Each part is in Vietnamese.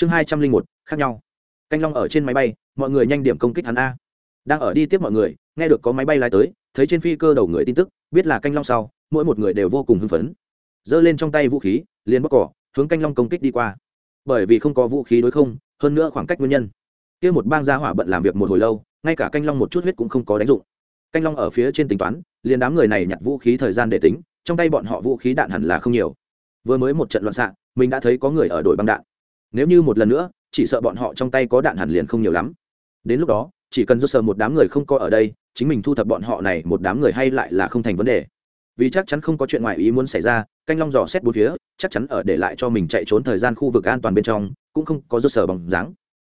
chương hai trăm linh một, khác nhau. Canh long ở trên máy bay, mọi người nhanh điểm công kích hắn a. Đang ở đi tiếp mọi người, nghe được có máy bay lái tới, thấy trên phi cơ đầu người tin tức, biết là canh long sau, mỗi một người đều vô cùng hưng phấn. Giơ lên trong tay vũ khí, liền bóc cỏ, hướng canh long công kích đi qua. Bởi vì không có vũ khí đối không, hơn nữa khoảng cách nguyên nhân. Kia một bang gia hỏa bận làm việc một hồi lâu, ngay cả canh long một chút huyết cũng không có đánh dụng. Canh long ở phía trên tính toán, liền đám người này nhặt vũ khí thời gian để tính, trong tay bọn họ vũ khí đạn hẳn là không nhiều. Vừa mới một trận loạn xạ, mình đã thấy có người ở đội băng đạn nếu như một lần nữa, chỉ sợ bọn họ trong tay có đạn hẳn liền không nhiều lắm. Đến lúc đó, chỉ cần do sờ một đám người không có ở đây, chính mình thu thập bọn họ này một đám người hay lại là không thành vấn đề. Vì chắc chắn không có chuyện ngoài ý muốn xảy ra, canh long dò xét bốn phía, chắc chắn ở để lại cho mình chạy trốn thời gian khu vực an toàn bên trong, cũng không có do sờ bằng dáng.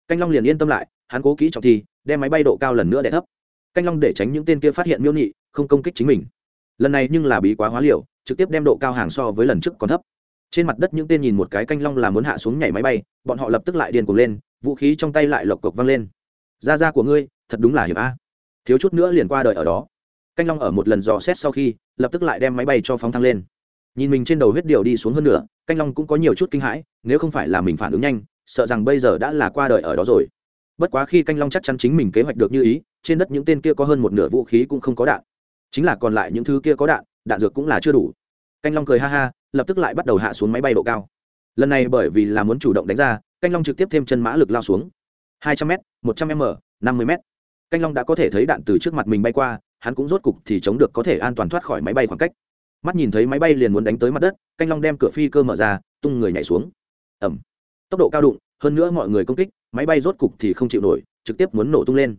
Canh long liền yên tâm lại, hắn cố kỹ trọng thi, đem máy bay độ cao lần nữa để thấp. Canh long để tránh những tên kia phát hiện miêu nhị không công kích chính mình. Lần này nhưng là bí quá hóa liều, trực tiếp đem độ cao hàng so với lần trước còn thấp trên mặt đất những tên nhìn một cái canh long là muốn hạ xuống nhảy máy bay, bọn họ lập tức lại điên cuồng lên, vũ khí trong tay lại lộc cộc văng lên. Da da của ngươi, thật đúng là hiểm a. Thiếu chút nữa liền qua đời ở đó. Canh long ở một lần dò xét sau khi, lập tức lại đem máy bay cho phóng thăng lên. Nhìn mình trên đầu huyết điều đi xuống hơn nữa canh long cũng có nhiều chút kinh hãi, nếu không phải là mình phản ứng nhanh, sợ rằng bây giờ đã là qua đời ở đó rồi. Bất quá khi canh long chắc chắn chính mình kế hoạch được như ý, trên đất những tên kia có hơn một nửa vũ khí cũng không có đạn. Chính là còn lại những thứ kia có đạn đạn dược cũng là chưa đủ. Canh long cười ha ha lập tức lại bắt đầu hạ xuống máy bay độ cao. Lần này bởi vì là muốn chủ động đánh ra, canh long trực tiếp thêm chân mã lực lao xuống. Hai trăm m một trăm m, năm mươi m canh long đã có thể thấy đạn từ trước mặt mình bay qua, hắn cũng rốt cục thì chống được có thể an toàn thoát khỏi máy bay khoảng cách. Mắt nhìn thấy máy bay liền muốn đánh tới mặt đất, canh long đem cửa phi cơ mở ra, tung người nhảy xuống. Ẩm tốc độ cao đụng, hơn nữa mọi người công kích, máy bay rốt cục thì không chịu nổi, trực tiếp muốn nổ tung lên.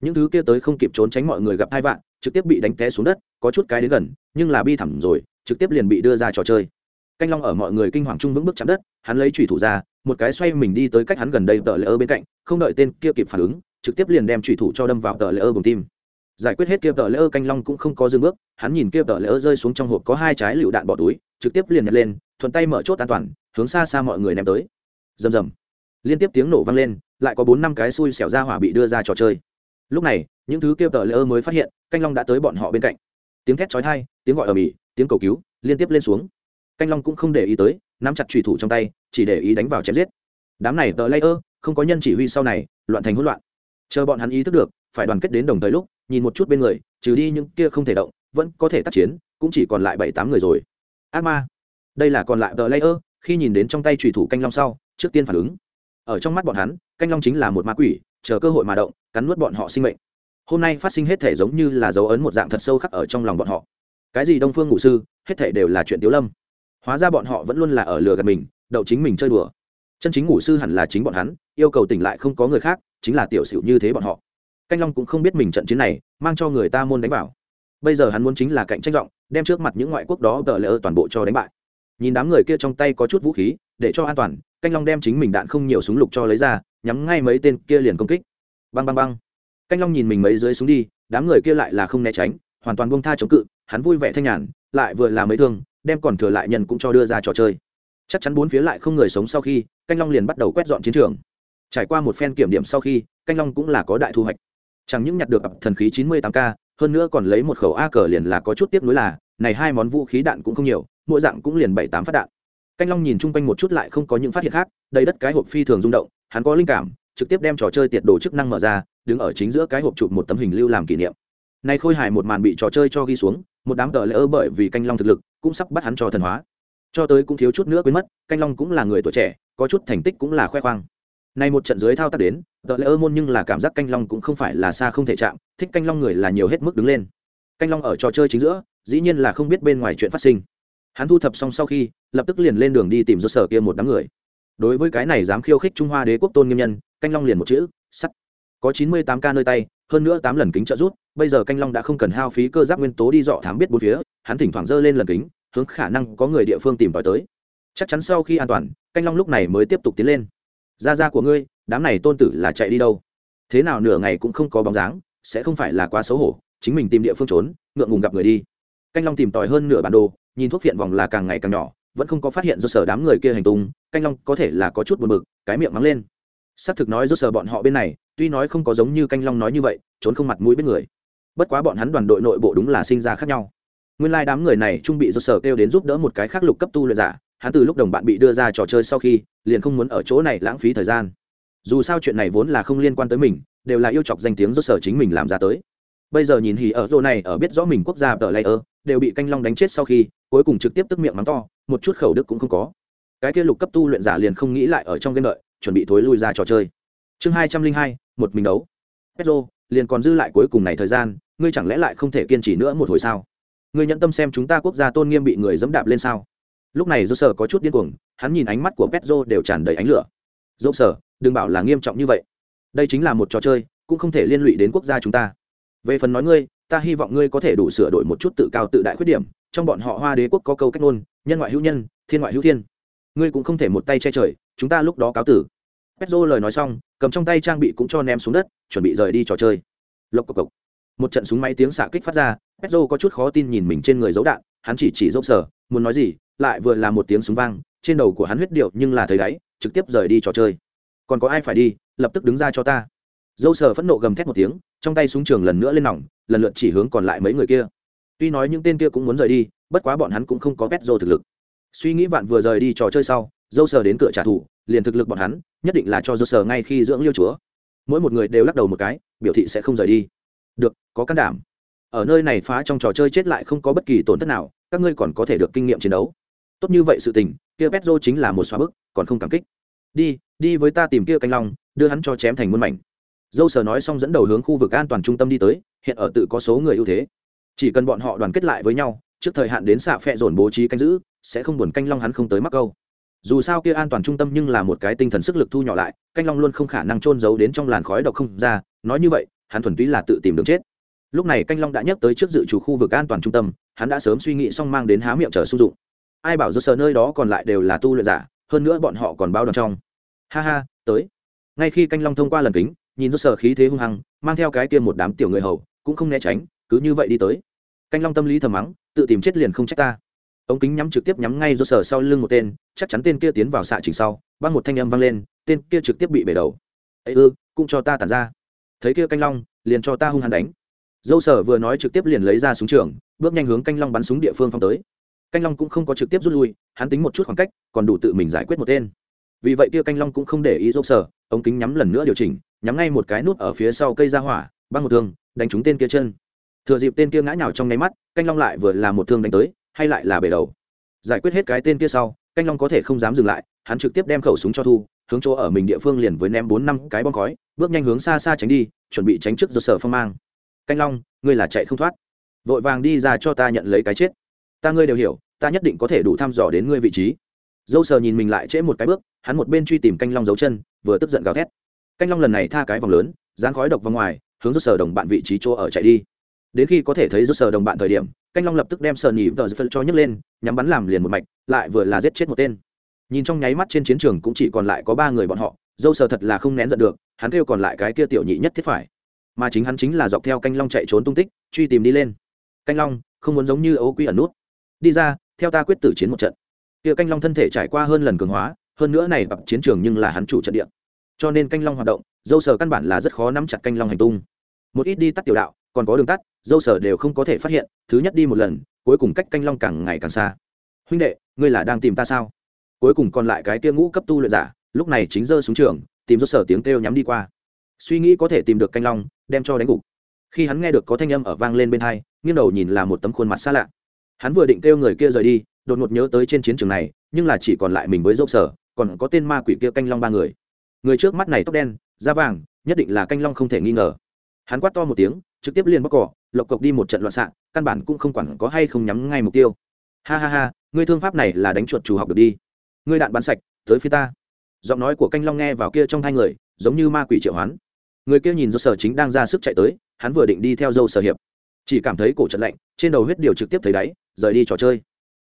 Những thứ kia tới không kịp trốn tránh mọi người gặp hai vạn trực tiếp bị đánh té xuống đất, có chút cái đến gần, nhưng là bi thẳm rồi trực tiếp liền bị đưa ra trò chơi. Canh long ở mọi người kinh hoàng chung vững bước chạm đất, hắn lấy thủy thủ ra, một cái xoay mình đi tới cách hắn gần đây tờ lễ ơ bên cạnh, không đợi tên kia kịp phản ứng, trực tiếp liền đem thủy thủ cho đâm vào tờ lễ ơ bùng tim. Giải quyết hết kia tờ lễ ơ, canh long cũng không có dừng bước, hắn nhìn kia tờ lễ ơ rơi xuống trong hộp có hai trái lựu đạn bỏ túi, trực tiếp liền nhặt lên, thuận tay mở chốt an toàn, hướng xa xa mọi người ném tới. Rầm rầm. Liên tiếp tiếng nổ vang lên, lại có bốn năm cái xui xẻo ra hỏa bị đưa ra trò chơi. Lúc này, những thứ kia tờ lễ ơ mới phát hiện, canh long đã tới bọn họ bên cạnh. Tiếng thét chói tai, tiếng gọi ở mỹ tiếng cầu cứu liên tiếp lên xuống. Canh long cũng không để ý tới, nắm chặt trùy thủ trong tay, chỉ để ý đánh vào chém giết. Đám này tờ layer, không có nhân chỉ huy sau này, loạn thành hỗn loạn. Chờ bọn hắn ý thức được, phải đoàn kết đến đồng thời lúc, nhìn một chút bên người, trừ đi những kia không thể động, vẫn có thể tác chiến, cũng chỉ còn lại bảy tám người rồi. Ác ma. Đây là còn lại tờ layer, khi nhìn đến trong tay trùy thủ canh long sau, trước tiên phản ứng. Ở trong mắt bọn hắn, canh long chính là một ma quỷ, chờ cơ hội mà động, cắn nuốt bọn họ sinh mệnh. Hôm nay phát sinh hết thể giống như là dấu ấn một dạng thật sâu khắc ở trong lòng bọn họ cái gì đông phương ngụ sư, hết thể đều là chuyện tiếu lâm. Hóa ra bọn họ vẫn luôn là ở lừa gạt mình, đậu chính mình chơi đùa. Chân chính ngủ sư hẳn là chính bọn hắn, yêu cầu tỉnh lại không có người khác, chính là tiểu xỉu như thế bọn họ. Canh long cũng không biết mình trận chiến này, mang cho người ta môn đánh vào. Bây giờ hắn muốn chính là cạnh tranh rộng, đem trước mặt những ngoại quốc đó gỡ lỡ toàn bộ cho đánh bại. Nhìn đám người kia trong tay có chút vũ khí, để cho an toàn, canh long đem chính mình đạn không nhiều súng lục cho lấy ra, nhắm ngay mấy tên kia liền công kích. Băng băng băng canh long nhìn mình mấy dưới súng đi, đám người kia lại là không né tránh, hoàn toàn buông tha chống cự hắn vui vẻ thanh nhàn, lại vừa làm mấy thương, đem còn thừa lại nhân cũng cho đưa ra trò chơi. Chắc chắn bốn phía lại không người sống sau khi, canh long liền bắt đầu quét dọn chiến trường. Trải qua một phen kiểm điểm sau khi, canh long cũng là có đại thu hoạch. Chẳng những nhặt được thần khí chín mươi tám k, hơn nữa còn lấy một khẩu a cờ liền là có chút tiếp nối là, này hai món vũ khí đạn cũng không nhiều, mỗi dạng cũng liền bảy tám phát đạn. Canh long nhìn chung quanh một chút lại không có những phát hiện khác, đầy đất cái hộp phi thường rung động, hắn có linh cảm, trực tiếp đem trò chơi tiệt đồ chức năng mở ra, đứng ở chính giữa cái hộp chụp một tấm hình lưu làm kỷ niệm nay khôi hài một màn bị trò chơi cho ghi xuống, một đám tờ lễ ơ bởi vì canh long thực lực cũng sắp bắt hắn cho thần hóa. Cho tới cũng thiếu chút nữa quên mất, canh long cũng là người tuổi trẻ, có chút thành tích cũng là khoe khoang. Nay một trận dưới thao tác đến, tờ lễ ơ môn nhưng là cảm giác canh long cũng không phải là xa không thể chạm, thích canh long người là nhiều hết mức đứng lên. Canh long ở trò chơi chính giữa, dĩ nhiên là không biết bên ngoài chuyện phát sinh. Hắn thu thập xong sau khi, lập tức liền lên đường đi tìm do sở kia một đám người. Đối với cái này dám khiêu khích trung hoa đế quốc tôn nghiêm nhân, canh long liền một chữ, sắt. Có chín mươi tám ca nơi tay, hơn nữa tám lần kính trợ rút bây giờ canh long đã không cần hao phí cơ giáp nguyên tố đi dọ thám biết bốn phía, hắn thỉnh thoảng dơ lên lần kính, hướng khả năng có người địa phương tìm tòi tới. Chắc chắn sau khi an toàn, canh long lúc này mới tiếp tục tiến lên. Ra ra của ngươi, đám này tôn tử là chạy đi đâu? Thế nào nửa ngày cũng không có bóng dáng, sẽ không phải là quá xấu hổ, chính mình tìm địa phương trốn, ngượng ngùng gặp người đi. Canh long tìm tòi hơn nửa bản đồ, nhìn thuốc phiện vòng là càng ngày càng nhỏ, vẫn không có phát hiện do sở đám người kia hành tung, canh long có thể là có chút buồn bực, cái miệng mắng lên. Xác thực nói do sở bọn họ bên này, tuy nói không có giống như canh long nói như vậy, trốn không mặt mũi bên người bất quá bọn hắn đoàn đội nội bộ đúng là sinh ra khác nhau. Nguyên lai、like、đám người này trung bị do sở kêu đến giúp đỡ một cái khác lục cấp tu luyện giả, hắn từ lúc đồng bạn bị đưa ra trò chơi sau khi, liền không muốn ở chỗ này lãng phí thời gian. Dù sao chuyện này vốn là không liên quan tới mình, đều là yêu chọc danh tiếng do sở chính mình làm ra tới. Bây giờ nhìn hỉ ở rô này, ở biết rõ mình quốc gia tờ layer, đều bị canh long đánh chết sau khi, cuối cùng trực tiếp tức miệng mắng to, một chút khẩu đức cũng không có. Cái kia lục cấp tu luyện giả liền không nghĩ lại ở trong game đợi, chuẩn bị thối lui ra trò chơi. Chương hai trăm linh hai, một mình đấu. Petro liền còn dư lại cuối cùng này thời gian ngươi chẳng lẽ lại không thể kiên trì nữa một hồi sao? Ngươi nhận tâm xem chúng ta quốc gia tôn nghiêm bị người dẫm đạp lên sao? Lúc này dô sở có chút điên cuồng, hắn nhìn ánh mắt của petro đều tràn đầy ánh lửa. Dô sở, đừng bảo là nghiêm trọng như vậy. Đây chính là một trò chơi, cũng không thể liên lụy đến quốc gia chúng ta. Về phần nói ngươi, ta hy vọng ngươi có thể đủ sửa đổi một chút tự cao tự đại khuyết điểm, trong bọn họ hoa đế quốc có câu cách ngôn, nhân ngoại hữu nhân, thiên ngoại hữu thiên. Ngươi cũng không thể một tay che trời, chúng ta lúc đó cáo tử. Petro lời nói xong, cầm trong tay trang bị cũng cho ném xuống đất, chuẩn bị rời đi trò chơi. Lộc cộc cộc một trận súng máy tiếng xạ kích phát ra petro có chút khó tin nhìn mình trên người giấu đạn, hắn chỉ chỉ dốc sở muốn nói gì, lại vừa là một tiếng súng vang, trên đầu của hắn huyết điệu nhưng là thấy đáy, trực tiếp rời đi trò chơi. Còn có ai phải đi, lập tức đứng ra cho ta. Dâu sờ phẫn nộ gầm thét một tiếng, trong tay súng trường lần nữa lên nòng, lần lượt chỉ hướng còn lại mấy người kia. Tuy nói những tên kia cũng muốn rời đi, bất quá bọn hắn cũng không có pet dô thực lực. Suy nghĩ vạn vừa rời đi trò chơi sau dâu sờ đến cửa trả thù, liền thực lực bọn hắn, nhất định là cho dâu sờ ngay khi dưỡng liêu chúa. Mỗi một người đều lắc đầu một cái, biểu thị sẽ không rời đi được, có can đảm. Ở nơi này phá trong trò chơi chết lại không có bất kỳ tổn thất nào, các ngươi còn có thể được kinh nghiệm chiến đấu. Tốt như vậy sự tình, kia petro chính là một xóa bức, còn không cảm kích. Đi đi với ta tìm kia canh long, đưa hắn cho chém thành muôn mảnh. Dâu sờ nói xong dẫn đầu hướng khu vực an toàn trung tâm đi tới, hiện ở tự có số người ưu thế. Chỉ cần bọn họ đoàn kết lại với nhau, trước thời hạn đến xạ phẹ dồn bố trí canh giữ, sẽ không buồn canh long hắn không tới mắc câu. Dù sao kia an toàn trung tâm nhưng là một cái tinh thần sức lực thu nhỏ lại, canh long luôn không khả năng trôn giấu đến trong làn khói độc không ra, nói như vậy hắn thuần túy là tự tìm đường chết. Lúc này canh long đã nhắc tới trước dự chủ khu vực an toàn trung tâm, hắn đã sớm suy nghĩ xong mang đến há miệng chờ sung dụng. Ai bảo do sờ nơi đó còn lại đều là tu luyện giả, hơn nữa bọn họ còn bao đoàn trong. Ha ha, tới. Ngay khi canh long thông qua lần kính, nhìn do sờ khí thế hung hăng, mang theo cái kia một đám tiểu người hầu, cũng không né tránh, cứ như vậy đi tới. Canh long tâm lý thầm mắng, tự tìm chết liền không trách ta. Ống kính nhắm trực tiếp nhắm ngay do sờ sau lưng một tên, chắc chắn tên kia tiến vào xạ trình sau băng một thanh âm vang lên, tên kia trực tiếp bị bể đầu. Ấy ư, cũng cho ta tản ra thấy kia canh long, liền cho ta hung hăng đánh. Dâu sở vừa nói trực tiếp liền lấy ra súng trường, bước nhanh hướng canh long bắn súng địa phương phong tới. Canh long cũng không có trực tiếp rút lui, hắn tính một chút khoảng cách, còn đủ tự mình giải quyết một tên. Vì vậy kia canh long cũng không để ý dâu sở, ống kính nhắm lần nữa điều chỉnh, nhắm ngay một cái nút ở phía sau cây ra hỏa, băng một thương, đánh trúng tên kia chân. Thừa dịp tên kia ngã nhào trong nháy mắt, canh long lại vừa là một thương đánh tới, hay lại là bể đầu. Giải quyết hết cái tên kia sau, canh long có thể không dám dừng lại hắn trực tiếp đem khẩu súng cho thu, hướng chỗ ở mình địa phương liền với ném bốn năm cái bom khói, bước nhanh hướng xa xa tránh đi, chuẩn bị tránh trước do sở phong mang. Canh long, ngươi là chạy không thoát. Vội vàng đi ra cho ta nhận lấy cái chết. Ta ngươi đều hiểu, ta nhất định có thể đủ thăm dò đến ngươi vị trí. Dâu sờ nhìn mình lại trễ một cái bước, hắn một bên truy tìm canh long dấu chân, vừa tức giận gào thét. Canh long lần này tha cái vòng lớn dán khói độc vào ngoài, hướng rút sờ đồng bạn vị trí chỗ ở chạy đi. Đến khi có thể thấy rút sờ đồng bạn thời điểm, canh long lập tức đem sờ nhì vợ phân cho nhấc lên, nhắm bắn làm liền một mạch, lại vừa là giết chết một tên nhìn trong nháy mắt trên chiến trường cũng chỉ còn lại có ba người bọn họ, dâu sờ thật là không nén giận được, hắn kêu còn lại cái kia tiểu nhị nhất thiết phải. Mà chính hắn chính là dọc theo canh long chạy trốn tung tích, truy tìm đi lên. Canh long, không muốn giống như ấu quy ẩn nút. Đi ra, theo ta quyết tử chiến một trận. Kia canh long thân thể trải qua hơn lần cường hóa, hơn nữa này gặp chiến trường nhưng là hắn chủ trận địa. Cho nên canh long hoạt động, dâu sờ căn bản là rất khó nắm chặt canh long hành tung. Một ít đi tắt tiểu đạo, còn có đường tắt, dâu sờ đều không có thể phát hiện, thứ nhất đi một lần, cuối cùng cách canh long càng ngày càng xa. Huynh đệ, ngươi là đang tìm ta sao? Cuối cùng còn lại cái kia ngũ cấp tu luyện giả, lúc này chính giơ xuống trường, tìm rốt sở tiếng kêu nhắm đi qua. Suy nghĩ có thể tìm được canh long, đem cho đánh gục. Khi hắn nghe được có thanh âm ở vang lên bên hai, nghiêng đầu nhìn là một tấm khuôn mặt xa lạ. Hắn vừa định kêu người kia rời đi, đột ngột nhớ tới trên chiến trường này, nhưng là chỉ còn lại mình với dâu sở, còn có tên ma quỷ kia canh long ba người. Người trước mắt này tóc đen, da vàng, nhất định là canh long không thể nghi ngờ. Hắn quát to một tiếng, trực tiếp liền bóc cỏ, lộc cộc đi một trận loạn xạ, căn bản cũng không quản có hay không nhắm ngay mục tiêu. Ha ha ha ngươi thương pháp này là đánh chuột chủ học được đi ngươi đạn bắn sạch, tới phía ta. Giọng nói của canh long nghe vào kia trong hai người, giống như ma quỷ triệu hoán. Người kia nhìn do sở chính đang ra sức chạy tới, hắn vừa định đi theo dâu sở hiệp. Chỉ cảm thấy cổ trận lạnh, trên đầu huyết điều trực tiếp thấy đáy, rời đi trò chơi.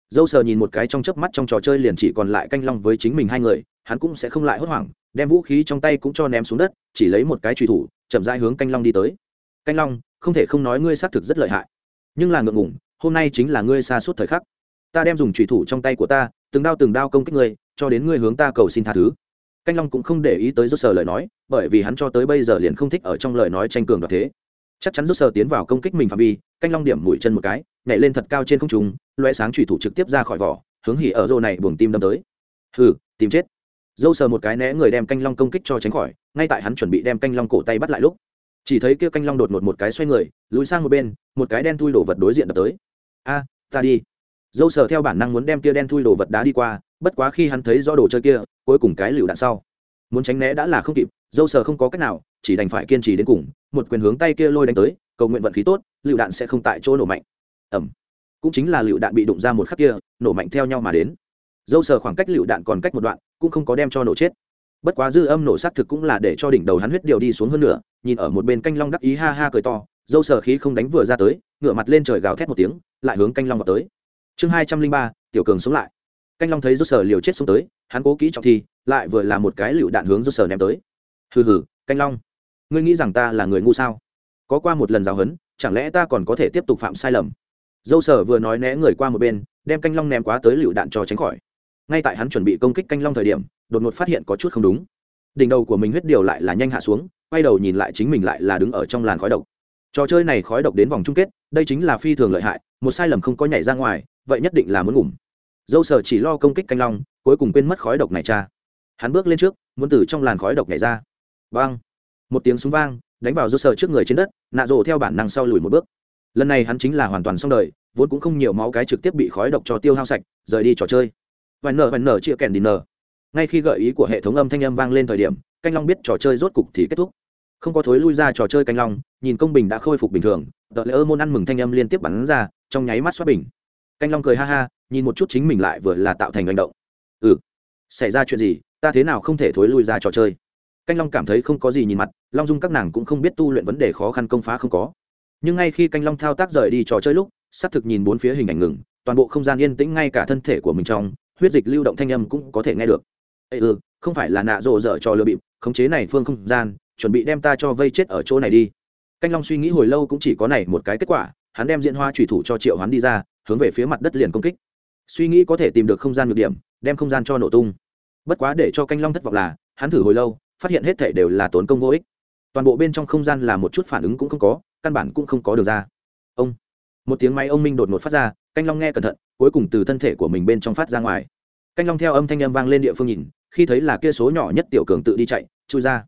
Dâu sở nhìn một cái trong chớp mắt trong trò chơi liền chỉ còn lại canh long với chính mình hai người, hắn cũng sẽ không lại hốt hoảng, đem vũ khí trong tay cũng cho ném xuống đất, chỉ lấy một cái truy thủ, chậm rãi hướng canh long đi tới. Canh long, không thể không nói ngươi xác thực rất lợi hại, nhưng là ngượng ngủng hôm nay chính là ngươi xa suốt thời khắc ta đem dùng trùy thủ trong tay của ta, từng đao từng đao công kích ngươi, cho đến ngươi hướng ta cầu xin tha thứ. Canh long cũng không để ý tới rốt sở lời nói, bởi vì hắn cho tới bây giờ liền không thích ở trong lời nói tranh cường đoạt thế. Chắc chắn rốt sở tiến vào công kích mình phạm vi, canh long điểm mũi chân một cái, nhảy lên thật cao trên không trung loe sáng trùy thủ trực tiếp ra khỏi vỏ, hướng hỉ ở rô này buồng tim đâm tới. Hừ, tìm chết. Dâu sờ một cái né người đem canh long công kích cho tránh khỏi, ngay tại hắn chuẩn bị đem canh long cổ tay bắt lại lúc. Chỉ thấy kia canh long đột ngột một cái xoay người, lùi sang một bên, một cái đen thui đổ vật đối diện đập tới. A, ta đi dâu sờ theo bản năng muốn đem kia đen thui đồ vật đá đi qua, bất quá khi hắn thấy do đồ chơi kia, cuối cùng cái lựu đạn sau. Muốn tránh né đã là không kịp, dâu sờ không có cách nào, chỉ đành phải kiên trì đến cùng, một quyền hướng tay kia lôi đánh tới, cầu nguyện vận khí tốt, lựu đạn sẽ không tại chỗ nổ mạnh. Ẩm cũng chính là lựu đạn bị đụng ra một khắc kia, nổ mạnh theo nhau mà đến. Dâu sờ khoảng cách lựu đạn còn cách một đoạn, cũng không có đem cho nổ chết. Bất quá dư âm nổ xác thực cũng là để cho đỉnh đầu hắn huyết điều đi xuống hơn nữa nhìn ở một bên canh long đắc ý ha ha cười to, dâu sờ khí không đánh vừa ra tới ngựa mặt lên trời gào thét một tiếng, lại hướng canh long vào tới chương hai trăm linh ba, tiểu cường sống lại. Canh long thấy dâu sờ liều chết xuống tới, hắn cố kỹ trọng thi, lại vừa là một cái lựu đạn hướng dâu sờ ném tới. Hừ hừ, canh long, ngươi nghĩ rằng ta là người ngu sao? Có qua một lần giáo huấn, chẳng lẽ ta còn có thể tiếp tục phạm sai lầm? Dâu sở vừa nói né người qua một bên, đem canh long ném quá tới lựu đạn cho tránh khỏi. Ngay tại hắn chuẩn bị công kích canh long thời điểm, đột ngột phát hiện có chút không đúng. Đỉnh đầu của mình huyết điều lại là nhanh hạ xuống, quay đầu nhìn lại chính mình lại là đứng ở trong làn khói độc trò chơi này khói độc đến vòng chung kết, đây chính là phi thường lợi hại, một sai lầm không có nhảy ra ngoài, vậy nhất định là muốn ngủm. Dâu sở chỉ lo công kích canh long, cuối cùng quên mất khói độc này cha. Hắn bước lên trước, muốn từ trong làn khói độc nhảy ra. Vang! Một tiếng súng vang, đánh vào dâu sở trước người trên đất, nạ rộ theo bản năng sau lùi một bước. Lần này hắn chính là hoàn toàn xong đời, vốn cũng không nhiều máu cái trực tiếp bị khói độc cho tiêu hao sạch, rời đi trò chơi. Và nở và nở chia kèn đi nở. Ngay khi gợi ý của hệ thống âm thanh âm vang lên thời điểm, canh long biết trò chơi rốt cục thì kết thúc không có thối lui ra trò chơi canh long, nhìn công bình đã khôi phục bình thường tờ lễ ơ môn ăn mừng thanh âm liên tiếp bắn ra, trong nháy mắt xoát bình. Canh long cười ha ha, nhìn một chút chính mình lại vừa là tạo thành hành động. Ừ. Xảy ra chuyện gì, ta thế nào không thể thối lui ra trò chơi? Canh long cảm thấy không có gì nhìn mặt, long dung các nàng cũng không biết tu luyện vấn đề khó khăn công phá không có. Nhưng ngay khi canh long thao tác rời đi trò chơi lúc xác thực nhìn bốn phía hình ảnh ngừng, toàn bộ không gian yên tĩnh ngay cả thân thể của mình trong, huyết dịch lưu động thanh âm cũng có thể nghe được. Ê ừ không phải là nạ rộ dở trò lừa bịp, khống chế này phương không gian chuẩn bị đem ta cho vây chết ở chỗ này đi. Canh long suy nghĩ hồi lâu cũng chỉ có này một cái kết quả, hắn đem diễn hoa trùy thủ cho triệu hoán đi ra, hướng về phía mặt đất liền công kích. Suy nghĩ có thể tìm được không gian nhược điểm, đem không gian cho nổ tung. Bất quá để cho canh long thất vọng là, hắn thử hồi lâu, phát hiện hết thể đều là tốn công vô ích. Toàn bộ bên trong không gian là một chút phản ứng cũng không có, căn bản cũng không có được ra. Ông! Một tiếng máy ông minh đột ngột phát ra, canh long nghe cẩn thận, cuối cùng từ thân thể của mình bên trong phát ra ngoài. Canh long theo âm thanh em vang lên địa phương nhìn, khi thấy là kia số nhỏ nhất tiểu cường tự đi chạy, chui ra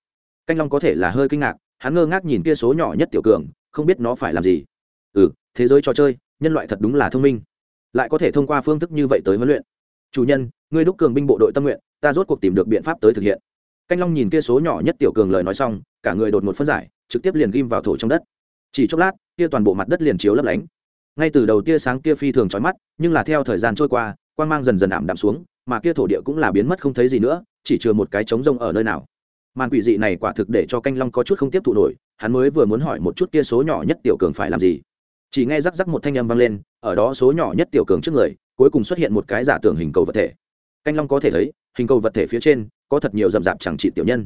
canh long có thể là hơi kinh ngạc, hắn ngơ ngác nhìn kia số nhỏ nhất tiểu cường, không biết nó phải làm gì. Ừ thế giới trò chơi, nhân loại thật đúng là thông minh. Lại có thể thông qua phương thức như vậy tới huấn luyện. Chủ nhân, ngươi đúc cường binh bộ đội tâm nguyện, ta rốt cuộc tìm được biện pháp tới thực hiện. Canh long nhìn kia số nhỏ nhất tiểu cường lời nói xong, cả người đột một phân giải, trực tiếp liền ghim vào thổ trong đất. Chỉ chốc lát, kia toàn bộ mặt đất liền chiếu lấp lánh. Ngay từ đầu tia sáng kia phi thường trói mắt, nhưng là theo thời gian trôi qua, quang mang dần dần ảm đạm xuống, mà kia thổ địa cũng là biến mất không thấy gì nữa, chỉ chừa một cái trống rông ở nơi nào màn quỷ dị này quả thực để cho canh long có chút không tiếp thụ nổi, hắn mới vừa muốn hỏi một chút kia số nhỏ nhất tiểu cường phải làm gì. Chỉ nghe rắc rắc một thanh âm vang lên, ở đó số nhỏ nhất tiểu cường trước người, cuối cùng xuất hiện một cái giả tưởng hình cầu vật thể. Canh long có thể thấy, hình cầu vật thể phía trên có thật nhiều rậm rạp chẳng trị tiểu nhân.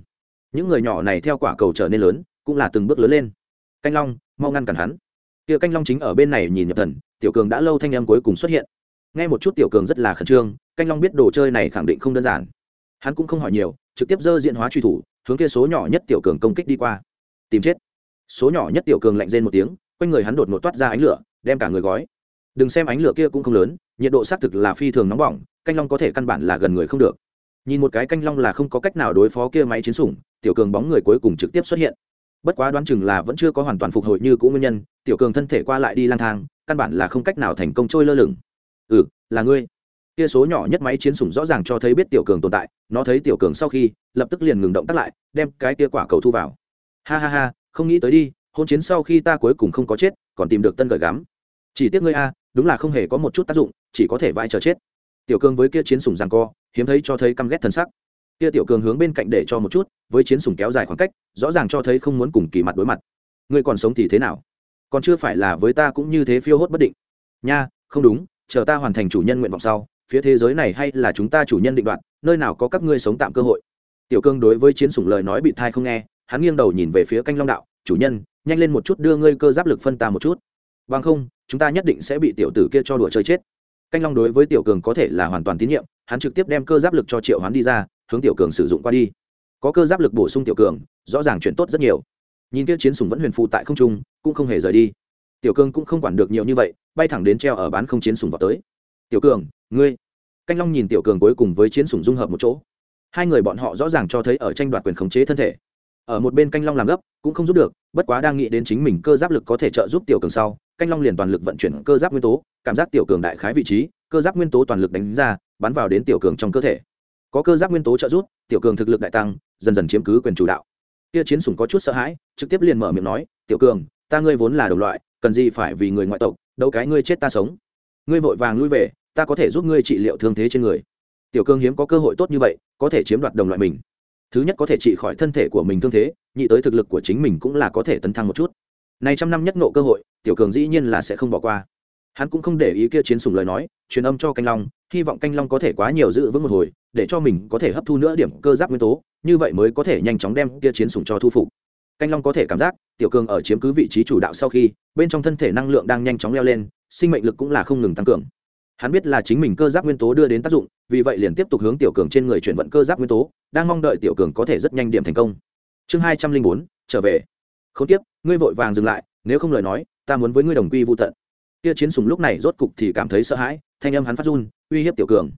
Những người nhỏ này theo quả cầu trở nên lớn, cũng là từng bước lớn lên. Canh long, mau ngăn cản hắn. Kia canh long chính ở bên này nhìn nhập thần, tiểu cường đã lâu thanh âm cuối cùng xuất hiện. Nghe một chút tiểu cường rất là khẩn trương, canh long biết đồ chơi này khẳng định không đơn giản. Hắn cũng không hỏi nhiều, trực tiếp dơ diện hóa truy thủ hướng kia số nhỏ nhất tiểu cường công kích đi qua. Tìm chết. Số nhỏ nhất tiểu cường lạnh rên một tiếng, quanh người hắn đột ngột toát ra ánh lửa, đem cả người gói. Đừng xem ánh lửa kia cũng không lớn, nhiệt độ xác thực là phi thường nóng bỏng, canh long có thể căn bản là gần người không được. Nhìn một cái canh long là không có cách nào đối phó kia máy chiến sủng, tiểu cường bóng người cuối cùng trực tiếp xuất hiện. Bất quá đoán chừng là vẫn chưa có hoàn toàn phục hồi như cũ nguyên nhân, tiểu cường thân thể qua lại đi lang thang, căn bản là không cách nào thành công trôi lơ lửng. Ừ là ngươi. Kia số nhỏ nhất máy chiến sủng rõ ràng cho thấy biết tiểu cường tồn tại, nó thấy tiểu cường sau khi lập tức liền ngừng động tác lại, đem cái kia quả cầu thu vào. Ha ha ha, không nghĩ tới đi, hôn chiến sau khi ta cuối cùng không có chết, còn tìm được tân gợi gắm. Chỉ tiếc ngươi a, đúng là không hề có một chút tác dụng, chỉ có thể vai chờ chết. Tiểu cương với kia chiến sủng rằng co, hiếm thấy cho thấy căm ghét thân sắc. Kia tiểu cường hướng bên cạnh để cho một chút, với chiến sủng kéo dài khoảng cách, rõ ràng cho thấy không muốn cùng kỳ mặt đối mặt. Ngươi còn sống thì thế nào? Còn chưa phải là với ta cũng như thế phiêu hốt bất định. Nha, không đúng, chờ ta hoàn thành chủ nhân nguyện vọng sau, phía thế giới này hay là chúng ta chủ nhân định đoạt nơi nào có các ngươi sống tạm cơ hội? Tiểu cương đối với chiến sủng lời nói bị thai không nghe, hắn nghiêng đầu nhìn về phía canh long đạo, chủ nhân, nhanh lên một chút đưa ngươi cơ giáp lực phân ta một chút. Bằng không, chúng ta nhất định sẽ bị tiểu tử kia cho đùa chơi chết. Canh long đối với tiểu cường có thể là hoàn toàn tín nhiệm, hắn trực tiếp đem cơ giáp lực cho triệu hắn đi ra, hướng tiểu cường sử dụng qua đi. Có cơ giáp lực bổ sung tiểu cường, rõ ràng chuyện tốt rất nhiều. Nhìn kia chiến sủng vẫn huyền phụ tại không trung, cũng không hề rời đi. Tiểu cường cũng không quản được nhiều như vậy, bay thẳng đến treo ở bán không chiến sủng vào tới. Tiểu cường, ngươi. Canh long nhìn tiểu cường cuối cùng với chiến sủng dung hợp một chỗ hai người bọn họ rõ ràng cho thấy ở tranh đoạt quyền khống chế thân thể. Ở một bên canh long làm gấp, cũng không giúp được, bất quá đang nghĩ đến chính mình cơ giáp lực có thể trợ giúp tiểu cường sau, canh long liền toàn lực vận chuyển cơ giáp nguyên tố, cảm giác tiểu cường đại khái vị trí, cơ giáp nguyên tố toàn lực đánh ra, bắn vào đến tiểu cường trong cơ thể. Có cơ giáp nguyên tố trợ giúp, tiểu cường thực lực đại tăng, dần dần chiếm cứ quyền chủ đạo. Kia chiến sủng có chút sợ hãi, trực tiếp liền mở miệng nói, tiểu cường, ta ngươi vốn là đồng loại, cần gì phải vì người ngoại tộc, đâu cái ngươi chết ta sống. Ngươi vội vàng lui về, ta có thể giúp ngươi trị liệu thương thế trên người tiểu Cương hiếm có cơ hội tốt như vậy, có thể chiếm đoạt đồng loại mình. Thứ nhất có thể trị khỏi thân thể của mình thương thế, nhị tới thực lực của chính mình cũng là có thể tấn thăng một chút. Này trăm năm nhất nộ cơ hội, tiểu cường dĩ nhiên là sẽ không bỏ qua. Hắn cũng không để ý kia chiến sùng lời nói, truyền âm cho canh long, hy vọng canh long có thể quá nhiều giữ vững một hồi, để cho mình có thể hấp thu nữa điểm cơ giáp nguyên tố, như vậy mới có thể nhanh chóng đem kia chiến sùng cho thu phục. Canh long có thể cảm giác, tiểu cường ở chiếm cứ vị trí chủ đạo sau khi, bên trong thân thể năng lượng đang nhanh chóng leo lên, sinh mệnh lực cũng là không ngừng tăng cường hắn biết là chính mình cơ giáp nguyên tố đưa đến tác dụng, vì vậy liền tiếp tục hướng tiểu cường trên người chuyển vận cơ giáp nguyên tố, đang mong đợi tiểu cường có thể rất nhanh điểm thành công. Chương hai trăm linh bốn, trở về. Không tiếp ngươi vội vàng dừng lại, nếu không lời nói, ta muốn với ngươi đồng quy vô tận. Kia chiến sùng lúc này rốt cục thì cảm thấy sợ hãi, thanh âm hắn phát run, uy hiếp tiểu cường.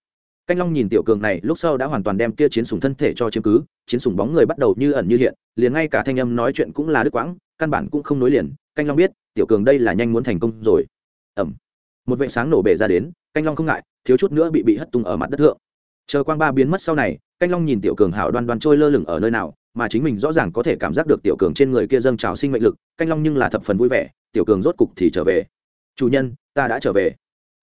Canh long nhìn tiểu cường này, lúc sau đã hoàn toàn đem kia chiến sùng thân thể cho chiếm cứ, chiến sùng bóng người bắt đầu như ẩn như hiện, liền ngay cả thanh âm nói chuyện cũng là đứt quãng, căn bản cũng không nối liền. Canh long biết, tiểu cường đây là nhanh muốn thành công rồi. Ẩm. Một vệ sáng nổ bể ra đến canh long không ngại, thiếu chút nữa bị bị hất tung ở mặt đất thượng. Chờ quang ba biến mất sau này, canh long nhìn tiểu cường hảo đoan đoan trôi lơ lửng ở nơi nào, mà chính mình rõ ràng có thể cảm giác được tiểu cường trên người kia dâng trào sinh mệnh lực, canh long nhưng là thập phần vui vẻ, tiểu cường rốt cục thì trở về. Chủ nhân, ta đã trở về.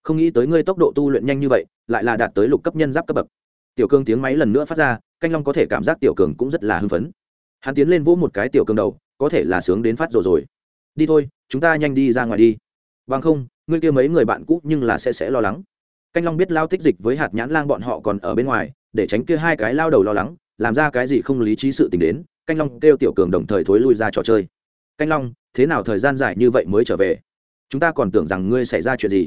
Không nghĩ tới ngươi tốc độ tu luyện nhanh như vậy, lại là đạt tới lục cấp nhân giáp cấp bậc. Tiểu cường tiếng máy lần nữa phát ra, canh long có thể cảm giác tiểu cường cũng rất là hưng phấn. Hắn tiến lên vỗ một cái tiểu cường đầu, có thể là sướng đến phát rồi rồi. Đi thôi, chúng ta nhanh đi ra ngoài đi bằng không, ngươi kia mấy người bạn cũ nhưng là sẽ sẽ lo lắng. Canh long biết lao tích dịch với hạt nhãn lang bọn họ còn ở bên ngoài, để tránh kia hai cái lao đầu lo lắng, làm ra cái gì không lý trí sự t ì n h đến, canh long kêu tiểu cường đồng thời thối lui ra trò chơi. Canh long, thế nào thời gian dài như vậy mới trở về? Chúng ta còn tưởng rằng ngươi xảy ra chuyện gì.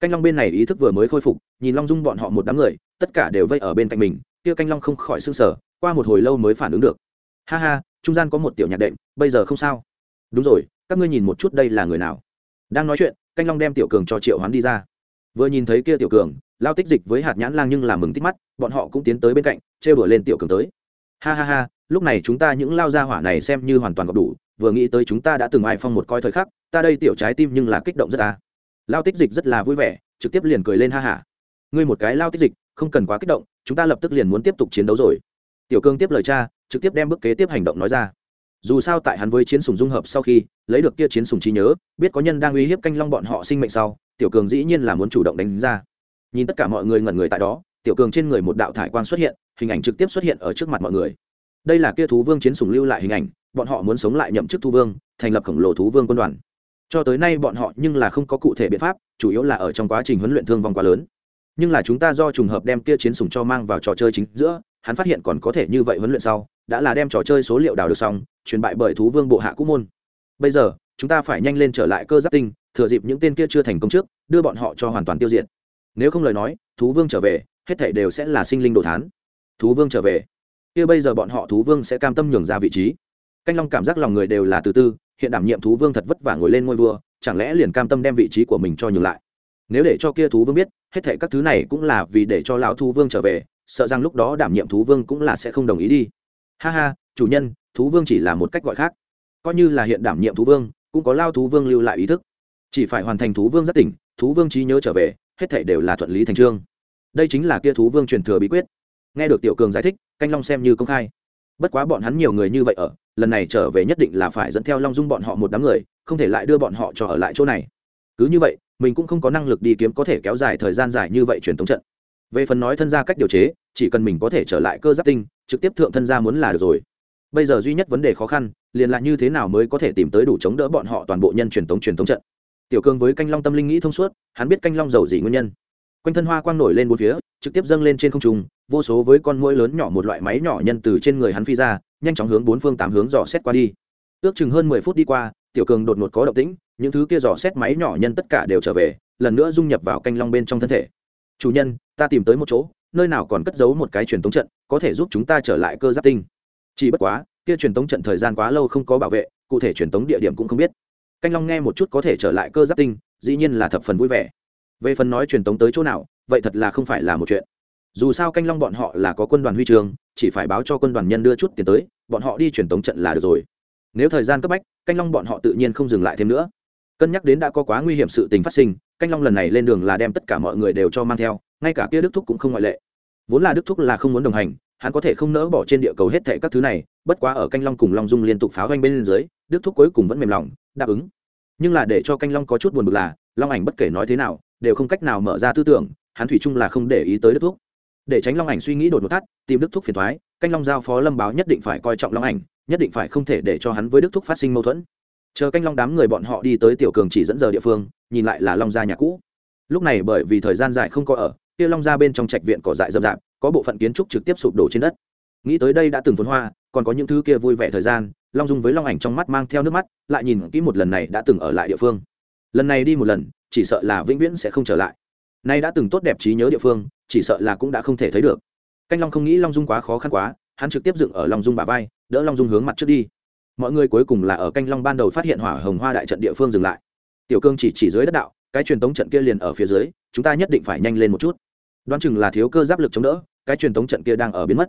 Canh long bên này ý thức vừa mới khôi phục, nhìn long dung bọn họ một đám người, tất cả đều vây ở bên cạnh mình, kia canh long không khỏi s ư n g sở qua một hồi lâu mới phản ứng được. Ha ha, trung gian có một tiểu nhạc đệm, bây giờ không sao. Đúng rồi, các ngươi nhìn một chút đây là người nào? Đang nói chuyện, canh long đem tiểu cường cho triệu hoán đi ra. Vừa nhìn thấy kia tiểu cường, lao tích dịch với hạt nhãn lang nhưng làm mừng tích mắt, bọn họ cũng tiến tới bên cạnh, trêu đuổi lên tiểu cường tới. Ha ha ha, lúc này chúng ta những lao gia hỏa này xem như hoàn toàn gặp đủ, vừa nghĩ tới chúng ta đã từng ai phong một coi thời khắc, ta đây tiểu trái tim nhưng là kích động rất ta lao tích dịch rất là vui vẻ, trực tiếp liền cười lên ha hả ngươi một cái lao tích dịch, không cần quá kích động, chúng ta lập tức liền muốn tiếp tục chiến đấu rồi. Tiểu cương tiếp lời cha, trực tiếp đem bước kế tiếp hành động nói ra dù sao tại hắn với chiến sùng dung hợp sau khi lấy được kia chiến sùng trí nhớ, biết có nhân đang uy hiếp canh long bọn họ sinh mệnh sau, tiểu cường dĩ nhiên là muốn chủ động đánh ra. Nhìn tất cả mọi người ngẩn người tại đó, tiểu cường trên người một đạo thải quang xuất hiện, hình ảnh trực tiếp xuất hiện ở trước mặt mọi người. Đây là kia thú vương chiến sùng lưu lại hình ảnh, bọn họ muốn sống lại nhậm chức thú vương, thành lập khổng lồ thú vương quân đoàn. Cho tới nay bọn họ nhưng là không có cụ thể biện pháp, chủ yếu là ở trong quá trình huấn luyện thương vong quá lớn. Nhưng là chúng ta do trùng hợp đem kia chiến sùng cho mang vào trò chơi chính giữa hắn phát hiện còn có thể như vậy huấn luyện sau, đã là đem trò chơi số liệu đào được xong, truyền bại bởi thú vương bộ hạ cũ môn. Bây giờ, chúng ta phải nhanh lên trở lại cơ giáp tinh, thừa dịp những tên kia chưa thành công trước, đưa bọn họ cho hoàn toàn tiêu diệt. Nếu không lời nói, thú vương trở về, hết thảy đều sẽ là sinh linh đồ thán. Thú vương trở về. Kia bây giờ bọn họ thú vương sẽ cam tâm nhường ra vị trí. Canh long cảm giác lòng người đều là từ tư, hiện đảm nhiệm thú vương thật vất vả ngồi lên ngôi vua, chẳng lẽ liền cam tâm đem vị trí của mình cho nhường lại? Nếu để cho kia thú vương biết, hết thảy các thứ này cũng là vì để cho lão thú vương trở về sợ rằng lúc đó đảm nhiệm thú vương cũng là sẽ không đồng ý đi. Ha ha, chủ nhân, thú vương chỉ là một cách gọi khác. Coi như là hiện đảm nhiệm thú vương, cũng có lao thú vương lưu lại ý thức. Chỉ phải hoàn thành thú vương rất tỉnh, thú vương trí nhớ trở về, hết thảy đều là thuận lý thành trương. Đây chính là kia thú vương truyền thừa bí quyết. Nghe được tiểu cường giải thích, canh long xem như công khai. Bất quá bọn hắn nhiều người như vậy ở, lần này trở về nhất định là phải dẫn theo long dung bọn họ một đám người, không thể lại đưa bọn họ cho ở lại chỗ này. Cứ như vậy, mình cũng không có năng lực đi kiếm có thể kéo dài thời gian dài như vậy truyền thống trận về phần nói thân gia cách điều chế, chỉ cần mình có thể trở lại cơ giáp tinh, trực tiếp thượng thân gia muốn là được rồi. Bây giờ duy nhất vấn đề khó khăn, liền là như thế nào mới có thể tìm tới đủ chống đỡ bọn họ toàn bộ nhân truyền thống truyền thống trận. Tiểu cương với canh long tâm linh nghĩ thông suốt, hắn biết canh long giàu gì nguyên nhân. Quanh thân hoa quang nổi lên bốn phía, trực tiếp dâng lên trên không trung, vô số với con mũi lớn nhỏ một loại máy nhỏ nhân từ trên người hắn phi ra, nhanh chóng hướng bốn phương tám hướng dò xét qua đi. Ước chừng hơn mười phút đi qua, tiểu cường đột ngột có động tĩnh, những thứ kia dò xét máy nhỏ nhân tất cả đều trở về, lần nữa dung nhập vào canh long bên trong thân thể chủ nhân, ta tìm tới một chỗ, nơi nào còn cất giấu một cái truyền tống trận, có thể giúp chúng ta trở lại cơ giáp tinh. Chỉ bất quá, kia truyền tống trận thời gian quá lâu không có bảo vệ, cụ thể truyền tống địa điểm cũng không biết. Canh long nghe một chút có thể trở lại cơ giáp tinh, dĩ nhiên là thập phần vui vẻ. Về phần nói truyền tống tới chỗ nào, vậy thật là không phải là một chuyện. Dù sao canh long bọn họ là có quân đoàn huy trường, chỉ phải báo cho quân đoàn nhân đưa chút tiền tới, bọn họ đi truyền tống trận là được rồi. Nếu thời gian cấp bách, canh long bọn họ tự nhiên không dừng lại thêm nữa cân nhắc đến đã có quá nguy hiểm sự tình phát sinh, canh long lần này lên đường là đem tất cả mọi người đều cho mang theo, ngay cả kia đức thúc cũng không ngoại lệ. Vốn là đức thúc là không muốn đồng hành, hắn có thể không nỡ bỏ trên địa cầu hết thệ các thứ này, bất quá ở canh long cùng long dung liên tục pháo doanh bên dưới, đức thúc cuối cùng vẫn mềm lòng, đáp ứng. Nhưng là để cho canh long có chút buồn bực là, long ảnh bất kể nói thế nào, đều không cách nào mở ra tư tưởng, hắn thủy chung là không để ý tới đức thúc. Để tránh long ảnh suy nghĩ đột một thắt, tìm đức thúc phiền thoái, canh long giao phó lâm báo nhất định phải coi trọng long ảnh, nhất định phải không thể để cho hắn với đức thúc phát sinh mâu thuẫn chờ canh long đám người bọn họ đi tới tiểu cường chỉ dẫn giờ địa phương, nhìn lại là long gia nhà cũ. Lúc này bởi vì thời gian dài không có ở, kia long gia bên trong trạch viện cỏ dại rậm rạp, có bộ phận kiến trúc trực tiếp sụp đổ trên đất. Nghĩ tới đây đã từng phấn hoa, còn có những thứ kia vui vẻ thời gian, long dung với long ảnh trong mắt mang theo nước mắt, lại nhìn kỹ một lần này đã từng ở lại địa phương. Lần này đi một lần, chỉ sợ là vĩnh viễn sẽ không trở lại. Nay đã từng tốt đẹp trí nhớ địa phương, chỉ sợ là cũng đã không thể thấy được. Canh long không nghĩ long dung quá khó khăn quá, hắn trực tiếp dựng ở long dung bà vai, đỡ long dung hướng mặt trước đi mọi người cuối cùng là ở canh long ban đầu phát hiện hỏa hồng hoa đại trận địa phương dừng lại. Tiểu cương chỉ chỉ dưới đất đạo, cái truyền tống trận kia liền ở phía dưới, chúng ta nhất định phải nhanh lên một chút. Đoán chừng là thiếu cơ giáp lực chống đỡ, cái truyền tống trận kia đang ở biến mất.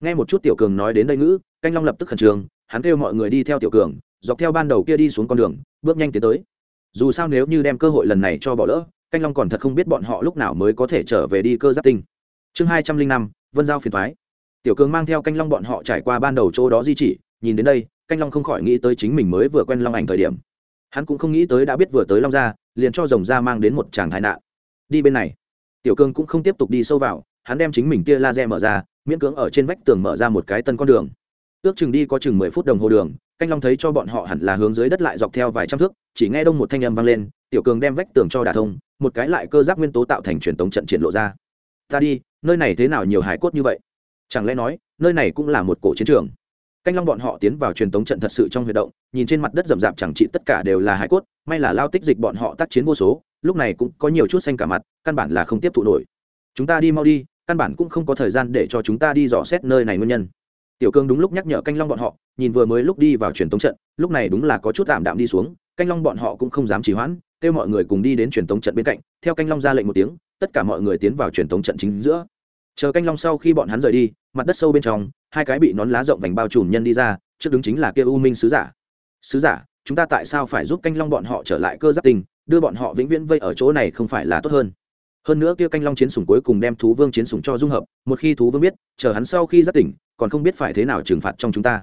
Nghe một chút tiểu cường nói đến đây ngữ, canh long lập tức khẩn trương, hắn kêu mọi người đi theo tiểu cường, dọc theo ban đầu kia đi xuống con đường, bước nhanh tiến tới. Dù sao nếu như đem cơ hội lần này cho bỏ lỡ, canh long còn thật không biết bọn họ lúc nào mới có thể trở về đi cơ giáp tinh. Chương hai trăm linh năm, vân giao phiền thoái tiểu cường mang theo canh long bọn họ trải qua ban đầu chỗ đó di chỉ, nhìn đến đây canh long không khỏi nghĩ tới chính mình mới vừa quen long ảnh thời điểm. Hắn cũng không nghĩ tới đã biết vừa tới long gia, liền cho rồng gia mang đến một tràng thái nạn. Đi bên này. Tiểu Cương cũng không tiếp tục đi sâu vào hắn đem chính mình tia laser mở ra miễn cưỡng ở trên vách tường mở ra một cái tân con đường. Ước chừng đi có chừng mười phút đồng hồ đường canh long thấy cho bọn họ hẳn là hướng dưới đất lại dọc theo vài trăm thước chỉ nghe đông một thanh âm vang lên tiểu cường đem vách tường cho đả thông một cái lại cơ giác nguyên tố tạo thành truyền tống trận triển lộ ra. Ta đi nơi này thế nào nhiều hải cốt như vậy? Chẳng lẽ nói nơi này cũng là một cổ chiến trường? Canh long bọn họ tiến vào truyền tống trận thật sự trong huy động, nhìn trên mặt đất rậm rạp chẳng trị tất cả đều là hải cốt, may là lao tích dịch bọn họ tác chiến vô số, lúc này cũng có nhiều chút xanh cả mặt, căn bản là không tiếp thụ nổi. Chúng ta đi mau đi, căn bản cũng không có thời gian để cho chúng ta đi dò xét nơi này nguyên nhân. Tiểu cương đúng lúc nhắc nhở canh long bọn họ, nhìn vừa mới lúc đi vào truyền tống trận, lúc này đúng là có chút tạm đạm đi xuống, canh long bọn họ cũng không dám trì hoãn, kêu mọi người cùng đi đến truyền tống trận bên cạnh, theo canh long ra lệnh một tiếng, tất cả mọi người tiến vào truyền tống trận chính giữa chờ canh long sau khi bọn hắn rời đi, mặt đất sâu bên trong, hai cái bị nón lá rộng vành bao trùm nhân đi ra, trước đứng chính là kia u minh sứ giả. Sứ giả, chúng ta tại sao phải giúp canh long bọn họ trở lại cơ giáp tình, đưa bọn họ vĩnh viễn vây ở chỗ này không phải là tốt hơn? Hơn nữa kia canh long chiến sủng cuối cùng đem thú vương chiến sủng cho dung hợp, một khi thú vương biết, chờ hắn sau khi giác tỉnh còn không biết phải thế nào trừng phạt trong chúng ta.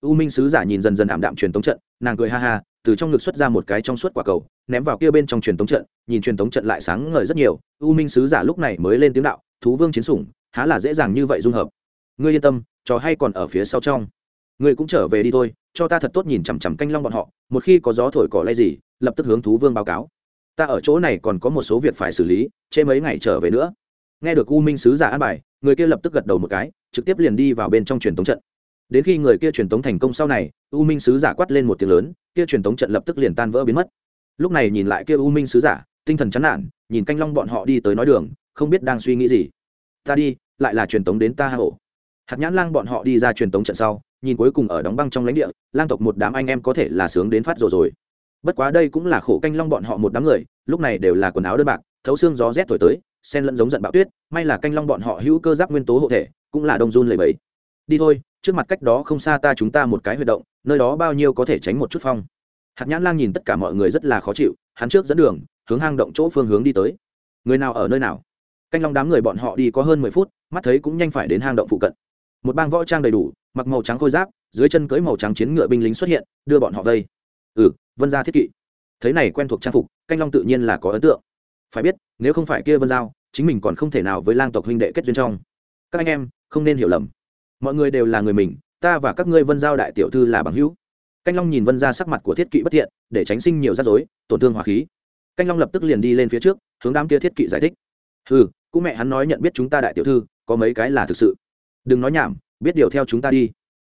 U minh sứ giả nhìn dần dần ảm đạm truyền tống trận, nàng cười ha ha, từ trong ngực xuất ra một cái trong suốt quả cầu, ném vào kia bên trong truyền tống trận, nhìn truyền tống trận lại sáng ngời rất nhiều, u minh sứ giả lúc này mới lên tiếng đạo thú vương chiến sủng, há là dễ dàng như vậy dung hợp. Ngươi yên tâm, trò hay còn ở phía sau trong. Ngươi cũng trở về đi thôi, cho ta thật tốt nhìn chằm chằm canh long bọn họ, một khi có gió thổi cỏ lay gì, lập tức hướng thú vương báo cáo. Ta ở chỗ này còn có một số việc phải xử lý, chê mấy ngày trở về nữa. Nghe được u minh sứ giả an bài, người kia lập tức gật đầu một cái, trực tiếp liền đi vào bên trong truyền tống trận. Đến khi người kia truyền tống thành công sau này, u minh sứ giả quát lên một tiếng lớn, kia truyền tống trận lập tức liền tan vỡ biến mất. Lúc này nhìn lại kia u minh sứ giả, tinh thần chán nản, nhìn canh long bọn họ đi tới nói đường không biết đang suy nghĩ gì. Ta đi, lại là truyền tống đến ta hạ hạt nhãn lang bọn họ đi ra truyền tống trận sau, nhìn cuối cùng ở đóng băng trong lãnh địa, lang tộc một đám anh em có thể là sướng đến phát rồi rồi. Bất quá đây cũng là khổ canh long bọn họ một đám người, lúc này đều là quần áo đơn bạc, thấu xương gió rét thổi tới, sen lẫn giống giận bão tuyết, may là canh long bọn họ hữu cơ giáp nguyên tố hộ thể, cũng là đông run lầy bẫy. Đi thôi, trước mặt cách đó không xa ta chúng ta một cái huy động, nơi đó bao nhiêu có thể tránh một chút phong. Hạt nhãn lang nhìn tất cả mọi người rất là khó chịu, hắn trước dẫn đường, hướng hang động chỗ phương hướng đi tới. Người nào ở nơi nào? Canh long đám người bọn họ đi có hơn mười phút, mắt thấy cũng nhanh phải đến hang động phụ cận. Một bang võ trang đầy đủ, mặc màu trắng khôi giáp, dưới chân cưỡi màu trắng chiến ngựa binh lính xuất hiện, đưa bọn họ vây. Ừ vân gia thiết kỵ. Thấy này quen thuộc trang phục, canh long tự nhiên là có ấn tượng. Phải biết, nếu không phải kia vân giao, chính mình còn không thể nào với lang tộc huynh đệ kết duyên trong. Các anh em, không nên hiểu lầm. Mọi người đều là người mình, ta và các ngươi vân giao đại tiểu thư là bằng hữu. Canh long nhìn vân ra sắc mặt của thiết kỵ bất thiện, để tránh sinh nhiều rắc rối, tổn thương hỏa khí. Canh long lập tức liền đi lên phía trước, hướng đám kia thiết kỵ giải thích. Ừ cũng mẹ hắn nói nhận biết chúng ta đại tiểu thư, có mấy cái là thực sự. Đừng nói nhảm, biết điều theo chúng ta đi.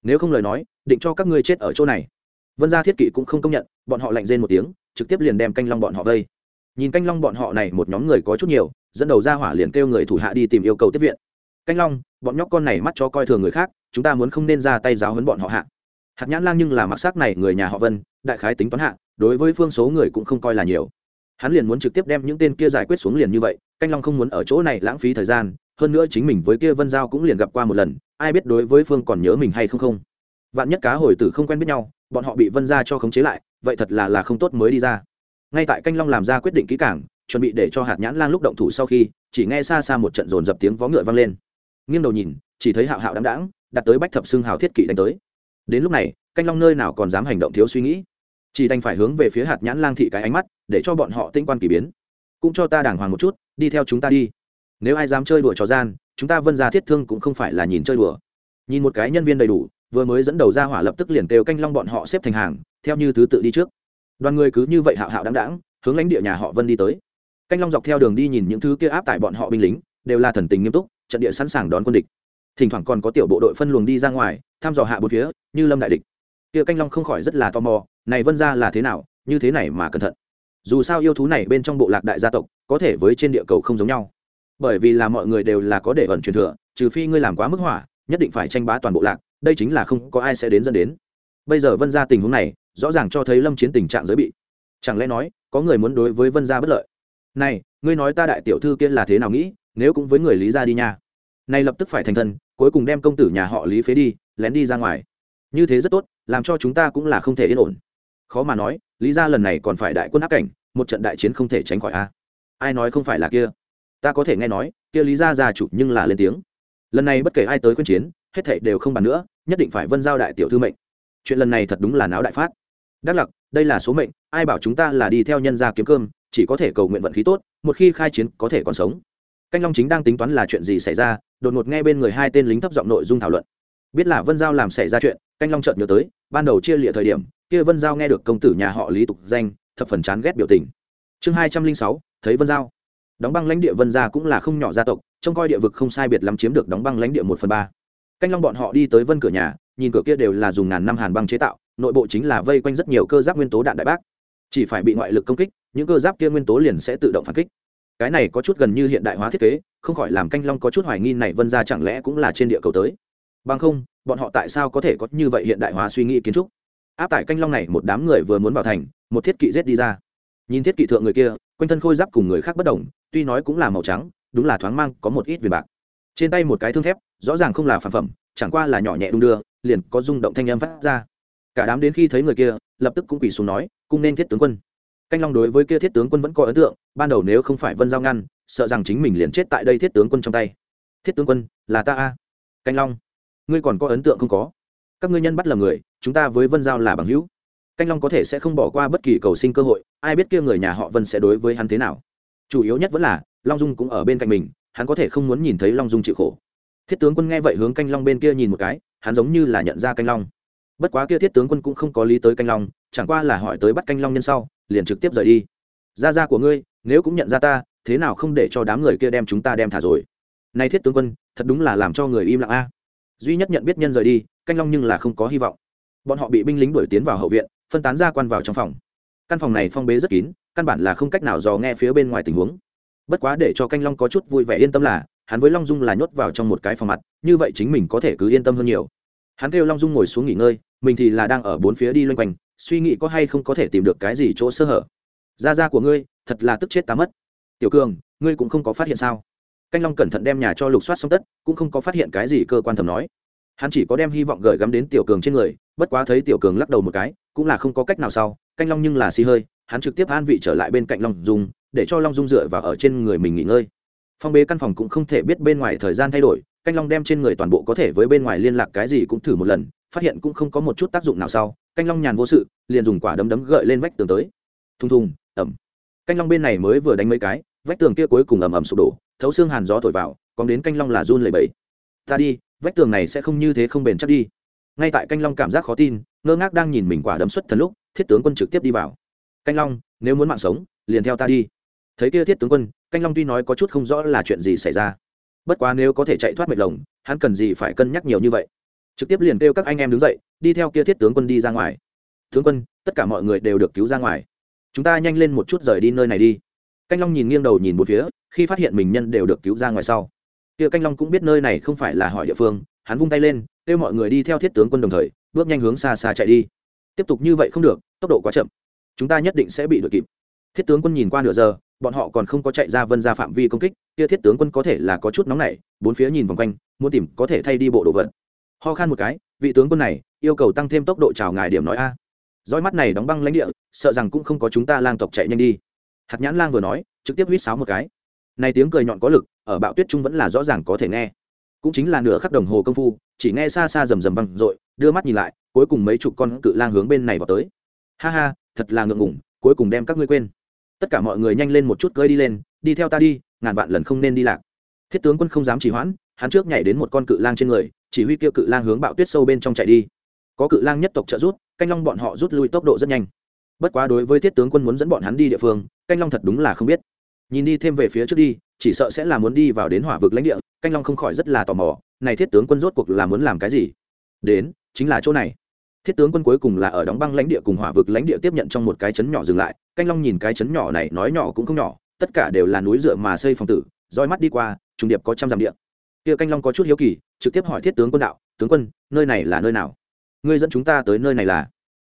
Nếu không lời nói, định cho các ngươi chết ở chỗ này. Vân gia thiết kỵ cũng không công nhận, bọn họ lạnh rên một tiếng, trực tiếp liền đem canh long bọn họ vây. Nhìn canh long bọn họ này một nhóm người có chút nhiều, dẫn đầu ra hỏa liền kêu người thủ hạ đi tìm yêu cầu tiếp viện. Canh long, bọn nhóc con này mắt cho coi thường người khác, chúng ta muốn không nên ra tay giáo hấn bọn họ hạ. Hạt nhãn lang nhưng là mặc xác này người nhà họ vân, đại khái tính toán hạ, đối với phương số người cũng không coi là nhiều hắn liền muốn trực tiếp đem những tên kia giải quyết xuống liền như vậy, canh long không muốn ở chỗ này lãng phí thời gian, hơn nữa chính mình với kia vân giao cũng liền gặp qua một lần, ai biết đối với phương còn nhớ mình hay không không? Vạn nhất cá hồi tử không quen biết nhau, bọn họ bị vân ra cho khống chế lại, vậy thật là là không tốt mới đi ra. Ngay tại canh long làm ra quyết định kỹ cảng chuẩn bị để cho hạt nhãn lang lúc động thủ sau khi, chỉ nghe xa xa một trận dồn dập tiếng vó ngựa vang lên. Nghiêng đầu nhìn, chỉ thấy hạo hạo đáng đáng đặt tới bách thập xương hào thiết kỵ đánh tới. Đến lúc này, canh long nơi nào còn dám hành động thiếu suy nghĩ chỉ đành phải hướng về phía hạt nhãn lang thị cái ánh mắt, để cho bọn họ tinh quan kỳ biến. Cũng cho ta đàng hoàng một chút, đi theo chúng ta đi. Nếu ai dám chơi đùa trò gian, chúng ta vân ra thiết thương cũng không phải là nhìn chơi đùa. Nhìn một cái nhân viên đầy đủ, vừa mới dẫn đầu ra hỏa lập tức liền kêu canh long bọn họ xếp thành hàng, theo như thứ tự đi trước. Đoàn người cứ như vậy hạo hạo đáng đáng hướng lãnh địa nhà họ vân đi tới. Canh long dọc theo đường đi nhìn những thứ kia áp tại bọn họ binh lính, đều là thần tình nghiêm túc, trận địa sẵn sàng đón quân địch. Thỉnh thoảng còn có tiểu bộ đội phân luồng đi ra ngoài, thăm dò hạ bốn phía, như lâm đại địch kia canh long không khỏi rất là tò mò, này vân ra là thế nào, như thế này mà cẩn thận. Dù sao yêu thú này bên trong bộ lạc đại gia tộc, có thể với trên địa cầu không giống nhau. Bởi vì là mọi người đều là có để ẩn truyền thừa, trừ phi ngươi làm quá mức hỏa, nhất định phải tranh bá toàn bộ lạc, đây chính là không có ai sẽ đến dẫn đến. Bây giờ vân ra tình huống này, rõ ràng cho thấy lâm chiến tình trạng giới bị. Chẳng lẽ nói, có người muốn đối với vân gia bất lợi? Này, ngươi nói ta đại tiểu thư kia là thế nào nghĩ, nếu cũng với người lý ra đi nha. Này lập tức phải thành thân, cuối cùng đem công tử nhà họ lý phế đi, lén đi ra ngoài. Như thế rất tốt làm cho chúng ta cũng là không thể yên ổn. Khó mà nói, lý ra lần này còn phải đại quân áp cảnh, một trận đại chiến không thể tránh khỏi a. Ai nói không phải là kia? Ta có thể nghe nói, kia lý ra già chủ nhưng là lên tiếng. Lần này bất kể ai tới khuyên chiến, hết thảy đều không bàn nữa, nhất định phải vân giao đại tiểu thư mệnh. Chuyện lần này thật đúng là náo đại phát. Đắc lặc, đây là số mệnh, ai bảo chúng ta là đi theo nhân gia kiếm cơm, chỉ có thể cầu nguyện vận khí tốt, một khi khai chiến có thể còn sống. Canh long chính đang tính toán là chuyện gì xảy ra, đột ngột nghe bên người hai tên lính thấp giọng nội dung thảo luận biết là vân giao làm xảy ra chuyện, canh long chợt nhớ tới, ban đầu chia lịa thời điểm, kia vân giao nghe được công tử nhà họ lý tục danh, thập phần chán ghét biểu tình. Chương hai trăm linh sáu, thấy vân giao. Đóng băng lãnh địa vân gia cũng là không nhỏ gia tộc, trông coi địa vực không sai biệt lắm chiếm được đóng băng lãnh địa một phần ba. Canh long bọn họ đi tới vân cửa nhà, nhìn cửa kia đều là dùng ngàn năm hàn băng chế tạo, nội bộ chính là vây quanh rất nhiều cơ giáp nguyên tố đạn đại bác. Chỉ phải bị ngoại lực công kích, những cơ giáp kia nguyên tố liền sẽ tự động phản kích. Cái này có chút gần như hiện đại hóa thiết kế, không khỏi làm canh long có chút hoài nghi này vân ra chẳng lẽ cũng là trên địa cầu tới bằng không, bọn họ tại sao có thể có như vậy hiện đại hóa suy nghĩ kiến trúc? Áp tải canh long này một đám người vừa muốn vào thành, một thiết kỵ rết đi ra. Nhìn thiết kỵ thượng người kia, quanh thân khôi giáp cùng người khác bất đồng, tuy nói cũng là màu trắng, đúng là thoáng mang có một ít viền bạc. Trên tay một cái thương thép, rõ ràng không là phản phẩm, chẳng qua là nhỏ nhẹ đung đưa, liền có rung động thanh âm phát ra. Cả đám đến khi thấy người kia, lập tức cũng quỳ xuống nói, cung nên thiết tướng quân. Canh long đối với kia thiết tướng quân vẫn có ấn tượng, ban đầu nếu không phải vân giao ngăn, sợ rằng chính mình liền chết tại đây thiết tướng quân trong tay. Thiết tướng quân, là ta a. Canh long ngươi còn có ấn tượng không có? Các ngươi nhân bắt lầm người, chúng ta với vân giao là bằng hữu. Canh long có thể sẽ không bỏ qua bất kỳ cầu sinh cơ hội, ai biết kia người nhà họ vân sẽ đối với hắn thế nào. Chủ yếu nhất vẫn là, long dung cũng ở bên cạnh mình, hắn có thể không muốn nhìn thấy long dung chịu khổ. Thiết tướng quân nghe vậy hướng canh long bên kia nhìn một cái, hắn giống như là nhận ra canh long. Bất quá kia thiết tướng quân cũng không có lý tới canh long, chẳng qua là hỏi tới bắt canh long nhân sau, liền trực tiếp rời đi. Gia gia của ngươi, nếu cũng nhận ra ta, thế nào không để cho đám người kia đem chúng ta đem thả rồi? Nay thiết tướng quân, thật đúng là làm cho người im lặng a duy nhất nhận biết nhân rời đi, canh long nhưng là không có hy vọng. Bọn họ bị binh lính đuổi tiến vào hậu viện, phân tán ra quan vào trong phòng. Căn phòng này phong bế rất kín, căn bản là không cách nào dò nghe phía bên ngoài tình huống. Bất quá để cho canh long có chút vui vẻ yên tâm là, hắn với long dung là nhốt vào trong một cái phòng mặt, như vậy chính mình có thể cứ yên tâm hơn nhiều. Hắn kêu long dung ngồi xuống nghỉ ngơi, mình thì là đang ở bốn phía đi loanh quanh, suy nghĩ có hay không có thể tìm được cái gì chỗ sơ hở. Gia gia của ngươi, thật là tức chết ta mất. Tiểu cường, ngươi cũng không có phát hiện sao? Canh long cẩn thận đem nhà cho lục soát xong tất, cũng không có phát hiện cái gì cơ quan thầm nói. Hắn chỉ có đem hy vọng gửi gắm đến tiểu cường trên người, bất quá thấy tiểu cường lắc đầu một cái, cũng là không có cách nào sau, canh long nhưng là xì hơi, hắn trực tiếp an vị trở lại bên cạnh long dung, để cho long dung dựa vào ở trên người mình nghỉ ngơi. Phong bế căn phòng cũng không thể biết bên ngoài thời gian thay đổi, canh long đem trên người toàn bộ có thể với bên ngoài liên lạc cái gì cũng thử một lần, phát hiện cũng không có một chút tác dụng nào sau, canh long nhàn vô sự, liền dùng quả đấm đấm gợi lên vách tường tới. Thùng thùng ẩm canh long bên này mới vừa đánh mấy cái, vách tường kia cuối cùng ầm ầm sụp đổ thấu xương hàn gió thổi vào còn đến canh long là run lầy bẫy ta đi, vách tường này sẽ không như thế không bền chắc đi. Ngay tại canh long cảm giác khó tin, ngơ ngác đang nhìn mình quả đấm xuất thần lúc, thiết tướng quân trực tiếp đi vào. Canh long, nếu muốn mạng sống, liền theo ta đi. Thấy kia thiết tướng quân, canh long tuy nói có chút không rõ là chuyện gì xảy ra, bất quá nếu có thể chạy thoát mệt lồng, hắn cần gì phải cân nhắc nhiều như vậy? Trực tiếp liền kêu các anh em đứng dậy, đi theo kia thiết tướng quân đi ra ngoài. Tướng quân, tất cả mọi người đều được cứu ra ngoài. Chúng ta nhanh lên một chút rời đi nơi này đi canh long nhìn nghiêng đầu nhìn một phía, khi phát hiện mình nhân đều được cứu ra ngoài sau. Kia canh long cũng biết nơi này không phải là hỏi địa phương, hắn vung tay lên, kêu mọi người đi theo thiết tướng quân đồng thời, bước nhanh hướng xa xa chạy đi. Tiếp tục như vậy không được, tốc độ quá chậm. Chúng ta nhất định sẽ bị đuổi kịp. Thiết tướng quân nhìn qua nửa giờ, bọn họ còn không có chạy ra vân ra phạm vi công kích, kia thiết tướng quân có thể là có chút nóng nảy, bốn phía nhìn vòng quanh, muốn tìm có thể thay đi bộ đồ vật. Ho khan một cái, vị tướng quân này, yêu cầu tăng thêm tốc độ chào ngài điểm nói a. Roi mắt này đóng băng lãnh địa, sợ rằng cũng không có chúng ta lang tộc chạy nhanh đi hạt nhãn lang vừa nói, trực tiếp huýt sáo một cái. Này tiếng cười nhọn có lực, ở bạo tuyết trung vẫn là rõ ràng có thể nghe. Cũng chính là nửa khắc đồng hồ công phu, chỉ nghe xa xa rầm rầm văng r đưa mắt nhìn lại, cuối cùng mấy chục con cự lang hướng bên này vào tới. Ha ha, thật là ngượng ngủng cuối cùng đem các ngươi quên. Tất cả mọi người nhanh lên một chút cơi đi lên, đi theo ta đi, ngàn vạn lần không nên đi lạc. Thiết tướng quân không dám trì hoãn, hắn trước nhảy đến một con cự lang trên người, chỉ huy kêu cự lang hướng bạo tuyết sâu bên trong chạy đi. Có cự lang nhất tộc trợ rút canh long bọn họ rút lui tốc độ rất nhanh. Bất quá đối với thiết tướng quân muốn dẫn bọn hắn đi địa phương canh long thật đúng là không biết. Nhìn đi thêm về phía trước đi, chỉ sợ sẽ là muốn đi vào đến hỏa vực lãnh địa, canh long không khỏi rất là tò mò, này thiết tướng quân rốt cuộc là muốn làm cái gì? Đến, chính là chỗ này. Thiết tướng quân cuối cùng là ở đóng băng lãnh địa cùng hỏa vực lãnh địa tiếp nhận trong một cái chấn nhỏ dừng lại, canh long nhìn cái chấn nhỏ này nói nhỏ cũng không nhỏ, tất cả đều là núi dựa mà xây phòng tử, roi mắt đi qua, trùng điệp có trăm dặm địa. Kia canh long có chút hiếu kỳ, trực tiếp hỏi thiết tướng quân đạo, tướng quân, nơi này là nơi nào? Ngươi dẫn chúng ta tới nơi này là.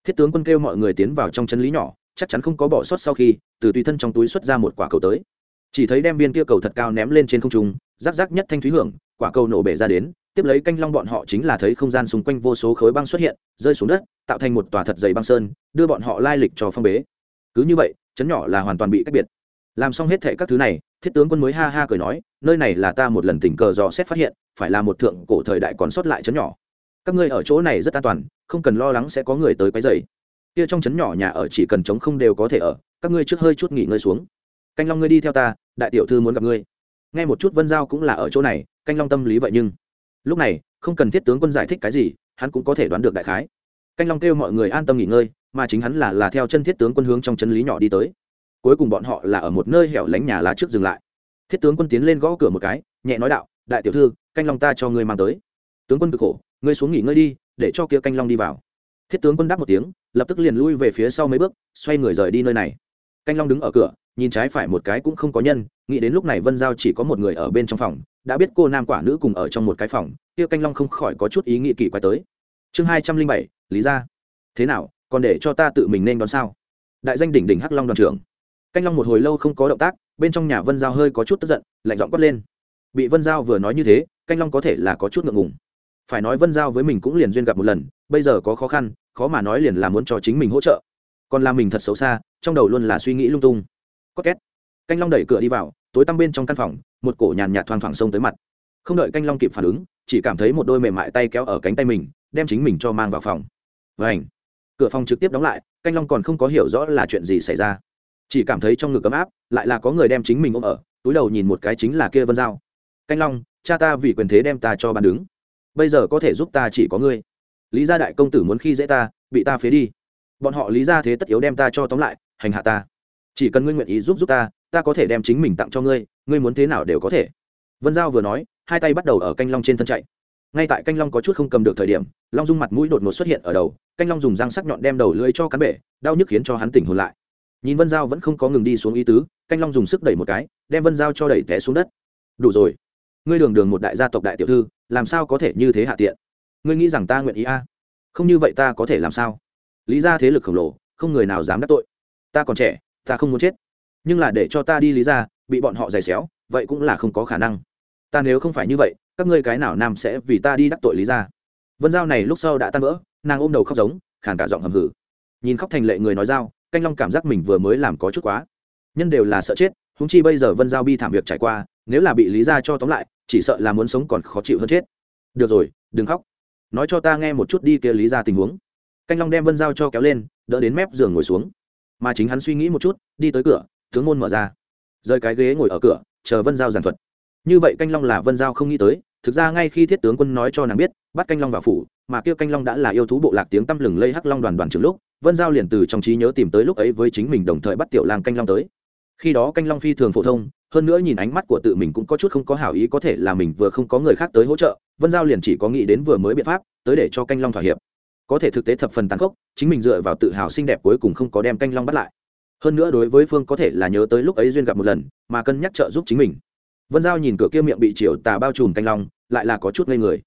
Thiết tướng quân kêu mọi người tiến vào trong chân lý nhỏ chắc chắn không có bỏ sót sau khi, từ tùy thân trong túi xuất ra một quả cầu tới. Chỉ thấy đem viên kia cầu thật cao ném lên trên không trung rác rác nhất thanh thúy hưởng, quả cầu nổ bể ra đến, tiếp lấy canh long bọn họ chính là thấy không gian xung quanh vô số khối băng xuất hiện, rơi xuống đất, tạo thành một tòa thật dày băng sơn, đưa bọn họ lai lịch cho phong bế. Cứ như vậy chấn nhỏ là hoàn toàn bị cách biệt. Làm xong hết thệ các thứ này, thiết tướng quân mới ha ha cười nói, nơi này là ta một lần tình cờ dò xét phát hiện, phải là một thượng cổ thời đại còn sót lại chấn nhỏ. Các ngươi ở chỗ này rất an toàn, không cần lo lắng sẽ có người tới quấy dày kia trong chấn nhỏ nhà ở chỉ cần chống không đều có thể ở, các ngươi trước hơi chút nghỉ ngơi xuống. Canh long ngươi đi theo ta, đại tiểu thư muốn gặp ngươi. Nghe một chút vân giao cũng là ở chỗ này, canh long tâm lý vậy nhưng. Lúc này, không cần thiết tướng quân giải thích cái gì, hắn cũng có thể đoán được đại khái. Canh long kêu mọi người an tâm nghỉ ngơi, mà chính hắn là là theo chân thiết tướng quân hướng trong chân lý nhỏ đi tới. Cuối cùng bọn họ là ở một nơi hẻo lánh nhà lá trước dừng lại. Thiết tướng quân tiến lên gõ cửa một cái, nhẹ nói đạo, đại tiểu thư, canh long ta cho ngươi mang tới. Tướng quân cực khổ, ngươi xuống nghỉ ngơi đi, để cho kia canh long đi vào thiết tướng quân đáp một tiếng, lập tức liền lui về phía sau mấy bước, xoay người rời đi nơi này. Canh long đứng ở cửa, nhìn trái phải một cái cũng không có nhân, nghĩ đến lúc này vân giao chỉ có một người ở bên trong phòng, đã biết cô nam quả nữ cùng ở trong một cái phòng, kia canh long không khỏi có chút ý nghĩ kỳ quái tới. Chương hai trăm linh bảy, lý ra thế nào, còn để cho ta tự mình nên đón sao? Đại danh đỉnh đỉnh hắc long đoàn trưởng. Canh long một hồi lâu không có động tác, bên trong nhà vân giao hơi có chút tức giận, lạnh giọng quát lên. Bị vân giao vừa nói như thế, canh long có thể là có chút ngượng ngùng. Phải nói vân giao với mình cũng liền duyên gặp một lần, bây giờ có khó khăn khó mà nói liền là muốn cho chính mình hỗ trợ. Còn là mình thật xấu xa, trong đầu luôn là suy nghĩ lung tung. Có két. Canh long đẩy cửa đi vào, tối tăm bên trong căn phòng, một cổ nhàn nhạt thoang thoảng xông tới mặt. Không đợi canh long kịp phản ứng, chỉ cảm thấy một đôi mềm mại tay kéo ở cánh tay mình, đem chính mình cho mang vào phòng. Và ảnh cửa phòng trực tiếp đóng lại, canh long còn không có hiểu rõ là chuyện gì xảy ra. Chỉ cảm thấy trong ngực ấm áp, lại là có người đem chính mình ôm ở, túi đầu nhìn một cái chính là kia vân giao. Canh long, cha ta vì quyền thế đem ta cho bàn đứng. Bây giờ có thể giúp ta chỉ có ngươi lý gia đại công tử muốn khi dễ ta, bị ta phế đi. Bọn họ lý gia thế tất yếu đem ta cho tóm lại, hành hạ ta. Chỉ cần ngươi nguyện ý giúp giúp ta ta có thể đem chính mình tặng cho ngươi ngươi muốn thế nào đều có thể. Vân giao vừa nói, hai tay bắt đầu ở canh long trên thân chạy. Ngay tại canh long có chút không cầm được thời điểm, long dung mặt mũi đột ngột xuất hiện ở đầu, canh long dùng răng sắc nhọn đem đầu lưỡi cho cán bể, đau nhức khiến cho hắn tỉnh hồn lại. Nhìn vân giao vẫn không có ngừng đi xuống ý tứ, canh long dùng sức đẩy một cái, đem vân giao cho đẩy té xuống đất. Đủ rồi. Ngươi đường đường một đại gia tộc đại tiểu thư, làm sao có thể như thế hạ tiện? Ngươi nghĩ rằng ta nguyện ý a? À? không như vậy ta có thể làm sao? Lý ra thế lực khổng lồ, không người nào dám đắc tội. Ta còn trẻ, ta không muốn chết. Nhưng là để cho ta đi lý ra bị bọn họ giày xéo, vậy cũng là không có khả năng. Ta nếu không phải như vậy, các ngươi cái nào nam sẽ vì ta đi đắc tội lý ra vân giao này lúc sau đã tan vỡ, nàng ôm đầu khóc giống, khàn cả giọng hầm hử nhìn khóc thành lệ người nói giao, canh long cảm giác mình vừa mới làm có chút quá. Nhân đều là sợ chết húng chi bây giờ vân giao bi thảm việc trải qua, nếu là bị lý ra cho tóm lại, chỉ sợ là muốn sống còn khó chịu hơn chết. Được rồi, đừng khóc nói cho ta nghe một chút đi kia lý ra tình huống. Canh long đem vân giao cho kéo lên, đỡ đến mép giường ngồi xuống. Mà chính hắn suy nghĩ một chút, đi tới cửa, tướng môn mở ra. Rời cái ghế ngồi ở cửa, chờ vân giao giảng thuật. Như vậy canh long là vân giao không nghĩ tới, thực ra ngay khi thiết tướng quân nói cho nàng biết, bắt canh long vào phủ, mà kia canh long đã là yêu thú bộ lạc tiếng tăm lừng lây hắc long đoàn đoàn trưởng lúc, vân giao liền từ trong trí nhớ tìm tới lúc ấy với chính mình đồng thời bắt tiểu lang canh long tới. Khi đó canh long phi thường phổ thông, hơn nữa nhìn ánh mắt của tự mình cũng có chút không có hảo ý có thể là mình vừa không có người khác tới hỗ trợ vân giao liền chỉ có nghĩ đến vừa mới biện pháp, tới để cho canh long thỏa hiệp. Có thể thực tế thập phần tàn khốc, chính mình dựa vào tự hào xinh đẹp cuối cùng không có đem canh long bắt lại. Hơn nữa đối với phương có thể là nhớ tới lúc ấy duyên gặp một lần, mà cân nhắc trợ giúp chính mình. Vân giao nhìn cửa kia miệng bị chiều tà bao trùm canh long, lại là có chút ngây người.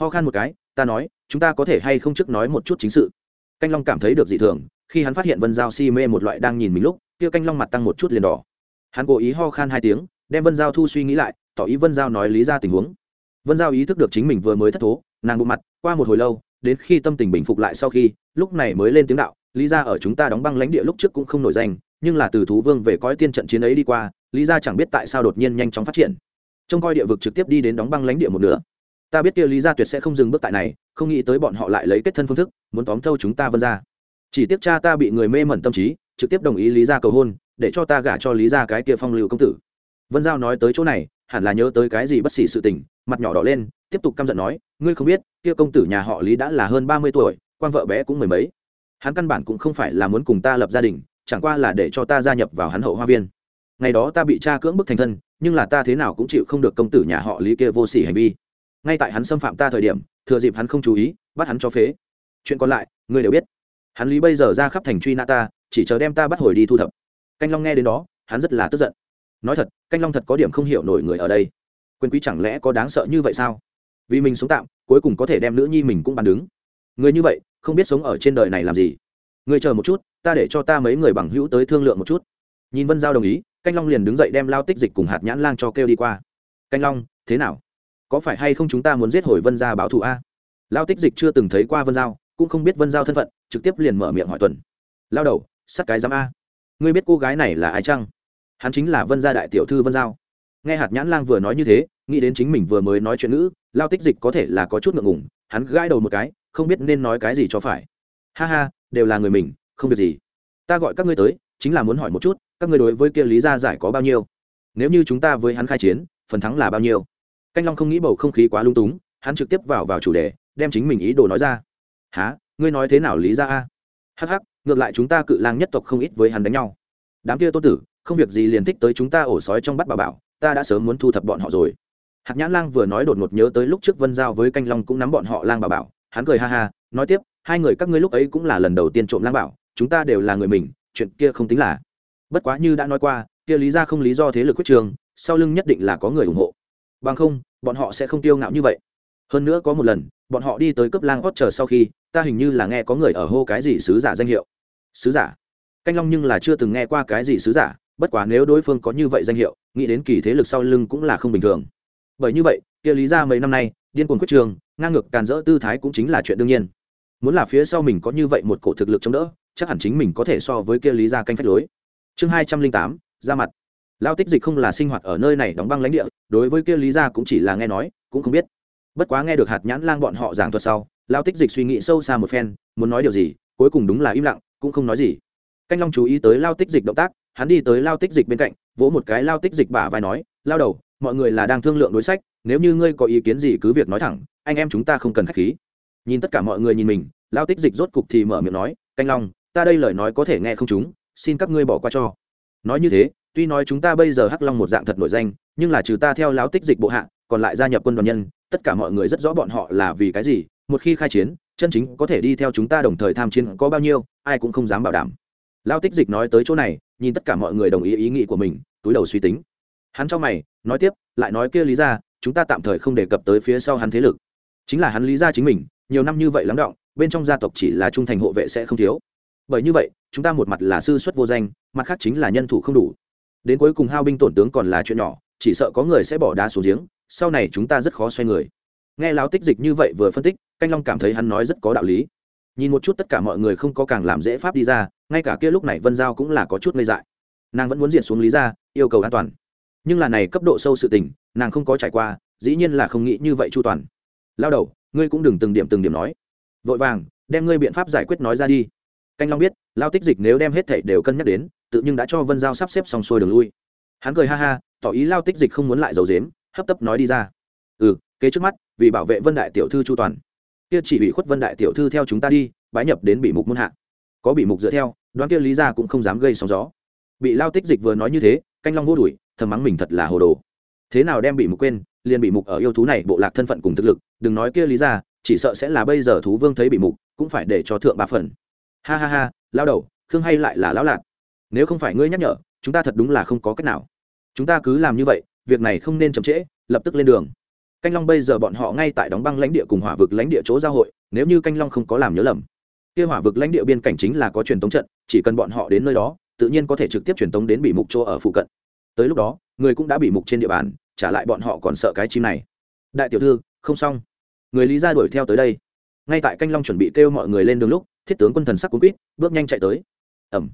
Ho khan một cái, ta nói, chúng ta có thể hay không trước nói một chút chính sự? Canh long cảm thấy được dị thường, khi hắn phát hiện vân giao si mê một loại đang nhìn mình lúc, kia canh long mặt tăng một chút liền đỏ. Hắn cố ý ho khan hai tiếng, đem vân giao thu suy nghĩ lại, tỏ ý vân giao nói lý ra tình huống vân giao ý thức được chính mình vừa mới thất thố, nàng bụng mặt, qua một hồi lâu, đến khi tâm tình bình phục lại sau khi, lúc này mới lên tiếng đạo, lý ra ở chúng ta đóng băng lãnh địa lúc trước cũng không nổi danh, nhưng là từ thú vương về coi tiên trận chiến ấy đi qua, lý ra chẳng biết tại sao đột nhiên nhanh chóng phát triển. Trông coi địa vực trực tiếp đi đến đóng băng lãnh địa một nửa. Ta biết kia lý ra tuyệt sẽ không dừng bước tại này, không nghĩ tới bọn họ lại lấy kết thân phương thức, muốn tóm thâu chúng ta vân ra chỉ tiếc cha ta bị người mê mẩn tâm trí, trực tiếp đồng ý lý ra cầu hôn, để cho ta gả cho lý ra cái kia phong lưu công tử. Vân giao nói tới chỗ này, hẳn là nhớ tới cái gì bất xỉ sự tình mặt nhỏ đỏ lên, tiếp tục căm giận nói, ngươi không biết, kia công tử nhà họ lý đã là hơn ba mươi tuổi, quan vợ bé cũng mười mấy. Hắn căn bản cũng không phải là muốn cùng ta lập gia đình, chẳng qua là để cho ta gia nhập vào hắn hậu hoa viên. Ngày đó ta bị cha cưỡng bức thành thân, nhưng là ta thế nào cũng chịu không được công tử nhà họ lý kia vô sỉ hành vi. Ngay tại hắn xâm phạm ta thời điểm, thừa dịp hắn không chú ý, bắt hắn cho phế. Chuyện còn lại, ngươi đều biết. Hắn lý bây giờ ra khắp thành truy nã ta, chỉ chờ đem ta bắt hồi đi thu thập. Canh long nghe đến đó, hắn rất là tức giận. Nói thật, canh long thật có điểm không hiểu nổi người ở đây quyền quý chẳng lẽ có đáng sợ như vậy sao? Vì mình sống tạm, cuối cùng có thể đem nữ nhi mình cũng bàn đứng. Người như vậy, không biết sống ở trên đời này làm gì. Người chờ một chút, ta để cho ta mấy người bằng hữu tới thương lượng một chút. Nhìn vân giao đồng ý, canh long liền đứng dậy đem lao tích dịch cùng hạt nhãn lang cho kêu đi qua. Canh long, thế nào? Có phải hay không chúng ta muốn giết hồi vân gia báo thù a? Lao tích dịch chưa từng thấy qua vân giao, cũng không biết vân giao thân phận, trực tiếp liền mở miệng hỏi tuần. Lao đầu, sắt cái giám a. Ngươi biết cô gái này là ai chăng? Hắn chính là vân gia đại tiểu thư vân giao nghe hạt nhãn lang vừa nói như thế, nghĩ đến chính mình vừa mới nói chuyện ngữ, lao tích dịch có thể là có chút ngượng ngùng, hắn gãi đầu một cái, không biết nên nói cái gì cho phải. Ha ha, đều là người mình, không việc gì. Ta gọi các ngươi tới, chính là muốn hỏi một chút, các ngươi đối với kia lý gia giải có bao nhiêu? Nếu như chúng ta với hắn khai chiến, phần thắng là bao nhiêu? Canh long không nghĩ bầu không khí quá lung túng, hắn trực tiếp vào vào chủ đề, đem chính mình ý đồ nói ra. Há ngươi nói thế nào lý ra a? Hh ngược lại chúng ta cự lang nhất tộc không ít với hắn đánh nhau. Đám kia tô tử, không việc gì liền thích tới chúng ta ổ sói trong bắt bà bảo ta đã sớm muốn thu thập bọn họ rồi. Hạt nhãn lang vừa nói đột ngột nhớ tới lúc trước vân giao với canh long cũng nắm bọn họ lang bà bảo. Hắn cười ha ha, nói tiếp, hai người các ngươi lúc ấy cũng là lần đầu tiên trộm lang bảo, chúng ta đều là người mình, chuyện kia không tính là. Bất quá như đã nói qua, kia lý ra không lý do thế lực quyết trường, sau lưng nhất định là có người ủng hộ. Bằng không, bọn họ sẽ không tiêu ngạo như vậy. Hơn nữa có một lần, bọn họ đi tới cấp lang hót chờ sau khi, ta hình như là nghe có người ở hô cái gì sứ giả danh hiệu. Sứ giả? Canh long nhưng là chưa từng nghe qua cái gì sứ giả, bất quá nếu đối phương có như vậy danh hiệu nghĩ đến kỳ thế lực sau lưng cũng là không bình thường. Bởi như vậy, kia lý ra mấy năm nay, điên cuồng quyết trường, ngang ngược càn rỡ tư thái cũng chính là chuyện đương nhiên. Muốn là phía sau mình có như vậy một cổ thực lực chống đỡ, chắc hẳn chính mình có thể so với kia lý ra canh phách lối. Chương hai trăm linh tám, ra mặt. Lao tích dịch không là sinh hoạt ở nơi này đóng băng lãnh địa, đối với kia lý ra cũng chỉ là nghe nói, cũng không biết. Bất quá nghe được hạt nhãn lang bọn họ giảng thuật sau, lao tích dịch suy nghĩ sâu xa một phen, muốn nói điều gì, cuối cùng đúng là im lặng, cũng không nói gì. Canh long chú ý tới lao tích dịch động tác hắn đi tới lao tích dịch bên cạnh, vỗ một cái lao tích dịch bả vai nói, lao đầu, mọi người là đang thương lượng đối sách, nếu như ngươi có ý kiến gì cứ việc nói thẳng, anh em chúng ta không cần k h á c h khí. Nhìn tất cả mọi người nhìn mình, lao tích dịch rốt cục thì mở miệng nói, canh long, ta đây lời nói có thể nghe không chúng, xin các ngươi bỏ qua cho. Nói như thế, tuy nói chúng ta bây giờ hắc long một dạng thật nổi danh, nhưng là trừ ta theo lao tích dịch bộ hạ, còn lại gia nhập quân đoàn nhân, tất cả mọi người rất rõ bọn họ là vì cái gì, một khi khai chiến, chân chính có thể đi theo chúng ta đồng thời tham chiến có bao nhiêu, ai cũng không dám bảo đảm. Lao tích dịch nói tới chỗ này nhìn tất cả mọi người đồng ý ý nghĩ của mình, túi đầu suy tính. Hắn cho mày, nói tiếp, lại nói kia lý ra chúng ta tạm thời không đề cập tới phía sau hắn thế lực. Chính là hắn lý ra chính mình, nhiều năm như vậy lắng động, bên trong gia tộc chỉ là trung thành hộ vệ sẽ không thiếu. Bởi như vậy, chúng ta một mặt là sư xuất vô danh, mặt khác chính là nhân thủ không đủ. Đến cuối cùng hao binh tổn tướng còn là chuyện nhỏ, chỉ sợ có người sẽ bỏ đá xuống giếng, sau này chúng ta rất khó xoay người. Nghe láo tích dịch như vậy vừa phân tích, canh long cảm thấy hắn nói rất có đạo lý. Nhìn một chút tất cả mọi người không có càng làm dễ pháp đi ra ngay cả kia lúc này vân giao cũng là có chút ngây dại nàng vẫn muốn diện xuống lý ra yêu cầu an toàn nhưng là này cấp độ sâu sự tình nàng không có trải qua dĩ nhiên là không nghĩ như vậy chu toàn lao đầu ngươi cũng đừng từng điểm từng điểm nói vội vàng đem ngươi biện pháp giải quyết nói ra đi canh long biết lao tích dịch nếu đem hết thảy đều cân nhắc đến tự nhưng đã cho vân giao sắp xếp xong xuôi đường lui hắn cười ha ha tỏ ý lao tích dịch không muốn lại giấu dếm hấp tấp nói đi ra ừ kế trước mắt vì bảo vệ vân đại tiểu thư chu toàn kia chỉ bị khuất vân đại tiểu thư theo chúng ta đi bái nhập đến bị mục muôn hạ có bị mục dựa theo, đoán kia lý ra cũng không dám gây sóng gió. Bị lao tích dịch vừa nói như thế, canh long vô đuổi, thầm mắng mình thật là hồ đồ. Thế nào đem bị mục quên, liền bị mục ở yêu thú này bộ lạc thân phận cùng thực lực, đừng nói kia lý ra chỉ sợ sẽ là bây giờ thú vương thấy bị mục, cũng phải để cho thượng ba phần. Ha ha ha, lao đầu, khương hay lại là lão lạc nếu không phải ngươi nhắc nhở, chúng ta thật đúng là không có cách nào. Chúng ta cứ làm như vậy, việc này không nên chậm trễ, lập tức lên đường. Canh long bây giờ bọn họ ngay tại đóng băng lãnh địa cùng hỏa vực lãnh địa chỗ giao hội, nếu như canh long không có làm nhớ lầm kia hỏa vực lãnh địa biên cảnh chính là có truyền tống trận, chỉ cần bọn họ đến nơi đó, tự nhiên có thể trực tiếp truyền tống đến bị mục chỗ ở phụ cận. Tới lúc đó, người cũng đã bị mục trên địa bàn, trả lại bọn họ còn sợ cái chim này. Đại tiểu thư, không xong. Người lý ra đuổi theo tới đây. Ngay tại canh long chuẩn bị kêu mọi người lên đường lúc, thiết tướng quân thần sắc cuốn quýt, bước nhanh chạy tới. Ẩm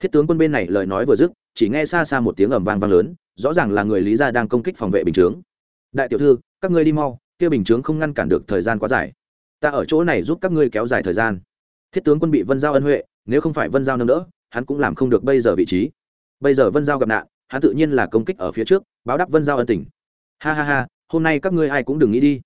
thiết tướng quân bên này lời nói vừa dứt, chỉ nghe xa xa một tiếng ầm vang vang lớn, rõ ràng là người lý gia đang công kích phòng vệ bình chướng. Đại tiểu thư, các ngươi đi mau, kia bình chướng không ngăn cản được thời gian quá dài. Ta ở chỗ này giúp các ngươi kéo dài thời gian thiết tướng quân bị vân giao ân huệ nếu không phải vân giao nâng đỡ hắn cũng làm không được bây giờ vị trí bây giờ vân giao gặp nạn hắn tự nhiên là công kích ở phía trước báo đáp vân giao ân tình ha ha ha hôm nay các ngươi ai cũng đừng nghĩ đi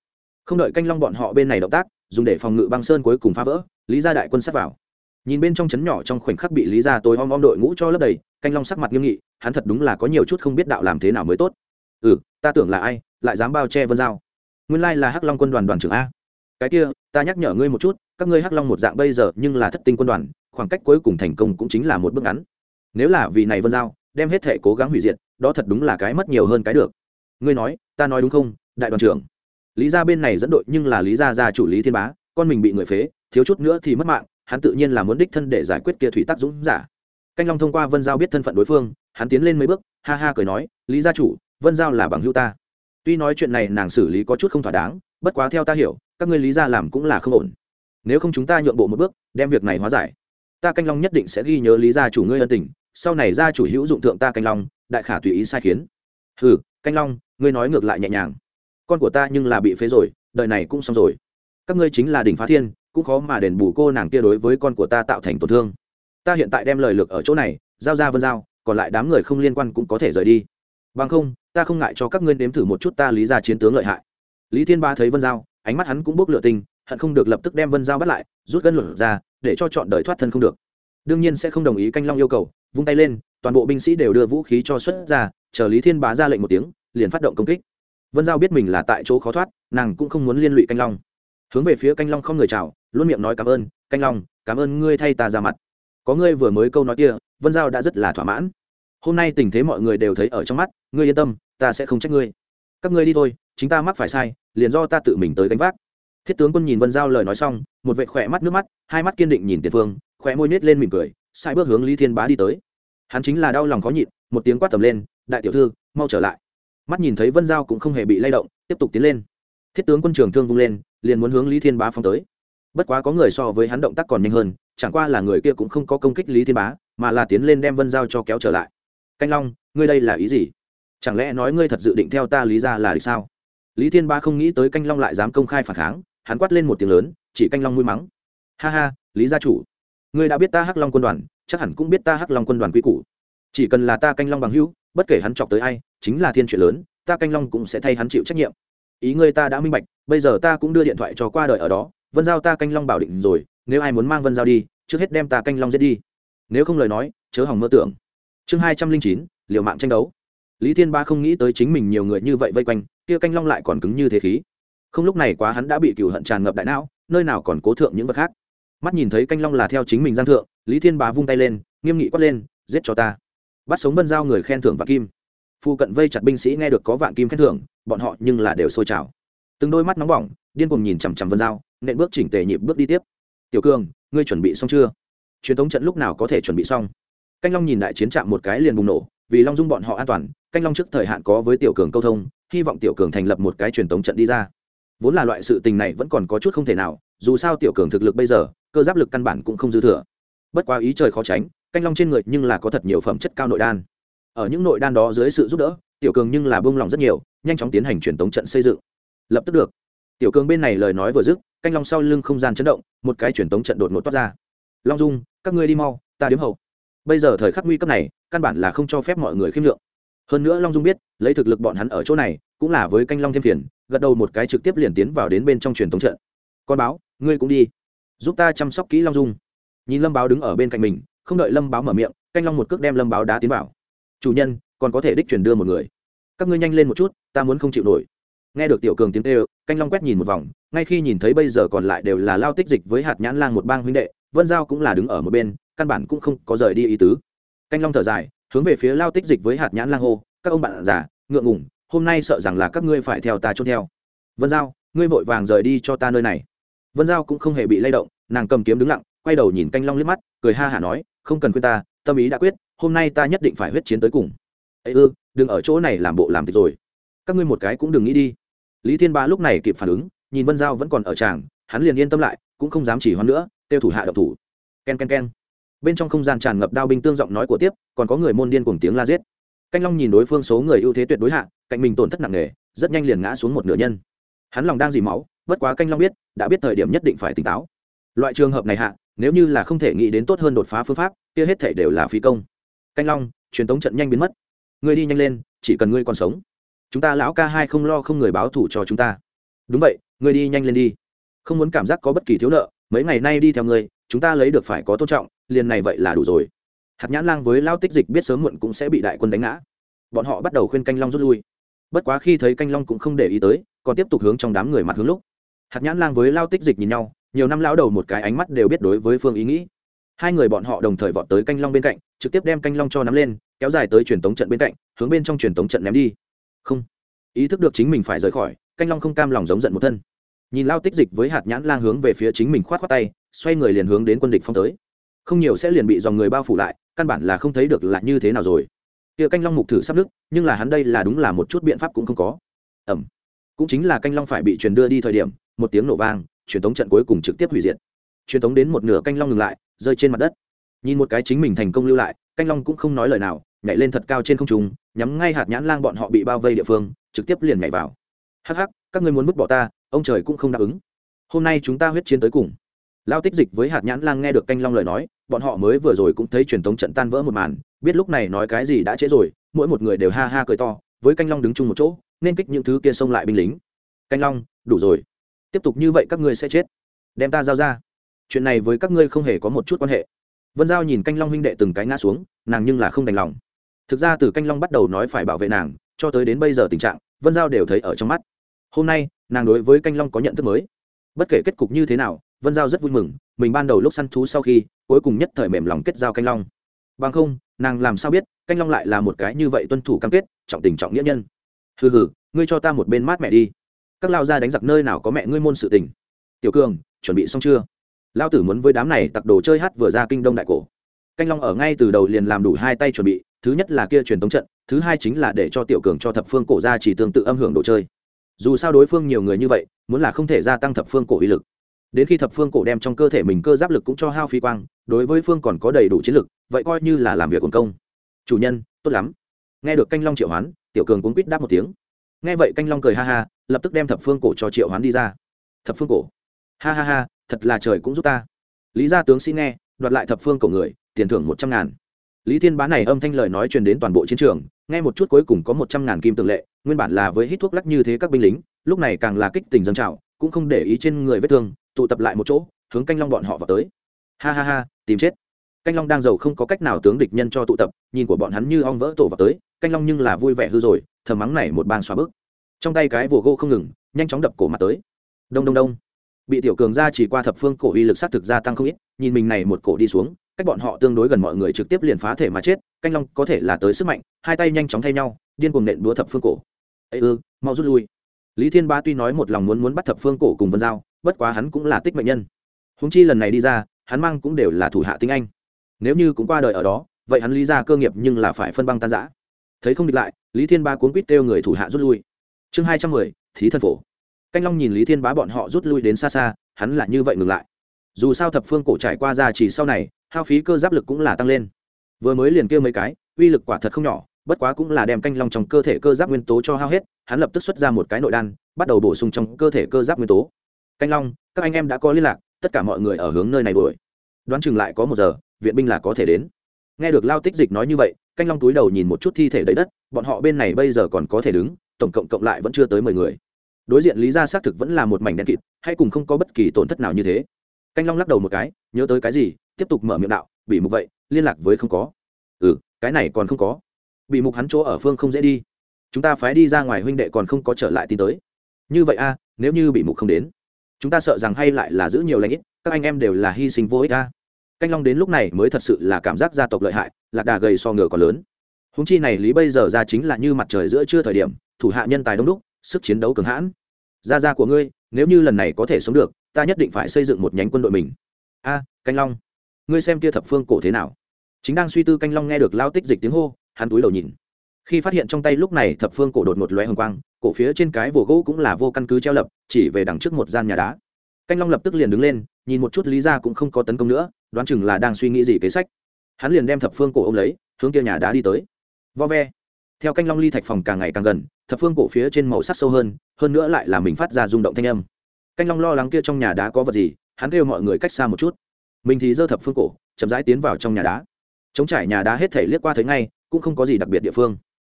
không đợi canh long bọn họ bên này động tác dùng để phòng ngự băng sơn cuối cùng phá vỡ lý gia đại quân sát vào nhìn bên trong trấn nhỏ trong khoảnh khắc bị lý gia tối om om đội ngũ cho lấp đầy canh long sắc mặt nghiêm nghị hắn thật đúng là có nhiều chút không biết đạo làm thế nào mới tốt ừ ta tưởng là ai lại dám bao che vân giao nguyên lai là hắc long quân đoàn đoàn trưởng a cái kia, ta nhắc nhở ngươi một chút, các ngươi hắc long một dạng bây giờ nhưng là thất tinh quân đoàn, khoảng cách cuối cùng thành công cũng chính là một bước ngắn. Nếu là vì này vân giao, đem hết thể cố gắng hủy diệt, đó thật đúng là cái mất nhiều hơn cái được. Ngươi nói, ta nói đúng không, đại đoàn trưởng? Lý gia bên này dẫn đội nhưng là lý gia gia chủ lý thiên bá, con mình bị người phế, thiếu chút nữa thì mất mạng, hắn tự nhiên là muốn đích thân để giải quyết kia thủy tắc dũng giả. Canh long thông qua vân giao biết thân phận đối phương, hắn tiến lên mấy bước, ha ha cười nói, lý gia chủ, vân giao là bằng hữu ta. Tuy nói chuyện này nàng xử lý có chút không thỏa đáng, bất quá theo ta hiểu các ngươi lý gia làm cũng là không ổn. Nếu không chúng ta nhượng bộ một bước, đem việc này hóa giải. Ta canh long nhất định sẽ ghi nhớ lý gia chủ ngươi ân tình, sau này gia chủ hữu dụng thượng ta canh long, đại khả tùy ý sai khiến. Hừ, canh long, ngươi nói ngược lại nhẹ nhàng. Con của ta nhưng là bị phế rồi, đời này cũng xong rồi. Các ngươi chính là đỉnh phá thiên, cũng khó mà đền bù cô nàng kia đối với con của ta tạo thành tổn thương. Ta hiện tại đem lời lược ở chỗ này, giao ra vân giao, còn lại đám người không liên quan cũng có thể rời đi. Bằng không, ta không ngại cho các ngươi nếm thử một chút ta lý ra chiến tướng lợi hại. Lý thiên ba thấy vân giao ánh mắt hắn cũng bốc lửa tình hận không được lập tức đem vân giao bắt lại, rút gân lửa ra, để cho chọn đời thoát thân không được. Đương nhiên sẽ không đồng ý canh long yêu cầu, vung tay lên, toàn bộ binh sĩ đều đưa vũ khí cho xuất ra, chờ lý thiên bá ra lệnh một tiếng, liền phát động công kích. Vân giao biết mình là tại chỗ khó thoát, nàng cũng không muốn liên lụy canh long. Hướng về phía canh long không người chào, luôn miệng nói cảm ơn, canh long, cảm ơn ngươi thay ta ra mặt. Có ngươi vừa mới câu nói kia, vân giao đã rất là thỏa mãn. Hôm nay tình thế mọi người đều thấy ở trong mắt, ngươi yên tâm, ta sẽ không trách ngươi. Các ngươi đi thôi chính ta mắc phải sai, liền do ta tự mình tới gánh vác. Thiết tướng quân nhìn vân giao lời nói xong, một vệ khỏe mắt nước mắt, hai mắt kiên định nhìn tiền phương khỏe môi nhét lên mỉm cười sai bước hướng lý thiên bá đi tới. Hắn chính là đau lòng khó nhịn, một tiếng quát tầm lên, đại tiểu thư, mau trở lại. Mắt nhìn thấy vân giao cũng không hề bị lay động, tiếp tục tiến lên. Thiết tướng quân trường thương vung lên, liền muốn hướng lý thiên bá phong tới. Bất quá có người so với hắn động tác còn nhanh hơn, chẳng qua là người kia cũng không có công kích lý thiên bá, mà là tiến lên đem vân giao cho kéo trở lại. Canh long, ngươi đây là ý gì? Chẳng lẽ nói ngươi thật dự định theo ta lý ra là được sao? Lý thiên Ba không nghĩ tới canh long lại dám công khai phản kháng, hắn quát lên một tiếng lớn, chỉ canh long mũi mắng. Ha ha, lý gia chủ, ngươi đã biết ta hắc long quân đoàn, chắc hẳn cũng biết ta hắc long quân đoàn quy củ. Chỉ cần là ta canh long bằng hữu, bất kể hắn chọc tới ai, chính là thiên chuyện lớn, ta canh long cũng sẽ thay hắn chịu trách nhiệm. Ý ngươi ta đã minh bạch, bây giờ ta cũng đưa điện thoại cho qua đời ở đó, vân giao ta canh long bảo định rồi, nếu ai muốn mang vân giao đi, trước hết đem ta canh long giết đi. Nếu không lời nói, chớ hỏng mơ tưởng. Chương hai trăm linh chín, liều mạng tranh đấu lý thiên ba không nghĩ tới chính mình nhiều người như vậy vây quanh, kia canh long lại còn cứng như thế khí. Không lúc này quá hắn đã bị cựu hận tràn ngập đại não, nơi nào còn cố thượng những vật khác. Mắt nhìn thấy canh long là theo chính mình giang thượng, lý thiên bá vung tay lên, nghiêm nghị quát lên, giết cho ta. Bắt sống vân giao người khen thưởng và kim. Phu cận vây chặt binh sĩ nghe được có vạn kim khen thưởng, bọn họ nhưng là đều sôi trào. Từng đôi mắt nóng bỏng, điên cuồng nhìn chằm chằm vân giao, nện bước chỉnh tề nhịp bước đi tiếp. Tiểu cường, ngươi chuẩn bị xong chưa? Truyền thống trận lúc nào có thể chuẩn bị xong? Canh long nhìn đại chiến trạm một cái liền bùng nổ vì long dung bọn họ an toàn, canh long trước thời hạn có với tiểu cường câu thông, hy vọng tiểu cường thành lập một cái truyền thống trận đi ra. Vốn là loại sự tình này vẫn còn có chút không thể nào, dù sao tiểu cường thực lực bây giờ, cơ giáp lực căn bản cũng không dư thừa. Bất quá ý trời khó tránh, canh long trên người nhưng là có thật nhiều phẩm chất cao nội đan. Ở những nội đan đó dưới sự giúp đỡ, tiểu cường nhưng là bông lòng rất nhiều, nhanh chóng tiến hành truyền thống trận xây dựng. Lập tức được. Tiểu cường bên này lời nói vừa dứt, canh long sau lưng không gian chấn động, một cái truyền thống trận đột ngột toát ra. Long dung, các ngươi đi mau, ta điếm hậu bây giờ thời khắc nguy cấp này, căn bản là không cho phép mọi người khiêm lượng hơn nữa long dung biết, lấy thực lực bọn hắn ở chỗ này, cũng là với canh long thêm phiền, gật đầu một cái trực tiếp liền tiến vào đến bên trong truyền thống trận. Con báo, ngươi cũng đi. Giúp ta chăm sóc kỹ long dung. Nhìn lâm báo đứng ở bên cạnh mình, không đợi lâm báo mở miệng, canh long một cước đem lâm báo đá tiến vào. Chủ nhân, còn có thể đích truyền đưa một người. Các ngươi nhanh lên một chút, ta muốn không chịu nổi. Nghe được tiểu cường tiếng tê canh long quét nhìn một vòng, ngay khi nhìn thấy bây giờ còn lại đều là lao tích dịch với hạt nhãn lang một bang huynh đệ, vân giao cũng là đứng ở một bên căn bản cũng không có rời đi ý tứ. Canh long thở dài, hướng về phía lao tích dịch với hạt nhãn lang hô, các ông bạn già, ngượng ngủng hôm nay sợ rằng là các ngươi phải theo ta chôn theo. Vân giao, ngươi vội vàng rời đi cho ta nơi này. Vân giao cũng không hề bị lay động, nàng cầm kiếm đứng lặng, quay đầu nhìn canh long liếc mắt, cười ha hả nói, không cần khuyên ta, tâm ý đã quyết, hôm nay ta nhất định phải huyết chiến tới cùng. Ấy ư, đừng ở chỗ này làm bộ làm tịch rồi. Các ngươi một cái cũng đừng nghĩ đi. Lý thiên ba lúc này kịp phản ứng, nhìn vân giao vẫn còn ở tràng, hắn liền yên tâm lại, cũng không dám chỉ hoan nữa, tiêu thủ hạ độc thủ. Ken ken ken bên trong không gian tràn ngập đao binh tương giọng nói của tiếp, còn có người môn điên cùng tiếng la giết. Canh long nhìn đối phương số người ưu thế tuyệt đối hạ, cạnh mình tổn thất nặng nề, rất nhanh liền ngã xuống một nửa nhân. Hắn lòng đang dì máu, bất quá canh long biết, đã biết thời điểm nhất định phải tỉnh táo. Loại trường hợp này hạ, nếu như là không thể nghĩ đến tốt hơn đột phá phương pháp, kia hết thể đều là phi công. Canh long, truyền tống trận nhanh biến mất. Ngươi đi nhanh lên, chỉ cần ngươi còn sống. Chúng ta lão ca hai không lo không người báo thủ cho chúng ta. Đúng vậy, ngươi đi nhanh lên đi. Không muốn cảm giác có bất kỳ thiếu nợ, mấy ngày nay đi theo ngươi, chúng ta lấy được phải có tôn trọng liền này vậy là đủ rồi. Hạt nhãn lang với lao tích dịch biết sớm muộn cũng sẽ bị đại quân đánh ngã. Bọn họ bắt đầu khuyên canh long rút lui. Bất quá khi thấy canh long cũng không để ý tới, còn tiếp tục hướng trong đám người mặt hướng lúc. Hạt nhãn lang với lao tích dịch nhìn nhau, nhiều năm lão đầu một cái ánh mắt đều biết đối với phương ý nghĩ. Hai người bọn họ đồng thời vọt tới canh long bên cạnh, trực tiếp đem canh long cho nắm lên, kéo dài tới truyền tống trận bên cạnh, hướng bên trong truyền tống trận ném đi. Không. Ý thức được chính mình phải rời khỏi, canh long không cam lòng giống giận một thân. Nhìn lao tích dịch với hạt nhãn lang hướng về phía chính mình khoát khoát tay, xoay người liền hướng đến quân địch phong tới không nhiều sẽ liền bị dòng người bao phủ lại, căn bản là không thấy được là như thế nào rồi. Kia canh long mục thử sắp nứt, nhưng là hắn đây là đúng là một chút biện pháp cũng không có. Ẩm. Cũng chính là canh long phải bị truyền đưa đi thời điểm, một tiếng nổ vang, truyền thống trận cuối cùng trực tiếp hủy diệt. Truyền thống đến một nửa canh long ngừng lại, rơi trên mặt đất. Nhìn một cái chính mình thành công lưu lại, canh long cũng không nói lời nào, nhảy lên thật cao trên không trung, nhắm ngay hạt nhãn lang bọn họ bị bao vây địa phương, trực tiếp liền nhảy vào. Hắc hắc, các ngươi muốn vứt bỏ ta, ông trời cũng không đáp ứng. Hôm nay chúng ta huyết chiến tới cùng lao tích dịch với hạt nhãn lang nghe được canh long lời nói, bọn họ mới vừa rồi cũng thấy truyền thống trận tan vỡ một màn, biết lúc này nói cái gì đã trễ rồi, mỗi một người đều ha ha cười to, với canh long đứng chung một chỗ, nên kích những thứ kia xông lại binh lính. Canh long, đủ rồi. Tiếp tục như vậy các ngươi sẽ chết. Đem ta giao ra. Chuyện này với các ngươi không hề có một chút quan hệ. Vân giao nhìn canh long huynh đệ từng cái ngã xuống, nàng nhưng là không đành lòng. Thực ra từ canh long bắt đầu nói phải bảo vệ nàng, cho tới đến bây giờ tình trạng, vân giao đều thấy ở trong mắt. Hôm nay, nàng đối với canh long có nhận thức mới. Bất kể kết cục như thế nào vân giao rất vui mừng, mình ban đầu lúc săn thú sau khi, cuối cùng nhất thời mềm lòng kết giao canh long. Bằng không, nàng làm sao biết, canh long lại là một cái như vậy tuân thủ cam kết, trọng tình trọng nghĩa nhân. Hừ hừ, ngươi cho ta một bên mát mẹ đi. Các lao ra đánh giặc nơi nào có mẹ ngươi môn sự tình. Tiểu cường, chuẩn bị xong chưa? Lao tử muốn với đám này tặc đồ chơi hát vừa ra kinh đông đại cổ. Canh long ở ngay từ đầu liền làm đủ hai tay chuẩn bị, thứ nhất là kia truyền tống trận, thứ hai chính là để cho tiểu cường cho thập phương cổ ra chỉ tương tự âm hưởng đồ chơi. Dù sao đối phương nhiều người như vậy, muốn là không thể gia tăng thập phương cổ uy lực đến khi thập phương cổ đem trong cơ thể mình cơ giáp lực cũng cho hao phi quang, đối với phương còn có đầy đủ chiến lực, vậy coi như là làm việc quần công. Chủ nhân, tốt lắm. Nghe được canh long triệu hoán, tiểu cường cũng quýt đáp một tiếng. Nghe vậy canh long cười ha ha, lập tức đem thập phương cổ cho triệu hoán đi ra. Thập phương cổ. Ha ha ha, thật là trời cũng giúp ta. Lý gia tướng sĩ nghe, đoạt lại thập phương cổ người, tiền thưởng một trăm ngàn. Lý thiên bá này âm thanh lời nói truyền đến toàn bộ chiến trường, nghe một chút cuối cùng có một trăm ngàn kim tường lệ, nguyên bản là với hít thuốc lắc như thế các binh lính, lúc này càng là kích tình dân trào, cũng không để ý trên người vết thương tụ tập lại một chỗ, hướng canh long bọn họ vào tới. Ha ha ha, tìm chết. Canh long đang giàu không có cách nào tướng địch nhân cho tụ tập, nhìn của bọn hắn như ong vỡ tổ vào tới, canh long nhưng là vui vẻ hư rồi, thầm mắng này một bàn xóa bước trong tay cái vồ gô không ngừng, nhanh chóng đập cổ mặt tới. Đông đông đông. Bị tiểu cường ra chỉ qua thập phương cổ uy lực sát thực gia tăng không ít, nhìn mình này một cổ đi xuống, cách bọn họ tương đối gần mọi người trực tiếp liền phá thể mà chết, canh long có thể là tới sức mạnh, hai tay nhanh chóng thay nhau, điên cuồng nện đúa thập phương cổ. Ây ư, mau rút lui. Lý thiên ba tuy nói một lòng muốn muốn bắt thập phương cổ cùng vân giao bất quá hắn cũng là tích mệnh nhân. Húng chi lần này đi ra, hắn mang cũng đều là thủ hạ tinh anh. Nếu như cũng qua đời ở đó, vậy hắn lý ra cơ nghiệp nhưng là phải phân băng tan giã thấy không địch lại, lý thiên ba cuốn quýt kêu người thủ hạ rút lui. Chương hai trăm mười, thí thân phổ. Canh long nhìn lý thiên bá bọn họ rút lui đến xa xa, hắn là như vậy ngừng lại. Dù sao thập phương cổ trải qua ra chỉ sau này, hao phí cơ giáp lực cũng là tăng lên. Vừa mới liền kêu mấy cái, uy lực quả thật không nhỏ, bất quá cũng là đem canh long trong cơ thể cơ giáp nguyên tố cho hao hết, hắn lập tức xuất ra một cái nội đan, bắt đầu bổ sung trong cơ thể cơ giáp nguyên tố canh long, các anh em đã có liên lạc, tất cả mọi người ở hướng nơi này đuổi. Đoán chừng lại có một giờ, viện binh là có thể đến. Nghe được lao tích dịch nói như vậy, canh long túi đầu nhìn một chút thi thể đầy đất, bọn họ bên này bây giờ còn có thể đứng, tổng cộng cộng lại vẫn chưa tới mười người. Đối diện lý gia xác thực vẫn là một mảnh đen kịt, hay cùng không có bất kỳ tổn thất nào như thế. Canh long lắc đầu một cái, nhớ tới cái gì, tiếp tục mở miệng đạo bị mục vậy, liên lạc với không có. Ừ cái này còn không có. Bị mục hắn chỗ ở phương không dễ đi. Chúng ta phái đi ra ngoài huynh đệ còn không có trở lại tin tới. Như vậy a, nếu như bị mục không đến chúng ta sợ rằng hay lại là giữ nhiều lãnh ít, các anh em đều là hy sinh vô ích ta canh long đến lúc này mới thật sự là cảm giác gia tộc lợi hại, lạc đà gầy so ngựa còn lớn. Húng chi này lý bây giờ ra chính là như mặt trời giữa trưa thời điểm, thủ hạ nhân tài đông đúc, sức chiến đấu cường hãn. Gia gia của ngươi, nếu như lần này có thể sống được, ta nhất định phải xây dựng một nhánh quân đội mình. A, canh long, ngươi xem kia thập phương cổ thế nào? Chính đang suy tư canh long nghe được lao tích dịch tiếng hô, hắn túi đầu nhìn khi phát hiện trong tay lúc này thập phương cổ đột một lóe hồng quang, cổ phía trên cái vồ gỗ cũng là vô căn cứ treo lập, chỉ về đằng trước một gian nhà đá. Canh long lập tức liền đứng lên, nhìn một chút lý ra cũng không có tấn công nữa, đoán chừng là đang suy nghĩ gì kế sách. Hắn liền đem thập phương cổ ô m lấy, hướng kia nhà đá đi tới. Vo ve. Theo canh long ly thạch phòng càng ngày càng gần, thập phương cổ phía trên màu sắc sâu hơn hơn nữa lại là mình phát ra rung động thanh âm. Canh long lo lắng kia trong nhà đá có vật gì, hắn kêu mọi người cách xa một chút. Mình thì giơ thập phương cổ, chậm rãi tiến vào trong nhà đá. Chống trải nhà đá hết thể liếc qua thấy ngay, cũng không có gì đặc biệt địa phương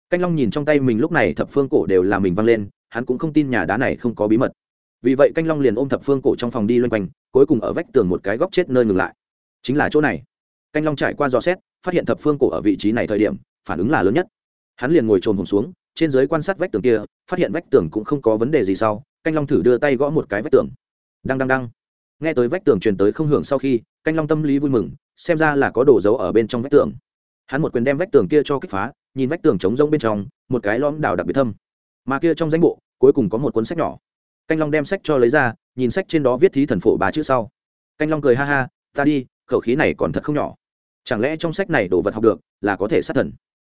canh long nhìn trong tay mình lúc này thập phương cổ đều là mình văng lên, hắn cũng không tin nhà đá này không có bí mật. Vì vậy canh long liền ôm thập phương cổ trong phòng đi loanh quanh, cuối cùng ở vách tường một cái góc chết nơi ngừng lại. Chính là chỗ này. Canh long trải qua dò xét, phát hiện thập phương cổ ở vị trí này thời điểm, phản ứng là lớn nhất. Hắn liền ngồi trồn hồn xuống, trên giới quan sát vách tường kia, phát hiện vách tường cũng không có vấn đề gì sau, canh long thử đưa tay gõ một cái vách tường. Đăng đăng đăng. Nghe tới vách tường truyền tới không hưởng sau khi, canh long tâm lý vui mừng, xem ra là có đồ dấu ở bên trong vách tường hắn một quyền đem vách tường kia cho kích phá, nhìn vách tường trống rông bên trong, một cái lõm đào đặc biệt thâm. Mà kia trong danh bộ, cuối cùng có một cuốn sách nhỏ. Canh long đem sách cho lấy ra, nhìn sách trên đó viết thí thần phổ ba chữ sau. Canh long cười ha ha, ta đi, khẩu khí này còn thật không nhỏ. Chẳng lẽ trong sách này đồ vật học được, là có thể sát thần?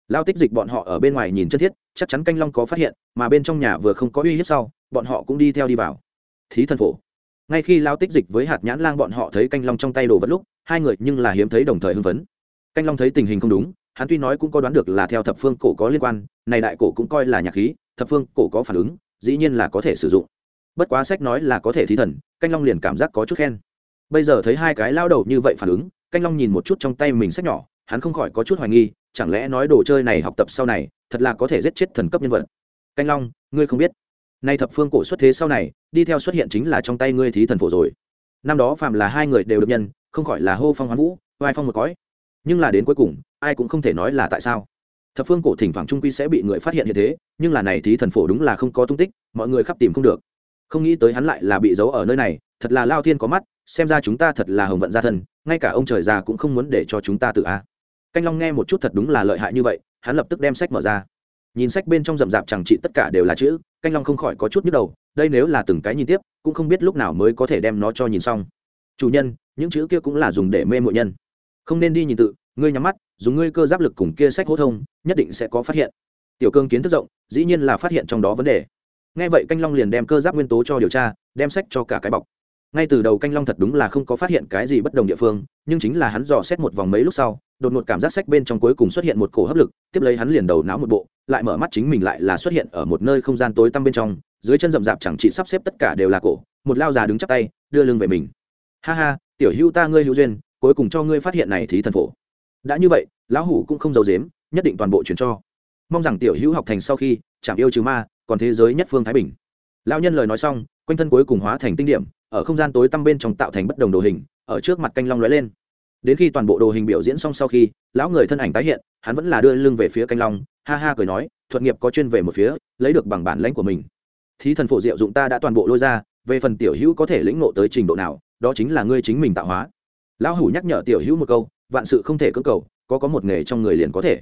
Lao tích dịch bọn họ ở bên ngoài nhìn chân thiết, chắc chắn canh long có phát hiện, mà bên trong nhà vừa không có uy hiếp sau, bọn họ cũng đi theo đi vào. Thí thần phổ. Ngay khi lao tích dịch với hạt nhãn lang bọn họ thấy canh long trong tay đồ vật lúc, hai người nhưng là hiếm thấy đồng thời hưng phấn canh long thấy tình hình không đúng, hắn tuy nói cũng có đoán được là theo thập phương cổ có liên quan, này đại cổ cũng coi là nhạc khí, thập phương cổ có phản ứng, dĩ nhiên là có thể sử dụng. Bất quá sách nói là có thể thí thần, canh long liền cảm giác có chút khen. Bây giờ thấy hai cái lao đầu như vậy phản ứng, canh long nhìn một chút trong tay mình sách nhỏ, hắn không khỏi có chút hoài nghi, chẳng lẽ nói đồ chơi này học tập sau này, thật là có thể giết chết thần cấp nhân vật? Canh long, ngươi không biết. Nay thập phương cổ xuất thế sau này, đi theo xuất hiện chính là trong tay ngươi thí thần phổ rồi. Năm đó phạm là hai người đều được nhân, không khỏi là hô phong hoán vũ vai phong một cõi nhưng là đến cuối cùng, ai cũng không thể nói là tại sao. Thập phương cổ thỉnh thoảng trung quy sẽ bị người phát hiện như thế, nhưng là này thí thần phổ đúng là không có tung tích, mọi người khắp tìm không được. Không nghĩ tới hắn lại là bị giấu ở nơi này, thật là lao thiên có mắt, xem ra chúng ta thật là hồng vận gia thân ngay cả ông trời già cũng không muốn để cho chúng ta tự a. Canh long nghe một chút thật đúng là lợi hại như vậy, hắn lập tức đem sách mở ra. Nhìn sách bên trong rậm rạp chẳng trị tất cả đều là chữ, canh long không khỏi có chút nhức đầu, đây nếu là từng cái nhìn tiếp, cũng không biết lúc nào mới có thể đem nó cho nhìn xong. Chủ nhân, những chữ kia cũng là dùng để mê mội nhân không nên đi nhìn tự, ngươi nhắm mắt, dùng ngươi cơ giáp lực cùng kia sách hô thông, nhất định sẽ có phát hiện. Tiểu cương kiến thức rộng, dĩ nhiên là phát hiện trong đó vấn đề. Nghe vậy canh long liền đem cơ giáp nguyên tố cho điều tra, đem sách cho cả cái bọc. Ngay từ đầu canh long thật đúng là không có phát hiện cái gì bất đồng địa phương, nhưng chính là hắn dò xét một vòng mấy lúc sau, đột ngột cảm giác sách bên trong cuối cùng xuất hiện một cổ hấp lực, tiếp lấy hắn liền đầu não một bộ, lại mở mắt chính mình lại là xuất hiện ở một nơi không gian tối tăm bên trong, dưới chân rậm rạp chẳng chỉ sắp xếp tất cả đều là cổ, một lao già đứng chắp tay, đưa lưng về mình. Ha ha, tiểu hữu ta ngươi hữu duyên cuối cùng cho ngươi phát hiện này thì thần phổ. Đã như vậy, lão hủ cũng không giấu dếm nhất định toàn bộ chuyển cho. Mong rằng tiểu hữu học thành sau khi chẳng yêu trừ ma, còn thế giới nhất phương thái bình. Lão nhân lời nói xong, quanh thân cuối cùng hóa thành tinh điểm, ở không gian tối tăm bên trong tạo thành bất đồng đồ hình, ở trước mặt canh long lóe lên. Đến khi toàn bộ đồ hình biểu diễn xong sau khi, lão người thân ảnh tái hiện, hắn vẫn là đưa lưng về phía canh long, ha ha cười nói, thuật nghiệp có chuyên về một phía, lấy được bằng bản lãnh của mình. Thí thần phổ diệu dụng ta đã toàn bộ lôi ra, về phần tiểu hữu có thể lĩnh ngộ tới trình độ nào, đó chính là ngươi chính mình tạo hóa lão hủ nhắc nhở tiểu hữu một câu, vạn sự không thể cưỡng cầu, có có một nghề trong người liền có thể.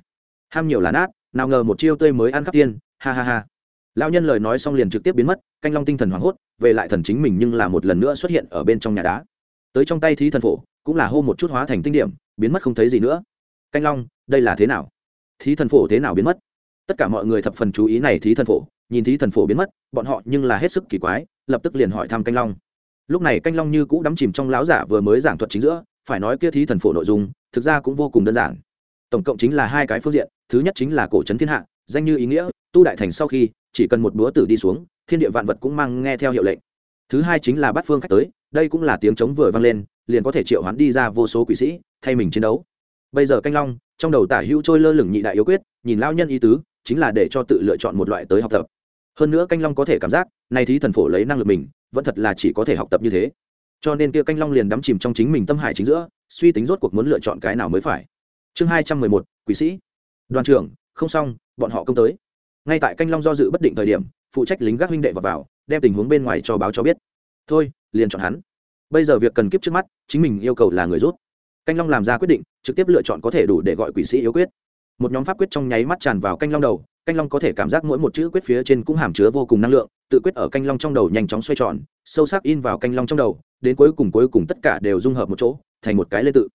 Ham nhiều là nát, nào ngờ một chiêu tươi mới ăn khắp tiên, ha ha ha. Lão nhân lời nói xong liền trực tiếp biến mất, canh long tinh thần hoảng hốt, về lại thần chính mình nhưng là một lần nữa xuất hiện ở bên trong nhà đá. Tới trong tay thí thần phổ, cũng là hô một chút hóa thành tinh điểm, biến mất không thấy gì nữa. Canh long, đây là thế nào? Thí thần phổ thế nào biến mất? Tất cả mọi người thập phần chú ý này thí thần phổ, nhìn thí thần phổ biến mất, bọn họ nhưng là hết sức kỳ quái, lập tức liền hỏi thăm canh long. Lúc này canh long như cũ đắm chìm trong láo giả vừa mới giảng thuật chính giữa phải nói kia thí thần phổ nội dung, thực ra cũng vô cùng đơn giản. Tổng cộng chính là hai cái phương diện, thứ nhất chính là cổ trấn thiên hạ, danh như ý nghĩa, tu đại thành sau khi, chỉ cần một búa tử đi xuống, thiên địa vạn vật cũng mang nghe theo hiệu lệnh. Thứ hai chính là bắt phương khách tới, đây cũng là tiếng chống vừa vang lên, liền có thể triệu hoán đi ra vô số quỷ sĩ, thay mình chiến đấu. Bây giờ canh long, trong đầu tả hữu trôi lơ lửng nhị đại yếu quyết, nhìn lao nhân ý tứ, chính là để cho tự lựa chọn một loại tới học tập. Hơn nữa canh long có thể cảm giác nay thí thần phổ lấy năng lực mình, vẫn thật là chỉ có thể học tập như thế cho nên kia canh long liền đắm chìm trong chính mình tâm hải chính giữa suy tính rốt cuộc muốn lựa chọn cái nào mới phải. Chương hai trăm mười một quỷ sĩ. Đoàn trưởng không xong bọn họ công tới. Ngay tại canh long do dự bất định thời điểm phụ trách lính gác huynh đệ vào, vào đem tình huống bên ngoài cho báo cho biết. Thôi liền chọn hắn. Bây giờ việc cần kiếp trước mắt chính mình yêu cầu là người rút. Canh long làm ra quyết định trực tiếp lựa chọn có thể đủ để gọi quỷ sĩ yếu quyết. Một nhóm pháp quyết trong nháy mắt tràn vào canh long đầu canh long có thể cảm giác mỗi một chữ quyết phía trên cũng hàm chứa vô cùng năng lượng tự quyết ở canh long trong đầu nhanh chóng xoay tròn sâu sắc in vào canh long trong đầu đến cuối cùng cuối cùng tất cả đều dung hợp một chỗ, thành một cái lê tự.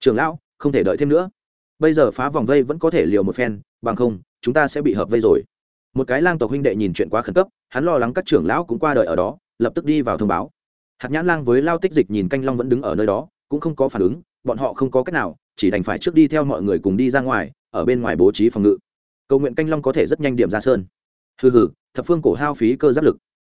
Trường lão, không thể đợi thêm nữa. Bây giờ phá vòng vây vẫn có thể liều một phen, bằng không, chúng ta sẽ bị hợp vây rồi. Một cái lang tộc huynh đệ nhìn chuyện quá khẩn cấp, hắn lo lắng các trưởng lão cũng qua đời ở đó, lập tức đi vào thông báo. Hạt nhãn lang với lao tích dịch nhìn canh long vẫn đứng ở nơi đó, cũng không có phản ứng, bọn họ không có cách nào, chỉ đành phải trước đi theo mọi người cùng đi ra ngoài, ở bên ngoài bố trí phòng ngự. Cầu nguyện canh long có thể rất nhanh điểm ra sơn. Hừ hừ, thập phương cổ hao phí cơ giáp lực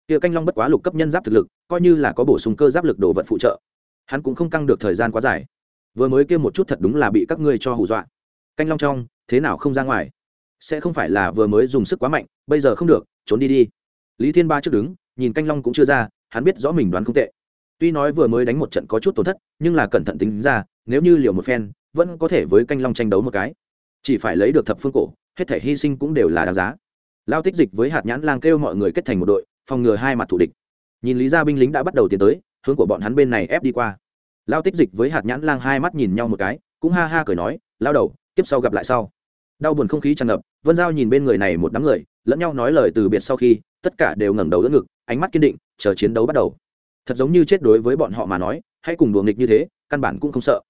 kia canh long bất quá lục cấp nhân giáp thực lực, coi như là có bổ sung cơ giáp lực đồ vật phụ trợ, hắn cũng không căng được thời gian quá dài. Vừa mới kia một chút thật đúng là bị các ngươi cho hù dọa. Canh long trong, thế nào không ra ngoài? Sẽ không phải là vừa mới dùng sức quá mạnh, bây giờ không được, trốn đi đi. Lý thiên ba trước đứng, nhìn canh long cũng chưa ra, hắn biết rõ mình đoán không tệ. Tuy nói vừa mới đánh một trận có chút tổn thất, nhưng là cẩn thận tính ra, nếu như liều một phen, vẫn có thể với canh long tranh đấu một cái. Chỉ phải lấy được thập phương cổ, hết thể hy sinh cũng đều là đáng giá. Lao tích dịch với hạt nhãn lang kêu mọi người kết thành một đội phòng ngừa hai mặt thủ địch. Nhìn lý gia binh lính đã bắt đầu tiến tới, hướng của bọn hắn bên này ép đi qua. Lao tích dịch với hạt nhãn lang hai mắt nhìn nhau một cái, cũng ha ha cười nói, lao đầu tiếp sau gặp lại sau. Đau buồn không khí tràn ngập, vân giao nhìn bên người này một đám người, lẫn nhau nói lời từ biệt sau khi, tất cả đều ngẩng đầu đỡ ngực, ánh mắt kiên định, chờ chiến đấu bắt đầu. Thật giống như chết đối với bọn họ mà nói hãy cùng đùa nghịch như thế, căn bản cũng không sợ.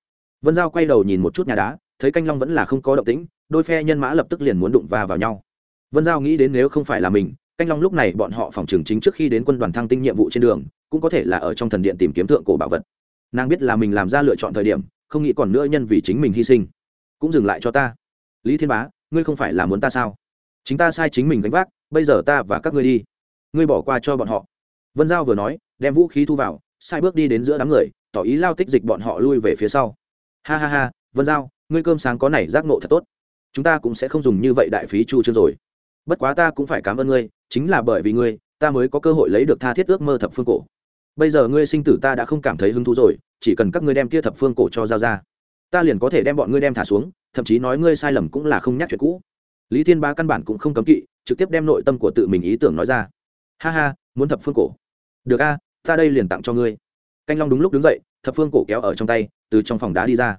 Vân giao quay đầu nhìn một chút nhà đá, thấy canh long vẫn là không có động tĩnh, đôi phe nhân mã lập tức liền muốn đụng va vào nhau. Vân giao nghĩ đến nếu không phải là mình canh long lúc này bọn họ phòng trường chính trước khi đến quân đoàn thăng tinh nhiệm vụ trên đường, cũng có thể là ở trong thần điện tìm kiếm thượng cổ bảo vật. Nàng biết là mình làm ra lựa chọn thời điểm, không nghĩ còn nữa nhân vì chính mình hy sinh. Cũng dừng lại cho ta. Lý thiên bá, ngươi không phải là muốn ta sao? Chính ta sai chính mình gánh vác, bây giờ ta và các ngươi đi. Ngươi bỏ qua cho bọn họ. Vân giao vừa nói, đem vũ khí thu vào, sai bước đi đến giữa đám người, tỏ ý lao tích dịch bọn họ lui về phía sau. Ha ha ha, vân giao, ngươi cơm sáng có này giác ngộ thật tốt. Chúng ta cũng sẽ không dùng như vậy đại phí chu chương rồi bất quá ta cũng phải cảm ơn ngươi, chính là bởi vì ngươi, ta mới có cơ hội lấy được tha thiết ước mơ thập phương cổ. Bây giờ ngươi sinh tử ta đã không cảm thấy hứng thú rồi, chỉ cần các ngươi đem kia thập phương cổ cho giao ra, ta liền có thể đem bọn ngươi đem thả xuống, thậm chí nói ngươi sai lầm cũng là không nhắc chuyện cũ. Lý thiên ba căn bản cũng không cấm kỵ, trực tiếp đem nội tâm của tự mình ý tưởng nói ra. Ha ha, muốn thập phương cổ. Được a, ta đây liền tặng cho ngươi. Canh long đúng lúc đứng dậy, thập phương cổ kéo ở trong tay, từ trong phòng đá đi ra.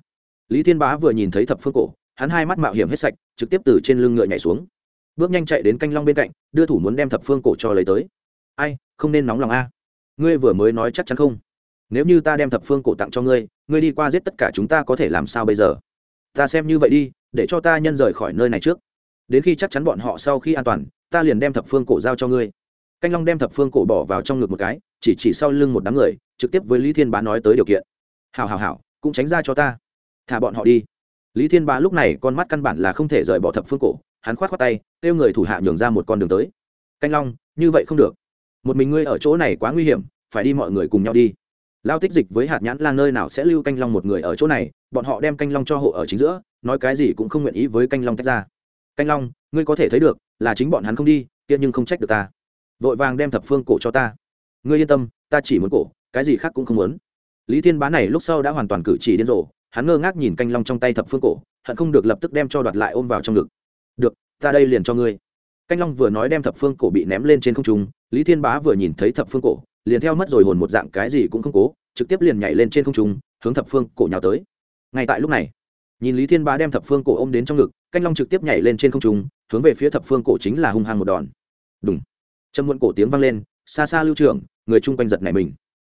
Lý thiên bá vừa nhìn thấy thập phương cổ, hắn hai mắt mạo hiểm hết sạch, trực tiếp từ trên lưng ngựa nhảy xuống bước nhanh chạy đến canh long bên cạnh, đưa thủ muốn đem thập phương cổ cho lấy tới. Ai, không nên nóng lòng a. Ngươi vừa mới nói chắc chắn không? Nếu như ta đem thập phương cổ tặng cho ngươi ngươi đi qua giết tất cả chúng ta có thể làm sao bây giờ? Ta xem như vậy đi, để cho ta nhân rời khỏi nơi này trước. Đến khi chắc chắn bọn họ sau khi an toàn, ta liền đem thập phương cổ giao cho ngươi. Canh long đem thập phương cổ bỏ vào trong ngực một cái, chỉ chỉ sau lưng một đám người, trực tiếp với lý thiên bá nói tới điều kiện. Hào hào hào cũng tránh ra cho ta. Thả bọn họ đi. Lý thiên bá lúc này con mắt căn bản là không thể rời bỏ thập phương cổ hắn khoát khoát tay, kêu người thủ hạ nhường ra một con đường tới. Canh long, như vậy không được. Một mình ngươi ở chỗ này quá nguy hiểm, phải đi mọi người cùng nhau đi. Lao tích dịch với hạt nhãn lang nơi nào sẽ lưu canh long một người ở chỗ này, bọn họ đem canh long cho hộ ở chính giữa, nói cái gì cũng không nguyện ý với canh long tách ra. Canh long, ngươi có thể thấy được, là chính bọn hắn không đi, kia nhưng không trách được ta. Vội vàng đem thập phương cổ cho ta. Ngươi yên tâm, ta chỉ muốn cổ, cái gì khác cũng không muốn. Lý thiên bá này lúc sau đã hoàn toàn cử chỉ điên rồ, hắn ngơ ngác nhìn canh long trong tay thập phương cổ, hận không được lập tức đem cho đoạt lại ôm vào trong ngực được, ta đây liền cho ngươi. Canh long vừa nói đem thập phương cổ bị ném lên trên không trung, lý thiên bá vừa nhìn thấy thập phương cổ, liền theo mất rồi hồn một dạng cái gì cũng không cố, trực tiếp liền nhảy lên trên không trung, hướng thập phương cổ nhào tới. Ngay tại lúc này, nhìn lý thiên bá đem thập phương cổ ôm đến trong ngực, canh long trực tiếp nhảy lên trên không trung, hướng về phía thập phương cổ chính là hung hăng một đòn. Đúng châm muộn cổ tiếng vang lên, xa xa lưu trưởng, người chung quanh giật này mình.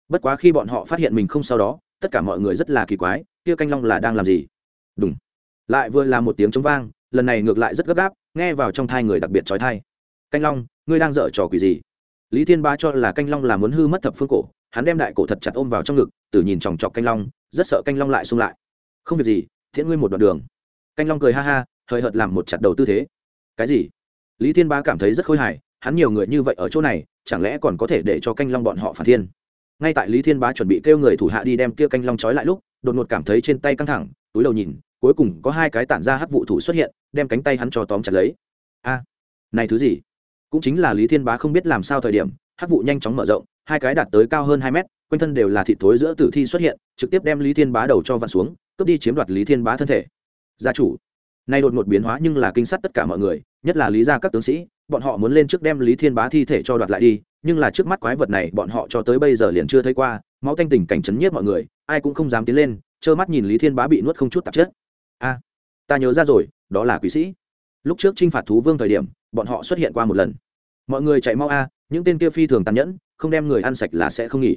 Bất quá khi bọn họ phát hiện mình không sau đó, tất cả mọi người rất là kỳ quái, kia canh long là đang làm gì? Đúng lại vừa là một tiếng chống vang lần này ngược lại rất gấp gáp, nghe vào trong thai người đặc biệt trói thai. Canh long, ngươi đang dở trò quỷ gì? Lý thiên ba cho là canh long là muốn hư mất thập phương cổ, hắn đem đại cổ thật chặt ôm vào trong ngực, tử nhìn chòng chọc canh long, rất sợ canh long lại xung lại. Không việc gì thiện ngươi một đoạn đường. Canh long cười ha ha, hời hợt làm một chặt đầu tư thế. Cái gì? Lý thiên ba cảm thấy rất khôi hài, hắn nhiều người như vậy ở chỗ này, chẳng lẽ còn có thể để cho canh long bọn họ phản thiên? Ngay tại lý thiên bá chuẩn bị kêu người thủ hạ đi đem kia canh long trói lại lúc, đột ngột cảm thấy trên tay căng thẳng, túi đầu nhìn cuối cùng có hai cái tản ra hắc vụ thủ xuất hiện, đem cánh tay hắn cho tóm chặt lấy. A, này thứ gì? Cũng chính là lý thiên bá không biết làm sao thời điểm, hắc vụ nhanh chóng mở rộng, hai cái đạt tới cao hơn hai mét, quanh thân đều là thịt thối giữa tử thi xuất hiện, trực tiếp đem lý thiên bá đầu cho vặn xuống, cướp đi chiếm đoạt lý thiên bá thân thể. Gia chủ, nay đột ngột biến hóa nhưng là kinh sát tất cả mọi người, nhất là lý gia các tướng sĩ, bọn họ muốn lên trước đem lý thiên bá thi thể cho đoạt lại đi, nhưng là trước mắt quái vật này bọn họ cho tới bây giờ liền chưa thấy qua, máu tanh tình cảnh chấn nhiếp mọi người, ai cũng không dám tiến lên, trơ mắt nhìn lý thiên bá bị nuốt không chút tạp chất a, ta nhớ ra rồi, đó là quỷ sĩ. Lúc trước t r i n h phạt thú vương thời điểm, bọn họ xuất hiện qua một lần. Mọi người chạy mau a, những tên kia phi thường tàn nhẫn, không đem người ăn sạch là sẽ không nghỉ.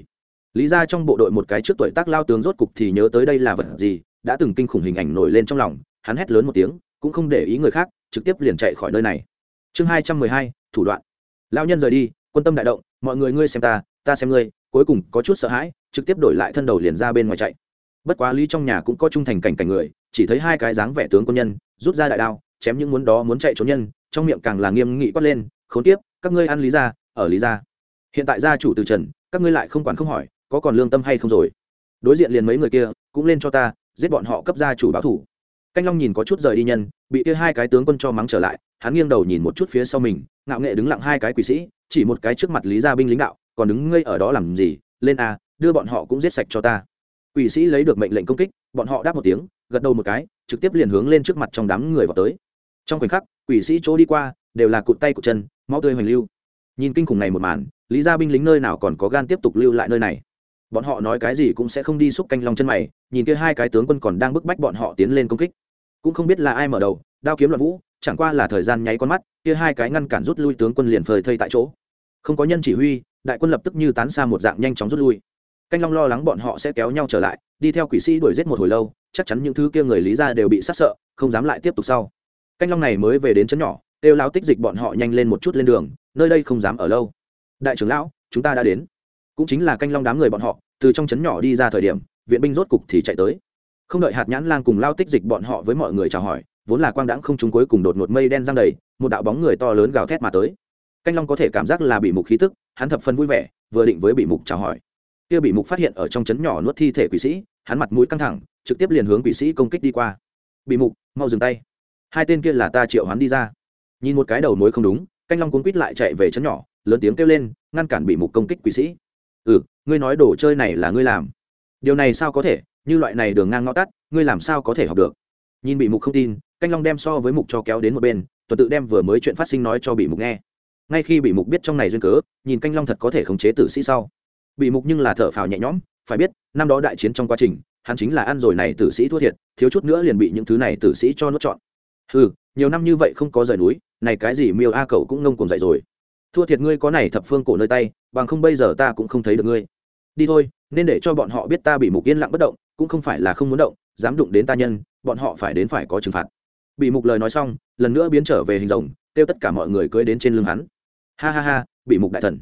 Lý ra trong bộ đội một cái trước tuổi tác lao tướng rốt cục thì nhớ tới đây là vật gì, đã từng kinh khủng hình ảnh nổi lên trong lòng, hắn hét lớn một tiếng, cũng không để ý người khác, trực tiếp liền chạy khỏi nơi này. Chương hai trăm mười hai, thủ đoạn. Lão nhân rời đi, quân tâm đại động, mọi người ngươi xem ta ta xem ngươi, cuối cùng có chút sợ hãi, trực tiếp đổi lại thân đầu liền ra bên ngoài chạy. Bất quá lý trong nhà cũng có trung thành cảnh cảnh người chỉ thấy hai cái dáng vẻ tướng quân nhân, rút ra đại đao, chém những muốn đó muốn chạy trốn nhân, trong miệng càng là nghiêm nghị quát lên, khốn tiếp các ngươi ăn lý ra ở lý ra hiện tại gia chủ từ trần, các ngươi lại không quản không hỏi, có còn lương tâm hay không rồi? Đối diện liền mấy người kia, cũng lên cho ta, giết bọn họ cấp gia chủ báo thủ. Canh long nhìn có chút rời đi nhân, bị kia hai cái tướng quân cho mắng trở lại, hắn nghiêng đầu nhìn một chút phía sau mình, ngạo nghệ đứng lặng hai cái quỷ sĩ, chỉ một cái trước mặt lý gia binh lính đạo, còn đứng ngây ở đó làm gì? Lên a, đưa bọn họ cũng giết sạch cho ta. Quỷ sĩ lấy được mệnh lệnh công kích, bọn họ đáp một tiếng gật đầu một cái, trực tiếp liền hướng lên trước mặt trong đám người vào tới. Trong khoảnh khắc, quỷ sĩ chỗ đi qua, đều là cụt tay cụt chân, máu tươi hoành lưu. Nhìn kinh khủng này một màn, lý gia binh lính nơi nào còn có gan tiếp tục lưu lại nơi này? Bọn họ nói cái gì cũng sẽ không đi xúc canh long chân mày, nhìn kia hai cái tướng quân còn đang bức bách bọn họ tiến lên công kích. Cũng không biết là ai mở đầu, đao kiếm loạn vũ, chẳng qua là thời gian nháy con mắt, kia hai cái ngăn cản rút lui tướng quân liền phơi thây tại chỗ. Không có nhân chỉ huy, đại quân lập tức như tán xa một dạng nhanh chóng rút lui canh long lo lắng bọn họ sẽ kéo nhau trở lại, đi theo quỷ sĩ đuổi giết một hồi lâu, chắc chắn những thứ kia người lý ra đều bị sát sợ, không dám lại tiếp tục sau. Canh long này mới về đến chấn nhỏ, kêu lao tích dịch bọn họ nhanh lên một chút lên đường, nơi đây không dám ở lâu. Đại trưởng lão, chúng ta đã đến. Cũng chính là canh long đám người bọn họ, từ trong trấn nhỏ đi ra thời điểm, viện binh rốt cục thì chạy tới. Không đợi hạt nhãn lang cùng lao tích dịch bọn họ với mọi người chào hỏi, vốn là quang đãng không chúng cuối cùng đột ngột mây đen giang đầy, một đạo bóng người to lớn gào thét mà tới. Canh long có thể cảm giác là bị mục khí tức, hắn thập phân vui vẻ, vừa định với bị mục chào hỏi kia bị mục phát hiện ở trong trấn nhỏ nuốt thi thể quỷ sĩ, hắn mặt mũi căng thẳng, trực tiếp liền hướng quỷ sĩ công kích đi qua. Bị mục, mau dừng tay. Hai tên kia là ta triệu hắn đi ra. Nhìn một cái đầu mối không đúng, canh long cuốn quýt lại chạy về trấn nhỏ, lớn tiếng kêu lên, ngăn cản bị mục công kích quỷ sĩ. Ừ ngươi nói đồ chơi này là ngươi làm. Điều này sao có thể? Như loại này đường ngang ngõ tắt, ngươi làm sao có thể học được? Nhìn bị mục không tin, canh long đem so với mục cho kéo đến một bên, tuần tự đem vừa mới chuyện phát sinh nói cho bị mục nghe. Ngay khi bị mục biết trong này duyên cớ, nhìn canh long thật có thể khống chế tử sĩ sau bị mục nhưng là thở phào nhẹ nhõm, phải biết, năm đó đại chiến trong quá trình, hắn chính là ăn rồi này tử sĩ thua thiệt, thiếu chút nữa liền bị những thứ này tử sĩ cho nuốt chọn ừ nhiều năm như vậy không có rời núi, này cái gì miêu a cậu cũng ngông cùng dậy rồi. Thua thiệt ngươi có này thập phương cổ nơi tay, bằng không bây giờ ta cũng không thấy được ngươi. Đi thôi, nên để cho bọn họ biết ta bị mục yên lặng bất động, cũng không phải là không muốn động, dám đụng đến ta nhân, bọn họ phải đến phải có trừng phạt. Bị mục lời nói xong, lần nữa biến trở về hình rồng, kêu tất cả mọi người cưới đến trên lưng hắn. Ha ha ha, bị mục đại thần.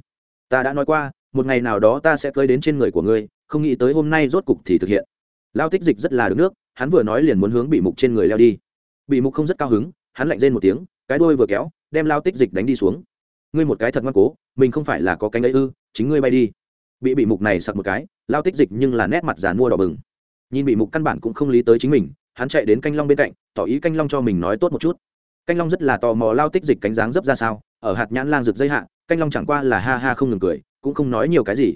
Ta đã nói qua một ngày nào đó ta sẽ cưới đến trên người của ngươi, không nghĩ tới hôm nay rốt cục thì thực hiện. Lao tích dịch rất là đứng nước, hắn vừa nói liền muốn hướng bị mục trên người leo đi. Bị mục không rất cao hứng, hắn lạnh rên một tiếng, cái đuôi vừa kéo, đem lao tích dịch đánh đi xuống. Ngươi một cái thật ngoan cố, mình không phải là có cánh ấy ư, chính ngươi bay đi. Bị bị mục này sặc một cái, lao tích dịch nhưng là nét mặt giàn mua đỏ bừng. Nhìn bị mục căn bản cũng không lý tới chính mình, hắn chạy đến canh long bên cạnh, tỏ ý canh long cho mình nói tốt một chút. Canh long rất là tò mò lao tích dịch cánh dáng dấp ra sao, ở hạt nhãn lang rực dây hạ, canh long chẳng qua là ha ha không ngừng cười cũng không nói nhiều cái gì.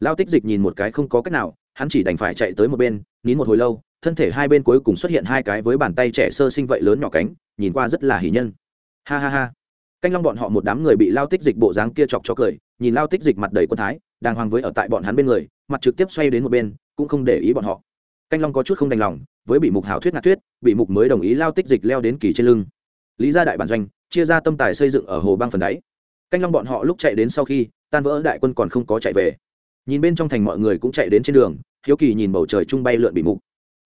Lao tích dịch nhìn một cái không có cách nào, hắn chỉ đành phải chạy tới một bên, nín một hồi lâu, thân thể hai bên cuối cùng xuất hiện hai cái với bàn tay trẻ sơ sinh vậy lớn nhỏ cánh, nhìn qua rất là hỉ nhân. Ha ha ha. Canh long bọn họ một đám người bị lao tích dịch bộ dáng kia chọc cho cười, nhìn lao tích dịch mặt đầy quân thái đàng hoàng với ở tại bọn hắn bên người, mặt trực tiếp xoay đến một bên, cũng không để ý bọn họ. Canh long có chút không đành lòng, với bị mục hảo thuyết ngạc thuyết, bị mục mới đồng ý lao tích dịch leo đến kỳ trên lưng. Lý gia đại bản doanh, chia ra tâm tài xây dựng ở hồ băng phần đáy canh long bọn họ lúc chạy đến sau khi, tan vỡ đại quân còn không có chạy về. Nhìn bên trong thành mọi người cũng chạy đến trên đường, hiếu kỳ nhìn bầu trời Chung bay lượn bị mục.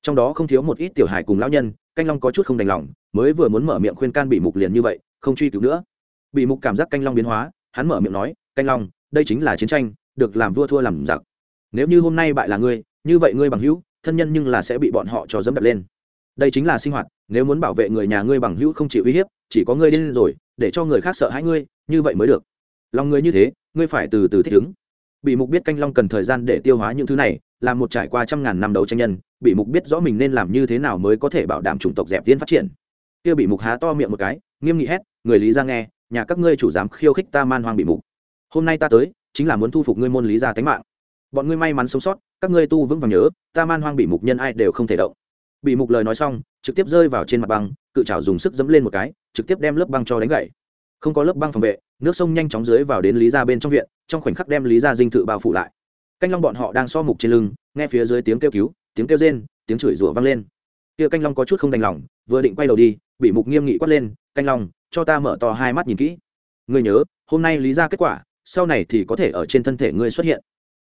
Trong đó không thiếu một ít tiểu hài cùng lão nhân, canh long có chút không đành lòng, mới vừa muốn mở miệng khuyên can bị mục liền như vậy, không truy cứu nữa. Bị mục cảm giác canh long biến hóa, hắn mở miệng nói, canh long, đây chính là chiến tranh, được làm vua thua làm giặc. Nếu như hôm nay bại là ngươi, như vậy ngươi bằng hữu, thân nhân nhưng là sẽ bị bọn họ cho dẫm đập lên. Đây chính là sinh hoạt, nếu muốn bảo vệ người nhà ngươi bằng hữu không chịu uy hiếp, chỉ có ngươi lên rồi, để cho người khác sợ hãi ngươi như vậy mới được. Lòng người như thế, ngươi phải từ từ thích ứng. Bị mục biết canh long cần thời gian để tiêu hóa những thứ này, là một trải qua trăm ngàn năm đấu tranh nhân, bị mục biết rõ mình nên làm như thế nào mới có thể bảo đảm chủng tộc dẹp tiến phát triển. Kia bị mục há to miệng một cái, nghiêm nghị hét, người lý ra nghe, nhà các ngươi chủ dám khiêu khích ta man hoang bị mục. Hôm nay ta tới, chính là muốn thu phục ngươi môn lý gia tánh mạng. Bọn ngươi may mắn sống sót, các ngươi tu vững vàng nhớ, ta man hoang bị mục nhân ai đều không thể động. Bị mục lời nói xong, trực tiếp rơi vào trên mặt băng, cự trào dùng sức dẫm lên một cái, trực tiếp đem lớp băng cho đánh gậy không có lớp băng phòng vệ, nước sông nhanh chóng dưới vào đến lý gia bên trong viện, trong khoảnh khắc đem lý gia dinh thự bao phủ lại. Canh long bọn họ đang so mục trên lưng, nghe phía dưới tiếng kêu cứu, tiếng kêu rên, tiếng chửi rủa vang lên. Kia canh long có chút không đành lòng, vừa định quay đầu đi, bị mục nghiêm nghị quát lên, canh long, cho ta mở to hai mắt nhìn kỹ. Ngươi nhớ, hôm nay lý ra kết quả, sau này thì có thể ở trên thân thể ngươi xuất hiện.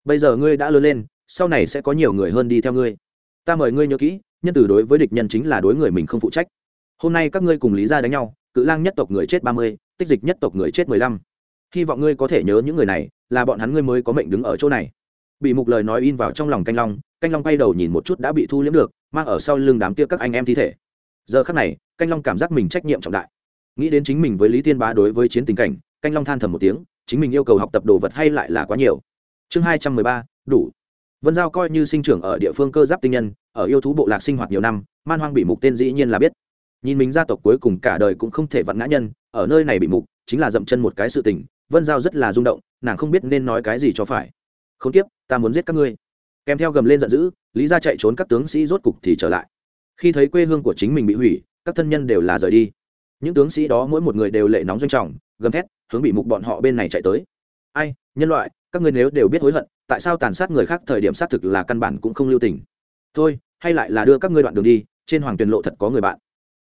Bây giờ ngươi đã lớn lên, sau này sẽ có nhiều người hơn đi theo ngươi. Ta mời ngươi nhớ kỹ, nhân từ đối với địch nhân chính là đối người mình không phụ trách. Hôm nay các ngươi cùng lý ra đánh nhau, cự lang nhất tộc người chết ba mươi tích dịch nhất tộc người chết mười lăm. Hy vọng ngươi có thể nhớ những người này, là bọn hắn ngươi mới có mệnh đứng ở chỗ này. Bị mục lời nói in vào trong lòng canh long canh long quay đầu nhìn một chút đã bị thu liếm được, mang ở sau lưng đám kia các anh em thi thể. Giờ khắc này, canh long cảm giác mình trách nhiệm trọng đại. Nghĩ đến chính mình với lý tiên bá đối với chiến tình cảnh, canh long than thầm một tiếng, chính mình yêu cầu học tập đồ vật hay lại là quá nhiều. Chương hai trăm mười ba, đủ. Vân giao coi như sinh trưởng ở địa phương cơ giáp tinh nhân, ở yêu thú bộ lạc sinh hoạt nhiều năm, man hoang bị mục tên dĩ nhiên là biết nhìn mình gia tộc cuối cùng cả đời cũng không thể vặn ngã nhân, ở nơi này bị mục, chính là dậm chân một cái sự tình, vân giao rất là rung động, nàng không biết nên nói cái gì cho phải. Không tiếp ta muốn giết các ngươi. Kèm theo gầm lên giận dữ, lý ra chạy trốn các tướng sĩ rốt cục thì trở lại. Khi thấy quê hương của chính mình bị hủy, các thân nhân đều là rời đi. Những tướng sĩ đó mỗi một người đều lệ nóng doanh trọng, gầm thét, hướng bị mục bọn họ bên này chạy tới. Ai, nhân loại, các ngươi nếu đều biết hối hận, tại sao tàn sát người khác thời điểm xác thực là căn bản cũng không lưu tình. Thôi, hay lại là đưa các ngươi đoạn đường đi, trên hoàng tuyền lộ thật có người bạn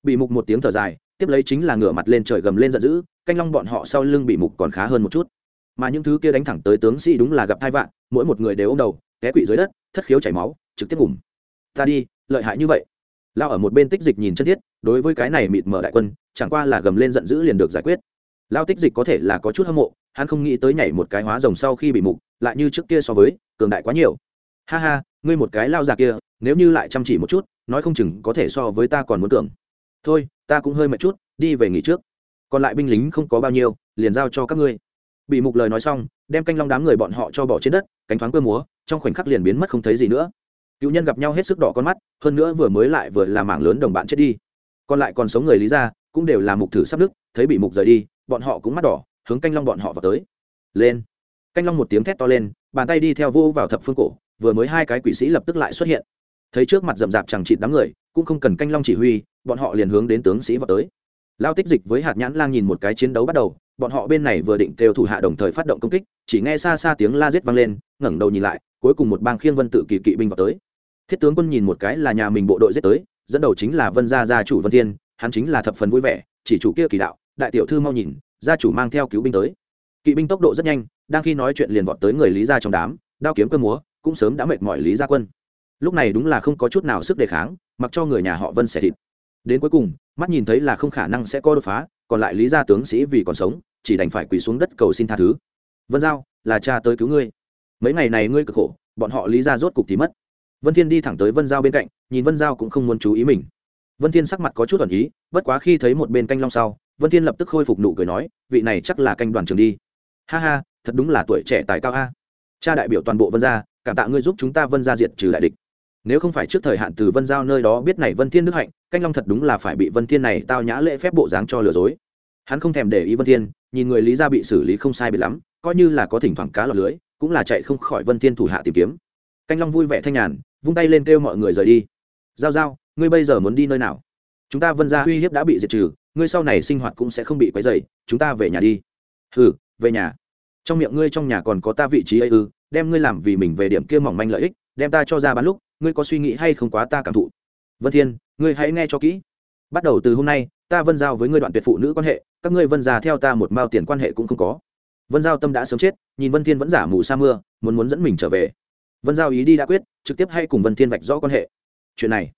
bị mục một tiếng thở dài, tiếp lấy chính là ngửa mặt lên trời gầm lên giận dữ, canh long bọn họ sau lưng bị mục còn khá hơn một chút. Mà những thứ kia đánh thẳng tới tướng sĩ đúng là gặp hai vạn, mỗi một người đều ôm đầu, té quỵ dưới đất, thất khiếu chảy máu, trực tiếp ngủm. Ta đi, lợi hại như vậy. Lao ở một bên tích dịch nhìn chân thiết, đối với cái này mịt mở đại quân, chẳng qua là gầm lên giận dữ liền được giải quyết. Lao tích dịch có thể là có chút hâm mộ, hắn không nghĩ tới nhảy một cái hóa rồng sau khi bị mục, lại như trước kia so với, cường đại quá nhiều. Ha ha, ngươi một cái lao già kia, nếu như lại chăm chỉ một chút, nói không chừng có thể so với ta còn muốn cường thôi, ta cũng hơi mệt chút, đi về nghỉ trước. Còn lại binh lính không có bao nhiêu, liền giao cho các ngươi. Bị mục lời nói xong, đem canh long đám người bọn họ cho bỏ trên đất, cánh thoáng cơ múa, trong khoảnh khắc liền biến mất không thấy gì nữa. Cựu nhân gặp nhau hết sức đỏ con mắt, hơn nữa vừa mới lại vừa là mảng lớn đồng bạn chết đi. Còn lại còn sống người lý ra cũng đều là mục thử sắp đức thấy bị mục rời đi, bọn họ cũng mắt đỏ, hướng canh long bọn họ vào tới. Lên. Canh long một tiếng thét to lên, bàn tay đi theo vô vào thập phương cổ, vừa mới hai cái quỷ sĩ lập tức lại xuất hiện. Thấy trước mặt rậm rạp chẳng chịt đám người cũng không cần canh long chỉ huy, bọn họ liền hướng đến tướng sĩ vào tới. Lao tích dịch với hạt nhãn lang nhìn một cái chiến đấu bắt đầu, bọn họ bên này vừa định kêu thủ hạ đồng thời phát động công kích, chỉ nghe xa xa tiếng la giết vang lên, ngẩng đầu nhìn lại, cuối cùng một bang khiên vân tự kỳ kỵ binh vào tới. Thiết tướng quân nhìn một cái là nhà mình bộ đội giết tới, dẫn đầu chính là vân gia gia chủ vân thiên, hắn chính là thập phần vui vẻ, chỉ chủ kia kỳ đạo, đại tiểu thư mau nhìn, gia chủ mang theo cứu binh tới. Kỵ binh tốc độ rất nhanh, đang khi nói chuyện liền vọt tới người lý gia trong đám, đao kiếm cơ múa, cũng sớm đã mệt mỏi lý gia quân. Lúc này đúng là không có chút nào sức đề kháng mặc cho người nhà họ vân xẻ thịt. Đến cuối cùng, mắt nhìn thấy là không khả năng sẽ có đột phá, còn lại lý gia tướng sĩ vì còn sống, chỉ đành phải quỳ xuống đất cầu xin tha thứ. Vân giao, là cha tới cứu ngươi. Mấy ngày này ngươi cực khổ, bọn họ lý gia rốt cục thì mất. Vân thiên đi thẳng tới vân giao bên cạnh, nhìn vân giao cũng không muốn chú ý mình. Vân thiên sắc mặt có chút ẩn ý, bất quá khi thấy một bên canh long sau, vân thiên lập tức khôi phục nụ cười nói, vị này chắc là canh đoàn trường đi. Ha ha, thật đúng là tuổi trẻ tài cao a. Cha đại biểu toàn bộ vân gia, cảm tạ ngươi giúp chúng ta vân gia diệt trừ đại địch nếu không phải trước thời hạn từ vân giao nơi đó biết này vân thiên đức hạnh, canh long thật đúng là phải bị vân thiên này tao nhã lễ phép bộ dáng cho lừa dối. Hắn không thèm để ý vân thiên, nhìn người lý gia bị xử lý không sai biệt lắm, coi như là có thỉnh thoảng cá lọt lưới, cũng là chạy không khỏi vân thiên thủ hạ tìm kiếm. Canh long vui vẻ thanh nhàn, vung tay lên kêu mọi người rời đi. Giao giao, ngươi bây giờ muốn đi nơi nào? Chúng ta vân gia uy hiếp đã bị diệt trừ, ngươi sau này sinh hoạt cũng sẽ không bị quấy dày chúng ta về nhà đi. Ừ về nhà. Trong miệng ngươi trong nhà còn có ta vị trí ấy ư, đem ngươi làm vì mình về điểm kia mỏng manh lợi ích, đem ta cho ra bán lúc ngươi có suy nghĩ hay không quá ta cảm thụ. Vân thiên, ngươi hãy nghe cho kỹ. Bắt đầu từ hôm nay, ta vân giao với ngươi đoạn tuyệt phụ nữ quan hệ, các ngươi vân già theo ta một mao tiền quan hệ cũng không có. Vân giao tâm đã sớm chết, nhìn vân thiên vẫn giả mù sa mưa, muốn muốn dẫn mình trở về. Vân giao ý đi đã quyết, trực tiếp hay cùng vân thiên vạch rõ quan hệ. Chuyện này,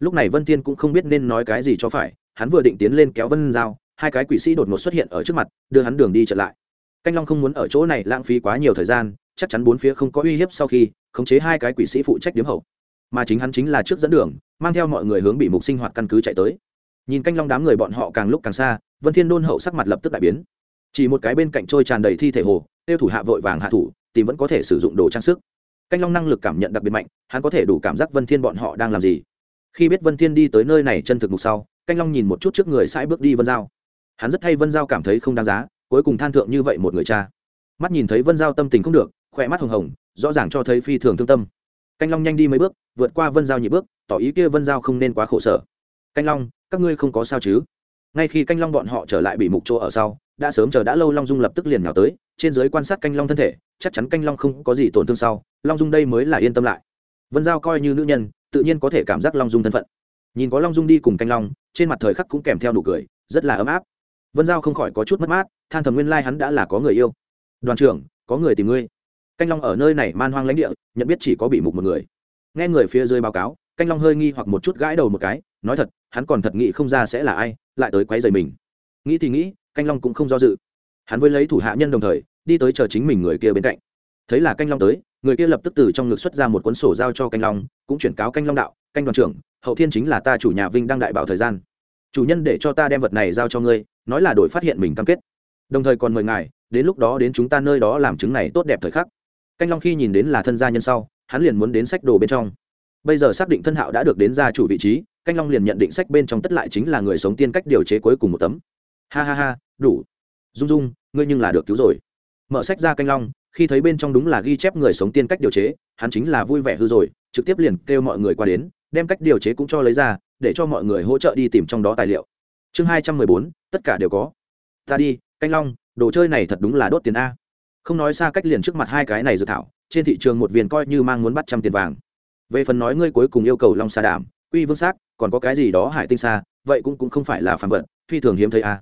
lúc này vân thiên cũng không biết nên nói cái gì cho phải, hắn vừa định tiến lên kéo vân giao, hai cái quỷ sĩ đột ngột xuất hiện ở trước mặt, đưa hắn đường đi trở lại. Canh long không muốn ở chỗ này lãng phí quá nhiều thời gian, chắc chắn bốn phía không có uy hiếp sau khi, khống chế hai cái quỷ sĩ phụ trách điếm hậu mà chính hắn chính là trước dẫn đường, mang theo mọi người hướng bị mục sinh hoạt căn cứ chạy tới. Nhìn canh long đám người bọn họ càng lúc càng xa, vân thiên đôn hậu sắc mặt lập tức đại biến. Chỉ một cái bên cạnh trôi tràn đầy thi thể hồ, tiêu thủ hạ vội vàng hạ thủ, tìm vẫn có thể sử dụng đồ trang sức. Canh long năng lực cảm nhận đặc biệt mạnh, hắn có thể đủ cảm giác vân thiên bọn họ đang làm gì. Khi biết vân thiên đi tới nơi này chân thực mục sau, canh long nhìn một chút trước người sải bước đi vân giao. Hắn rất thay vân giao cảm thấy không đáng giá, cuối cùng than thượng như vậy một người cha. Mắt nhìn thấy vân giao tâm tình không được, khỏe mắt hồng hồng, rõ ràng cho thấy phi thường thương tâm canh long nhanh đi mấy bước, vượt qua vân giao nhị bước, tỏ ý kia vân giao không nên quá khổ sở. Canh long, các ngươi không có sao chứ? Ngay khi canh long bọn họ trở lại bị mục chỗ ở sau, đã sớm chờ đã lâu long dung lập tức liền nào tới, trên giới quan sát canh long thân thể, chắc chắn canh long không có gì tổn thương sau, long dung đây mới là yên tâm lại. Vân giao coi như nữ nhân, tự nhiên có thể cảm giác long dung thân phận. Nhìn có long dung đi cùng canh long, trên mặt thời khắc cũng kèm theo nụ cười, rất là ấm áp. Vân giao không khỏi có chút mất mát, than thầm nguyên lai hắn đã là có người yêu. Đoàn trưởng, có người tìm ngươi canh long ở nơi này man hoang lãnh địa, nhận biết chỉ có bị mục một người. Nghe người phía dưới báo cáo, canh long hơi nghi hoặc một chút gãi đầu một cái, nói thật, hắn còn thật nghĩ không ra sẽ là ai, lại tới quấy rầy mình. Nghĩ thì nghĩ, canh long cũng không do dự. Hắn với lấy thủ hạ nhân đồng thời, đi tới chờ chính mình người kia bên cạnh. Thấy là canh long tới, người kia lập tức từ trong ngực xuất ra một cuốn sổ giao cho canh long, cũng chuyển cáo canh long đạo, canh đoàn trưởng, hậu thiên chính là ta chủ nhà vinh đang đại bảo thời gian. Chủ nhân để cho ta đem vật này giao cho ngươi, nói là đổi phát hiện mình cam kết. Đồng thời còn mời ngài, đến lúc đó đến chúng ta nơi đó làm chứng này tốt đẹp thời khắc canh long khi nhìn đến là thân gia nhân sau, hắn liền muốn đến sách đồ bên trong. Bây giờ xác định thân hạo đã được đến gia chủ vị trí, canh long liền nhận định sách bên trong tất lại chính là người sống tiên cách điều chế cuối cùng một tấm. Ha ha ha, đủ. Dung dung, ngươi nhưng là được cứu rồi. Mở sách ra canh long, khi thấy bên trong đúng là ghi chép người sống tiên cách điều chế, hắn chính là vui vẻ hư rồi, trực tiếp liền kêu mọi người qua đến, đem cách điều chế cũng cho lấy ra, để cho mọi người hỗ trợ đi tìm trong đó tài liệu. Chương hai trăm mười bốn, tất cả đều có. Ta đi, canh long, đồ chơi này thật đúng là đốt tiền a không nói xa cách liền trước mặt hai cái này dự thảo, trên thị trường một viên coi như mang muốn bắt trăm tiền vàng. Về phần nói ngươi cuối cùng yêu cầu long xa đảm quy vương xác còn có cái gì đó hải tinh xa vậy cũng cũng không phải là phản vật, phi thường hiếm thấy a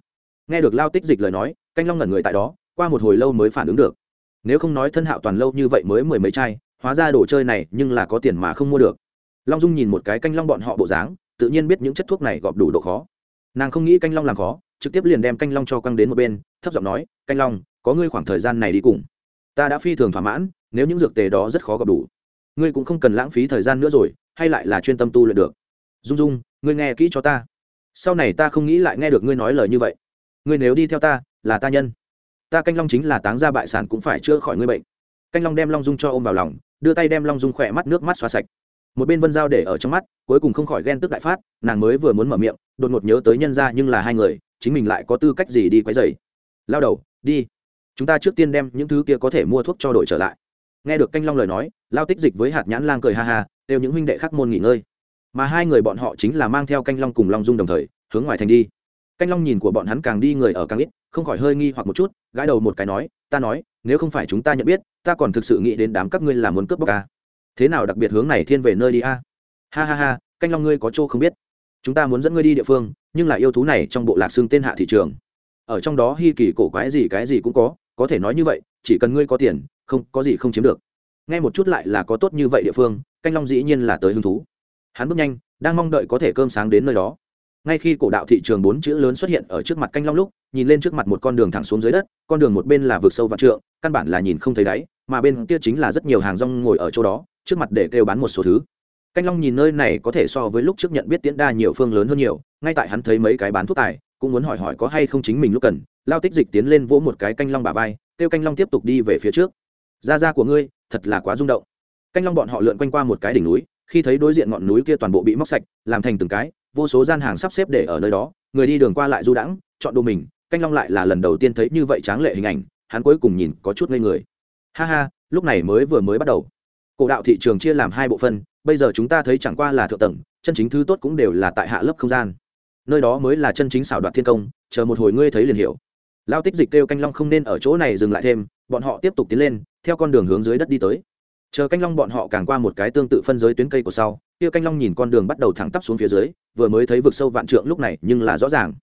nghe được lao tích dịch lời nói, canh long ngẩn người tại đó, qua một hồi lâu mới phản ứng được. Nếu không nói thân hạo toàn lâu như vậy mới mười mấy chai, hóa ra đồ chơi này nhưng là có tiền mà không mua được. Long dung nhìn một cái canh long bọn họ bộ dáng, tự nhiên biết những chất thuốc này gọp đủ độ khó. Nàng không nghĩ canh long làm khó trực tiếp liền đem canh long cho quăng đến một bên, thấp giọng nói, canh long, có ngươi khoảng thời gian này đi cùng. Ta đã phi thường thỏa mãn, nếu những dược tề đó rất khó gặp đủ, ngươi cũng không cần lãng phí thời gian nữa rồi, hay lại là chuyên tâm tu luyện được. Dung dung, ngươi nghe kỹ cho ta. Sau này ta không nghĩ lại nghe được ngươi nói lời như vậy. Ngươi nếu đi theo ta, là ta nhân. Ta canh long chính là táng ra bại sản cũng phải chữa khỏi ngươi bệnh. Canh long đem long dung cho ôm vào lòng, đưa tay đem long dung khỏe mắt, nước mắt xóa sạch. Một bên vân giao để ở trong mắt, cuối cùng không khỏi ghen tức đại phát, nàng mới vừa muốn mở miệng, đột ngột nhớ tới nhân ra nhưng là hai người chính mình lại có tư cách gì đi quấy dày lao đầu, đi. Chúng ta trước tiên đem những thứ kia có thể mua thuốc cho đội trở lại. Nghe được canh long lời nói, lao tích dịch với hạt nhãn lang cười ha ha đều những huynh đệ khác môn nghỉ ngơi. Mà hai người bọn họ chính là mang theo canh long cùng long dung đồng thời, hướng ngoài thành đi. Canh long nhìn của bọn hắn càng đi người ở càng ít, không khỏi hơi nghi hoặc một chút, gãi đầu một cái nói, ta nói, nếu không phải chúng ta nhận biết, ta còn thực sự nghĩ đến đám các ngươi là muốn cướp bóc ca thế nào đặc biệt hướng này thiên về nơi đi a? Ha ha ha, canh long ngươi có chỗ không biết chúng ta muốn dẫn ngươi đi địa phương, nhưng là yêu thú này trong bộ lạc xương tên hạ thị trường. Ở trong đó hi kỳ cổ quái gì cái gì cũng có có thể nói như vậy, chỉ cần ngươi có tiền, không, có gì không chiếm được. Nghe một chút lại là có tốt như vậy địa phương, canh long dĩ nhiên là tới hứng thú. Hắn bước nhanh, đang mong đợi có thể cơm sáng đến nơi đó. Ngay khi cổ đạo thị trường bốn chữ lớn xuất hiện ở trước mặt canh long lúc, nhìn lên trước mặt một con đường thẳng xuống dưới đất, con đường một bên là vực sâu vạn trượng, căn bản là nhìn không thấy đáy, mà bên kia chính là rất nhiều hàng rong ngồi ở chỗ đó, trước mặt để kêu bán một số thứ canh long nhìn nơi này có thể so với lúc trước nhận biết tiễn đa nhiều phương lớn hơn nhiều, ngay tại hắn thấy mấy cái bán thuốc tài, cũng muốn hỏi hỏi có hay không chính mình lúc cần, lao tích dịch tiến lên vỗ một cái canh long bà vai, kêu canh long tiếp tục đi về phía trước. Ra ra của ngươi, thật là quá rung động. Canh long bọn họ lượn quanh qua một cái đỉnh núi, khi thấy đối diện ngọn núi kia toàn bộ bị móc sạch, làm thành từng cái, vô số gian hàng sắp xếp để ở nơi đó, người đi đường qua lại du đãng, chọn đồ mình, canh long lại là lần đầu tiên thấy như vậy tráng lệ hình ảnh, hắn cuối cùng nhìn có chút ngây người. Ha ha, lúc này mới vừa mới bắt đầu. Cổ đạo thị trường chia làm hai bộ phân bây giờ chúng ta thấy chẳng qua là thượng tầng, chân chính thứ tốt cũng đều là tại hạ lớp không gian. Nơi đó mới là chân chính xảo đoạt thiên công, chờ một hồi ngươi thấy liền hiểu. Lao tích dịch kêu canh long không nên ở chỗ này dừng lại thêm, bọn họ tiếp tục tiến lên, theo con đường hướng dưới đất đi tới. Chờ canh long bọn họ càng qua một cái tương tự phân giới tuyến cây của sau, kia canh long nhìn con đường bắt đầu thẳng tắp xuống phía dưới, vừa mới thấy vực sâu vạn trượng lúc này, nhưng là rõ ràng.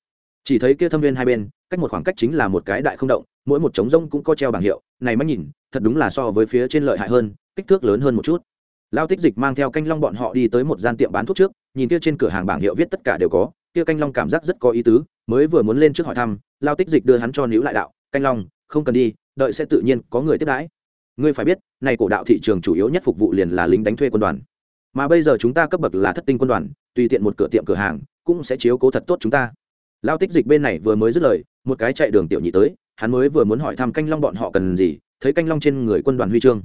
Chỉ thấy kia thâm viên hai bên, cách một khoảng cách chính là một cái đại không động, mỗi một trống rông cũng có treo bảng hiệu, này mắt nhìn, thật đúng là so với phía trên lợi hại hơn, kích thước lớn hơn một chút lao tích dịch mang theo canh long bọn họ đi tới một gian tiệm bán thuốc trước, nhìn kia trên cửa hàng bảng hiệu viết tất cả đều có, kia canh long cảm giác rất có ý tứ, mới vừa muốn lên trước hỏi thăm, lao tích dịch đưa hắn cho níu lại đạo, canh long, không cần đi, đợi sẽ tự nhiên có người tiếp đãi. Ngươi phải biết, này cổ đạo thị trường chủ yếu nhất phục vụ liền là lính đánh thuê quân đoàn. Mà bây giờ chúng ta cấp bậc là thất tinh quân đoàn, tùy tiện một cửa tiệm cửa hàng, cũng sẽ chiếu cố thật tốt chúng ta. Lao tích dịch bên này vừa mới dứt lời, một cái chạy đường tiểu nhị tới, hắn mới vừa muốn hỏi thăm canh long bọn họ cần gì, thấy canh long trên người quân đoàn huy chương.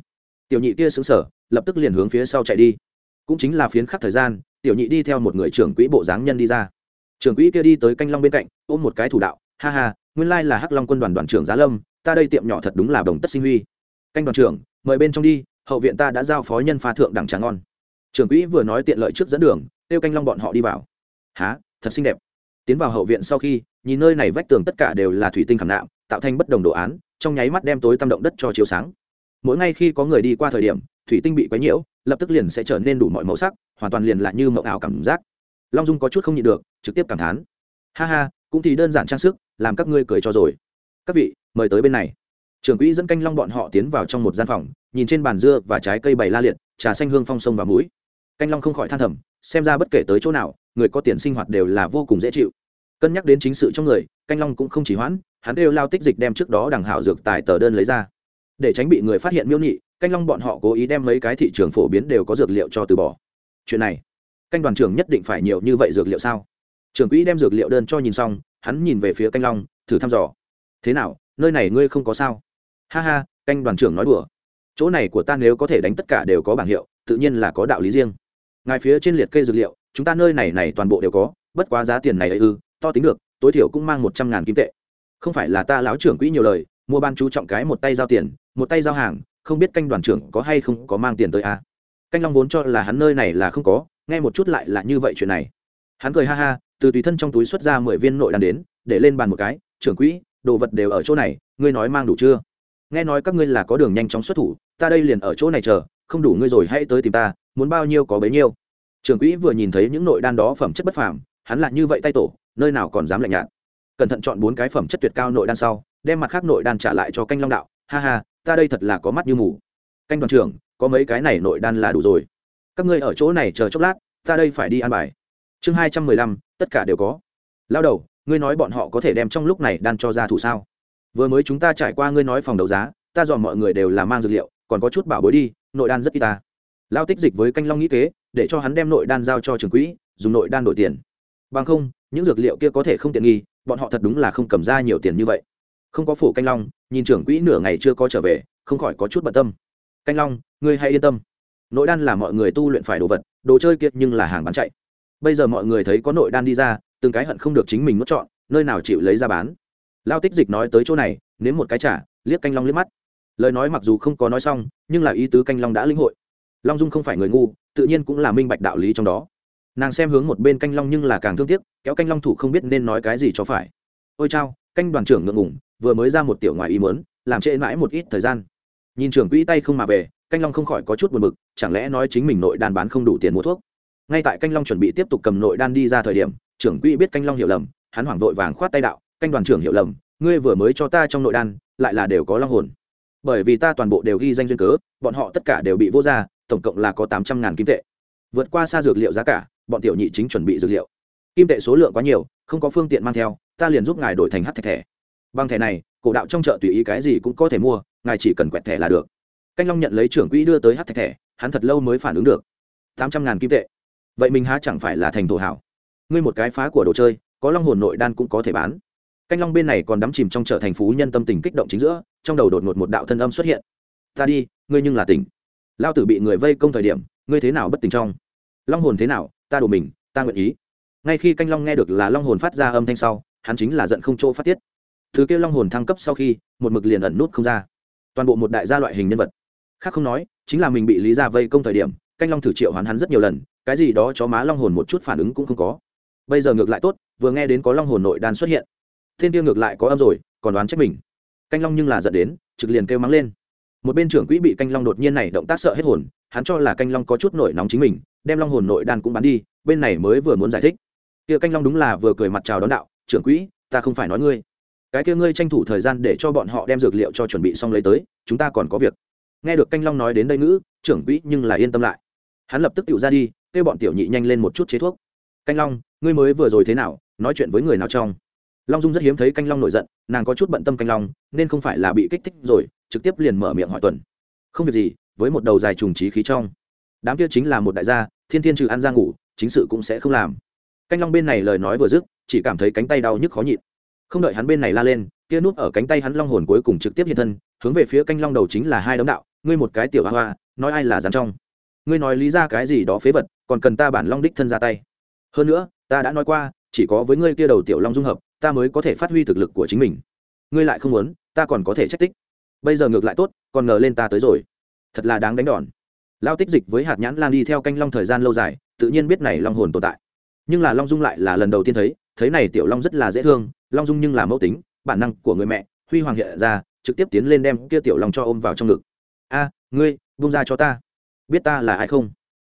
Tiểu nhị kia xứng sở lập tức liền hướng phía sau chạy đi. Cũng chính là phiến khắc thời gian, tiểu nhị đi theo một người trưởng quỹ bộ dáng nhân đi ra. Trưởng quỹ kia đi tới canh long bên cạnh, ôm một cái thủ đạo, ha ha, nguyên lai là hắc long quân đoàn đoàn trưởng giá lâm, ta đây tiệm nhỏ thật đúng là đồng tất sinh huy. Canh đoàn trưởng, mời bên trong đi, hậu viện ta đã giao phó nhân pha thượng đẳng trà ngon. Trưởng quỹ vừa nói tiện lợi trước dẫn đường tiêu canh long bọn họ đi vào. Há thật xinh đẹp. Tiến vào hậu viện sau khi, nhìn nơi này vách tường tất cả đều là thủy tinh khảm nạm, tạo thành bất đồng đồ án, trong nháy mắt đem tối tâm động đất cho chiếu sáng. Mỗi ngay khi có người đi qua thời điểm thủy tinh bị quấy nhiễu, lập tức liền sẽ trở nên đủ mọi màu sắc, hoàn toàn liền là như mộng ảo cảm giác. Long dung có chút không nhịn được, trực tiếp cảm thán. Ha ha, cũng thì đơn giản trang sức, làm các ngươi cười cho rồi. Các vị, mời tới bên này. Trưởng quỹ dẫn canh long bọn họ tiến vào trong một gian phòng, nhìn trên bàn dưa và trái cây bày la liệt, trà xanh hương phong sông và mũi canh long không khỏi than thầm, xem ra bất kể tới chỗ nào, người có tiền sinh hoạt đều là vô cùng dễ chịu. Cân nhắc đến chính sự trong người, canh long cũng không chỉ hoãn, hắn đều lao tích dịch đem trước đó đằng hảo dược tài tờ đơn lấy ra. Để tránh bị người phát hiện miêu nhị canh long bọn họ cố ý đem mấy cái thị trường phổ biến đều có dược liệu cho từ bỏ. Chuyện này, canh đoàn trưởng nhất định phải nhiều như vậy dược liệu sao? Trưởng quỹ đem dược liệu đơn cho nhìn xong, hắn nhìn về phía canh long, thử thăm dò. Thế nào, nơi này ngươi không có sao? Ha ha, canh đoàn trưởng nói đùa. Chỗ này của ta nếu có thể đánh tất cả đều có bảng hiệu, tự nhiên là có đạo lý riêng. Ngài phía trên liệt kê dược liệu, chúng ta nơi này này toàn bộ đều có, bất quá giá tiền này ấy ư, to tính được, tối thiểu cũng mang một trăm ngàn kim tệ. Không phải là ta láo trưởng quỹ nhiều lời, mua ban chú trọng cái một tay giao tiền, một tay giao hàng không biết canh đoàn trưởng có hay không có mang tiền tới à? canh long vốn cho là hắn nơi này là không có, nghe một chút lại là như vậy chuyện này. Hắn cười ha ha, từ tùy thân trong túi xuất ra mười viên nội đan đến, để lên bàn một cái, trưởng quỹ, đồ vật đều ở chỗ này, ngươi nói mang đủ chưa? Nghe nói các ngươi là có đường nhanh chóng xuất thủ, ta đây liền ở chỗ này chờ, không đủ ngươi rồi hãy tới tìm ta, muốn bao nhiêu có bấy nhiêu. Trưởng quỹ vừa nhìn thấy những nội đan đó phẩm chất bất phàm, hắn là như vậy tay tổ, nơi nào còn dám lạnh nhạt. Cẩn thận chọn bốn cái phẩm chất tuyệt cao nội đan sau, đem mặt khác nội đan trả lại cho canh long đạo, ha ha ta đây thật là có mắt như mù. Canh đoàn trưởng, có mấy cái này nội đan là đủ rồi. Các ngươi ở chỗ này chờ chốc lát, ta đây phải đi ăn bài. Chương hai trăm mười lăm, tất cả đều có. Lao đầu, ngươi nói bọn họ có thể đem trong lúc này đan cho ra thủ sao? Vừa mới chúng ta trải qua ngươi nói phòng đấu giá, ta dọn mọi người đều là mang dược liệu, còn có chút bảo bối đi, nội đan rất y ta. Lao tích dịch với canh long nghĩ kế, để cho hắn đem nội đan giao cho trường quỹ, dùng nội đan đổi tiền. Bằng không, những dược liệu kia có thể không tiện nghi, bọn họ thật đúng là không cầm ra nhiều tiền như vậy không có phủ canh long, nhìn trưởng quỹ nửa ngày chưa có trở về, không khỏi có chút bận tâm. Canh long, ngươi hãy yên tâm. Nội đan là mọi người tu luyện phải đồ vật, đồ chơi kiệt nhưng là hàng bán chạy. Bây giờ mọi người thấy có nội đan đi ra, từng cái hận không được chính mình nuốt chọn nơi nào chịu lấy ra bán. Lao tích dịch nói tới chỗ này, nếm một cái trả liếc canh long liếc mắt. Lời nói mặc dù không có nói xong, nhưng là ý tứ canh long đã lĩnh hội. Long dung không phải người ngu, tự nhiên cũng là minh bạch đạo lý trong đó. Nàng xem hướng một bên canh long nhưng là càng thương tiếc, kéo canh long thủ không biết nên nói cái gì cho phải. Ôi chao, canh đoàn trưởng ngượng ngủng vừa mới ra một tiểu ngoài ý mớn làm trễ mãi một ít thời gian. Nhìn trưởng quỹ tay không mà về, canh long không khỏi có chút buồn bực, chẳng lẽ nói chính mình nội đan bán không đủ tiền mua thuốc? Ngay tại canh long chuẩn bị tiếp tục cầm nội đan đi ra thời điểm, trưởng quỹ biết canh long hiểu lầm, hắn hoảng vội vàng khoát tay đạo, canh đoàn trưởng hiểu lầm, ngươi vừa mới cho ta trong nội đan, lại là đều có long hồn. Bởi vì ta toàn bộ đều ghi danh duyên cớ, bọn họ tất cả đều bị vô ra tổng cộng là có tám trăm ngàn kim tệ. Vượt qua xa dược liệu giá cả, bọn tiểu nhị chính chuẩn bị dược liệu. Kim tệ số lượng quá nhiều, không có phương tiện mang theo, ta liền giúp ngài đổi thành hát thạch thẻ bằng thẻ này, cổ đạo trong chợ tùy ý cái gì cũng có thể mua, ngài chỉ cần quẹt thẻ là được. Canh long nhận lấy trưởng quỹ đưa tới hát thạch thẻ, hắn thật lâu mới phản ứng được. Tám trăm ngàn kim tệ. Vậy mình há chẳng phải là thành thổ hảo? Ngươi một cái phá của đồ chơi, có long hồn nội đan cũng có thể bán. Canh long bên này còn đắm chìm trong chợ thành phú nhân tâm tình kích động chính giữa, trong đầu đột ngột một đạo thân âm xuất hiện. Ta đi, ngươi nhưng là tỉnh. Lao tử bị người vây công thời điểm, ngươi thế nào bất tỉnh trong? Long hồn thế nào, ta đổ mình, ta nguyện ý. Ngay khi canh long nghe được là long hồn phát ra âm thanh sau, hắn chính là giận không chỗ phát tiết thứ kêu long hồn thăng cấp sau khi, một mực liền ẩn nút không ra. Toàn bộ một đại gia loại hình nhân vật. Khác không nói, chính là mình bị lý ra vây công thời điểm, canh long thử triệu hoán hắn rất nhiều lần, cái gì đó cho má long hồn một chút phản ứng cũng không có. Bây giờ ngược lại tốt, vừa nghe đến có long hồn nội đan xuất hiện. Thiên tiêu ngược lại có âm rồi, còn đoán trách mình. Canh long nhưng là giận đến, trực liền kêu mắng lên. Một bên trưởng quỹ bị canh long đột nhiên này động tác sợ hết hồn, hắn cho là canh long có chút nổi nóng chính mình, đem long hồn nội đan cũng bán đi, bên này mới vừa muốn giải thích. Kia canh long đúng là vừa cười mặt chào đón đạo, trưởng quỹ, ta không phải nói ngươi cái kia ngươi tranh thủ thời gian để cho bọn họ đem dược liệu cho chuẩn bị xong lấy tới, chúng ta còn có việc. Nghe được canh long nói đến đây ngữ, trưởng quỹ nhưng là yên tâm lại. Hắn lập tức tự ra đi, kêu bọn tiểu nhị nhanh lên một chút chế thuốc. Canh long, ngươi mới vừa rồi thế nào? Nói chuyện với người nào trong? Long dung rất hiếm thấy canh long nổi giận, nàng có chút bận tâm canh long, nên không phải là bị kích thích rồi, trực tiếp liền mở miệng hỏi tuần. Không việc gì, với một đầu dài trùng trí khí trong. Đám kia chính là một đại gia, thiên thiên trừ ăn ra ngủ, chính sự cũng sẽ không làm. Canh long bên này lời nói vừa dứt, chỉ cảm thấy cánh tay đau nhức khó nhịn không đợi hắn bên này la lên, kia núp ở cánh tay hắn long hồn cuối cùng trực tiếp hiện thân, hướng về phía canh long đầu chính là hai đấm đạo, ngươi một cái tiểu hoa hoa, nói ai là dán trong. Ngươi nói lý ra cái gì đó phế vật, còn cần ta bản long đích thân ra tay. Hơn nữa, ta đã nói qua, chỉ có với ngươi kia đầu tiểu long dung hợp, ta mới có thể phát huy thực lực của chính mình. Ngươi lại không muốn, ta còn có thể trách tích. Bây giờ ngược lại tốt, còn ngờ lên ta tới rồi. Thật là đáng đánh đòn. Lao tích dịch với hạt nhãn lan đi theo canh long thời gian lâu dài, tự nhiên biết này long hồn tồn tại. Nhưng là long dung lại là lần đầu tiên thấy thấy này tiểu long rất là dễ thương long dung nhưng là mẫu tính, bản năng của người mẹ, huy hoàng hiện ra, trực tiếp tiến lên đem kia tiểu long cho ôm vào trong ngực. A, ngươi bung ra cho ta. Biết ta là ai không?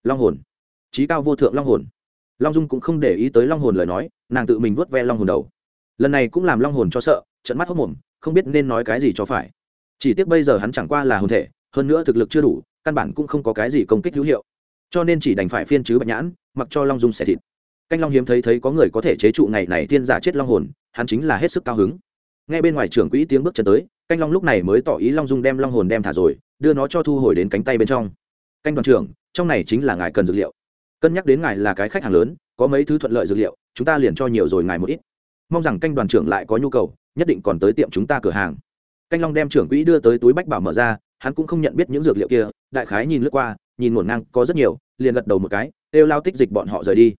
Long hồn. Trí cao vô thượng long hồn. Long dung cũng không để ý tới long hồn lời nói, nàng tự mình vuốt ve long hồn đầu. Lần này cũng làm long hồn cho sợ trận mắt hốc mồm, không biết nên nói cái gì cho phải. Chỉ tiếc bây giờ hắn chẳng qua là hồn thể, hơn nữa thực lực chưa đủ, căn bản cũng không có cái gì công kích hữu hiệu. Cho nên chỉ đành phải phiên chứ bạch nhãn, mặc cho long dung xẻ thịt canh long hiếm thấy thấy có người có thể chế trụ ngày này thiên giả chết long hồn, hắn chính là hết sức cao hứng. Ngay bên ngoài trưởng quỹ tiếng bước chân tới, canh long lúc này mới tỏ ý long dung đem long hồn đem thả rồi, đưa nó cho thu hồi đến cánh tay bên trong. Canh đoàn trưởng, trong này chính là ngài cần dược liệu. Cân nhắc đến ngài là cái khách hàng lớn, có mấy thứ thuận lợi dược liệu, chúng ta liền cho nhiều rồi ngài một ít. Mong rằng canh đoàn trưởng lại có nhu cầu, nhất định còn tới tiệm chúng ta cửa hàng. Canh long đem trưởng quỹ đưa tới túi bách bảo mở ra, hắn cũng không nhận biết những dược liệu kia, đại khái nhìn lướt qua, nhìn ngổn ngang có rất nhiều, liền gật đầu một cái, kêu lao tích dịch bọn họ rời đi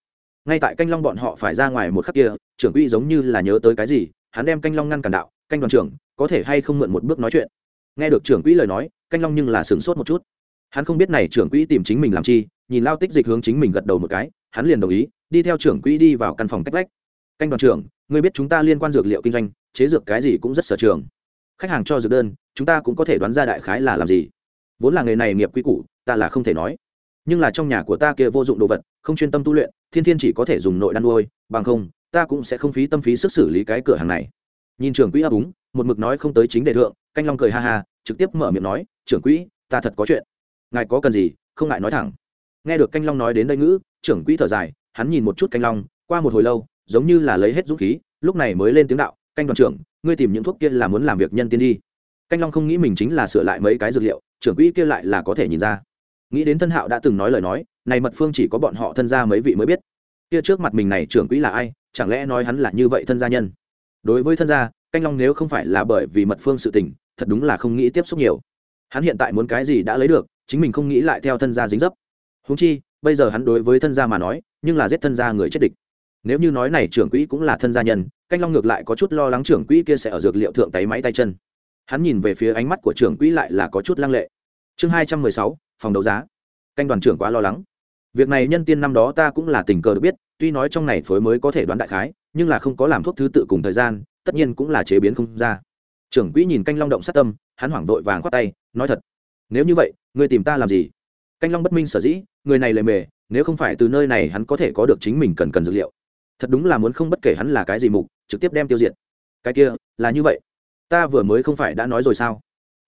ngay tại canh long bọn họ phải ra ngoài một khắc kia, trưởng quỹ giống như là nhớ tới cái gì, hắn đem canh long ngăn cản đạo, canh đoàn trưởng, có thể hay không mượn một bước nói chuyện? Nghe được trưởng quỹ lời nói, canh long nhưng là sửng sốt một chút. Hắn không biết này trưởng quỹ tìm chính mình làm chi, nhìn lao tích dịch hướng chính mình gật đầu một cái, hắn liền đồng ý, đi theo trưởng quỹ đi vào căn phòng cách vách. Canh đoàn trưởng người biết chúng ta liên quan dược liệu kinh doanh, chế dược cái gì cũng rất sở trường. Khách hàng cho dược đơn, chúng ta cũng có thể đoán ra đại khái là làm gì. Vốn là nghề này nghiệp quy củ, ta là không thể nói. Nhưng là trong nhà của ta kia vô dụng đồ vật, không chuyên tâm tu luyện thiên thiên chỉ có thể dùng nội đan nuôi, bằng không, ta cũng sẽ không phí tâm phí sức xử lý cái cửa hàng này. Nhìn trưởng quỹ ấp úng, một mực nói không tới chính đề thượng, canh long cười ha ha, trực tiếp mở miệng nói, trưởng quỹ, ta thật có chuyện. Ngài có cần gì, không ngại nói thẳng. Nghe được canh long nói đến đây ngữ, trưởng quỹ thở dài, hắn nhìn một chút canh long, qua một hồi lâu, giống như là lấy hết dũng khí, lúc này mới lên tiếng đạo, canh đoàn trưởng, ngươi tìm những thuốc kia là muốn làm việc nhân tiên đi. Canh long không nghĩ mình chính là sửa lại mấy cái dược liệu, trưởng quỹ kia lại là có thể nhìn ra. Nghĩ đến thân hạo đã từng nói lời nói này mật phương chỉ có bọn họ thân gia mấy vị mới biết. Kia trước mặt mình này trưởng quỹ là ai, chẳng lẽ nói hắn là như vậy thân gia nhân? Đối với thân gia, canh long nếu không phải là bởi vì mật phương sự tình, thật đúng là không nghĩ tiếp xúc nhiều. Hắn hiện tại muốn cái gì đã lấy được, chính mình không nghĩ lại theo thân gia dính dấp. Húng chi, bây giờ hắn đối với thân gia mà nói, nhưng là giết thân gia người chết địch. Nếu như nói này trưởng quỹ cũng là thân gia nhân, canh long ngược lại có chút lo lắng trưởng quỹ kia sẽ ở dược liệu thượng tay máy tay chân. Hắn nhìn về phía ánh mắt của trưởng quỹ lại là có chút lăng lệ. Chương hai trăm mười sáu, phòng đấu giá. Canh đoàn trưởng quá lo lắng việc này nhân tiên năm đó ta cũng là tình cờ được biết, tuy nói trong này phối mới có thể đoán đại khái, nhưng là không có làm thuốc thứ tự cùng thời gian, tất nhiên cũng là chế biến không ra. Trưởng quỹ nhìn canh long động sát tâm, hắn hoảng vội vàng khoát tay, nói thật, nếu như vậy người tìm ta làm gì? Canh long bất minh sở dĩ, người này lề mề, nếu không phải từ nơi này hắn có thể có được chính mình cần cần dữ liệu. Thật đúng là muốn không bất kể hắn là cái gì mục, trực tiếp đem tiêu diệt. Cái kia, là như vậy. Ta vừa mới không phải đã nói rồi sao?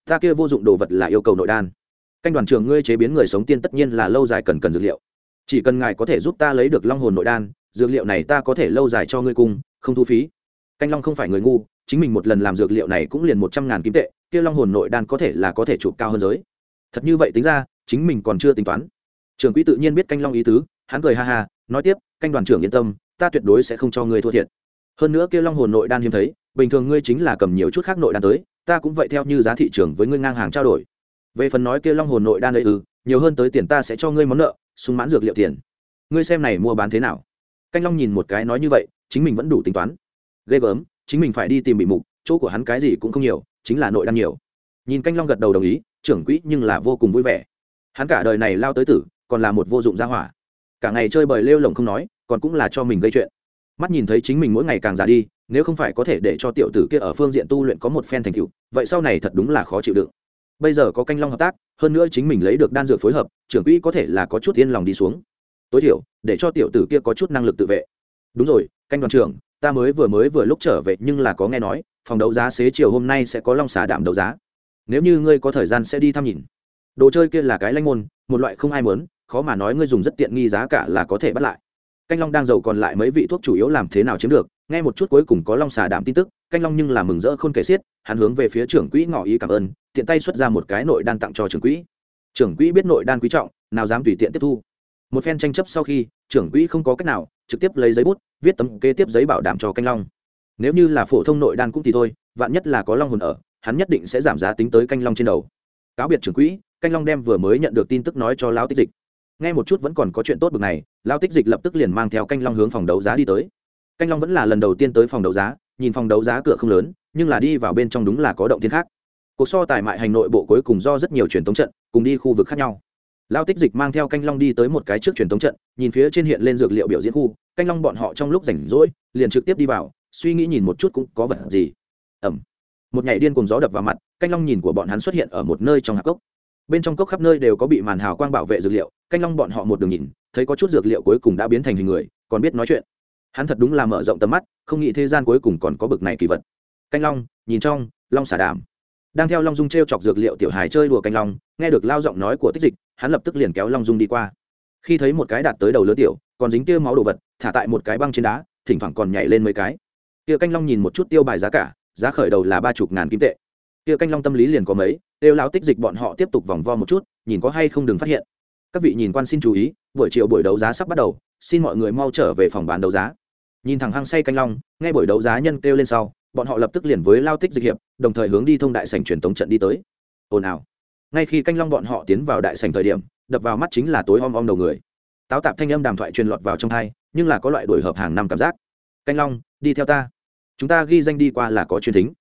Ta kia vô dụng đồ vật là yêu cầu nội đan. Canh đoàn trưởng ngươi chế biến người sống tiên tất nhiên là lâu dài cần cần dược liệu chỉ cần ngài có thể giúp ta lấy được long hồn nội đan, dược liệu này ta có thể lâu dài cho ngươi cung, không thu phí. Canh long không phải người ngu, chính mình một lần làm dược liệu này cũng liền một trăm ngàn kim tệ, kia long hồn nội đan có thể là có thể chụp cao hơn giới. Thật như vậy tính ra, chính mình còn chưa tính toán. Trưởng quỹ tự nhiên biết canh long ý tứ, hắn cười ha ha, nói tiếp, canh đoàn trưởng yên tâm, ta tuyệt đối sẽ không cho ngươi thua thiệt. Hơn nữa kia long hồn nội đan hiếm thấy, bình thường ngươi chính là cầm nhiều chút khác nội đan tới, ta cũng vậy theo như giá thị trường với ngươi ngang hàng trao đổi. Về phần nói kia long hồn nội đan ấy ư nhiều hơn tới tiền ta sẽ cho ngươi món nợ sung mãn dược liệu tiền. Ngươi xem này mua bán thế nào? Canh long nhìn một cái nói như vậy, chính mình vẫn đủ tính toán. Ghê gớm, chính mình phải đi tìm bị mục, chỗ của hắn cái gì cũng không nhiều, chính là nội đan nhiều. Nhìn canh long gật đầu đồng ý, trưởng quỹ nhưng là vô cùng vui vẻ. Hắn cả đời này lao tới tử, còn là một vô dụng gia hỏa. Cả ngày chơi bời lêu lồng không nói, còn cũng là cho mình gây chuyện. Mắt nhìn thấy chính mình mỗi ngày càng già đi, nếu không phải có thể để cho tiểu tử kia ở phương diện tu luyện có một phen thành tựu, vậy sau này thật đúng là khó chịu đựng bây giờ có canh long hợp tác, hơn nữa chính mình lấy được đan dược phối hợp, trưởng quỹ có thể là có chút yên lòng đi xuống. Tối thiểu, để cho tiểu tử kia có chút năng lực tự vệ. Đúng rồi, canh đoàn trưởng, ta mới vừa mới vừa lúc trở về nhưng là có nghe nói, phòng đấu giá xế chiều hôm nay sẽ có long xà đạm đấu giá. Nếu như ngươi có thời gian sẽ đi thăm nhìn. Đồ chơi kia là cái lanh môn, một loại không ai mớn khó mà nói ngươi dùng rất tiện nghi giá cả là có thể bắt lại. Canh long đang giàu còn lại mấy vị thuốc chủ yếu làm thế nào chiếm được? Nghe một chút cuối cùng có long xà đảm tin tức, canh long nhưng là mừng rỡ khôn kể xiết, hắn hướng về phía trưởng quỹ ngỏ ý cảm ơn, tiện tay xuất ra một cái nội đan tặng cho trưởng quỹ. Trưởng quỹ biết nội đan quý trọng, nào dám tùy tiện tiếp thu. Một phen tranh chấp sau khi, trưởng quỹ không có cách nào, trực tiếp lấy giấy bút, viết tấm kế tiếp giấy bảo đảm cho canh long. Nếu như là phổ thông nội đan cũng thì thôi, vạn nhất là có long hồn ở, hắn nhất định sẽ giảm giá tính tới canh long trên đầu. Cáo biệt trưởng quỹ, canh long đem vừa mới nhận được tin tức nói cho lão tích dịch. Nghe một chút vẫn còn có chuyện tốt bực này, lão tích dịch lập tức liền mang theo canh long hướng phòng đấu giá đi tới canh long vẫn là lần đầu tiên tới phòng đấu giá, nhìn phòng đấu giá cửa không lớn, nhưng là đi vào bên trong đúng là có động tiên khác. Cuộc so tài mại hành nội bộ cuối cùng do rất nhiều truyền thống trận, cùng đi khu vực khác nhau. Lao tích dịch mang theo canh long đi tới một cái trước truyền thống trận, nhìn phía trên hiện lên dược liệu biểu diễn khu, canh long bọn họ trong lúc rảnh rỗi, liền trực tiếp đi vào, suy nghĩ nhìn một chút cũng có vật gì. Ẩm. Một nhảy điên cùng gió đập vào mặt, canh long nhìn của bọn hắn xuất hiện ở một nơi trong hạp cốc. Bên trong cốc khắp nơi đều có bị màn hào quang bảo vệ dược liệu, canh long bọn họ một đường nhìn, thấy có chút dược liệu cuối cùng đã biến thành hình người, còn biết nói chuyện hắn thật đúng là mở rộng tầm mắt, không nghĩ thế gian cuối cùng còn có bực này kỳ vật. Canh long, nhìn trong, long xả đảm đang theo long dung t r e o chọc dược liệu tiểu hài chơi đùa canh long, nghe được lao giọng nói của tích dịch, hắn lập tức liền kéo long dung đi qua. Khi thấy một cái đạt tới đầu lứa tiểu, còn dính kia máu đồ vật, thả tại một cái băng trên đá, thỉnh thoảng còn nhảy lên mấy cái. Kia canh long nhìn một chút tiêu bài giá cả, giá khởi đầu là ba chục ngàn kim tệ. Kia canh long tâm lý liền có mấy, đều lao tích dịch bọn họ tiếp tục vòng vo một chút, nhìn có hay không đừng phát hiện. Các vị nhìn quan xin chú ý, buổi chiều buổi đấu giá sắp bắt đầu xin mọi người mau trở về phòng bán đấu giá. Nhìn thằng hăng say canh long, nghe buổi đấu giá nhân kêu lên sau, bọn họ lập tức liền với lao tích dịch hiệp, đồng thời hướng đi thông đại sảnh truyền tống trận đi tới. Ồn ào. Ngay khi canh long bọn họ tiến vào đại sảnh thời điểm, đập vào mắt chính là tối om om đầu người. Táo tạp thanh âm đàm thoại truyền lọt vào trong thai nhưng là có loại đổi hợp hàng năm cảm giác. Canh long, đi theo ta. Chúng ta ghi danh đi qua là có truyền thính.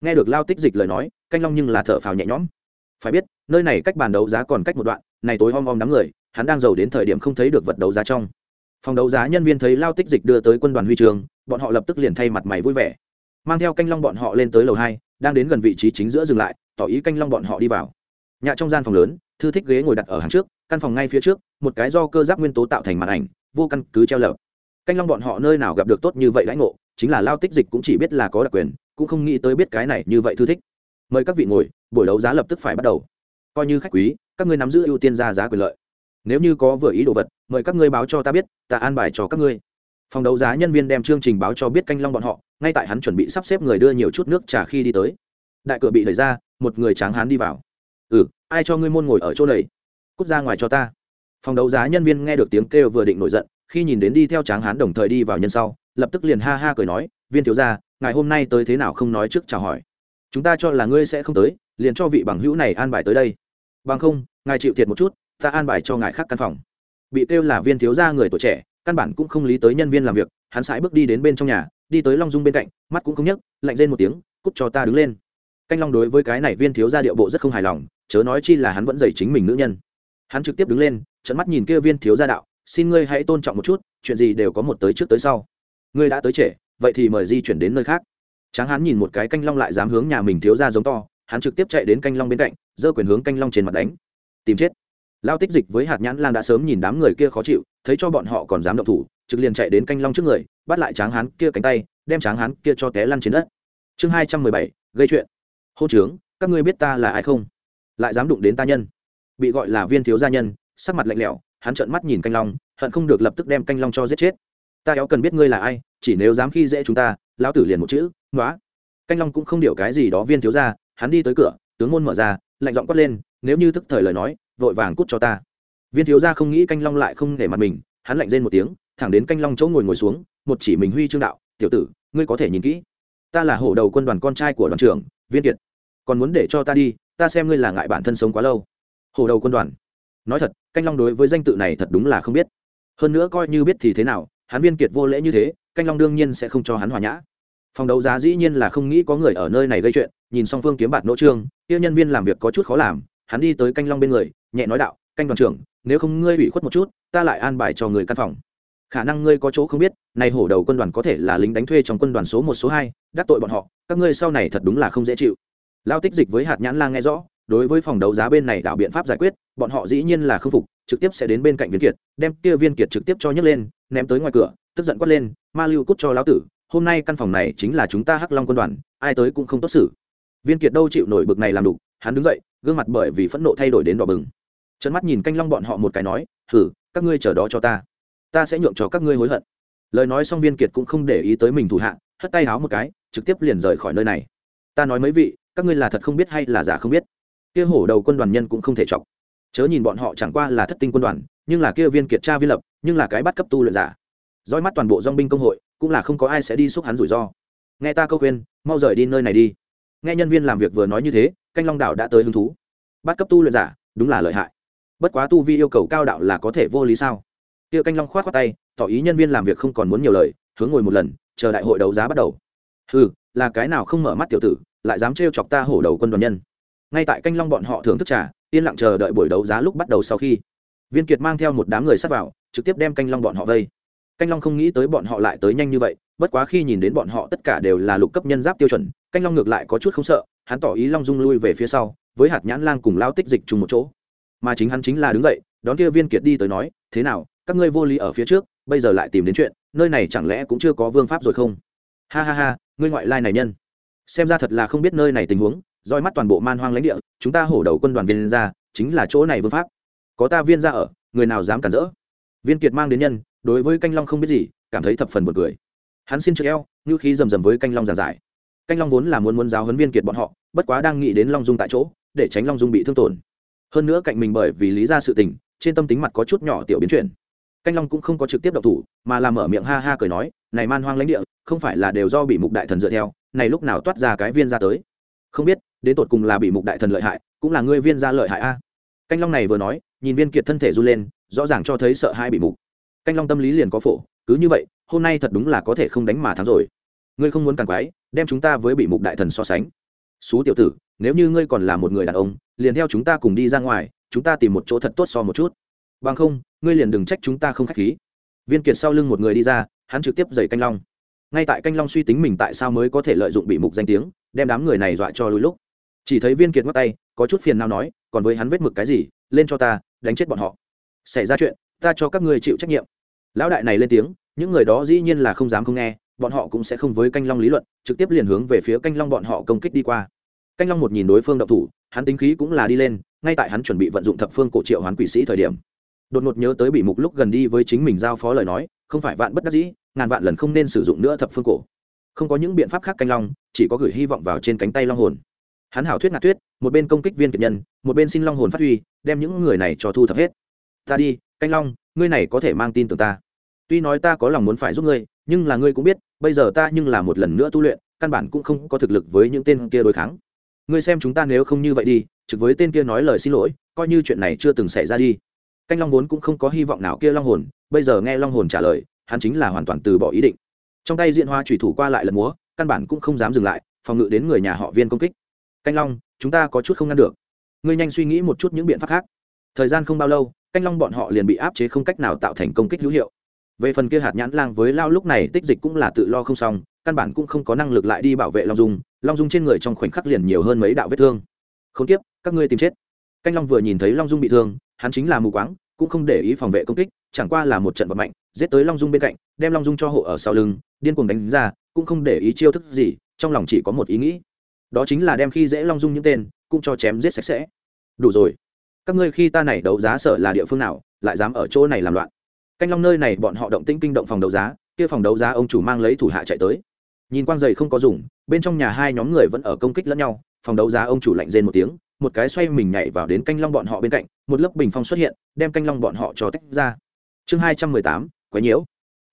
Nghe được lao tích dịch lời nói, canh long nhưng là thở phào nhẹ nhõm. Phải biết, nơi này cách bàn đấu giá còn cách một đoạn, này tối om om đám người, hắn đang giàu đến thời điểm không thấy được vật đấu giá trong phòng đấu giá nhân viên thấy lao tích dịch đưa tới quân đoàn huy trường, bọn họ lập tức liền thay mặt mày vui vẻ. Mang theo canh long bọn họ lên tới lầu hai, đang đến gần vị trí chính giữa dừng lại, tỏ ý canh long bọn họ đi vào. Nhà trong gian phòng lớn, thư thích ghế ngồi đặt ở hàng trước, căn phòng ngay phía trước, một cái do cơ giáp nguyên tố tạo thành màn ảnh, vô căn cứ treo lợp canh long bọn họ nơi nào gặp được tốt như vậy lãnh ngộ, chính là lao tích dịch cũng chỉ biết là có đặc quyền, cũng không nghĩ tới biết cái này như vậy thư thích. Mời các vị ngồi, buổi đấu giá lập tức phải bắt đầu. Coi như khách quý, các ngươi nắm giữ ưu tiên ra giá quyền lợi nếu như có vừa ý đồ vật, mời các ngươi báo cho ta biết, ta an bài cho các ngươi. Phòng đấu giá nhân viên đem chương trình báo cho biết canh long bọn họ, ngay tại hắn chuẩn bị sắp xếp người đưa nhiều chút nước trà khi đi tới. Đại cửa bị đẩy ra, một người tráng hán đi vào. Ừ ai cho ngươi môn ngồi ở chỗ này? Cút ra ngoài cho ta. Phòng đấu giá nhân viên nghe được tiếng kêu vừa định nổi giận, khi nhìn đến đi theo tráng hán đồng thời đi vào nhân sau, lập tức liền ha ha cười nói, viên thiếu gia, ngày hôm nay tới thế nào không nói trước chào hỏi. Chúng ta cho là ngươi sẽ không tới, liền cho vị bằng hữu này an bài tới đây. Bằng không, ngài chịu thiệt một chút ta an bài cho ngài khác căn phòng. Bị kêu là viên thiếu gia người tuổi trẻ, căn bản cũng không lý tới nhân viên làm việc, hắn sải bước đi đến bên trong nhà, đi tới long dung bên cạnh, mắt cũng không nhấc, lạnh lên một tiếng, cút cho ta đứng lên. Canh long đối với cái này viên thiếu gia điệu bộ rất không hài lòng, chớ nói chi là hắn vẫn dày chính mình nữ nhân. Hắn trực tiếp đứng lên trận mắt nhìn kia viên thiếu gia đạo, xin ngươi hãy tôn trọng một chút, chuyện gì đều có một tới trước tới sau. Ngươi đã tới trễ, vậy thì mời di chuyển đến nơi khác. Tráng hắn nhìn một cái canh long lại dám hướng nhà mình thiếu gia giống to, hắn trực tiếp chạy đến canh long bên cạnh, giơ quyền hướng canh long trên mặt đánh. Tìm chết lao tích dịch với hạt nhãn lang đã sớm nhìn đám người kia khó chịu, thấy cho bọn họ còn dám động thủ, trực liền chạy đến canh long trước người, bắt lại tráng hán kia cánh tay, đem tráng hán kia cho té lăn trên đất. Chương hai trăm mười bảy, gây chuyện. Hô trướng, các ngươi biết ta là ai không? Lại dám đụng đến ta nhân. Bị gọi là viên thiếu gia nhân, sắc mặt lạnh lẽo, hắn trợn mắt nhìn canh long, hận không được lập tức đem canh long cho giết chết. Ta éo cần biết ngươi là ai, chỉ nếu dám khi dễ chúng ta, lão tử liền một chữ nói canh long cũng không điều cái gì đó viên thiếu gia, hắn đi tới cửa, tướng môn mở ra, lạnh giọng quát lên, nếu như thức thời lời nói vội vàng cút cho ta. Viên thiếu gia không nghĩ canh long lại không để mặt mình, hắn lạnh rên một tiếng, thẳng đến canh long chỗ ngồi ngồi xuống, một chỉ mình huy trương đạo, tiểu tử, ngươi có thể nhìn kỹ. Ta là hổ đầu quân đoàn con trai của đoàn trưởng, viên kiệt. Còn muốn để cho ta đi, ta xem ngươi là ngại bản thân sống quá lâu. Hổ đầu quân đoàn. Nói thật, canh long đối với danh tự này thật đúng là không biết. Hơn nữa coi như biết thì thế nào, hắn viên kiệt vô lễ như thế, canh long đương nhiên sẽ không cho hắn hòa nhã. Phòng đấu giá dĩ nhiên là không nghĩ có người ở nơi này gây chuyện, nhìn song phương kiếm bạt nỗ trương tiêu nhân viên làm việc có chút khó làm, hắn đi tới canh long bên người nhẹ nói đạo, canh đoàn trưởng, nếu không ngươi ủy khuất một chút, ta lại an bài cho người căn phòng. Khả năng ngươi có chỗ không biết, này hổ đầu quân đoàn có thể là lính đánh thuê trong quân đoàn số một, số hai, đắc tội bọn họ, các ngươi sau này thật đúng là không dễ chịu. Lao tích dịch với hạt nhãn lang nghe rõ, đối với phòng đấu giá bên này đảo biện pháp giải quyết, bọn họ dĩ nhiên là không phục, trực tiếp sẽ đến bên cạnh viên kiệt, đem kia viên kiệt trực tiếp cho nhấc lên, ném tới ngoài cửa, tức giận quát lên, ma lưu cút cho lão tử, hôm nay căn phòng này chính là chúng ta hắc long quân đoàn, ai tới cũng không tốt xử. Viên kiệt đâu chịu nổi bực này làm đục, hắn đứng dậy, gương mặt bởi vì phẫn nộ thay đổi đến đỏ bừng trấn mắt nhìn canh long bọn họ một cái nói, hử, các ngươi chờ đó cho ta. Ta sẽ nhượng cho các ngươi hối hận. Lời nói xong viên kiệt cũng không để ý tới mình thủ hạ, hất tay háo một cái, trực tiếp liền rời khỏi nơi này. Ta nói mấy vị, các ngươi là thật không biết hay là giả không biết? Kia hổ đầu quân đoàn nhân cũng không thể chọc. Chớ nhìn bọn họ chẳng qua là thất tinh quân đoàn, nhưng là kia viên kiệt tra viên lập, nhưng là cái bắt cấp tu luyện giả. Dõi mắt toàn bộ dong binh công hội, cũng là không có ai sẽ đi xúc hắn rủi ro. Nghe ta câu khuyên, mau rời đi nơi này đi. Nghe nhân viên làm việc vừa nói như thế, canh long đảo đã tới hứng thú. Bắt cấp tu luyện giả, đúng là lợi hại bất quá tu vi yêu cầu cao đạo là có thể vô lý sao? Tiêu canh long khoát khoát tay, tỏ ý nhân viên làm việc không còn muốn nhiều lời, hướng ngồi một lần, chờ đại hội đấu giá bắt đầu. Ừ là cái nào không mở mắt tiểu tử, lại dám trêu chọc ta hổ đầu quân đoàn nhân. Ngay tại canh long bọn họ thưởng thức trà, yên lặng chờ đợi buổi đấu giá lúc bắt đầu sau khi, viên kiệt mang theo một đám người sắt vào, trực tiếp đem canh long bọn họ vây. Canh long không nghĩ tới bọn họ lại tới nhanh như vậy, bất quá khi nhìn đến bọn họ tất cả đều là lục cấp nhân giáp tiêu chuẩn, canh long ngược lại có chút không sợ, hắn tỏ ý long dung lui về phía sau, với hạt nhãn lang cùng lao tích dịch chung một chỗ mà chính hắn chính là đứng dậy, đón kia viên kiệt đi tới nói, thế nào, các ngươi vô lý ở phía trước, bây giờ lại tìm đến chuyện, nơi này chẳng lẽ cũng chưa có vương pháp rồi không? Ha ha ha, ngươi ngoại lai này nhân. Xem ra thật là không biết nơi này tình huống, roi mắt toàn bộ man hoang lãnh địa, chúng ta hổ đầu quân đoàn viên ra, chính là chỗ này vương pháp. Có ta viên ra ở, người nào dám cản rỡ? Viên kiệt mang đến nhân, đối với canh long không biết gì, cảm thấy thập phần buồn cười. Hắn xin trước eo như khí rầm rầm với canh long giàn giải. Canh long vốn là muốn muốn giáo huấn viên kiệt bọn họ, bất quá đang nghĩ đến long dung tại chỗ, để tránh long dung bị thương tổn hơn nữa cạnh mình bởi vì lý ra sự tình, trên tâm tính mặt có chút nhỏ tiểu biến chuyển. Canh long cũng không có trực tiếp độc thủ, mà làm mở miệng ha ha cười nói, này man hoang lãnh địa, không phải là đều do bị mục đại thần dựa theo, này lúc nào toát ra cái viên ra tới? Không biết, đến tột cùng là bị mục đại thần lợi hại, cũng là ngươi viên ra lợi hại a. Canh long này vừa nói, nhìn viên kiệt thân thể run lên, rõ ràng cho thấy sợ hai bị mục. Canh long tâm lý liền có phổ, cứ như vậy, hôm nay thật đúng là có thể không đánh mà thắng rồi. Ngươi không muốn càng quái đem chúng ta với bị mục đại thần so sánh. Xú tiểu tử nếu như ngươi còn là một người đàn ông, liền theo chúng ta cùng đi ra ngoài, chúng ta tìm một chỗ thật tốt so một chút. Bằng không, ngươi liền đừng trách chúng ta không k h á c h khí. Viên kiệt sau lưng một người đi ra, hắn trực tiếp dày canh long. Ngay tại canh long suy tính mình tại sao mới có thể lợi dụng bị mục danh tiếng, đem đám người này dọa cho lùi lúc. Chỉ thấy viên kiệt ngắt tay, có chút phiền nào nói, còn với hắn vết mực cái gì, lên cho ta, đánh chết bọn họ. Xảy ra chuyện, ta cho các ngươi chịu trách nhiệm. Lão đại này lên tiếng, những người đó dĩ nhiên là không dám không nghe, bọn họ cũng sẽ không với canh long lý luận, trực tiếp liền hướng về phía canh long bọn họ công kích đi qua canh long một nhìn đối phương động thủ, hắn tính khí cũng là đi lên, ngay tại hắn chuẩn bị vận dụng thập phương cổ triệu hoán quỷ sĩ thời điểm. Đột ngột nhớ tới bị mục lúc gần đi với chính mình giao phó lời nói, không phải vạn bất đắc dĩ, ngàn vạn lần không nên sử dụng nữa thập phương cổ. Không có những biện pháp khác canh long, chỉ có gửi hy vọng vào trên cánh tay long hồn. Hắn hảo thuyết ngạt thuyết, một bên công kích viên kiệt nhân, một bên xin long hồn phát huy, đem những người này cho thu thập hết. Ta đi, canh long, ngươi này có thể mang tin tưởng ta. Tuy nói ta có lòng muốn phải giúp ngươi, nhưng là ngươi cũng biết, bây giờ ta nhưng là một lần nữa tu luyện, căn bản cũng không có thực lực với những tên kia đối kháng ngươi xem chúng ta nếu không như vậy đi, trực với tên kia nói lời xin lỗi, coi như chuyện này chưa từng xảy ra đi. Canh long vốn cũng không có hy vọng nào kia long hồn, bây giờ nghe long hồn trả lời, hắn chính là hoàn toàn từ bỏ ý định. Trong tay diện hoa thủy thủ qua lại lần múa, căn bản cũng không dám dừng lại, phòng ngự đến người nhà họ viên công kích. Canh long, chúng ta có chút không ngăn được. Ngươi nhanh suy nghĩ một chút những biện pháp khác. Thời gian không bao lâu, canh long bọn họ liền bị áp chế không cách nào tạo thành công kích hữu hiệu. Về phần kia hạt nhãn lang với lao lúc này, tích dịch cũng là tự lo không xong, căn bản cũng không có năng lực lại đi bảo vệ long dung long dung trên người trong khoảnh khắc liền nhiều hơn mấy đạo vết thương. Không tiếp các ngươi tìm chết. Canh long vừa nhìn thấy long dung bị thương, hắn chính là mù quáng, cũng không để ý phòng vệ công kích, chẳng qua là một trận vật mạnh, giết tới long dung bên cạnh, đem long dung cho hộ ở sau lưng, điên cuồng đánh ra, cũng không để ý chiêu thức gì, trong lòng chỉ có một ý nghĩ. Đó chính là đem khi dễ long dung những tên, cũng cho chém giết sạch sẽ. Đủ rồi. Các ngươi khi ta này đấu giá sở là địa phương nào, lại dám ở chỗ này làm loạn. Canh long nơi này, bọn họ động tĩnh kinh động phòng đấu giá, kia phòng đấu giá ông chủ mang lấy thủ hạ chạy tới nhìn quang dày không có dùng, bên trong nhà hai nhóm người vẫn ở công kích lẫn nhau, phòng đấu giá ông chủ lạnh rên một tiếng, một cái xoay mình nhảy vào đến canh long bọn họ bên cạnh, một lớp bình phong xuất hiện, đem canh long bọn họ cho tách ra. Chương hai trăm mười tám, quái nhiễu.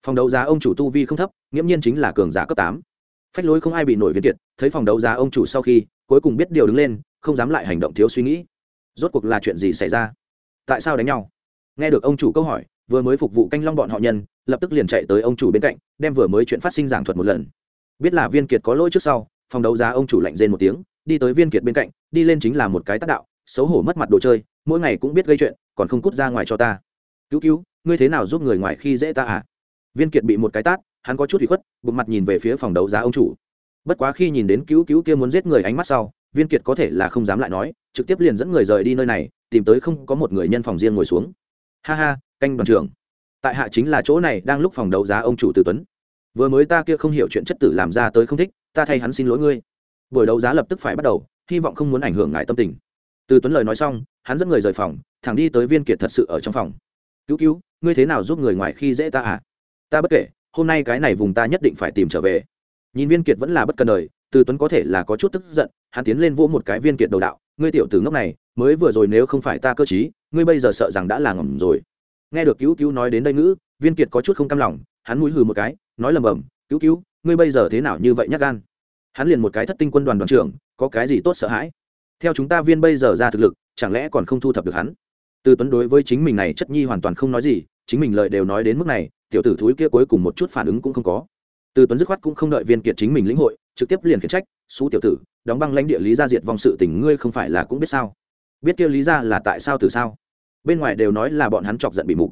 Phòng đấu giá ông chủ tu vi không thấp, nghiễm nhiên chính là cường giả cấp tám. Phách lối không ai bị nổi viên kiệt, thấy phòng đấu giá ông chủ sau khi, cuối cùng biết điều đứng lên, không dám lại hành động thiếu suy nghĩ. Rốt cuộc là chuyện gì xảy ra? Tại sao đánh nhau? Nghe được ông chủ câu hỏi, vừa mới phục vụ canh long bọn họ nhân, lập tức liền chạy tới ông chủ bên cạnh, đem vừa mới chuyện phát sinh giảng thuật một lần biết là viên kiệt có lỗi trước sau, phòng đấu giá ông chủ lạnh rên một tiếng, đi tới viên kiệt bên cạnh, đi lên chính là một cái tác đạo, xấu hổ mất mặt đồ chơi, mỗi ngày cũng biết gây chuyện, còn không cút ra ngoài cho ta. Cứu cứu, ngươi thế nào giúp người ngoài khi dễ ta à? Viên kiệt bị một cái tát, hắn có chút bị khuất, bụng mặt nhìn về phía phòng đấu giá ông chủ. Bất quá khi nhìn đến cứu cứu kia muốn giết người ánh mắt sau, viên kiệt có thể là không dám lại nói, trực tiếp liền dẫn người rời đi nơi này, tìm tới không có một người nhân phòng riêng ngồi xuống. Ha ha, canh đoàn trưởng. Tại hạ chính là chỗ này đang lúc phòng đấu giá ông chủ tử tuấn vừa mới ta kia không hiểu chuyện chất tử làm ra tới không thích, ta thay hắn xin lỗi ngươi. Buổi đấu giá lập tức phải bắt đầu, hy vọng không muốn ảnh hưởng ngài tâm tình. Từ tuấn lời nói xong, hắn dẫn người rời phòng, thẳng đi tới viên kiệt thật sự ở trong phòng. Cứu cứu, ngươi thế nào giúp người ngoài khi dễ ta à? Ta bất kể, hôm nay cái này vùng ta nhất định phải tìm trở về. Nhìn viên kiệt vẫn là bất cần đời, từ tuấn có thể là có chút tức giận, hắn tiến lên vỗ một cái viên kiệt đầu đạo, ngươi tiểu tử ngốc này, mới vừa rồi nếu không phải ta cơ chí ngươi bây giờ sợ rằng đã là ngầm rồi. Nghe được cứu cứu nói đến đây ngữ, viên kiệt có chút không cam lòng hắn mũi hừ một cái, nói lầm bầm, cứu cứu, ngươi bây giờ thế nào như vậy nhắc gan? Hắn liền một cái thất tinh quân đoàn đoàn trưởng, có cái gì tốt sợ hãi? Theo chúng ta viên bây giờ ra thực lực, chẳng lẽ còn không thu thập được hắn? Từ tuấn đối với chính mình này chất nhi hoàn toàn không nói gì, chính mình lời đều nói đến mức này, tiểu tử thúi kia cuối cùng một chút phản ứng cũng không có. Từ tuấn dứt khoát cũng không đợi viên kiệt chính mình lĩnh hội, trực tiếp liền khiển trách xú tiểu tử, đóng băng lãnh địa lý gia diệt vong sự tình ngươi không phải là cũng biết sao? Biết kia lý gia là tại sao từ sao? Bên ngoài đều nói là bọn hắn chọc giận bị mục,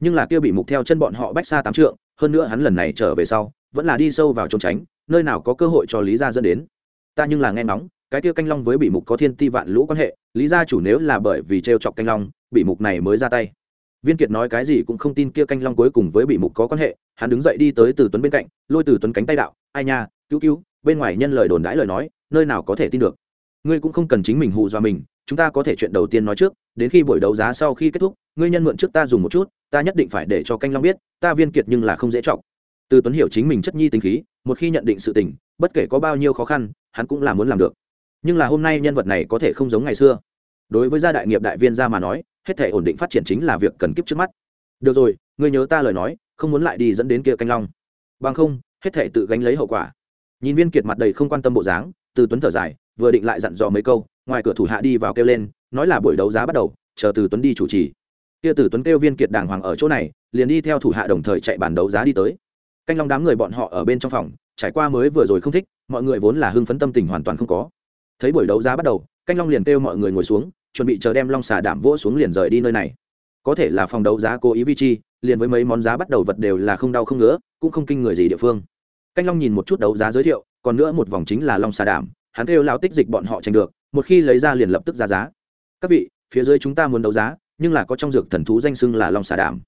nhưng là kia bị mục theo chân bọn họ bách xa tám trượng hơn nữa hắn lần này trở về sau, vẫn là đi sâu vào trốn tránh, nơi nào có cơ hội cho lý gia dẫn đến. Ta nhưng là nghe nóng cái kia canh long với bị mục có thiên ti vạn lũ quan hệ, lý gia chủ nếu là bởi vì t chọc canh long bị mục này mới ra tay. Viên kiệt nói cái gì cũng không tin kia canh long cuối cùng với bị mục có quan hệ, hắn đứng dậy đi tới từ tuấn bên cạnh, lôi từ tuấn cánh tay đạo, ai nha, cứu cứu. Bên ngoài nhân lời đồn đãi lời nói, nơi nào có thể tin được. Ngươi cũng không cần chính mình hù dọa mình chúng ta có thể chuyện đầu tiên nói trước, đến khi buổi đấu giá sau khi kết thúc, ngươi nhân mượn trước ta dùng một chút, ta nhất định phải để cho canh long biết, ta viên kiệt nhưng là không dễ trọng từ tuấn hiểu chính mình chất nhi tính khí, một khi nhận định sự tình, bất kể có bao nhiêu khó khăn, hắn cũng là muốn làm được. Nhưng là hôm nay nhân vật này có thể không giống ngày xưa. Đối với gia đại nghiệp đại viên gia mà nói, hết thể ổn định phát triển chính là việc cần kiếp trước mắt. Được rồi, ngươi nhớ ta lời nói, không muốn lại đi dẫn đến kia canh long. Bằng không, hết thể tự gánh lấy hậu quả. Nhìn viên kiệt mặt đầy không quan tâm bộ dáng, từ tuấn thở dài, vừa định lại dặn dò mấy câu ngoài cửa thủ hạ đi vào kêu lên, nói là buổi đấu giá bắt đầu, chờ từ tuấn đi chủ trì. Kia từ tuấn kêu viên kiệt đàng hoàng ở chỗ này, liền đi theo thủ hạ đồng thời chạy bàn đấu giá đi tới. Canh long đám người bọn họ ở bên trong phòng, trải qua mới vừa rồi không thích, mọi người vốn là hưng phấn tâm tình hoàn toàn không có. Thấy buổi đấu giá bắt đầu, canh long liền kêu mọi người ngồi xuống, chuẩn bị chờ đem long xà đảm vỗ xuống liền rời đi nơi này. Có thể là phòng đấu giá cố ý vi chi, liền với mấy món giá bắt đầu vật đều là không đau không ngứa, cũng không kinh người gì địa phương. Canh long nhìn một chút đấu giá giới thiệu, còn nữa một vòng chính là long xà đảm, hắn kêu lao tích dịch bọn họ tranh được một khi lấy ra liền lập tức ra giá. Các vị, phía dưới chúng ta muốn đấu giá, nhưng là có trong dược thần thú danh xưng là long xà đảm.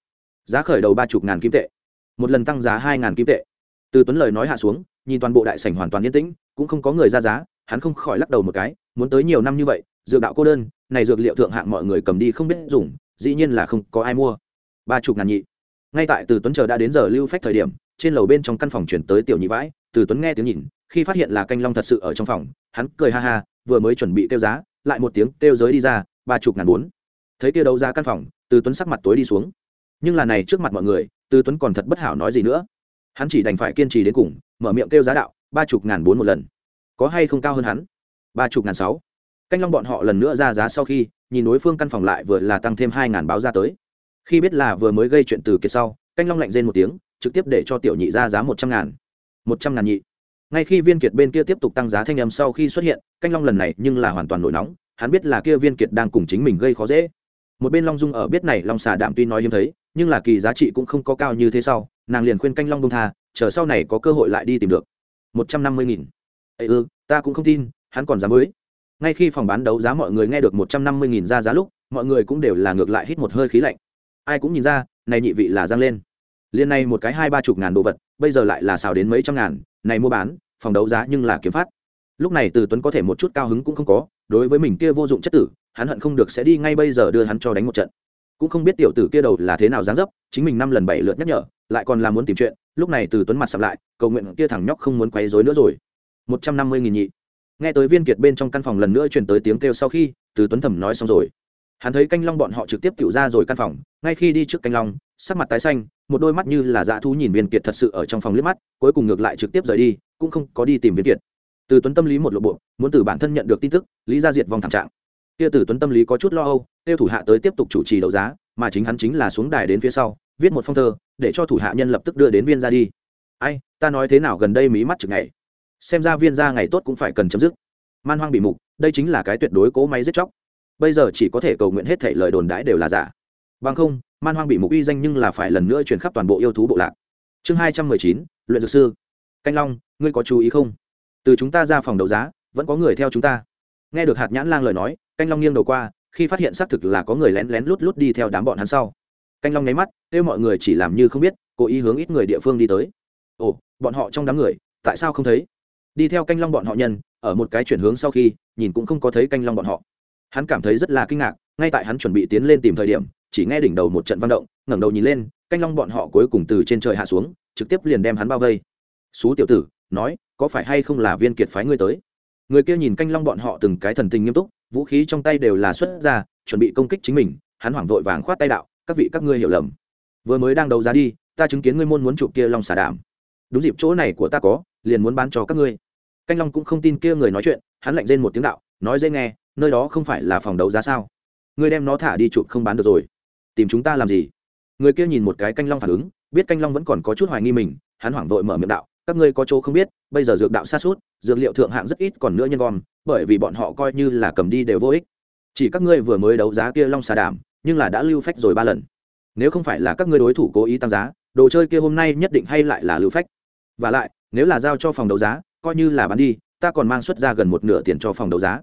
Giá khởi đầu ba chục ngàn kim tệ. Một lần tăng giá hai ngàn kim tệ. Từ tuấn lời nói hạ xuống, nhìn toàn bộ đại sảnh hoàn toàn yên tĩnh, cũng không có người ra giá, hắn không khỏi lắc đầu một cái, muốn tới nhiều năm như vậy, dược đạo cô đơn, này dược liệu thượng hạng mọi người cầm đi không biết dùng, dĩ nhiên là không có ai mua. Ba chục ngàn nhị. Ngay tại từ tuấn chờ đã đến giờ lưu phách thời điểm, trên lầu bên trong căn phòng chuyển tới tiểu nhị vãi, từ tuấn nghe tiếng nhìn, khi phát hiện là canh long thật sự ở trong phòng, hắn cười ha ha vừa mới chuẩn bị kêu giá, lại một tiếng kêu giới đi ra, ba chục ngàn bốn. Thấy kia đấu giá căn phòng, từ tuấn sắc mặt tối đi xuống. Nhưng là này trước mặt mọi người, từ tuấn còn thật bất hảo nói gì nữa. Hắn chỉ đành phải kiên trì đến cùng, mở miệng kêu giá đạo, ba chục ngàn bốn một lần. Có hay không cao hơn hắn? Ba chục ngàn sáu. Canh long bọn họ lần nữa ra giá sau khi, nhìn đối phương căn phòng lại vừa là tăng thêm hai ngàn báo ra tới. Khi biết là vừa mới gây chuyện từ kiệt sau, canh long lạnh rên một tiếng, trực tiếp để cho tiểu nhị ra giá một trăm ngàn. Một trăm ngàn nhị ngay khi viên kiệt bên kia tiếp tục tăng giá thanh âm sau khi xuất hiện, canh long lần này nhưng là hoàn toàn nổi nóng, hắn biết là kia viên kiệt đang cùng chính mình gây khó dễ. Một bên long dung ở biết này, long xà đạm tuy nói hiếm thấy, nhưng là kỳ giá trị cũng không có cao như thế sau, nàng liền khuyên canh long đông tha, chờ sau này có cơ hội lại đi tìm được. Một trăm năm mươi nghìn. Ây ư, ta cũng không tin, hắn còn dám mới ngay khi phòng bán đấu giá mọi người nghe được một trăm năm mươi nghìn ra giá lúc, mọi người cũng đều là ngược lại hít một hơi khí lạnh. Ai cũng nhìn ra, này nhị vị là giang lên. Liên này một cái hai ba chục ngàn đồ vật, bây giờ lại là xào đến mấy trăm ngàn, này mua bán phòng đấu giá nhưng là kiếm phát. Lúc này từ tuấn có thể một chút cao hứng cũng không có, đối với mình kia vô dụng chất tử, hắn hận không được sẽ đi ngay bây giờ đưa hắn cho đánh một trận. Cũng không biết tiểu tử kia đầu là thế nào dáng dấp, chính mình năm lần bảy lượt nhắc nhở, lại còn là muốn tìm chuyện, lúc này từ tuấn mặt sập lại, cầu nguyện kia thằng nhóc không muốn quấy rối nữa rồi. Một trăm năm mươi nghìn nhị. Nghe tới viên kiệt bên trong căn phòng lần nữa truyền tới tiếng kêu sau khi, từ tuấn thẩm nói xong rồi. Hắn thấy canh long bọn họ trực tiếp tiểu ra rồi căn phòng, ngay khi đi trước canh long, sắc mặt tái xanh một đôi mắt như là dã thú nhìn viên kiệt thật sự ở trong phòng liếc mắt, cuối cùng ngược lại trực tiếp rời đi, cũng không có đi tìm viên kiệt. Từ tuấn tâm lý một lộ bộ, muốn từ bản thân nhận được tin tức, lý ra diệt vòng thảm trạng. Kia từ tuấn tâm lý có chút lo âu, tiêu thủ hạ tới tiếp tục chủ trì đấu giá, mà chính hắn chính là xuống đài đến phía sau, viết một phong thơ, để cho thủ hạ nhân lập tức đưa đến viên ra đi. Ai, ta nói thế nào gần đây mí mắt chừng ngày xem ra viên ra ngày tốt cũng phải cần chấm dứt. Man hoang bị mục, đây chính là cái tuyệt đối cố máy giết chóc. Bây giờ chỉ có thể cầu nguyện hết thể lời đồn đãi đều là giả. Bằng không man hoang bị mục uy danh nhưng là phải lần nữa chuyển khắp toàn bộ yêu thú bộ lạc. Chương hai trăm mười chín, luyện dược sư. Canh long, ngươi có chú ý không? Từ chúng ta ra phòng đấu giá, vẫn có người theo chúng ta. Nghe được hạt nhãn lang lời nói, canh long nghiêng đầu qua, khi phát hiện xác thực là có người lén lén lút lút đi theo đám bọn hắn sau. Canh long nháy mắt, kêu mọi người chỉ làm như không biết, cố ý hướng ít người địa phương đi tới. Ồ, bọn họ trong đám người, tại sao không thấy? Đi theo canh long bọn họ nhân, ở một cái chuyển hướng sau khi, nhìn cũng không có thấy canh long bọn họ. Hắn cảm thấy rất là kinh ngạc, ngay tại hắn chuẩn bị tiến lên tìm thời điểm chỉ nghe đỉnh đầu một trận văn động, ngẩng đầu nhìn lên, canh long bọn họ cuối cùng từ trên trời hạ xuống, trực tiếp liền đem hắn bao vây. Xú tiểu tử, nói, có phải hay không là viên kiệt phái ngươi tới? Người kia nhìn canh long bọn họ từng cái thần tình nghiêm túc, vũ khí trong tay đều là xuất ra, chuẩn bị công kích chính mình, hắn hoảng vội vàng khoát tay đạo, các vị các ngươi hiểu lầm. Vừa mới đang đấu giá đi, ta chứng kiến ngươi môn muốn chụp kia long xà đảm đúng dịp chỗ này của ta có, liền muốn bán cho các ngươi. Canh long cũng không tin kia người nói chuyện, hắn lạnh rên một tiếng đạo, nói dễ nghe, nơi đó không phải là phòng đấu giá sao? Ngươi đem nó thả đi chụp không bán được rồi tìm chúng ta làm gì? Người kia nhìn một cái canh long phản ứng, biết canh long vẫn còn có chút hoài nghi mình, hắn hoảng vội mở miệng đạo, các ngươi có chỗ không biết, bây giờ dược đạo xa suốt, dược liệu thượng hạng rất ít còn nữa nhân gom, bởi vì bọn họ coi như là cầm đi đều vô ích. Chỉ các ngươi vừa mới đấu giá kia long xà đảm, nhưng là đã lưu phách rồi ba lần. Nếu không phải là các ngươi đối thủ cố ý tăng giá, đồ chơi kia hôm nay nhất định hay lại là lưu phách. Và lại, nếu là giao cho phòng đấu giá, coi như là bán đi, ta còn mang xuất ra gần một nửa tiền cho phòng đấu giá.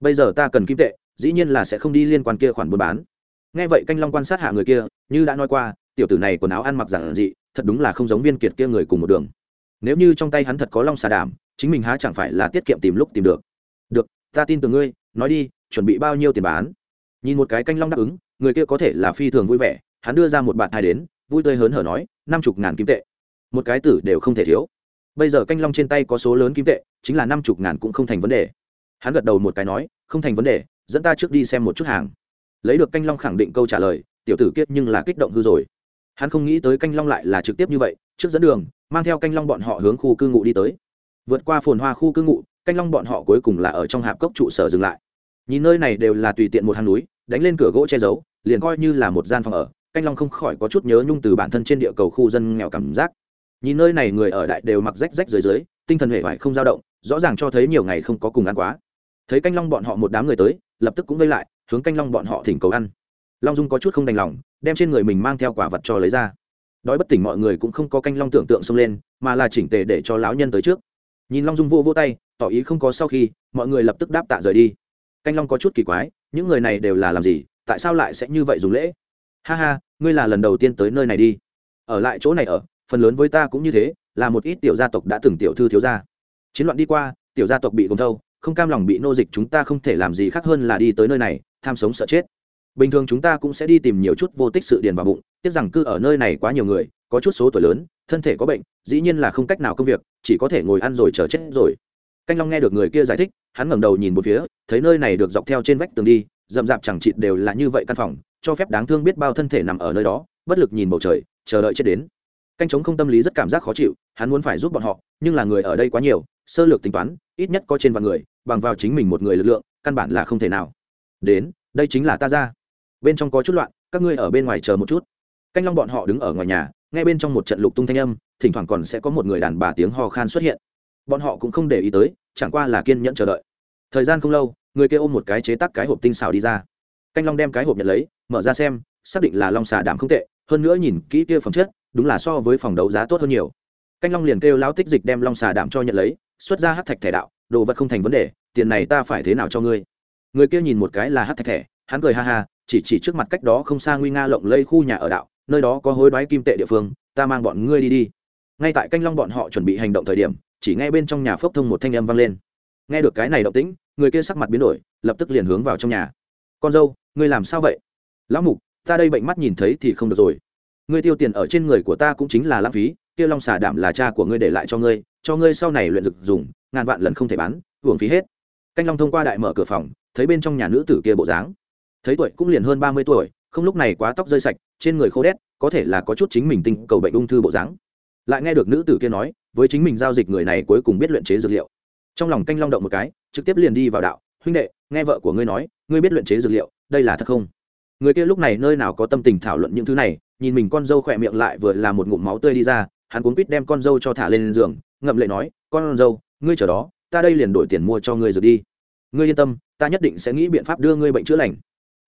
Bây giờ ta cần kim tệ, dĩ nhiên là sẽ không đi liên quan kia khoản buôn bán nghe vậy canh long quan sát hạ người kia, như đã nói qua, tiểu tử này quần áo ăn mặc giản dị, thật đúng là không giống viên kiệt kia người cùng một đường. Nếu như trong tay hắn thật có long xà đảm, chính mình há chẳng phải là tiết kiệm tìm lúc tìm được. Được, ta tin tưởng ngươi, nói đi, chuẩn bị bao nhiêu tiền bán? Nhìn một cái canh long đáp ứng, người kia có thể là phi thường vui vẻ, hắn đưa ra một bạn hai đến, vui tươi hớn hở nói, năm chục ngàn kim tệ. Một cái tử đều không thể thiếu. Bây giờ canh long trên tay có số lớn kim tệ, chính là năm chục ngàn cũng không thành vấn đề. Hắn gật đầu một cái nói, không thành vấn đề, dẫn ta trước đi xem một chút hàng lấy được canh long khẳng định câu trả lời, tiểu tử kiết nhưng là kích động hư rồi. Hắn không nghĩ tới canh long lại là trực tiếp như vậy, trước dẫn đường, mang theo canh long bọn họ hướng khu cư ngụ đi tới. Vượt qua phồn hoa khu cư ngụ, canh long bọn họ cuối cùng là ở trong hạp cốc trụ sở dừng lại. Nhìn nơi này đều là tùy tiện một hang núi, đánh lên cửa gỗ che giấu, liền coi như là một gian phòng ở, canh long không khỏi có chút nhớ nhung từ bản thân trên địa cầu khu dân nghèo cảm giác. Nhìn nơi này người ở đại đều mặc rách rách dưới dưới, tinh thần hệ vải không dao động, rõ ràng cho thấy nhiều ngày không có cùng ăn quá. Thấy canh long bọn họ một đám người tới, lập tức cũng vây lại hướng canh long bọn họ thỉnh cầu ăn. Long dung có chút không đành lòng, đem trên người mình mang theo quả vật cho lấy ra. Đói bất tỉnh mọi người cũng không có canh long tưởng tượng xông lên, mà là chỉnh tề để cho lão nhân tới trước. Nhìn long dung vô vô tay, tỏ ý không có sau khi, mọi người lập tức đáp tạ rời đi. Canh long có chút kỳ quái, những người này đều là làm gì, tại sao lại sẽ như vậy dùng lễ? Ha ha, ngươi là lần đầu tiên tới nơi này đi. Ở lại chỗ này ở, phần lớn với ta cũng như thế, là một ít tiểu gia tộc đã từng tiểu thư thiếu gia. Chiến loạn đi qua, tiểu gia tộc bị gồm thâu không cam lòng bị nô dịch chúng ta không thể làm gì khác hơn là đi tới nơi này, tham sống sợ chết. Bình thường chúng ta cũng sẽ đi tìm nhiều chút vô tích sự điền vào bụng, tiếc rằng cư ở nơi này quá nhiều người, có chút số tuổi lớn, thân thể có bệnh, dĩ nhiên là không cách nào công việc, chỉ có thể ngồi ăn rồi chờ chết rồi. Canh long nghe được người kia giải thích, hắn ngẩng đầu nhìn một phía, thấy nơi này được dọc theo trên vách tường đi, rậm rạp chẳng chịt đều là như vậy căn phòng, cho phép đáng thương biết bao thân thể nằm ở nơi đó, bất lực nhìn bầu trời, chờ đợi chết đến. Canh chống không tâm lý rất cảm giác khó chịu, hắn muốn phải giúp bọn họ, nhưng là người ở đây quá nhiều, sơ lược tính toán, ít nhất có trên vạn người bằng vào chính mình một người lực lượng, căn bản là không thể nào. Đến, đây chính là ta ra. Bên trong có chút loạn, các ngươi ở bên ngoài chờ một chút. Canh long bọn họ đứng ở ngoài nhà, nghe bên trong một trận lục tung thanh âm, thỉnh thoảng còn sẽ có một người đàn bà tiếng ho khan xuất hiện. Bọn họ cũng không để ý tới, chẳng qua là kiên nhẫn chờ đợi. Thời gian không lâu, người kia ôm một cái chế tác cái hộp tinh xào đi ra. Canh long đem cái hộp nhận lấy, mở ra xem, xác định là long xà đảm không tệ, hơn nữa nhìn kỹ kia phẩm chất, đúng là so với phòng đấu giá tốt hơn nhiều. Canh long liền kêu lão tích dịch đem long xà đảm cho nhận lấy, xuất ra hát thạch thẻ đạo đồ vật không thành vấn đề, tiền này ta phải thế nào cho ngươi? Người kia nhìn một cái là hát thạch thẻ, hắn cười ha ha, chỉ chỉ trước mặt cách đó không xa nguy nga lộng lây khu nhà ở đạo, nơi đó có hối đoái kim tệ địa phương, ta mang bọn ngươi đi đi. Ngay tại canh long bọn họ chuẩn bị hành động thời điểm, chỉ nghe bên trong nhà phốc thông một thanh âm vang lên. Nghe được cái này động tĩnh, người kia sắc mặt biến đổi, lập tức liền hướng vào trong nhà. Con dâu, ngươi làm sao vậy? Lão mục, ta đây bệnh mắt nhìn thấy thì không được rồi. Ngươi tiêu tiền ở trên người của ta cũng chính là lãng phí, kia long xà đảm là cha của ngươi để lại cho ngươi cho ngươi sau này luyện dực dùng ngàn vạn lần không thể bán, hưởng phí hết. Canh long thông qua đại mở cửa phòng, thấy bên trong nhà nữ tử kia bộ dáng. Thấy tuổi cũng liền hơn ba mươi tuổi, không lúc này quá tóc rơi sạch, trên người khô đét, có thể là có chút chính mình tinh cầu bệnh ung thư bộ dáng. Lại nghe được nữ tử kia nói, với chính mình giao dịch người này cuối cùng biết luyện chế dược liệu. Trong lòng canh long động một cái, trực tiếp liền đi vào đạo, huynh đệ, nghe vợ của ngươi nói, ngươi biết luyện chế dược liệu, đây là thật không? Người kia lúc này nơi nào có tâm tình thảo luận những thứ này, nhìn mình con dâu khỏe miệng lại vừa là một ngụm máu tươi đi ra, hắn cuốn quýt đem con dâu cho thả lên giường, ngậm lệ nói, con dâu ngươi chờ đó, ta đây liền đổi tiền mua cho ngươi rồi đi. Ngươi yên tâm, ta nhất định sẽ nghĩ biện pháp đưa ngươi bệnh chữa lành.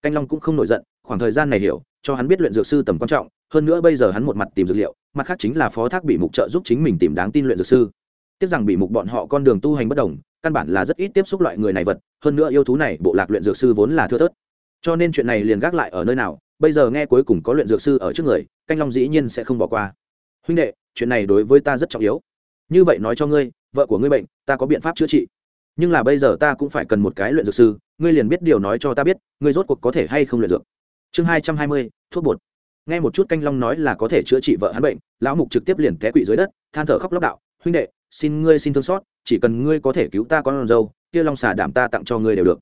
Canh long cũng không nổi giận, khoảng thời gian này hiểu, cho hắn biết luyện dược sư tầm quan trọng, hơn nữa bây giờ hắn một mặt tìm dược liệu, mặt khác chính là phó thác bị mục trợ giúp chính mình tìm đáng tin luyện dược sư. Tiếc rằng bị mục bọn họ con đường tu hành bất đồng, căn bản là rất ít tiếp xúc loại người này vật, hơn nữa yêu thú này bộ lạc luyện dược sư vốn là thưa thớt. Cho nên chuyện này liền gác lại ở nơi nào, bây giờ nghe cuối cùng có luyện dược sư ở trước người, canh long dĩ nhiên sẽ không bỏ qua. Huynh đệ, chuyện này đối với ta rất trọng yếu. Như vậy nói cho ngươi vợ của ngươi bệnh, ta có biện pháp chữa trị. Nhưng là bây giờ ta cũng phải cần một cái luyện dược sư, ngươi liền biết điều nói cho ta biết, ngươi rốt cuộc có thể hay không luyện dược. Chương hai trăm hai mươi, thuốc bột. Nghe một chút canh long nói là có thể chữa trị vợ hắn bệnh, lão mục trực tiếp liền té quỵ dưới đất, than thở khóc lóc đạo, huynh đệ, xin ngươi xin thương xót, chỉ cần ngươi có thể cứu ta con dâu, kia long xà đảm ta tặng cho ngươi đều được.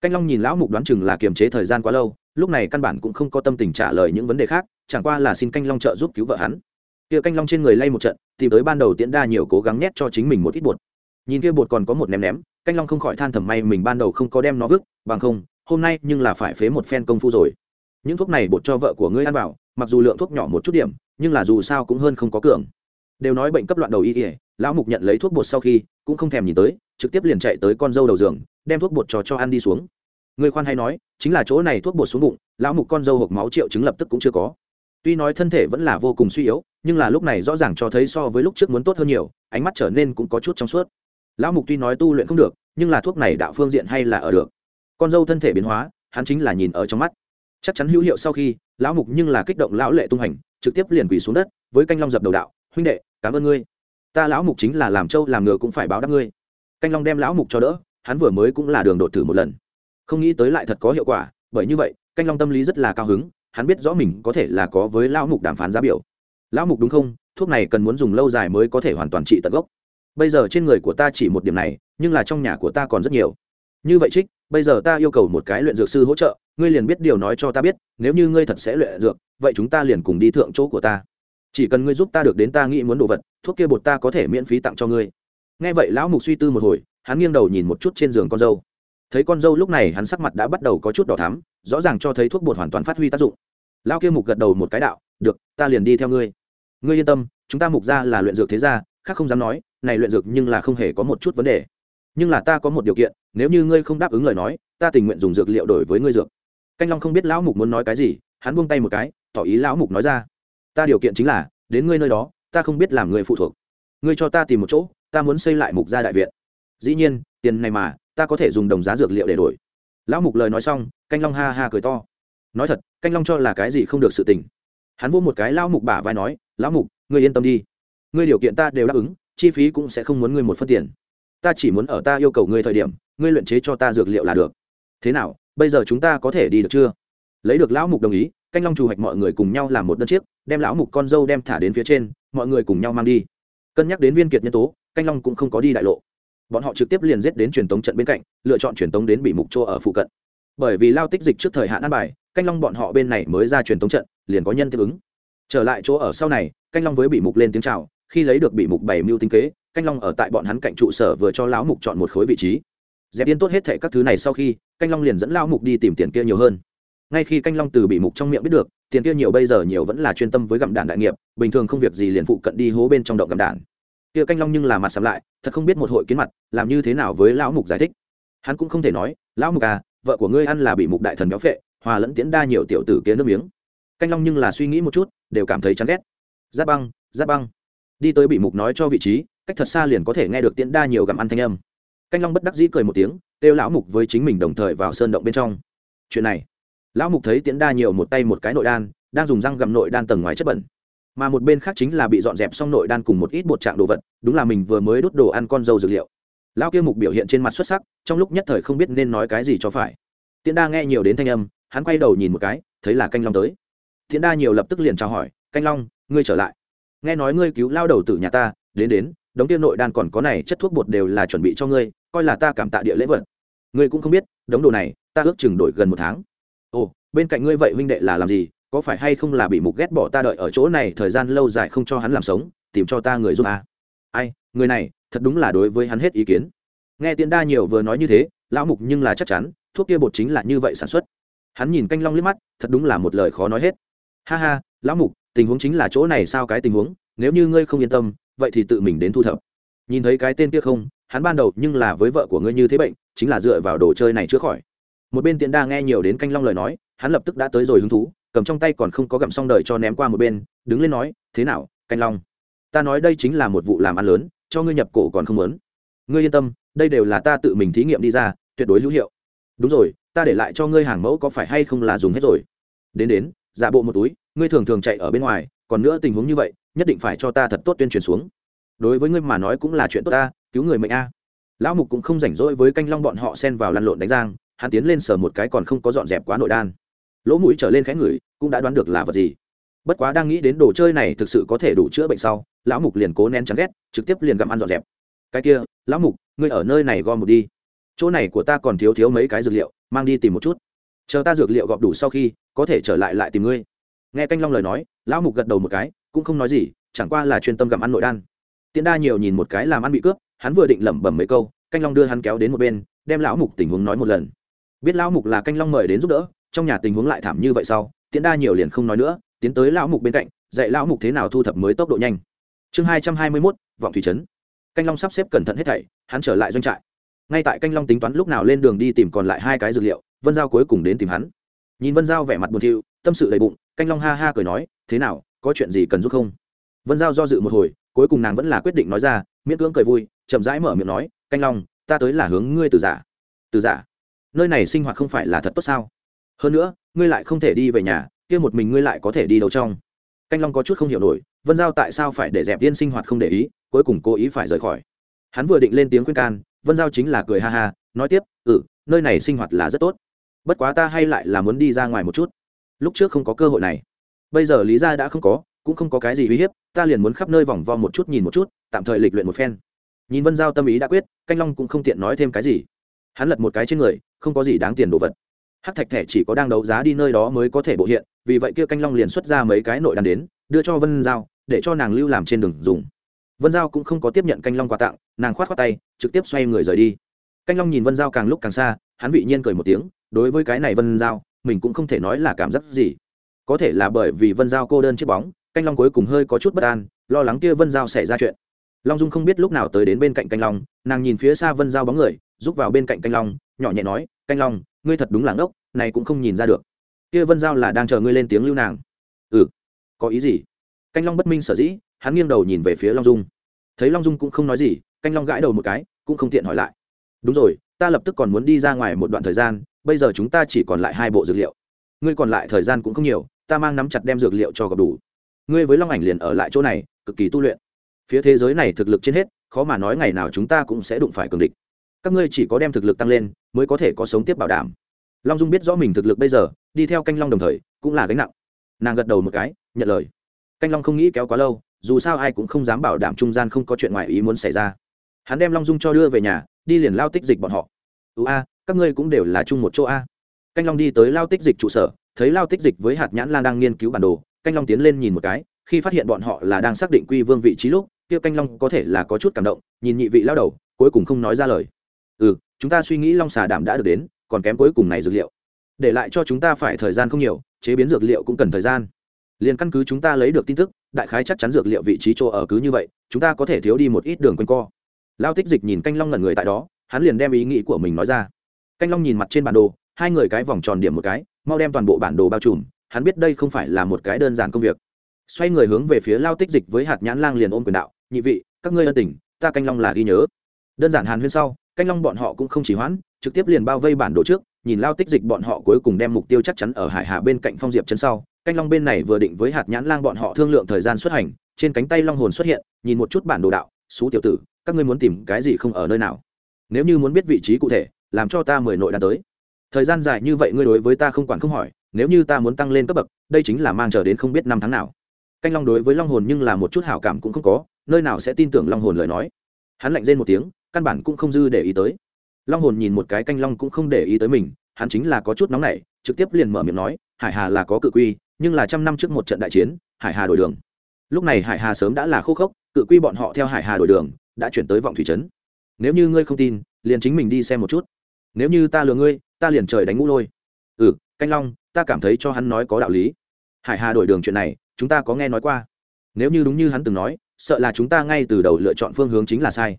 Canh long nhìn lão mục đoán chừng là kiềm chế thời gian quá lâu, lúc này căn bản cũng không có tâm tình trả lời những vấn đề khác, chẳng qua là xin canh long trợ giúp cứu vợ hắn kia canh long trên người lay một trận, tìm tới ban đầu tiễn đa nhiều cố gắng nhét cho chính mình một ít bột. Nhìn kia bột còn có một ném ném, canh long không khỏi than thầm may mình ban đầu không có đem nó vứt, bằng không, hôm nay nhưng là phải phế một phen công phu rồi. Những thuốc này bột cho vợ của ngươi ăn vào, mặc dù lượng thuốc nhỏ một chút điểm, nhưng là dù sao cũng hơn không có cường. Đều nói bệnh cấp loạn đầu y ỉa lão mục nhận lấy thuốc bột sau khi, cũng không thèm nhìn tới, trực tiếp liền chạy tới con dâu đầu giường, đem thuốc bột cho cho ăn đi xuống. Người khoan hay nói, chính là chỗ này thuốc bột xuống bụng, lão mục con dâu hộp máu triệu chứng lập tức cũng chưa có tuy nói thân thể vẫn là vô cùng suy yếu, nhưng là lúc này rõ ràng cho thấy so với lúc trước muốn tốt hơn nhiều, ánh mắt trở nên cũng có chút trong suốt. Lão mục tuy nói tu luyện không được, nhưng là thuốc này đạo phương diện hay là ở được. Con dâu thân thể biến hóa, hắn chính là nhìn ở trong mắt. Chắc chắn hữu hiệu sau khi, lão mục nhưng là kích động lão lệ tung hành, trực tiếp liền quỳ xuống đất, với canh long dập đầu đạo, huynh đệ, cảm ơn ngươi. Ta lão mục chính là làm trâu làm ngựa cũng phải báo đáp ngươi. Canh long đem lão mục cho đỡ, hắn vừa mới cũng là đường đột thử một lần. Không nghĩ tới lại thật có hiệu quả, bởi như vậy, canh long tâm lý rất là cao hứng hắn biết rõ mình có thể là có với lão mục đàm phán giá biểu. Lão mục đúng không? Thuốc này cần muốn dùng lâu dài mới có thể hoàn toàn trị tận gốc. Bây giờ trên người của ta chỉ một điểm này, nhưng là trong nhà của ta còn rất nhiều. Như vậy trích, bây giờ ta yêu cầu một cái luyện dược sư hỗ trợ, ngươi liền biết điều nói cho ta biết, nếu như ngươi thật sẽ luyện dược, vậy chúng ta liền cùng đi thượng chỗ của ta. Chỉ cần ngươi giúp ta được đến ta nghĩ muốn đồ vật, thuốc kia bột ta có thể miễn phí tặng cho ngươi. Nghe vậy lão mục suy tư một hồi, hắn nghiêng đầu nhìn một chút trên giường con dâu thấy con dâu lúc này, hắn sắc mặt đã bắt đầu có chút đỏ thắm, rõ ràng cho thấy thuốc bột hoàn toàn phát huy tác dụng. Lão kia mục gật đầu một cái đạo, được, ta liền đi theo ngươi. Ngươi yên tâm, chúng ta mục ra là luyện dược thế gia, khác không dám nói, này luyện dược nhưng là không hề có một chút vấn đề. Nhưng là ta có một điều kiện, nếu như ngươi không đáp ứng lời nói, ta tình nguyện dùng dược liệu đổi với ngươi dược. Canh long không biết lão mục muốn nói cái gì, hắn buông tay một cái, tỏ ý lão mục nói ra, ta điều kiện chính là, đến ngươi nơi đó, ta không biết làm người phụ thuộc. Ngươi cho ta tìm một chỗ, ta muốn xây lại mục gia đại viện. Dĩ nhiên, tiền này mà ta có thể dùng đồng giá dược liệu để đổi. Lão mục lời nói xong, canh long ha ha cười to. Nói thật, canh long cho là cái gì không được sự tình. Hắn vô một cái lão mục bả vai nói, lão mục, ngươi yên tâm đi. Ngươi điều kiện ta đều đáp ứng, chi phí cũng sẽ không muốn ngươi một phân tiền. Ta chỉ muốn ở ta yêu cầu ngươi thời điểm, ngươi luyện chế cho ta dược liệu là được. Thế nào, bây giờ chúng ta có thể đi được chưa? Lấy được lão mục đồng ý, canh long trù hoạch mọi người cùng nhau làm một đơn chiếc, đem lão mục con dâu đem thả đến phía trên, mọi người cùng nhau mang đi. Cân nhắc đến viên kiệt nhân tố, canh long cũng không có đi đại lộ bọn họ trực tiếp liền giết đến truyền tống trận bên cạnh, lựa chọn truyền tống đến bị mục chỗ ở phụ cận. Bởi vì lao tích dịch trước thời hạn ăn bài, canh long bọn họ bên này mới ra truyền tống trận, liền có nhân tiếp ứng. Trở lại chỗ ở sau này, canh long với bị mục lên tiếng chào, khi lấy được bị mục bảy mưu tinh kế, canh long ở tại bọn hắn cạnh trụ sở vừa cho lão mục chọn một khối vị trí. Dẹp yên tốt hết thệ các thứ này sau khi, canh long liền dẫn lão mục đi tìm tiền kia nhiều hơn. Ngay khi canh long từ bị mục trong miệng biết được, tiền kia nhiều bây giờ nhiều vẫn là chuyên tâm với gặm đạn đại nghiệp, bình thường không việc gì liền phụ cận đi hố bên trong động gặm đạn kia canh long nhưng là mặt sầm lại, thật không biết một hội kiến mặt, làm như thế nào với lão mục giải thích. Hắn cũng không thể nói, lão mục à vợ của ngươi ăn là bị mục đại thần béo phệ, hòa lẫn tiễn đa nhiều tiểu tử kia nước miếng. Canh long nhưng là suy nghĩ một chút, đều cảm thấy chán ghét. Giáp băng giáp băng. Đi tới bị mục nói cho vị trí, cách thật xa liền có thể nghe được tiễn đa nhiều gặm ăn thanh âm. Canh long bất đắc dĩ cười một tiếng, kêu lão mục với chính mình đồng thời vào sơn động bên trong. Chuyện này, lão mục thấy tiễn đa nhiều một tay một cái nội đan, đang dùng răng gặm nội đan tầng ngoài chất bẩn mà một bên khác chính là bị dọn dẹp xong nội đan cùng một ít bột trạng đồ vật, đúng là mình vừa mới đốt đồ ăn con dâu dược liệu. Lão kia mục biểu hiện trên mặt xuất sắc, trong lúc nhất thời không biết nên nói cái gì cho phải. Tiễn đa nghe nhiều đến thanh âm, hắn quay đầu nhìn một cái, thấy là canh long tới. Tiễn đa nhiều lập tức liền chào hỏi, canh long, ngươi trở lại. Nghe nói ngươi cứu lao đầu từ nhà ta, đến đến, đống tiên nội đan còn có này, chất thuốc bột đều là chuẩn bị cho ngươi, coi là ta cảm tạ địa lễ vật. Ngươi cũng không biết, đống đồ này, ta ước chừng đổi gần một tháng. Ồ, bên cạnh ngươi vậy huynh đệ là làm gì? Có phải hay không là bị mục ghét bỏ ta đợi ở chỗ này, thời gian lâu dài không cho hắn làm sống, tìm cho ta người giúp à? ai, người này, thật đúng là đối với hắn hết ý kiến. Nghe tiễn đa nhiều vừa nói như thế, lão mục nhưng là chắc chắn, thuốc kia bột chính là như vậy sản xuất. Hắn nhìn canh long liếc mắt, thật đúng là một lời khó nói hết. Ha ha, lão mục, tình huống chính là chỗ này sao cái tình huống, nếu như ngươi không yên tâm, vậy thì tự mình đến thu thập. Nhìn thấy cái tên kia không, hắn ban đầu nhưng là với vợ của ngươi như thế bệnh, chính là dựa vào đồ chơi này chữa khỏi. Một bên tiện đa nghe nhiều đến canh long lời nói, hắn lập tức đã tới rồi hứng thú cầm trong tay còn không có gặm xong đời cho ném qua một bên đứng lên nói thế nào canh long? Ta nói đây chính là một vụ làm ăn lớn cho ngươi nhập cổ còn không lớn, ngươi yên tâm đây đều là ta tự mình thí nghiệm đi ra tuyệt đối hữu hiệu. Đúng rồi ta để lại cho ngươi hàng mẫu có phải hay không là dùng hết rồi? Đến đến giả bộ một túi ngươi thường thường chạy ở bên ngoài còn nữa tình huống như vậy nhất định phải cho ta thật tốt tuyên truyền xuống. Đối với ngươi mà nói cũng là chuyện tốt ta cứu người mệnh a. Lão mục cũng không rảnh rỗi với canh long bọn họ xen vào lăn lộn đánh giang hắn tiến lên sờ một cái còn không có dọn dẹp quá nội đan lỗ mũi trở lên khẽ ngửi, cũng đã đoán được là vật gì. Bất quá đang nghĩ đến đồ chơi này thực sự có thể đủ chữa bệnh sau, lão mục liền cố nén chán ghét, trực tiếp liền gặm ăn dọn dẹp. Cái kia, lão mục, ngươi ở nơi này gom một đi. Chỗ này của ta còn thiếu thiếu mấy cái dược liệu, mang đi tìm một chút. Chờ ta dược liệu gọp đủ sau khi, có thể trở lại lại tìm ngươi. Nghe canh long lời nói, lão mục gật đầu một cái, cũng không nói gì, chẳng qua là chuyên tâm gặm ăn nội đan. Tiễn đa nhiều nhìn một cái làm ăn bị cướp, hắn vừa định lẩm bẩm mấy câu, canh long đưa hắn kéo đến một bên, đem lão mục tình huống nói một lần. Biết lão mục là canh long mời đến giúp đỡ trong nhà tình huống lại thảm như vậy sau, tiễn đa nhiều liền không nói nữa, tiến tới lão mục bên cạnh, dạy lão mục thế nào thu thập mới tốc độ nhanh. Chương hai trăm hai mươi mốt, vọng thủy trấn. Canh long sắp xếp cẩn thận hết thảy, hắn trở lại doanh trại. Ngay tại canh long tính toán lúc nào lên đường đi tìm còn lại hai cái dược liệu, vân giao cuối cùng đến tìm hắn. Nhìn vân giao vẻ mặt buồn thiu, tâm sự đầy bụng, canh long ha ha cười nói, thế nào, có chuyện gì cần giúp không? Vân giao do dự một hồi, cuối cùng nàng vẫn là quyết định nói ra, miễn cưỡng cười vui, chậm rãi mở miệng nói, canh long, ta tới là hướng ngươi từ giả. Từ giả? Nơi này sinh hoạt không phải là thật tốt sao? Hơn nữa, ngươi lại không thể đi về nhà, kia một mình ngươi lại có thể đi đâu trong? Canh long có chút không hiểu nổi, vân giao tại sao phải để dẹp tiên sinh hoạt không để ý, cuối cùng cố ý phải rời khỏi. Hắn vừa định lên tiếng khuyên can, vân giao chính là cười ha ha, nói tiếp ừ nơi này sinh hoạt là rất tốt. Bất quá ta hay lại là muốn đi ra ngoài một chút. Lúc trước không có cơ hội này. Bây giờ lý ra đã không có, cũng không có cái gì uy hiếp, ta liền muốn khắp nơi vòng vo một chút nhìn một chút, tạm thời lịch luyện một phen. Nhìn vân giao tâm ý đã quyết, canh long cũng không tiện nói thêm cái gì. Hắn lật một cái trên người, không có gì đáng tiền đồ vật hát thạch thẻ chỉ có đang đấu giá đi nơi đó mới có thể bộ hiện, vì vậy kia canh long liền xuất ra mấy cái nội đàn đến, đưa cho vân giao, để cho nàng lưu làm trên đường dùng. Vân giao cũng không có tiếp nhận canh long quà tặng, nàng khoát khoát tay, trực tiếp xoay người rời đi. Canh long nhìn vân giao càng lúc càng xa, hắn vị nhiên cười một tiếng, đối với cái này vân giao, mình cũng không thể nói là cảm giác gì. Có thể là bởi vì vân giao cô đơn chiếc bóng, canh long cuối cùng hơi có chút bất an, lo lắng kia vân giao xảy ra chuyện. Long dung không biết lúc nào tới đến bên cạnh canh long, nàng nhìn phía xa vân giao bóng người rút vào bên cạnh canh long, nhỏ nhẹ nói, canh long ngươi thật đúng là ngốc, này cũng không nhìn ra được. Kia vân giao là đang chờ ngươi lên tiếng lưu nàng. Ừ có ý gì? Canh long bất minh sở dĩ, hắn nghiêng đầu nhìn về phía long dung. Thấy long dung cũng không nói gì, canh long gãi đầu một cái, cũng không tiện hỏi lại. Đúng rồi, ta lập tức còn muốn đi ra ngoài một đoạn thời gian, bây giờ chúng ta chỉ còn lại hai bộ dược liệu. Ngươi còn lại thời gian cũng không nhiều, ta mang nắm chặt đem dược liệu cho gặp đủ. Ngươi với long ảnh liền ở lại chỗ này, cực kỳ tu luyện. Phía thế giới này thực lực trên hết, khó mà nói ngày nào chúng ta cũng sẽ đụng phải cường địch. Các ngươi chỉ có đem thực lực tăng lên mới có thể có sống tiếp bảo đảm. Long dung biết rõ mình thực lực bây giờ, đi theo canh long đồng thời, cũng là gánh nặng. Nàng gật đầu một cái, nhận lời. Canh long không nghĩ kéo quá lâu, dù sao ai cũng không dám bảo đảm trung gian không có chuyện ngoài ý muốn xảy ra. Hắn đem long dung cho đưa về nhà, đi liền lao tích dịch bọn họ. Ưu a, các ngươi cũng đều là chung một chỗ a. Canh long đi tới lao tích dịch trụ sở, thấy lao tích dịch với hạt nhãn lan đang nghiên cứu bản đồ, canh long tiến lên nhìn một cái, khi phát hiện bọn họ là đang xác định quy vương vị trí lúc, kia canh long có thể là có chút cảm động, nhìn nhị vị lao đầu, cuối cùng không nói ra lời. Ừ chúng ta suy nghĩ long xà đảm đã được đến, còn kém cuối cùng này dược liệu. Để lại cho chúng ta phải thời gian không nhiều, chế biến dược liệu cũng cần thời gian. Liền căn cứ chúng ta lấy được tin tức, đại khái chắc chắn dược liệu vị trí chỗ ở cứ như vậy, chúng ta có thể thiếu đi một ít đường quanh co. Lao tích dịch nhìn canh long ngẩn người tại đó, hắn liền đem ý nghĩ của mình nói ra. Canh long nhìn mặt trên bản đồ, hai người cái vòng tròn điểm một cái, mau đem toàn bộ bản đồ bao trùm, hắn biết đây không phải là một cái đơn giản công việc. Xoay người hướng về phía lao tích dịch với hạt nhãn lang liền ôm quyền đạo, nhị vị, các ngươi ân tình, ta canh long là ghi nhớ đơn giản hàn huyên sau, canh long bọn họ cũng không chỉ hoãn, trực tiếp liền bao vây bản đồ trước, nhìn lao tích dịch bọn họ cuối cùng đem mục tiêu chắc chắn ở hải hà bên cạnh phong diệp chân sau. Canh long bên này vừa định với hạt nhãn lang bọn họ thương lượng thời gian xuất hành, trên cánh tay long hồn xuất hiện, nhìn một chút bản đồ đạo xú tiểu tử, các ngươi muốn tìm cái gì không ở nơi nào? Nếu như muốn biết vị trí cụ thể, làm cho ta mời nội đàn tới. Thời gian dài như vậy ngươi đối với ta không quản không hỏi, nếu như ta muốn tăng lên cấp bậc, đây chính là mang chờ đến không biết năm tháng nào. Canh long đối với long hồn nhưng là một chút hảo cảm cũng không có, nơi nào sẽ tin tưởng long hồn lời nói. Hắn lạnh rên một tiếng căn bản cũng không dư để ý tới. Long hồn nhìn một cái canh long cũng không để ý tới mình, hắn chính là có chút nóng nảy, trực tiếp liền mở miệng nói, hải hà là có cự quy, nhưng là trăm năm trước một trận đại chiến, hải hà đổi đường. Lúc này hải hà sớm đã là khô khốc, cự quy bọn họ theo hải hà đổi đường, đã chuyển tới vọng thủy trấn. Nếu như ngươi không tin, liền chính mình đi xem một chút. Nếu như ta lừa ngươi, ta liền trời đánh ngũ lôi. Ừ canh long, ta cảm thấy cho hắn nói có đạo lý. Hải hà đổi đường chuyện này, chúng ta có nghe nói qua. Nếu như đúng như hắn từng nói, sợ là chúng ta ngay từ đầu lựa chọn phương hướng chính là sai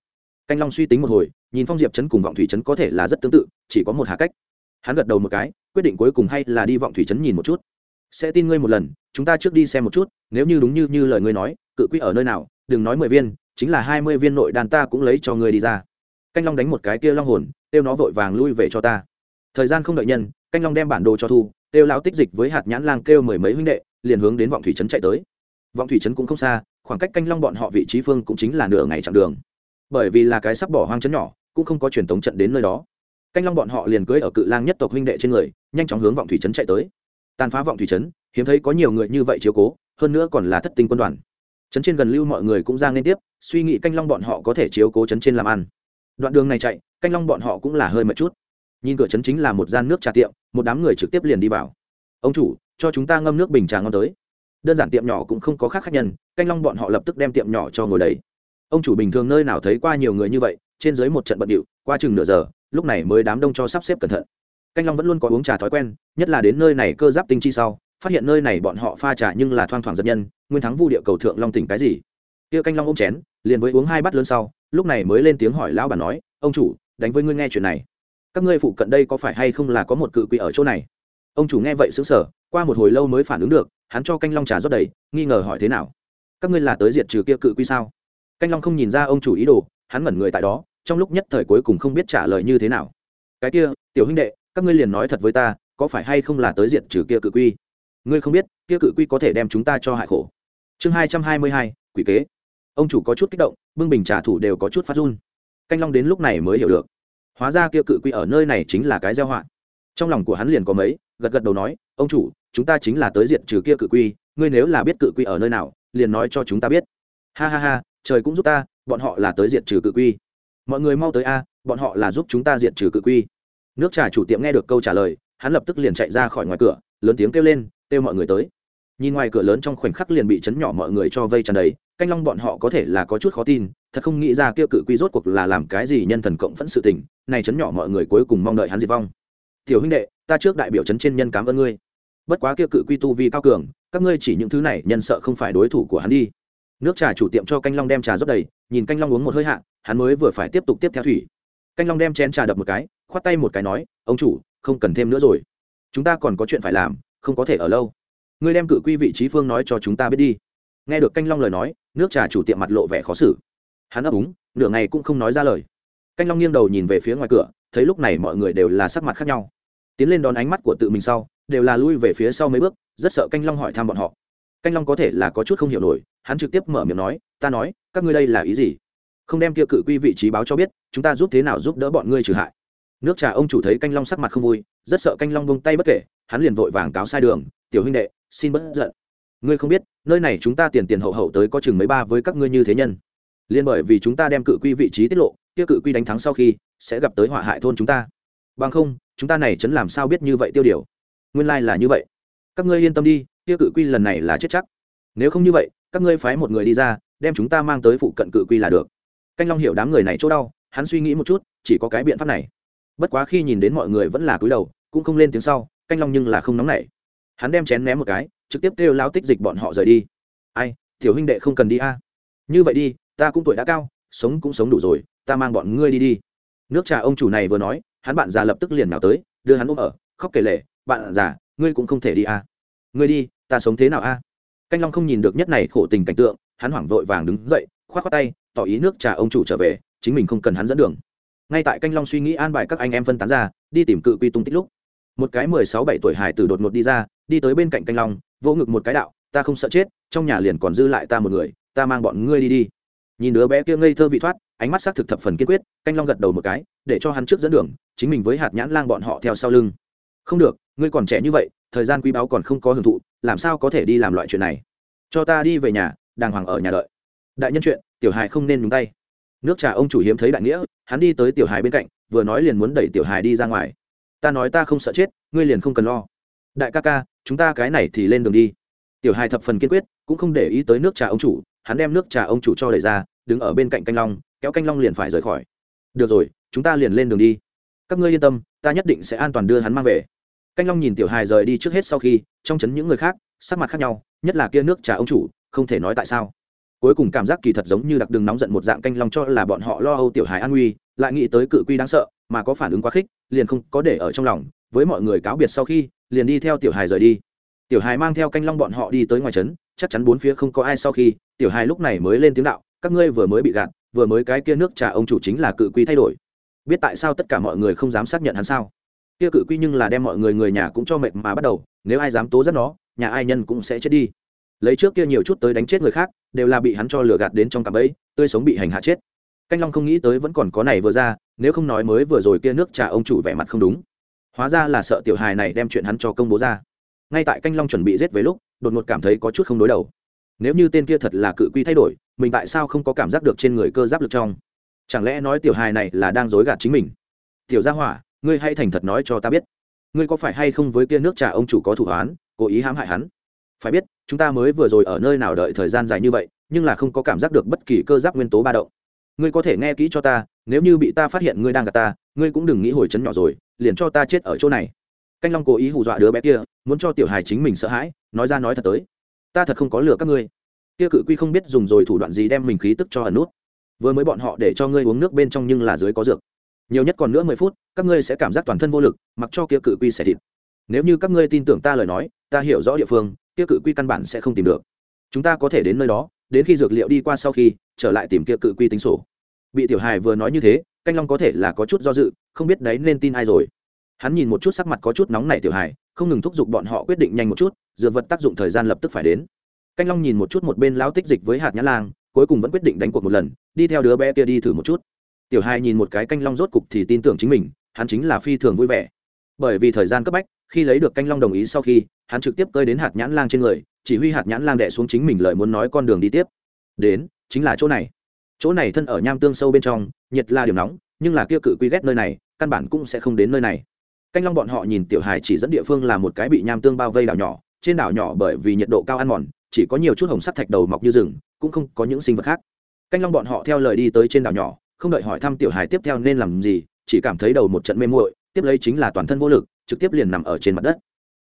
canh long suy tính một hồi, nhìn phong diệp trấn cùng vọng thủy trấn có thể là rất tương tự, chỉ có một hạ cách. Hắn gật đầu một cái, quyết định cuối cùng hay là đi vọng thủy trấn nhìn một chút. Sẽ tin ngươi một lần, chúng ta trước đi xem một chút, nếu như đúng như như lời ngươi nói, cự quỹ ở nơi nào, đừng nói mười viên, chính là hai mươi viên nội đàn ta cũng lấy cho ngươi đi ra. Canh long đánh một cái kia long hồn, têu nó vội vàng lui về cho ta. Thời gian không đợi nhân, canh long đem bản đồ cho thu, têu lão tích dịch với hạt nhãn lang kêu mười mấy huynh đệ, liền hướng đến vọng thủy trấn chạy tới. Vọng thủy trấn cũng không xa, khoảng cách canh long bọn họ vị trí phương cũng chính là nửa ngày chặng đường bởi vì là cái sắp bỏ hoang trấn nhỏ, cũng không có truyền thống trận đến nơi đó. Canh long bọn họ liền cưới ở cự lang nhất tộc huynh đệ trên người, nhanh chóng hướng vọng thủy trấn chạy tới. Tàn phá vọng thủy trấn, hiếm thấy có nhiều người như vậy chiếu cố, hơn nữa còn là thất tinh quân đoàn. Trấn trên gần lưu mọi người cũng ra liên tiếp, suy nghĩ canh long bọn họ có thể chiếu cố trấn trên làm ăn. Đoạn đường này chạy, canh long bọn họ cũng là hơi mệt chút. Nhìn cửa trấn chính là một gian nước trà tiệm, một đám người trực tiếp liền đi vào. Ông chủ, cho chúng ta ngâm nước bình trà ngon tới. Đơn giản tiệm nhỏ cũng không có khác khác nhân, canh long bọn họ lập tức đem tiệm nhỏ cho ngồi đấy ông chủ bình thường nơi nào thấy qua nhiều người như vậy, trên dưới một trận bận điệu, qua chừng nửa giờ, lúc này mới đám đông cho sắp xếp cẩn thận. Canh long vẫn luôn có uống trà thói quen, nhất là đến nơi này cơ giáp tinh chi sau, phát hiện nơi này bọn họ pha trà nhưng là thoang thoảng giật nhân, nguyên thắng vu địa cầu thượng long tỉnh cái gì? Kia canh long ôm chén, liền với uống hai bát lớn sau, lúc này mới lên tiếng hỏi lão bà nói, ông chủ, đánh với ngươi nghe chuyện này. Các ngươi phụ cận đây có phải hay không là có một cự quỷ ở chỗ này? Ông chủ nghe vậy xứng sở qua một hồi lâu mới phản ứng được, hắn cho canh long trà rót đầy, nghi ngờ hỏi thế nào? Các ngươi là tới diệt trừ kia cự quy sao? Canh long không nhìn ra ông chủ ý đồ, hắn ngẩn người tại đó, trong lúc nhất thời cuối cùng không biết trả lời như thế nào. Cái kia, tiểu huynh đệ, các ngươi liền nói thật với ta, có phải hay không là tới diệt trừ kia cự quy? Ngươi không biết, kia cự quy có thể đem chúng ta cho hại khổ. Chương hai trăm hai mươi hai, quỷ kế. Ông chủ có chút kích động, bưng bình trả thủ đều có chút phát run. Canh long đến lúc này mới hiểu được. Hóa ra kia cự quy ở nơi này chính là cái gieo họa. Trong lòng của hắn liền có mấy, gật gật đầu nói, ông chủ, chúng ta chính là tới diện trừ kia cự quy, ngươi nếu là biết cự quy ở nơi nào, liền nói cho chúng ta biết. Ha ha ha trời cũng giúp ta, bọn họ là tới diện trừ cự quy. Mọi người mau tới a, bọn họ là giúp chúng ta diện trừ cự quy. Nước trà chủ tiệm nghe được câu trả lời, hắn lập tức liền chạy ra khỏi ngoài cửa, lớn tiếng kêu lên, kêu mọi người tới. Nhìn ngoài cửa lớn trong khoảnh khắc liền bị chấn nhỏ mọi người cho vây tràn đầy, canh long bọn họ có thể là có chút khó tin, thật không nghĩ ra kia cự quy rốt cuộc là làm cái gì nhân thần cộng phẫn sự tình, này chấn nhỏ mọi người cuối cùng mong đợi hắn diệt vong. Tiểu huynh đệ, ta trước đại biểu chấn trên nhân cảm ơn ngươi. Bất quá kia cự quy tu vi cao cường, các ngươi chỉ những thứ này nhân sợ không phải đối thủ của hắn đi nước trà chủ tiệm cho canh long đem trà rót đầy, nhìn canh long uống một hơi hạ, hắn mới vừa phải tiếp tục tiếp theo thủy. Canh long đem chén trà đập một cái, khoát tay một cái nói, ông chủ, không cần thêm nữa rồi. Chúng ta còn có chuyện phải làm, không có thể ở lâu. Ngươi đem cự quy vị trí phương nói cho chúng ta biết đi. Nghe được canh long lời nói, nước trà chủ tiệm mặt lộ vẻ khó xử. Hắn ấp úng, nửa ngày cũng không nói ra lời. Canh long nghiêng đầu nhìn về phía ngoài cửa, thấy lúc này mọi người đều là sắc mặt khác nhau. Tiến lên đón ánh mắt của tự mình sau, đều là lui về phía sau mấy bước, rất sợ canh long hỏi thăm bọn họ canh long có thể là có chút không hiểu nổi, hắn trực tiếp mở miệng nói, ta nói, các ngươi đây là ý gì? Không đem kia cự quy vị trí báo cho biết, chúng ta giúp thế nào giúp đỡ bọn ngươi trừ hại. Nước trà ông chủ thấy canh long sắc mặt không vui, rất sợ canh long bông tay bất kể, hắn liền vội vàng cáo sai đường, tiểu huynh đệ, xin bất giận. Ngươi không biết, nơi này chúng ta tiền tiền hậu hậu tới có chừng mấy ba với các ngươi như thế nhân. Liên bởi vì chúng ta đem cự quy vị trí tiết lộ, kia cự quy đánh thắng sau khi, sẽ gặp tới họa hại thôn chúng ta. Bằng không, chúng ta này chấn làm sao biết như vậy tiêu điều? Nguyên lai là như vậy. Các ngươi yên tâm đi kia cự quy lần này là chết chắc. Nếu không như vậy, các ngươi phái một người đi ra, đem chúng ta mang tới phụ cận cự quy là được. Canh long hiểu đám người này chỗ đau, hắn suy nghĩ một chút, chỉ có cái biện pháp này. Bất quá khi nhìn đến mọi người vẫn là cúi đầu, cũng không lên tiếng sau, canh long nhưng là không nóng nảy. Hắn đem chén ném một cái, trực tiếp kêu lao tích dịch bọn họ rời đi. Ai, tiểu huynh đệ không cần đi a. Như vậy đi, ta cũng tuổi đã cao, sống cũng sống đủ rồi, ta mang bọn ngươi đi đi. Nước trà ông chủ này vừa nói, hắn bạn già lập tức liền nào tới, đưa hắn ôm ở, khóc kể lể, bạn già, ngươi cũng không thể đi a ngươi đi, ta sống thế nào a? Canh long không nhìn được nhất này khổ tình cảnh tượng, hắn hoảng vội vàng đứng dậy k h o á t tay, tỏ ý nước trà ông chủ trở về, chính mình không cần hắn dẫn đường. Ngay tại canh long suy nghĩ an bài các anh em phân tán ra, đi tìm cự quy tung tích lúc. Một cái mười sáu bảy tuổi hải tử đột ngột đi ra, đi tới bên cạnh canh long, vỗ ngực một cái đạo, ta không sợ chết, trong nhà liền còn dư lại ta một người, ta mang bọn ngươi đi đi. Nhìn đứa bé kia ngây thơ vị thoát, ánh mắt xác thực thập phần kiên quyết, canh long gật đầu một cái, để cho hắn trước dẫn đường, chính mình với hạt nhãn lang bọn họ theo sau lưng. Không được, ngươi còn trẻ như vậy thời gian quý báu còn không có hưởng thụ, làm sao có thể đi làm loại chuyện này? Cho ta đi về nhà, đàng hoàng ở nhà đợi. Đại nhân chuyện, tiểu hài không nên nhúng tay. Nước trà ông chủ hiếm thấy đại nghĩa, hắn đi tới tiểu hài bên cạnh, vừa nói liền muốn đẩy tiểu hài đi ra ngoài. Ta nói ta không sợ chết, ngươi liền không cần lo. Đại ca ca, chúng ta cái này thì lên đường đi. Tiểu hài thập phần kiên quyết, cũng không để ý tới nước trà ông chủ, hắn đem nước trà ông chủ cho đẩy ra, đứng ở bên cạnh canh long, kéo canh long liền phải rời khỏi. Được rồi, chúng ta liền lên đường đi. Các ngươi yên tâm, ta nhất định sẽ an toàn đưa hắn mang về canh long nhìn tiểu hài rời đi trước hết sau khi, trong chấn những người khác, sắc mặt khác nhau, nhất là kia nước trà ông chủ, không thể nói tại sao. Cuối cùng cảm giác kỳ thật giống như đặc đường nóng giận một dạng canh long cho là bọn họ lo âu tiểu hài an nguy, lại nghĩ tới cự quy đáng sợ, mà có phản ứng quá khích, liền không có để ở trong lòng. Với mọi người cáo biệt sau khi, liền đi theo tiểu hài rời đi. Tiểu hài mang theo canh long bọn họ đi tới ngoài trấn chắc chắn bốn phía không có ai sau khi, tiểu hài lúc này mới lên tiếng đạo, các ngươi vừa mới bị gạt, vừa mới cái kia nước trà ông chủ chính là cự quy thay đổi. Biết tại sao tất cả mọi người không dám xác nhận hắn sao? Kia cự quy nhưng là đem mọi người người nhà cũng cho mệt mà bắt đầu, nếu ai dám tố giác nó, nhà ai nhân cũng sẽ chết đi. Lấy trước kia nhiều chút tới đánh chết người khác, đều là bị hắn cho lừa gạt đến trong cạm bẫy, tươi sống bị hành hạ chết. Canh long không nghĩ tới vẫn còn có này vừa ra, nếu không nói mới vừa rồi kia nước trà ông chủ vẻ mặt không đúng. Hóa ra là sợ tiểu hài này đem chuyện hắn cho công bố ra. Ngay tại canh long chuẩn bị giết về lúc, đột ngột cảm thấy có chút không đối đầu. Nếu như tên kia thật là cự quy thay đổi, mình tại sao không có cảm giác được trên người cơ giáp lực trong? Chẳng lẽ nói tiểu hài này là đang dối gạt chính mình? Tiểu gia hỏa ngươi hãy thành thật nói cho ta biết. Ngươi có phải hay không với kia nước trà ông chủ có thủ án cố ý hãm hại hắn? Phải biết, chúng ta mới vừa rồi ở nơi nào đợi thời gian dài như vậy, nhưng là không có cảm giác được bất kỳ cơ giác nguyên tố ba động. Ngươi có thể nghe kỹ cho ta, nếu như bị ta phát hiện ngươi đang gặp ta, ngươi cũng đừng nghĩ hồi chấn nhỏ rồi, liền cho ta chết ở chỗ này. Canh long cố ý hù dọa đứa bé kia, muốn cho tiểu hài chính mình sợ hãi, nói ra nói thật tới. Ta thật không có lừa các ngươi. Kia cự quy không biết dùng rồi thủ đoạn gì đem mình khí tức cho ẩn nút. Vừa mới bọn họ để cho ngươi uống nước bên trong nhưng là dưới có dược nhiều nhất còn nữa mười phút, các ngươi sẽ cảm giác toàn thân vô lực, mặc cho kia cự quy xẻ thịt. Nếu như các ngươi tin tưởng ta lời nói, ta hiểu rõ địa phương, kia cự quy căn bản sẽ không tìm được. Chúng ta có thể đến nơi đó, đến khi dược liệu đi qua sau khi, trở lại tìm kia cự quy tính sổ. Bị tiểu hài vừa nói như thế, canh long có thể là có chút do dự, không biết đấy nên tin ai rồi. Hắn nhìn một chút sắc mặt có chút nóng nảy tiểu hài, không ngừng thúc giục bọn họ quyết định nhanh một chút, dược vật tác dụng thời gian lập tức phải đến. Canh long nhìn một chút một bên lao tích dịch với hạt nhã lang, cuối cùng vẫn quyết định đánh cuộc một lần, đi theo đứa bé kia đi thử một chút tiểu hai nhìn một cái canh long rốt cục thì tin tưởng chính mình, hắn chính là phi thường vui vẻ. Bởi vì thời gian cấp bách, khi lấy được canh long đồng ý sau khi, hắn trực tiếp cơi đến hạt nhãn lang trên người, chỉ huy hạt nhãn lang đẻ xuống chính mình lợi muốn nói con đường đi tiếp. Đến, chính là chỗ này. Chỗ này thân ở nham tương sâu bên trong, nhiệt là điểm nóng, nhưng là kia cự quy ghét nơi này, căn bản cũng sẽ không đến nơi này. Canh long bọn họ nhìn tiểu hải chỉ dẫn địa phương là một cái bị nham tương bao vây đảo nhỏ, trên đảo nhỏ bởi vì nhiệt độ cao ăn mòn, chỉ có nhiều chút hồng sắt thạch đầu mọc như rừng, cũng không có những sinh vật khác. Canh long bọn họ theo lời đi tới trên đảo nhỏ không đợi hỏi thăm tiểu hải tiếp theo nên làm gì, chỉ cảm thấy đầu một trận mê muội, tiếp lấy chính là toàn thân vô lực, trực tiếp liền nằm ở trên mặt đất.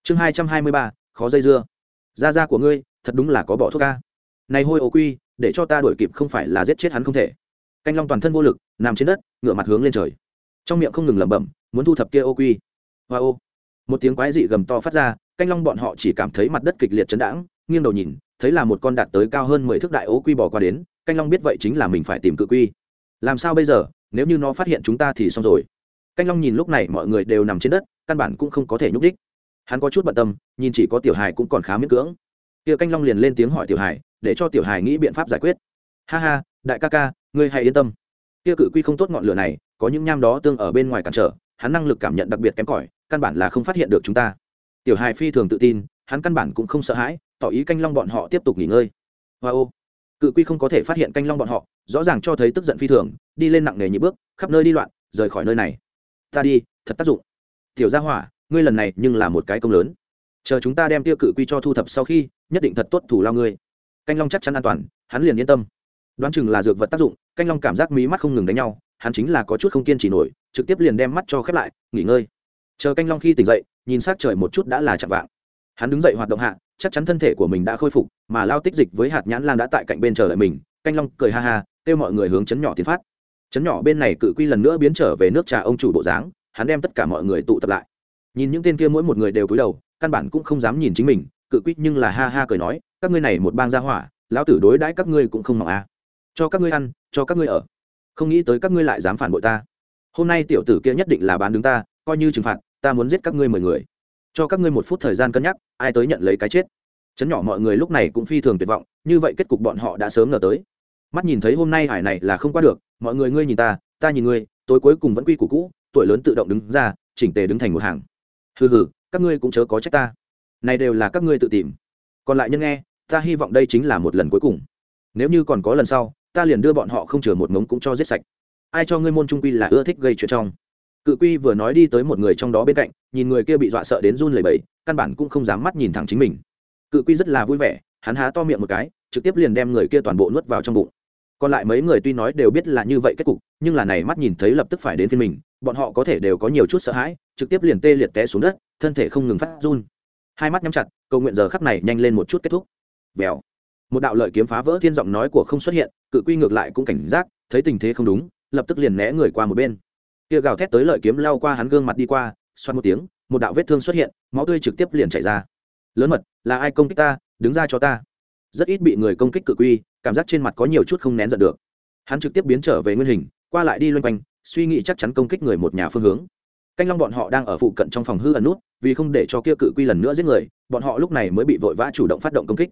Chương hai trăm hai mươi ba, khó dây dưa. Da da của ngươi, thật đúng là có bỏ thuốc ca này hôi ô quy, để cho ta đuổi kịp không phải là giết chết hắn không thể. Canh long toàn thân vô lực, nằm trên đất ngựa mặt hướng lên trời. Trong miệng không ngừng lẩm bẩm, muốn thu thập kia ô quy. Hoa ô. Một tiếng quái dị gầm to phát ra, canh long bọn họ chỉ cảm thấy mặt đất kịch liệt chấn đãng, nghiêng đầu nhìn, thấy là một con đạt tới cao hơn mười thước đại ô quy bò qua đến, canh long biết vậy chính là mình phải tìm cự quy làm sao bây giờ? Nếu như nó phát hiện chúng ta thì xong rồi. Canh long nhìn lúc này mọi người đều nằm trên đất, căn bản cũng không có thể nhúc đích hắn có chút bận tâm, nhìn chỉ có tiểu hài cũng còn khá miễn cưỡng. Kia canh long liền lên tiếng hỏi tiểu hài để cho tiểu hài nghĩ biện pháp giải quyết. Ha ha, đại ca ca, ngươi hãy yên tâm. Kia cự quy không tốt ngọn lửa này, có những nham đó tương ở bên ngoài cản trở, hắn năng lực cảm nhận đặc biệt kém cỏi, căn bản là không phát hiện được chúng ta. Tiểu hài phi thường tự tin, hắn căn bản cũng không sợ hãi, tỏ ý canh long bọn họ tiếp tục nghỉ ngơi. Hoa、wow. ô cự quy không có thể phát hiện canh long bọn họ, rõ ràng cho thấy tức giận phi thường, đi lên nặng nề nhị bước, khắp nơi đi loạn, rời khỏi nơi này. Ta đi, thật tác dụng. Tiểu gia hỏa, ngươi lần này nhưng là một cái công lớn. Chờ chúng ta đem tiêu cự quy cho thu thập sau khi, nhất định thật tốt thủ lao ngươi. Canh long chắc chắn an toàn, hắn liền yên tâm. Đoán chừng là dược vật tác dụng, canh long cảm giác mí mắt không ngừng đánh nhau, hắn chính là có chút không kiên trì nổi, trực tiếp liền đem mắt cho khép lại, nghỉ ngơi. Chờ canh long khi tỉnh dậy, nhìn s á c trời một chút đã là chạm vạng hắn đứng dậy hoạt động hạ, chắc chắn thân thể của mình đã khôi phục, mà lao tích dịch với hạt nhãn lan đã tại cạnh bên chờ đợi mình, canh long cười ha ha, kêu mọi người hướng chấn nhỏ tiến phát. Chấn nhỏ bên này cự quy lần nữa biến trở về nước trà ông chủ bộ dáng, hắn đem tất cả mọi người tụ tập lại. Nhìn những tên kia mỗi một người đều cúi đầu, căn bản cũng không dám nhìn chính mình, cự quy nhưng là ha ha cười nói, các ngươi này một bang gia hỏa, lão tử đối đãi các ngươi cũng không mỏng a à. cho các ngươi ăn, cho các ngươi ở. Không nghĩ tới các ngươi lại dám phản bội ta. Hôm nay tiểu tử kia nhất định là bán đứng ta, coi như trừng phạt, ta muốn giết các ngươi mười người cho các ngươi một phút thời gian cân nhắc, ai tới nhận lấy cái chết. Chấn nhỏ mọi người lúc này cũng phi thường tuyệt vọng, như vậy kết cục bọn họ đã sớm ngờ tới. Mắt nhìn thấy hôm nay hải này là không qua được, mọi người ngươi nhìn ta ta nhìn ngươi, tối cuối cùng vẫn quy củ cũ, tuổi lớn tự động đứng ra, chỉnh tề đứng thành một hàng. Hừ hừ, các ngươi cũng chớ có trách ta. Này đều là các ngươi tự tìm. Còn lại nhân nghe, ta hy vọng đây chính là một lần cuối cùng. Nếu như còn có lần sau, ta liền đưa bọn họ không chừa một ngống cũng cho giết sạch. Ai cho ngươi môn trung quy là ưa thích gây chuyện trong cự quy vừa nói đi tới một người trong đó bên cạnh, nhìn người kia bị dọa sợ đến run lẩy bẩy, căn bản cũng không dám mắt nhìn thẳng chính mình. Cự quy rất là vui vẻ, hắn há to miệng một cái, trực tiếp liền đem người kia toàn bộ nuốt vào trong bụng. Còn lại mấy người tuy nói đều biết là như vậy kết cục, nhưng là này mắt nhìn thấy lập tức phải đến phiên mình, bọn họ có thể đều có nhiều chút sợ hãi, trực tiếp liền tê liệt té xuống đất, thân thể không ngừng phát run. Hai mắt nhắm chặt, cầu nguyện giờ khắc này nhanh lên một chút kết thúc. Vèo. Một đạo lợi kiếm phá vỡ thiên giọng nói của không xuất hiện, cự quy ngược lại cũng cảnh giác, thấy tình thế không đúng, lập tức liền né người qua một bên kia gào thét tới lợi kiếm lao qua hắn gương mặt đi qua xoan một tiếng, một đạo vết thương xuất hiện, máu tươi trực tiếp liền chảy ra. Lớn mật, là ai công kích ta? Đứng ra cho ta. Rất ít bị người công kích cự quy, cảm giác trên mặt có nhiều chút không nén giận được. Hắn trực tiếp biến trở về nguyên hình, qua lại đi loanh quanh, suy nghĩ chắc chắn công kích người một nhà phương hướng. Canh long bọn họ đang ở phụ cận trong phòng hư ẩn nút, vì không để cho kia cự quy lần nữa giết người, bọn họ lúc này mới bị vội vã chủ động phát động công kích.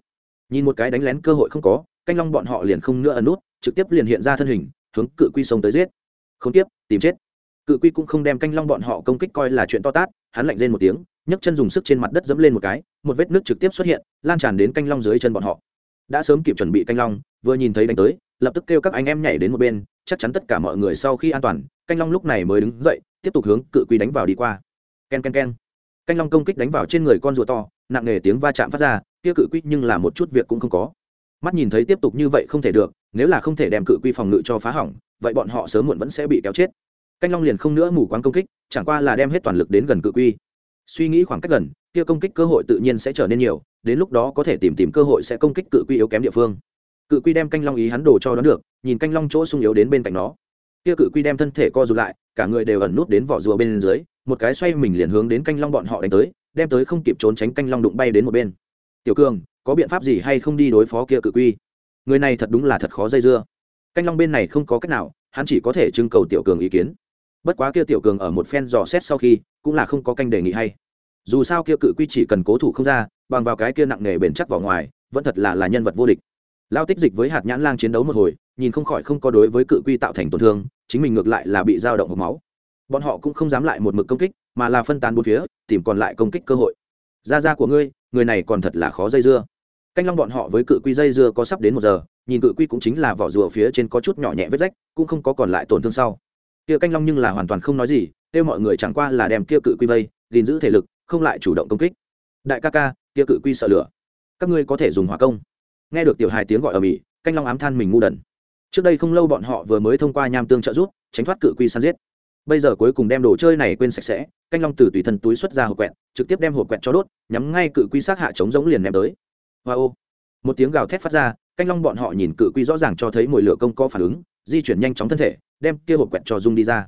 Nhìn một cái đánh lén cơ hội không có, canh long bọn họ liền không nữa ẩn nút, trực tiếp liền hiện ra thân hình, hướng cự quy sông tới giết. Không tiếp, tìm chết cự quy cũng không đem canh long bọn họ công kích coi là chuyện to tát, hắn lạnh rên một tiếng, nhấc chân dùng sức trên mặt đất dẫm lên một cái, một vết nước trực tiếp xuất hiện, lan tràn đến canh long dưới chân bọn họ. Đã sớm kịp chuẩn bị canh long, vừa nhìn thấy đánh tới, lập tức kêu các anh em nhảy đến một bên, chắc chắn tất cả mọi người sau khi an toàn, canh long lúc này mới đứng dậy, tiếp tục hướng cự quy đánh vào đi qua. K e n k e n k e n canh long công kích đánh vào trên người con rùa to, nặng nề tiếng va chạm phát ra, kia cự quy nhưng là một chút việc cũng không có. Mắt nhìn thấy tiếp tục như vậy không thể được, nếu là không thể đem cự quy phòng ngự cho phá hỏng, vậy bọn họ sớm muộn vẫn sẽ bị kéo chết canh long liền không nữa mù quáng công kích, chẳng qua là đem hết toàn lực đến gần cự quy. Suy nghĩ khoảng cách gần, kia công kích cơ hội tự nhiên sẽ trở nên nhiều, đến lúc đó có thể tìm tìm cơ hội sẽ công kích cự quy yếu kém địa phương. Cự quy đem canh long ý hắn đồ cho đón được, nhìn canh long chỗ sung yếu đến bên cạnh nó. Kia cự quy đem thân thể co rụt lại, cả người đều ẩn nút đến vỏ rùa bên dưới, một cái xoay mình liền hướng đến canh long bọn họ đánh tới, đem tới không kịp trốn tránh canh long đụng bay đến một bên. Tiểu cường, có biện pháp gì hay không đi đối phó kia cự quy? Người này thật đúng là thật khó dây dưa. Canh long bên này không có cách nào, hắn chỉ có thể trưng cầu tiểu cường ý kiến bất quá kia tiểu cường ở một phen dò xét sau khi, cũng là không có canh đề nghị hay. Dù sao kia cự quy chỉ cần cố thủ không ra, bằng vào cái kia nặng nề bền chắc vào ngoài, vẫn thật là là nhân vật vô địch. Lao tích dịch với hạt nhãn lang chiến đấu một hồi, nhìn không khỏi không có đối với cự quy tạo thành tổn thương, chính mình ngược lại là bị dao động hộp máu. Bọn họ cũng không dám lại một mực công kích, mà là phân tán bốn phía, tìm còn lại công kích cơ hội. Ra ra của ngươi, người này còn thật là khó dây dưa. Canh long bọn họ với cự quy dây dưa có sắp đến một giờ, nhìn cự quy cũng chính là vỏ rùa phía trên có chút nhỏ nhẹ vết rách, cũng không có còn lại tổn thương sau kia canh long nhưng là hoàn toàn không nói gì kêu mọi người chẳng qua là đem kia cự quy vây gìn giữ thể lực không lại chủ động công kích. Đại ca ca kia cự quy sợ lửa. Các ngươi có thể dùng hỏa công. Nghe được tiểu hài tiếng gọi ở mỹ canh long ám than mình ngu đần. Trước đây không lâu bọn họ vừa mới thông qua nham tương trợ giúp, tránh thoát cự quy săn giết. Bây giờ cuối cùng đem đồ chơi này quên sạch sẽ canh long từ tùy thân túi xuất ra hộp quẹt trực tiếp đem hộp quẹt cho đốt nhắm ngay cự quy sát hạ chống giống liền ném tới. Hoa、wow. ô. Một tiếng gào thét phát ra canh long bọn họ nhìn cự quy rõ ràng cho thấy mồi lửa công có phản ứng di chuyển nhanh chóng thân thể đem kia hộp quẹt cho dung đi ra.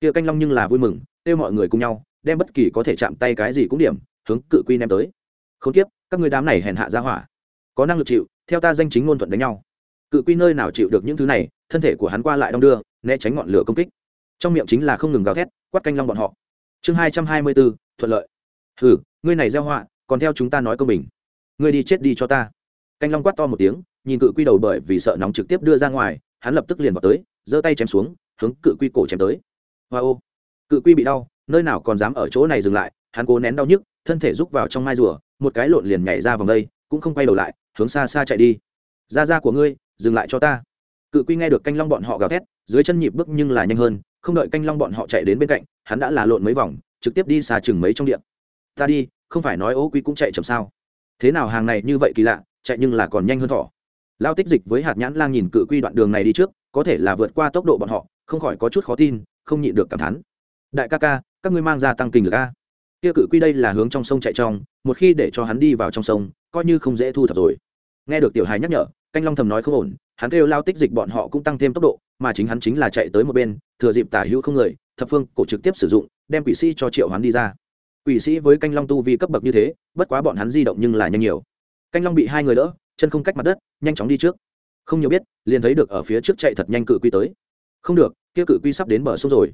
Kia canh long nhưng là vui mừng kêu mọi người cùng nhau đem bất kỳ có thể chạm tay cái gì cũng điểm hướng cự quy ném tới. Khốn kiếp, các người đám này hèn hạ ra hỏa. Có năng lực chịu theo ta danh chính ngôn thuận đánh nhau. Cự quy nơi nào chịu được những thứ này thân thể của hắn qua lại đong đưa né tránh ngọn lửa công kích. Trong miệng chính là không ngừng gào thét quát canh long bọn họ. Chương hai trăm hai mươi bốn thuận lợi. Hừ ngươi này gieo họa còn theo chúng ta nói công bình. Ngươi đi chết đi cho ta. Canh long quát to một tiếng nhìn cự quy đầu bởi vì sợ nóng trực tiếp đưa ra ngoài hắn lập tức liền vào tới, giơ tay chém xuống, hướng cự quy cổ chém tới. Hoa ô. Cự quy bị đau, nơi nào còn dám ở chỗ này dừng lại, hắn cố nén đau nhức, thân thể rúc vào trong mai rùa, một cái lộn liền nhảy ra vòng đây, cũng không quay đầu lại, hướng xa xa chạy đi. Ra ra của ngươi, dừng lại cho ta. Cự quy nghe được canh long bọn họ gào thét, dưới chân nhịp bước nhưng là nhanh hơn, không đợi canh long bọn họ chạy đến bên cạnh, hắn đã là lộn mấy vòng, trực tiếp đi xa chừng mấy trong điện ta đi, không phải nói ô quy cũng chạy chậm sao? Thế nào hàng này như vậy kỳ lạ, chạy nhưng là còn nhanh hơn thỏ lao tích dịch với hạt nhãn lang nhìn cự quy đoạn đường này đi trước, có thể là vượt qua tốc độ bọn họ, không khỏi có chút khó tin, không nhịn được cảm thán. Đại ca ca, các ngươi mang ra tăng kinh lực a. Kia cự quy đây là hướng trong sông chạy trong một khi để cho hắn đi vào trong sông, coi như không dễ thu thập rồi. Nghe được tiểu hài nhắc nhở, canh long thầm nói không ổn, hắn kêu lao tích dịch bọn họ cũng tăng thêm tốc độ, mà chính hắn chính là chạy tới một bên, thừa dịp tả hữu không người, thập phương cổ trực tiếp sử dụng, đem quỷ sĩ cho triệu hắn đi ra. Quỷ sĩ với canh long tu vi cấp bậc như thế, bất quá bọn hắn di động nhưng là nhanh nhiều. Canh long bị hai người đỡ chân không cách mặt đất, nhanh chóng đi trước. Không nhiều biết, liền thấy được ở phía trước chạy thật nhanh cự quy tới. Không được, kia cự quy sắp đến bờ sông rồi.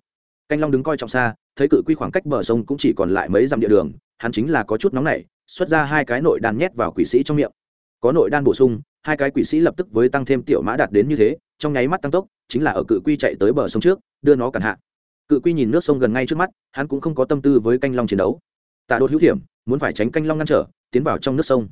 Canh long đứng coi trọng xa, thấy cự quy khoảng cách bờ sông cũng chỉ còn lại mấy dặm địa đường, hắn chính là có chút nóng nảy, xuất ra hai cái nội đan nhét vào quỷ sĩ trong miệng. Có nội đan bổ sung, hai cái quỷ sĩ lập tức với tăng thêm tiểu mã đạt đến như thế, trong nháy mắt tăng tốc, chính là ở cự quy chạy tới bờ sông trước, đưa nó cản hạ. Cự quy nhìn nước sông gần ngay trước mắt, hắn cũng không có tâm tư với canh long chiến đấu. Tạ đột hữu Thiểm muốn phải tránh canh long ngăn trở, tiến vào trong nước sông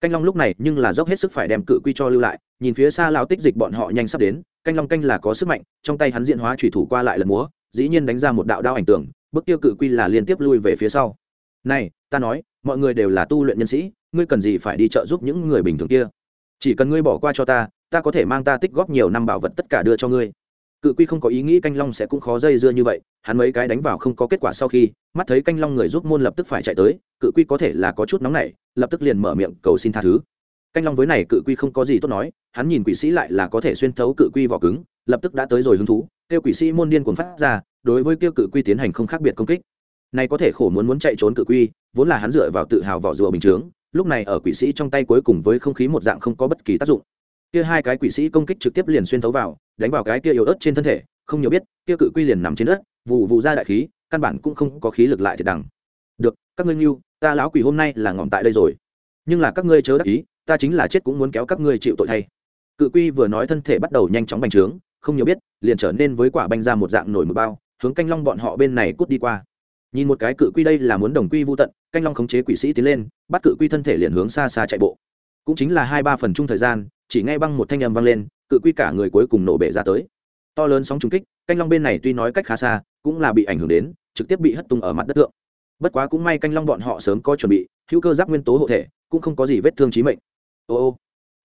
canh long lúc này nhưng là dốc hết sức phải đem cự quy cho lưu lại, nhìn phía xa lao tích dịch bọn họ nhanh sắp đến, canh long canh là có sức mạnh, trong tay hắn diện hóa thủy thủ qua lại lần múa, dĩ nhiên đánh ra một đạo đao ảnh tưởng bức tiêu cự quy là liên tiếp lui về phía sau. Này, ta nói, mọi người đều là tu luyện nhân sĩ, ngươi cần gì phải đi trợ giúp những người bình thường kia? Chỉ cần ngươi bỏ qua cho ta ta có thể mang ta tích góp nhiều năm bảo vật tất cả đưa cho ngươi cự quy không có ý nghĩ canh long sẽ cũng khó dây dưa như vậy, hắn mấy cái đánh vào không có kết quả sau khi, mắt thấy canh long người giúp môn lập tức phải chạy tới, cự quy có thể là có chút nóng nảy, lập tức liền mở miệng cầu xin tha thứ. Canh long với này cự quy không có gì tốt nói, hắn nhìn quỷ sĩ lại là có thể xuyên thấu cự quy vỏ cứng, lập tức đã tới rồi hứng thú, kêu quỷ sĩ môn điên cuồng phát ra, đối với kêu cự quy tiến hành không khác biệt công kích. Này có thể khổ muốn muốn chạy trốn cự quy, vốn là hắn dựa vào tự hào vỏ rùa bình chướng, lúc này ở quỷ sĩ trong tay cuối cùng với không khí một dạng không có bất kỳ tác dụng kia hai cái quỷ sĩ công kích trực tiếp liền xuyên thấu vào, đánh vào cái kia yếu ớt trên thân thể, không nhiều biết, kia cự quy liền nằm trên đất vụ vụ ra đại khí, căn bản cũng không có khí lực lại thiệt đằng. Được, các ngươi mưu ta lão quỷ hôm nay là ngỏm tại đây rồi. Nhưng là các ngươi chớ đắc ý, ta chính là chết cũng muốn kéo các ngươi chịu tội thay. Cự quy vừa nói thân thể bắt đầu nhanh chóng bành trướng, không nhiều biết, liền trở nên với quả banh ra một dạng nổi một bao, hướng canh long bọn họ bên này cút đi qua. Nhìn một cái cự quy đây là muốn đồng quy vô tận, canh long khống chế quỷ sĩ tiến lên, bắt cự quy thân thể liền hướng xa xa chạy bộ. Cũng chính là hai ba phần chung thời gian chỉ nghe băng một thanh âm vang lên, cự quy cả người cuối cùng nổ bể ra tới. To lớn sóng trùng kích, canh long bên này tuy nói cách khá xa, cũng là bị ảnh hưởng đến, trực tiếp bị hất tung ở mặt đất tượng bất quá cũng may canh long bọn họ sớm có chuẩn bị, hữu cơ giáp nguyên tố hộ thể, cũng không có gì vết thương trí mệnh. Ô ô,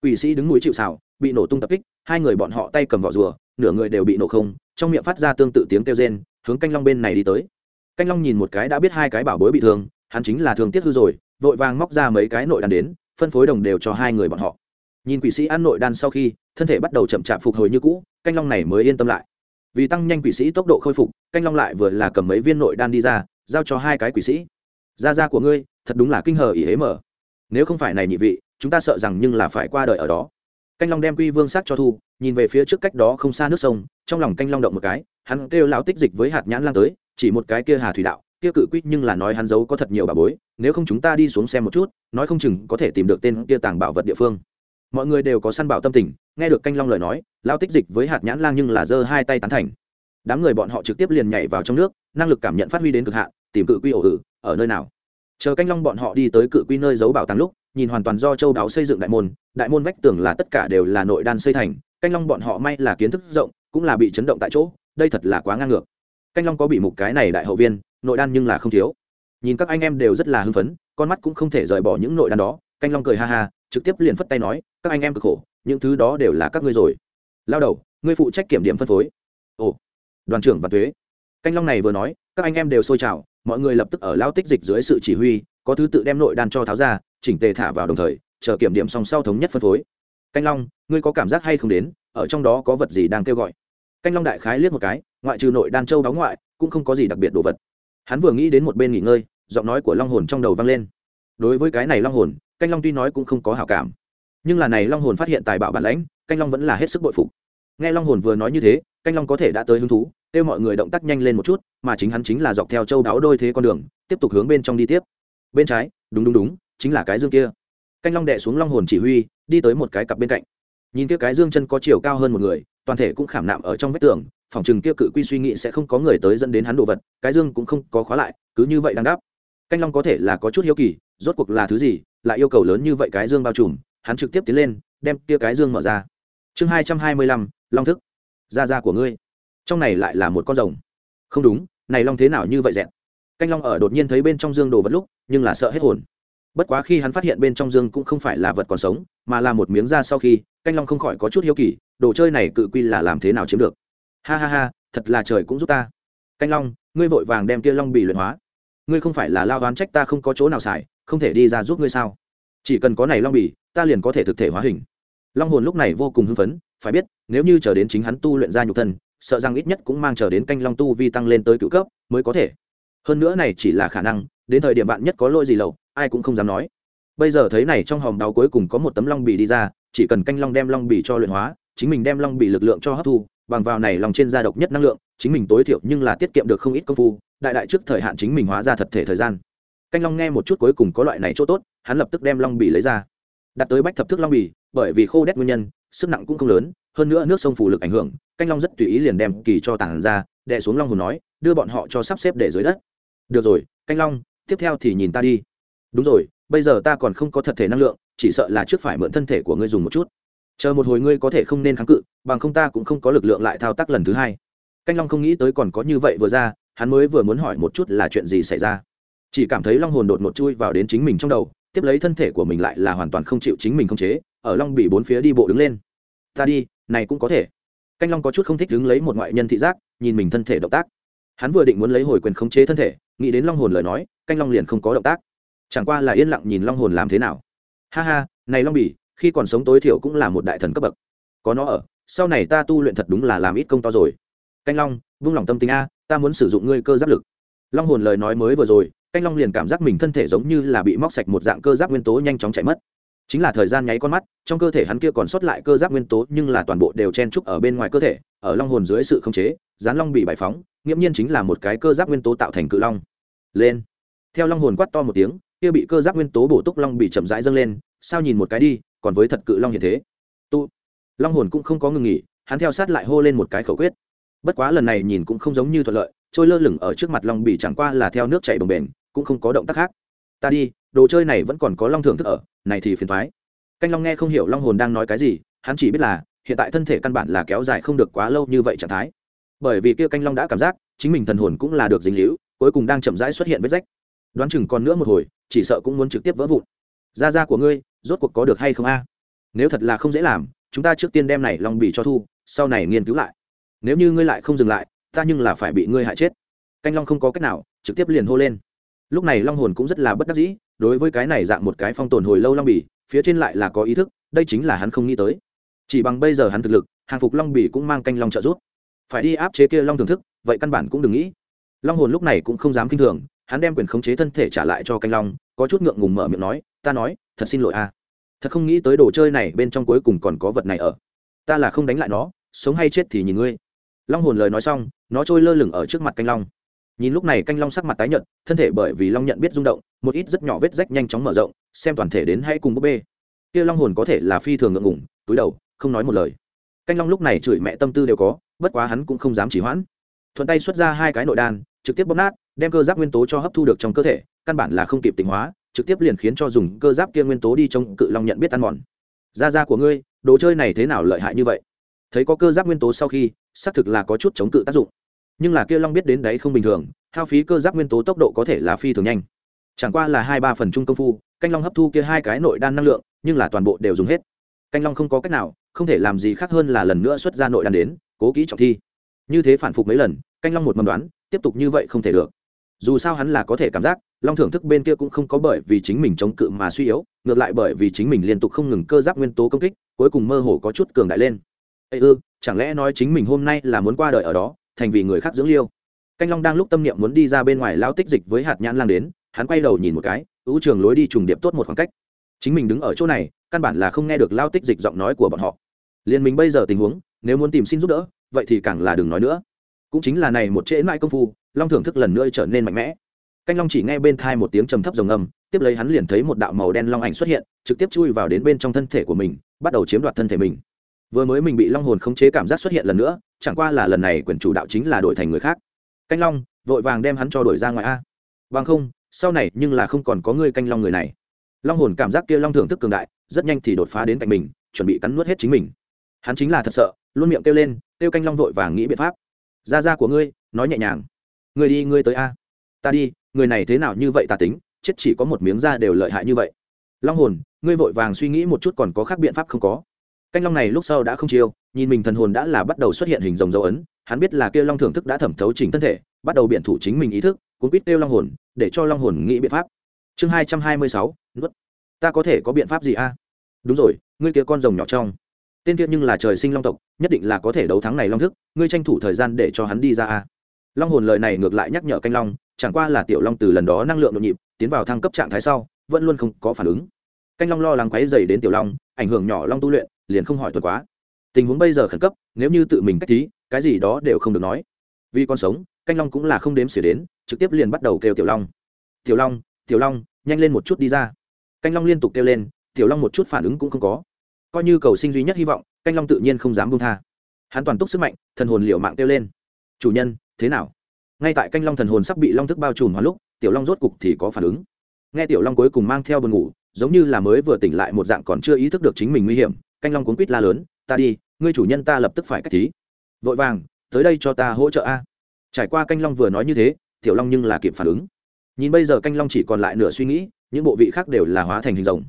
quỷ sĩ đứng núi chịu xào bị nổ tung tập kích, hai người bọn họ tay cầm vỏ rùa, nửa người đều bị nổ không, trong miệng phát ra tương tự tiếng kêu rên, hướng canh long bên này đi tới. Canh long nhìn một cái đã biết hai cái bảo bối bị thương, hắn chính là thường tiếc hư rồi, vội vàng móc ra mấy cái nội đan đến, phân phối đồng đều cho hai người bọn họ nhìn quỷ sĩ ăn nội đan sau khi, thân thể bắt đầu chậm chạp phục hồi như cũ, canh long này mới yên tâm lại. Vì tăng nhanh quỷ sĩ tốc độ khôi phục, canh long lại vừa là cầm mấy viên nội đan đi ra, giao cho hai cái quỷ sĩ. Da da của ngươi, thật đúng là kinh hờ ỉ hế mở. Nếu không phải này nhị vị, chúng ta sợ rằng nhưng là phải qua đời ở đó. Canh long đem quy vương sắc cho thu, nhìn về phía trước cách đó không xa nước sông, trong lòng canh long động một cái, hắn kêu lão tích dịch với hạt nhãn lang tới, chỉ một cái kia hà thủy đạo, kia cự quýt nhưng là nói hắn giấu có thật nhiều bà bối, nếu không chúng ta đi xuống xem một chút, nói không chừng có thể tìm được tên kia tàng bảo vật địa phương mọi người đều có săn bảo tâm tình, nghe được canh long lời nói lao tích dịch với hạt nhãn lang nhưng là giơ hai tay tán thành. Đám người bọn họ trực tiếp liền nhảy vào trong nước, năng lực cảm nhận phát huy đến cực hạn, tìm cự quy ổ hử ở nơi nào? Chờ canh long bọn họ đi tới cự quy nơi giấu bảo tàng lúc, nhìn hoàn toàn do châu đáo xây dựng đại môn đại môn vách tường là tất cả đều là nội đan xây thành, canh long bọn họ may là kiến thức rộng, cũng là bị chấn động tại chỗ, đây thật là quá ngang ngược. Canh long có bị mục cái này đại hậu viên, nội đan nhưng là không thiếu. Nhìn các anh em đều rất là hưng phấn, con mắt cũng không thể rời bỏ những nội đan đó, canh long cười ha ha trực tiếp liền phất tay nói, các anh em cực khổ, những thứ đó đều là các ngươi rồi. Lao đầu, ngươi phụ trách kiểm điểm phân phối. Ồ, đoàn trưởng và thuế. Canh long này vừa nói, các anh em đều sôi trào, mọi người lập tức ở lao tích dịch dưới sự chỉ huy, có thứ tự đem nội đan cho tháo ra, chỉnh tề thả vào đồng thời, chờ kiểm điểm song sau thống nhất phân phối. Canh long, ngươi có cảm giác hay không đến? Ở trong đó có vật gì đang kêu gọi? Canh long đại khái liếc một cái, ngoại trừ nội đan châu đóng ngoại, cũng không có gì đặc biệt đồ vật. Hắn vừa nghĩ đến một bên nghỉ ngơi, giọng nói của long hồn trong đầu vang lên. Đối với cái này long hồn canh long tuy nói cũng không có hảo cảm, nhưng là này long hồn phát hiện tài bạo bản lãnh, canh long vẫn là hết sức bội phục. Nghe long hồn vừa nói như thế, canh long có thể đã tới hứng thú, kêu mọi người động tác nhanh lên một chút, mà chính hắn chính là dọc theo châu đáo đôi thế con đường, tiếp tục hướng bên trong đi tiếp. Bên trái, đúng đúng đúng, chính là cái dương kia. Canh long đệ xuống long hồn chỉ huy, đi tới một cái cặp bên cạnh. Nhìn kia cái dương chân có chiều cao hơn một người, toàn thể cũng khảm nạm ở trong vách tường, phòng chừng kia cự quy suy nghĩ sẽ không có người tới dẫn đến hắn đồ vật, cái dương cũng không có khóa lại, cứ như vậy đang đáp. Canh long có thể là có chút hiếu kỳ, rốt cuộc là thứ gì lại yêu cầu lớn như vậy cái dương bao trùm, hắn trực tiếp tiến lên, đem kia cái dương mở ra. Chương hai trăm hai mươi lăm, long thức. Da da của ngươi. Trong này lại là một con rồng. Không đúng, này long thế nào như vậy dẹn canh long ở đột nhiên thấy bên trong dương đồ vật lúc, nhưng là sợ hết hồn. Bất quá khi hắn phát hiện bên trong dương cũng không phải là vật còn sống, mà là một miếng da sau khi, canh long không khỏi có chút hiếu kỳ, đồ chơi này cự quy là làm thế nào chiếm được? Ha ha ha, thật là trời cũng giúp ta. Canh long, ngươi vội vàng đem kia long bị luyện hóa. Ngươi không phải là lao đoán trách ta không có chỗ nào xài không thể đi ra giúp ngươi sao? Chỉ cần có này long bì, ta liền có thể thực thể hóa hình. Long hồn lúc này vô cùng hưng phấn, phải biết, nếu như chờ đến chính hắn tu luyện ra nhục thân, sợ rằng ít nhất cũng mang chờ đến canh long tu vi tăng lên tới cựu cấp mới có thể. Hơn nữa này chỉ là khả năng, đến thời điểm bạn nhất có lỗi gì lậu, ai cũng không dám nói. Bây giờ thấy này trong hòm đáo cuối cùng có một tấm long bì đi ra, chỉ cần canh long đem long bì cho luyện hóa, chính mình đem long bì lực lượng cho hấp thu, bằng vào này lòng trên da độc nhất năng lượng, chính mình tối thiểu nhưng là tiết kiệm được không ít công phu, đại đại trước thời hạn chính mình hóa ra thật thể thời gian canh long nghe một chút cuối cùng có loại này chỗ tốt, hắn lập tức đem long bì lấy ra. Đặt tới bách thập thức long bì, bởi vì khô đét nguyên nhân, sức nặng cũng không lớn, hơn nữa nước sông phủ lực ảnh hưởng, canh long rất tùy ý liền đem kỳ cho tảng ra, đè xuống long hồn nói, đưa bọn họ cho sắp xếp để dưới đất. Được rồi, canh long, tiếp theo thì nhìn ta đi. Đúng rồi, bây giờ ta còn không có thật thể năng lượng, chỉ sợ là trước phải mượn thân thể của ngươi dùng một chút. Chờ một hồi ngươi có thể không nên kháng cự, bằng không ta cũng không có lực lượng lại thao tác lần thứ hai. Canh long không nghĩ tới còn có như vậy vừa ra, hắn mới vừa muốn hỏi một chút là chuyện gì xảy ra chỉ cảm thấy long hồn đột ngột chui vào đến chính mình trong đầu, tiếp lấy thân thể của mình lại là hoàn toàn không chịu chính mình không chế, ở long bị bốn phía đi bộ đứng lên. Ta đi, này cũng có thể. Canh long có chút không thích đứng lấy một ngoại nhân thị giác, nhìn mình thân thể động tác. Hắn vừa định muốn lấy hồi quyền khống chế thân thể, nghĩ đến long hồn lời nói, canh long liền không có động tác. Chẳng qua là yên lặng nhìn long hồn làm thế nào. Ha ha, này long bỉ khi còn sống tối thiểu cũng là một đại thần cấp bậc. Có nó ở, sau này ta tu luyện thật đúng là làm ít công to rồi. Canh long, vung lòng tâm tính a, ta muốn sử dụng ngươi cơ giáp lực. Long hồn lời nói mới vừa rồi canh long liền cảm giác mình thân thể giống như là bị móc sạch một dạng cơ giáp nguyên tố nhanh chóng chạy mất. Chính là thời gian nháy con mắt, trong cơ thể hắn kia còn sót lại cơ giáp nguyên tố nhưng là toàn bộ đều chen trúc ở bên ngoài cơ thể, ở long hồn dưới sự khống chế gián long bị bài phóng, nghiễm nhiên chính là một cái cơ giáp nguyên tố tạo thành cự long. Lên. Theo long hồn quát to một tiếng, kia bị cơ giáp nguyên tố bổ túc long bị chậm rãi dâng lên, sao nhìn một cái đi, còn với thật cự long hiện thế. Tu. Long hồn cũng không có ngừng nghỉ, hắn theo sát lại hô lên một cái khẩu quyết. Bất quá lần này nhìn cũng không giống như thuận lợi, trôi lơ lửng ở trước mặt long bị chẳng qua là theo nước chảy bồng bềnh cũng không có động tác khác. Ta đi, đồ chơi này vẫn còn có long thưởng thức ở, này thì phiền thoái canh long nghe không hiểu long hồn đang nói cái gì, hắn chỉ biết là, hiện tại thân thể căn bản là kéo dài không được quá lâu như vậy trạng thái. Bởi vì kia canh long đã cảm giác, chính mình thần hồn cũng là được dính hữu cuối cùng đang chậm rãi xuất hiện vết rách. Đoán chừng còn nữa một hồi, chỉ sợ cũng muốn trực tiếp vỡ vụn. Da da của ngươi, rốt cuộc có được hay không a? Nếu thật là không dễ làm, chúng ta trước tiên đem này long bì cho thu, sau này nghiên cứu lại. Nếu như ngươi lại không dừng lại, ta nhưng là phải bị ngươi hại chết. Canh long không có cách nào, trực tiếp liền hô lên lúc này long hồn cũng rất là bất đắc dĩ, đối với cái này dạng một cái phong tồn hồi lâu long bì, phía trên lại là có ý thức, đây chính là hắn không nghĩ tới. Chỉ bằng bây giờ hắn thực lực, hàng phục long bì cũng mang canh long trợ giúp. Phải đi áp chế kia long thưởng thức, vậy căn bản cũng đừng nghĩ. Long hồn lúc này cũng không dám kinh thường, hắn đem quyền khống chế thân thể trả lại cho canh long, có chút ngượng ngùng mở miệng nói, ta nói, thật xin lỗi a. Thật không nghĩ tới đồ chơi này bên trong cuối cùng còn có vật này ở. Ta là không đánh lại nó, sống hay chết thì nhìn ngươi. Long hồn lời nói xong, nó trôi lơ lửng ở trước mặt canh long nhìn lúc này canh long sắc mặt tái nhợt, thân thể bởi vì long nhận biết rung động, một ít rất nhỏ vết rách nhanh chóng mở rộng, xem toàn thể đến hay cùng búp bê. Kia long hồn có thể là phi thường ngượng ngủng túi đầu, không nói một lời. Canh long lúc này chửi mẹ tâm tư đều có, bất quá hắn cũng không dám chỉ hoãn. Thuận tay xuất ra hai cái nội đan, trực tiếp bóp nát, đem cơ giáp nguyên tố cho hấp thu được trong cơ thể, căn bản là không kịp tỉnh hóa, trực tiếp liền khiến cho dùng cơ giáp kia nguyên tố đi trong cự long nhận biết ăn mòn. Da da của ngươi, đồ chơi này thế nào lợi hại như vậy? Thấy có cơ giáp nguyên tố sau khi, xác thực là có chút chống cự tác dụng nhưng là kia long biết đến đấy không bình thường, hao phí cơ giáp nguyên tố tốc độ có thể là phi thường nhanh. Chẳng qua là hai ba phần trung công phu, canh long hấp thu kia hai cái nội đan năng lượng, nhưng là toàn bộ đều dùng hết. Canh long không có cách nào, không thể làm gì khác hơn là lần nữa xuất ra nội đan đến, cố kỹ trọng thi. Như thế phản phục mấy lần, canh long một mầm đoán, tiếp tục như vậy không thể được. Dù sao hắn là có thể cảm giác, long thưởng thức bên kia cũng không có bởi vì chính mình chống cự mà suy yếu, ngược lại bởi vì chính mình liên tục không ngừng cơ giáp nguyên tố công kích, cuối cùng mơ hồ có chút cường đại lên. Ây ư, chẳng lẽ nói chính mình hôm nay là muốn qua đời ở đó? Thành vì người khác dưỡng liêu. Canh long đang lúc tâm niệm muốn đi ra bên ngoài lao tích dịch với hạt nhãn lang đến, hắn quay đầu nhìn một cái ưu trường lối đi trùng điệp tốt một khoảng cách. Chính mình đứng ở chỗ này, căn bản là không nghe được lao tích dịch giọng nói của bọn họ. Liền mình bây giờ tình huống, nếu muốn tìm xin giúp đỡ, vậy thì càng là đừng nói nữa. Cũng chính là này một trễ mãi công phu, long thưởng thức lần nữa trở nên mạnh mẽ. Canh long chỉ nghe bên thai một tiếng trầm thấp rồng ngầm tiếp lấy hắn liền thấy một đạo màu đen long ảnh xuất hiện, trực tiếp chui vào đến bên trong thân thể của mình, bắt đầu chiếm đoạt thân thể mình. Vừa mới mình bị long hồn khống chế cảm giác xuất hiện lần nữa chẳng qua là lần này quyền chủ đạo chính là đổi thành người khác. Canh long, vội vàng đem hắn cho đổi ra ngoài a. Vâng không, sau này nhưng là không còn có người canh long người này. Long hồn cảm giác kia long thưởng thức cường đại, rất nhanh thì đột phá đến cạnh mình, chuẩn bị cắn nuốt hết chính mình. Hắn chính là thật sợ, luôn miệng kêu lên, kêu canh long vội vàng nghĩ biện pháp. Ra ra của ngươi, nói nhẹ nhàng. Ngươi đi, ngươi tới a. Ta đi, người này thế nào như vậy ta tính, chết chỉ có một miếng da đều lợi hại như vậy. Long hồn, ngươi vội vàng suy nghĩ một chút còn có khác biện pháp không có canh long này lúc sau đã không chiêu, nhìn mình thần hồn đã là bắt đầu xuất hiện hình dòng dấu ấn, hắn biết là kêu long thưởng thức đã thẩm thấu chỉnh thân thể, bắt đầu biện thủ chính mình ý thức, cuốn quýt kêu long hồn, để cho long hồn nghĩ biện pháp. Chương hai trăm hai mươi sáu, nuốt. Ta có thể có biện pháp gì a? Đúng rồi, ngươi kia con rồng nhỏ trong. Tên kia nhưng là trời sinh long tộc, nhất định là có thể đấu thắng này long thức, ngươi tranh thủ thời gian để cho hắn đi ra a. Long hồn lời này ngược lại nhắc nhở canh long, chẳng qua là tiểu long từ lần đó năng lượng nội nhịp, tiến vào thăng cấp trạng thái sau, vẫn luôn không có phản ứng. Canh long lo lắng quáy dày đến tiểu long, ảnh hưởng nhỏ long tu luyện liền không hỏi tuần quá. Tình huống bây giờ khẩn cấp, nếu như tự mình cách thí, cái gì đó đều không được nói. Vì con sống, canh long cũng là không đếm xỉa đến, trực tiếp liền bắt đầu kêu tiểu long. Tiểu long tiểu long, nhanh lên một chút đi ra. Canh long liên tục kêu lên, tiểu long một chút phản ứng cũng không có. Coi như cầu sinh duy nhất hy vọng, canh long tự nhiên không dám buông tha. Hắn toàn túc sức mạnh, thần hồn liệu mạng kêu lên. Chủ nhân, thế nào? Ngay tại canh long thần hồn sắp bị long thức bao trùm hóa lúc, tiểu long rốt cục thì có phản ứng. Nghe tiểu long cuối cùng mang theo buồn ngủ, giống như là mới vừa tỉnh lại một dạng còn chưa ý thức được chính mình nguy hiểm canh long cuốn quýt la lớn, ta đi, ngươi chủ nhân ta lập tức phải cách thí vội vàng, tới đây cho ta hỗ trợ a. Trải qua canh long vừa nói như thế, tiểu long nhưng là kịp phản ứng. Nhìn bây giờ canh long chỉ còn lại nửa suy nghĩ, những bộ vị khác đều là hóa thành hình rồng.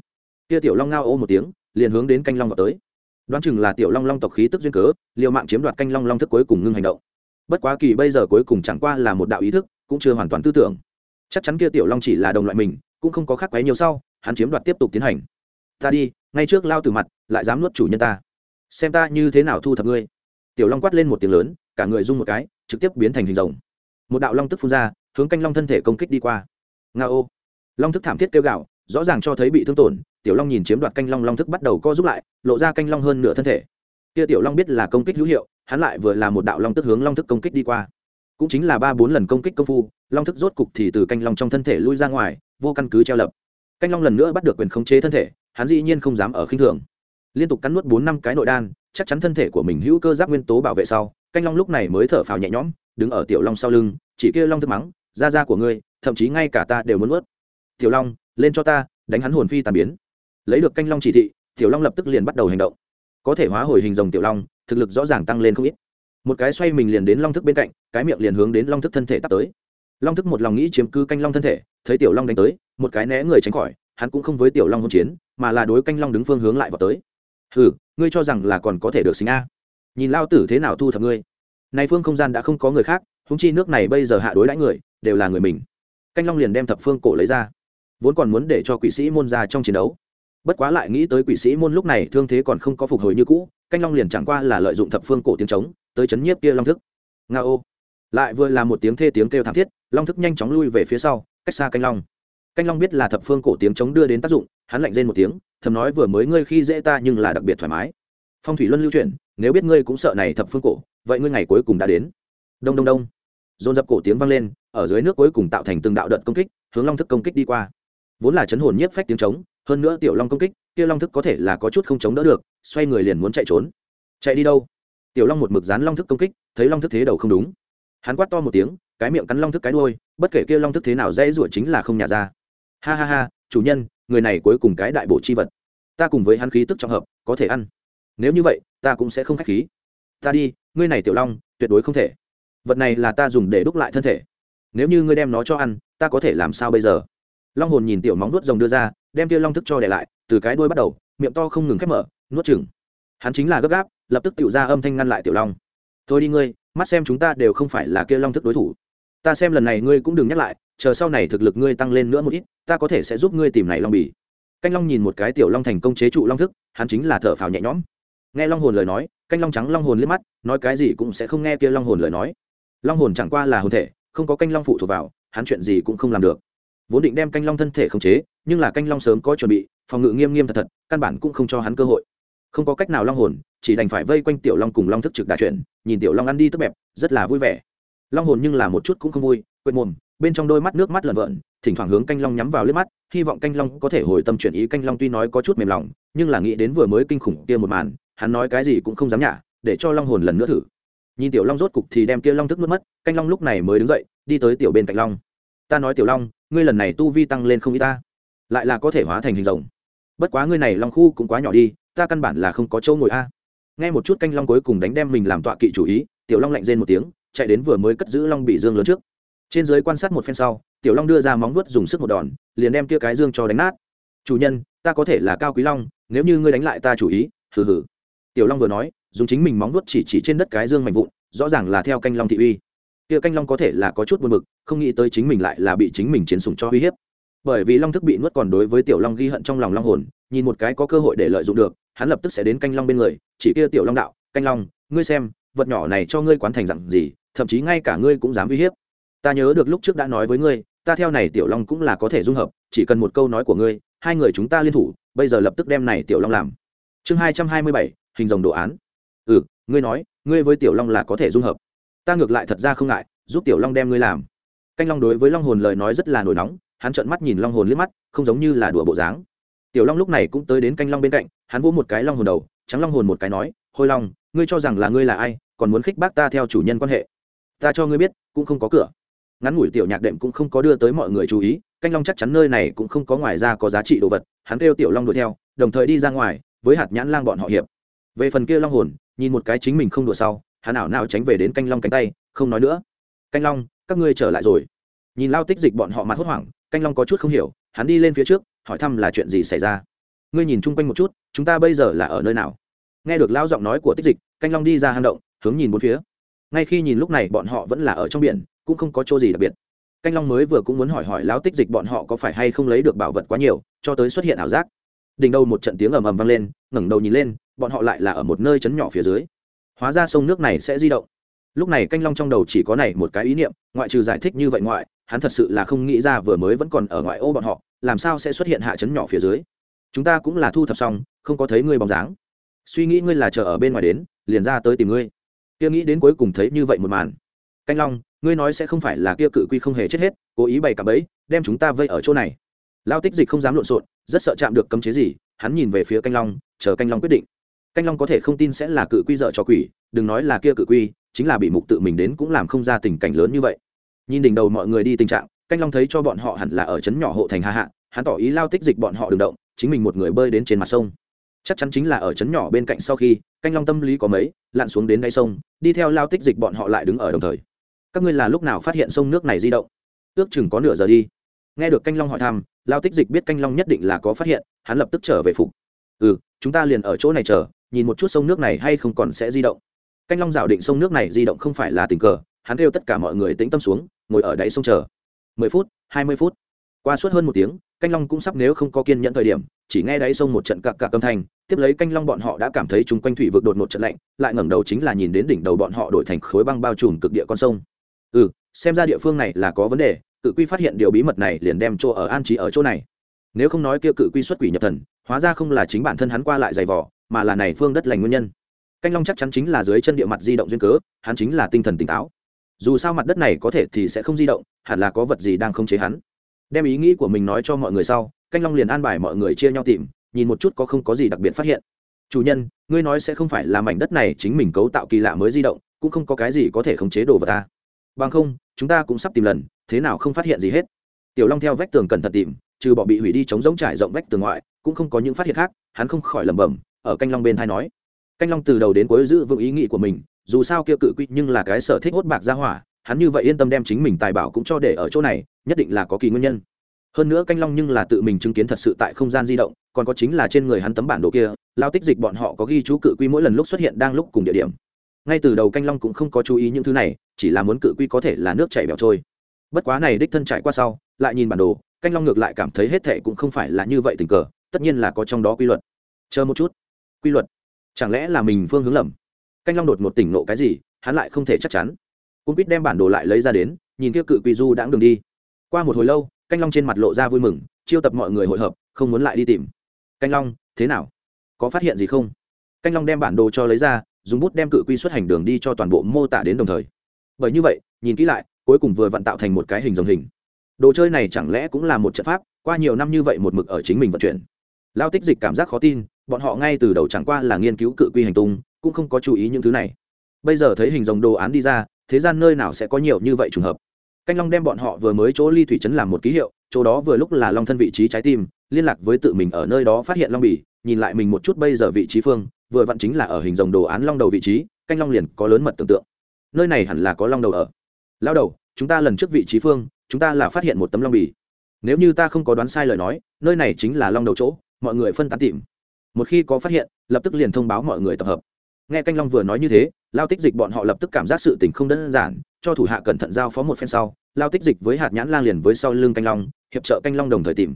Kia tiểu long ngao ô một tiếng, liền hướng đến canh long vào tới. Đoán chừng là tiểu long long tộc khí tức duyên cớ, liều mạng chiếm đoạt canh long long thức cuối cùng ngưng hành động. Bất quá kỳ bây giờ cuối cùng chẳng qua là một đạo ý thức, cũng chưa hoàn toàn tư tưởng. Chắc chắn kia tiểu long chỉ là đồng loại mình, cũng không có khác quấy nhiều sau, hắn chiếm đoạt tiếp tục tiến hành. Ta đi ngay trước lao từ mặt, lại dám nuốt chủ nhân ta. Xem ta như thế nào thu thập ngươi. Tiểu long quát lên một tiếng lớn, cả người rung một cái, trực tiếp biến thành hình rồng. Một đạo long tức phun ra, hướng canh long thân thể công kích đi qua. Nga ô. Long thức thảm thiết kêu gạo rõ ràng cho thấy bị thương tổn, tiểu long nhìn chiếm đoạt canh long long thức bắt đầu co giúp lại, lộ ra canh long hơn nửa thân thể. Kia tiểu long biết là công kích hữu hiệu, hắn lại vừa là một đạo long tức hướng long thức công kích đi qua. Cũng chính là ba bốn lần công kích công phu, long thức rốt cục thì từ canh long trong thân thể lui ra ngoài, vô căn cứ treo lập canh long lần nữa bắt được quyền khống chế thân thể, hắn dĩ nhiên không dám ở khinh thường. Liên tục cắn nuốt bốn năm cái nội đan, chắc chắn thân thể của mình hữu cơ giáp nguyên tố bảo vệ sau, canh long lúc này mới thở phào nhẹ nhõm, đứng ở tiểu long sau lưng, chỉ kia long thức mắng da da của ngươi, thậm chí ngay cả ta đều muốn nuốt. Tiểu long, lên cho ta, đánh hắn hồn phi tàn biến. Lấy được canh long chỉ thị, tiểu long lập tức liền bắt đầu hành động. Có thể hóa hồi hình rồng tiểu long, thực lực rõ ràng tăng lên không ít. Một cái xoay mình liền đến long thức bên cạnh, cái miệng liền hướng đến long thức thân thể tắt tới long thức một lòng nghĩ chiếm cứ canh long thân thể, thấy tiểu long đánh tới, một cái né người tránh khỏi, hắn cũng không với tiểu long hôn chiến, mà là đối canh long đứng phương hướng lại vào tới. Ừ ngươi cho rằng là còn có thể được sinh a? Nhìn lao tử thế nào thu thập ngươi? Này phương không gian đã không có người khác húng chi nước này bây giờ hạ đối đãi người, đều là người mình. Canh long liền đem thập phương cổ lấy ra, vốn còn muốn để cho quỷ sĩ môn ra trong chiến đấu. Bất quá lại nghĩ tới quỷ sĩ môn lúc này thương thế còn không có phục hồi như cũ, canh long liền chẳng qua là lợi dụng thập phương cổ tiếng trống, tới chấn nhiếp kia long thức. Nga ô lại vừa là một tiếng thê tiếng kêu thảm thiết, long thức nhanh chóng lui về phía sau, cách xa canh long. Canh long biết là thập phương cổ tiếng chống đưa đến tác dụng, hắn lạnh lên một tiếng, thầm nói vừa mới ngươi khi dễ ta nhưng là đặc biệt thoải mái. Phong thủy luân lưu chuyển, nếu biết ngươi cũng sợ này thập phương cổ, vậy ngươi ngày cuối cùng đã đến. Đông đông đông. Dồn dập cổ tiếng vang lên, ở dưới nước cuối cùng tạo thành từng đạo đợt công kích, hướng long thức công kích đi qua. Vốn là chấn hồn nhiếp phách tiếng trống hơn nữa tiểu long công kích, kia long thức có thể là có chút không chống đỡ được, xoay người liền muốn chạy trốn. Chạy đi đâu? Tiểu long một mực dán long thức công kích, thấy long thức thế đầu không đúng hắn quát to một tiếng, cái miệng cắn long thức cái đuôi, bất kể kia long thức thế nào dễ rủa chính là không nhả ra. Ha ha ha, chủ nhân, người này cuối cùng cái đại bộ chi vật. Ta cùng với hắn khí tức trọng hợp, có thể ăn. Nếu như vậy, ta cũng sẽ không khách khí. Ta đi, ngươi này tiểu long, tuyệt đối không thể. Vật này là ta dùng để đúc lại thân thể. Nếu như ngươi đem nó cho ăn, ta có thể làm sao bây giờ? Long hồn nhìn tiểu móng nuốt rồng đưa ra, đem tiêu long thức cho để lại, từ cái đuôi bắt đầu, miệng to không ngừng khép mở, nuốt chừng hắn chính là gấp gáp, lập tức tự ra âm thanh ngăn lại tiểu long. Thôi đi ngươi mắt xem chúng ta đều không phải là kia long thức đối thủ. Ta xem lần này ngươi cũng đừng nhắc lại, chờ sau này thực lực ngươi tăng lên nữa một ít, ta có thể sẽ giúp ngươi tìm này long bì. Canh long nhìn một cái tiểu long thành công chế trụ long thức, hắn chính là thở phào nhẹ nhõm. Nghe long hồn lời nói, canh long trắng long hồn liếc mắt, nói cái gì cũng sẽ không nghe kia long hồn lời nói. Long hồn chẳng qua là hồn thể, không có canh long phụ thuộc vào, hắn chuyện gì cũng không làm được. Vốn định đem canh long thân thể khống chế, nhưng là canh long sớm có chuẩn bị, phòng ngự nghiêm nghiêm thật thật, căn bản cũng không cho hắn cơ hội. Không có cách nào long hồn chỉ đành phải vây quanh tiểu long cùng long thức trực đà chuyển, nhìn tiểu long ăn đi tức bẹp, rất là vui vẻ. Long hồn nhưng là một chút cũng không vui, quệt mồm, bên trong đôi mắt nước mắt lợn vợn, thỉnh thoảng hướng canh long nhắm vào liếc mắt, hy vọng canh long có thể hồi tâm chuyển ý canh long tuy nói có chút mềm lòng, nhưng là nghĩ đến vừa mới kinh khủng kia một màn, hắn nói cái gì cũng không dám nhả, để cho long hồn lần nữa thử. Nhìn tiểu long rốt cục thì đem kia long thức mất mất, canh long lúc này mới đứng dậy, đi tới tiểu bên cạnh long. Ta nói tiểu long, ngươi lần này tu vi tăng lên không y ta, lại là có thể hóa thành hình rồng. Bất quá ngươi này long khu cũng quá nhỏ đi, ta căn bản là không có chỗ ngồi a nghe một chút canh long cuối cùng đánh đem mình làm tọa kỵ chủ ý, tiểu long lạnh rên một tiếng, chạy đến vừa mới cất giữ long bị dương lớn trước. Trên dưới quan sát một phen sau, tiểu long đưa ra móng vuốt dùng sức một đòn, liền đem kia cái dương cho đánh nát. Chủ nhân, ta có thể là cao quý long, nếu như ngươi đánh lại ta chủ ý, hừ hừ. Tiểu long vừa nói, dùng chính mình móng vuốt chỉ chỉ trên đất cái dương mạnh vụn, rõ ràng là theo canh long thị uy. Kia canh long có thể là có chút buồn bực, không nghĩ tới chính mình lại là bị chính mình chiến sủng cho uy hiếp. Bởi vì long thức bị nuốt còn đối với tiểu long ghi hận trong lòng long hồn, nhìn một cái có cơ hội để lợi dụng được hắn lập tức sẽ đến canh long bên người, chỉ kia tiểu long đạo, canh long, ngươi xem, vật nhỏ này cho ngươi quán thành dặn gì, thậm chí ngay cả ngươi cũng dám uy hiếp. Ta nhớ được lúc trước đã nói với ngươi, ta theo này tiểu long cũng là có thể dung hợp, chỉ cần một câu nói của ngươi, hai người chúng ta liên thủ, bây giờ lập tức đem này tiểu long làm. Chương hai trăm hai mươi bảy, hình dòng đồ án. Ừ ngươi nói, ngươi với tiểu long là có thể dung hợp. Ta ngược lại thật ra không ngại, giúp tiểu long đem ngươi làm. Canh long đối với long hồn lời nói rất là nổi nóng, hắn trợn mắt nhìn long hồn liếc mắt, không giống như là đùa bộ dáng tiểu long lúc này cũng tới đến canh long bên cạnh, hắn vỗ một cái long hồn đầu, trắng long hồn một cái nói, hôi long, ngươi cho rằng là ngươi là ai, còn muốn khích bác ta theo chủ nhân quan hệ? Ta cho ngươi biết, cũng không có cửa. Ngắn ngủi tiểu nhạc đệm cũng không có đưa tới mọi người chú ý, canh long chắc chắn nơi này cũng không có ngoài ra có giá trị đồ vật, hắn kêu tiểu long đuổi theo, đồng thời đi ra ngoài, với hạt nhãn lang bọn họ hiệp. Về phần kia long hồn, nhìn một cái chính mình không đùa sau, hắn ảo nào tránh về đến canh long cánh tay, không nói nữa. Canh long, các ngươi trở lại rồi. Nhìn lao tích dịch bọn họ mặt hốt hoảng, canh long có chút không hiểu, hắn đi lên phía trước hỏi thăm là chuyện gì xảy ra. Ngươi nhìn chung quanh một chút, chúng ta bây giờ là ở nơi nào? Nghe được lao giọng nói của tích dịch, canh long đi ra hang động, hướng nhìn bốn phía. Ngay khi nhìn lúc này bọn họ vẫn là ở trong biển, cũng không có chỗ gì đặc biệt. Canh long mới vừa cũng muốn hỏi hỏi lao tích dịch bọn họ có phải hay không lấy được bảo vật quá nhiều, cho tới xuất hiện ảo giác. Đỉnh đầu một trận tiếng ầm ầm vang lên, ngẩng đầu nhìn lên, bọn họ lại là ở một nơi chấn nhỏ phía dưới. Hóa ra sông nước này sẽ di động. Lúc này canh long trong đầu chỉ có này một cái ý niệm, ngoại trừ giải thích như vậy ngoại, hắn thật sự là không nghĩ ra vừa mới vẫn còn ở ngoại ô bọn họ làm sao sẽ xuất hiện hạ chấn nhỏ phía dưới? Chúng ta cũng là thu thập xong, không có thấy ngươi bóng dáng. Suy nghĩ ngươi là chờ ở bên ngoài đến, liền ra tới tìm ngươi. Kia nghĩ đến cuối cùng thấy như vậy một màn. Canh long, ngươi nói sẽ không phải là kia cự quy không hề chết hết, cố ý bày cả bẫy, đem chúng ta vây ở chỗ này. Lao tích dịch không dám lộn xộn, rất sợ chạm được cấm chế gì, hắn nhìn về phía canh long, chờ canh long quyết định. Canh long có thể không tin sẽ là cự quy dợ cho quỷ, đừng nói là kia cự quy, chính là bị mục tự mình đến cũng làm không ra tình cảnh lớn như vậy. Nhìn đỉnh đầu mọi người đi tình trạng canh long thấy cho bọn họ hẳn là ở trấn nhỏ hộ thành hà hạ, hắn tỏ ý lao tích dịch bọn họ đừng động, chính mình một người bơi đến trên mặt sông. Chắc chắn chính là ở trấn nhỏ bên cạnh sau khi, canh long tâm lý có mấy, lặn xuống đến đáy sông, đi theo lao tích dịch bọn họ lại đứng ở đồng thời. Các ngươi là lúc nào phát hiện sông nước này di động? Ước chừng có nửa giờ đi. Nghe được canh long hỏi thăm, lao tích dịch biết canh long nhất định là có phát hiện, hắn lập tức trở về phục. Ừ chúng ta liền ở chỗ này chờ, nhìn một chút sông nước này hay không còn sẽ di động. Canh long giả định sông nước này di động không phải là tình cờ, hắn kêu tất cả mọi người tĩnh tâm xuống, ngồi ở đáy sông chờ mười phút, hai mươi phút. Qua suốt hơn một tiếng, canh long cũng sắp nếu không có kiên nhẫn thời điểm, chỉ nghe đáy sông một trận cặc cặc âm thanh, tiếp lấy canh long bọn họ đã cảm thấy chung quanh thủy vực đột một trận lạnh, lại ngẩng đầu chính là nhìn đến đỉnh đầu bọn họ đổi thành khối băng bao trùm cực địa con sông. Ừ xem ra địa phương này là có vấn đề, cự quy phát hiện điều bí mật này liền đem chỗ ở an trí ở chỗ này. Nếu không nói kia cự quy xuất quỷ nhập thần, hóa ra không là chính bản thân hắn qua lại giày vỏ mà là này phương đất lành nguyên nhân. Canh long chắc chắn chính là dưới chân địa mặt di động duyên cớ, hắn chính là tinh thần tỉnh táo dù sao mặt đất này có thể thì sẽ không di động, hẳn là có vật gì đang không chế hắn. Đem ý nghĩ của mình nói cho mọi người sau, canh long liền an bài mọi người chia nhau tìm, nhìn một chút có không có gì đặc biệt phát hiện. Chủ nhân, ngươi nói sẽ không phải là mảnh đất này chính mình cấu tạo kỳ lạ mới di động, cũng không có cái gì có thể khống chế đồ vật ta. Bằng không, chúng ta cũng sắp tìm lần, thế nào không phát hiện gì hết. Tiểu long theo vách tường cẩn thận tìm, trừ bỏ bị hủy đi chống giống trải rộng vách tường ngoại, cũng không có những phát hiện khác, hắn không khỏi lẩm bẩm, ở canh long bên thai nói. Canh long từ đầu đến cuối giữ vững ý nghĩ của mình dù sao kia cự quy nhưng là cái sở thích hốt bạc ra hỏa, hắn như vậy yên tâm đem chính mình tài bảo cũng cho để ở chỗ này, nhất định là có kỳ nguyên nhân. Hơn nữa canh long nhưng là tự mình chứng kiến thật sự tại không gian di động, còn có chính là trên người hắn tấm bản đồ kia, lao tích dịch bọn họ có ghi chú cự quy mỗi lần lúc xuất hiện đang lúc cùng địa điểm. Ngay từ đầu canh long cũng không có chú ý những thứ này, chỉ là muốn cự quy có thể là nước chảy bẻo trôi. Bất quá này đích thân trải qua sau, lại nhìn bản đồ, canh long ngược lại cảm thấy hết thệ cũng không phải là như vậy tình cờ, tất nhiên là có trong đó quy luật. Chờ một chút. Quy luật. Chẳng lẽ là mình phương hướng lầm? Canh long đột một tỉnh nộ cái gì, hắn lại không thể chắc chắn. Cũng biết đem bản đồ lại lấy ra đến, nhìn kia cự quy du đãng đường đi. Qua một hồi lâu, canh long trên mặt lộ ra vui mừng, chiêu tập mọi người hội hợp, không muốn lại đi tìm. Canh long, thế nào? Có phát hiện gì không? Canh long đem bản đồ cho lấy ra, dùng bút đem cự quy xuất hành đường đi cho toàn bộ mô tả đến đồng thời. Bởi như vậy, nhìn kỹ lại, cuối cùng vừa vận tạo thành một cái hình dòng hình. Đồ chơi này chẳng lẽ cũng là một trận pháp, qua nhiều năm như vậy một mực ở chính mình vận chuyển. Lao tích dịch cảm giác khó tin, bọn họ ngay từ đầu chẳng qua là nghiên cứu cự quy hành tung cũng không có chú ý những thứ này. Bây giờ thấy hình dòng đồ án đi ra, thế gian nơi nào sẽ có nhiều như vậy trùng hợp? Canh long đem bọn họ vừa mới chỗ ly thủy trấn làm một ký hiệu, chỗ đó vừa lúc là long thân vị trí trái tim, liên lạc với tự mình ở nơi đó phát hiện long bỉ nhìn lại mình một chút bây giờ vị trí phương, vừa vặn chính là ở hình dòng đồ án long đầu vị trí, canh long liền có lớn mật tưởng tượng. Nơi này hẳn là có long đầu ở. Lao đầu, chúng ta lần trước vị trí phương, chúng ta là phát hiện một tấm long bì. Nếu như ta không có đoán sai lời nói, nơi này chính là long đầu chỗ, mọi người phân tán tìm. Một khi có phát hiện, lập tức liền thông báo mọi người tập hợp nghe canh long vừa nói như thế, lao tích dịch bọn họ lập tức cảm giác sự tình không đơn giản, cho thủ hạ cẩn thận giao phó một phen sau, lao tích dịch với hạt nhãn lang liền với sau lưng canh long, hiệp trợ canh long đồng thời tìm.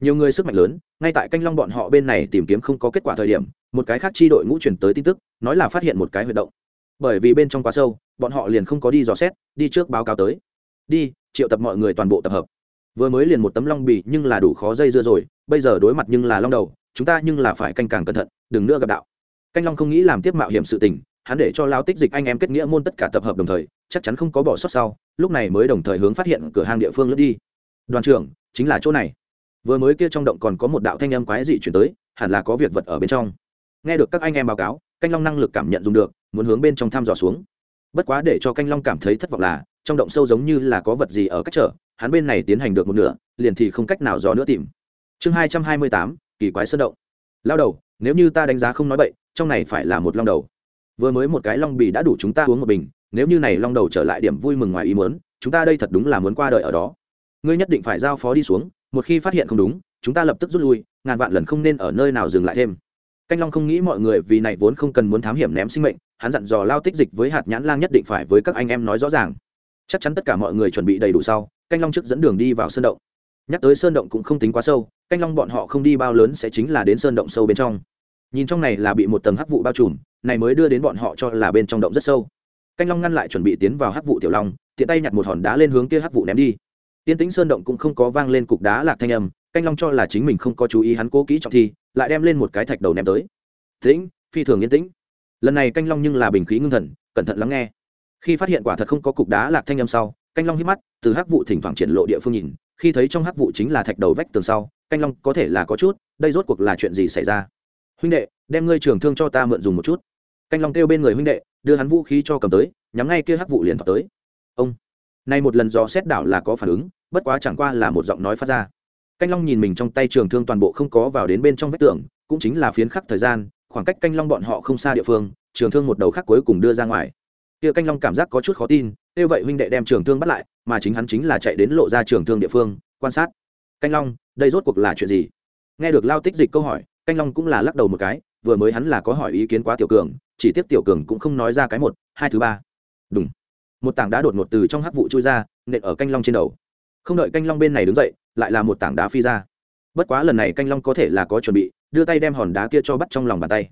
Nhiều người sức mạnh lớn, ngay tại canh long bọn họ bên này tìm kiếm không có kết quả thời điểm, một cái khác chi đội ngũ chuyển tới tin tức, nói là phát hiện một cái huyệt động. Bởi vì bên trong quá sâu, bọn họ liền không có đi dò xét, đi trước báo cáo tới. Đi, triệu tập mọi người toàn bộ tập hợp. Vừa mới liền một tấm long bì nhưng là đủ khó dây dưa rồi, bây giờ đối mặt nhưng là long đầu, chúng ta nhưng là phải canh càng cẩn thận, đừng nữa gặp đạo canh long không nghĩ làm tiếp mạo hiểm sự tình, hắn để cho lao tích dịch anh em kết nghĩa môn tất cả tập hợp đồng thời, chắc chắn không có bỏ sót sau, lúc này mới đồng thời hướng phát hiện cửa hàng địa phương lướt đi. Đoàn trưởng, chính là chỗ này. Vừa mới kia trong động còn có một đạo thanh âm quái dị chuyển tới, hẳn là có việc vật ở bên trong. Nghe được các anh em báo cáo, canh long năng lực cảm nhận dùng được, muốn hướng bên trong thăm dò xuống. Bất quá để cho canh long cảm thấy thất vọng là, trong động sâu giống như là có vật gì ở cách trở, hắn bên này tiến hành được một nửa, liền thì không cách nào dò nữa tìm. Chương hai trăm hai mươi tám, kỳ quái sơn động. Lao đầu, nếu như ta đánh giá không nói bậy trong này phải là một long đầu. Vừa mới một cái long bì đã đủ chúng ta uống một bình, nếu như này long đầu trở lại điểm vui mừng ngoài ý muốn, chúng ta đây thật đúng là muốn qua đời ở đó. Ngươi nhất định phải giao phó đi xuống, một khi phát hiện không đúng, chúng ta lập tức rút lui, ngàn vạn lần không nên ở nơi nào dừng lại thêm. Canh long không nghĩ mọi người vì này vốn không cần muốn thám hiểm ném sinh mệnh, hắn dặn dò lao tích dịch với hạt nhãn lang nhất định phải với các anh em nói rõ ràng. Chắc chắn tất cả mọi người chuẩn bị đầy đủ sau, canh long trước dẫn đường đi vào sơn động. Nhắc tới sơn động cũng không tính quá sâu, canh long bọn họ không đi bao lớn sẽ chính là đến sơn động sâu bên trong nhìn trong này là bị một tầng hắc vụ bao trùm, này mới đưa đến bọn họ cho là bên trong động rất sâu. Canh long ngăn lại chuẩn bị tiến vào hắc vụ tiểu long, tiện tay nhặt một hòn đá lên hướng kia hắc vụ ném đi. Tiên tĩnh sơn động cũng không có vang lên cục đá lạc thanh âm, canh long cho là chính mình không có chú ý hắn cố kỹ trọng thi, lại đem lên một cái thạch đầu ném tới. Tĩnh, phi thường yên tĩnh. Lần này canh long nhưng là bình khí ngưng thần, cẩn thận lắng nghe. Khi phát hiện quả thật không có cục đá lạc thanh âm sau, canh long hít mắt, từ hắc vụ thỉnh thoảng triển lộ địa phương nhìn, khi thấy trong hắc vụ chính là thạch đầu vách tường sau, canh long có thể là có chút, đây rốt cuộc là chuyện gì xảy ra? Huynh đệ, đem ngươi trường thương cho ta mượn dùng một chút. Canh long kêu bên người huynh đệ, đưa hắn vũ khí cho cầm tới, nhắm ngay kia hắc vụ liền thọc tới. Ông, nay một lần dò xét đảo là có phản ứng, bất quá chẳng qua là một giọng nói phát ra. Canh long nhìn mình trong tay trường thương toàn bộ không có vào đến bên trong vách tường, cũng chính là phiến khắc thời gian, khoảng cách canh long bọn họ không xa địa phương, trường thương một đầu khắc cuối cùng đưa ra ngoài. Kia canh long cảm giác có chút khó tin như vậy huynh đệ đem trường thương bắt lại, mà chính hắn chính là chạy đến lộ ra trường thương địa phương, quan sát. Canh long, đây rốt cuộc là chuyện gì? Nghe được lao tích dịch câu hỏi canh long cũng là lắc đầu một cái, vừa mới hắn là có hỏi ý kiến quá tiểu cường, chỉ tiếc tiểu cường cũng không nói ra cái một, hai thứ ba. Đúng một tảng đá đột ngột từ trong hắc vụ chui ra, nện ở canh long trên đầu. Không đợi canh long bên này đứng dậy, lại là một tảng đá phi ra. Bất quá lần này canh long có thể là có chuẩn bị, đưa tay đem hòn đá kia cho bắt trong lòng bàn tay.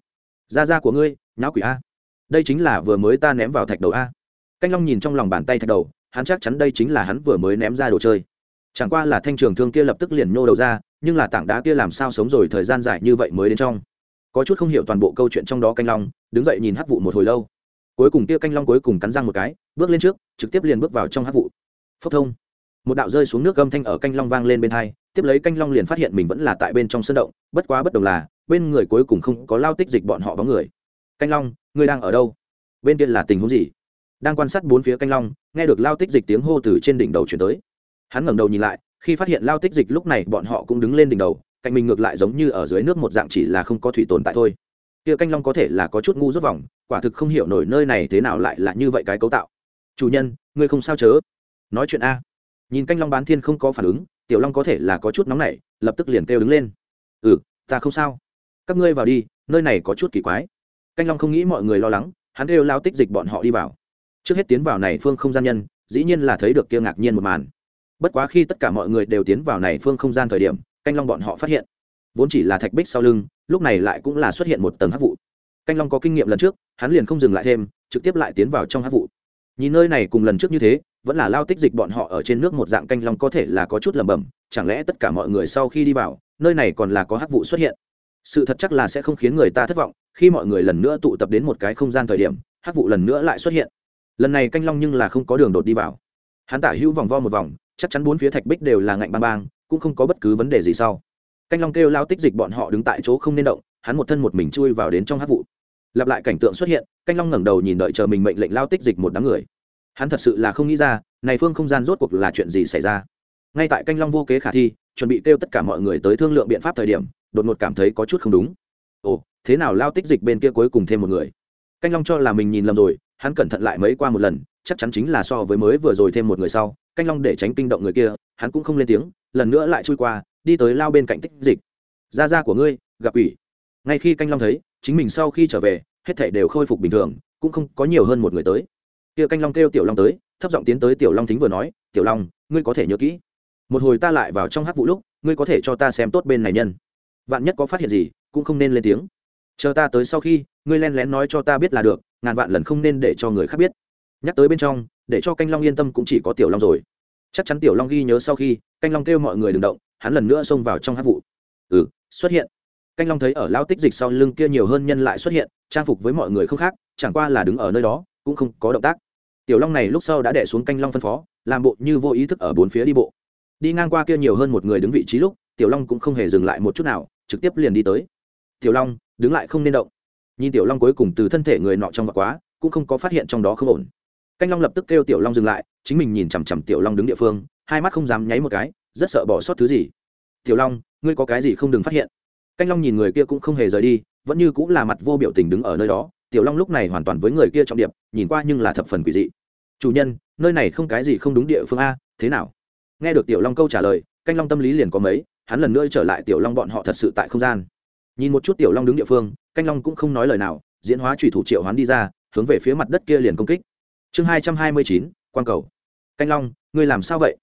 Ra ra của ngươi, nháo quỷ a. Đây chính là vừa mới ta ném vào thạch đầu a. Canh long nhìn trong lòng bàn tay thạch đầu, hắn chắc chắn đây chính là hắn vừa mới ném ra đồ chơi. Chẳng qua là thanh trường thương kia lập tức liền nhô đầu ra nhưng là tảng đá kia làm sao sống rồi thời gian dài như vậy mới đến trong? Có chút không hiểu toàn bộ câu chuyện trong đó canh long, đứng dậy nhìn hắc vụ một hồi lâu. Cuối cùng kia canh long cuối cùng cắn răng một cái, bước lên trước, trực tiếp liền bước vào trong hắc vụ. Phốc thông. Một đạo rơi xuống nước gâm thanh ở canh long vang lên bên hai, tiếp lấy canh long liền phát hiện mình vẫn là tại bên trong sân động, bất quá bất đồng là, bên người cuối cùng không có lao tích dịch bọn họ bóng người. Canh long, ngươi đang ở đâu? Bên kia là tình huống gì? Đang quan sát bốn phía canh long, nghe được lao tích dịch tiếng hô từ trên đỉnh đầu chuyển tới. Hắn ngẩng đầu nhìn lại khi phát hiện lao tích dịch lúc này, bọn họ cũng đứng lên đỉnh đầu, cạnh mình ngược lại giống như ở dưới nước một dạng chỉ là không có thủy tồn tại thôi. Kia canh long có thể là có chút ngu rút vòng, quả thực không hiểu nổi nơi này thế nào lại là như vậy cái cấu tạo. Chủ nhân, ngươi không sao chớ? Nói chuyện a. Nhìn canh long bán thiên không có phản ứng, tiểu long có thể là có chút nóng nảy, lập tức liền kêu đứng lên. Ừ ta không sao. Các ngươi vào đi, nơi này có chút kỳ quái. Canh long không nghĩ mọi người lo lắng, hắn kêu lao tích dịch bọn họ đi vào. Trước hết tiến vào này phương không gian nhân, dĩ nhiên là thấy được kia ngạc nhiên một màn bất quá khi tất cả mọi người đều tiến vào này phương không gian thời điểm, canh long bọn họ phát hiện, vốn chỉ là thạch bích sau lưng, lúc này lại cũng là xuất hiện một tầng hắc vụ. Canh long có kinh nghiệm lần trước, hắn liền không dừng lại thêm, trực tiếp lại tiến vào trong hắc vụ. Nhìn nơi này cùng lần trước như thế, vẫn là lao tích dịch bọn họ ở trên nước một dạng canh long có thể là có chút lẩm bẩm, chẳng lẽ tất cả mọi người sau khi đi vào, nơi này còn là có hắc vụ xuất hiện? Sự thật chắc là sẽ không khiến người ta thất vọng, khi mọi người lần nữa tụ tập đến một cái không gian thời điểm, hắc vụ lần nữa lại xuất hiện. Lần này canh long nhưng là không có đường đột đi vào. Hắn tả hữu vòng vo một vòng chắc chắn bốn phía thạch bích đều là ngạnh bang bang, cũng không có bất cứ vấn đề gì sau. Canh long kêu lao tích dịch bọn họ đứng tại chỗ không nên động, hắn một thân một mình chui vào đến trong hát vụ. Lặp lại cảnh tượng xuất hiện, canh long ngẩng đầu nhìn đợi chờ mình mệnh lệnh lao tích dịch một đám người. Hắn thật sự là không nghĩ ra, này phương không gian rốt cuộc là chuyện gì xảy ra. Ngay tại canh long vô kế khả thi, chuẩn bị kêu tất cả mọi người tới thương lượng biện pháp thời điểm, đột ngột cảm thấy có chút không đúng. Ồ, thế nào lao tích dịch bên kia cuối cùng thêm một người? Canh long cho là mình nhìn lầm rồi, hắn cẩn thận lại mấy qua một lần, chắc chắn chính là so với mới vừa rồi thêm một người sau canh long để tránh kinh động người kia, hắn cũng không lên tiếng, lần nữa lại chui qua, đi tới lao bên cạnh tích dịch. Ra ra của ngươi, gặp ủy. Ngay khi canh long thấy, chính mình sau khi trở về, hết thể đều khôi phục bình thường, cũng không có nhiều hơn một người tới. Kia canh long kêu tiểu long tới, thấp giọng tiến tới tiểu long thính vừa nói, tiểu long, ngươi có thể nhớ kỹ. Một hồi ta lại vào trong hát vụ lúc, ngươi có thể cho ta xem tốt bên này nhân. Vạn nhất có phát hiện gì, cũng không nên lên tiếng. Chờ ta tới sau khi, ngươi len lén nói cho ta biết là được, ngàn vạn lần không nên để cho người khác biết. Nhắc tới bên trong để cho canh long yên tâm cũng chỉ có tiểu long rồi. Chắc chắn tiểu long ghi nhớ sau khi, canh long kêu mọi người đừng động, hắn lần nữa xông vào trong hát vụ. Ừ xuất hiện. Canh long thấy ở lao tích dịch sau lưng kia nhiều hơn nhân lại xuất hiện, trang phục với mọi người không khác, chẳng qua là đứng ở nơi đó, cũng không có động tác. Tiểu long này lúc sau đã đẻ xuống canh long phân phó, làm bộ như vô ý thức ở bốn phía đi bộ. Đi ngang qua kia nhiều hơn một người đứng vị trí lúc, tiểu long cũng không hề dừng lại một chút nào, trực tiếp liền đi tới. Tiểu long, đứng lại không nên động. Nhìn tiểu long cuối cùng từ thân thể người nọ trong và quá, cũng không có phát hiện trong đó không ổn canh long lập tức kêu tiểu long dừng lại, chính mình nhìn chằm chằm tiểu long đứng địa phương, hai mắt không dám nháy một cái, rất sợ bỏ sót thứ gì. Tiểu long, ngươi có cái gì không đừng phát hiện. Canh long nhìn người kia cũng không hề rời đi, vẫn như cũng là mặt vô biểu tình đứng ở nơi đó. Tiểu long lúc này hoàn toàn với người kia trọng điệp nhìn qua nhưng là thập phần quỷ dị. Chủ nhân, nơi này không cái gì không đúng địa phương a, thế nào? Nghe được tiểu long câu trả lời, canh long tâm lý liền có mấy, hắn lần nữa trở lại tiểu long bọn họ thật sự tại không gian. Nhìn một chút tiểu long đứng địa phương, canh long cũng không nói lời nào, diễn hóa trùy thủ triệu hoán đi ra, hướng về phía mặt đất kia liền công kích chương hai trăm hai mươi chín quan cầu. Canh long, ngươi làm sao vậy?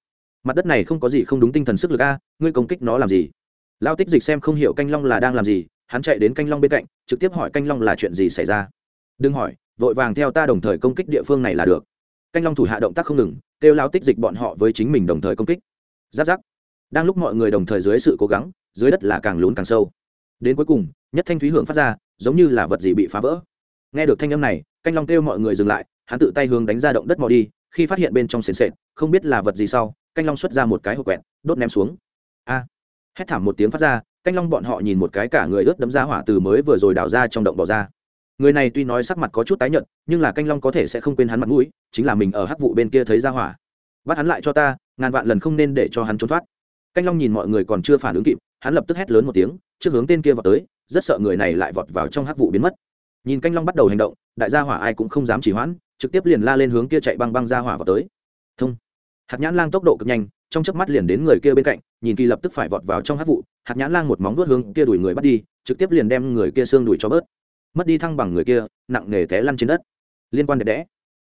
Mặt đất này không có gì không đúng tinh thần sức lực a, ngươi công kích nó làm gì? Lao tích dịch xem không hiểu canh long là đang làm gì, hắn chạy đến canh long bên cạnh, trực tiếp hỏi canh long là chuyện gì xảy ra. Đừng hỏi, vội vàng theo ta đồng thời công kích địa phương này là được. Canh long thủ hạ động tác không ngừng, kêu lao tích dịch bọn họ với chính mình đồng thời công kích. Giáp giáp. Đang lúc mọi người đồng thời dưới sự cố gắng, dưới đất là càng lún càng sâu. Đến cuối cùng, nhất thanh thúy hưởng phát ra, giống như là vật gì bị phá vỡ. Nghe được thanh âm này, canh long kêu mọi người dừng lại hắn tự tay hướng đánh ra động đất mò đi, khi phát hiện bên trong sền sệt, không biết là vật gì sau, canh long xuất ra một cái hộp quẹt, đốt ném xuống. A! Hét thảm một tiếng phát ra, canh long bọn họ nhìn một cái cả người ướt đấm ra hỏa từ mới vừa rồi đào ra trong động bỏ ra. Người này tuy nói sắc mặt có chút tái nhợt, nhưng là canh long có thể sẽ không quên hắn mặt mũi, chính là mình ở hắc vụ bên kia thấy ra hỏa. Bắt hắn lại cho ta, ngàn vạn lần không nên để cho hắn trốn thoát. Canh long nhìn mọi người còn chưa phản ứng kịp, hắn lập tức hét lớn một tiếng, trước hướng tên kia vào tới, rất sợ người này lại vọt vào trong hắc vụ biến mất. Nhìn canh long bắt đầu hành động, đại gia hỏa ai cũng không dám chỉ hoãn trực tiếp liền la lên hướng kia chạy băng băng ra hỏa vào tới. Thông. Hạt nhãn lang tốc độ cực nhanh, trong chớp mắt liền đến người kia bên cạnh, nhìn kỳ lập tức phải vọt vào trong hát vụ, hạt nhãn lang một móng vuốt hướng kia đuổi người bắt đi, trực tiếp liền đem người kia xương đuổi cho bớt. Mất đi thăng bằng người kia, nặng nề té lăn trên đất. Liên quan đẹp đẽ.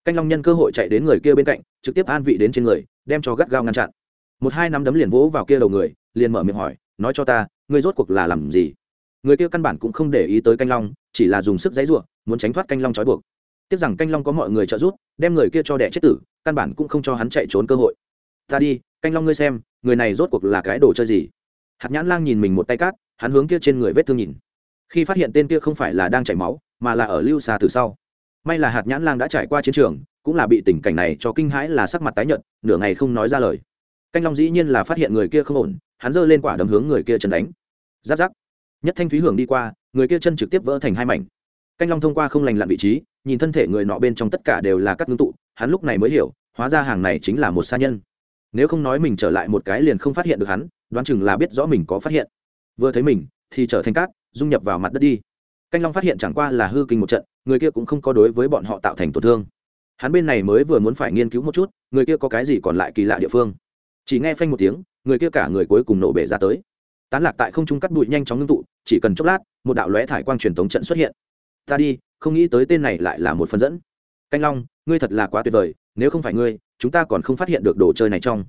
Canh long nhân cơ hội chạy đến người kia bên cạnh, trực tiếp an vị đến trên người, đem cho gắt gao ngăn chặn. Một hai nắm đấm liền vỗ vào kia đầu người, liền mở miệng hỏi, nói cho ta, ngươi rốt cuộc là làm gì? Người kia căn bản cũng không để ý tới canh long, chỉ là dùng sức dãy ruộng muốn tránh thoát canh long trói buộc tiếc rằng canh long có mọi người trợ giúp, đem người kia cho đẻ chết tử, căn bản cũng không cho hắn chạy trốn cơ hội. Ta đi, canh long ngươi xem, người này rốt cuộc là cái đồ chơi gì? Hạt nhãn lang nhìn mình một tay cát, hắn hướng kia trên người vết thương nhìn. Khi phát hiện tên kia không phải là đang chảy máu, mà là ở lưu xa từ sau. May là hạt nhãn lang đã trải qua chiến trường, cũng là bị tình cảnh này cho kinh hãi là sắc mặt tái nhợt, nửa ngày không nói ra lời. Canh long dĩ nhiên là phát hiện người kia không ổn, hắn giơ lên quả đấm hướng người kia chân đánh. Giáp giáp. Nhất thanh thúy hưởng đi qua, người kia chân trực tiếp vỡ thành hai mảnh canh long thông qua không lành lặn vị trí, nhìn thân thể người nọ bên trong tất cả đều là các ngưng tụ, hắn lúc này mới hiểu, hóa ra hàng này chính là một sa nhân. Nếu không nói mình trở lại một cái liền không phát hiện được hắn, đoán chừng là biết rõ mình có phát hiện. Vừa thấy mình, thì trở thành cát, dung nhập vào mặt đất đi. Canh long phát hiện chẳng qua là hư kinh một trận, người kia cũng không có đối với bọn họ tạo thành tổn thương. Hắn bên này mới vừa muốn phải nghiên cứu một chút, người kia có cái gì còn lại kỳ lạ địa phương. Chỉ nghe phanh một tiếng, người kia cả người cuối cùng nổ bể ra tới. Tán lạc tại không trung cắt bụi nhanh chóng ngưng tụ, chỉ cần chốc lát, một đạo lóe thải quang truyền tống trận xuất hiện ta đi, không nghĩ tới tên này lại là một phần dẫn. Canh long, ngươi thật là quá tuyệt vời, nếu không phải ngươi, chúng ta còn không phát hiện được đồ chơi này trong.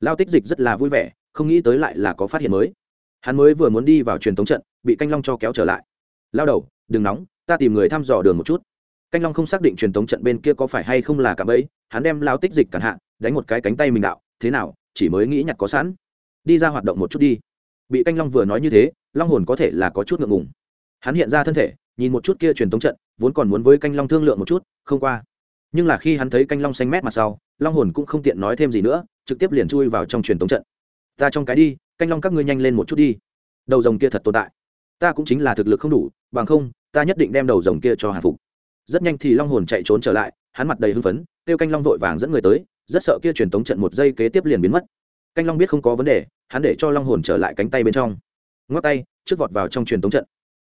Lao tích dịch rất là vui vẻ, không nghĩ tới lại là có phát hiện mới. Hắn mới vừa muốn đi vào truyền thống trận, bị canh long cho kéo trở lại. Lao đầu, đừng nóng, ta tìm người thăm dò đường một chút. Canh long không xác định truyền thống trận bên kia có phải hay không là cả ấy hắn đem lao tích dịch cản hạ, đánh một cái cánh tay mình đạo, thế nào, chỉ mới nghĩ nhặt có sẵn. Đi ra hoạt động một chút đi. Bị canh long vừa nói như thế, long hồn có thể là có chút ngượng ngùng. Hắn hiện ra thân thể nhìn một chút kia truyền thống trận, vốn còn muốn với canh long thương lượng một chút, không qua. Nhưng là khi hắn thấy canh long xanh mét mặt sau, long hồn cũng không tiện nói thêm gì nữa, trực tiếp liền chui vào trong truyền thống trận. Ta trong cái đi, canh long các ngươi nhanh lên một chút đi. Đầu rồng kia thật tồn tại. Ta cũng chính là thực lực không đủ, bằng không, ta nhất định đem đầu rồng kia cho hạ phục. Rất nhanh thì long hồn chạy trốn trở lại, hắn mặt đầy hưng phấn, kêu canh long vội vàng dẫn người tới, rất sợ kia truyền tống trận một giây kế tiếp liền biến mất. Canh long biết không có vấn đề, hắn để cho long hồn trở lại cánh tay bên trong. Ngoắc tay, trước vọt vào trong truyền tống trận.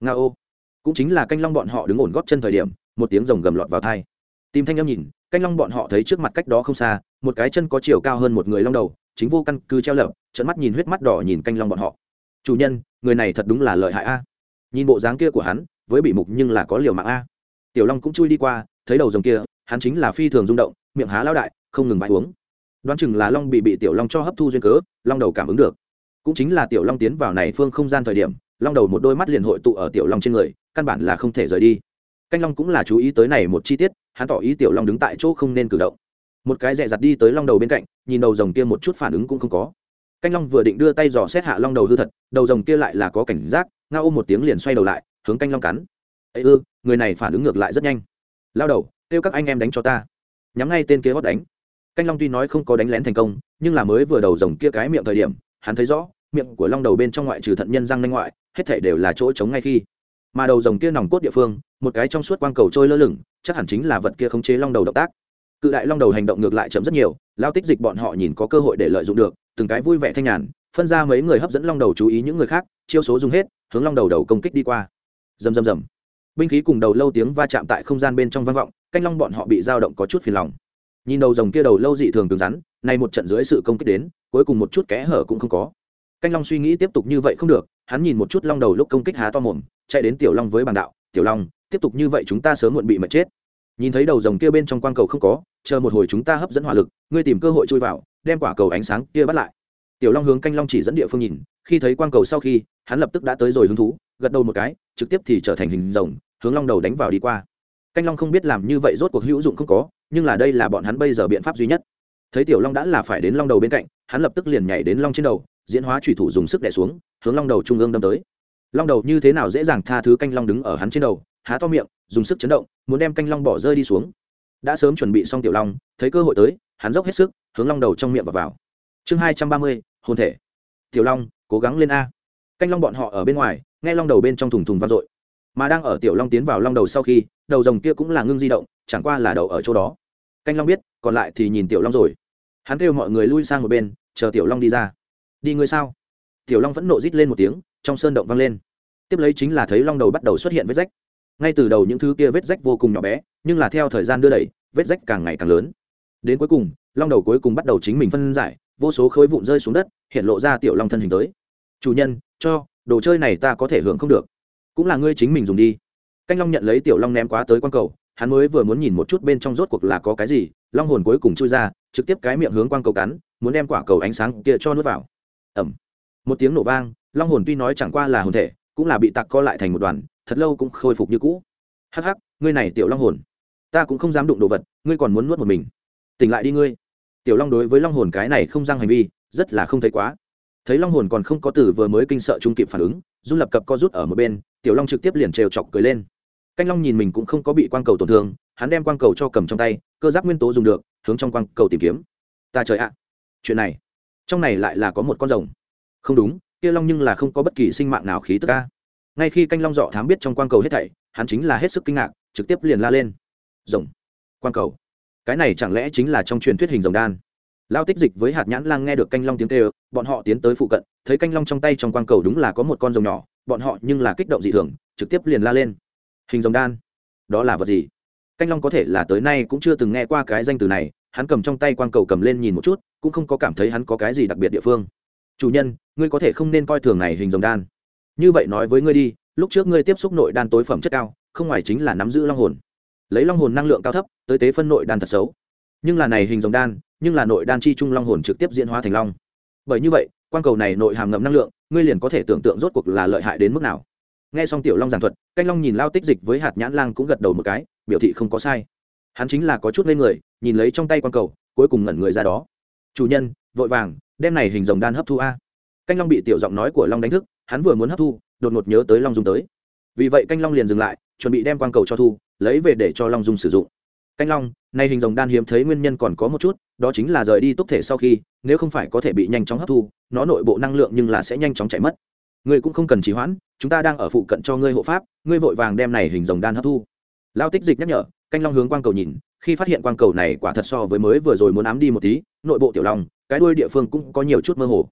Nga ô cũng chính là canh long bọn họ đứng ổn góp chân thời điểm, một tiếng rồng gầm lọt vào thai. Tìm thanh âm nhìn, canh long bọn họ thấy trước mặt cách đó không xa, một cái chân có chiều cao hơn một người long đầu, chính vô căn cứ treo lợp trận mắt nhìn huyết mắt đỏ nhìn canh long bọn họ. Chủ nhân, người này thật đúng là lợi hại a. Nhìn bộ dáng kia của hắn, với bị mục nhưng là có liều mạng a. Tiểu long cũng chui đi qua, thấy đầu rồng kia, hắn chính là phi thường rung động, miệng há lao đại, không ngừng vãi uống. Đoán chừng là long bị bị tiểu long cho hấp thu duyên cớ, long đầu cảm ứng được. Cũng chính là tiểu long tiến vào này phương không gian thời điểm long đầu một đôi mắt liền hội tụ ở tiểu long trên người, căn bản là không thể rời đi. Canh long cũng là chú ý tới này một chi tiết, hắn tỏ ý tiểu long đứng tại chỗ không nên cử động. Một cái dẹ dặt đi tới long đầu bên cạnh, nhìn đầu rồng kia một chút phản ứng cũng không có. Canh long vừa định đưa tay dò xét hạ long đầu hư thật, đầu rồng kia lại là có cảnh giác, nga ôm một tiếng liền xoay đầu lại, hướng canh long cắn. Ấy ư, người này phản ứng ngược lại rất nhanh. Lao đầu, kêu các anh em đánh cho ta. Nhắm ngay tên kia hót đánh. Canh long tuy nói không có đánh lén thành công, nhưng là mới vừa đầu rồng kia cái miệng thời điểm, hắn thấy rõ, miệng của long đầu bên trong ngoại trừ thận nhân răng nanh ngoại hết thảy đều là chỗ trống ngay khi. Mà đầu rồng kia nòng cốt địa phương, một cái trong suốt quang cầu trôi lơ lửng, chắc hẳn chính là vật kia khống chế long đầu động tác. Cự đại long đầu hành động ngược lại chậm rất nhiều, lao tích dịch bọn họ nhìn có cơ hội để lợi dụng được, từng cái vui vẻ thanh nhàn, phân ra mấy người hấp dẫn long đầu chú ý những người khác, chiêu số dùng hết, hướng long đầu đầu công kích đi qua. Rầm rầm rầm. Binh khí cùng đầu lâu tiếng va chạm tại không gian bên trong vang vọng, canh long bọn họ bị dao động có chút phiền lòng. Nhìn đầu rồng kia đầu lâu dị thường cứng rắn, nay một trận dưới sự công kích đến, cuối cùng một chút kẽ hở cũng không có. Canh long suy nghĩ tiếp tục như vậy không được hắn nhìn một chút long đầu lúc công kích há to mồm, chạy đến tiểu long với bàn đạo, tiểu long, tiếp tục như vậy chúng ta sớm muộn bị mệt chết. Nhìn thấy đầu rồng kia bên trong quang cầu không có, chờ một hồi chúng ta hấp dẫn hỏa lực, ngươi tìm cơ hội chui vào, đem quả cầu ánh sáng kia bắt lại. Tiểu long hướng canh long chỉ dẫn địa phương nhìn, khi thấy quang cầu sau khi, hắn lập tức đã tới rồi hứng thú, gật đầu một cái, trực tiếp thì trở thành hình rồng, hướng long đầu đánh vào đi qua. Canh long không biết làm như vậy rốt cuộc hữu dụng không có, nhưng là đây là bọn hắn bây giờ biện pháp duy nhất. Thấy tiểu long đã là phải đến long đầu bên cạnh, hắn lập tức liền nhảy đến long trên đầu diễn hóa thủy thủ dùng sức đè xuống, hướng long đầu trung ương đâm tới. Long đầu như thế nào dễ dàng tha thứ canh long đứng ở hắn trên đầu, há to miệng, dùng sức chấn động, muốn đem canh long bỏ rơi đi xuống. Đã sớm chuẩn bị xong tiểu long, thấy cơ hội tới, hắn dốc hết sức, hướng long đầu trong miệng và vào. Chương hai trăm ba mươi, hồn thể. Tiểu long, cố gắng lên a. Canh long bọn họ ở bên ngoài, nghe long đầu bên trong thùng thùng vang dội. Mà đang ở tiểu long tiến vào long đầu sau khi, đầu rồng kia cũng là ngưng di động, chẳng qua là đầu ở chỗ đó. Canh long biết, còn lại thì nhìn tiểu long rồi. Hắn kêu mọi người lui sang một bên, chờ tiểu long đi ra đi ngươi sao? Tiểu long vẫn nộ rít lên một tiếng, trong sơn động vang lên. Tiếp lấy chính là thấy long đầu bắt đầu xuất hiện vết rách. Ngay từ đầu những thứ kia vết rách vô cùng nhỏ bé, nhưng là theo thời gian đưa đẩy, vết rách càng ngày càng lớn. Đến cuối cùng, long đầu cuối cùng bắt đầu chính mình phân giải, vô số khối vụn rơi xuống đất, hiện lộ ra tiểu long thân hình tới. Chủ nhân, cho, đồ chơi này ta có thể hưởng không được. Cũng là ngươi chính mình dùng đi. Canh long nhận lấy tiểu long ném quá tới q u a n cầu, hắn mới vừa muốn nhìn một chút bên trong rốt cuộc là có cái gì, long hồn cuối cùng chui ra, trực tiếp cái miệng hướng q u a n cầu cắn, muốn đem quả cầu ánh sáng kia cho nuốt vào ẩm. Một tiếng nổ vang, long hồn tuy nói chẳng qua là hồn thể, cũng là bị tặc co lại thành một đoàn, thật lâu cũng khôi phục như cũ. Hắc hắc, ngươi này tiểu long hồn, ta cũng không dám đụng đồ vật, ngươi còn muốn nuốt một mình. Tỉnh lại đi ngươi. Tiểu long đối với long hồn cái này không răng hành vi, rất là không thấy quá. Thấy long hồn còn không có từ vừa mới kinh sợ trung kịp phản ứng run lập cập co rút ở một bên, tiểu long trực tiếp liền trêu chọc cười lên. Canh long nhìn mình cũng không có bị quang cầu tổn thương, hắn đem quang cầu cho cầm trong tay, cơ giáp nguyên tố dùng được, hướng trong quang cầu tìm kiếm. Ta trời ạ. Chuyện này trong này lại là có một con rồng. Không đúng, kia long nhưng là không có bất kỳ sinh mạng nào khí tức ca ngay khi canh long dọ thám biết trong quang cầu hết thảy, hắn chính là hết sức kinh ngạc, trực tiếp liền la lên. Rồng, quang cầu. Cái này chẳng lẽ chính là trong truyền thuyết hình rồng đan? Lao tích dịch với hạt nhãn lang nghe được canh long tiếng kêu, bọn họ tiến tới phụ cận, thấy canh long trong tay trong quang cầu đúng là có một con rồng nhỏ, bọn họ nhưng là kích động dị thường, trực tiếp liền la lên. Hình rồng đan, đó là vật gì? Canh long có thể là tới nay cũng chưa từng nghe qua cái danh từ này hắn cầm trong tay quang cầu cầm lên nhìn một chút, cũng không có cảm thấy hắn có cái gì đặc biệt địa phương. Chủ nhân, ngươi có thể không nên coi thường này hình rồng đan. Như vậy nói với ngươi đi, lúc trước ngươi tiếp xúc nội đan tối phẩm chất cao, không ngoài chính là nắm giữ long hồn. Lấy long hồn năng lượng cao thấp, tới tế phân nội đan thật xấu. Nhưng là này hình rồng đan, nhưng là nội đan chi trung long hồn trực tiếp diễn hóa thành long. Bởi như vậy quan cầu này nội hàm ngậm năng lượng, ngươi liền có thể tưởng tượng rốt cuộc là lợi hại đến mức nào. Nghe xong tiểu long giảng thuật, canh long nhìn lao tích dịch với hạt nhãn lang cũng gật đầu một cái, biểu thị không có sai hắn chính là có chút lên người, nhìn lấy trong tay quan cầu, cuối cùng ngẩn người ra đó. Chủ nhân, vội vàng, đem này hình rồng đan hấp thu a. Canh long bị tiểu giọng nói của long đánh thức, hắn vừa muốn hấp thu, đột ngột nhớ tới long dung tới. Vì vậy canh long liền dừng lại, chuẩn bị đem quan cầu cho thu, lấy về để cho long dung sử dụng. Canh long nay hình rồng đan hiếm thấy nguyên nhân còn có một chút, đó chính là rời đi túc thể sau khi, nếu không phải có thể bị nhanh chóng hấp thu, nó nội bộ năng lượng nhưng là sẽ nhanh chóng chạy mất. Ngươi cũng không cần trì hoãn, chúng ta đang ở phụ cận cho ngươi hộ pháp, ngươi vội vàng đem này hình rồng đan hấp thu. Lao tích dịch nhắc nhở canh long hướng quang cầu nhìn, khi phát hiện quang cầu này quả thật so với mới vừa rồi muốn ám đi một tí, nội bộ tiểu long, cái đuôi địa phương cũng có nhiều chút mơ hồ.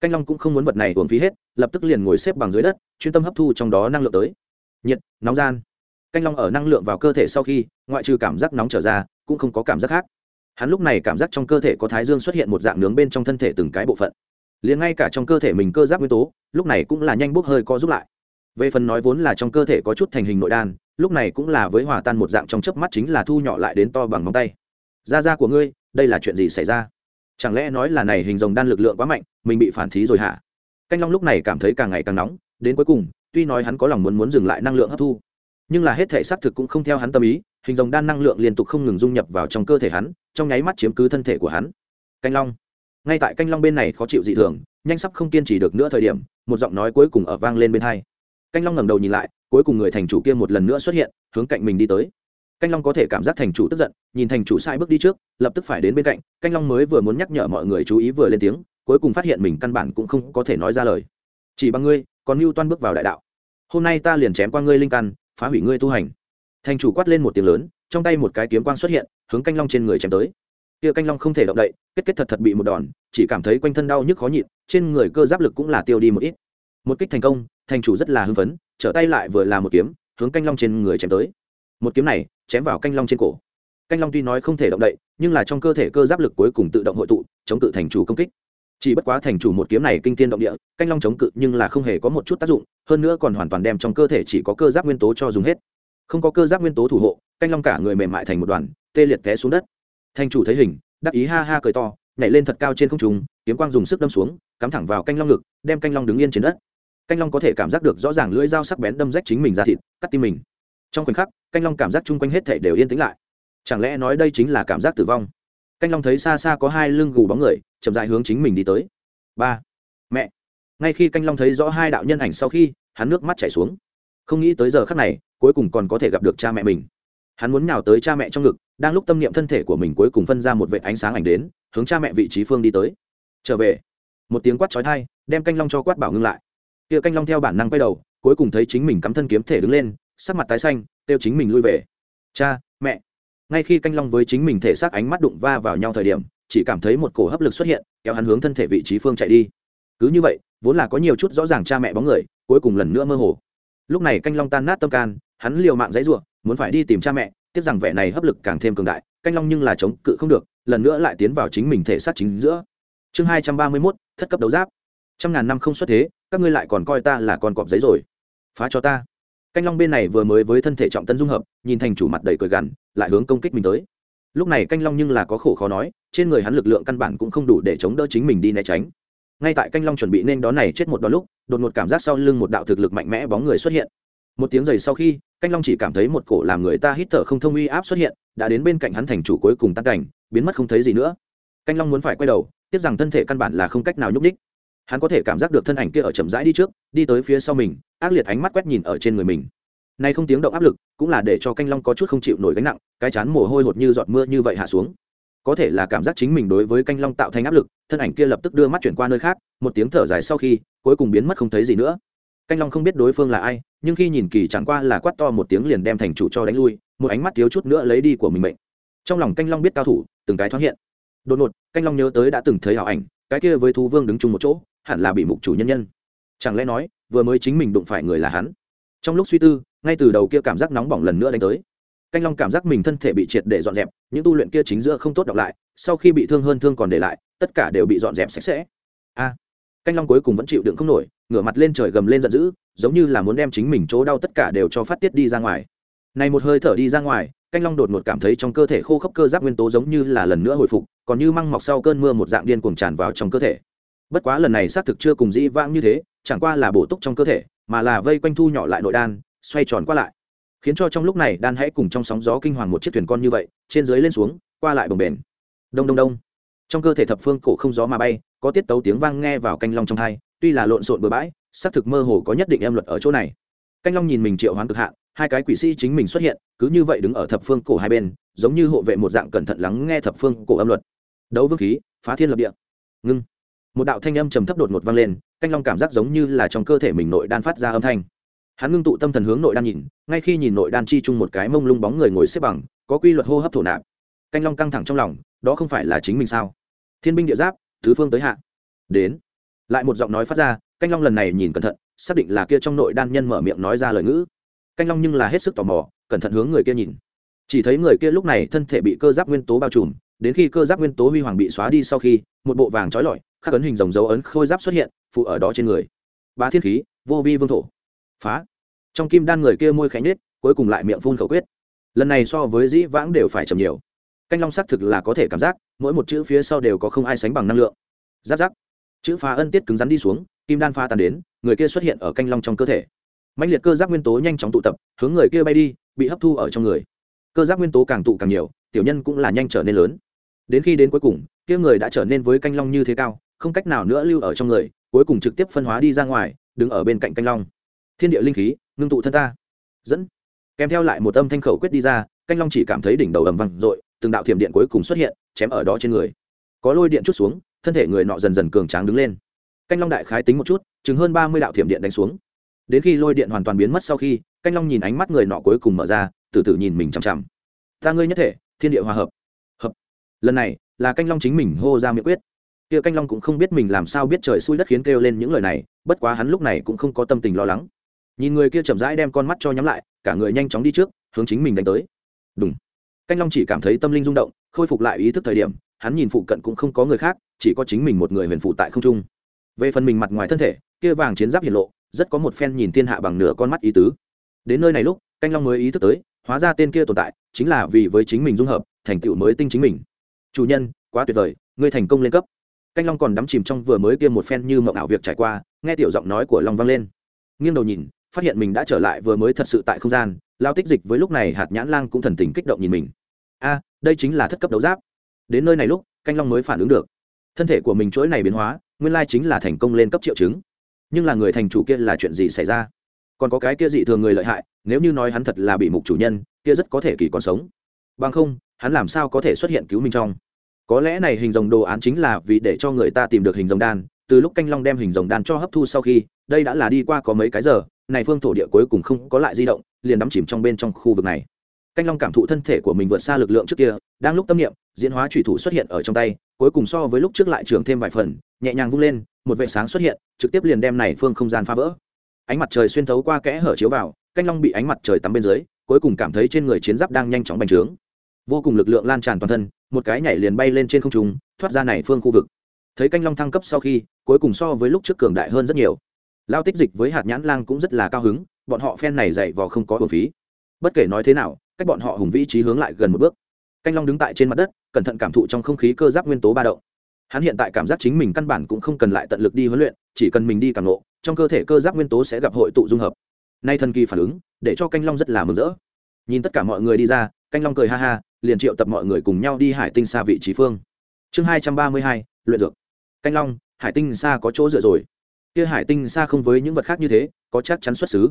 Canh long cũng không muốn vật này uống phí hết, lập tức liền ngồi xếp bằng dưới đất, chuyên tâm hấp thu trong đó năng lượng tới. Nhiệt, nóng gian. Canh long ở năng lượng vào cơ thể sau khi, ngoại trừ cảm giác nóng trở ra, cũng không có cảm giác khác. Hắn lúc này cảm giác trong cơ thể có thái dương xuất hiện một dạng nướng bên trong thân thể từng cái bộ phận. Liền ngay cả trong cơ thể mình cơ giác nguyên tố, lúc này cũng là nhanh bốc hơi co giúp lại về phần nói vốn là trong cơ thể có chút thành hình nội đan, lúc này cũng là với hòa tan một dạng trong chớp mắt chính là thu nhỏ lại đến to bằng móng tay. Da da của ngươi, đây là chuyện gì xảy ra? Chẳng lẽ nói là này hình rồng đan lực lượng quá mạnh, mình bị phản thí rồi hả? Canh long lúc này cảm thấy càng ngày càng nóng, đến cuối cùng, tuy nói hắn có lòng muốn muốn dừng lại năng lượng hấp thu, nhưng là hết thể xác thực cũng không theo hắn tâm ý, hình rồng đan năng lượng liên tục không ngừng dung nhập vào trong cơ thể hắn, trong nháy mắt chiếm cứ thân thể của hắn. Canh long. Ngay tại canh long bên này khó chịu dị thường, nhanh sắp không kiên trì được nữa thời điểm, một giọng nói cuối cùng ở vang lên bên hai canh long ngẩng đầu nhìn lại, cuối cùng người thành chủ kia một lần nữa xuất hiện, hướng cạnh mình đi tới. Canh long có thể cảm giác thành chủ tức giận, nhìn thành chủ sai bước đi trước, lập tức phải đến bên cạnh, canh long mới vừa muốn nhắc nhở mọi người chú ý vừa lên tiếng, cuối cùng phát hiện mình căn bản cũng không có thể nói ra lời. Chỉ bằng ngươi, còn mưu toan bước vào đại đạo. Hôm nay ta liền chém qua ngươi linh căn, phá hủy ngươi tu hành. Thành chủ quát lên một tiếng lớn, trong tay một cái kiếm quang xuất hiện, hướng canh long trên người chém tới. Kia canh long không thể động đậy, kết kết thật thật bị một đòn, chỉ cảm thấy quanh thân đau nhức khó nhịn, trên người cơ giáp lực cũng là tiêu đi một ít một kích thành công, thành chủ rất là hưng phấn, trở tay lại vừa là một kiếm, hướng canh long trên người chém tới. Một kiếm này, chém vào canh long trên cổ. Canh long tuy nói không thể động đậy, nhưng là trong cơ thể cơ giáp lực cuối cùng tự động hội tụ, chống cự thành chủ công kích. Chỉ bất quá thành chủ một kiếm này kinh tiên động địa, canh long chống cự nhưng là không hề có một chút tác dụng, hơn nữa còn hoàn toàn đem trong cơ thể chỉ có cơ giáp nguyên tố cho dùng hết. Không có cơ giáp nguyên tố thủ hộ, canh long cả người mềm mại thành một đoàn, tê liệt té xuống đất. Thành chủ thấy hình, đắc ý ha ha cười to, nhảy lên thật cao trên không trung, kiếm quang dùng sức đâm xuống, cắm thẳng vào canh long ngực, đem canh long đứng yên trên đất canh long có thể cảm giác được rõ ràng lưỡi dao sắc bén đâm rách chính mình ra thịt, cắt tim mình. Trong khoảnh khắc, canh long cảm giác chung quanh hết thể đều yên tĩnh lại. Chẳng lẽ nói đây chính là cảm giác tử vong? Canh long thấy xa xa có hai lưng gù bóng người, chậm dại hướng chính mình đi tới. Ba. Mẹ. Ngay khi canh long thấy rõ hai đạo nhân ảnh sau khi, hắn nước mắt chảy xuống. Không nghĩ tới giờ khắc này, cuối cùng còn có thể gặp được cha mẹ mình. Hắn muốn nhào tới cha mẹ trong ngực, đang lúc tâm niệm thân thể của mình cuối cùng phân ra một vệ ánh sáng ảnh đến, hướng cha mẹ vị trí phương đi tới. Trở về. Một tiếng quát trói thai đem canh long cho quát bảo ngưng lại kia canh long theo bản năng quay đầu, cuối cùng thấy chính mình cắm thân kiếm thể đứng lên, sắc mặt tái xanh, kêu chính mình lui về. Cha, mẹ. Ngay khi canh long với chính mình thể xác ánh mắt đụng va vào nhau thời điểm, chỉ cảm thấy một cổ hấp lực xuất hiện, kéo hắn hướng thân thể vị trí phương chạy đi. Cứ như vậy, vốn là có nhiều chút rõ ràng cha mẹ bóng người, cuối cùng lần nữa mơ hồ. Lúc này canh long tan nát tâm can, hắn liều mạng dãy ruộng muốn phải đi tìm cha mẹ, tiếc rằng vẻ này hấp lực càng thêm cường đại, canh long nhưng là chống cự không được, lần nữa lại tiến vào chính mình thể xác chính giữa. Chương hai trăm ba mươi mốt, thất cấp đấu giáp. Trăm ngàn năm không xuất thế các ngươi lại còn coi ta là con cọp giấy rồi. Phá cho ta. Canh long bên này vừa mới với thân thể trọng tân dung hợp, nhìn thành chủ mặt đầy cười gằn, lại hướng công kích mình tới. Lúc này canh long nhưng là có khổ khó nói, trên người hắn lực lượng căn bản cũng không đủ để chống đỡ chính mình đi né tránh. Ngay tại canh long chuẩn bị nên đón này chết một đón lúc, đột ngột cảm giác sau lưng một đạo thực lực mạnh mẽ bóng người xuất hiện. Một tiếng giày sau khi, canh long chỉ cảm thấy một cổ làm người ta hít thở không thông uy áp xuất hiện, đã đến bên cạnh hắn thành chủ cuối cùng tan cảnh, biến mất không thấy gì nữa. Canh long muốn phải quay đầu, tiếc rằng thân thể căn bản là không cách nào nhúc ních hắn có thể cảm giác được thân ảnh kia ở chậm rãi đi trước, đi tới phía sau mình, ác liệt ánh mắt quét nhìn ở trên người mình. Nay không tiếng động áp lực, cũng là để cho canh long có chút không chịu nổi gánh nặng, cái chán mồ hôi hột như giọt mưa như vậy hạ xuống. Có thể là cảm giác chính mình đối với canh long tạo thành áp lực, thân ảnh kia lập tức đưa mắt chuyển qua nơi khác, một tiếng thở dài sau khi, cuối cùng biến mất không thấy gì nữa. Canh long không biết đối phương là ai, nhưng khi nhìn kỳ chẳng qua là quát to một tiếng liền đem thành chủ cho đánh lui, một ánh mắt thiếu chút nữa lấy đi của mình mệnh. Trong lòng canh long biết cao thủ, từng cái thoáng hiện. Đột ngột, canh long nhớ tới đã từng thấy ảo ảnh, cái kia với thú vương đứng chung một chỗ hẳn là bị mục chủ nhân nhân. Chẳng lẽ nói, vừa mới chính mình đụng phải người là hắn? Trong lúc suy tư, ngay từ đầu kia cảm giác nóng bỏng lần nữa đánh tới. Canh long cảm giác mình thân thể bị triệt để dọn dẹp, những tu luyện kia chính giữa không tốt đọc lại, sau khi bị thương hơn thương còn để lại, tất cả đều bị dọn dẹp sạch sẽ. A! Canh long cuối cùng vẫn chịu đựng không nổi, ngửa mặt lên trời gầm lên giận dữ, giống như là muốn đem chính mình chỗ đau tất cả đều cho phát tiết đi ra ngoài. Này một hơi thở đi ra ngoài, canh long đột ngột cảm thấy trong cơ thể khô khốc cơ giáp nguyên tố giống như là lần nữa hồi phục, còn như măng mọc sau cơn mưa một dạng điên cuồng tràn vào trong cơ thể bất quá lần này xác thực chưa cùng dĩ vãng như thế, chẳng qua là bổ túc trong cơ thể, mà là vây quanh thu nhỏ lại nội đan, xoay tròn qua lại. Khiến cho trong lúc này đan hãy cùng trong sóng gió kinh hoàng một chiếc thuyền con như vậy, trên dưới lên xuống, qua lại bồng bềnh. Đông đông đông. Trong cơ thể thập phương cổ không gió mà bay, có tiết tấu tiếng vang nghe vào canh long trong thai tuy là lộn xộn bừa bãi, xác thực mơ hồ có nhất định em luật ở chỗ này. Canh long nhìn mình triệu hoán cực hạn, hai cái quỷ sĩ chính mình xuất hiện, cứ như vậy đứng ở thập phương cổ hai bên, giống như hộ vệ một dạng cẩn thận lắng nghe thập phương cổ âm luật. Đấu vương khí, phá thiên lập địa. Ngưng một đạo thanh âm trầm thấp đột ngột vang lên, canh long cảm giác giống như là trong cơ thể mình nội đan phát ra âm thanh. Hắn ngưng tụ tâm thần hướng nội đan nhìn, ngay khi nhìn nội đan chi chung một cái mông lung bóng người ngồi xếp bằng, có quy luật hô hấp thổ nạp. Canh long căng thẳng trong lòng, đó không phải là chính mình sao? Thiên binh địa giáp, thứ phương tới hạ. Đến. Lại một giọng nói phát ra, canh long lần này nhìn cẩn thận, xác định là kia trong nội đan nhân mở miệng nói ra lời ngữ. Canh long nhưng là hết sức tò mò, cẩn thận hướng người kia nhìn. Chỉ thấy người kia lúc này thân thể bị cơ giáp nguyên tố bao trùm, đến khi cơ giáp nguyên tố huy hoàng bị xóa đi sau khi, một bộ vàng trói lọi khắc ấn hình dòng dấu ấn khôi giáp xuất hiện, phụ ở đó trên người. Ba thiên khí, vô vi vương thổ. Phá. Trong kim đan người kia môi khánh nết cuối cùng lại miệng phun khẩu quyết. Lần này so với dĩ vãng đều phải chầm nhiều. Canh long xác thực là có thể cảm giác, mỗi một chữ phía sau đều có không ai sánh bằng năng lượng. Giáp giáp. Chữ phá ân tiết cứng rắn đi xuống, kim đan pha tàn đến, người kia xuất hiện ở canh long trong cơ thể. Mạnh liệt cơ giác nguyên tố nhanh chóng tụ tập, hướng người kia bay đi, bị hấp thu ở trong người. Cơ giác nguyên tố càng tụ càng nhiều, tiểu nhân cũng là nhanh trở nên lớn. Đến khi đến cuối cùng, kia người đã trở nên với canh long như thế cao không cách nào nữa lưu ở trong người, cuối cùng trực tiếp phân hóa đi ra ngoài, đứng ở bên cạnh canh long. Thiên địa linh khí, ngưng tụ thân ta. Dẫn. Kèm theo lại một âm thanh khẩu quyết đi ra, canh long chỉ cảm thấy đỉnh đầu ầm vang r từng đạo thiểm điện cuối cùng xuất hiện, chém ở đó trên người. Có lôi điện chút xuống, thân thể người nọ dần dần cường tráng đứng lên. Canh long đại khái tính một chút, chừng hơn ba mươi đạo thiểm điện đánh xuống. Đến khi lôi điện hoàn toàn biến mất sau khi, canh long nhìn ánh mắt người nọ cuối cùng mở ra, từ từ nhìn mình chằm chằm. Ta ngươi nhất thể, thiên địa hòa hợp. Hợp. Lần này, là canh long chính mình hô ra miệng quyết kia canh long cũng không biết mình làm sao biết trời xui đất khiến kêu lên những lời này, bất quá hắn lúc này cũng không có tâm tình lo lắng. Nhìn người kia chậm rãi đem con mắt cho nhắm lại, cả người nhanh chóng đi trước, hướng chính mình đánh tới. Đúng canh long chỉ cảm thấy tâm linh rung động, khôi phục lại ý thức thời điểm, hắn nhìn phụ cận cũng không có người khác, chỉ có chính mình một người huyền phụ tại không trung. Về phần mình mặt ngoài thân thể, kia vàng chiến giáp hiện lộ, rất có một phen nhìn thiên hạ bằng nửa con mắt ý tứ. Đến nơi này lúc, canh long mới ý thức tới, hóa ra tên kia tồn tại, chính là vì với chính mình dung hợp, thành tựu mới tinh chính mình. Chủ nhân, quá tuyệt vời, ngươi thành công lên cấp canh long còn đắm chìm trong vừa mới kia một phen như mộng ảo việc trải qua, nghe tiểu giọng nói của long vang lên. Nghiêng đầu nhìn, phát hiện mình đã trở lại vừa mới thật sự tại không gian, lao tích dịch với lúc này hạt nhãn lang cũng thần tình kích động nhìn mình. A, đây chính là thất cấp đấu giáp. Đến nơi này lúc, canh long mới phản ứng được. Thân thể của mình chuỗi này biến hóa, nguyên lai chính là thành công lên cấp triệu chứng. Nhưng là người thành chủ kia là chuyện gì xảy ra? Còn có cái kia dị thường người lợi hại, nếu như nói hắn thật là bị mục chủ nhân, kia rất có thể kỳ còn sống. Bằng không, hắn làm sao có thể xuất hiện cứu mình trong? Có lẽ này hình rồng đồ án chính là vì để cho người ta tìm được hình rồng đan, từ lúc canh long đem hình rồng đan cho hấp thu sau khi, đây đã là đi qua có mấy cái giờ, này phương thổ địa cuối cùng không có lại di động, liền đắm chìm trong bên trong khu vực này. Canh long cảm thụ thân thể của mình vượt xa lực lượng trước kia, đang lúc tâm niệm, diễn hóa thủy thủ xuất hiện ở trong tay, cuối cùng so với lúc trước lại trưởng thêm vài phần, nhẹ nhàng vung lên, một vệ sáng xuất hiện, trực tiếp liền đem này phương không gian phá vỡ. Ánh mặt trời xuyên thấu qua kẽ hở chiếu vào, canh long bị ánh mặt trời tắm bên dưới, cuối cùng cảm thấy trên người chiến giáp đang nhanh chóng bành trướng. Vô cùng lực lượng lan tràn toàn thân một cái nhảy liền bay lên trên không trung thoát ra này phương khu vực. Thấy canh long thăng cấp sau khi cuối cùng so với lúc trước cường đại hơn rất nhiều. Lao tích dịch với hạt nhãn lang cũng rất là cao hứng bọn họ phen này dạy vò không có hồn phí. Bất kể nói thế nào cách bọn họ hùng vĩ trí hướng lại gần một bước. Canh long đứng tại trên mặt đất cẩn thận cảm thụ trong không khí cơ giáp nguyên tố ba động. Hắn hiện tại cảm giác chính mình căn bản cũng không cần lại tận lực đi huấn luyện chỉ cần mình đi cảm lộ, trong cơ thể cơ giáp nguyên tố sẽ gặp hội tụ dung hợp. Nay thần kỳ phản ứng để cho canh long rất là mừng rỡ. Nhìn tất cả mọi người đi ra canh long cười ha ha liền triệu tập mọi người cùng nhau đi hải tinh xa vị trí phương. Chương hai trăm ba mươi hai, luyện dược. Canh long, hải tinh xa có chỗ dựa rồi. Kia hải tinh xa không với những vật khác như thế, có chắc chắn xuất xứ.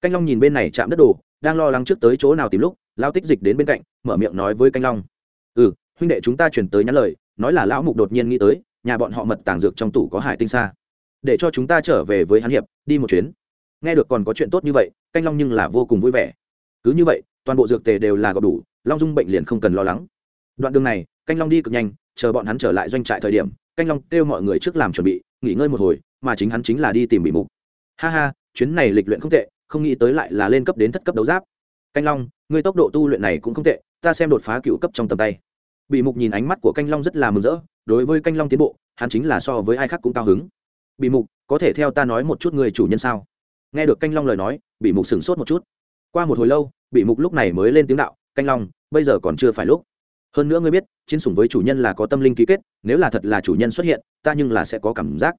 Canh long nhìn bên này chạm đất đồ, đang lo lắng trước tới chỗ nào tìm lúc lao tích dịch đến bên cạnh, mở miệng nói với canh long. Ừ huynh đệ chúng ta chuyển tới nhắn lời, nói là lão mục đột nhiên nghĩ tới, nhà bọn họ mật tàng dược trong tủ có hải tinh xa để cho chúng ta trở về với hắn hiệp, đi một chuyến. Nghe được còn có chuyện tốt như vậy, canh long nhưng là vô cùng vui vẻ. Cứ như vậy, toàn bộ dược tề đều là gọp đủ long dung bệnh liền không cần lo lắng. Đoạn đường này, canh long đi cực nhanh, chờ bọn hắn trở lại doanh trại thời điểm, canh long kêu mọi người trước làm chuẩn bị, nghỉ ngơi một hồi, mà chính hắn chính là đi tìm bị mục. Ha ha, chuyến này lịch luyện không tệ, không nghĩ tới lại là lên cấp đến thất cấp đấu giáp. Canh long ngươi tốc độ tu luyện này cũng không tệ, ta xem đột phá cựu cấp trong tầm tay. Bị mục nhìn ánh mắt của canh long rất là mừng rỡ, đối với canh long tiến bộ, hắn chính là so với ai khác cũng cao hứng. Bị mục, có thể theo ta nói một chút người chủ nhân sao? Nghe được canh long lời nói, bị mục sửng sốt một chút. Qua một hồi lâu, bị mục lúc này mới lên tiếng đạo canh long bây giờ còn chưa phải lúc. Hơn nữa ngươi biết chiến sủng với chủ nhân là có tâm linh ký kết nếu là thật là chủ nhân xuất hiện ta nhưng là sẽ có cảm giác.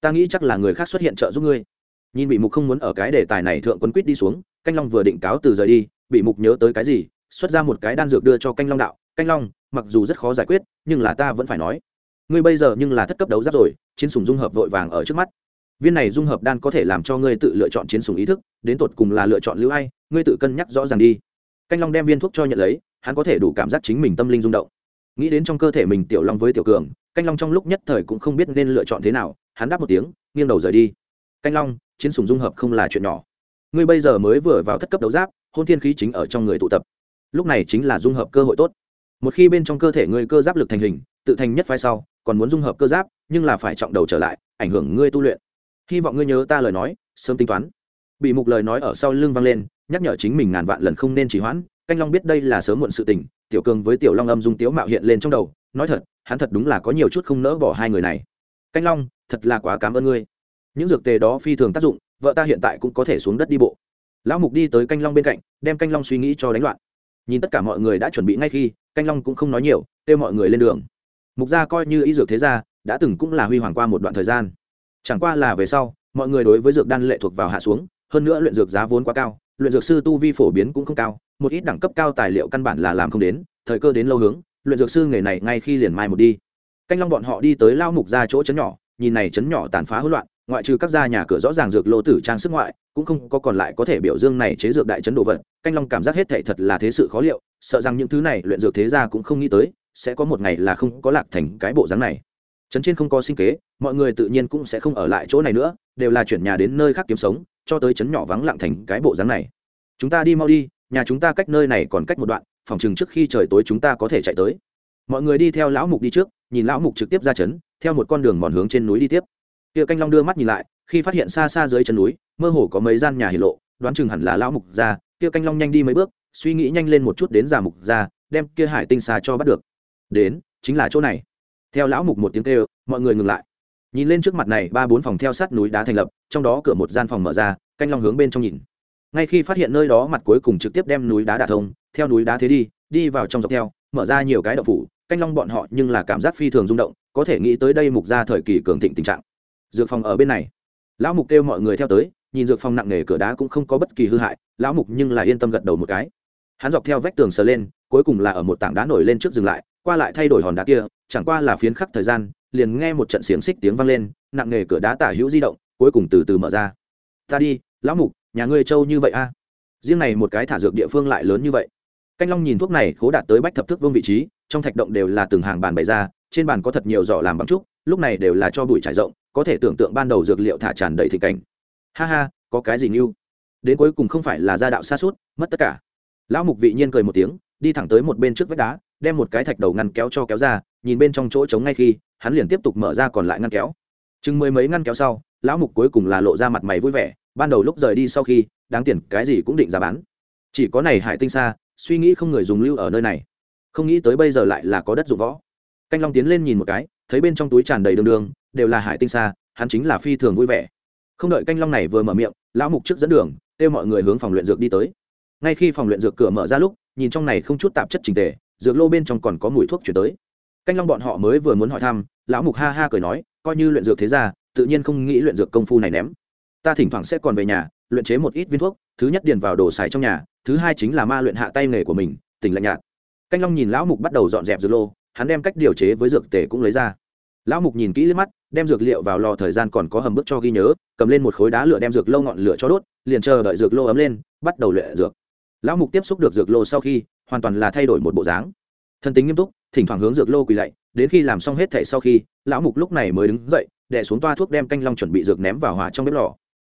Ta nghĩ chắc là người khác xuất hiện trợ giúp ngươi. Nhìn bị mục không muốn ở cái đề tài này thượng quân quýt đi xuống canh long vừa định cáo từ rời đi bị mục nhớ tới cái gì xuất ra một cái đan dược đưa cho canh long đạo. Canh long mặc dù rất khó giải quyết nhưng là ta vẫn phải nói. Ngươi bây giờ nhưng là thất cấp đấu giáp rồi chiến sủng dung hợp vội vàng ở trước mắt. Viên này dung hợp đan có thể làm cho ngươi tự lựa chọn chiến sủng ý thức đến tột cùng là lựa chọn lưu hay, ngươi tự cân nhắc rõ ràng đi canh long đem viên thuốc cho nhận lấy, hắn có thể đủ cảm giác chính mình tâm linh rung động. Nghĩ đến trong cơ thể mình tiểu long với tiểu cường, canh long trong lúc nhất thời cũng không biết nên lựa chọn thế nào, hắn đáp một tiếng, nghiêng đầu rời đi. Canh long, chiến sủng dung hợp không là chuyện nhỏ. Ngươi bây giờ mới vừa vào thất cấp đấu giáp, hôn thiên khí chính ở trong người tụ tập. Lúc này chính là dung hợp cơ hội tốt. Một khi bên trong cơ thể ngươi cơ giáp lực thành hình, tự thành nhất phái sau, còn muốn dung hợp cơ giáp, nhưng là phải trọng đầu trở lại, ảnh hưởng ngươi tu luyện. Hy vọng ngươi nhớ ta lời nói, sớm tính toán. Bị mục lời nói ở sau lưng vang lên nhắc nhở chính mình ngàn vạn lần không nên trì hoãn, canh long biết đây là sớm muộn sự tình, tiểu cường với tiểu long âm dung tiếu mạo hiện lên trong đầu, nói thật, hắn thật đúng là có nhiều chút không nỡ bỏ hai người này. Canh long, thật là quá cảm ơn ngươi. Những dược tề đó phi thường tác dụng, vợ ta hiện tại cũng có thể xuống đất đi bộ. Lão mục đi tới canh long bên cạnh, đem canh long suy nghĩ cho đánh loạn. Nhìn tất cả mọi người đã chuẩn bị ngay khi, canh long cũng không nói nhiều, kêu mọi người lên đường. Mục gia coi như y dược thế gia, đã từng cũng là huy hoàng qua một đoạn thời gian. Chẳng qua là về sau, mọi người đối với dược đan lệ thuộc vào hạ xuống, hơn nữa luyện dược giá vốn quá cao luyện dược sư tu vi phổ biến cũng không cao, một ít đẳng cấp cao tài liệu căn bản là làm không đến, thời cơ đến lâu hướng, luyện dược sư nghề này ngay khi liền mai một đi. Canh long bọn họ đi tới lao mục ra chỗ chấn nhỏ, nhìn này chấn nhỏ tàn phá hỗn loạn, ngoại trừ các gia nhà cửa rõ ràng dược lô tử trang sức ngoại, cũng không có còn lại có thể biểu dương này chế dược đại chấn đồ vật, canh long cảm giác hết thệ thật là thế sự khó liệu, sợ rằng những thứ này luyện dược thế gia cũng không nghĩ tới, sẽ có một ngày là không có lạc thành cái bộ dáng này trấn trên không có sinh kế, mọi người tự nhiên cũng sẽ không ở lại chỗ này nữa, đều là chuyển nhà đến nơi khác kiếm sống, cho tới trấn nhỏ vắng lặng thành cái bộ dáng này. Chúng ta đi mau đi, nhà chúng ta cách nơi này còn cách một đoạn, phòng chừng trước khi trời tối chúng ta có thể chạy tới. Mọi người đi theo lão mục đi trước, nhìn lão mục trực tiếp ra trấn, theo một con đường mòn hướng trên núi đi tiếp. Kia canh long đưa mắt nhìn lại, khi phát hiện xa xa dưới chân núi, mơ hồ có mấy gian nhà hiển lộ, đoán chừng hẳn là lão mục ra, kia canh long nhanh đi mấy bước, suy nghĩ nhanh lên một chút đến già mục ra, đem kia hải tinh xa cho bắt được. Đến, chính là chỗ này theo lão mục một tiếng kêu, mọi người ngừng lại. Nhìn lên trước mặt này, ba bốn phòng theo sát núi đá thành lập, trong đó cửa một gian phòng mở ra, canh long hướng bên trong nhìn. Ngay khi phát hiện nơi đó mặt cuối cùng trực tiếp đem núi đá đả thông, theo núi đá thế đi đi vào trong dọc theo, mở ra nhiều cái đậu phủ, canh long bọn họ nhưng là cảm giác phi thường rung động, có thể nghĩ tới đây mục ra thời kỳ cường thịnh tình trạng. Dược phòng ở bên này. Lão mục kêu mọi người theo tới, nhìn dược phòng nặng nề cửa đá cũng không có bất kỳ hư hại, lão mục nhưng là yên tâm gật đầu một cái. Hắn dọc theo vách tường sờ lên, cuối cùng là ở một tảng đá nổi lên trước dừng lại, qua lại thay đổi hòn đá kia chẳng qua là phiến khắc thời gian, liền nghe một trận xiềng xích tiếng vang lên, nặng nề cửa đá tả hữu di động, cuối cùng từ từ mở ra. Ta đi, lão mục, nhà ngươi trâu như vậy a? Riêng này một cái thả dược địa phương lại lớn như vậy. Canh long nhìn thuốc này, khố đạt tới bách thập thức vương vị trí, trong thạch động đều là từng hàng bàn bày ra, trên bàn có thật nhiều giỏ làm bằng trúc, lúc này đều là cho bụi trải rộng, có thể tưởng tượng ban đầu dược liệu thả tràn đầy thịnh cảnh. Ha ha, có cái gì như đến cuối cùng không phải là gia đạo xa suốt, mất tất cả. Lão mục vị nhiên cười một tiếng, đi thẳng tới một bên trước vách đá đem một cái thạch đầu ngăn kéo cho kéo ra, nhìn bên trong chỗ trống ngay khi, hắn liền tiếp tục mở ra còn lại ngăn kéo. Chừng mười mấy ngăn kéo sau, lão mục cuối cùng là lộ ra mặt mày vui vẻ, ban đầu lúc rời đi sau khi, đáng tiền cái gì cũng định ra bán. Chỉ có này hải tinh xa suy nghĩ không người dùng lưu ở nơi này. Không nghĩ tới bây giờ lại là có đất dụng võ. Canh long tiến lên nhìn một cái, thấy bên trong túi tràn đầy đường đường, đều là hải tinh xa hắn chính là phi thường vui vẻ. Không đợi canh long này vừa mở miệng, lão mục trước dẫn đường, kêu mọi người hướng phòng luyện dược đi tới. Ngay khi phòng luyện dược cửa mở ra lúc, nhìn trong này không chút tạp chất trình tề dược lô bên trong còn có mùi thuốc chuyển tới. Canh long bọn họ mới vừa muốn hỏi thăm, lão mục ha ha cười nói, coi như luyện dược thế ra tự nhiên không nghĩ luyện dược công phu này ném. Ta thỉnh thoảng sẽ còn về nhà, luyện chế một ít viên thuốc, thứ nhất điền vào đồ xài trong nhà, thứ hai chính là ma luyện hạ tay nghề của mình, tỉnh lạnh nhạt. Canh long nhìn lão mục bắt đầu dọn dẹp dược lô, hắn đem cách điều chế với dược tể cũng lấy ra. Lão mục nhìn kỹ liếc mắt, đem dược liệu vào lò thời gian còn có hầm bước cho ghi nhớ, cầm lên một khối đá lửa đem dược lâu ngọn lửa cho đốt, liền chờ đợi dược lô ấm lên, bắt đầu luyện dược lão mục tiếp xúc được dược lô sau khi hoàn toàn là thay đổi một bộ dáng. Thân tính nghiêm túc thỉnh thoảng hướng dược lô quỳ lạy đến khi làm xong hết thảy sau khi lão mục lúc này mới đứng dậy đè xuống toa thuốc đem canh long chuẩn bị dược ném vào hỏa trong bếp lò.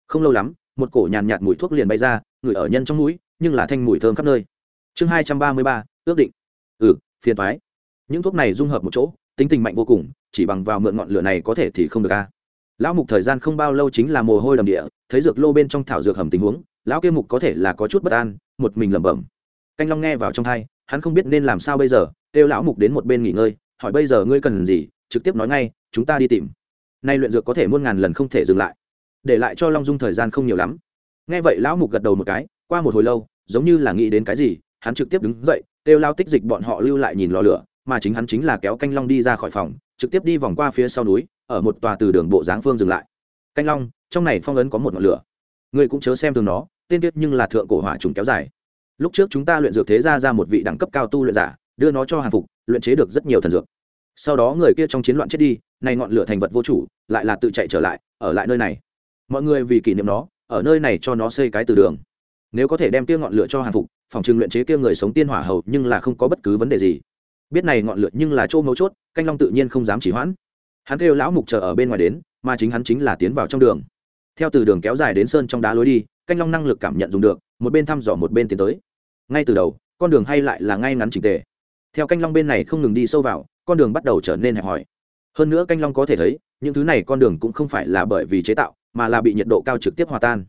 Không lâu lắm một cổ nhàn nhạt, mùi thuốc liền bay ra ngửi ở nhân trong mũi nhưng là thanh mùi thơm khắp nơi. Chương hai trăm ba mươi ba ước định. Ừ phiền thoái những thuốc này dung hợp một chỗ tính tình mạnh vô cùng chỉ bằng vào mượn ngọn lửa này có thể thì không được a. Lão mục thời gian không bao lâu chính là mồ hôi đầm địa thấy dược lô bên trong thảo dược hầm tình huống lão kia mục có thể là có chút bất an một mình lẩm bẩm. Canh long nghe vào trong thai, hắn không biết nên làm sao bây giờ, kêu lão mục đến một bên nghỉ ngơi, hỏi bây giờ ngươi cần gì, trực tiếp nói ngay, chúng ta đi tìm. Nay luyện dược có thể muôn ngàn lần không thể dừng lại. Để lại cho long dung thời gian không nhiều lắm. Nghe vậy lão mục gật đầu một cái, qua một hồi lâu, giống như là nghĩ đến cái gì, hắn trực tiếp đứng dậy, kêu lao tích dịch bọn họ lưu lại nhìn lò lửa, mà chính hắn chính là kéo canh long đi ra khỏi phòng, trực tiếp đi vòng qua phía sau núi, ở một tòa từ đường bộ dáng phương dừng lại. Canh long, trong này phong ấn có một ngọn lửa. Ngươi cũng chớ xem thường nó tên tiết nhưng là thượng cổ hỏa trùng kéo dài. Lúc trước chúng ta luyện dược thế ra ra một vị đẳng cấp cao tu luyện giả, đưa nó cho hàng phục, luyện chế được rất nhiều thần dược. Sau đó người kia trong chiến loạn chết đi, này ngọn lửa thành vật vô chủ, lại là tự chạy trở lại, ở lại nơi này. Mọi người vì kỷ niệm nó, ở nơi này cho nó xây cái từ đường. Nếu có thể đem kia ngọn lửa cho hàng phục, phòng trường luyện chế kia người sống tiên hỏa hầu nhưng là không có bất cứ vấn đề gì. Biết này ngọn lửa nhưng là chỗ mấu chốt, canh long tự nhiên không dám chỉ hoãn. Hắn kêu lão mục chờ ở bên ngoài đến, mà chính hắn chính là tiến vào trong đường theo từ đường kéo dài đến sơn trong đá lối đi, canh long năng lực cảm nhận dùng được, một bên thăm dò một bên tiến tới. Ngay từ đầu, con đường hay lại là ngay ngắn chỉnh tề. Theo canh long bên này không ngừng đi sâu vào, con đường bắt đầu trở nên hẹp hòi. Hơn nữa canh long có thể thấy, những thứ này con đường cũng không phải là bởi vì chế tạo, mà là bị nhiệt độ cao trực tiếp hòa tan.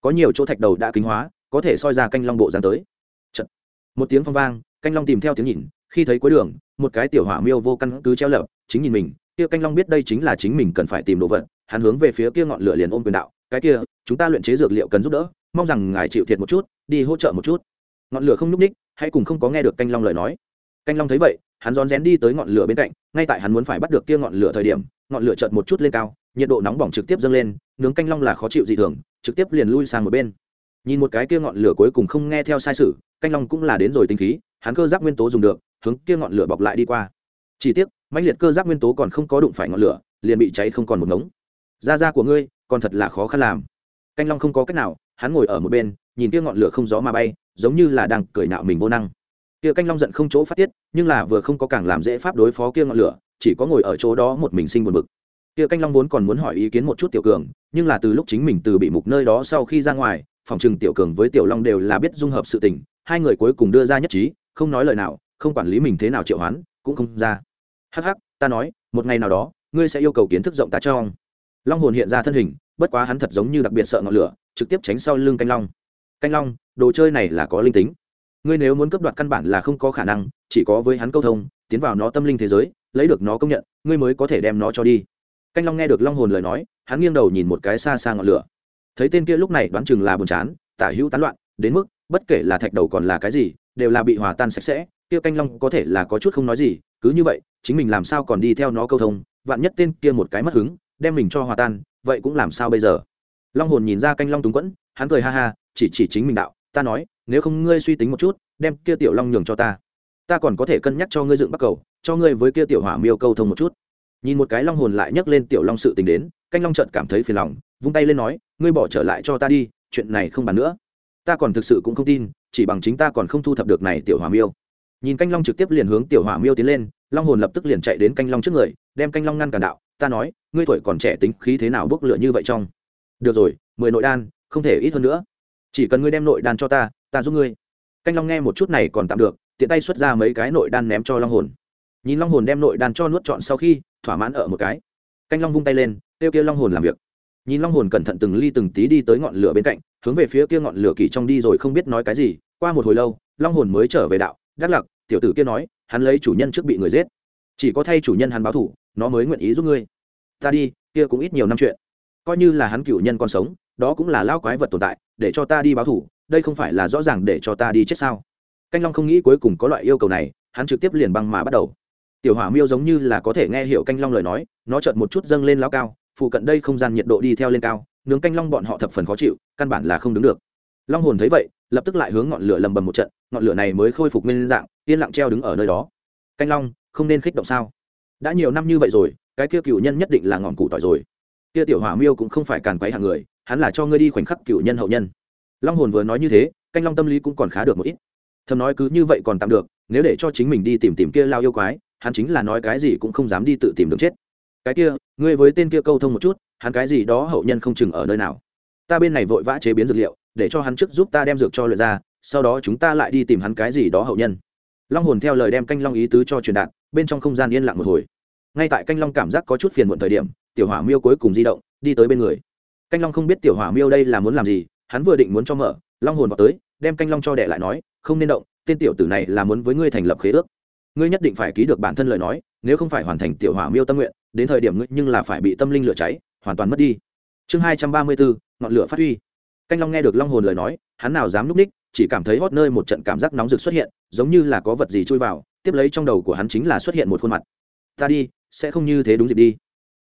Có nhiều chỗ thạch đầu đã kính hóa, có thể soi ra canh long bộ dáng tới. Chật. một tiếng phong vang, canh long tìm theo tiếng nhìn, khi thấy cuối đường, một cái tiểu hỏa miêu vô căn cứ treo lợp chính nhìn mình, kia canh long biết đây chính là chính mình cần phải tìm đồ vật, hắn hướng về phía kia ngọn lửa liền ôm quyền đạo cái kia, chúng ta luyện chế dược liệu cần giúp đỡ, mong rằng ngài chịu thiệt một chút, đi hỗ trợ một chút. Ngọn lửa không nhúc ních hãy cùng không có nghe được canh long lời nói. Canh long thấy vậy, hắn rón rén đi tới ngọn lửa bên cạnh, ngay tại hắn muốn phải bắt được kia ngọn lửa thời điểm, ngọn lửa chợt một chút lên cao, nhiệt độ nóng bỏng trực tiếp dâng lên, nướng canh long là khó chịu dị thường, trực tiếp liền lui sang một bên. Nhìn một cái kia ngọn lửa cuối cùng không nghe theo sai sự, canh long cũng là đến rồi tinh khí, hắn cơ giác nguyên tố dùng được, hướng kia ngọn lửa bọc lại đi qua. Chỉ tiếc, mãnh liệt cơ giác nguyên tố còn không có đụng phải ngọn lửa, liền bị cháy không còn một ngống da da của ngươi, còn thật là khó khăn làm. Canh long không có cách nào, hắn ngồi ở một bên, nhìn kia ngọn lửa không gió mà bay, giống như là đang cười nạo mình vô năng. Kia canh long giận không chỗ phát tiết, nhưng là vừa không có càng làm dễ pháp đối phó kia ngọn lửa, chỉ có ngồi ở chỗ đó một mình sinh buồn bực. Kia canh long vốn còn muốn hỏi ý kiến một chút tiểu cường, nhưng là từ lúc chính mình từ bị mục nơi đó sau khi ra ngoài, phòng trừng tiểu cường với tiểu long đều là biết dung hợp sự tình, hai người cuối cùng đưa ra nhất trí, không nói lời nào, không quản lý mình thế nào triệu hoán, cũng không ra. Hắc hắc, ta nói, một ngày nào đó, ngươi sẽ yêu cầu kiến thức rộng ta cho ông long hồn hiện ra thân hình, bất quá hắn thật giống như đặc biệt sợ ngọn lửa, trực tiếp tránh sau lưng canh long. Canh long, đồ chơi này là có linh tính. Ngươi nếu muốn cấp đoạt căn bản là không có khả năng, chỉ có với hắn câu thông, tiến vào nó tâm linh thế giới, lấy được nó công nhận, ngươi mới có thể đem nó cho đi. Canh long nghe được long hồn lời nói, hắn nghiêng đầu nhìn một cái xa xa ngọn lửa. Thấy tên kia lúc này đoán chừng là buồn chán, tả hữu tán loạn, đến mức, bất kể là thạch đầu còn là cái gì, đều là bị hòa tan sạch sẽ, kia canh long có thể là có chút không nói gì, cứ như vậy, chính mình làm sao còn đi theo nó câu thông, vạn nhất tên kia một cái mất hứng đem mình cho hòa tan, vậy cũng làm sao bây giờ? Long hồn nhìn ra canh long túng quẫn, hắn cười ha ha, chỉ chỉ chính mình đạo, ta nói, nếu không ngươi suy tính một chút, đem kia tiểu long nhường cho ta. Ta còn có thể cân nhắc cho ngươi dựng bắc cầu, cho ngươi với kia tiểu hỏa miêu câu thông một chút. Nhìn một cái long hồn lại nhấc lên tiểu long sự tình đến, canh long trợt cảm thấy phiền lòng, vung tay lên nói, ngươi bỏ trở lại cho ta đi, chuyện này không bàn nữa. Ta còn thực sự cũng không tin, chỉ bằng chính ta còn không thu thập được này tiểu hỏa miêu. Nhìn canh long trực tiếp liền hướng tiểu hỏa miêu tiến lên, long hồn lập tức liền chạy đến canh long trước người, đem canh long ngăn cản đạo ta nói, ngươi tuổi còn trẻ tính khí thế nào bốc lửa như vậy trong? Được rồi, mười nội đan, không thể ít hơn nữa. Chỉ cần ngươi đem nội đan cho ta ta giúp ngươi. Canh long nghe một chút này còn tạm được, tiện tay xuất ra mấy cái nội đan ném cho long hồn. Nhìn long hồn đem nội đan cho nuốt trọn sau khi, thỏa mãn ở một cái. Canh long vung tay lên, kêu kia long hồn làm việc. Nhìn long hồn cẩn thận từng ly từng tí đi tới ngọn lửa bên cạnh, hướng về phía kia ngọn lửa kỳ trong đi rồi không biết nói cái gì. Qua một hồi lâu, long hồn mới trở về đạo, đắc lặc, tiểu tử kia nói, hắn lấy chủ nhân trước bị người giết. Chỉ có thay chủ nhân hắn báo thủ, nó mới nguyện ý giúp ngươi ta đi, kia cũng ít nhiều năm chuyện. Coi như là hắn cựu nhân còn sống, đó cũng là lao quái vật tồn tại, để cho ta đi báo thủ, đây không phải là rõ ràng để cho ta đi chết sao? Canh long không nghĩ cuối cùng có loại yêu cầu này, hắn trực tiếp liền băng mà bắt đầu. Tiểu hỏa miêu giống như là có thể nghe hiểu canh long lời nói, nó chợt một chút dâng lên lao cao, phụ cận đây không gian nhiệt độ đi theo lên cao, nướng canh long bọn họ thập phần khó chịu, căn bản là không đứng được. Long hồn thấy vậy, lập tức lại hướng ngọn lửa lầm bầm một trận, ngọn lửa này mới khôi phục nguyên dạng, yên lặng treo đứng ở nơi đó. Canh long, không nên khích động sao? Đã nhiều năm như vậy rồi cái kia cựu nhân nhất định là ngọn củ tỏi rồi. Kia tiểu hỏa miêu cũng không phải càn quấy hàng người, hắn là cho ngươi đi khoảnh khắc cựu nhân hậu nhân. Long hồn vừa nói như thế, canh long tâm lý cũng còn khá được một ít. Thầm nói cứ như vậy còn tạm được, nếu để cho chính mình đi tìm tìm kia lao yêu quái, hắn chính là nói cái gì cũng không dám đi tự tìm đường chết. Cái kia, ngươi với tên kia câu thông một chút, hắn cái gì đó hậu nhân không chừng ở nơi nào. Ta bên này vội vã chế biến dược liệu, để cho hắn trước giúp ta đem dược cho lượt ra, sau đó chúng ta lại đi tìm hắn cái gì đó hậu nhân. Long hồn theo lời đem canh long ý tứ cho truyền đạt, bên trong không gian yên lặng một hồi ngay tại canh long cảm giác có chút phiền muộn thời điểm, tiểu hỏa miêu cuối cùng di động, đi tới bên người. Canh long không biết tiểu hỏa miêu đây là muốn làm gì, hắn vừa định muốn cho mở, long hồn vào tới, đem canh long cho đẻ lại nói, không nên động, tên tiểu tử này là muốn với ngươi thành lập khế ước. Ngươi nhất định phải ký được bản thân lời nói, nếu không phải hoàn thành tiểu hỏa miêu tâm nguyện, đến thời điểm ngươi nhưng là phải bị tâm linh lửa cháy, hoàn toàn mất đi. Chương hai trăm ba mươi bốn, ngọn lửa phát huy. Canh long nghe được long hồn lời nói, hắn nào dám núp ních, chỉ cảm thấy hót nơi một trận cảm giác nóng rực xuất hiện, giống như là có vật gì chui vào, tiếp lấy trong đầu của hắn chính là xuất hiện một khuôn mặt. Ta đi sẽ không như thế đúng dịp đi.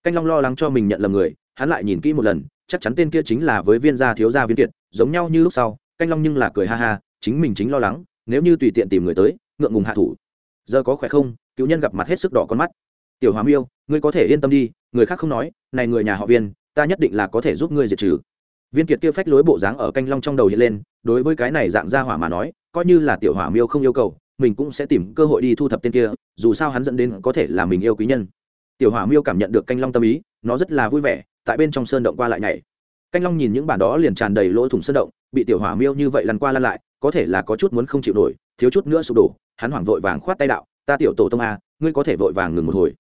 Canh long lo lắng cho mình nhận lầm người, hắn lại nhìn kỹ một lần, chắc chắn tên kia chính là với viên gia thiếu gia viên kiệt, giống nhau như lúc sau, canh long nhưng là cười ha ha, chính mình chính lo lắng, nếu như tùy tiện tìm người tới, ngượng ngùng hạ thủ. Giờ có khỏe không? Cựu nhân gặp mặt hết sức đỏ con mắt. Tiểu hòa miêu, ngươi có thể yên tâm đi, người khác không nói, này người nhà họ viên, ta nhất định là có thể giúp ngươi diệt trừ. Viên kiệt kia phách lối bộ dáng ở canh long trong đầu hiện lên, đối với cái này dạng ra hỏa mà nói, coi như là tiểu hỏa miêu không yêu cầu, mình cũng sẽ tìm cơ hội đi thu thập tên kia, dù sao hắn dẫn đến có thể là mình yêu quý nhân tiểu hỏa miêu cảm nhận được canh long tâm ý, nó rất là vui vẻ, tại bên trong sơn động qua lại nhảy. Canh long nhìn những bản đó liền tràn đầy lỗ thủng sơn động, bị tiểu hỏa miêu như vậy lăn qua lăn lại, có thể là có chút muốn không chịu nổi, thiếu chút nữa sụp đổ, hắn hoảng vội vàng khoát tay đạo, ta tiểu tổ tông a, ngươi có thể vội vàng ngừng một hồi.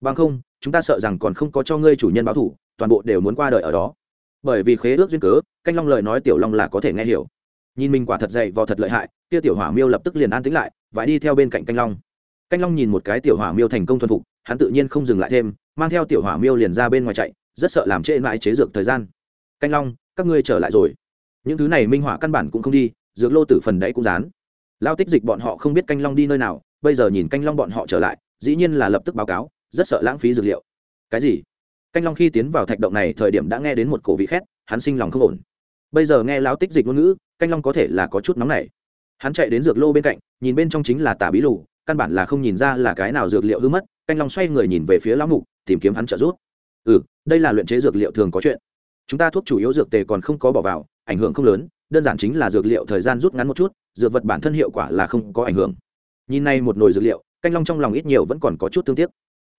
Bằng không, chúng ta sợ rằng còn không có cho ngươi chủ nhân báo thủ, toàn bộ đều muốn qua đời ở đó. Bởi vì khế ước duyên cớ, canh long lời nói tiểu long là có thể nghe hiểu. Nhìn mình quả thật dày vò thật lợi hại, kia tiểu hỏa miêu lập tức liền an tính lại và đi theo bên cạnh canh long canh long nhìn một cái tiểu hỏa miêu thành công thuần phục, hắn tự nhiên không dừng lại thêm, mang theo tiểu hỏa miêu liền ra bên ngoài chạy, rất sợ làm trễ mãi chế dược thời gian. Canh long, các ngươi trở lại rồi. Những thứ này minh họa căn bản cũng không đi, dược lô tử phần đấy cũng dán. Lao tích dịch bọn họ không biết canh long đi nơi nào, bây giờ nhìn canh long bọn họ trở lại, dĩ nhiên là lập tức báo cáo, rất sợ lãng phí dược liệu. Cái gì? Canh long khi tiến vào thạch động này thời điểm đã nghe đến một cổ vị khét, hắn sinh lòng không ổn. Bây giờ nghe lão tích dịch ngôn ngữ, canh long có thể là có chút nóng này hắn chạy đến dược lô bên cạnh, nhìn bên trong chính là tả bí lù căn bản là không nhìn ra là cái nào dược liệu hư mất, canh long xoay người nhìn về phía lão mục, tìm kiếm hắn trợ giúp. Ừ đây là luyện chế dược liệu thường có chuyện. Chúng ta thuốc chủ yếu dược tề còn không có bỏ vào, ảnh hưởng không lớn, đơn giản chính là dược liệu thời gian rút ngắn một chút, dược vật bản thân hiệu quả là không có ảnh hưởng. Nhìn nay một nồi dược liệu, canh long trong lòng ít nhiều vẫn còn có chút thương tiếc.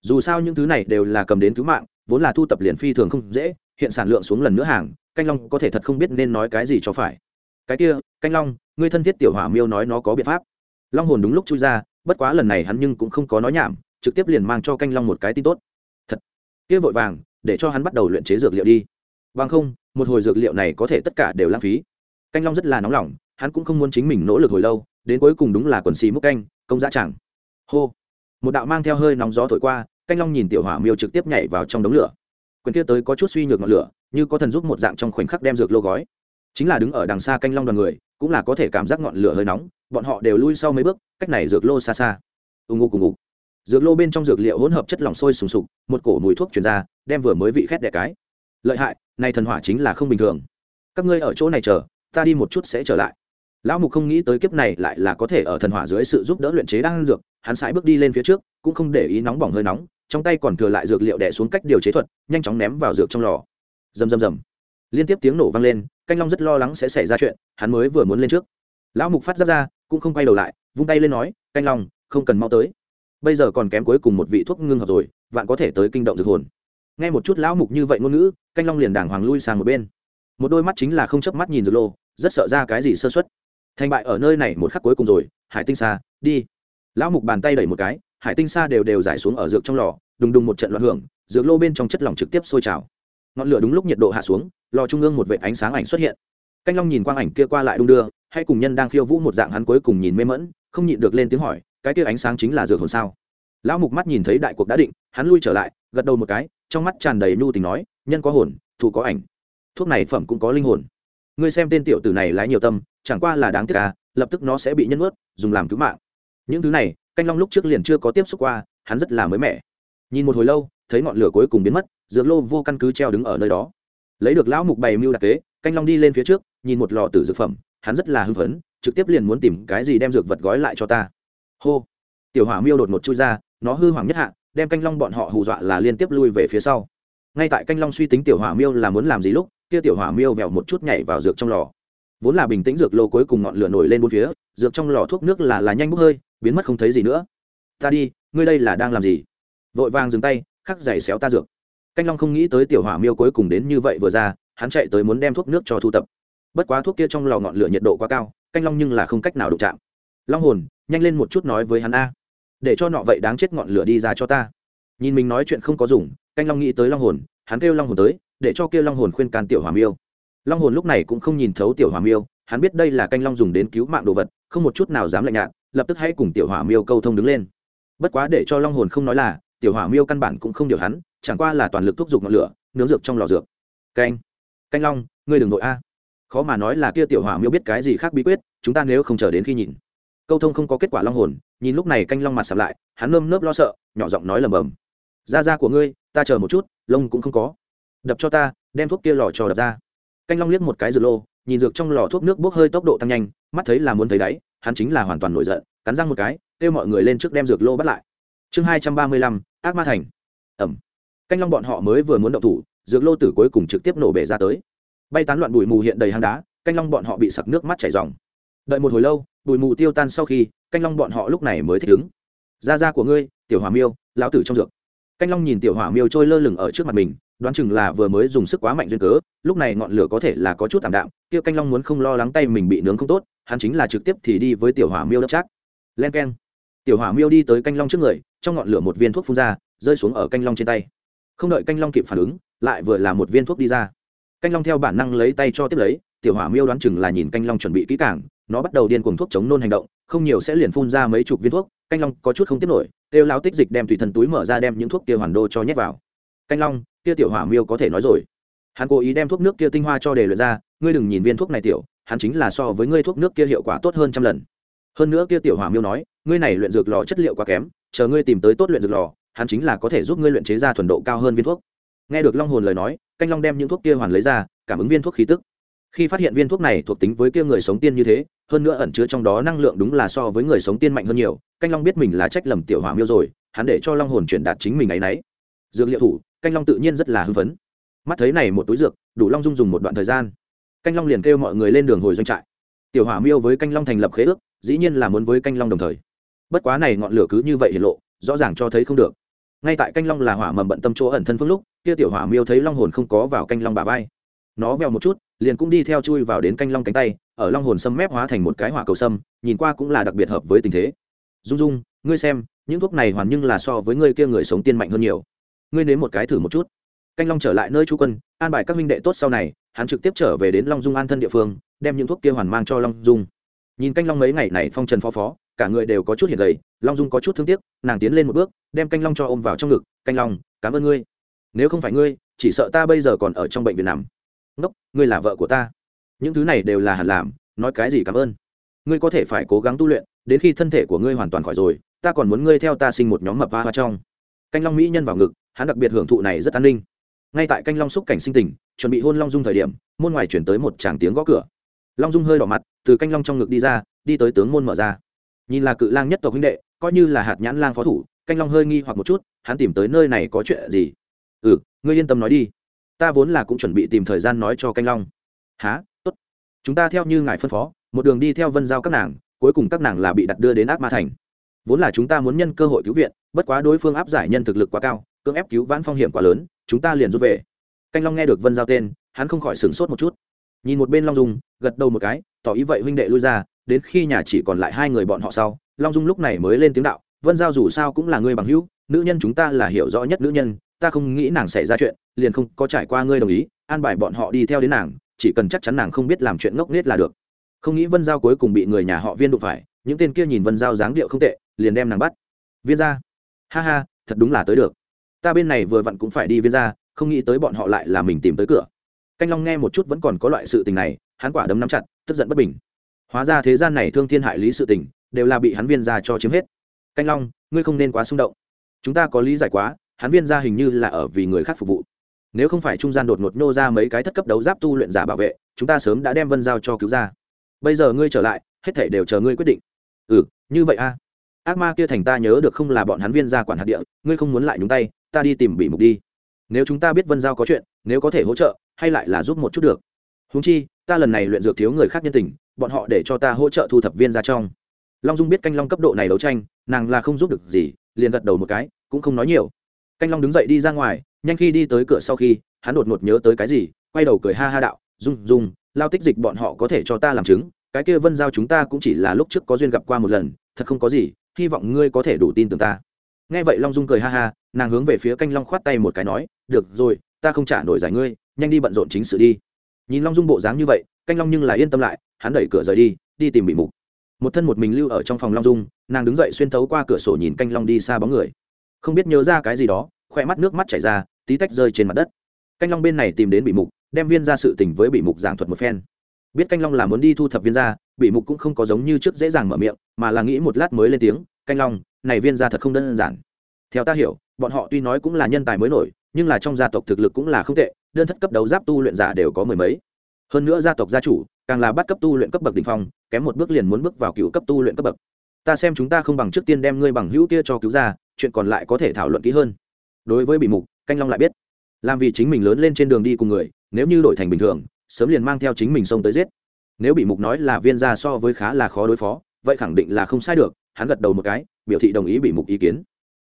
Dù sao những thứ này đều là cầm đến cứu mạng, vốn là thu tập liền phi thường không dễ, hiện sản lượng xuống lần nữa hàng, canh long có thể thật không biết nên nói cái gì cho phải. Cái kia, canh long, ngươi thân thiết tiểu hỏa miêu nói nó có biện pháp. Long hồn đúng lúc chui ra bất quá lần này hắn nhưng cũng không có nói nhảm, trực tiếp liền mang cho canh long một cái tin tốt. Thật. Kia vội vàng, để cho hắn bắt đầu luyện chế dược liệu đi. Vâng không, một hồi dược liệu này có thể tất cả đều lãng phí. Canh long rất là nóng lòng, hắn cũng không muốn chính mình nỗ lực hồi lâu, đến cuối cùng đúng là quần xì múc canh, công giá chẳng. Hô. Một đạo mang theo hơi nóng gió thổi qua, canh long nhìn tiểu hỏa miêu trực tiếp nhảy vào trong đống lửa. Quyền kia tới có chút suy nhược ngọn lửa, như có thần giúp một dạng trong khoảnh khắc đem dược lô gói. Chính là đứng ở đằng xa canh long đoàn người, cũng là có thể cảm giác ngọn lửa hơi nóng bọn họ đều lui sau mấy bước, cách này dược lô xa xa. Ù ngụ cùng ngụ dược lô bên trong dược liệu hỗn hợp chất lỏng sôi sùng sục, một cổ mùi thuốc chuyển ra, đem vừa mới vị khét đẻ cái. Lợi hại, này thần hỏa chính là không bình thường. Các ngươi ở chỗ này chờ, ta đi một chút sẽ trở lại. Lão mục không nghĩ tới kiếp này lại là có thể ở thần hỏa dưới sự giúp đỡ luyện chế đan dược, hắn sải bước đi lên phía trước, cũng không để ý nóng bỏng hơi nóng, trong tay còn thừa lại dược liệu đẻ xuống cách điều chế thuật, nhanh chóng ném vào dược trong lò. Rầm rầm rầm. Liên tiếp tiếng nổ vang lên, canh long rất lo lắng sẽ xảy ra chuyện, hắn mới vừa muốn lên trước. Lão mục phát ra ra cũng không quay đầu lại, vung tay lên nói, canh long, không cần mau tới. Bây giờ còn kém cuối cùng một vị thuốc ngưng hợp rồi, vạn có thể tới kinh động dược hồn. Nghe một chút lão mục như vậy ngôn ngữ, canh long liền đàng hoàng lui sang một bên. Một đôi mắt chính là không chớp mắt nhìn dược lô, rất sợ ra cái gì sơ xuất thành bại ở nơi này một khắc cuối cùng rồi, hải tinh xa đi. Lão mục bàn tay đẩy một cái, hải tinh xa đều đều giải xuống ở dược trong lò, đùng đùng một trận loạn hưởng, dược lô bên trong chất lỏng trực tiếp sôi trào. Ngọn lửa đúng lúc nhiệt độ hạ xuống, lò trung ương một vệ ánh sáng ảnh xuất hiện. Canh long nhìn quang ảnh kia qua lại đung đưa hay cùng nhân đang khiêu vũ một dạng hắn cuối cùng nhìn mê mẫn, không nhịn được lên tiếng hỏi, cái kia ánh sáng chính là dược hồn sao? Lão mục mắt nhìn thấy đại cuộc đã định, hắn lui trở lại, gật đầu một cái, trong mắt tràn đầy nhu tình nói, nhân có hồn, thù có ảnh. Thuốc này phẩm cũng có linh hồn. Ngươi xem tên tiểu tử này lái nhiều tâm, chẳng qua là đáng tiếc à lập tức nó sẽ bị nhân ướt dùng làm cứu mạng. Những thứ này, canh long lúc trước liền chưa có tiếp xúc qua, hắn rất là mới mẻ. Nhìn một hồi lâu, thấy ngọn lửa cuối cùng biến mất, dược lô vô căn cứ treo đứng ở nơi đó. Lấy được lão mục bày mưu đặc kế, canh long đi lên phía trước, nhìn một lò tử dược phẩm hắn rất là hưng phấn, trực tiếp liền muốn tìm cái gì đem dược vật gói lại cho ta. Hô. Tiểu hỏa miêu đột một chui ra, nó hư hoảng nhất hạ, đem canh long bọn họ hù dọa là liên tiếp lui về phía sau. Ngay tại canh long suy tính tiểu hỏa miêu là muốn làm gì lúc, kia tiểu hỏa miêu vèo một chút nhảy vào dược trong lò. Vốn là bình tĩnh dược lô cuối cùng ngọn lửa nổi lên bốn phía, dược trong lò thuốc nước là là nhanh bốc hơi, biến mất không thấy gì nữa. Ta đi, ngươi đây là đang làm gì? Vội vàng dừng tay, khắc giày xéo ta dược. Canh long không nghĩ tới tiểu hỏa miêu cuối cùng đến như vậy vừa ra, hắn chạy tới muốn đem thuốc nước cho thu tập bất quá thuốc kia trong lò ngọn lửa nhiệt độ quá cao, canh long nhưng là không cách nào đụng chạm. Long hồn, nhanh lên một chút nói với hắn a. Để cho nọ vậy đáng chết ngọn lửa đi ra cho ta. Nhìn mình nói chuyện không có dùng, canh long nghĩ tới long hồn, hắn kêu long hồn tới, để cho kêu long hồn khuyên can tiểu hỏa miêu. Long hồn lúc này cũng không nhìn thấu tiểu hỏa miêu, hắn biết đây là canh long dùng đến cứu mạng đồ vật, không một chút nào dám lạnh nhạt, lập tức hãy cùng tiểu hỏa miêu câu thông đứng lên. Bất quá để cho long hồn không nói là, tiểu hỏa miêu căn bản cũng không điều hắn, chẳng qua là toàn lực thúc giục ngọn lửa, nướng dược trong lò dược. Canh canh long, ngươi đừng nội a khó mà nói là kia tiểu hỏa miêu biết cái gì khác bí quyết, chúng ta nếu không chờ đến khi nhìn. Câu thông không có kết quả long hồn, nhìn lúc này canh long mặt sập lại, hắn nơm nớp lo sợ, nhỏ giọng nói lầm bầm. Da da của ngươi, ta chờ một chút, lông cũng không có. Đập cho ta, đem thuốc kia lò trò đập ra. Canh long liếc một cái dược lô, nhìn dược trong lò thuốc nước bốc hơi tốc độ tăng nhanh, mắt thấy là muốn thấy đáy, hắn chính là hoàn toàn nổi giận, cắn răng một cái, kêu mọi người lên trước đem dược lô bắt lại. Chương hai trăm ba mươi lăm, ác ma thành. Ẩm. Canh long bọn họ mới vừa muốn động thủ, dược lô tử cuối cùng trực tiếp nổ bể ra tới bay tán loạn bụi mù hiện đầy hang đá, canh long bọn họ bị sặc nước mắt chảy dòng đợi một hồi lâu, bụi mù tiêu tan sau khi, canh long bọn họ lúc này mới thích ứng. Da da của ngươi, tiểu hỏa miêu, lão tử trong dược. Canh long nhìn tiểu hỏa miêu trôi lơ lửng ở trước mặt mình, đoán chừng là vừa mới dùng sức quá mạnh duyên cớ, lúc này ngọn lửa có thể là có chút tạm đạm, kia canh long muốn không lo lắng tay mình bị nướng không tốt, hắn chính là trực tiếp thì đi với tiểu hỏa miêu đất chắc. Len k e n tiểu hỏa miêu đi tới canh long trước người, trong ngọn lửa một viên thuốc phun ra, rơi xuống ở canh long trên tay. Không đợi canh long kịp phản ứng, lại vừa là một viên thuốc đi ra canh long theo bản năng lấy tay cho tiếp lấy, tiểu hỏa miêu đoán chừng là nhìn canh long chuẩn bị kỹ càng, nó bắt đầu điên cuồng thuốc chống nôn hành động, không nhiều sẽ liền phun ra mấy chục viên thuốc, canh long có chút không tiếp nổi, kêu lao tích dịch đem tùy thân túi mở ra đem những thuốc kia hoàn đô cho nhét vào. Canh long, kia tiểu hỏa miêu có thể nói rồi. Hắn cố ý đem thuốc nước kia tinh hoa cho để luyện ra, ngươi đừng nhìn viên thuốc này tiểu, hắn chính là so với ngươi thuốc nước kia hiệu quả tốt hơn trăm lần. Hơn nữa kia tiểu hỏa miêu nói, ngươi này luyện dược lò chất liệu quá kém, chờ ngươi tìm tới tốt luyện dược lò, hắn chính là có thể giúp ngươi luyện chế ra thuần độ cao hơn viên thuốc nghe được long hồn lời nói, canh long đem những thuốc kia hoàn lấy ra, cảm ứng viên thuốc khí tức. Khi phát hiện viên thuốc này thuộc tính với kia người sống tiên như thế, hơn nữa ẩn chứa trong đó năng lượng đúng là so với người sống tiên mạnh hơn nhiều, canh long biết mình là trách lầm tiểu hỏa miêu rồi, hắn để cho long hồn truyền đạt chính mình ấ y n ấ y dược liệu thủ, canh long tự nhiên rất là hưng phấn. Mắt thấy này một túi dược, đủ long dung dùng một đoạn thời gian. Canh long liền kêu mọi người lên đường hồi doanh trại. Tiểu hỏa miêu với canh long thành lập khế ước, dĩ nhiên là muốn với canh long đồng thời. Bất quá này ngọn lửa cứ như vậy hiện lộ, rõ ràng cho thấy không được ngay tại canh long là hỏa mầm bận tâm chỗ ẩn thân phương lúc, kia tiểu hỏa miêu thấy long hồn không có vào canh long bà vai. Nó vèo một chút, liền cũng đi theo chui vào đến canh long cánh tay, ở long hồn sâm mép hóa thành một cái hỏa cầu sâm, nhìn qua cũng là đặc biệt hợp với tình thế. Dung dung, ngươi xem, những thuốc này hoàn nhưng là so với ngươi kia người sống tiên mạnh hơn nhiều. Ngươi nếm một cái thử một chút. Canh long trở lại nơi chú quân, an bài các minh đệ tốt sau này, hắn trực tiếp trở về đến long dung an thân địa phương, đem những thuốc kia hoàn mang cho long dung. Nhìn canh long mấy ngày này phong trần phó phó cả người đều có chút hiện gầy, long dung có chút thương tiếc, nàng tiến lên một bước, đem canh long cho ôm vào trong ngực, canh long, cảm ơn ngươi. Nếu không phải ngươi, chỉ sợ ta bây giờ còn ở trong bệnh viện nằm. Ngốc, ngươi là vợ của ta. Những thứ này đều là hẳn làm, nói cái gì cảm ơn. Ngươi có thể phải cố gắng tu luyện, đến khi thân thể của ngươi hoàn toàn khỏi rồi, ta còn muốn ngươi theo ta sinh một nhóm mập va hoa trong. Canh long mỹ nhân vào ngực, hắn đặc biệt hưởng thụ này rất an ninh. Ngay tại canh long xúc cảnh sinh tình, chuẩn bị hôn long dung thời điểm, môn ngoài chuyển tới một tràng tiếng gõ cửa. Long dung hơi đỏ mặt, từ canh long trong ngực đi ra, đi tới tướng môn mở ra nhìn là cự lang nhất tộc huynh đệ coi như là hạt nhãn lang phó thủ canh long hơi nghi hoặc một chút hắn tìm tới nơi này có chuyện gì? Ừ ngươi yên tâm nói đi. Ta vốn là cũng chuẩn bị tìm thời gian nói cho canh long. Há tốt. Chúng ta theo như ngài phân phó một đường đi theo vân giao các nàng cuối cùng các nàng là bị đặt đưa đến ác ma thành. Vốn là chúng ta muốn nhân cơ hội cứu viện bất quá đối phương áp giải nhân thực lực quá cao cưỡng ép cứu vãn phong hiểm quá lớn chúng ta liền rút về. Canh long nghe được vân giao tên hắn không khỏi sửng sốt một chút. Nhìn một bên long dùng, gật đầu một cái tỏ ý vậy huynh đệ lui ra đến khi nhà chỉ còn lại hai người bọn họ sau, long dung lúc này mới lên tiếng đạo, vân giao dù sao cũng là người bằng hữu, nữ nhân chúng ta là hiểu rõ nhất nữ nhân, ta không nghĩ nàng xảy ra chuyện, liền không có trải qua ngươi đồng ý, an bài bọn họ đi theo đến nàng, chỉ cần chắc chắn nàng không biết làm chuyện ngốc nghếch là được. Không nghĩ vân giao cuối cùng bị người nhà họ viên đụng phải, những tên kia nhìn vân giao dáng điệu không tệ, liền đem nàng bắt. Viên ra ha ha, thật đúng là tới được. Ta bên này vừa vặn cũng phải đi viên ra không nghĩ tới bọn họ lại là mình tìm tới cửa. Canh long nghe một chút vẫn còn có loại sự tình này, hắn quả đấm nắm chặt, tức giận bất bình hóa ra thế gian này thương thiên hại lý sự tình, đều là bị hắn viên ra cho chiếm hết. Canh long, ngươi không nên quá xung động. Chúng ta có lý giải quá, hắn viên ra hình như là ở vì người khác phục vụ. Nếu không phải trung gian đột ngột nô ra mấy cái thất cấp đấu giáp tu luyện giả bảo vệ, chúng ta sớm đã đem vân giao cho cứu ra. Bây giờ ngươi trở lại, hết thể đều chờ ngươi quyết định. Ừ như vậy a. Ác ma kia thành ta nhớ được không là bọn hắn viên ra quản hạt địa, ngươi không muốn lại nhúng tay, ta đi tìm bị mục đi. Nếu chúng ta biết vân giao có chuyện, nếu có thể hỗ trợ, hay lại là giúp một chút được. Húng chi, ta lần này luyện dược thiếu người khác nhân tình bọn họ để cho ta hỗ trợ thu thập viên ra trong. Long dung biết canh long cấp độ này đấu tranh, nàng là không giúp được gì, liền gật đầu một cái, cũng không nói nhiều. Canh long đứng dậy đi ra ngoài, nhanh khi đi tới cửa sau khi, hắn đột ngột nhớ tới cái gì, quay đầu cười ha ha đạo, dung dung, lao tích dịch bọn họ có thể cho ta làm chứng, cái kia vân giao chúng ta cũng chỉ là lúc trước có duyên gặp qua một lần, thật không có gì, hy vọng ngươi có thể đủ tin tưởng ta. Nghe vậy long dung cười ha ha, nàng hướng về phía canh long khoát tay một cái nói, được rồi, ta không trả nổi giải ngươi, nhanh đi bận rộn chính sự đi nhìn long dung bộ dáng như vậy, canh long nhưng là yên tâm lại, hắn đẩy cửa rời đi đi tìm bị mục. Một thân một mình lưu ở trong phòng long dung, nàng đứng dậy xuyên thấu qua cửa sổ nhìn canh long đi xa bóng người. Không biết nhớ ra cái gì đó, khoe mắt nước mắt chảy ra, tí tách rơi trên mặt đất. Canh long bên này tìm đến bị mục, đem viên ra sự tình với bị mục giảng thuật một phen. Biết canh long là muốn đi thu thập viên ra, bị mục cũng không có giống như trước dễ dàng mở miệng, mà là nghĩ một lát mới lên tiếng, canh long, này viên ra thật không đơn giản. Theo ta hiểu, bọn họ tuy nói cũng là nhân tài mới nổi, nhưng là trong gia tộc thực lực cũng là không tệ đơn thất cấp đấu giáp tu luyện giả đều có mười mấy. Hơn nữa gia tộc gia chủ, càng là bắt cấp tu luyện cấp bậc đ ỉ n h phong, kém một bước liền muốn bước vào cựu cấp tu luyện cấp bậc. Ta xem chúng ta không bằng trước tiên đem ngươi bằng hữu kia cho cứu ra, chuyện còn lại có thể thảo luận kỹ hơn. Đối với bị mục, canh long lại biết, làm vì chính mình lớn lên trên đường đi cùng người, nếu như đổi thành bình thường, sớm liền mang theo chính mình xông tới giết. Nếu bị mục nói là viên gia so với khá là khó đối phó, vậy khẳng định là không sai được, hắn gật đầu một cái, biểu thị đồng ý bị mục ý kiến.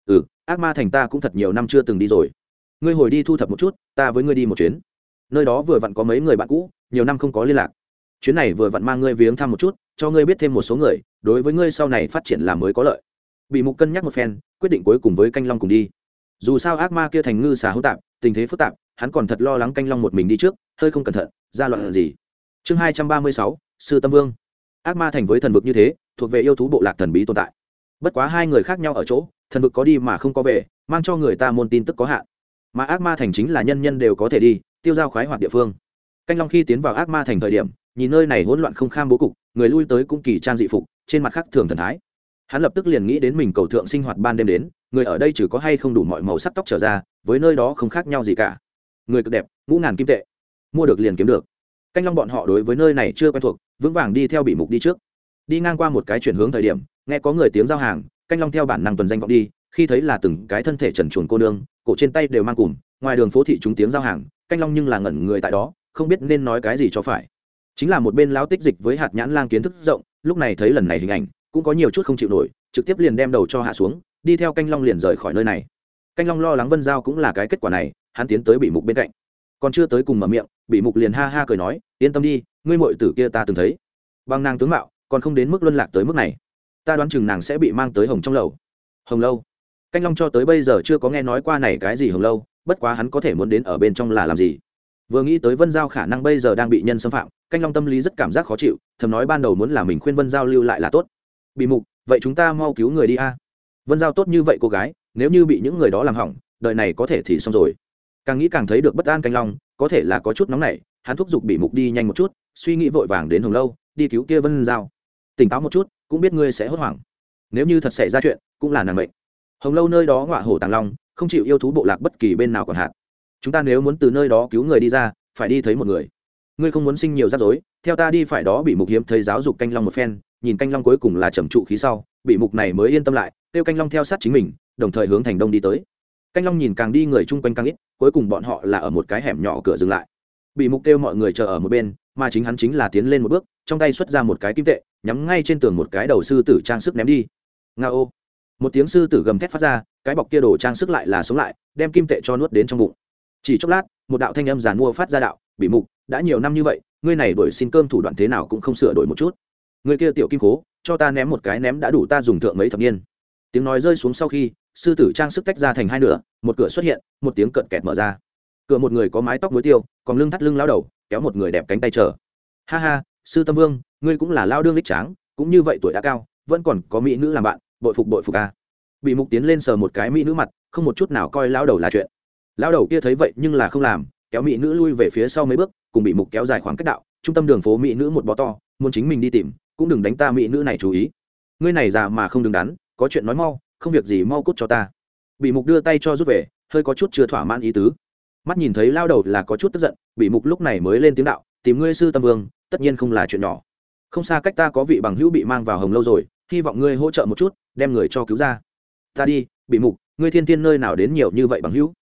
Ừ ác ma thành ta cũng thật nhiều năm chưa từng đi rồi ngươi hồi đi thu thập một chút, ta với ngươi đi một chuyến. Nơi đó vừa vặn có mấy người bạn cũ, nhiều năm không có liên lạc. Chuyến này vừa vặn mang ngươi viếng thăm một chút, cho ngươi biết thêm một số người, đối với ngươi sau này phát triển làm mới có lợi. Bị mục cân nhắc một phen, quyết định cuối cùng với canh long cùng đi. Dù sao ác ma kia thành ngư xà hữu tạp, tình thế phức tạp, hắn còn thật lo lắng canh long một mình đi trước, hơi không cẩn thận, ra loạn gì. Chương hai trăm ba mươi sáu, sư tâm vương. Ác ma thành với thần vực như thế, thuộc về yêu thú bộ lạc thần bí tồn tại. Bất quá hai người khác nhau ở chỗ, thần vực có đi mà không có về, mang cho người ta môn tin tức có hạn mà ác ma thành chính là nhân nhân đều có thể đi, tiêu giao khoái hoạt địa phương. Canh long khi tiến vào ác ma thành thời điểm, nhìn nơi này hỗn loạn không kham bố cục, người lui tới cũng kỳ trang dị phục, trên mặt khác thường thần thái. Hắn lập tức liền nghĩ đến mình cầu thượng sinh hoạt ban đêm đến, người ở đây chỉ có hay không đủ mọi màu sắc tóc trở ra, với nơi đó không khác nhau gì cả. Người cực đẹp, ngũ ngàn kim tệ. Mua được liền kiếm được. Canh long bọn họ đối với nơi này chưa quen thuộc, vững vàng đi theo bị mục đi trước. Đi ngang qua một cái chuyển hướng thời điểm, nghe có người tiếng giao hàng, canh long theo bản năng tuần danh vọng đi, khi thấy là từng cái thân thể trần chuồn cô nương cổ trên tay đều mang cùm ngoài đường phố thị chúng tiếng giao hàng, canh long nhưng là ngẩn người tại đó, không biết nên nói cái gì cho phải. Chính là một bên lao tích dịch với hạt nhãn lang kiến thức rộng, lúc này thấy lần này hình ảnh, cũng có nhiều chút không chịu nổi, trực tiếp liền đem đầu cho hạ xuống, đi theo canh long liền rời khỏi nơi này. Canh long lo lắng vân giao cũng là cái kết quả này, hắn tiến tới bị mục bên cạnh. Còn chưa tới cùng mở miệng bị mục liền ha ha cười nói, yên tâm đi, ngươi mội tử kia ta từng thấy. Bằng nàng tướng mạo, còn không đến mức luân lạc tới mức này. Ta đoán chừng nàng sẽ bị mang tới hồng trong lầu. Hồng lâu? Canh long cho tới bây giờ chưa có nghe nói qua này cái gì hồng lâu, bất quá hắn có thể muốn đến ở bên trong là làm gì? Vừa nghĩ tới vân giao khả năng bây giờ đang bị nhân xâm phạm, canh long tâm lý rất cảm giác khó chịu, thầm nói ban đầu muốn là mình khuyên vân giao lưu lại là tốt. Bị mục, vậy chúng ta mau cứu người đi a. Vân giao tốt như vậy cô gái, nếu như bị những người đó làm hỏng đợi này có thể thì xong rồi. Càng nghĩ càng thấy được bất an canh long, có thể là có chút nóng nảy, hắn thúc giục bị mục đi nhanh một chút, suy nghĩ vội vàng đến hồng lâu, đi cứu kia vân giao. Tỉnh táo một chút, cũng biết ngươi sẽ hốt hoảng. Nếu như thật xảy ra chuyện, cũng là nàng mệnh hồng lâu nơi đó ngọa hổ tàng long, không chịu yêu thú bộ lạc bất kỳ bên nào còn hạn chúng ta nếu muốn từ nơi đó cứu người đi ra, phải đi thấy một người. Ngươi không muốn sinh nhiều rắc rối, theo ta đi phải đó bị mục hiếm thấy giáo dục canh long một phen, nhìn canh long cuối cùng là trầm trụ khí sau, bị mục này mới yên tâm lại, kêu canh long theo sát chính mình, đồng thời hướng thành đông đi tới. Canh long nhìn càng đi người chung quanh càng ít, cuối cùng bọn họ là ở một cái hẻm nhỏ cửa dừng lại. Bị mục kêu mọi người chờ ở một bên, mà chính hắn chính là tiến lên một bước, trong tay xuất ra một cái kim tệ, nhắm ngay trên tường một cái đầu sư tử trang sức ném đi. Nga ô một tiếng sư tử gầm thét phát ra, cái bọc kia đổ trang sức lại là sống lại, đem kim tệ cho nuốt đến trong bụng. Chỉ chốc lát, một đạo thanh âm giàn mua phát ra đạo bị mục, đã nhiều năm như vậy, ngươi này đổi xin cơm thủ đoạn thế nào cũng không sửa đổi một chút. Người kia tiểu kim cố, cho ta ném một cái ném đã đủ ta dùng thượng mấy thập niên. Tiếng nói rơi xuống sau khi, sư tử trang sức tách ra thành hai nửa, một cửa xuất hiện, một tiếng cận kẹt mở ra. Cửa một người có mái tóc muối tiêu, còn lưng thắt lưng lao đầu, kéo một người đẹp cánh tay chờ. Ha ha, sư tâm vương, ngươi cũng là lao đương lích tráng, cũng như vậy tuổi đã cao, vẫn còn có mỹ nữ làm bạn bội phục bội phục a. Bị mục tiến lên sờ một cái mỹ nữ mặt, không một chút nào coi lao đầu là chuyện. Lao đầu kia thấy vậy nhưng là không làm, kéo mỹ nữ lui về phía sau mấy bước, cùng bị mục kéo dài khoảng cách đạo, trung tâm đường phố mỹ nữ một bó to, muốn chính mình đi tìm, cũng đừng đánh ta mỹ nữ này chú ý. Ngươi này già mà không đứng đắn, có chuyện nói mau, không việc gì mau cút cho ta. Bị mục đưa tay cho rút về, hơi có chút chưa thỏa mãn ý tứ. Mắt nhìn thấy lao đầu là có chút tức giận, bị mục lúc này mới lên tiếng đạo, tìm ngươi sư tâm vương, tất nhiên không là chuyện nhỏ. Không xa cách ta có vị bằng hữu bị mang vào hồng lâu rồi hy vọng ngươi hỗ trợ một chút, đem người cho cứu ra. Ta đi bị mục, ngươi thiên thiên nơi nào đến nhiều như vậy bằng hữu?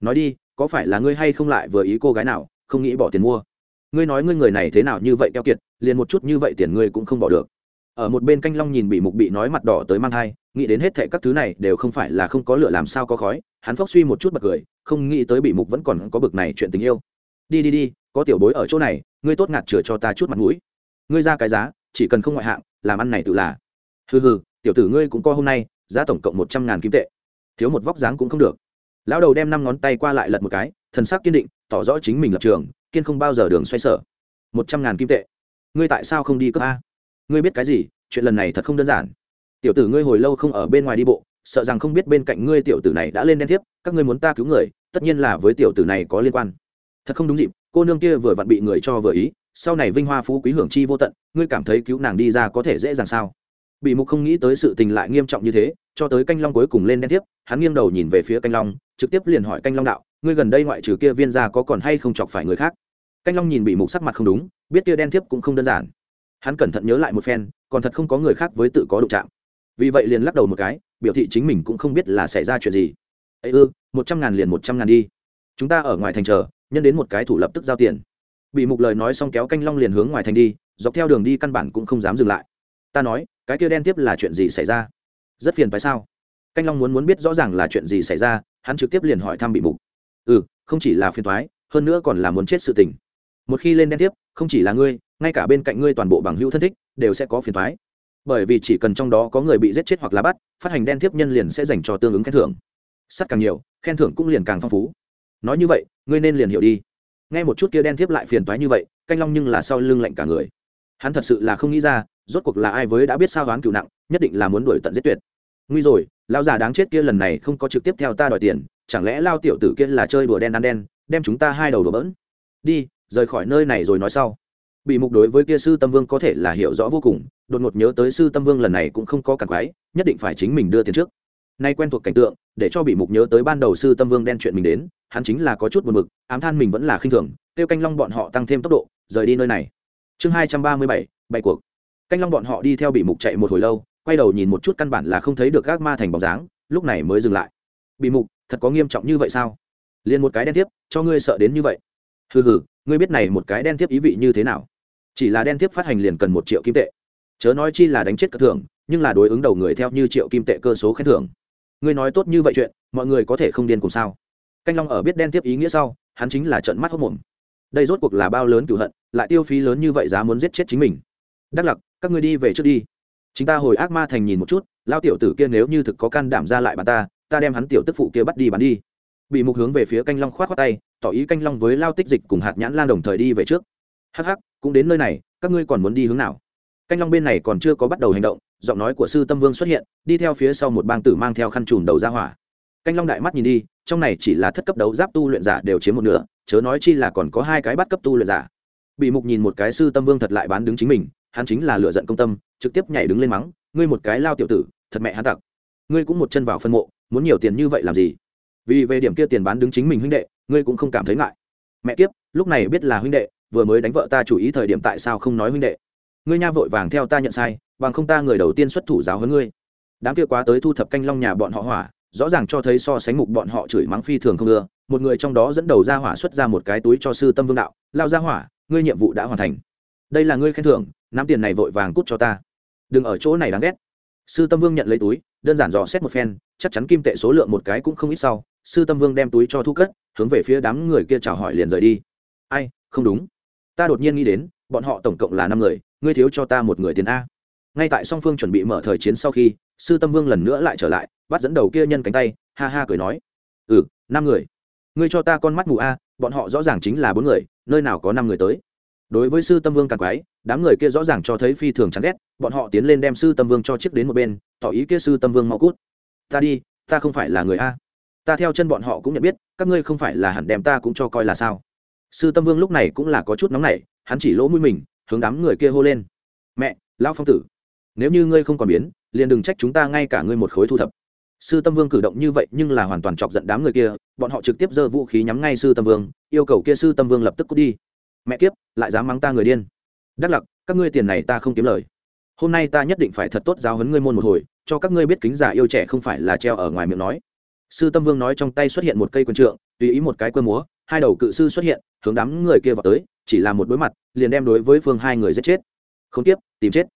Nói đi, có phải là ngươi hay không lại vừa ý cô gái nào, không nghĩ bỏ tiền mua? Ngươi nói ngươi người này thế nào như vậy keo kiệt, liền một chút như vậy tiền ngươi cũng không bỏ được. Ở một bên canh long nhìn bị mục bị nói mặt đỏ tới mang thai, nghĩ đến hết thệ các thứ này đều không phải là không có lửa làm sao có khói, hắn phóc suy một chút bật cười, không nghĩ tới bị mục vẫn còn có bực này chuyện tình yêu. Đi đi đi, có tiểu bối ở chỗ này, ngươi tốt ngạt chừa cho ta chút mặt mũi. Ngươi ra cái giá, chỉ cần không ngoại hạng, làm ăn này tự là hừ hừ, tiểu tử ngươi cũng co hôm nay, giá tổng cộng một trăm ngàn kim tệ. Thiếu một vóc dáng cũng không được. Lão đầu đem năm ngón tay qua lại lật một cái, thần sắc kiên định, tỏ rõ chính mình lập trường, kiên không bao giờ đường xoay sở. Một trăm ngàn kim tệ. Ngươi tại sao không đi cướp a? Ngươi biết cái gì? Chuyện lần này thật không đơn giản. Tiểu tử ngươi hồi lâu không ở bên ngoài đi bộ, sợ rằng không biết bên cạnh ngươi tiểu tử này đã lên đen thiếp, các ngươi muốn ta cứu người, tất nhiên là với tiểu tử này có liên quan. Thật không đúng dịp, cô nương kia vừa vặn bị người cho vừa ý, sau này vinh hoa phú quý hưởng chi vô tận, ngươi cảm thấy cứu nàng đi ra có thể dễ dàng sao? Bị mục không nghĩ tới sự tình lại nghiêm trọng như thế, cho tới canh long cuối cùng lên đen tiếp, hắn nghiêng đầu nhìn về phía canh long, trực tiếp liền hỏi canh long đạo, ngươi gần đây ngoại trừ kia viên ra có còn hay không chọc phải người khác? Canh long nhìn bị mục sắc mặt không đúng, biết kia đen tiếp cũng không đơn giản. Hắn cẩn thận nhớ lại một phen, còn thật không có người khác với tự có đụng chạm. Vì vậy liền lắc đầu một cái, biểu thị chính mình cũng không biết là xảy ra chuyện gì. Ấy ư, một trăm ngàn liền một trăm ngàn đi. Chúng ta ở ngoài thành chờ, nhân đến một cái thủ lập tức giao tiền. Bị mục lời nói xong kéo canh long liền hướng ngoài thành đi, dọc theo đường đi căn bản cũng không dám dừng lại. Ta nói cái kia đen tiếp là chuyện gì xảy ra? Rất phiền phải sao? Canh long muốn muốn biết rõ ràng là chuyện gì xảy ra, hắn trực tiếp liền hỏi thăm bị mục. Ừ không chỉ là phiền thoái hơn nữa còn là muốn chết sự tình. Một khi lên đen tiếp, không chỉ là ngươi, ngay cả bên cạnh ngươi toàn bộ bằng hữu thân thích, đều sẽ có phiền thoái bởi vì chỉ cần trong đó có người bị giết chết hoặc là bắt, phát hành đen tiếp nhân liền sẽ dành cho tương ứng khen thưởng. Sắt càng nhiều, khen thưởng cũng liền càng phong phú. Nói như vậy, ngươi nên liền hiểu đi. Nghe một chút kia đen tiếp lại phiền toái như vậy, canh long nhưng là sau lưng lạnh cả người. Hắn thật sự là không nghĩ ra rốt cuộc là ai với đã biết sao đoán cựu nặng, nhất định là muốn đuổi tận giết tuyệt. Nguy rồi lao già đáng chết kia lần này không có trực tiếp theo ta đòi tiền, chẳng lẽ lao tiểu tử kia là chơi đùa đen ăn đen, đem chúng ta hai đầu đùa bỡn? Đi, rời khỏi nơi này rồi nói sau. Bị mục đối với kia sư tâm vương có thể là hiểu rõ vô cùng, đột ngột nhớ tới sư tâm vương lần này cũng không có càng quái, nhất định phải chính mình đưa tiền trước. Nay quen thuộc cảnh tượng, để cho bị mục nhớ tới ban đầu sư tâm vương đen chuyện mình đến, hắn chính là có chút buồn mực ám than mình vẫn là khinh thường tiêu canh long bọn họ tăng thêm tốc độ, rời đi nơi này. Chương hai trăm ba mươi bảy bảy cuộc canh long bọn họ đi theo bị mục chạy một hồi lâu, quay đầu nhìn một chút căn bản là không thấy được gác ma thành bóng dáng, lúc này mới dừng lại. Bị mục, thật có nghiêm trọng như vậy sao? Liền một cái đen tiếp cho ngươi sợ đến như vậy. Hừ hừ, ngươi biết này một cái đen tiếp ý vị như thế nào? Chỉ là đen tiếp phát hành liền cần một triệu kim tệ. Chớ nói chi là đánh chết cất thưởng, nhưng là đối ứng đầu người theo như triệu kim tệ cơ số khen thưởng. Ngươi nói tốt như vậy chuyện, mọi người có thể không điên cùng sao? Canh long ở biết đen tiếp ý nghĩa sau, hắn chính là trận mắt hốc mồm. Đây rốt cuộc là bao lớn cửu hận, lại tiêu phí lớn như vậy giá muốn giết chết chính mình đắc lặc, các ngươi đi về trước đi. Chúng ta hồi ác ma thành nhìn một chút lao tiểu tử kia nếu như thực có can đảm ra lại bàn ta ta đem hắn tiểu tức phụ kia bắt đi bắn đi. Bị mục hướng về phía canh long khoát khoát tay, tỏ ý canh long với lao tích dịch cùng hạt nhãn lan đồng thời đi về trước. Hắc hắc, cũng đến nơi này, các ngươi còn muốn đi hướng nào? Canh long bên này còn chưa có bắt đầu hành động, giọng nói của sư tâm vương xuất hiện, đi theo phía sau một bang tử mang theo khăn trùm đầu ra hỏa. Canh long đại mắt nhìn đi, trong này chỉ là thất cấp đấu giáp tu luyện giả đều chiếm một nửa, chớ nói chi là còn có hai cái bắt cấp tu luyện giả. Bị mục nhìn một cái sư tâm vương thật lại bán đứng chính mình hắn chính là lựa giận công tâm, trực tiếp nhảy đứng lên mắng, ngươi một cái lao tiểu tử, thật mẹ hắn tặc. Ngươi cũng một chân vào phân mộ, muốn nhiều tiền như vậy làm gì? Vì về điểm kia tiền bán đứng chính mình huynh đệ, ngươi cũng không cảm thấy ngại. Mẹ kiếp, lúc này biết là huynh đệ, vừa mới đánh vợ ta chủ ý thời điểm tại sao không nói huynh đệ? Ngươi nha vội vàng theo ta nhận sai, bằng không ta người đầu tiên xuất thủ giáo hơn ngươi. Đám kia quá tới thu thập canh long nhà bọn họ hỏa, rõ ràng cho thấy so sánh mục bọn họ chửi mắng phi thường không ưa, một người trong đó dẫn đầu ra hỏa xuất ra một cái túi cho sư tâm vương đạo, lao ra hỏa, ngươi nhiệm vụ đã hoàn thành đây là ngươi khen thưởng, nắm tiền này vội vàng cút cho ta. Đừng ở chỗ này đáng ghét. Sư tâm vương nhận lấy túi, đơn giản dò xét một phen, chắc chắn kim tệ số lượng một cái cũng không ít sau. Sư tâm vương đem túi cho thu cất, hướng về phía đám người kia chào hỏi liền rời đi. Ai, không đúng. Ta đột nhiên nghĩ đến, bọn họ tổng cộng là năm người, ngươi thiếu cho ta một người tiền a. Ngay tại song phương chuẩn bị mở thời chiến sau khi, sư tâm vương lần nữa lại trở lại, bắt dẫn đầu kia nhân cánh tay, ha ha cười nói. Ừ năm người. Ngươi cho ta con mắt mù a, bọn họ rõ ràng chính là bốn người, nơi nào có năm người tới? Đối với sư tâm vương càng quái, đám người kia rõ ràng cho thấy phi thường chán ghét, bọn họ tiến lên đem sư tâm vương cho chiếc đến một bên, tỏ ý kia sư tâm vương mau cút. Ta đi, ta không phải là người a. Ta theo chân bọn họ cũng nhận biết, các ngươi không phải là hẳn đem ta cũng cho coi là sao. Sư tâm vương lúc này cũng là có chút nóng nảy, hắn chỉ lỗ mũi mình, hướng đám người kia hô lên. Mẹ, lão phong tử, nếu như ngươi không còn biến, liền đừng trách chúng ta ngay cả ngươi một khối thu thập. Sư tâm vương cử động như vậy nhưng là hoàn toàn chọc giận đám người kia, bọn họ trực tiếp giơ vũ khí nhắm ngay sư tâm vương, yêu cầu kia sư tâm vương lập tức cút đi mẹ kiếp, lại dám mắng ta người điên. Đắc lặc, các ngươi tiền này ta không kiếm lời. Hôm nay ta nhất định phải thật tốt giáo huấn ngươi môn một hồi, cho các ngươi biết kính giả yêu trẻ không phải là treo ở ngoài miệng nói. Sư tâm vương nói trong tay xuất hiện một cây quần trượng, tùy ý một cái quơ múa, hai đầu cự sư xuất hiện, hướng đám người kia vào tới, chỉ là một đối mặt, liền đem đối với phương hai người giết chết. Không tiếp, tìm chết.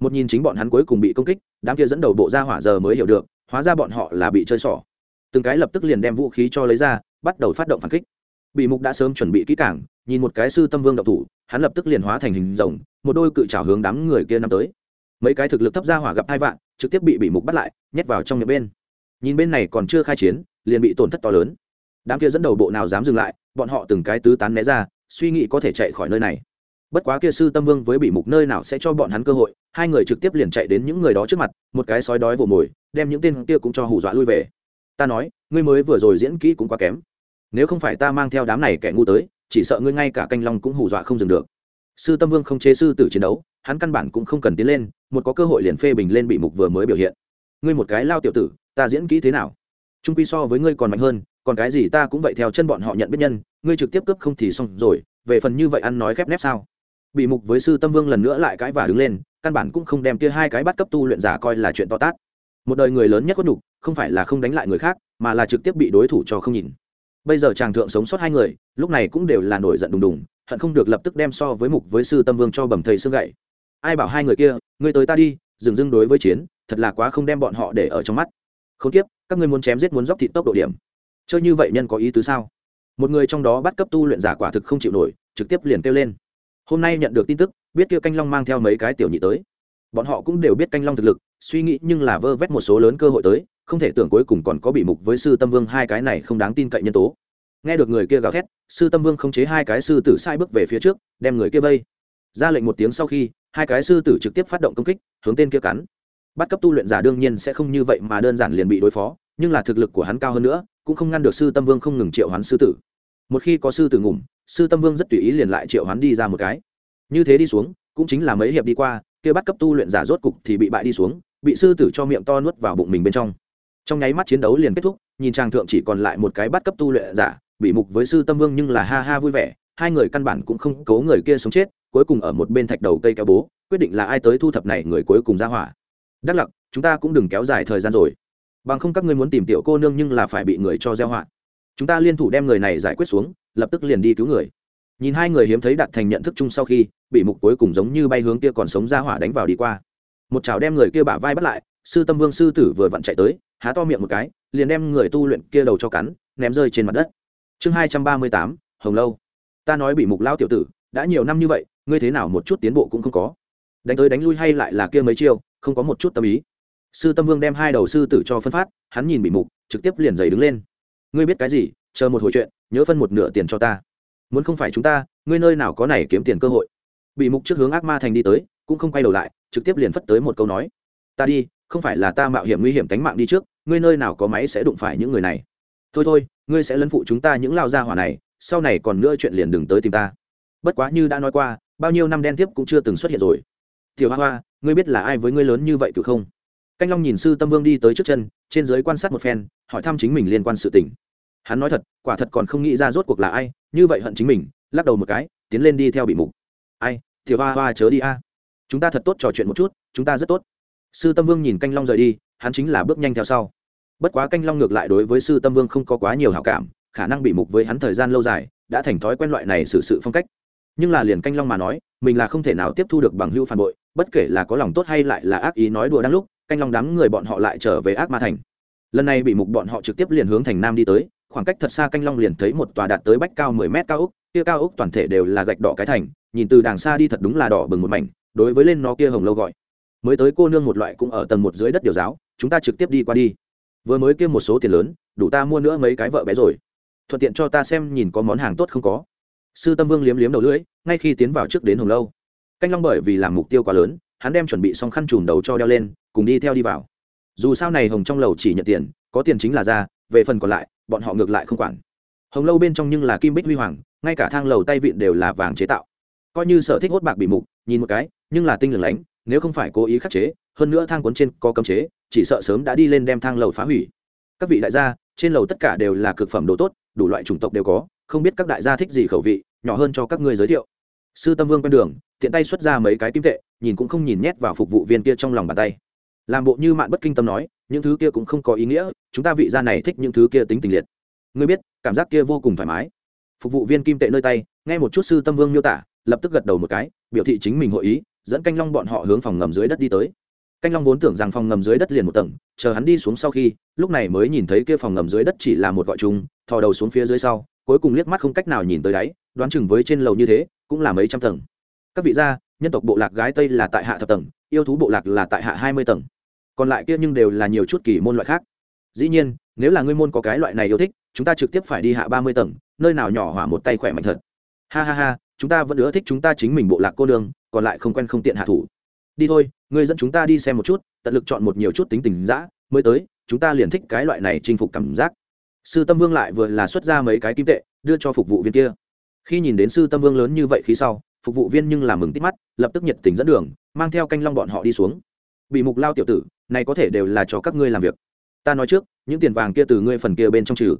Một nhìn chính bọn hắn cuối cùng bị công kích, đám kia dẫn đầu bộ ra hỏa giờ mới hiểu được, hóa ra bọn họ là bị chơi xỏ. Từng cái lập tức liền đem vũ khí cho lấy ra, bắt đầu phát động phản kích. Bị mục đã sớm chuẩn bị kỹ cảng nhìn một cái sư tâm vương độc thủ, hắn lập tức liền hóa thành hình rồng, một đôi cự trào hướng đám người kia năm tới. Mấy cái thực lực thấp ra hỏa gặp hai vạn, trực tiếp bị bị mục bắt lại, nhét vào trong miệng bên. Nhìn bên này còn chưa khai chiến, liền bị tổn thất to lớn. Đám kia dẫn đầu bộ nào dám dừng lại, bọn họ từng cái tứ tán né ra, suy nghĩ có thể chạy khỏi nơi này. Bất quá kia sư tâm vương với bị mục nơi nào sẽ cho bọn hắn cơ hội, hai người trực tiếp liền chạy đến những người đó trước mặt, một cái sói đói vồ mồi, đem những tên kia cũng cho hù dọa lui về. Ta nói, ngươi mới vừa rồi diễn kỹ cũng quá kém. Nếu không phải ta mang theo đám này kẻ ngu tới chỉ sợ ngươi ngay cả canh long cũng hù dọa không dừng được. Sư tâm vương không chế sư tử chiến đấu, hắn căn bản cũng không cần tiến lên, một có cơ hội liền phê bình lên bị mục vừa mới biểu hiện. Ngươi một cái lao tiểu tử, ta diễn kỹ thế nào? Trung quy so với ngươi còn mạnh hơn, còn cái gì ta cũng vậy theo chân bọn họ nhận biết nhân, ngươi trực tiếp cướp không thì xong rồi, về phần như vậy ăn nói khép nép sao? Bị mục với sư tâm vương lần nữa lại cãi và đứng lên, căn bản cũng không đem kia hai cái bắt cấp tu luyện giả coi là chuyện to tát. Một đời người lớn nhất có nhục, không phải là không đánh lại người khác, mà là trực tiếp bị đối thủ cho không nhìn bây giờ chàng thượng sống sót hai người, lúc này cũng đều là nổi giận đùng đùng, hận không được lập tức đem so với mục với sư tâm vương cho bầm thầy xương gậy. Ai bảo hai người kia, ngươi tới ta đi, dừng dưng đối với chiến, thật là quá không đem bọn họ để ở trong mắt. Không tiếp các ngươi muốn chém giết muốn dốc thịt tốc độ điểm. Chơi như vậy nhân có ý tứ sao? Một người trong đó bắt cấp tu luyện giả quả thực không chịu nổi, trực tiếp liền kêu lên. Hôm nay nhận được tin tức, biết kia canh long mang theo mấy cái tiểu nhị tới. Bọn họ cũng đều biết canh long thực lực, suy nghĩ nhưng là vơ vét một số lớn cơ hội tới không thể tưởng cuối cùng còn có bị mục với sư tâm vương hai cái này không đáng tin cậy nhân tố. Nghe được người kia gào thét, sư tâm vương không chế hai cái sư tử sai bước về phía trước, đem người kia vây. Ra lệnh một tiếng sau khi, hai cái sư tử trực tiếp phát động công kích, hướng tên kia cắn. Bắt cấp tu luyện giả đương nhiên sẽ không như vậy mà đơn giản liền bị đối phó, nhưng là thực lực của hắn cao hơn nữa, cũng không ngăn được sư tâm vương không ngừng triệu hoán sư tử. Một khi có sư tử ngủm, sư tâm vương rất tùy ý liền lại triệu hoán đi ra một cái. Như thế đi xuống, cũng chính là mấy hiệp đi qua, kia bắt cấp tu luyện giả rốt cục thì bị bại đi xuống, bị sư tử cho miệng to nuốt vào bụng mình bên trong trong nháy mắt chiến đấu liền kết thúc, nhìn trang thượng chỉ còn lại một cái bắt cấp tu luyện giả, bị mục với sư tâm vương nhưng là ha ha vui vẻ, hai người căn bản cũng không cố người kia sống chết, cuối cùng ở một bên thạch đầu cây kéo bố, quyết định là ai tới thu thập này người cuối cùng ra hỏa. Đắc lặc, chúng ta cũng đừng kéo dài thời gian rồi. Bằng không các ngươi muốn tìm tiểu cô nương nhưng là phải bị người cho gieo họa. Chúng ta liên thủ đem người này giải quyết xuống, lập tức liền đi cứu người. Nhìn hai người hiếm thấy đặt thành nhận thức chung sau khi, bị mục cuối cùng giống như bay hướng kia còn sống ra hỏa đánh vào đi qua. Một chảo đem người kia bả vai bắt lại sư tâm vương sư tử vừa vặn chạy tới, há to miệng một cái, liền đem người tu luyện kia đầu cho cắn, ném rơi trên mặt đất. Chương hai trăm ba mươi tám, hồng lâu. Ta nói bị mục lao tiểu tử, đã nhiều năm như vậy, ngươi thế nào một chút tiến bộ cũng không có. Đánh tới đánh lui hay lại là kia mấy chiêu, không có một chút tâm ý. Sư tâm vương đem hai đầu sư tử cho phân phát, hắn nhìn bị mục, trực tiếp liền giày đứng lên. Ngươi biết cái gì, chờ một hồi chuyện, nhớ phân một nửa tiền cho ta. Muốn không phải chúng ta, ngươi nơi nào có này kiếm tiền cơ hội. Bị mục trước hướng ác ma thành đi tới, cũng không quay đầu lại, trực tiếp liền phất tới một câu nói. Ta đi không phải là ta mạo hiểm nguy hiểm tính mạng đi trước, ngươi nơi nào có máy sẽ đụng phải những người này. Thôi thôi, ngươi sẽ lấn phụ chúng ta những lao gia hỏa này, sau này còn nữa chuyện liền đừng tới tìm ta. Bất quá như đã nói qua, bao nhiêu năm đen tiếp cũng chưa từng xuất hiện rồi. Tiểu hoa hoa, ngươi biết là ai với ngươi lớn như vậy cử không? Canh long nhìn sư tâm vương đi tới trước chân, trên giới quan sát một phen, hỏi thăm chính mình liên quan sự tình. Hắn nói thật, quả thật còn không nghĩ ra rốt cuộc là ai, như vậy hận chính mình, lắc đầu một cái, tiến lên đi theo bị mục. Ai, tiểu hoa hoa chớ đi a. Chúng ta thật tốt trò chuyện một chút, chúng ta rất tốt sư tâm vương nhìn canh long rời đi, hắn chính là bước nhanh theo sau. Bất quá canh long ngược lại đối với sư tâm vương không có quá nhiều hảo cảm, khả năng bị mục với hắn thời gian lâu dài, đã thành thói quen loại này xử sự phong cách. Nhưng là liền canh long mà nói, mình là không thể nào tiếp thu được bằng hưu phản bội, bất kể là có lòng tốt hay lại là ác ý nói đùa đang lúc, canh long đám người bọn họ lại trở về ác ma thành. Lần này bị mục bọn họ trực tiếp liền hướng thành nam đi tới, khoảng cách thật xa canh long liền thấy một tòa đạt tới bách cao mười mét cao ốc, kia cao ốc toàn thể đều là gạch đỏ cái thành, nhìn từ đàng xa đi thật đúng là đỏ bừng một mảnh, đối với lên nó kia hồng lâu gọi mới tới cô nương một loại cũng ở tầng một dưới đất điều giáo, chúng ta trực tiếp đi qua đi. Vừa mới kiếm một số tiền lớn, đủ ta mua nữa mấy cái vợ bé rồi. Thuận tiện cho ta xem nhìn có món hàng tốt không có. Sư tâm vương liếm liếm đầu lưỡi, ngay khi tiến vào trước đến hồng lâu. Canh long bởi vì làm mục tiêu quá lớn, hắn đem chuẩn bị xong khăn trùm đầu cho đeo lên, cùng đi theo đi vào. Dù sao này hồng trong lầu chỉ nhận tiền, có tiền chính là ra, về phần còn lại, bọn họ ngược lại không quản. Hồng lâu bên trong nhưng là kim bích huy hoàng, ngay cả thang lầu tay vịn đều là vàng chế tạo. Coi như sở thích hốt bạc bị mục, nhìn một cái, nhưng là tinh lửng lánh nếu không phải cố ý khắc chế, hơn nữa thang cuốn trên có cấm chế, chỉ sợ sớm đã đi lên đem thang lầu phá hủy. Các vị đại gia, trên lầu tất cả đều là cực phẩm đồ tốt, đủ loại chủng tộc đều có, không biết các đại gia thích gì khẩu vị, nhỏ hơn cho các ngươi giới thiệu. Sư tâm vương quen đường, tiện tay xuất ra mấy cái kim tệ, nhìn cũng không nhìn nhét vào phục vụ viên kia trong lòng bàn tay. Làm bộ như mạn bất kinh tâm nói, những thứ kia cũng không có ý nghĩa, chúng ta vị gia này thích những thứ kia tính tình liệt. Ngươi biết, cảm giác kia vô cùng thoải mái. Phục vụ viên kim tệ nơi tay, nghe một chút sư tâm vương miêu tả, lập tức gật đầu một cái, biểu thị chính mình hội ý dẫn canh long bọn họ hướng phòng ngầm dưới đất đi tới. Canh long vốn tưởng rằng phòng ngầm dưới đất liền một tầng, chờ hắn đi xuống sau khi, lúc này mới nhìn thấy kia phòng ngầm dưới đất chỉ là một gọi chung thò đầu xuống phía dưới sau, cuối cùng liếc mắt không cách nào nhìn tới đáy, đoán chừng với trên lầu như thế, cũng là mấy trăm tầng. Các vị gia, nhân tộc bộ lạc gái tây là tại hạ thập tầng, yêu thú bộ lạc là tại hạ hai mươi tầng. Còn lại kia nhưng đều là nhiều chút kỳ môn loại khác. Dĩ nhiên, nếu là ngươi môn có cái loại này yêu thích, chúng ta trực tiếp phải đi hạ ba mươi tầng, nơi nào nhỏ hỏa một tay khỏe mạnh thật. Ha ha ha chúng ta vẫn ưa thích chúng ta chính mình bộ lạc cô đường còn lại không quen không tiện hạ thủ. Đi thôi, ngươi dẫn chúng ta đi xem một chút, tận lực chọn một nhiều chút tính tình dã, mới tới, chúng ta liền thích cái loại này chinh phục cảm giác. Sư tâm vương lại vừa là xuất ra mấy cái kim tệ, đưa cho phục vụ viên kia. Khi nhìn đến sư tâm vương lớn như vậy khi sau, phục vụ viên nhưng làm mừng tít mắt, lập tức nhiệt tình dẫn đường, mang theo canh long bọn họ đi xuống. Bị mục lao tiểu tử, này có thể đều là cho các ngươi làm việc. Ta nói trước, những tiền vàng kia từ ngươi phần kia bên trong trừ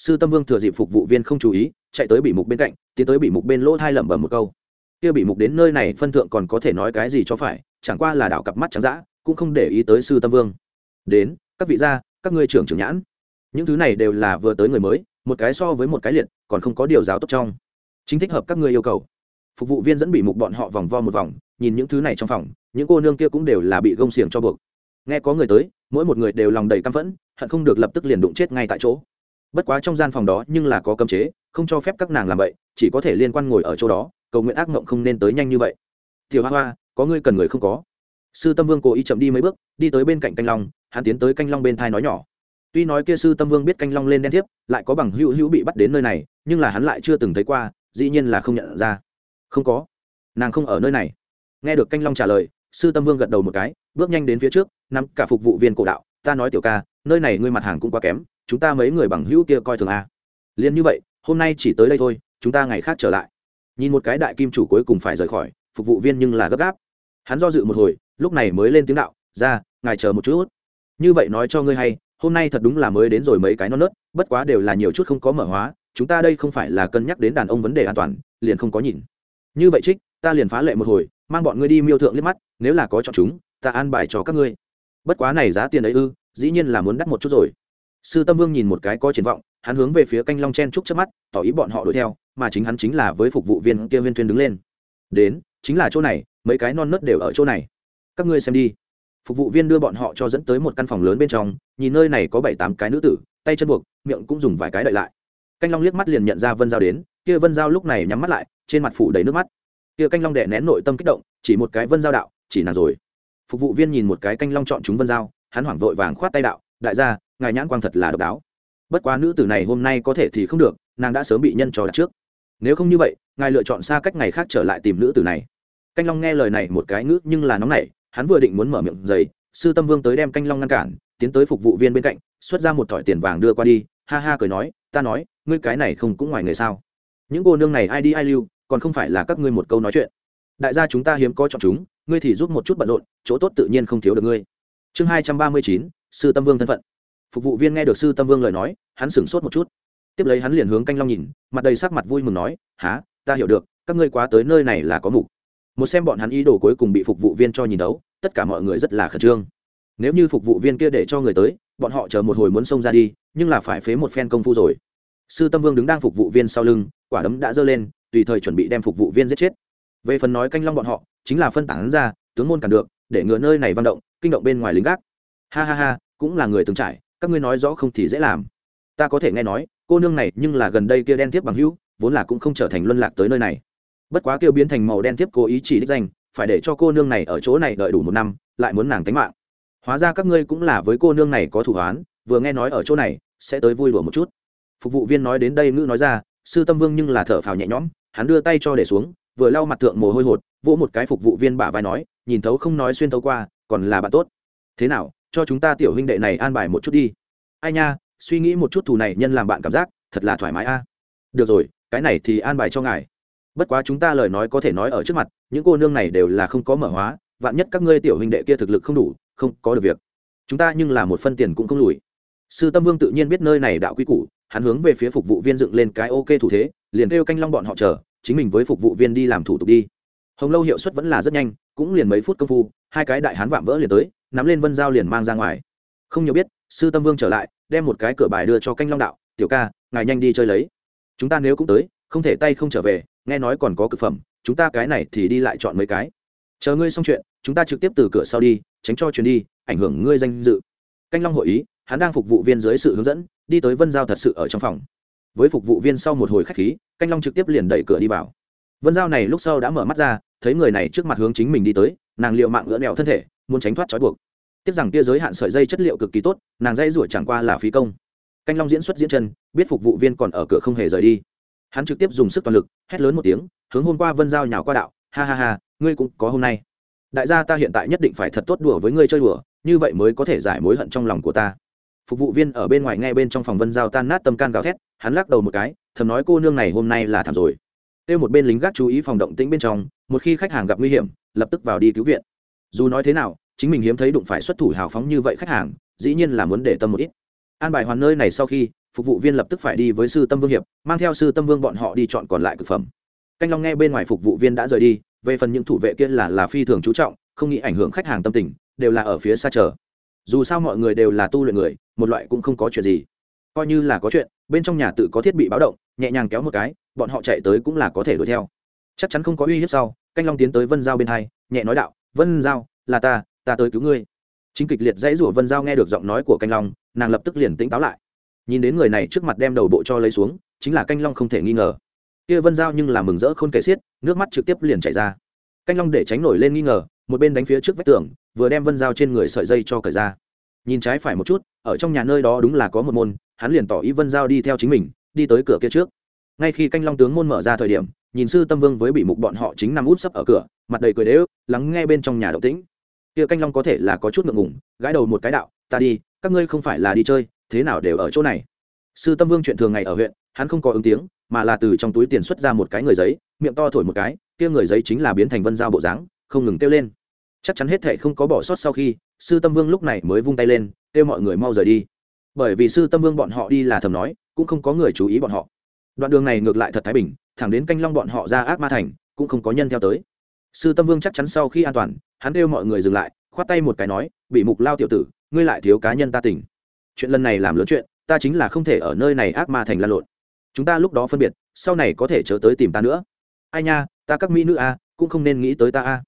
sư tâm vương thừa dịp phục vụ viên không chú ý, chạy tới bị mục bên cạnh, tiến tới bị mục bên lỗ thai lẩm bẩm một câu. Kia bị mục đến nơi này phân thượng còn có thể nói cái gì cho phải, chẳng qua là đảo cặp mắt trắng dã, cũng không để ý tới sư tâm vương. Đến, các vị gia, các ngươi trưởng trưởng nhãn. Những thứ này đều là vừa tới người mới, một cái so với một cái liệt, còn không có điều giáo tốt trong. Chính thích hợp các ngươi yêu cầu. Phục vụ viên dẫn bị mục bọn họ vòng vo một vòng, nhìn những thứ này trong phòng, những cô nương kia cũng đều là bị gông xiềng cho buộc. Nghe có người tới, mỗi một người đều lòng đầy căm phẫn, hận không được lập tức liền đụng chết ngay tại chỗ bất quá trong gian phòng đó nhưng là có cấm chế, không cho phép các nàng làm vậy, chỉ có thể liên quan ngồi ở chỗ đó, cầu nguyện ác mộng không nên tới nhanh như vậy. Tiểu hoa hoa, có ngươi cần người không có? Sư tâm vương cố ý chậm đi mấy bước, đi tới bên cạnh canh long, hắn tiến tới canh long bên thai nói nhỏ. Tuy nói kia sư tâm vương biết canh long lên đen thiếp, lại có bằng hữu hữu bị bắt đến nơi này, nhưng là hắn lại chưa từng thấy qua, dĩ nhiên là không nhận ra. Không có. Nàng không ở nơi này. Nghe được canh long trả lời, sư tâm vương gật đầu một cái, bước nhanh đến phía trước, nắm cả phục vụ viên cổ đạo ta nói tiểu ca, nơi này ngươi mặt hàng cũng quá kém, chúng ta mấy người bằng hữu kia coi thường a. À. liền như vậy, hôm nay chỉ tới đây thôi, chúng ta ngày khác trở lại. Nhìn một cái đại kim chủ cuối cùng phải rời khỏi, phục vụ viên nhưng là gấp gáp. Hắn do dự một hồi, lúc này mới lên tiếng đạo, ra, ngài chờ một chút như vậy nói cho ngươi hay, hôm nay thật đúng là mới đến rồi mấy cái non nớt, bất quá đều là nhiều chút không có mở hóa, chúng ta đây không phải là cân nhắc đến đàn ông vấn đề an toàn, liền không có nhìn. Như vậy trích, ta liền phá lệ một hồi, mang bọn ngươi đi miêu thượng liếc mắt, nếu là có chọn chúng, ta an bài cho các ngươi bất quá này giá tiền ấy ư, dĩ nhiên là muốn đắt một chút rồi. Sư tâm vương nhìn một cái có triển vọng, hắn hướng về phía canh long chen trúc trước mắt, tỏ ý bọn họ đuổi theo, mà chính hắn chính là với phục vụ viên kia viên thuyền đứng lên. Đến, chính là chỗ này, mấy cái non nớt đều ở chỗ này. Các ngươi xem đi. Phục vụ viên đưa bọn họ cho dẫn tới một căn phòng lớn bên trong, nhìn nơi này có bảy tám cái nữ tử, tay chân buộc, miệng cũng dùng vài cái đợi lại. Canh long liếc mắt liền nhận ra vân giao đến, kia vân giao lúc này nhắm mắt lại, trên mặt phủ đầy nước mắt. Kia canh long đẻ nén nội tâm kích động, chỉ một cái vân giao đạo, chỉ là rồi phục vụ viên nhìn một cái canh long chọn chúng vân giao, hắn hoảng vội vàng khoát tay đạo, đại gia, ngài nhãn quang thật là độc đáo. Bất quá nữ tử này hôm nay có thể thì không được, nàng đã sớm bị nhân trò đặt trước. Nếu không như vậy, ngài lựa chọn xa cách ngày khác trở lại tìm nữ tử này. Canh long nghe lời này một cái ngữ nhưng là nóng nảy, hắn vừa định muốn mở miệng giày, sư tâm vương tới đem canh long ngăn cản, tiến tới phục vụ viên bên cạnh, xuất ra một thỏi tiền vàng đưa qua đi, ha ha cười nói, ta nói, ngươi cái này không cũng ngoài người sao? Những cô nương này ai đi ai lưu, còn không phải là các ngươi một câu nói chuyện đại gia chúng ta hiếm có chọn chúng, ngươi thì giúp một chút bận rộn, chỗ tốt tự nhiên không thiếu được ngươi. Chương hai trăm ba mươi chín, sư tâm vương thân phận. Phục vụ viên nghe được sư tâm vương lời nói, hắn sửng sốt một chút. Tiếp lấy hắn liền hướng canh long nhìn, mặt đầy sắc mặt vui mừng nói há ta hiểu được, các ngươi quá tới nơi này là có mục. Một xem bọn hắn ý đồ cuối cùng bị phục vụ viên cho nhìn đấu, tất cả mọi người rất là khẩn trương. Nếu như phục vụ viên kia để cho người tới, bọn họ chờ một hồi muốn xông ra đi, nhưng là phải phế một phen công phu rồi. Sư tâm vương đứng đang phục vụ viên sau lưng, quả đấm đã giơ lên, tùy thời chuẩn bị đem phục vụ viên giết chết về phần nói canh long bọn họ, chính là phân tán ra, tướng môn cản được, để ngừa nơi này vang động, kinh động bên ngoài lính gác. Ha ha ha, cũng là người từng trải, các ngươi nói rõ không thì dễ làm. Ta có thể nghe nói, cô nương này nhưng là gần đây kia đen tiếp bằng hữu, vốn là cũng không trở thành luân lạc tới nơi này. Bất quá kêu biến thành màu đen tiếp cố ý chỉ đích danh, phải để cho cô nương này ở chỗ này đợi đủ một năm, lại muốn nàng tánh mạng. Hóa ra các ngươi cũng là với cô nương này có thủ hoán, vừa nghe nói ở chỗ này, sẽ tới vui đùa một chút. Phục vụ viên nói đến đây ngữ nói ra, sư tâm vương nhưng là thở phào nhẹ nhõm, hắn đưa tay cho để xuống vừa lau mặt thượng mồ hôi hột, vỗ một cái phục vụ viên bả vai nói, nhìn thấu không nói xuyên thấu qua, còn là bạn tốt. Thế nào, cho chúng ta tiểu huynh đệ này an bài một chút đi. Ai nha, suy nghĩ một chút thù này nhân làm bạn cảm giác, thật là thoải mái a. Được rồi, cái này thì an bài cho ngài. Bất quá chúng ta lời nói có thể nói ở trước mặt, những cô nương này đều là không có mở hóa, vạn nhất các ngươi tiểu huynh đệ kia thực lực không đủ, không có được việc. Chúng ta nhưng là một phân tiền cũng không lùi. Sư tâm vương tự nhiên biết nơi này đạo quy củ, hắn hướng về phía phục vụ viên dựng lên cái ok thủ thế, liền kêu canh long bọn họ chờ chính mình với phục vụ viên đi làm thủ tục đi. Hồng lâu hiệu suất vẫn là rất nhanh, cũng liền mấy phút công phu, hai cái đại hán vạm vỡ liền tới, nắm lên vân giao liền mang ra ngoài. Không nhiều biết, sư tâm vương trở lại, đem một cái cửa bài đưa cho canh long đạo, tiểu ca, ngài nhanh đi chơi lấy. Chúng ta nếu cũng tới, không thể tay không trở về, nghe nói còn có cực phẩm, chúng ta cái này thì đi lại chọn mấy cái. Chờ ngươi xong chuyện, chúng ta trực tiếp từ cửa sau đi, tránh cho chuyến đi, ảnh hưởng ngươi danh dự. Canh long hội ý, hắn đang phục vụ viên dưới sự hướng dẫn, đi tới vân giao thật sự ở trong phòng với phục vụ viên sau một hồi khách khí, canh long trực tiếp liền đẩy cửa đi vào. Vân giao này lúc sau đã mở mắt ra, thấy người này trước mặt hướng chính mình đi tới, nàng liệu mạng ngỡ nẹo thân thể, muốn tránh thoát trói buộc. Tiếc rằng kia giới hạn sợi dây chất liệu cực kỳ tốt, nàng dây rủi chẳng qua là phí công. Canh long diễn xuất diễn chân, biết phục vụ viên còn ở cửa không hề rời đi. Hắn trực tiếp dùng sức toàn lực, hét lớn một tiếng, hướng hôm qua vân giao nhào qua đạo, ha ha ha, ngươi cũng có hôm nay. Đại gia ta hiện tại nhất định phải thật tốt đùa với ngươi chơi đùa, như vậy mới có thể giải mối hận trong lòng của ta phục vụ viên ở bên ngoài nghe bên trong phòng vân giao tan nát tâm can gào thét, hắn lắc đầu một cái, thầm nói cô nương này hôm nay là thảm rồi. Kêu một bên lính gác chú ý phòng động tĩnh bên trong, một khi khách hàng gặp nguy hiểm, lập tức vào đi cứu viện. Dù nói thế nào, chính mình hiếm thấy đụng phải xuất thủ hào phóng như vậy khách hàng, dĩ nhiên là muốn để tâm một ít. An bài hoàn nơi này sau khi, phục vụ viên lập tức phải đi với sư tâm vương hiệp, mang theo sư tâm vương bọn họ đi chọn còn lại thực phẩm. Canh long nghe bên ngoài phục vụ viên đã rời đi, về phần những thủ vệ kia là là phi thường chú trọng, không nghĩ ảnh hưởng khách hàng tâm tình, đều là ở phía xa chờ. Dù sao mọi người đều là tu luyện người một loại cũng không có chuyện gì. Coi như là có chuyện, bên trong nhà tự có thiết bị báo động, nhẹ nhàng kéo một cái, bọn họ chạy tới cũng là có thể đuổi theo. Chắc chắn không có uy hiếp sau, canh long tiến tới vân giao bên hai, nhẹ nói đạo, vân giao, là ta ta tới cứu ngươi. Chính kịch liệt dãy rủa vân giao nghe được giọng nói của canh long, nàng lập tức liền tỉnh táo lại. Nhìn đến người này trước mặt đem đầu bộ cho lấy xuống, chính là canh long không thể nghi ngờ. Kia vân giao nhưng là mừng rỡ không kể xiết, nước mắt trực tiếp liền chảy ra. Canh long để tránh nổi lên nghi ngờ, một bên đánh phía trước vách tường, vừa đem vân giao trên người sợi dây cho cởi ra nhìn trái phải một chút, ở trong nhà nơi đó đúng là có một môn, hắn liền tỏ ý vân giao đi theo chính mình, đi tới cửa kia trước. Ngay khi canh long tướng môn mở ra thời điểm, nhìn sư tâm vương với bị mục bọn họ chính nằm út sấp ở cửa, mặt đầy cười đế ức lắng nghe bên trong nhà động tĩnh. Kia canh long có thể là có chút ngượng ngùng, gãi đầu một cái đạo, ta đi, các ngươi không phải là đi chơi, thế nào đều ở chỗ này. Sư tâm vương chuyện thường ngày ở huyện, hắn không có ứng tiếng, mà là từ trong túi tiền xuất ra một cái người giấy, miệng to thổi một cái, kia người giấy chính là biến thành vân giao bộ dáng, không ngừng kêu lên. Chắc chắn hết thệ không có bỏ sót sau khi sư tâm vương lúc này mới vung tay lên, kêu mọi người mau rời đi. Bởi vì sư tâm vương bọn họ đi là thầm nói, cũng không có người chú ý bọn họ. Đoạn đường này ngược lại thật thái bình, thẳng đến canh long bọn họ ra ác ma thành, cũng không có nhân theo tới. Sư tâm vương chắc chắn sau khi an toàn, hắn kêu mọi người dừng lại, khoát tay một cái nói bị mục lao tiểu tử, ngươi lại thiếu cá nhân ta tỉnh. Chuyện lần này làm lớn chuyện, ta chính là không thể ở nơi này ác ma thành lan lộn. Chúng ta lúc đó phân biệt, sau này có thể chớ tới tìm ta nữa. Ai nha, ta các mỹ nữ a cũng không nên nghĩ tới ta a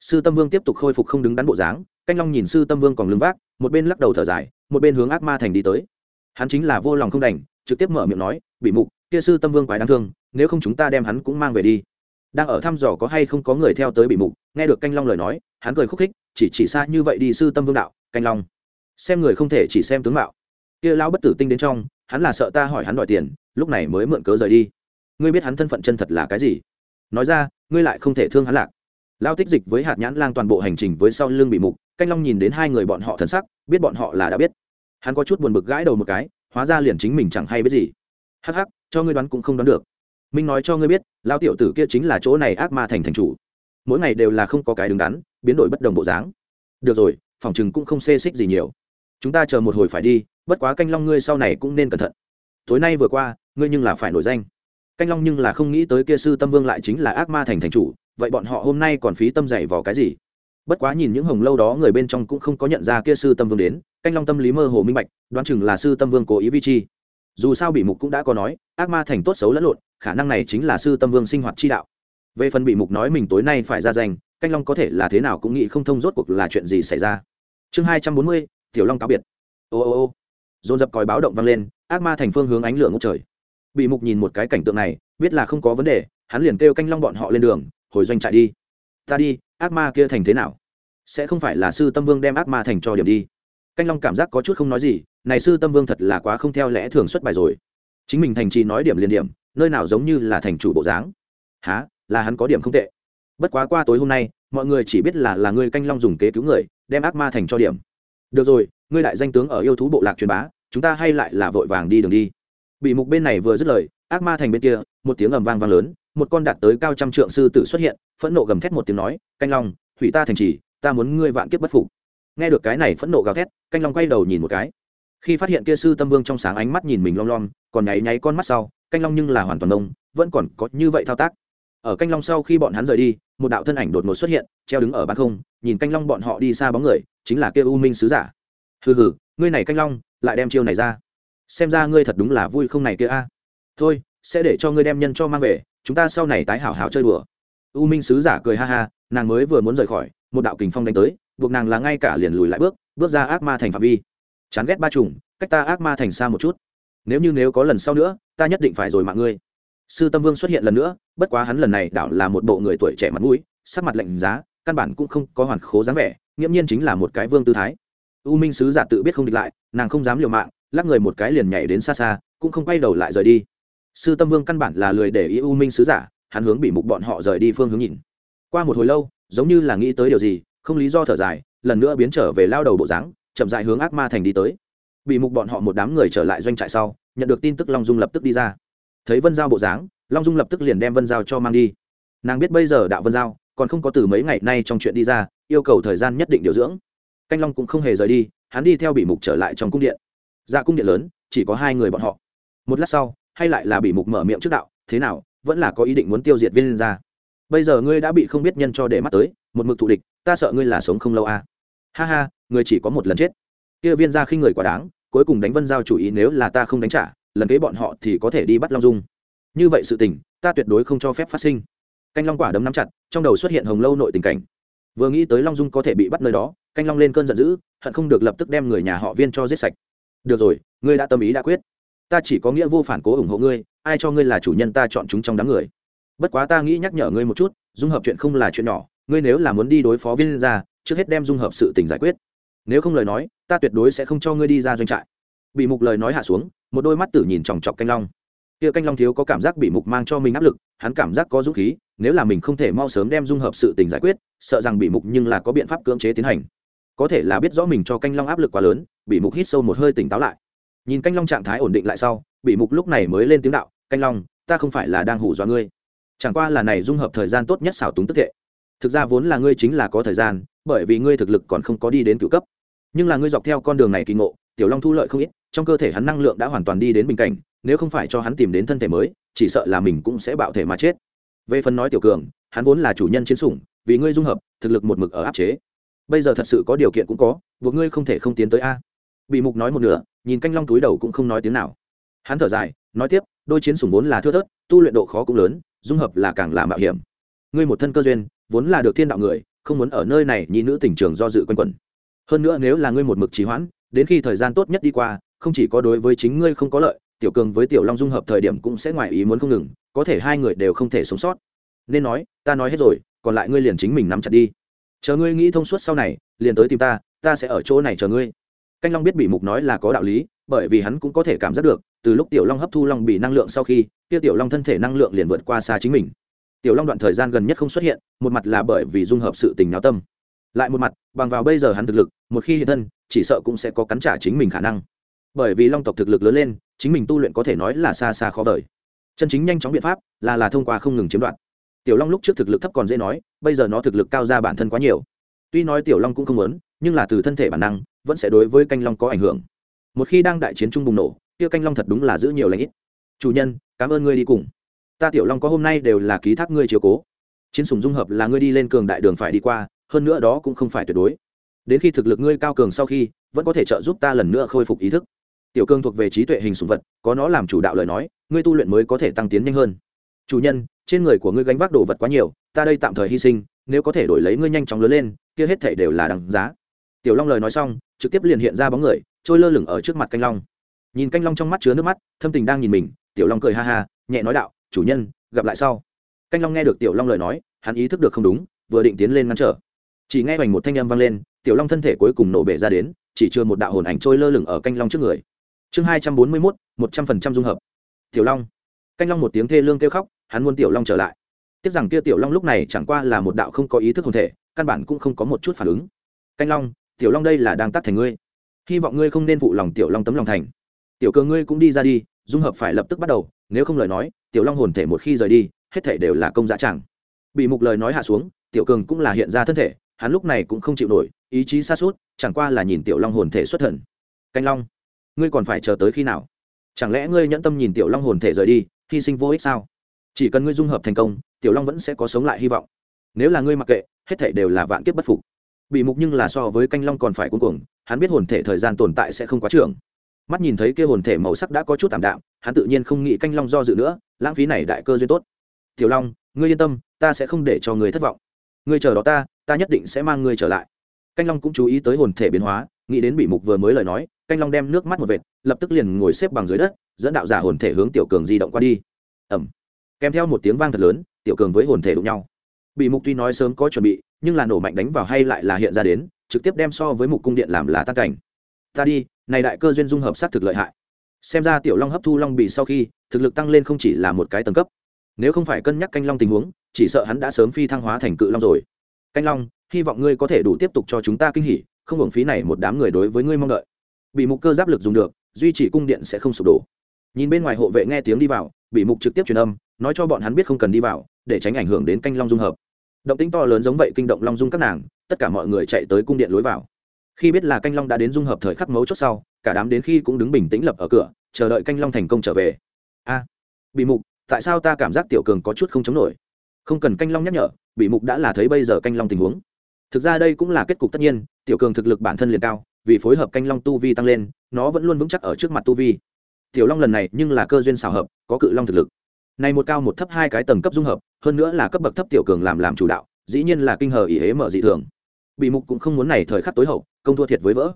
sư tâm vương tiếp tục khôi phục không đứng đắn bộ dáng, canh long nhìn sư tâm vương còn lưng vác, một bên lắc đầu thở dài, một bên hướng ác ma thành đi tới. Hắn chính là vô lòng không đành, trực tiếp mở miệng nói, bị mục, kia sư tâm vương quái đáng thương, nếu không chúng ta đem hắn cũng mang về đi. Đang ở thăm dò có hay không có người theo tới bị mục, nghe được canh long lời nói, hắn cười khúc khích, chỉ chỉ xa như vậy đi sư tâm vương đạo, canh long. Xem người không thể chỉ xem tướng mạo. Kia lão bất tử tinh đến trong, hắn là sợ ta hỏi hắn đòi tiền, lúc này mới mượn cớ rời đi. Ngươi biết hắn thân phận chân thật là cái gì? Nói ra, ngươi lại không thể thương hắn lạc lao tích dịch với hạt nhãn lang toàn bộ hành trình với sau lưng bị mục, canh long nhìn đến hai người bọn họ thân sắc, biết bọn họ là đã biết. Hắn có chút buồn bực gãi đầu một cái, hóa ra liền chính mình chẳng hay biết gì. Hắc hắc, cho ngươi đoán cũng không đoán được. Minh nói cho ngươi biết, lao tiểu tử kia chính là chỗ này ác ma thành thành chủ. Mỗi ngày đều là không có cái đứng đắn, biến đổi bất đồng bộ dáng. Được rồi, phòng chừng cũng không xê xích gì nhiều. Chúng ta chờ một hồi phải đi, bất quá canh long ngươi sau này cũng nên cẩn thận. Tối nay vừa qua, ngươi nhưng là phải nổi danh. Canh long nhưng là không nghĩ tới kia sư tâm vương lại chính là ác ma thành thành chủ vậy bọn họ hôm nay còn phí tâm dạy vào cái gì? Bất quá nhìn những hồng lâu đó người bên trong cũng không có nhận ra kia sư tâm vương đến, canh long tâm lý mơ hồ minh bạch, đoán chừng là sư tâm vương cố ý vi chi. Dù sao bị mục cũng đã có nói, ác ma thành tốt xấu lẫn lộn, khả năng này chính là sư tâm vương sinh hoạt chi đạo. Về phần bị mục nói mình tối nay phải ra danh, canh long có thể là thế nào cũng nghĩ không thông rốt cuộc là chuyện gì xảy ra. Chương hai trăm bốn mươi, tiểu long cáo biệt. Ô ô ô. Dồn dập còi báo động vang lên, ác ma thành phương hướng ánh lửa ngốc trời. Bị mục nhìn một cái cảnh tượng này, biết là không có vấn đề, hắn liền kêu canh long bọn họ lên đường hồi doanh trại đi. Ta đi, ác ma kia thành thế nào? Sẽ không phải là sư tâm vương đem ác ma thành cho điểm đi. Canh long cảm giác có chút không nói gì, này sư tâm vương thật là quá không theo lẽ thường xuất bài rồi. Chính mình thành trì nói điểm liền điểm, nơi nào giống như là thành chủ bộ dáng. Há là hắn có điểm không tệ. Bất quá qua tối hôm nay, mọi người chỉ biết là là ngươi canh long dùng kế cứu người, đem ác ma thành cho điểm. Được rồi, ngươi đại danh tướng ở yêu thú bộ lạc truyền bá, chúng ta hay lại là vội vàng đi đường đi. Bị mục bên này vừa dứt lời, ác ma thành bên kia, một tiếng ầm vang vang lớn một con đạt tới cao trăm trượng sư tử xuất hiện, phẫn nộ gầm thét một tiếng nói, canh long, hủy ta thành trì, ta muốn ngươi vạn kiếp bất phục. Nghe được cái này phẫn nộ gào thét, canh long quay đầu nhìn một cái. Khi phát hiện kia sư tâm vương trong sáng ánh mắt nhìn mình long long, còn nháy nháy con mắt sau, canh long nhưng là hoàn toàn đông vẫn còn có như vậy thao tác. Ở canh long sau khi bọn hắn rời đi, một đạo thân ảnh đột ngột xuất hiện, treo đứng ở ban không, nhìn canh long bọn họ đi xa bóng người, chính là kia u minh sứ giả. Hừ hừ, ngươi này canh long, lại đem chiêu này ra. Xem ra ngươi thật đúng là vui không này kia a. Thôi, sẽ để cho ngươi đem nhân cho mang về chúng ta sau này tái hảo hảo chơi đùa. U minh sứ giả cười ha ha, nàng mới vừa muốn rời khỏi, một đạo kình phong đánh tới, buộc nàng là ngay cả liền lùi lại bước bước ra ác ma thành phạm vi. Chán ghét ba trùng cách ta ác ma thành xa một chút. Nếu như nếu có lần sau nữa, ta nhất định phải rồi mạng ngươi. Sư tâm vương xuất hiện lần nữa, bất quá hắn lần này đảo là một bộ người tuổi trẻ mặt mũi, sắc mặt lạnh giá, căn bản cũng không có hoàn khố dáng vẻ, nghiễm nhiên chính là một cái vương tư thái. U minh sứ giả tự biết không địch lại, nàng không dám liều mạng, lắc người một cái liền nhảy đến xa xa, cũng không quay đầu lại rời đi sư tâm vương căn bản là lười để ý u minh sứ giả, hắn hướng bị mục bọn họ rời đi phương hướng nhìn. Qua một hồi lâu, giống như là nghĩ tới điều gì, không lý do thở dài, lần nữa biến trở về lao đầu bộ dáng, chậm dại hướng ác ma thành đi tới. Bị mục bọn họ một đám người trở lại doanh trại sau, nhận được tin tức long dung lập tức đi ra. Thấy vân giao bộ dáng, long dung lập tức liền đem vân giao cho mang đi. Nàng biết bây giờ đạo vân giao, còn không có từ mấy ngày nay trong chuyện đi ra, yêu cầu thời gian nhất định điều dưỡng. Canh long cũng không hề rời đi, hắn đi theo bị mục trở lại trong cung điện. Ra cung điện lớn, chỉ có hai người bọn họ. Một lát sau hay lại là bị mục mở miệng trước đạo, thế nào, vẫn là có ý định muốn tiêu diệt viên ra bây giờ ngươi đã bị không biết nhân cho để mắt tới, một mực thù địch, ta sợ ngươi là sống không lâu à. ha ha ngươi chỉ có một lần chết. Kia viên ra khi người quá đáng, cuối cùng đánh vân giao chủ ý nếu là ta không đánh trả, lần kế bọn họ thì có thể đi bắt long dung. Như vậy sự tình, ta tuyệt đối không cho phép phát sinh. Canh long quả đấm nắm chặt, trong đầu xuất hiện hồng lâu nội tình cảnh. Vừa nghĩ tới long dung có thể bị bắt nơi đó, canh long lên cơn giận dữ, hận không được lập tức đem người nhà họ viên cho giết sạch. Được rồi, ngươi đã tâm ý đã quyết ta chỉ có nghĩa vô phản cố ủng hộ ngươi, ai cho ngươi là chủ nhân ta chọn chúng trong đám người. Bất quá ta nghĩ nhắc nhở ngươi một chút, dung hợp chuyện không là chuyện nhỏ, ngươi nếu là muốn đi đối phó viên ra trước hết đem dung hợp sự tình giải quyết. Nếu không lời nói, ta tuyệt đối sẽ không cho ngươi đi ra doanh trại. Bị mục lời nói hạ xuống, một đôi mắt tử nhìn chòng chọc canh long. Kia canh long thiếu có cảm giác bị mục mang cho mình áp lực, hắn cảm giác có dũng khí, nếu là mình không thể mau sớm đem dung hợp sự tình giải quyết, sợ rằng bị mục nhưng là có biện pháp cưỡng chế tiến hành. Có thể là biết rõ mình cho canh long áp lực quá lớn, bị mục hít sâu một hơi tỉnh táo lại nhìn canh long trạng thái ổn định lại sau bị mục lúc này mới lên tiếng đạo, canh long, ta không phải là đang hủ dọa ngươi. Chẳng qua là này dung hợp thời gian tốt nhất xảo túng tức thệ thực ra vốn là ngươi chính là có thời gian, bởi vì ngươi thực lực còn không có đi đến cựu cấp. Nhưng là ngươi dọc theo con đường này kỳ ngộ, tiểu long thu lợi không ít, trong cơ thể hắn năng lượng đã hoàn toàn đi đến bình cảnh, nếu không phải cho hắn tìm đến thân thể mới, chỉ sợ là mình cũng sẽ bạo thể mà chết. Về phần nói tiểu cường, hắn vốn là chủ nhân chiến sủng, vì ngươi dung hợp, thực lực một mực ở áp chế. Bây giờ thật sự có điều kiện cũng có, buộc ngươi không thể không tiến tới a bị mục nói một nửa, nhìn canh long túi đầu cũng không nói tiếng nào. Hắn thở dài, nói tiếp, đôi chiến sủng vốn là thưa thớt, tu luyện độ khó cũng lớn, dung hợp là càng là mạo hiểm. Ngươi một thân cơ duyên, vốn là được thiên đạo người, không muốn ở nơi này nhìn nữ tình trường do dự quanh quẩn. Hơn nữa nếu là ngươi một mực trì hoãn, đến khi thời gian tốt nhất đi qua, không chỉ có đối với chính ngươi không có lợi, tiểu cường với tiểu long dung hợp thời điểm cũng sẽ ngoài ý muốn không ngừng, có thể hai người đều không thể sống sót. Nên nói, ta nói hết rồi, còn lại ngươi liền chính mình nắm chặt đi. Chờ ngươi nghĩ thông suốt sau này, liền tới tìm ta ta sẽ ở chỗ này chờ ngươi canh long biết bị mục nói là có đạo lý, bởi vì hắn cũng có thể cảm giác được, từ lúc tiểu long hấp thu long bị năng lượng sau khi, kia tiểu long thân thể năng lượng liền vượt qua xa chính mình. Tiểu long đoạn thời gian gần nhất không xuất hiện, một mặt là bởi vì dung hợp sự tình náo tâm. Lại một mặt, bằng vào bây giờ hắn thực lực, một khi hiện thân, chỉ sợ cũng sẽ có cắn trả chính mình khả năng. Bởi vì long tộc thực lực lớn lên, chính mình tu luyện có thể nói là xa xa khó vời. Chân chính nhanh chóng biện pháp là là thông qua không ngừng chiếm đoạt. Tiểu long lúc trước thực lực thấp còn dễ nói, bây giờ nó thực lực cao ra bản thân quá nhiều. Tuy nói tiểu long cũng không muốn nhưng là từ thân thể bản năng, vẫn sẽ đối với canh long có ảnh hưởng. Một khi đang đại chiến trung bùng nổ, kia canh long thật đúng là giữ nhiều lãnh ít. Chủ nhân, cảm ơn ngươi đi cùng. Ta tiểu long có hôm nay đều là ký thác ngươi chiều cố. Chiến sùng dung hợp là ngươi đi lên cường đại đường phải đi qua, hơn nữa đó cũng không phải tuyệt đối. Đến khi thực lực ngươi cao cường sau khi, vẫn có thể trợ giúp ta lần nữa khôi phục ý thức. Tiểu cương thuộc về trí tuệ hình sùng vật, có nó làm chủ đạo lời nói, ngươi tu luyện mới có thể tăng tiến nhanh hơn. Chủ nhân, trên người của ngươi gánh vác đồ vật quá nhiều, ta đây tạm thời hy sinh, nếu có thể đổi lấy ngươi nhanh chóng lớn lên, kia hết thể đều là đằng giá tiểu long lời nói xong, trực tiếp liền hiện ra bóng người, trôi lơ lửng ở trước mặt canh long. Nhìn canh long trong mắt chứa nước mắt, thâm tình đang nhìn mình, tiểu long cười ha ha, nhẹ nói đạo, chủ nhân, gặp lại sau. Canh long nghe được tiểu long lời nói, hắn ý thức được không đúng, vừa định tiến lên ngăn trở. Chỉ nghe hoành một thanh âm vang lên, tiểu long thân thể cuối cùng nổ bể ra đến, chỉ chưa một đạo hồn ảnh trôi lơ lửng ở canh long trước người. Chương hai trăm bốn mươi mốt, một trăm phần trăm dung hợp. Tiểu long. Canh long một tiếng thê lương kêu khóc, hắn muốn tiểu long trở lại. Tiếc rằng kia tiểu long lúc này chẳng qua là một đạo không có ý thức hồn thể, căn bản cũng không có một chút phản ứng. Canh long tiểu long đây là đang tắt thành ngươi. Hy vọng ngươi không nên phụ lòng tiểu long tấm lòng thành. Tiểu cường ngươi cũng đi ra đi, dung hợp phải lập tức bắt đầu, nếu không lời nói, tiểu long hồn thể một khi rời đi, hết thể đều là công dã chẳng bị mục lời nói hạ xuống, tiểu cường cũng là hiện ra thân thể, hắn lúc này cũng không chịu nổi, ý chí xa suốt chẳng qua là nhìn tiểu long hồn thể xuất thần. Canh long, ngươi còn phải chờ tới khi nào? Chẳng lẽ ngươi nhẫn tâm nhìn tiểu long hồn thể rời đi, hy sinh vô ích sao? Chỉ cần ngươi dung hợp thành công, tiểu long vẫn sẽ có sống lại hy vọng. Nếu là ngươi mặc kệ, hết thể đều là vạn kiếp bất phục bị mục nhưng là so với canh long còn phải cuống cuồng, hắn biết hồn thể thời gian tồn tại sẽ không quá trường mắt nhìn thấy kia hồn thể màu sắc đã có chút tảm đạm hắn tự nhiên không nghĩ canh long do dự nữa lãng phí này đại cơ duyên tốt. Tiểu long ngươi yên tâm ta sẽ không để cho ngươi thất vọng. Ngươi chờ đó ta ta nhất định sẽ mang ngươi trở lại. Canh long cũng chú ý tới hồn thể biến hóa nghĩ đến bị mục vừa mới lời nói canh long đem nước mắt một vệt lập tức liền ngồi xếp bằng dưới đất dẫn đạo giả hồn thể hướng tiểu cường di động qua đi. Ẩm kèm theo một tiếng vang thật lớn tiểu cường với hồn thể đụng nhau. Bị mục tuy nói sớm có chuẩn bị nhưng là nổ mạnh đánh vào hay lại là hiện ra đến, trực tiếp đem so với mục cung điện làm là tan cảnh. Ta đi, này đại cơ duyên dung hợp sát thực lợi hại. Xem ra tiểu long hấp thu long bì sau khi, thực lực tăng lên không chỉ là một cái tầng cấp. Nếu không phải cân nhắc canh long tình huống, chỉ sợ hắn đã sớm phi thăng hóa thành cự long rồi. Canh long, hy vọng ngươi có thể đủ tiếp tục cho chúng ta kinh hỉ, không hưởng phí này một đám người đối với ngươi mong đợi. Bị mục cơ giáp lực dùng được, duy trì cung điện sẽ không sụp đổ. Nhìn bên ngoài hộ vệ nghe tiếng đi vào, bị mục trực tiếp truyền âm, nói cho bọn hắn biết không cần đi vào, để tránh ảnh hưởng đến canh long dung hợp động tính to lớn giống vậy kinh động long dung các nàng, tất cả mọi người chạy tới cung điện lối vào. Khi biết là canh long đã đến dung hợp thời khắc mấu chốt sau, cả đám đến khi cũng đứng bình tĩnh lập ở cửa, chờ đợi canh long thành công trở về. A bị mục, tại sao ta cảm giác tiểu cường có chút không chống nổi? Không cần canh long nhắc nhở bị mục đã là thấy bây giờ canh long tình huống. Thực ra đây cũng là kết cục tất nhiên, tiểu cường thực lực bản thân liền cao, vì phối hợp canh long tu vi tăng lên, nó vẫn luôn vững chắc ở trước mặt tu vi. Tiểu long lần này nhưng là cơ duyên xào hợp, có cự long thực lực này một cao một thấp hai cái tầng cấp dung hợp, hơn nữa là cấp bậc thấp tiểu cường làm làm chủ đạo, dĩ nhiên là kinh hờ ý hế mở dị thường. Bị mục cũng không muốn này thời khắc tối hậu, công thua thiệt với vỡ.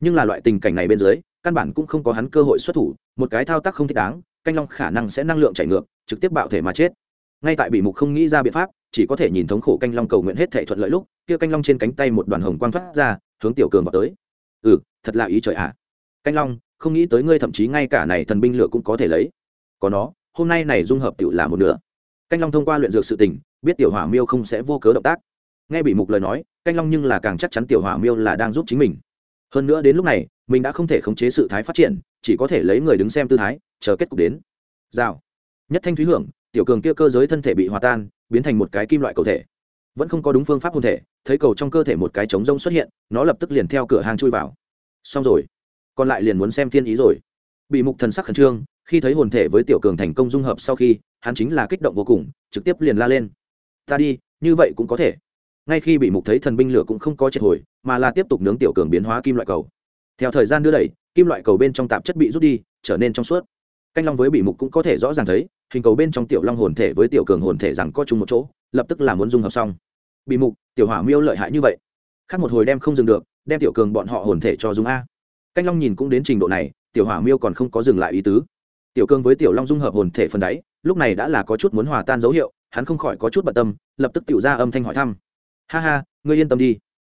Nhưng là loại tình cảnh này bên dưới, căn bản cũng không có hắn cơ hội xuất thủ, một cái thao tác không thích đáng, canh long khả năng sẽ năng lượng chảy ngược, trực tiếp bạo thể mà chết. Ngay tại bị mục không nghĩ ra biện pháp, chỉ có thể nhìn thống khổ canh long cầu nguyện hết thể thuận lợi lúc, kia canh long trên cánh tay một đoàn hồng quang thoát ra, hướng tiểu cường vào tới. Ừ thật là ý trời ạ. À. canh long, không nghĩ tới ngươi thậm chí ngay cả này thần binh lửa cũng có thể lấy. Có nó hôm nay này dung hợp tiểu là một nửa. Canh long thông qua luyện dược sự tình, biết tiểu hỏa miêu không sẽ vô cớ động tác. Nghe bị mục lời nói, canh long nhưng là càng chắc chắn tiểu hỏa miêu là đang giúp chính mình. Hơn nữa đến lúc này, mình đã không thể khống chế sự thái phát triển, chỉ có thể lấy người đứng xem tư thái, chờ kết cục đến. Rào. Nhất thanh thúy hưởng, tiểu cường kia cơ giới thân thể bị hòa tan, biến thành một cái kim loại cầu thể. Vẫn không có đúng phương pháp hôn thể, thấy cầu trong cơ thể một cái trống rông xuất hiện, nó lập tức liền theo cửa hàng chui vào. Xong rồi. Còn lại liền muốn xem thiên ý rồi. Bị mục thần sắc khẩn trương khi thấy hồn thể với tiểu cường thành công dung hợp sau khi, hắn chính là kích động vô cùng, trực tiếp liền la lên. Ta đi, như vậy cũng có thể. Ngay khi bị mục thấy thần binh lửa cũng không có triệt hồi, mà là tiếp tục nướng tiểu cường biến hóa kim loại cầu. Theo thời gian đưa đẩy, kim loại cầu bên trong tạp chất bị rút đi, trở nên trong suốt. Canh long với bị mục cũng có thể rõ ràng thấy, hình cầu bên trong tiểu long hồn thể với tiểu cường hồn thể rằng có chung một chỗ, lập tức là muốn dung hợp xong. Bị mục, tiểu hỏa miêu lợi hại như vậy. Khác một hồi đem không dừng được, đem tiểu cường bọn họ hồn thể cho dung a. Canh long nhìn cũng đến trình độ này, tiểu hỏa miêu còn không có dừng lại ý tứ tiểu Cương với tiểu long dung hợp hồn thể phần đáy, lúc này đã là có chút muốn hòa tan dấu hiệu, hắn không khỏi có chút bận tâm, lập tức tiểu ra âm thanh hỏi thăm. Ha ha, ngươi yên tâm đi.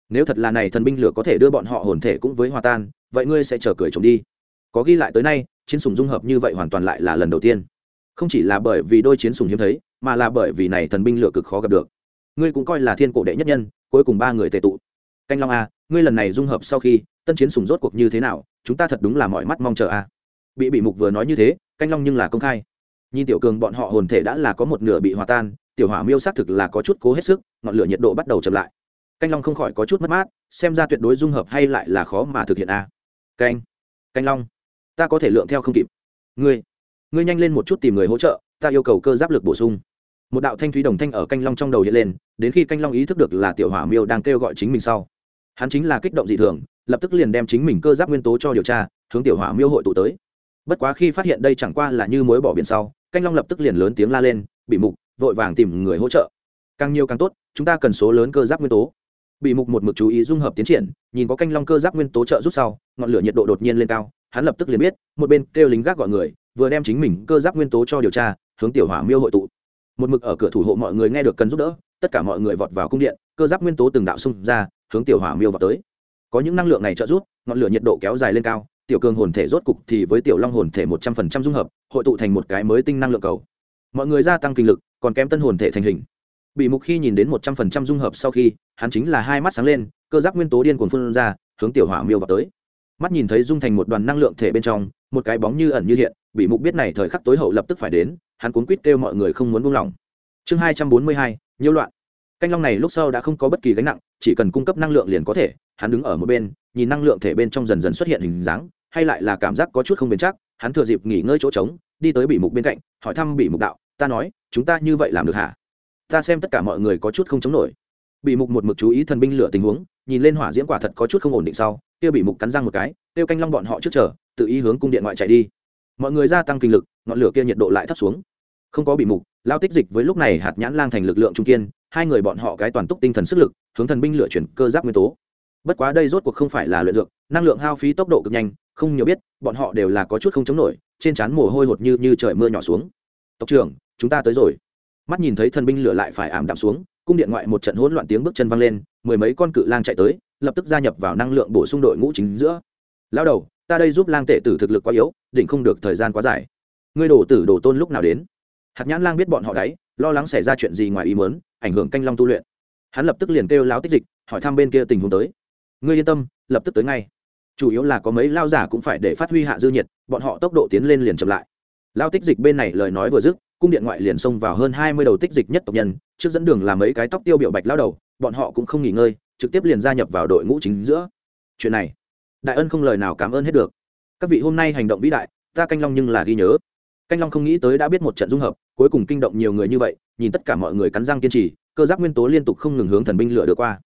Nếu thật là này thần binh lửa có thể đưa bọn họ hồn thể cũng với hòa tan, vậy ngươi sẽ chờ cười trộm đi. Có ghi lại tới nay, chiến sùng dung hợp như vậy hoàn toàn lại là lần đầu tiên. Không chỉ là bởi vì đôi chiến sùng hiếm thấy, mà là bởi vì này thần binh lửa cực khó gặp được. Ngươi cũng coi là thiên cổ đệ nhất nhân, cuối cùng ba người tệ tụ. Canh long a, ngươi lần này dung hợp sau khi, tân chiến sùng rốt cuộc như thế nào, chúng ta thật đúng là mọi mắt mong chờ a bị bị mục vừa nói như thế, canh long nhưng là công khai. Nhìn tiểu cường bọn họ hồn thể đã là có một nửa bị hòa tan, tiểu hỏa miêu xác thực là có chút cố hết sức, ngọn lửa nhiệt độ bắt đầu chậm lại. Canh long không khỏi có chút mất mát, xem ra tuyệt đối dung hợp hay lại là khó mà thực hiện a. Canh canh long, ta có thể lượng theo không kịp. Ngươi ngươi nhanh lên một chút tìm người hỗ trợ, ta yêu cầu cơ giáp lực bổ sung. Một đạo thanh thúy đồng thanh ở canh long trong đầu hiện lên, đến khi canh long ý thức được là tiểu hỏa miêu đang kêu gọi chính mình sau, hắn chính là kích động dị thường, lập tức liền đem chính mình cơ giáp nguyên tố cho điều tra, hướng tiểu hỏa miêu hội tụ tới bất quá khi phát hiện đây chẳng qua là như mối bỏ biển sau, canh long lập tức liền lớn tiếng la lên bị mục, vội vàng tìm người hỗ trợ. Càng nhiều càng tốt, chúng ta cần số lớn cơ giáp nguyên tố. Bị mục một mực chú ý dung hợp tiến triển, nhìn có canh long cơ giáp nguyên tố trợ rút sau, ngọn lửa nhiệt độ đột nhiên lên cao, hắn lập tức liền biết, một bên kêu lính gác gọi người, vừa đem chính mình cơ giáp nguyên tố cho điều tra, hướng tiểu hỏa miêu hội tụ. Một mực ở cửa thủ hộ mọi người nghe được cần giúp đỡ, tất cả mọi người vọt vào cung điện, cơ giáp nguyên tố từng đạo xung ra, hướng tiểu hỏa miêu vào tới. Có những năng lượng này trợ giúp, ngọn lửa nhiệt độ kéo dài lên cao tiểu cường hồn thể rốt cục thì với tiểu long hồn thể một trăm phần trăm dung hợp, hội tụ thành một cái mới tinh năng lượng cầu. Mọi người gia tăng kinh lực, còn kém tân hồn thể thành hình. Bị mục khi nhìn đến một trăm phần trăm dung hợp sau khi, hắn chính là hai mắt sáng lên, cơ giáp nguyên tố điên cuồng phun ra, hướng tiểu hỏa miêu vào tới. Mắt nhìn thấy dung thành một đoàn năng lượng thể bên trong, một cái bóng như ẩn như hiện, bị mục biết này thời khắc tối hậu lập tức phải đến, hắn cuốn quýt kêu mọi người không muốn buông lỏng. Chương hai trăm bốn mươi hai, nhiễu loạn canh long này lúc sau đã không có bất kỳ gánh nặng, chỉ cần cung cấp năng lượng liền có thể. Hắn đứng ở một bên, nhìn năng lượng thể bên trong dần dần xuất hiện hình dáng, hay lại là cảm giác có chút không bền chắc, hắn thừa dịp nghỉ ngơi chỗ trống, đi tới bị mục bên cạnh, hỏi thăm bị mục đạo, ta nói, chúng ta như vậy làm được hả? Ta xem tất cả mọi người có chút không chống nổi. Bị mục một mực chú ý thần binh lửa tình huống, nhìn lên hỏa diễm quả thật có chút không ổn định sau, kia bị mục cắn răng một cái, tiêu canh long bọn họ trước chờ, tự ý hướng cung điện ngoại chạy đi. Mọi người gia tăng kinh lực, ngọn lửa kia nhiệt độ lại thấp xuống. Không có bị mục, lao tích dịch với lúc này hạt nhãn lang thành lực lượng trung kiên hai người bọn họ cái toàn túc tinh thần sức lực, hướng thần binh lựa chuyển cơ giáp nguyên tố. Bất quá đây rốt cuộc không phải là luyện dược, năng lượng hao phí tốc độ cực nhanh, không nhiều biết, bọn họ đều là có chút không chống nổi, trên trán mồ hôi hột như như trời mưa nhỏ xuống. Tộc trưởng, chúng ta tới rồi. Mắt nhìn thấy thần binh lửa lại phải ảm đạm xuống, cung điện ngoại một trận hỗn loạn tiếng bước chân văng lên, mười mấy con cự lang chạy tới, lập tức gia nhập vào năng lượng bổ sung đội ngũ chính giữa. Lao đầu, ta đây giúp lang tệ tử thực lực quá yếu định không được thời gian quá dài. Ngươi đổ tử đổ tôn lúc nào đến? Hạt nhãn lang biết bọn họ đấy lo lắng xảy ra chuyện gì ngoài ý muốn, ảnh hưởng canh long tu luyện. Hắn lập tức liền kêu láo tích dịch, hỏi thăm bên kia tình huống tới. Ngươi yên tâm, lập tức tới ngay. Chủ yếu là có mấy lao giả cũng phải để phát huy hạ dư nhiệt, bọn họ tốc độ tiến lên liền chậm lại. Lao tích dịch bên này lời nói vừa dứt, cung điện ngoại liền xông vào hơn hai mươi đầu tích dịch nhất tộc nhân, trước dẫn đường làm mấy cái tóc tiêu biểu bạch lao đầu, bọn họ cũng không nghỉ ngơi, trực tiếp liền gia nhập vào đội ngũ chính giữa. Chuyện này, đại ân không lời nào cảm ơn hết được. Các vị hôm nay hành động vĩ đại, ta canh long nhưng là ghi nhớ canh long không nghĩ tới đã biết một trận dung hợp, cuối cùng kinh động nhiều người như vậy, nhìn tất cả mọi người cắn răng kiên trì, cơ giáp nguyên tố liên tục không ngừng hướng thần binh lửa được qua.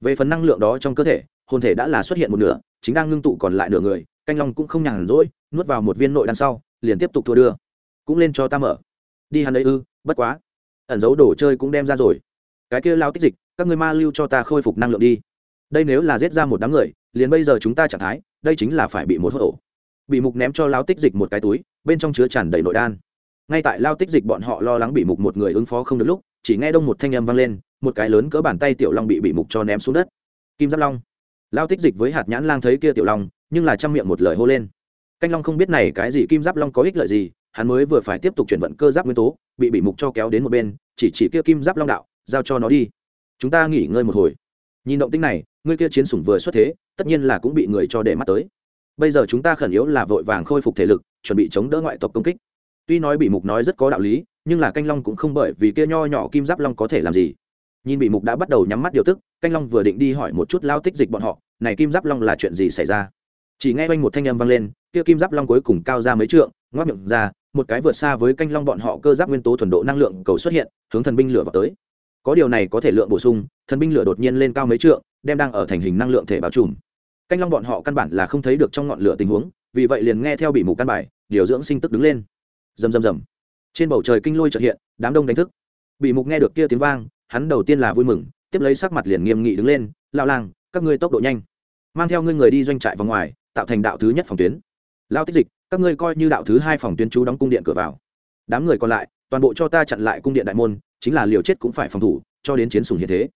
Về phần năng lượng đó trong cơ thể, hồn thể đã là xuất hiện một nửa, chính đang ngưng tụ còn lại nửa người, canh long cũng không nhàn rỗi, nuốt vào một viên nội đằng sau, liền tiếp tục thua đưa. Cũng lên cho ta mở. Đi hắn ấy ư, bất quá. Ẩn dấu đồ chơi cũng đem ra rồi. Cái kia lao tích dịch, các người ma lưu cho ta khôi phục năng lượng đi. Đây nếu là giết ra một đám người, liền bây giờ chúng ta trạng thái, đây chính là phải bị một hốt ổ bị mục ném cho lao tích dịch một cái túi, bên trong chứa tràn đầy nội đan. Ngay tại lao tích dịch bọn họ lo lắng bị mục một người ứng phó không được lúc, chỉ nghe đông một thanh âm vang lên, một cái lớn cỡ bàn tay tiểu long bị bị mục cho ném xuống đất. Kim giáp long. Lao tích dịch với hạt nhãn lang thấy kia tiểu long, nhưng là chăm miệng một lời hô lên. Canh long không biết này cái gì, kim giáp long có ích lợi gì, hắn mới vừa phải tiếp tục chuyển vận cơ giáp nguyên tố, bị bị mục cho kéo đến một bên, chỉ chỉ kia kim giáp long đạo, giao cho nó đi. Chúng ta nghỉ ngơi một hồi. Nhìn động tinh này, ngươi kia chiến sủng vừa xuất thế, tất nhiên là cũng bị người cho để mắt tới bây giờ chúng ta khẩn yếu là vội vàng khôi phục thể lực, chuẩn bị chống đỡ ngoại tộc công kích. Tuy nói bị mục nói rất có đạo lý, nhưng là canh long cũng không bởi vì kia nho nhỏ kim giáp long có thể làm gì. Nhìn bị mục đã bắt đầu nhắm mắt điều tức, canh long vừa định đi hỏi một chút lao tích dịch bọn họ, này kim giáp long là chuyện gì xảy ra? Chỉ nghe quanh một thanh âm vang lên, kia kim giáp long cuối cùng cao ra mấy trượng, ngoác miệng ra, một cái vượt xa với canh long bọn họ cơ giáp nguyên tố thuần độ năng lượng cầu xuất hiện, hướng thần binh lửa vào tới. Có điều này có thể lượng bổ sung, thần binh lửa đột nhiên lên cao mấy trượng, đem đang ở thành hình năng lượng thể bao trùm canh long bọn họ căn bản là không thấy được trong ngọn lửa tình huống, vì vậy liền nghe theo bị mù căn bài, điều dưỡng sinh tức đứng lên. Rầm rầm rầm. Trên bầu trời kinh lôi trợ hiện, đám đông đánh thức. Bị mục nghe được kia tiếng vang, hắn đầu tiên là vui mừng, tiếp lấy sắc mặt liền nghiêm nghị đứng lên lao lang, các ngươi tốc độ nhanh. Mang theo ngươi người đi doanh trại vào ngoài, tạo thành đạo thứ nhất phòng tuyến. Lao tích dịch, các ngươi coi như đạo thứ hai phòng tuyến chú đóng cung điện cửa vào. Đám người còn lại, toàn bộ cho ta chặn lại cung điện đại môn, chính là liều chết cũng phải phòng thủ, cho đến chiến sùng hiện thế.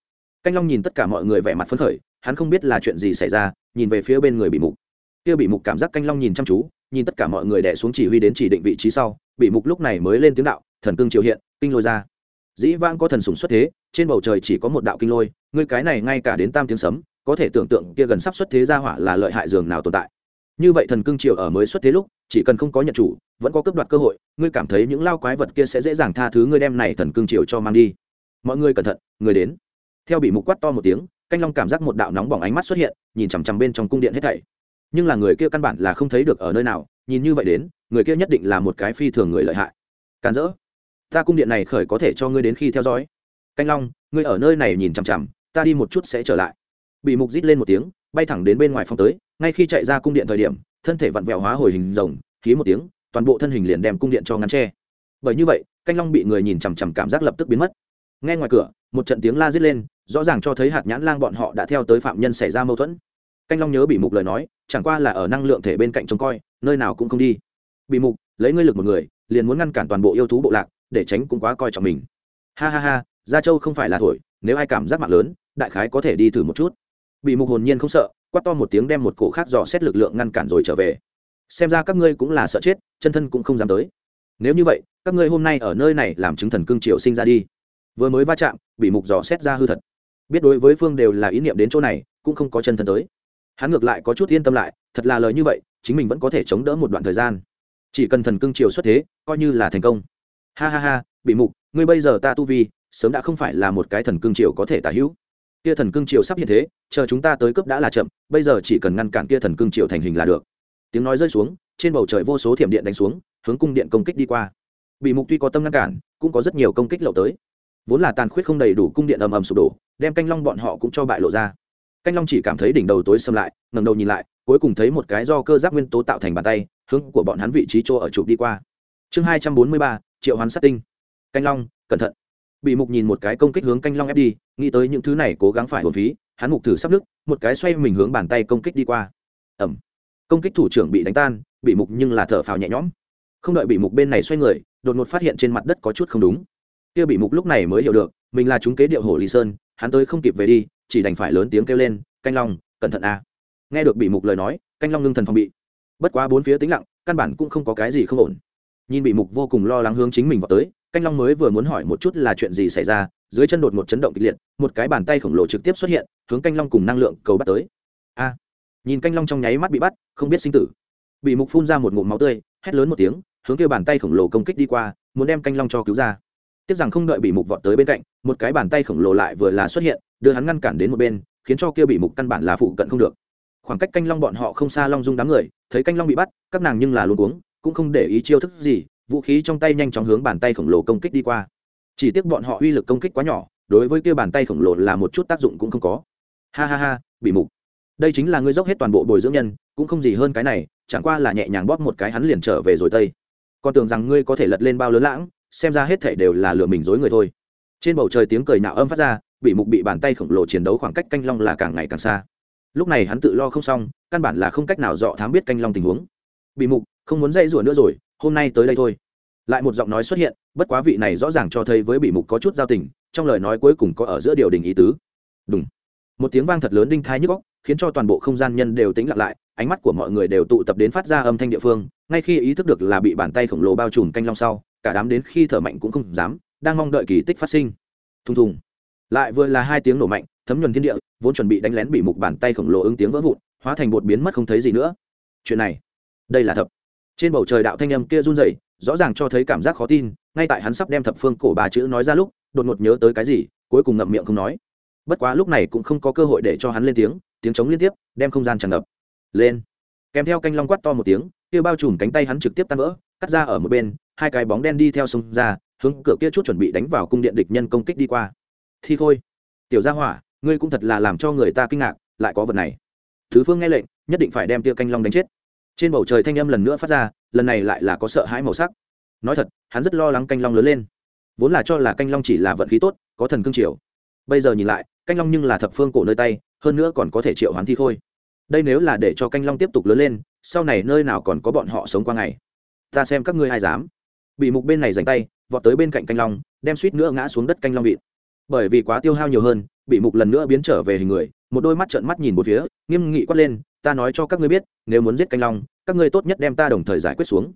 Canh long nhìn tất cả mọi người vẻ mặt phấn khởi hắn không biết là chuyện gì xảy ra, nhìn về phía bên người bị mục. Kia bị mục cảm giác canh long nhìn chăm chú, nhìn tất cả mọi người đẻ xuống chỉ huy đến chỉ định vị trí sau bị mục lúc này mới lên tiếng đạo, thần cương triều hiện, kinh lôi ra. Dĩ vãng có thần sùng xuất thế, trên bầu trời chỉ có một đạo kinh lôi, ngươi cái này ngay cả đến tam tiếng sấm, có thể tưởng tượng kia gần sắp xuất thế ra hỏa là lợi hại dường nào tồn tại. Như vậy thần cương triều ở mới xuất thế lúc, chỉ cần không có nhận chủ, vẫn có cấp đoạt cơ hội, ngươi cảm thấy những lao quái vật kia sẽ dễ dàng tha thứ ngươi đem này thần cương triều cho mang đi. Mọi người cẩn thận, người đến. Theo bị mục quát to một tiếng canh long cảm giác một đạo nóng bỏng ánh mắt xuất hiện, nhìn chằm chằm bên trong cung điện hết thảy. Nhưng là người kia căn bản là không thấy được ở nơi nào, nhìn như vậy đến, người kia nhất định là một cái phi thường người lợi hại. Càn rỡ, ta cung điện này khởi có thể cho ngươi đến khi theo dõi. Canh long, ngươi ở nơi này nhìn chằm chằm, ta đi một chút sẽ trở lại. Bị mục rít lên một tiếng, bay thẳng đến bên ngoài phòng tới, ngay khi chạy ra cung điện thời điểm, thân thể vặn vẹo hóa hồi hình rồng khí một tiếng, toàn bộ thân hình liền đem cung điện cho ngắn tre bởi như vậy, canh long bị người nhìn chằm chằm cảm giác lập tức biến mất. Ngay ngoài cửa, một trận tiếng la rít lên rõ ràng cho thấy hạt nhãn lang bọn họ đã theo tới phạm nhân xảy ra mâu thuẫn. Canh long nhớ bị mục lời nói, chẳng qua là ở năng lượng thể bên cạnh trông coi, nơi nào cũng không đi. Bị mục, lấy ngươi lực một người, liền muốn ngăn cản toàn bộ yêu thú bộ lạc, để tránh cũng quá coi trọng mình. Ha ha ha, gia châu không phải là thổi, nếu ai cảm giác mạng lớn, đại khái có thể đi thử một chút. Bị mục hồn nhiên không sợ, quát to một tiếng đem một cổ khác dò xét lực lượng ngăn cản rồi trở về. Xem ra các ngươi cũng là sợ chết, chân thân cũng không dám tới. Nếu như vậy, các ngươi hôm nay ở nơi này làm chứng thần cương triều sinh ra đi. Vừa mới va chạm bị mục dò xét ra hư thật biết đối với phương đều là ý niệm đến chỗ này, cũng không có chân thân tới. Hắn ngược lại có chút yên tâm lại, thật là lời như vậy, chính mình vẫn có thể chống đỡ một đoạn thời gian. Chỉ cần thần cương triều xuất thế, coi như là thành công. Ha ha ha, bị mục, ngươi bây giờ ta tu vi, sớm đã không phải là một cái thần cương triều có thể tả hữu. Kia thần cương triều sắp hiện thế, chờ chúng ta tới cấp đã là chậm, bây giờ chỉ cần ngăn cản kia thần cương triều thành hình là được. Tiếng nói rơi xuống, trên bầu trời vô số thiểm điện đánh xuống, hướng cung điện công kích đi qua. Bị mục tuy có tâm ngăn cản, cũng có rất nhiều công kích lậu tới. Vốn là tàn khuyết không đầy đủ cung điện ầm ầm sụp đổ đem canh long bọn họ cũng cho bại lộ ra. Canh long chỉ cảm thấy đỉnh đầu tối xâm lại ngầm đầu nhìn lại, cuối cùng thấy một cái do cơ giáp nguyên tố tạo thành bàn tay, hướng của bọn hắn vị trí chỗ ở chụp đi qua. Chương hai trăm bốn mươi ba, triệu hoán sát tinh. Canh long, cẩn thận. Bị mục nhìn một cái công kích hướng canh long ép đi, nghĩ tới những thứ này cố gắng phải hồn phí, hắn mục thử sắp nứt, một cái xoay mình hướng bàn tay công kích đi qua. Ẩm công kích thủ trưởng bị đánh tan, bị mục nhưng là thở phào nhẹ nhõm. Không đợi bị mục bên này xoay người, đột ngột phát hiện trên mặt đất có chút không đúng. Kia bị mục lúc này mới hiểu được, mình là chúng kế điệu hồ lý sơn hắn tới không kịp về đi, chỉ đành phải lớn tiếng kêu lên, canh long, cẩn thận a. Nghe được bị mục lời nói, canh long ngưng thần phòng bị. Bất quá bốn phía tĩnh lặng, căn bản cũng không có cái gì không ổn. Nhìn bị mục vô cùng lo lắng hướng chính mình vào tới, canh long mới vừa muốn hỏi một chút là chuyện gì xảy ra, dưới chân đột một chấn động kịch liệt, một cái bàn tay khổng lồ trực tiếp xuất hiện, hướng canh long cùng năng lượng cầu bắt tới. A! Nhìn canh long trong nháy mắt bị bắt, không biết sinh tử. Bị mục phun ra một ngụm máu tươi, hét lớn một tiếng, hướng kêu bàn tay khổng lồ công kích đi qua, muốn đem canh long cho cứu ra tiếc rằng không đợi bị mục vọt tới bên cạnh, một cái bàn tay khổng lồ lại vừa là xuất hiện, đưa hắn ngăn cản đến một bên, khiến cho kia bị mục căn bản là phụ cận không được. Khoảng cách canh long bọn họ không xa long dung đám người, thấy canh long bị bắt, các nàng nhưng là luôn uống cũng không để ý chiêu thức gì, vũ khí trong tay nhanh chóng hướng bàn tay khổng lồ công kích đi qua. Chỉ tiếc bọn họ uy lực công kích quá nhỏ, đối với kia bàn tay khổng lồ là một chút tác dụng cũng không có. Ha ha ha, bị mục. Đây chính là ngươi dốc hết toàn bộ bồi dưỡng nhân, cũng không gì hơn cái này, chẳng qua là nhẹ nhàng bóp một cái hắn liền trở về rồi tây. Còn tưởng rằng ngươi có thể lật lên bao lớn lãng xem ra hết thể đều là lừa mình dối người thôi. Trên bầu trời tiếng cười nạo âm phát ra, bị mục bị bàn tay khổng lồ chiến đấu khoảng cách canh long là càng ngày càng xa. Lúc này hắn tự lo không xong, căn bản là không cách nào dọ thám biết canh long tình huống. Bị mục, không muốn dây rủa nữa rồi, hôm nay tới đây thôi. Lại một giọng nói xuất hiện, bất quá vị này rõ ràng cho thấy với bị mục có chút giao tình, trong lời nói cuối cùng có ở giữa điều đình ý tứ. Đúng một tiếng vang thật lớn đinh thai nhức góc khiến cho toàn bộ không gian nhân đều tĩnh lặng lại, ánh mắt của mọi người đều tụ tập đến phát ra âm thanh địa phương, ngay khi ý thức được là bị bàn tay khổng lồ bao trùm canh long sau cả đám đến khi thở mạnh cũng không dám, đang mong đợi kỳ tích phát sinh. Thùng thùng. Lại vừa là hai tiếng nổ mạnh, thấm nhuần thiên địa, vốn chuẩn bị đánh lén bị mục bàn tay khổng lồ ứng tiếng vỡ vụn, hóa thành bột biến mất không thấy gì nữa. Chuyện này, đây là thập. Trên bầu trời đạo thanh âm kia run rẩy, rõ ràng cho thấy cảm giác khó tin, ngay tại hắn sắp đem thập phương cổ ba chữ nói ra lúc, đột ngột nhớ tới cái gì, cuối cùng ngậm miệng không nói. Bất quá lúc này cũng không có cơ hội để cho hắn lên tiếng tiếng trống liên tiếp, đem không gian tràn ngập. Lên. Kèm theo canh long quát to một tiếng, kia bao trùm cánh tay hắn trực tiếp tan vỡ, cắt ra ở một bên hai cái bóng đen đi theo sông ra, hướng cửa kia chút chuẩn bị đánh vào cung điện địch nhân công kích đi qua. Thi khôi, tiểu gia hỏa, ngươi cũng thật là làm cho người ta kinh ngạc, lại có vật này. Thứ phương nghe lệnh, nhất định phải đem tia canh long đánh chết. Trên bầu trời thanh âm lần nữa phát ra, lần này lại là có sợ hãi màu sắc. Nói thật, hắn rất lo lắng canh long lớn lên. Vốn là cho là canh long chỉ là vận khí tốt, có thần cương triều. Bây giờ nhìn lại, canh long nhưng là thập phương cổ nơi tay, hơn nữa còn có thể triệu hoán thi khôi. Đây nếu là để cho canh long tiếp tục lớn lên, sau này nơi nào còn có bọn họ sống qua ngày? Ta xem các ngươi ai dám bị mục bên này giành tay, vọt tới bên cạnh canh long, đem suýt nữa ngã xuống đất canh long vịt. Bởi vì quá tiêu hao nhiều hơn, bị mục lần nữa biến trở về hình người, một đôi mắt trợn mắt nhìn một phía, nghiêm nghị quát lên, ta nói cho các ngươi biết, nếu muốn giết canh long, các ngươi tốt nhất đem ta đồng thời giải quyết xuống.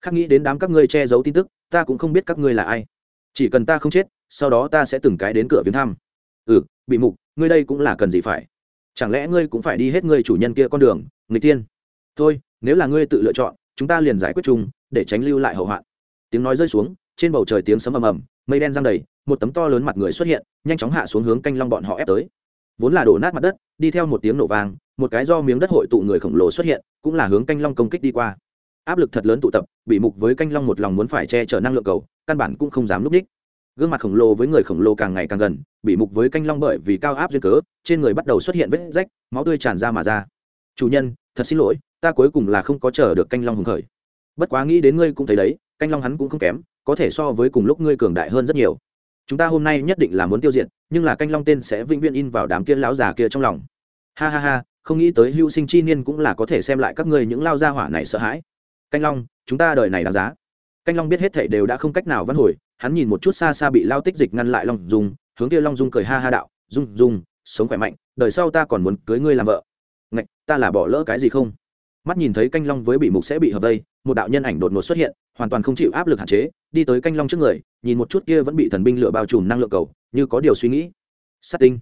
Khắc nghĩ đến đám các ngươi che giấu tin tức, ta cũng không biết các ngươi là ai. Chỉ cần ta không chết, sau đó ta sẽ từng cái đến cửa viếng thăm. Ừ bị mục, ngươi đây cũng là cần gì phải? Chẳng lẽ ngươi cũng phải đi hết ngươi chủ nhân kia con đường người tiên thôi, nếu là ngươi tự lựa chọn, chúng ta liền giải quyết chung, để tránh lưu lại hậu hoạn tiếng nói rơi xuống, trên bầu trời tiếng sấm ầm ầm, mây đen giăng đầy, một tấm to lớn mặt người xuất hiện, nhanh chóng hạ xuống hướng canh long bọn họ ép tới. Vốn là đổ nát mặt đất, đi theo một tiếng nổ vang, một cái do miếng đất hội tụ người khổng lồ xuất hiện, cũng là hướng canh long công kích đi qua. Áp lực thật lớn tụ tập, bị mục với canh long một lòng muốn phải che chở năng lượng cầu, căn bản cũng không dám núp đích. Gương mặt khổng lồ với người khổng lồ càng ngày càng gần, bị mục với canh long bởi vì cao áp duyên cớ, trên người bắt đầu xuất hiện vết rách, máu tươi tràn ra mà ra. Chủ nhân, thật xin lỗi, ta cuối cùng là không có chờ được canh long hùng khởi. Bất quá nghĩ đến ngươi cũng thấy đấy canh long hắn cũng không kém, có thể so với cùng lúc ngươi cường đại hơn rất nhiều. Chúng ta hôm nay nhất định là muốn tiêu diệt, nhưng là canh long tên sẽ vĩnh viễn in vào đám kia lão già kia trong lòng. Ha ha ha, không nghĩ tới hưu sinh chi niên cũng là có thể xem lại các ngươi những lao gia hỏa này sợ hãi. Canh long, chúng ta đời này đáng giá. Canh long biết hết thảy đều đã không cách nào văn hồi, hắn nhìn một chút xa xa bị lao tích dịch ngăn lại long dung, hướng kia long dung cười ha ha đạo, dung dung, sống khỏe mạnh, đời sau ta còn muốn cưới ngươi làm vợ. Ngạch, ta là bỏ lỡ cái gì không? Mắt nhìn thấy canh long với bị mục sẽ bị hợp vây một đạo nhân ảnh đột ngột xuất hiện, hoàn toàn không chịu áp lực hạn chế, đi tới canh long trước người, nhìn một chút kia vẫn bị thần binh lửa bao trùm năng lượng cầu, như có điều suy nghĩ. Sát tinh.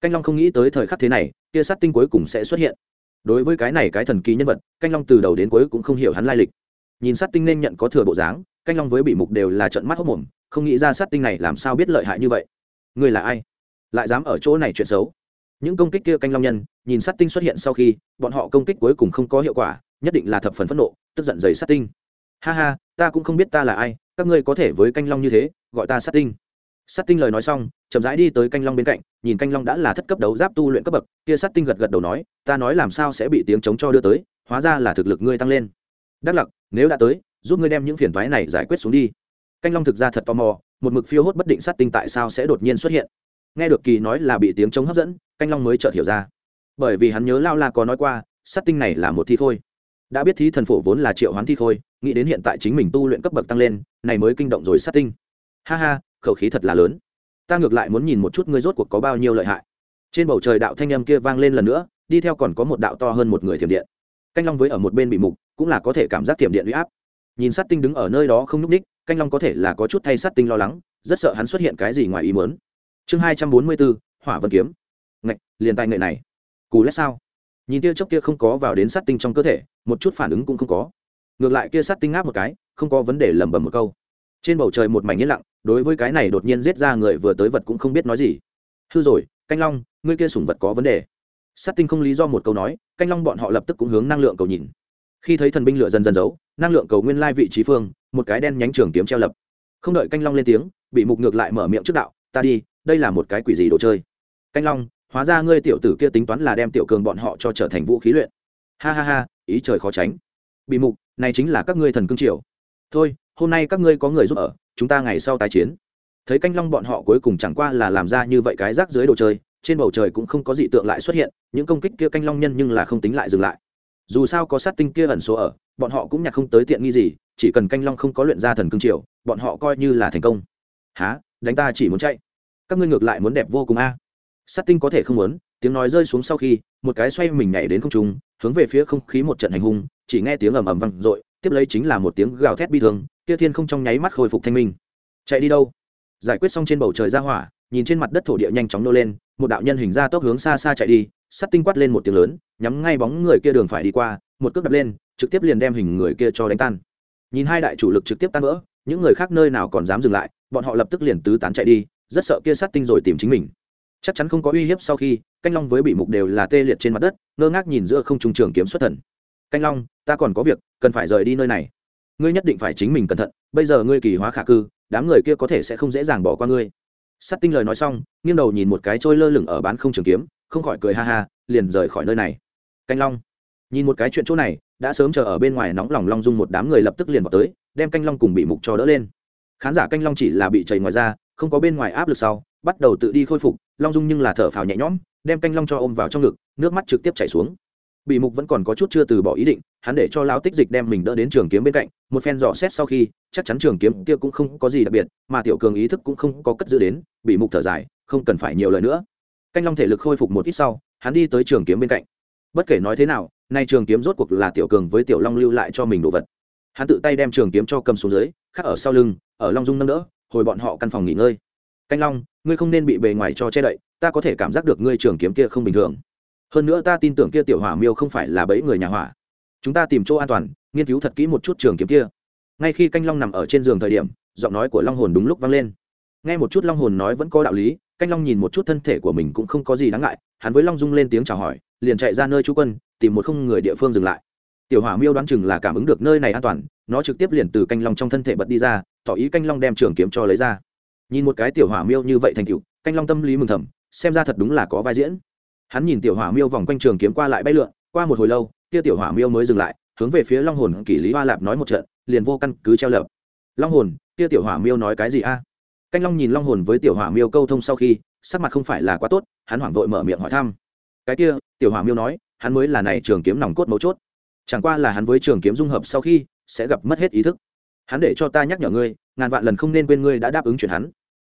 Canh long không nghĩ tới thời khắc thế này, kia sát tinh cuối cùng sẽ xuất hiện. Đối với cái này cái thần kỳ nhân vật, canh long từ đầu đến cuối cũng không hiểu hắn lai lịch. Nhìn sát tinh nên nhận có thừa bộ dáng, canh long với bị mục đều là trận mắt hốc mồm, không nghĩ ra sát tinh này làm sao biết lợi hại như vậy. Người là ai? Lại dám ở chỗ này chuyện xấu. Những công kích kia canh long nhân, nhìn sát tinh xuất hiện sau khi, bọn họ công kích cuối cùng không có hiệu quả nhất định là thập phần phẫn nộ, tức giận dày sát tinh. Ha ha, ta cũng không biết ta là ai, các ngươi có thể với canh long như thế, gọi ta sát tinh. Sát tinh lời nói xong, chậm rãi đi tới canh long bên cạnh, nhìn canh long đã là thất cấp đấu giáp tu luyện cấp bậc, kia sát tinh gật gật đầu nói, ta nói làm sao sẽ bị tiếng chống cho đưa tới, hóa ra là thực lực ngươi tăng lên. Đắc lặc, nếu đã tới, giúp ngươi đem những phiền toái này giải quyết xuống đi. Canh long thực ra thật tò mò, một mực phiêu hốt bất định sát tinh tại sao sẽ đột nhiên xuất hiện. Nghe được kỳ nói là bị tiếng chống hấp dẫn, canh long mới chợt hiểu ra. Bởi vì hắn nhớ lao la có nói qua, sát tinh này là một thi khôi đã biết thí thần phổ vốn là triệu hoán thi khôi, nghĩ đến hiện tại chính mình tu luyện cấp bậc tăng lên, này mới kinh động rồi sát tinh. Ha ha, khẩu khí thật là lớn. Ta ngược lại muốn nhìn một chút ngươi rốt cuộc có bao nhiêu lợi hại. Trên bầu trời đạo thanh âm kia vang lên lần nữa, đi theo còn có một đạo to hơn một người thiểm điện. Canh long với ở một bên bị mục, cũng là có thể cảm giác thiểm điện uy áp. Nhìn sát tinh đứng ở nơi đó không n ú c ních, canh long có thể là có chút thay sát tinh lo lắng, rất sợ hắn xuất hiện cái gì ngoài ý mớn chương hai trăm bốn mươi bốn, hỏa vân kiếm. Ngạch, liền tài nghệ này. Cù lét sao? Nhìn tia chốc kia không có vào đến sát tinh trong cơ thể một chút phản ứng cũng không có. Ngược lại kia sát tinh ngáp một cái, không có vấn đề lẩm bẩm một câu. Trên bầu trời một mảnh yên lặng, đối với cái này đột nhiên giết ra người vừa tới vật cũng không biết nói gì. Hư rồi, canh long, ngươi kia sủng vật có vấn đề. Sát tinh không lý do một câu nói, canh long bọn họ lập tức cũng hướng năng lượng cầu nhìn. Khi thấy thần binh lửa dần dần giấu, năng lượng cầu nguyên lai vị trí phương, một cái đen nhánh trường kiếm treo lập. Không đợi canh long lên tiếng, bị mục ngược lại mở miệng trước đạo, ta đi, đây là một cái quỷ gì đồ chơi? Canh long, hóa ra ngươi tiểu tử kia tính toán là đem tiểu cường bọn họ cho trở thành vũ khí luyện. Ha ha ha ý trời khó tránh. Bị mục, này chính là các ngươi thần cương triều. Thôi, hôm nay các ngươi có người giúp ở, chúng ta ngày sau tái chiến. Thấy canh long bọn họ cuối cùng chẳng qua là làm ra như vậy cái rác dưới đồ chơi, trên bầu trời cũng không có dị tượng lại xuất hiện, những công kích kia canh long nhân nhưng là không tính lại dừng lại. Dù sao có sát tinh kia ẩn số ở, bọn họ cũng nhặt không tới tiện nghi gì, chỉ cần canh long không có luyện ra thần cương triều, bọn họ coi như là thành công. Há đánh ta chỉ muốn chạy. Các ngươi ngược lại muốn đẹp vô cùng a. Sát tinh có thể không muốn, tiếng nói rơi xuống sau khi, một cái xoay mình nhảy đến không trung hướng về phía không khí một trận hành hung, chỉ nghe tiếng ầm ầm vang dội, tiếp lấy chính là một tiếng gào thét bi thương, kia thiên không trong nháy mắt khôi phục thanh minh. Chạy đi đâu? Giải quyết xong trên bầu trời ra hỏa, nhìn trên mặt đất thổ địa nhanh chóng nô lên, một đạo nhân hình ra tốc hướng xa xa chạy đi, sắt tinh quát lên một tiếng lớn, nhắm ngay bóng người kia đường phải đi qua, một cước đập lên, trực tiếp liền đem hình người kia cho đánh tan. Nhìn hai đại chủ lực trực tiếp tan vỡ, những người khác nơi nào còn dám dừng lại, bọn họ lập tức liền tứ tán chạy đi, rất sợ kia sắt tinh rồi tìm chính mình chắc chắn không có uy hiếp sau khi, canh long với bị mục đều là tê liệt trên mặt đất, ngơ ngác nhìn giữa không trung trường kiếm xuất thần. Canh long, ta còn có việc, cần phải rời đi nơi này. Ngươi nhất định phải chính mình cẩn thận, bây giờ ngươi kỳ hóa khả cư, đám người kia có thể sẽ không dễ dàng bỏ qua ngươi. Sắt tinh lời nói xong, nghiêng đầu nhìn một cái trôi lơ lửng ở bán không trường kiếm, không khỏi cười ha ha, liền rời khỏi nơi này. Canh long, nhìn một cái chuyện chỗ này, đã sớm chờ ở bên ngoài nóng lòng long dung một đám người lập tức liền vào tới, đem canh long cùng bị mục cho đỡ lên. Khán giả canh long chỉ là bị chảy ngoài ra không có bên ngoài áp lực sau, bắt đầu tự đi khôi phục, long dung nhưng là thở phào nhẹ nhõm, đem canh long cho ôm vào trong ngực, nước mắt trực tiếp chảy xuống. Bị mục vẫn còn có chút chưa từ bỏ ý định, hắn để cho lão tích dịch đem mình đỡ đến trường kiếm bên cạnh, một phen dò xét sau khi, chắc chắn trường kiếm kia cũng không có gì đặc biệt, mà tiểu cường ý thức cũng không có cất giữ đến, bị mục thở dài, không cần phải nhiều lời nữa. Canh long thể lực khôi phục một ít sau, hắn đi tới trường kiếm bên cạnh. Bất kể nói thế nào, nay trường kiếm rốt cuộc là tiểu cường với tiểu long lưu lại cho mình đồ vật. Hắn tự tay đem trường kiếm cho cầm xuống dưới, khắc ở sau lưng, ở long dung nâng đỡ hồi bọn họ căn phòng nghỉ ngơi. Canh long, ngươi không nên bị bề ngoài cho che đậy, ta có thể cảm giác được ngươi trường kiếm kia không bình thường. Hơn nữa ta tin tưởng kia tiểu hỏa miêu không phải là bẫy người nhà hỏa. Chúng ta tìm chỗ an toàn, nghiên cứu thật kỹ một chút trường kiếm kia. Ngay khi canh long nằm ở trên giường thời điểm, giọng nói của long hồn đúng lúc vang lên. Nghe một chút long hồn nói vẫn có đạo lý, canh long nhìn một chút thân thể của mình cũng không có gì đáng ngại, hắn với long dung lên tiếng chào hỏi, liền chạy ra nơi chú quân, tìm một không người địa phương dừng lại. Tiểu hỏa miêu đoán chừng là cảm ứng được nơi này an toàn, nó trực tiếp liền từ canh long trong thân thể bật đi ra tỏ ý canh long đem trường kiếm cho lấy ra. Nhìn một cái tiểu hỏa miêu như vậy thành cựu canh long tâm lý mừng thầm, xem ra thật đúng là có vai diễn. Hắn nhìn tiểu hỏa miêu vòng quanh trường kiếm qua lại bay lượn, qua một hồi lâu, kia tiểu hỏa miêu mới dừng lại, hướng về phía long hồn kỷ lý hoa lạp nói một trận, liền vô căn cứ treo lợp long hồn, kia tiểu hỏa miêu nói cái gì a? Canh long nhìn long hồn với tiểu hỏa miêu câu thông sau khi, sắc mặt không phải là quá tốt, hắn hoảng vội mở miệng hỏi thăm. Cái kia, tiểu hỏa miêu nói, hắn mới là này trường kiếm nòng cốt mấu chốt. Chẳng qua là hắn với trường kiếm dung hợp sau khi, sẽ gặp mất hết ý thức hắn để cho ta nhắc nhở ngươi, ngàn vạn lần không nên quên ngươi đã đáp ứng chuyện hắn.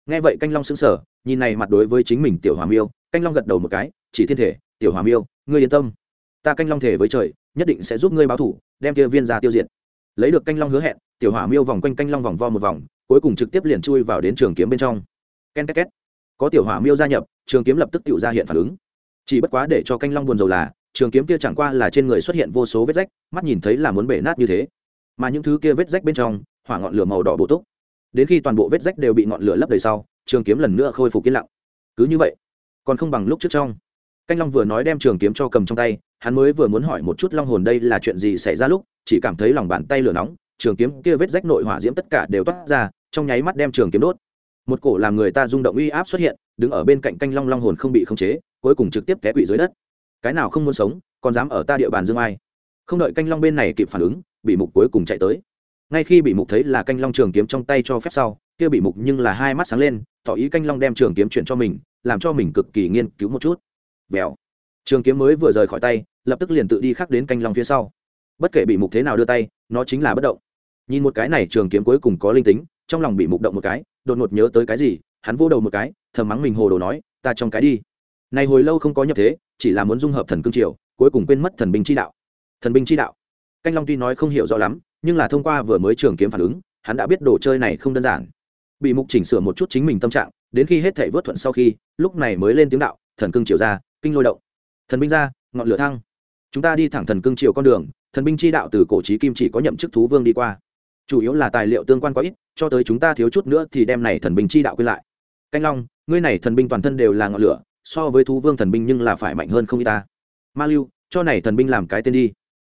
Nghe vậy canh long sững sờ, nhìn này mặt đối với chính mình tiểu hỏa miêu, canh long gật đầu một cái, chỉ thiên thể, tiểu hỏa miêu, ngươi yên tâm. Ta canh long thể với trời, nhất định sẽ giúp ngươi báo thủ, đem kia viên ra tiêu diệt. Lấy được canh long hứa hẹn, tiểu hỏa miêu vòng quanh canh long vòng vo một vòng, cuối cùng trực tiếp liền chui vào đến trường kiếm bên trong. Ken két két. Có tiểu hỏa miêu gia nhập, trường kiếm lập tức tự ra hiện phản ứng. Chỉ bất quá để cho canh long buồn rầu là, trường kiếm kia chẳng qua là trên người xuất hiện vô số vết rách, mắt nhìn thấy là muốn bể nát như thế mà những thứ kia vết rách bên trong, hỏa ngọn lửa màu đỏ bổ túc. Đến khi toàn bộ vết rách đều bị ngọn lửa lấp đầy sau, trường kiếm lần nữa khôi phục yên lặng. Cứ như vậy, còn không bằng lúc trước trong. Canh long vừa nói đem trường kiếm cho cầm trong tay, hắn mới vừa muốn hỏi một chút long hồn đây là chuyện gì xảy ra lúc, chỉ cảm thấy lòng bàn tay lửa nóng, trường kiếm kia vết rách nội hỏa diễm tất cả đều toát ra, trong nháy mắt đem trường kiếm đốt. Một cổ làm người ta rung động uy áp xuất hiện, đứng ở bên cạnh canh long long hồn không bị khống chế, cuối cùng trực tiếp té quỵ dưới đất. Cái nào không muốn sống, còn dám ở ta địa bàn dương ai? Không đợi canh long bên này kịp phản ứng bị mục cuối cùng chạy tới. Ngay khi bị mục thấy là canh long trường kiếm trong tay cho phép sau, kia bị mục nhưng là hai mắt sáng lên, tỏ ý canh long đem trường kiếm chuyển cho mình, làm cho mình cực kỳ nghiên cứu một chút. Vèo. Trường kiếm mới vừa rời khỏi tay, lập tức liền tự đi khắc đến canh long phía sau. Bất kể bị mục thế nào đưa tay, nó chính là bất động. Nhìn một cái này trường kiếm cuối cùng có linh tính, trong lòng bị mục động một cái, đột ngột nhớ tới cái gì, hắn vô đầu một cái, thầm mắng mình hồ đồ nói, ta trong cái đi. Này hồi lâu không có nhập thế, chỉ là muốn dung hợp thần cương triều, cuối cùng quên mất thần binh chi đạo. Thần binh chi đạo canh long tuy nói không hiểu rõ lắm, nhưng là thông qua vừa mới trường kiếm phản ứng, hắn đã biết đồ chơi này không đơn giản. Bị mục chỉnh sửa một chút chính mình tâm trạng, đến khi hết thể vớt thuận sau khi, lúc này mới lên tiếng đạo, thần cương triều ra, kinh lôi động. Thần binh ra, ngọn lửa thăng. Chúng ta đi thẳng thần cương triều con đường, thần binh chi đạo từ cổ trí kim chỉ có nhậm chức thú vương đi qua. Chủ yếu là tài liệu tương quan quá ít, cho tới chúng ta thiếu chút nữa thì đem này thần binh chi đạo quên lại. Canh long, ngươi này thần binh toàn thân đều là ngọn lửa, so với thú vương thần binh nhưng là phải mạnh hơn không y ta. Ma lưu, cho này thần binh làm cái tên đi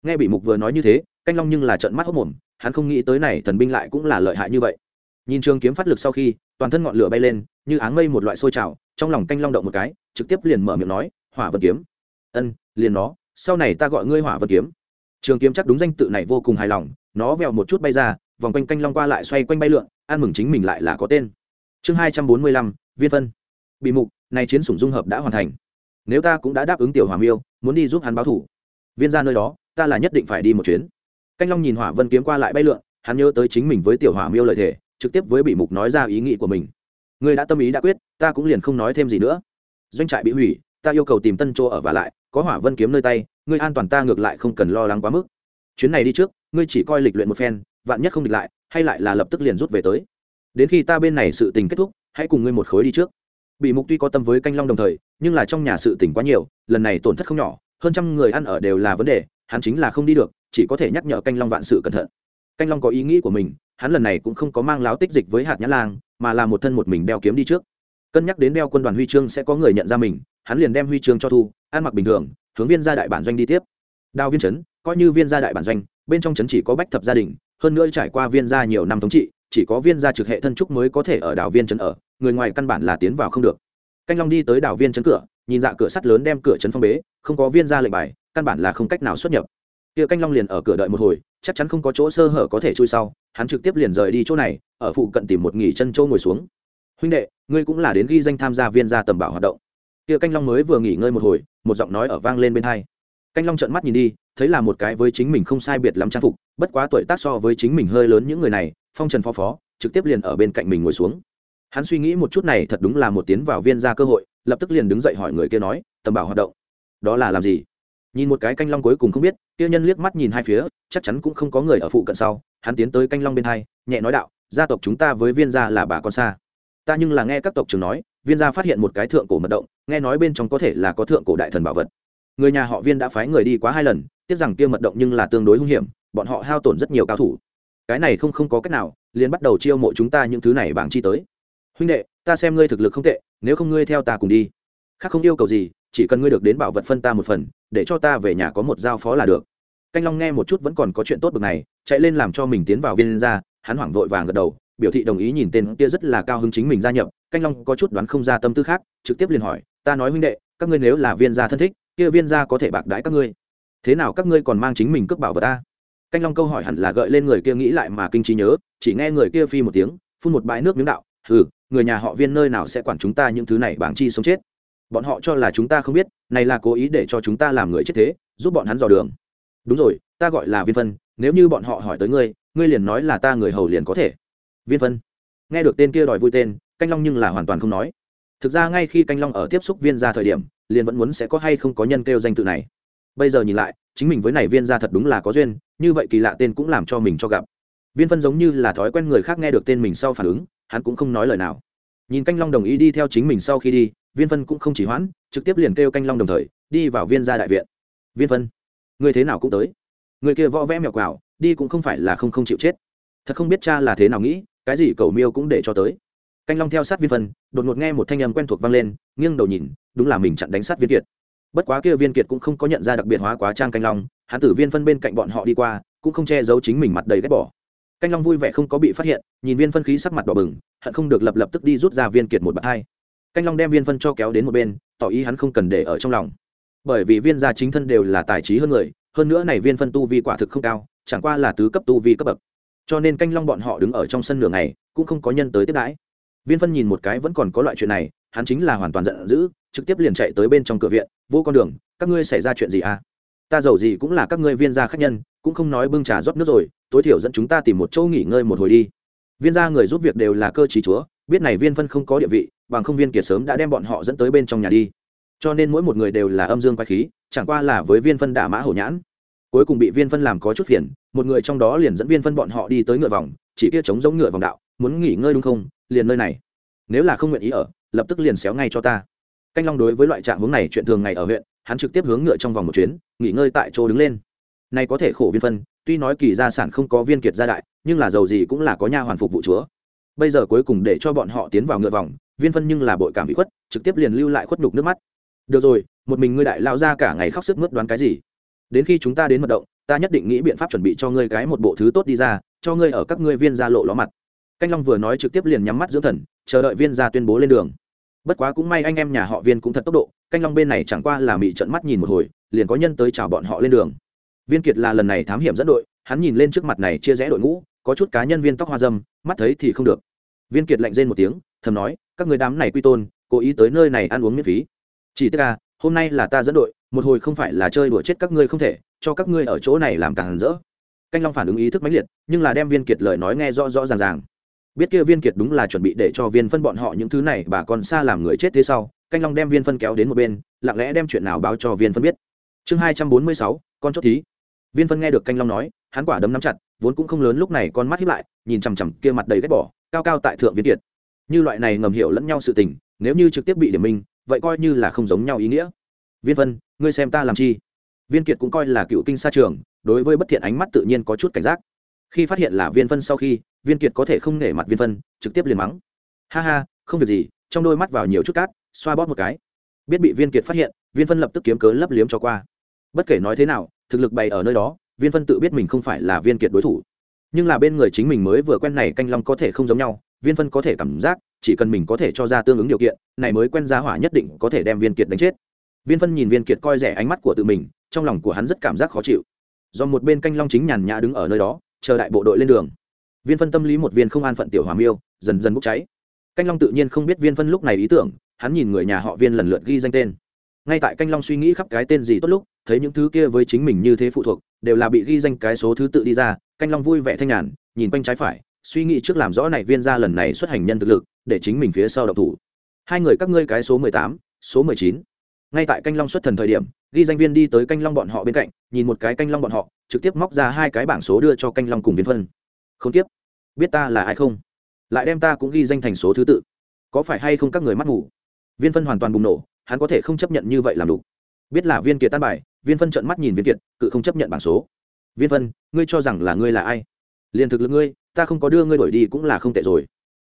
nghe bị mục vừa nói như thế, canh long nhưng là trận mắt hốc mồm, hắn không nghĩ tới này thần binh lại cũng là lợi hại như vậy. Nhìn trường kiếm phát lực sau khi, toàn thân ngọn lửa bay lên, như áng mây một loại sôi trào, trong lòng canh long động một cái, trực tiếp liền mở miệng nói, hỏa vật kiếm. Ân, liền nó, sau này ta gọi ngươi hỏa vật kiếm. Trường kiếm chắc đúng danh tự này vô cùng hài lòng, nó vèo một chút bay ra, vòng quanh canh long qua lại xoay quanh bay lượn ăn mừng chính mình lại là có tên. Chương hai trăm bốn mươi lăm, viên phân. Bị mục, này chiến sủng dung hợp đã hoàn thành. Nếu ta cũng đã đáp ứng tiểu hỏa miêu, muốn đi giúp hắn báo thủ viên ra nơi đó, ta là nhất định phải đi một chuyến. Canh long nhìn hỏa vân kiếm qua lại bay lượn, hắn nhớ tới chính mình với tiểu hỏa miêu lợi thể trực tiếp với bị mục nói ra ý nghĩ của mình. Người đã tâm ý đã quyết, ta cũng liền không nói thêm gì nữa. Doanh trại bị hủy, ta yêu cầu tìm tân chỗ ở và lại, có hỏa vân kiếm nơi tay, ngươi an toàn ta ngược lại không cần lo lắng quá mức. Chuyến này đi trước, ngươi chỉ coi lịch luyện một phen, vạn nhất không địch lại, hay lại là lập tức liền rút về tới. Đến khi ta bên này sự tình kết thúc, hãy cùng ngươi một khối đi trước. Bị mục tuy có tâm với canh long đồng thời, nhưng là trong nhà sự tình quá nhiều, lần này tổn thất không nhỏ hơn trăm người ăn ở đều là vấn đề, hắn chính là không đi được, chỉ có thể nhắc nhở canh long vạn sự cẩn thận. Canh long có ý nghĩ của mình, hắn lần này cũng không có mang láo tích dịch với hạt nhã lang, mà là một thân một mình đeo kiếm đi trước. Cân nhắc đến đeo quân đoàn huy chương sẽ có người nhận ra mình, hắn liền đem huy chương cho thu, ăn mặc bình thường, hướng viên gia đại bản doanh đi tiếp. Đào viên trấn, coi như viên gia đại bản doanh, bên trong trấn chỉ có bách thập gia đình, hơn nữa trải qua viên gia nhiều năm thống trị, chỉ có viên gia trực hệ thân trúc mới có thể ở đảo viên trấn ở, người ngoài căn bản là tiến vào không được. Canh long đi tới đảo viên trấn cửa nhìn dạ cửa sắt lớn đem cửa trấn phong bế, không có viên gia lệnh bài, căn bản là không cách nào xuất nhập. Kia canh long liền ở cửa đợi một hồi, chắc chắn không có chỗ sơ hở có thể chui sau, hắn trực tiếp liền rời đi chỗ này, ở phụ cận tìm một nghỉ chân châu ngồi xuống. Huynh đệ, ngươi cũng là đến ghi danh tham gia viên gia tầm bảo hoạt động. Kia canh long mới vừa nghỉ ngơi một hồi, một giọng nói ở vang lên bên hai. Canh long trợn mắt nhìn đi, thấy là một cái với chính mình không sai biệt lắm trang phục, bất quá tuổi tác so với chính mình hơi lớn những người này, phong trần phó phó, trực tiếp liền ở bên cạnh mình ngồi xuống. Hắn suy nghĩ một chút này thật đúng là một tiến vào viên ra cơ hội lập tức liền đứng dậy hỏi người kia nói, tầm bảo hoạt động, đó là làm gì? Nhìn một cái canh long cuối cùng không biết, kia nhân liếc mắt nhìn hai phía, chắc chắn cũng không có người ở phụ cận sau, hắn tiến tới canh long bên hai, nhẹ nói đạo, gia tộc chúng ta với viên gia là bà con xa. Ta nhưng là nghe các tộc trưởng nói, viên gia phát hiện một cái thượng cổ mật động, nghe nói bên trong có thể là có thượng cổ đại thần bảo vật. Người nhà họ viên đã phái người đi quá hai lần, tiếc rằng kia mật động nhưng là tương đối hung hiểm, bọn họ hao tổn rất nhiều cao thủ. Cái này không không có cách nào, liền bắt đầu chiêu mộ chúng ta những thứ này bảng chi tới. Huynh đệ ta xem ngươi thực lực không tệ, nếu không ngươi theo ta cùng đi. Khác không yêu cầu gì, chỉ cần ngươi được đến bảo vật phân ta một phần, để cho ta về nhà có một giao phó là được. Canh long nghe một chút vẫn còn có chuyện tốt bực này, chạy lên làm cho mình tiến vào viên ra hắn hoảng vội vàng gật đầu, biểu thị đồng ý nhìn tên kia rất là cao hứng chính mình gia nhập. Canh long có chút đoán không ra tâm tư khác, trực tiếp liền hỏi, ta nói huynh đệ, các ngươi nếu là viên gia thân thích, kia viên gia có thể bạc đãi các ngươi. Thế nào các ngươi còn mang chính mình cướp bảo vật ta canh long câu hỏi hẳn là gợi lên người kia nghĩ lại mà kinh trí nhớ, chỉ nghe người kia phi một tiếng, phun một bãi nước miếng đạo, hừ người nhà họ viên nơi nào sẽ quản chúng ta những thứ này bảng chi sống chết? Bọn họ cho là chúng ta không biết, này là cố ý để cho chúng ta làm người chết thế, giúp bọn hắn dò đường. Đúng rồi, ta gọi là viên phân, nếu như bọn họ hỏi tới ngươi ngươi liền nói là ta người hầu liền có thể. Viên phân. Nghe được tên kia đòi vui tên, canh long nhưng là hoàn toàn không nói. Thực ra ngay khi canh long ở tiếp xúc viên ra thời điểm, liền vẫn muốn sẽ có hay không có nhân kêu danh tự này. Bây giờ nhìn lại, chính mình với này viên ra thật đúng là có duyên, như vậy kỳ lạ tên cũng làm cho mình cho gặp. Viên phân giống như là thói quen người khác nghe được tên mình sau phản ứng hắn cũng không nói lời nào. Nhìn canh long đồng ý đi theo chính mình sau khi đi, viên phân cũng không chỉ hoãn, trực tiếp liền kêu canh long đồng thời, đi vào viên gia đại viện. Viên phân người thế nào cũng tới. Người kia võ vẽ mèo quào đi cũng không phải là không không chịu chết. Thật không biết cha là thế nào nghĩ, cái gì cầu miêu cũng để cho tới. Canh long theo sát viên phân đột ngột nghe một thanh âm quen thuộc vang lên, nghiêng đầu nhìn, đúng là mình chặn đánh sát viên kiệt. Bất quá kia viên kiệt cũng không có nhận ra đặc biệt hóa quá trang canh long, hắn tử viên phân bên cạnh bọn họ đi qua, cũng không che giấu chính mình mặt đầy ghét bỏ canh long vui vẻ không có bị phát hiện, nhìn viên phân khí sắc mặt đỏ bừng, hận không được lập lập tức đi rút ra viên kiệt một bậc hai. Canh long đem viên phân cho kéo đến một bên, tỏ ý hắn không cần để ở trong lòng. Bởi vì viên gia chính thân đều là tài trí hơn người, hơn nữa này viên phân tu vi quả thực không cao, chẳng qua là tứ cấp tu vi cấp bậc. Cho nên canh long bọn họ đứng ở trong sân nửa ngày, cũng không có nhân tới tiếp đãi. Viên phân nhìn một cái vẫn còn có loại chuyện này, hắn chính là hoàn toàn giận dữ, trực tiếp liền chạy tới bên trong cửa viện, vô con đường, các ngươi xảy ra chuyện gì à? Ta giàu gì cũng là các ngươi viên gia khách nhân, cũng không nói bưng trà rót nước rồi tối thiểu dẫn chúng ta tìm một chỗ nghỉ ngơi một hồi đi. Viên gia người giúp việc đều là cơ trí chúa, biết này viên phân không có địa vị, bằng không viên kiệt sớm đã đem bọn họ dẫn tới bên trong nhà đi. Cho nên mỗi một người đều là âm dương quái khí, chẳng qua là với viên phân đả mã hổ nhãn. Cuối cùng bị viên phân làm có chút phiền, một người trong đó liền dẫn viên phân bọn họ đi tới ngựa vòng, chỉ kia chống giống ngựa vòng đạo, muốn nghỉ ngơi đúng không? Liền nơi này. Nếu là không nguyện ý ở, lập tức liền xéo ngay cho ta. Canh long đối với loại trạng hướng này chuyện thường ngày ở huyện, hắn trực tiếp hướng ngựa trong vòng một chuyến, nghỉ ngơi tại chỗ đứng lên nay có thể khổ viên phân, tuy nói kỳ gia sản không có viên kiệt gia đại, nhưng là giàu gì cũng là có nha hoàn phục vụ chúa. Bây giờ cuối cùng để cho bọn họ tiến vào ngựa vòng, viên phân nhưng là bội cảm bị khuất, trực tiếp liền lưu lại khuất nhục nước mắt. Được rồi, một mình ngươi đại lao ra cả ngày khóc sức mướt đoán cái gì? Đến khi chúng ta đến mật động, ta nhất định nghĩ biện pháp chuẩn bị cho ngươi cái một bộ thứ tốt đi ra, cho ngươi ở các ngươi viên gia lộ ló mặt. Canh long vừa nói trực tiếp liền nhắm mắt dưỡng thần, chờ đợi viên gia tuyên bố lên đường. Bất quá cũng may anh em nhà họ viên cũng thật tốc độ, canh long bên này chẳng qua là mị trận mắt nhìn một hồi, liền có nhân tới chào bọn họ lên đường viên kiệt là lần này thám hiểm dẫn đội, hắn nhìn lên trước mặt này chia rẽ đội ngũ, có chút cá nhân viên tóc hoa dâm, mắt thấy thì không được. Viên kiệt lạnh rên một tiếng, thầm nói, các người đám này quy tôn, cố ý tới nơi này ăn uống miễn phí. Chỉ tức là hôm nay là ta dẫn đội, một hồi không phải là chơi đùa chết các ngươi không thể, cho các ngươi ở chỗ này làm càng rỡ. Canh long phản ứng ý thức mãnh liệt, nhưng là đem viên kiệt lời nói nghe rõ rõ ràng ràng. Biết kia viên kiệt đúng là chuẩn bị để cho viên phân bọn họ những thứ này bà còn xa làm người chết thế sau, canh long đem viên phân kéo đến một bên, lặng lẽ đem chuyện nào báo cho viên phân biết. Chương hai trăm bốn mươi sáu, con chốt thí viên phân nghe được canh long nói, hắn quả đấm nắm chặt, vốn cũng không lớn lúc này con mắt hiếp lại, nhìn chằm chằm kia mặt đầy ghét bỏ, cao cao tại thượng viên kiệt. Như loại này ngầm hiểu lẫn nhau sự tình, nếu như trực tiếp bị điểm minh, vậy coi như là không giống nhau ý nghĩa. Viên phân, ngươi xem ta làm chi? Viên kiệt cũng coi là cựu kinh sa trường, đối với bất thiện ánh mắt tự nhiên có chút cảnh giác. Khi phát hiện là viên phân sau khi, viên kiệt có thể không nể mặt viên phân, trực tiếp liền mắng. Ha ha, không việc gì, trong đôi mắt vào nhiều chút cát, xoa bóp một cái. Biết bị viên kiệt phát hiện, viên phân lập tức kiếm cớ lấp liếm cho qua. Bất kể nói thế nào thực lực bày ở nơi đó, viên phân tự biết mình không phải là viên kiệt đối thủ. Nhưng là bên người chính mình mới vừa quen này canh long có thể không giống nhau, viên phân có thể cảm giác, chỉ cần mình có thể cho ra tương ứng điều kiện, này mới quen ra hỏa nhất định có thể đem viên kiệt đánh chết. Viên phân nhìn viên kiệt coi rẻ ánh mắt của tự mình, trong lòng của hắn rất cảm giác khó chịu. Do một bên canh long chính nhàn nhã đứng ở nơi đó, chờ đại bộ đội lên đường. Viên phân tâm lý một viên không an phận tiểu hòa miêu, dần dần bốc cháy. Canh long tự nhiên không biết viên phân lúc này ý tưởng, hắn nhìn người nhà họ viên lần lượt ghi danh tên ngay tại canh long suy nghĩ khắp cái tên gì tốt lúc, thấy những thứ kia với chính mình như thế phụ thuộc, đều là bị ghi danh cái số thứ tự đi ra, canh long vui vẻ thanh nhàn, nhìn quanh trái phải, suy nghĩ trước làm rõ này viên ra lần này xuất hành nhân thực lực, để chính mình phía sau độc thủ. Hai người các ngươi cái số mười tám, số mười chín. Ngay tại canh long xuất thần thời điểm, ghi danh viên đi tới canh long bọn họ bên cạnh, nhìn một cái canh long bọn họ, trực tiếp móc ra hai cái bảng số đưa cho canh long cùng viên phân. Không tiếp. Biết ta là ai không? Lại đem ta cũng ghi danh thành số thứ tự. Có phải hay không các người mắt ngủ viên phân hoàn toàn bùng nổ hắn có thể không chấp nhận như vậy làm đủ. Biết là viên kiệt tan bài, viên phân trợn mắt nhìn viên kiệt, cự không chấp nhận bảng số. Viên phân ngươi cho rằng là ngươi là ai? Liền thực lực ngươi, ta không có đưa ngươi đổi đi cũng là không tệ rồi.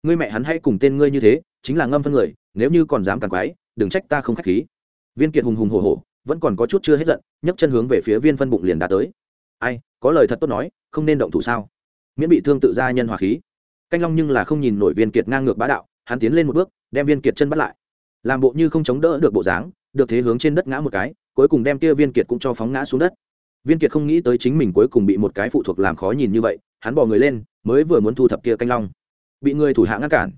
Ngươi mẹ hắn hãy cùng tên ngươi như thế, chính là ngâm phân người, nếu như còn dám càng quái, đừng trách ta không k h á c h khí. Viên kiệt hùng hùng hồ hồ vẫn còn có chút chưa hết giận, nhấc chân hướng về phía viên phân bụng liền đã tới. Ai, có lời thật tốt nói, không nên động thủ sao? Miễn bị thương tự gia nhân hòa khí. Canh long nhưng là không nhìn nổi viên kiệt ngang ngược bá đạo, hắn tiến lên một bước, đem viên kiệt chân bắt lại làm bộ như không chống đỡ được bộ dáng, được thế hướng trên đất ngã một cái, cuối cùng đem kia viên kiệt cũng cho phóng ngã xuống đất. Viên kiệt không nghĩ tới chính mình cuối cùng bị một cái phụ thuộc làm khó nhìn như vậy, hắn bỏ người lên, mới vừa muốn thu thập kia canh long. Bị người thủ hạ ngăn cản.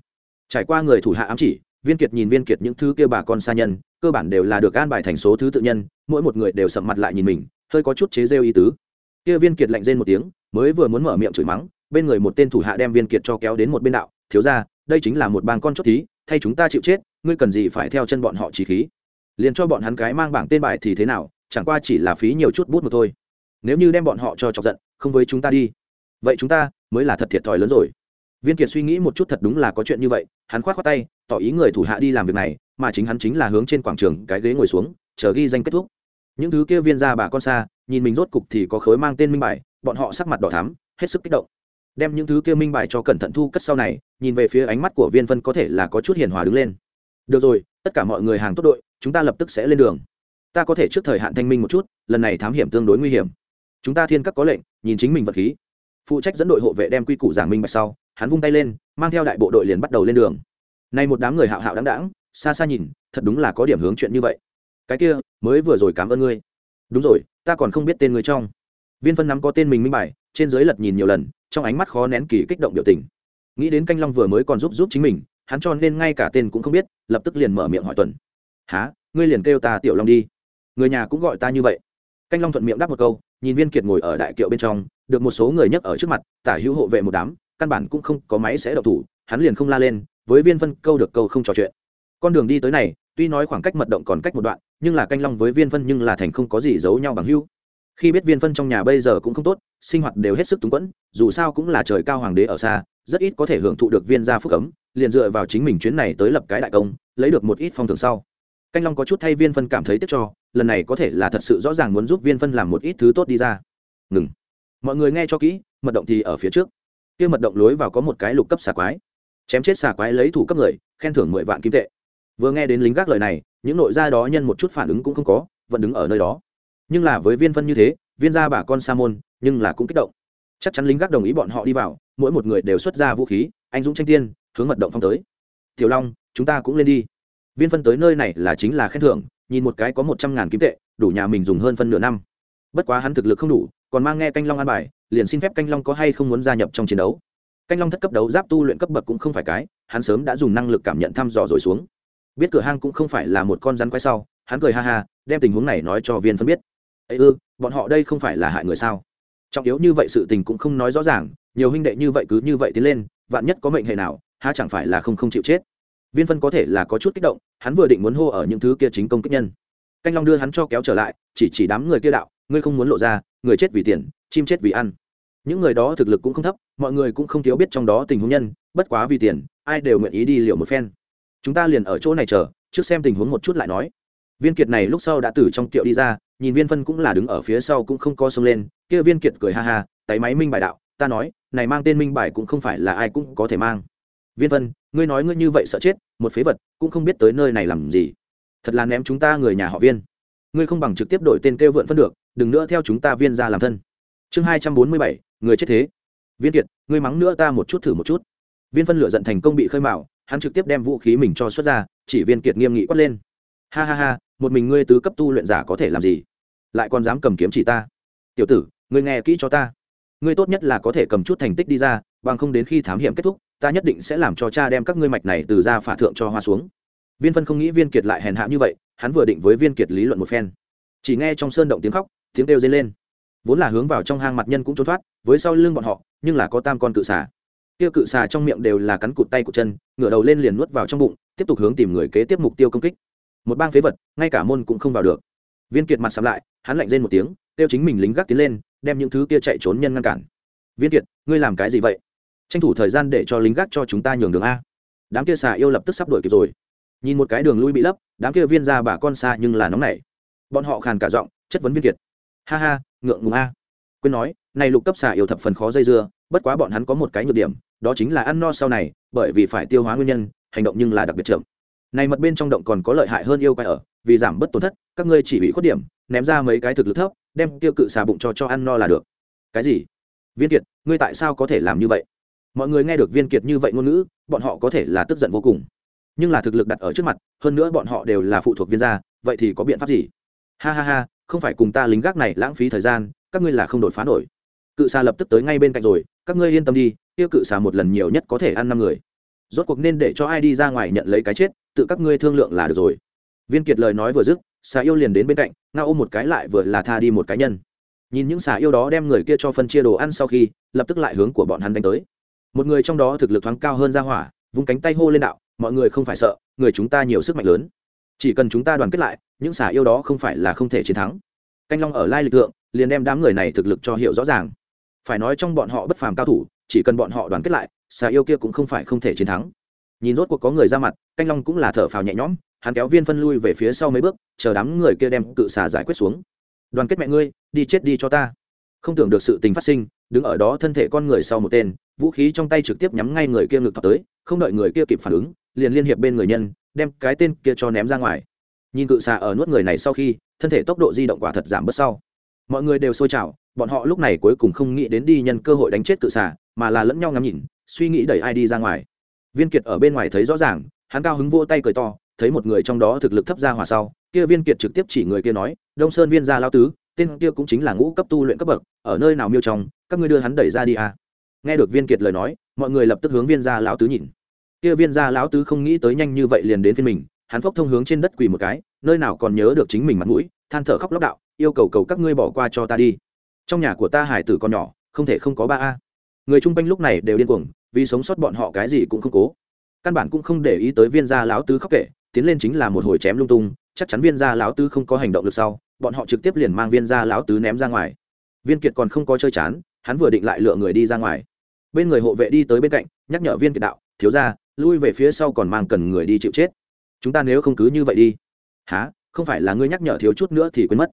Trải qua người thủ hạ ám chỉ, viên kiệt nhìn viên kiệt những thứ kia bà con xa nhân, cơ bản đều là được an bài thành số thứ tự nhân, mỗi một người đều sậm mặt lại nhìn mình, hơi có chút chế rêu ý tứ. Kia viên kiệt lạnh rên một tiếng, mới vừa muốn mở miệng chửi mắng, bên người một tên thủ hạ đem viên kiệt cho kéo đến một bên đạo, thiếu ra đây chính là một bang con chốt thí thay chúng ta chịu chết, ngươi cần gì phải theo chân bọn họ trí khí? Liền cho bọn hắn cái mang bảng tên bài thì thế nào, chẳng qua chỉ là phí nhiều chút bút một thôi. Nếu như đem bọn họ cho chọc giận, không với chúng ta đi. Vậy chúng ta mới là thật thiệt thòi lớn rồi. Viên kiệt suy nghĩ một chút thật đúng là có chuyện như vậy, hắn k h o á t khoác tay, tỏ ý người thủ hạ đi làm việc này, mà chính hắn chính là hướng trên quảng trường cái ghế ngồi xuống, chờ ghi danh kết thúc. Những thứ kia viên ra bà con xa, nhìn mình rốt cục thì có khối mang tên minh bài, bọn họ sắc mặt đỏ thắm, hết sức kích động đem những thứ kia minh bài cho cẩn thận thu cất sau này, nhìn về phía ánh mắt của viên phân có thể là có chút hiền hòa đứng lên. Được rồi, tất cả mọi người hàng tốt đội, chúng ta lập tức sẽ lên đường. Ta có thể trước thời hạn thanh minh một chút, lần này thám hiểm tương đối nguy hiểm. Chúng ta thiên các có lệnh, nhìn chính mình vật khí. Phụ trách dẫn đội hộ vệ đem quy củ giảng minh bạch sau, hắn vung tay lên, mang theo đại bộ đội liền bắt đầu lên đường. Nay một đám người hạo hạo đáng đáng xa xa nhìn, thật đúng là có điểm hướng chuyện như vậy. Cái kia, mới vừa rồi cảm ơn ngươi. Đúng rồi, ta còn không biết tên người trong. Viên phân nắm có tên mình minh bài trên dưới lật nhìn nhiều lần, trong ánh mắt khó nén kỳ kích động biểu tình. Nghĩ đến canh long vừa mới còn giúp giúp chính mình, hắn cho nên ngay cả tên cũng không biết, lập tức liền mở miệng hỏi tuần. Há ngươi liền kêu ta tiểu long đi? Người nhà cũng gọi ta như vậy. Canh long thuận miệng đáp một câu, nhìn viên kiệt ngồi ở đại kiệu bên trong, được một số người nhấc ở trước mặt, tả hữu hộ vệ một đám, căn bản cũng không có máy sẽ đậu thủ, hắn liền không la lên, với viên phân câu được câu không trò chuyện. Con đường đi tới này, tuy nói khoảng cách mật động còn cách một đoạn, nhưng là canh long với viên phân nhưng là thành không có gì giấu nhau bằng hữu. Khi biết viên phân trong nhà bây giờ cũng không tốt sinh hoạt đều hết sức túng quẫn, dù sao cũng là trời cao hoàng đế ở xa, rất ít có thể hưởng thụ được viên gia phúc cấm liền dựa vào chính mình chuyến này tới lập cái đại công, lấy được một ít phong thường sau. Canh long có chút thay viên phân cảm thấy tiếc cho, lần này có thể là thật sự rõ ràng muốn giúp viên phân làm một ít thứ tốt đi ra. Ngừng. Mọi người nghe cho kỹ, mật động thì ở phía trước. Kia mật động lối vào có một cái lục cấp xà quái. Chém chết xà quái lấy thủ cấp người, khen thưởng mười vạn kim tệ. Vừa nghe đến lính gác lời này, những nội gia đó nhân một chút phản ứng cũng không có, vẫn đứng ở nơi đó. Nhưng là với viên phân như thế, viên gia bà con sa môn nhưng là cũng kích động. Chắc chắn lính gác đồng ý bọn họ đi vào, mỗi một người đều xuất ra vũ khí, anh dũng tranh tiên, hướng mật động phong tới. Tiểu long, chúng ta cũng lên đi. Viên phân tới nơi này là chính là khen thưởng, nhìn một cái có một trăm ngàn kim tệ, đủ nhà mình dùng hơn phân nửa năm. Bất quá hắn thực lực không đủ, còn mang nghe canh long an bài, liền xin phép canh long có hay không muốn gia nhập trong chiến đấu. Canh long thất cấp đấu giáp tu luyện cấp bậc cũng không phải cái, hắn sớm đã dùng năng lực cảm nhận thăm dò rồi xuống. Biết cửa hang cũng không phải là một con rắn quay sau, hắn cười ha ha, đem tình huống này nói cho viên phân biết. Ấy ư, bọn họ đây không phải là hại người sao? Trọng yếu như vậy sự tình cũng không nói rõ ràng, nhiều huynh đệ như vậy cứ như vậy tiến lên, vạn nhất có mệnh hệ nào, há chẳng phải là không không chịu chết. Viên phân có thể là có chút kích động, hắn vừa định muốn hô ở những thứ kia chính công kích nhân. Canh long đưa hắn cho kéo trở lại, chỉ chỉ đám người kia đạo, ngươi không muốn lộ ra, người chết vì tiền, chim chết vì ăn. Những người đó thực lực cũng không thấp, mọi người cũng không thiếu biết trong đó tình huống nhân, bất quá vì tiền, ai đều nguyện ý đi liệu một phen. Chúng ta liền ở chỗ này chờ, trước xem tình huống một chút lại nói. Viên kiệt này lúc sau đã từ trong kiệu đi ra, nhìn viên phân cũng là đứng ở phía sau cũng không co sông lên kia viên kiệt cười ha ha, tay máy minh bài đạo, ta nói, này mang tên minh bài cũng không phải là ai cũng có thể mang. Viên phân ngươi nói ngươi như vậy sợ chết, một phế vật, cũng không biết tới nơi này làm gì. Thật là ném chúng ta người nhà họ viên. Ngươi không bằng trực tiếp đổi tên kêu vượn phân được, đừng nữa theo chúng ta viên ra làm thân. Chương hai trăm bốn mươi bảy, người chết thế. Viên kiệt, ngươi mắng nữa ta một chút thử một chút. Viên phân lửa giận thành công bị khơi mạo hắn trực tiếp đem vũ khí mình cho xuất ra, chỉ viên kiệt nghiêm nghị quát lên. Ha ha ha, một mình ngươi tứ cấp tu luyện giả có thể làm gì? Lại còn dám cầm kiếm chỉ ta. Tiểu tử ngươi nghe kỹ cho ta. Ngươi tốt nhất là có thể cầm chút thành tích đi ra, bằng không đến khi thám hiểm kết thúc, ta nhất định sẽ làm cho cha đem các ngươi mạch này từ ra phả thượng cho hoa xuống. Viên phân không nghĩ viên kiệt lại hèn hạ như vậy, hắn vừa định với viên kiệt lý luận một phen. Chỉ nghe trong sơn động tiếng khóc, tiếng kêu dây lên. Vốn là hướng vào trong hang mặt nhân cũng trốn thoát, với sau lưng bọn họ, nhưng là có tam con cự xà. Kia cự xà trong miệng đều là cắn cụt tay của chân, ngửa đầu lên liền nuốt vào trong bụng, tiếp tục hướng tìm người kế tiếp mục tiêu công kích. Một bang phế vật, ngay cả môn cũng không vào được. Viên kiệt mặt sắm lại, hắn lạnh lên một tiếng kêu chính mình lính gác tiến lên, đem những thứ kia chạy trốn nhân ngăn cản. Viên kiệt, ngươi làm cái gì vậy? Tranh thủ thời gian để cho lính gác cho chúng ta nhường đường a. Đám kia xà yêu lập tức sắp đuổi kịp rồi. Nhìn một cái đường lui bị lấp, đám kia viên ra bà con xa nhưng là nóng nảy. Bọn họ khàn cả giọng, chất vấn viên kiệt. Ha ha, ngượng ngùng a. Quên nói, này lục cấp xà yêu thập phần khó dây dưa, bất quá bọn hắn có một cái nhược điểm, đó chính là ăn no sau này, bởi vì phải tiêu hóa nguyên nhân, hành động nhưng là đặc biệt chậm. Này mật bên trong động còn có lợi hại hơn yêu quái ở, vì giảm bớt tổn thất, các ngươi chỉ bị khuyết điểm, ném ra mấy cái thực lực thấp đem tiêu cự xà bụng cho cho ăn no là được. Cái gì? Viên kiệt, ngươi tại sao có thể làm như vậy? Mọi người nghe được viên kiệt như vậy ngôn ngữ, bọn họ có thể là tức giận vô cùng. Nhưng là thực lực đặt ở trước mặt, hơn nữa bọn họ đều là phụ thuộc viên gia, vậy thì có biện pháp gì? Ha ha ha, không phải cùng ta lính gác này lãng phí thời gian, các ngươi là không đột phá nổi. Cự xà lập tức tới ngay bên cạnh rồi, các ngươi yên tâm đi tiêu cự xà một lần nhiều nhất có thể ăn năm người. Rốt cuộc nên để cho ai đi ra ngoài nhận lấy cái chết, tự các ngươi thương lượng là được rồi. Viên kiệt lời nói vừa dứt xà yêu liền đến bên cạnh, ngao ôm một cái lại vừa là tha đi một cái nhân. Nhìn những xà yêu đó đem người kia cho phân chia đồ ăn sau khi, lập tức lại hướng của bọn hắn đánh tới. Một người trong đó thực lực thoáng cao hơn ra hỏa, vung cánh tay hô lên đạo, mọi người không phải sợ, người chúng ta nhiều sức mạnh lớn. Chỉ cần chúng ta đoàn kết lại, những xà yêu đó không phải là không thể chiến thắng. Canh long ở lai lực lượng liền đem đám người này thực lực cho hiểu rõ ràng. Phải nói trong bọn họ bất phàm cao thủ, chỉ cần bọn họ đoàn kết lại, xà yêu kia cũng không phải không thể chiến thắng. Nhìn rốt cuộc có người ra mặt, canh long cũng là thở phào nhẹ nhõm hắn kéo viên phân lui về phía sau mấy bước, chờ đám người kia đem cự xà giải quyết xuống. Đoàn kết mẹ ngươi, đi chết đi cho ta. Không tưởng được sự tình phát sinh, đứng ở đó thân thể con người sau một tên, vũ khí trong tay trực tiếp nhắm ngay người kia ngực thọc tới, không đợi người kia kịp phản ứng, liền liên hiệp bên người nhân, đem cái tên kia cho ném ra ngoài. Nhìn cự xà ở nuốt người này sau khi, thân thể tốc độ di động quả thật giảm bớt sau. Mọi người đều sôi trào bọn họ lúc này cuối cùng không nghĩ đến đi nhân cơ hội đánh chết cự xà, mà là lẫn nhau ngắm nhìn, suy nghĩ đẩy ai đi ra ngoài. Viên kiệt ở bên ngoài thấy rõ ràng, hắn cao hứng vô tay cười to thấy một người trong đó thực lực thấp ra hòa sau, kia viên kiệt trực tiếp chỉ người kia nói, đông sơn viên gia lao tứ, tên kia cũng chính là ngũ cấp tu luyện cấp bậc, ở nơi nào miêu trong, các ngươi đưa hắn đẩy ra đi à. nghe được viên kiệt lời nói, mọi người lập tức hướng viên gia lão tứ nhìn. Kia viên gia lão tứ không nghĩ tới nhanh như vậy liền đến phiên mình, hắn phốc thông hướng trên đất quỳ một cái, nơi nào còn nhớ được chính mình mặt mũi, than thở khóc lóc đạo, yêu cầu cầu các ngươi bỏ qua cho ta đi. Trong nhà của ta hải tử con nhỏ, không thể không có ba a. Người chung quanh lúc này đều điên cuồng, vì sống sót bọn họ cái gì cũng không cố. Căn bản cũng không để ý tới viên gia lão tứ khóc kể tiến lên chính là một hồi chém lung tung, chắc chắn viên gia lão tứ không có hành động được sau, bọn họ trực tiếp liền mang viên gia lão tứ ném ra ngoài. Viên kiệt còn không có chơi chán, hắn vừa định lại lựa người đi ra ngoài. Bên người hộ vệ đi tới bên cạnh, nhắc nhở viên kiệt đạo, thiếu ra lui về phía sau còn mang cần người đi chịu chết. Chúng ta nếu không cứ như vậy đi. Há không phải là ngươi nhắc nhở thiếu chút nữa thì quên mất.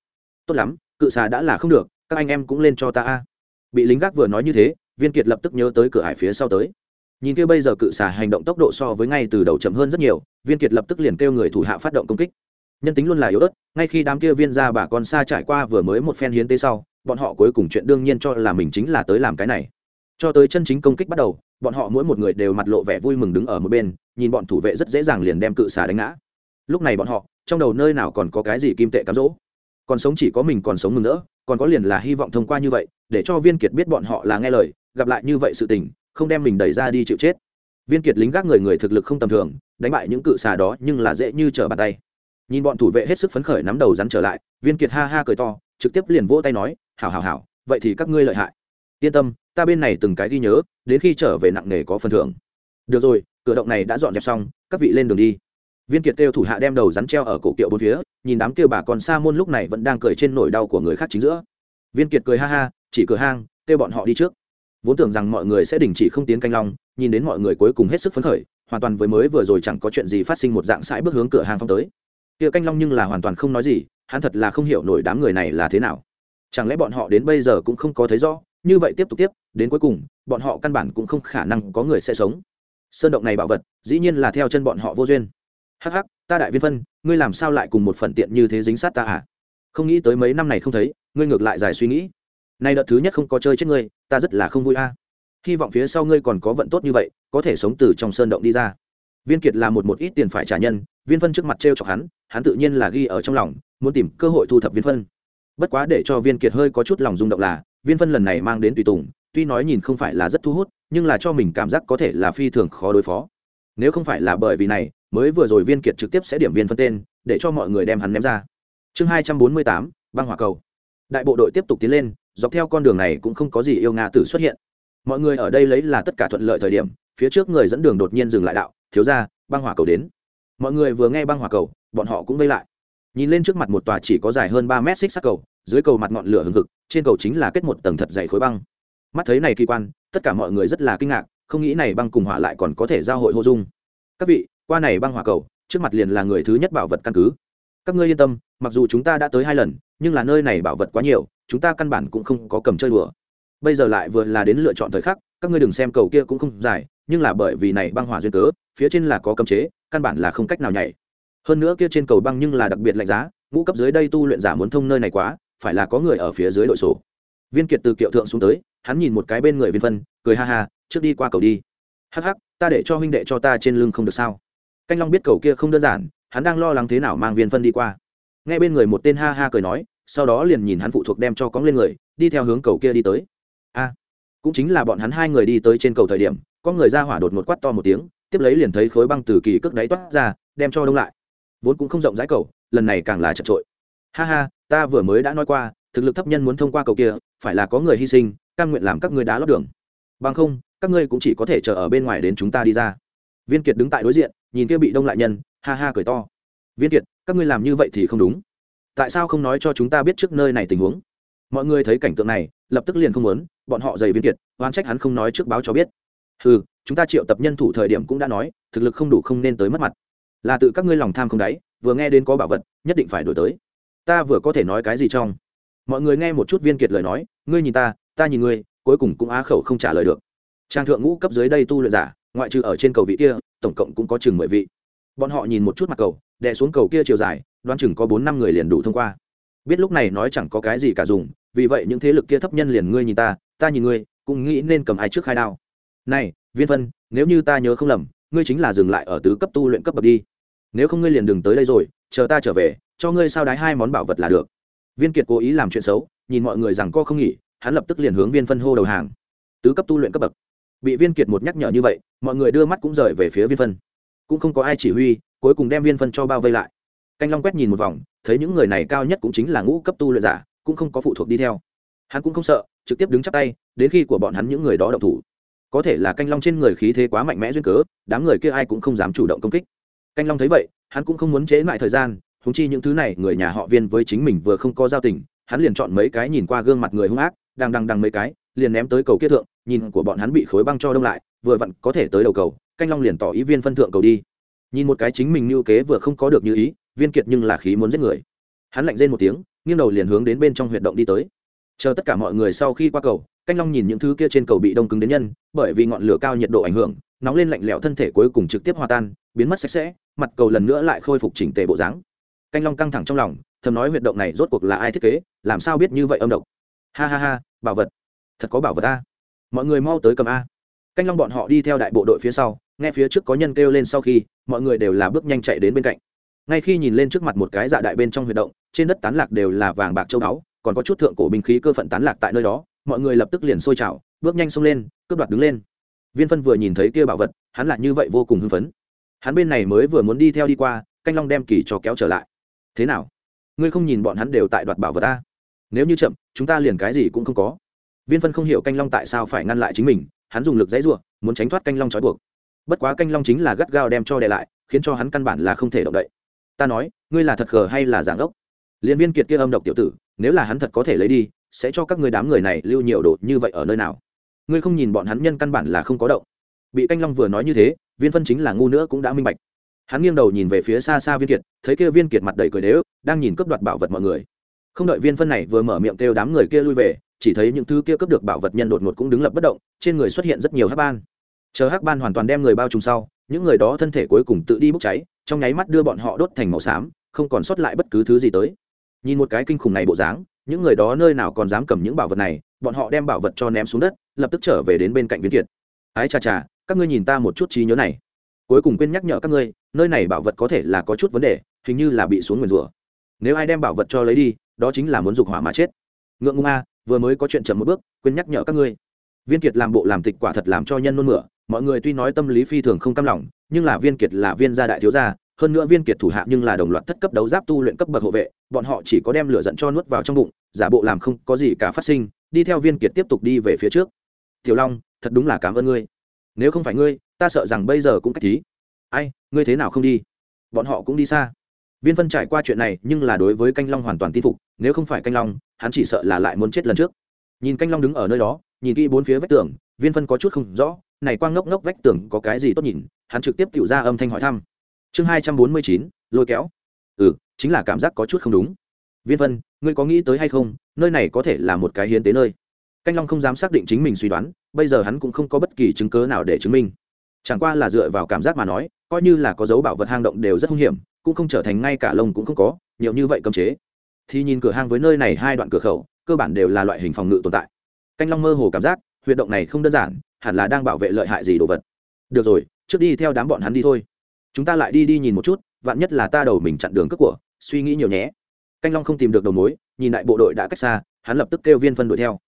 Tốt lắm, cự xà đã là không được, các anh em cũng lên cho ta a. Bị lính gác vừa nói như thế, viên kiệt lập tức nhớ tới cửa hải phía sau tới nhìn kia bây giờ cự xà hành động tốc độ so với ngay từ đầu chậm hơn rất nhiều, viên kiệt lập tức liền kêu người thủ hạ phát động công kích. Nhân tính luôn là yếu ớt, ngay khi đám kia viên ra bà con xa trải qua vừa mới một phen hiến tế sau, bọn họ cuối cùng chuyện đương nhiên cho là mình chính là tới làm cái này. Cho tới chân chính công kích bắt đầu, bọn họ mỗi một người đều mặt lộ vẻ vui mừng đứng ở một bên, nhìn bọn thủ vệ rất dễ dàng liền đem cự xà đánh ngã. Lúc này bọn họ, trong đầu nơi nào còn có cái gì kim tệ cám dỗ? Còn sống chỉ có mình còn sống mừng rỡ, còn có liền là hy vọng thông qua như vậy, để cho viên kiệt biết bọn họ là nghe lời, gặp lại như vậy sự tình không đem mình đẩy ra đi chịu chết. Viên kiệt lính gác người người thực lực không tầm thường, đánh bại những cự xà đó nhưng là dễ như trở bàn tay. Nhìn bọn thủ vệ hết sức phấn khởi nắm đầu rắn trở lại, viên kiệt ha ha cười to, trực tiếp liền vỗ tay nói, hảo hảo hảo, vậy thì các ngươi lợi hại. Yên tâm, ta bên này từng cái ghi nhớ, đến khi trở về nặng nề có phần thưởng. Được rồi, cửa động này đã dọn dẹp xong, các vị lên đường đi. Viên kiệt kêu thủ hạ đem đầu rắn treo ở cổ kiệu bốn phía, nhìn đám kêu bà còn xa môn lúc này vẫn đang cười trên nỗi đau của người khác chính giữa. Viên kiệt cười ha ha, chỉ cửa hang, kêu bọn họ đi trước vốn tưởng rằng mọi người sẽ đình chỉ không tiến canh long, nhìn đến mọi người cuối cùng hết sức phấn khởi, hoàn toàn với mới vừa rồi chẳng có chuyện gì phát sinh một dạng sãi bước hướng cửa hàng phong tới. Kia canh long nhưng là hoàn toàn không nói gì, hắn thật là không hiểu nổi đám người này là thế nào. Chẳng lẽ bọn họ đến bây giờ cũng không có thấy rõ, như vậy tiếp tục tiếp, đến cuối cùng, bọn họ căn bản cũng không khả năng có người sẽ sống. Sơn động này bảo vật, dĩ nhiên là theo chân bọn họ vô duyên. Hắc hắc, ta đại viên phân, ngươi làm sao lại cùng một phần tiện như thế dính sát ta à? Không nghĩ tới mấy năm này không thấy, ngươi ngược lại dài suy nghĩ nay đợt thứ nhất không có chơi chết ngươi, ta rất là không vui a. Hy vọng phía sau ngươi còn có vận tốt như vậy, có thể sống từ trong sơn động đi ra. Viên kiệt là một một ít tiền phải trả nhân, viên phân trước mặt t r e o chọc hắn hắn tự nhiên là ghi ở trong lòng, muốn tìm cơ hội thu thập viên phân bất quá để cho viên kiệt hơi có chút lòng rung động là, viên phân lần này mang đến tùy tùng, tuy nói nhìn không phải là rất thu hút, nhưng là cho mình cảm giác có thể là phi thường khó đối phó. Nếu không phải là bởi vì này, mới vừa rồi viên kiệt trực tiếp sẽ điểm viên phân tên, để cho mọi người đem hắn ném ra. Chương hai trăm bốn mươi tám, băng hỏa cầu. Đại bộ đội tiếp tục tiến lên dọc theo con đường này cũng không có gì yêu nga tử xuất hiện. Mọi người ở đây lấy là tất cả thuận lợi thời điểm, phía trước người dẫn đường đột nhiên dừng lại đạo, thiếu ra băng hỏa cầu đến. Mọi người vừa nghe băng hỏa cầu, bọn họ cũng vây lại. Nhìn lên trước mặt một tòa chỉ có dài hơn ba mét xích sắc cầu, dưới cầu mặt ngọn lửa hừng hực, trên cầu chính là kết một tầng thật dày khối băng. Mắt thấy này kỳ quan, tất cả mọi người rất là kinh ngạc, không nghĩ này băng cùng hỏa lại còn có thể giao hội hô dung. Các vị, qua này băng hỏa cầu, trước mặt liền là người thứ nhất bảo vật căn cứ. Các ngươi yên tâm, mặc dù chúng ta đã tới hai lần, nhưng là nơi này bảo vật quá nhiều chúng ta căn bản cũng không có cầm chơi đùa. Bây giờ lại vừa là đến lựa chọn thời khắc, các ngươi đừng xem cầu kia cũng không dài, nhưng là bởi vì này băng hỏa duyên cớ, phía trên là có cấm chế, căn bản là không cách nào nhảy. Hơn nữa kia trên cầu băng nhưng là đặc biệt lạnh giá, ngũ cấp dưới đây tu luyện giả muốn thông nơi này quá, phải là có người ở phía dưới đội sổ. Viên kiệt từ kiệu thượng xuống tới, hắn nhìn một cái bên người viên phân, cười ha ha, trước đi qua cầu đi. Hắc hắc, ta để cho huynh đệ cho ta trên lưng không được sao? Canh long biết cầu kia không đơn giản, hắn đang lo lắng thế nào mang viên phân đi qua. Nghe bên người một tên ha ha cười nói sau đó liền nhìn hắn phụ thuộc đem cho cóng lên người, đi theo hướng cầu kia đi tới. A, cũng chính là bọn hắn hai người đi tới trên cầu thời điểm, có người ra hỏa đột một quát to một tiếng, tiếp lấy liền thấy khối băng từ kỳ cước đáy toát ra, đem cho đông lại. Vốn cũng không rộng rãi cầu, lần này càng là chật trội. Ha ha, ta vừa mới đã nói qua, thực lực thấp nhân muốn thông qua cầu kia, phải là có người hy sinh căn nguyện làm các ngươi đá lót đường. Bằng không, các ngươi cũng chỉ có thể chờ ở bên ngoài đến chúng ta đi ra. Viên kiệt đứng tại đối diện, nhìn kia bị đông lại nhân, ha ha cười to. Viên kiệt, các ngươi làm như vậy thì không đúng tại sao không nói cho chúng ta biết trước nơi này tình huống? Mọi người thấy cảnh tượng này, lập tức liền không muốn, bọn họ dày viên kiệt oan trách hắn không nói trước báo cho biết. Ừ chúng ta triệu tập nhân thủ thời điểm cũng đã nói, thực lực không đủ không nên tới mất mặt. Là tự các ngươi lòng tham không đáy, vừa nghe đến có bảo vật, nhất định phải đổi tới. Ta vừa có thể nói cái gì trong? Mọi người nghe một chút viên kiệt lời nói, ngươi nhìn ta ta nhìn ngươi, cuối cùng cũng á khẩu không trả lời được. Trang thượng ngũ cấp dưới đây tu luyện giả, ngoại trừ ở trên cầu vị kia, tổng cộng cũng có chừng mười vị. Bọn họ nhìn một chút mặt cầu đè xuống cầu kia chiều dài, đoán chừng có bốn năm người liền đủ thông qua. Biết lúc này nói chẳng có cái gì cả dùng, vì vậy những thế lực kia thấp nhân liền ngươi nhìn ta ta nhìn ngươi, cũng nghĩ nên cầm ai trước khai đao. Này, viên phân, nếu như ta nhớ không lầm, ngươi chính là dừng lại ở tứ cấp tu luyện cấp bậc đi. Nếu không ngươi liền đừng tới đây rồi, chờ ta trở về, cho ngươi sao đái hai món bảo vật là được. Viên kiệt cố ý làm chuyện xấu, nhìn mọi người rằng co không nghỉ, hắn lập tức liền hướng viên phân hô đầu hàng. Tứ cấp tu luyện cấp bậc. Bị viên kiệt một nhắc nhở như vậy, mọi người đưa mắt cũng rời về phía viên phân. Cũng không có ai chỉ huy cuối cùng đem viên phân cho bao vây lại. Canh long quét nhìn một vòng, thấy những người này cao nhất cũng chính là ngũ cấp tu luyện giả, cũng không có phụ thuộc đi theo. Hắn cũng không sợ, trực tiếp đứng chắp tay, đến khi của bọn hắn những người đó động thủ. Có thể là canh long trên người khí thế quá mạnh mẽ duyên cớ, đám người kia ai cũng không dám chủ động công kích. Canh long thấy vậy, hắn cũng không muốn chế lại thời gian húng chi những thứ này, người nhà họ viên với chính mình vừa không có giao tình, hắn liền chọn mấy cái nhìn qua gương mặt người hung ác đang đằng đằng mấy cái, liền ném tới cầu kia thượng, nhìn của bọn hắn bị khối băng cho đông lại, vừa vặn có thể tới đầu cầu, canh long liền tỏ ý viên phân thượng cầu đi nhìn một cái chính mình lưu kế vừa không có được như ý, viên kiệt nhưng là khí muốn giết người. Hắn lạnh rên một tiếng, nghiêng đầu liền hướng đến bên trong huyệt động đi tới. Chờ tất cả mọi người sau khi qua cầu, canh long nhìn những thứ kia trên cầu bị đông cứng đến nhân, bởi vì ngọn lửa cao nhiệt độ ảnh hưởng, nóng lên lạnh lẽo thân thể cuối cùng trực tiếp hòa tan, biến mất sạch sẽ, mặt cầu lần nữa lại khôi phục chỉnh tề bộ dáng. Canh long căng thẳng trong lòng, thầm nói huyệt động này rốt cuộc là ai thiết kế, làm sao biết như vậy âm độc. Ha ha ha, bảo vật. Thật có bảo vật a mọi người mau tới cầm a canh long bọn họ đi theo đại bộ đội phía sau, nghe phía trước có nhân kêu lên sau khi, mọi người đều là bước nhanh chạy đến bên cạnh. Ngay khi nhìn lên trước mặt một cái dạ đại bên trong huy động, trên đất tán lạc đều là vàng bạc châu báu, còn có chút thượng cổ binh khí cơ phận tán lạc tại nơi đó, mọi người lập tức liền sôi trào, bước nhanh xông lên, cướp đoạt đứng lên. Viên phân vừa nhìn thấy kia bảo vật, hắn là như vậy vô cùng hưng phấn. Hắn bên này mới vừa muốn đi theo đi qua, canh long đem kỳ cho kéo trở lại. Thế nào? Ngươi không nhìn bọn hắn đều tại đoạt bảo vật ta? Nếu như chậm, chúng ta liền cái gì cũng không có. Viên phân không hiểu canh long tại sao phải ngăn lại chính mình hắn dùng lực dãy rủa, muốn tránh thoát canh long trói buộc. Bất quá canh long chính là gắt gao đem cho đè lại khiến cho hắn căn bản là không thể động đậy. Ta nói ngươi là thật khờ hay là giảng đốc? Liên viên kiệt kia âm độc tiểu tử nếu là hắn thật có thể lấy đi sẽ cho các người đám người này lưu nhiều đồ như vậy ở nơi nào? Ngươi không nhìn bọn hắn nhân căn bản là không có động. Bị canh long vừa nói như thế viên phân chính là ngu nữa cũng đã minh bạch. Hắn nghiêng đầu nhìn về phía xa xa viên kiệt thấy kia viên kiệt mặt đầy cười đếu, đang nhìn cướp đoạt bảo vật mọi người. Không đợi viên phân này vừa mở miệng kêu đám người kia lui về chỉ thấy những thứ kia cướp được bảo vật nhân đột ngột cũng đứng lập bất động, trên người xuất hiện rất nhiều hắc ban. Chờ hắc ban hoàn toàn đem người bao trùm sau, những người đó thân thể cuối cùng tự đi bốc cháy, trong nháy mắt đưa bọn họ đốt thành màu xám, không còn sót lại bất cứ thứ gì tới. Nhìn một cái kinh khủng này bộ dáng, những người đó nơi nào còn dám cầm những bảo vật này, bọn họ đem bảo vật cho ném xuống đất, lập tức trở về đến bên cạnh viên kiệt. Ái chà chà các ngươi nhìn ta một chút trí nhớ này. Cuối cùng quên nhắc nhở các ngươi, nơi này bảo vật có thể là có chút vấn đề, hình như là bị xuống nguyền rủa. Nếu ai đem bảo vật cho lấy đi, đó chính là muốn dục hỏa mà chết. Ngượng ngung a vừa mới có chuyện chậm một bước, quên nhắc nhở các ngươi. Viên kiệt làm bộ làm tịch quả thật làm cho nhân nôn mửa, mọi người tuy nói tâm lý phi thường không cam lòng, nhưng là viên kiệt là viên gia đại thiếu gia, hơn nữa viên kiệt thủ hạ nhưng là đồng loạt thất cấp đấu giáp tu luyện cấp bậc hộ vệ, bọn họ chỉ có đem lửa giận cho nuốt vào trong bụng, giả bộ làm không có gì cả phát sinh, đi theo viên kiệt tiếp tục đi về phía trước. Tiểu long, thật đúng là cảm ơn ngươi. Nếu không phải ngươi, ta sợ rằng bây giờ cũng cách thí. Ai, ngươi thế nào không đi? Bọn họ cũng đi xa viên phân trải qua chuyện này nhưng là đối với canh long hoàn toàn tin phục, nếu không phải canh long, hắn chỉ sợ là lại muốn chết lần trước. Nhìn canh long đứng ở nơi đó, nhìn kỹ bốn phía vách tường, viên phân có chút không rõ, này quang ngốc ngốc vách tường có cái gì tốt nhìn, hắn trực tiếp tự ra âm thanh hỏi thăm. Chương hai trăm bốn mươi chín, lôi kéo. Ừ chính là cảm giác có chút không đúng. Viên phân, ngươi có nghĩ tới hay không, nơi này có thể là một cái hiến tế nơi? Canh long không dám xác định chính mình suy đoán, bây giờ hắn cũng không có bất kỳ chứng cớ nào để chứng minh. Chẳng qua là dựa vào cảm giác mà nói, coi như là có dấu bảo vật hang động đều rất hung hiểm cũng không trở thành ngay cả lông cũng không có, nhiều như vậy cấm chế. Thì nhìn cửa hang với nơi này hai đoạn cửa khẩu, cơ bản đều là loại hình phòng ngự tồn tại. Canh long mơ hồ cảm giác, huyệt động này không đơn giản, hẳn là đang bảo vệ lợi hại gì đồ vật. Được rồi, trước đi theo đám bọn hắn đi thôi. Chúng ta lại đi đi nhìn một chút, vạn nhất là ta đầu mình chặn đường cướp của, suy nghĩ nhiều nhé. Canh long không tìm được đầu mối, nhìn lại bộ đội đã cách xa, hắn lập tức kêu viên phân đuổi theo.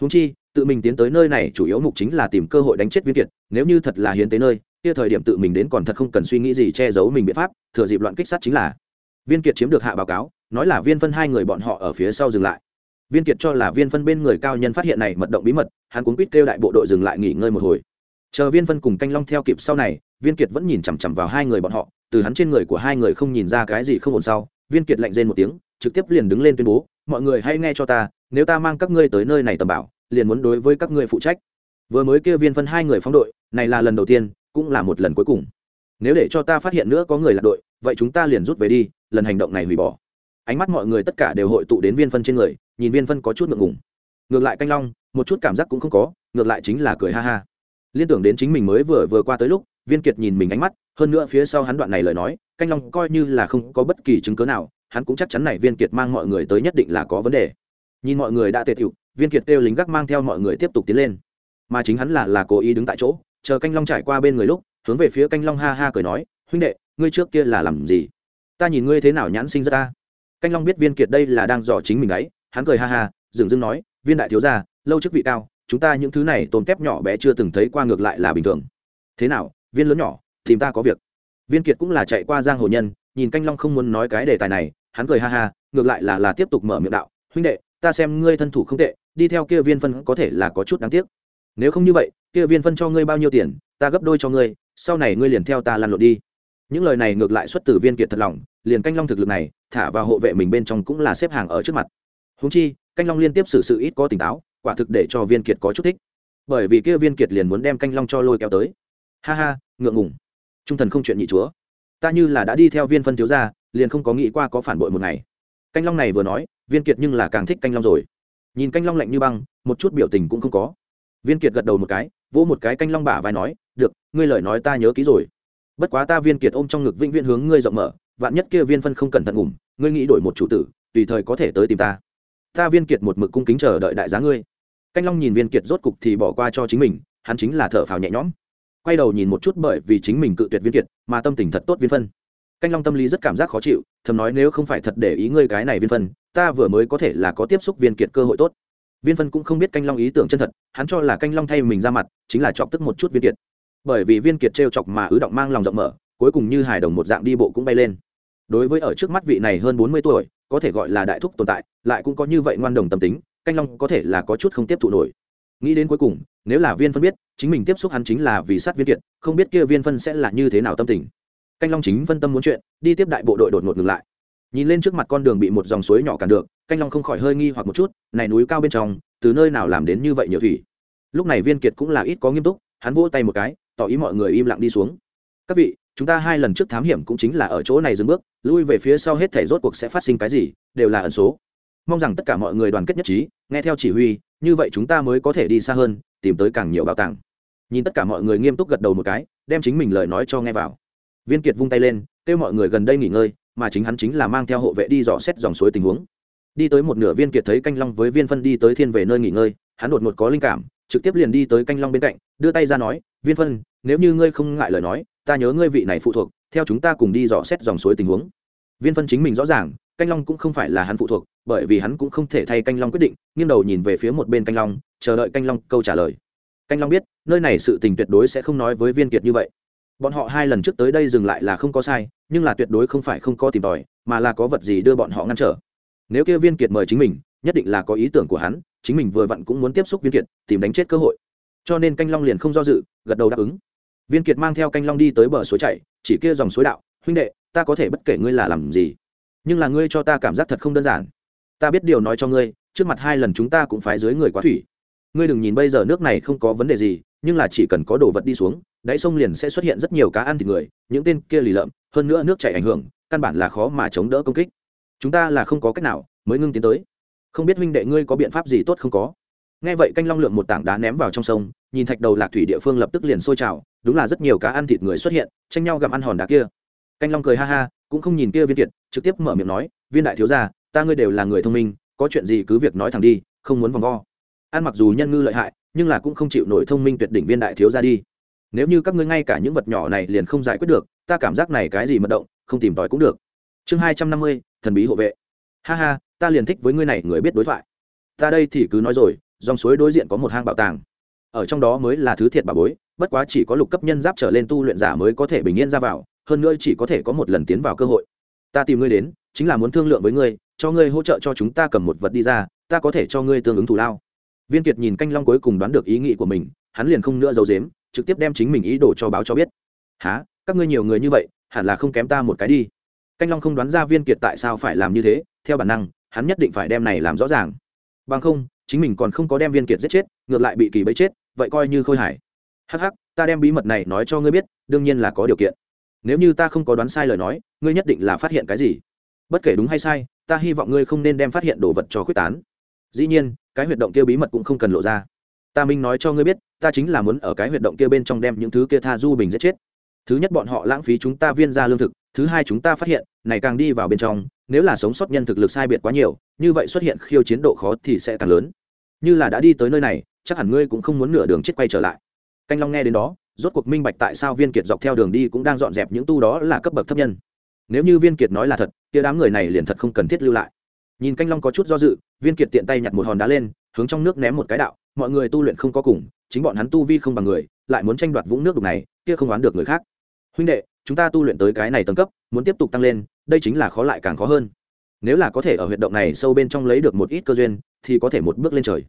Húng chi, tự mình tiến tới nơi này chủ yếu mục chính là tìm cơ hội đánh chết viên kiệt, nếu như thật là hiến tế nơi kia thời điểm tự mình đến còn thật không cần suy nghĩ gì che giấu mình biện pháp, thừa dịp loạn kích sát chính là. Viên kiệt chiếm được hạ báo cáo, nói là viên phân hai người bọn họ ở phía sau dừng lại. Viên kiệt cho là viên phân bên người cao nhân phát hiện này mật động bí mật, hắn cuốn quýt kêu đại bộ đội dừng lại nghỉ ngơi một hồi. Chờ viên phân cùng canh long theo kịp sau này, viên kiệt vẫn nhìn chằm chằm vào hai người bọn họ, từ hắn trên người của hai người không nhìn ra cái gì không ổn sau, viên kiệt lạnh rên một tiếng, trực tiếp liền đứng lên tuyên bố, mọi người hãy nghe cho ta, nếu ta mang các ngươi tới nơi này tầm bảo, liền muốn đối với các ngươi phụ trách. Vừa mới kia viên phân hai người phóng đội, này là lần đầu tiên cũng là một lần cuối cùng. Nếu để cho ta phát hiện nữa có người lạc đội, vậy chúng ta liền rút về đi, lần hành động này hủy bỏ. Ánh mắt mọi người tất cả đều hội tụ đến viên phân trên người, nhìn viên phân có chút ngượng ngùng. Ngược lại canh long, một chút cảm giác cũng không có, ngược lại chính là cười ha ha. Liên tưởng đến chính mình mới vừa vừa qua tới lúc, viên kiệt nhìn mình ánh mắt, hơn nữa phía sau hắn đoạn này lời nói, canh long coi như là không có bất kỳ chứng cớ nào, hắn cũng chắc chắn này viên kiệt mang mọi người tới nhất định là có vấn đề. Nhìn mọi người đã tề thiệu viên kiệt kêu lính gác mang theo mọi người tiếp tục tiến lên. Mà chính hắn là là cố ý đứng tại chỗ chờ canh long trải qua bên người lúc, hướng về phía canh long ha ha cười nói, huynh đệ, ngươi trước kia là làm gì? Ta nhìn ngươi thế nào nhãn sinh ra ta. Canh long biết viên kiệt đây là đang dò chính mình ấy, hắn cười ha ha, dừng dưng nói, viên đại thiếu gia, lâu chức vị cao, chúng ta những thứ này tôm tép nhỏ bé chưa từng thấy qua ngược lại là bình thường. Thế nào, viên lớn nhỏ, tìm ta có việc. Viên kiệt cũng là chạy qua giang hồ nhân, nhìn canh long không muốn nói cái đề tài này, hắn cười ha ha, ngược lại là là tiếp tục mở miệng đạo, huynh đệ, ta xem ngươi thân thủ không tệ, đi theo kia viên phân có thể là có chút đáng tiếc nếu không như vậy, kia viên phân cho ngươi bao nhiêu tiền, ta gấp đôi cho ngươi, sau này ngươi liền theo ta lăn lộn đi. Những lời này ngược lại xuất từ viên kiệt thật lòng, liền canh long thực lực này, thả vào hộ vệ mình bên trong cũng là xếp hàng ở trước mặt. Húng chi, canh long liên tiếp xử sự ít có tỉnh táo, quả thực để cho viên kiệt có chút thích. Bởi vì kia viên kiệt liền muốn đem canh long cho lôi kéo tới. Ha ha, ngượng ngùng. Trung thần không chuyện nhị chúa. Ta như là đã đi theo viên phân thiếu gia, liền không có nghĩ qua có phản bội một ngày. Canh long này vừa nói, viên kiệt nhưng là càng thích canh long rồi. Nhìn canh long lạnh như băng, một chút biểu tình cũng không có viên kiệt gật đầu một cái, vỗ một cái canh long bả vai nói, được, ngươi lời nói ta nhớ kỹ rồi. Bất quá ta viên kiệt ôm trong ngực vĩnh viễn hướng ngươi rộng mở, vạn nhất kia viên phân không cẩn thận ngủm, ngươi nghĩ đổi một chủ tử, tùy thời có thể tới tìm ta. Ta viên kiệt một mực cung kính chờ đợi đại giá ngươi. Canh long nhìn viên kiệt rốt cục thì bỏ qua cho chính mình, hắn chính là thở phào nhẹ nhõm. Quay đầu nhìn một chút bởi vì chính mình cự tuyệt viên kiệt, mà tâm tình thật tốt viên phân. Canh long tâm lý rất cảm giác khó chịu, thầm nói nếu không phải thật để ý ngươi cái này viên phân, ta vừa mới có thể là có tiếp xúc viên kiệt cơ hội tốt viên phân cũng không biết canh long ý tưởng chân thật, hắn cho là canh long thay mình ra mặt, chính là chọc tức một chút viên kiệt. Bởi vì viên kiệt t chọc mà ứ động mang lòng rộng mở, cuối cùng như hài đồng một dạng đi bộ cũng bay lên. Đối với ở trước mắt vị này hơn bốn mươi tuổi, có thể gọi là đại thúc tồn tại, lại cũng có như vậy ngoan đồng tâm tính, canh long có thể là có chút không tiếp thụ nổi. Nghĩ đến cuối cùng, nếu là viên phân biết, chính mình tiếp xúc hắn chính là vì sát viên kiệt, không biết kia viên phân sẽ là như thế nào tâm tình. Canh long chính phân tâm muốn chuyện, đi tiếp đại bộ đội đột ngột ngừng lại nhìn lên trước mặt con đường bị một dòng suối nhỏ cản được, canh long không khỏi hơi nghi hoặc một chút, này núi cao bên trong, từ nơi nào làm đến như vậy nhiều thủy? Lúc này viên kiệt cũng là ít có nghiêm túc, hắn vỗ tay một cái, tỏ ý mọi người im lặng đi xuống. Các vị, chúng ta hai lần trước thám hiểm cũng chính là ở chỗ này dừng bước, lui về phía sau hết thể rốt cuộc sẽ phát sinh cái gì, đều là ẩn số. Mong rằng tất cả mọi người đoàn kết nhất trí, nghe theo chỉ huy, như vậy chúng ta mới có thể đi xa hơn, tìm tới càng nhiều bảo tàng. Nhìn tất cả mọi người nghiêm túc gật đầu một cái, đem chính mình lời nói cho nghe vào. Viên kiệt vung tay lên, kêu mọi người gần đây nghỉ ngơi mà chính hắn chính là mang theo hộ vệ đi dò xét dòng suối tình huống. Đi tới một nửa viên kiệt thấy canh long với viên phân đi tới thiên về nơi nghỉ ngơi, hắn đột ngột có linh cảm, trực tiếp liền đi tới canh long bên cạnh, đưa tay ra nói, viên phân, nếu như ngươi không ngại lời nói, ta nhớ ngươi vị này phụ thuộc, theo chúng ta cùng đi dò xét dòng suối tình huống. Viên phân chính mình rõ ràng, canh long cũng không phải là hắn phụ thuộc, bởi vì hắn cũng không thể thay canh long quyết định, nghiêng đầu nhìn về phía một bên canh long, chờ đợi canh long câu trả lời. Canh long biết, nơi này sự tình tuyệt đối sẽ không nói với viên kiệt như vậy bọn họ hai lần trước tới đây dừng lại là không có sai, nhưng là tuyệt đối không phải không có tìm tòi, mà là có vật gì đưa bọn họ ngăn trở. Nếu kia viên kiệt mời chính mình, nhất định là có ý tưởng của hắn, chính mình vừa vặn cũng muốn tiếp xúc viên kiệt, tìm đánh chết cơ hội. Cho nên canh long liền không do dự, gật đầu đáp ứng. Viên kiệt mang theo canh long đi tới bờ suối chảy, chỉ kia dòng suối đạo, huynh đệ, ta có thể bất kể ngươi là làm gì, nhưng là ngươi cho ta cảm giác thật không đơn giản. Ta biết điều nói cho ngươi, trước mặt hai lần chúng ta cũng phái dưới người quá thủy. Ngươi đừng nhìn bây giờ nước này không có vấn đề gì, nhưng là chỉ cần có đồ vật đi xuống đáy sông liền sẽ xuất hiện rất nhiều cá ăn thịt người, những tên kia lì lợm, hơn nữa nước chảy ảnh hưởng, căn bản là khó mà chống đỡ công kích. Chúng ta là không có cách nào, mới ngưng tiến tới. Không biết huynh đệ ngươi có biện pháp gì tốt không có? Nghe vậy canh long lượng một tảng đá ném vào trong sông, nhìn thạch đầu lạc thủy địa phương lập tức liền sôi trào, đúng là rất nhiều cá ăn thịt người xuất hiện, tranh nhau gặm ăn hòn đá kia. Canh long cười ha ha, cũng không nhìn kia viên kiệt, trực tiếp mở miệng nói, viên đại thiếu gia, ta ngươi đều là người thông minh, có chuyện gì cứ việc nói thẳng đi, không muốn vòng vo. Ăn mặc dù nhân ngư lợi hại, nhưng là cũng không chịu nổi thông minh tuyệt đỉnh viên đại thiếu gia đi nếu như các ngươi ngay cả những vật nhỏ này liền không giải quyết được, ta cảm giác này cái gì mật động, không tìm tòi cũng được. Chương hai trăm năm mươi, thần bí hộ vệ. Ha ha, ta liền thích với ngươi này, người biết đối thoại. Ta đây thì cứ nói rồi, dòng suối đối diện có một hang bảo tàng. Ở trong đó mới là thứ thiệt bà bối, bất quá chỉ có lục cấp nhân giáp trở lên tu luyện giả mới có thể bình yên ra vào, hơn nữa chỉ có thể có một lần tiến vào cơ hội. Ta tìm ngươi đến, chính là muốn thương lượng với ngươi, cho ngươi hỗ trợ cho chúng ta cầm một vật đi ra, ta có thể cho ngươi tương ứng thù lao. Viên kiệt nhìn canh long cuối cùng đoán được ý nghĩ của mình, hắn liền không nữa giấu dếm trực tiếp đem chính mình ý đồ cho báo cho biết. Há các ngươi nhiều người như vậy, hẳn là không kém ta một cái đi. Canh long không đoán ra viên kiệt tại sao phải làm như thế, theo bản năng, hắn nhất định phải đem này làm rõ ràng. Bằng không, chính mình còn không có đem viên kiệt giết chết, ngược lại bị kỳ bấy chết, vậy coi như khôi hải hắc hắc, ta đem bí mật này nói cho ngươi biết, đương nhiên là có điều kiện. Nếu như ta không có đoán sai lời nói, ngươi nhất định là phát hiện cái gì? Bất kể đúng hay sai, ta hy vọng ngươi không nên đem phát hiện đồ vật cho khuyết tán. Dĩ nhiên, cái huyệt động kia bí mật cũng không cần lộ ra ta minh nói cho ngươi biết, ta chính là muốn ở cái huyệt động kia bên trong đem những thứ kia tha du bình giết chết. Thứ nhất bọn họ lãng phí chúng ta viên ra lương thực, thứ hai chúng ta phát hiện, này càng đi vào bên trong, nếu là sống sót nhân thực lực sai biệt quá nhiều, như vậy xuất hiện khiêu chiến độ khó thì sẽ càng lớn. Như là đã đi tới nơi này, chắc hẳn ngươi cũng không muốn nửa đường chết quay trở lại. Canh long nghe đến đó, rốt cuộc minh bạch tại sao viên kiệt dọc theo đường đi cũng đang dọn dẹp những tu đó là cấp bậc thấp nhân. Nếu như viên kiệt nói là thật, kia đám người này liền thật không cần thiết lưu lại. Nhìn canh long có chút do dự, viên kiệt tiện tay nhặt một hòn đá lên, hướng trong nước ném một cái đạo mọi người tu luyện không có cùng, chính bọn hắn tu vi không bằng người, lại muốn tranh đoạt vũng nước đục này, kia không oán được người khác. Huynh đệ, chúng ta tu luyện tới cái này tầng cấp, muốn tiếp tục tăng lên, đây chính là khó lại càng khó hơn. Nếu là có thể ở huyệt động này sâu bên trong lấy được một ít cơ duyên, thì có thể một bước lên trời.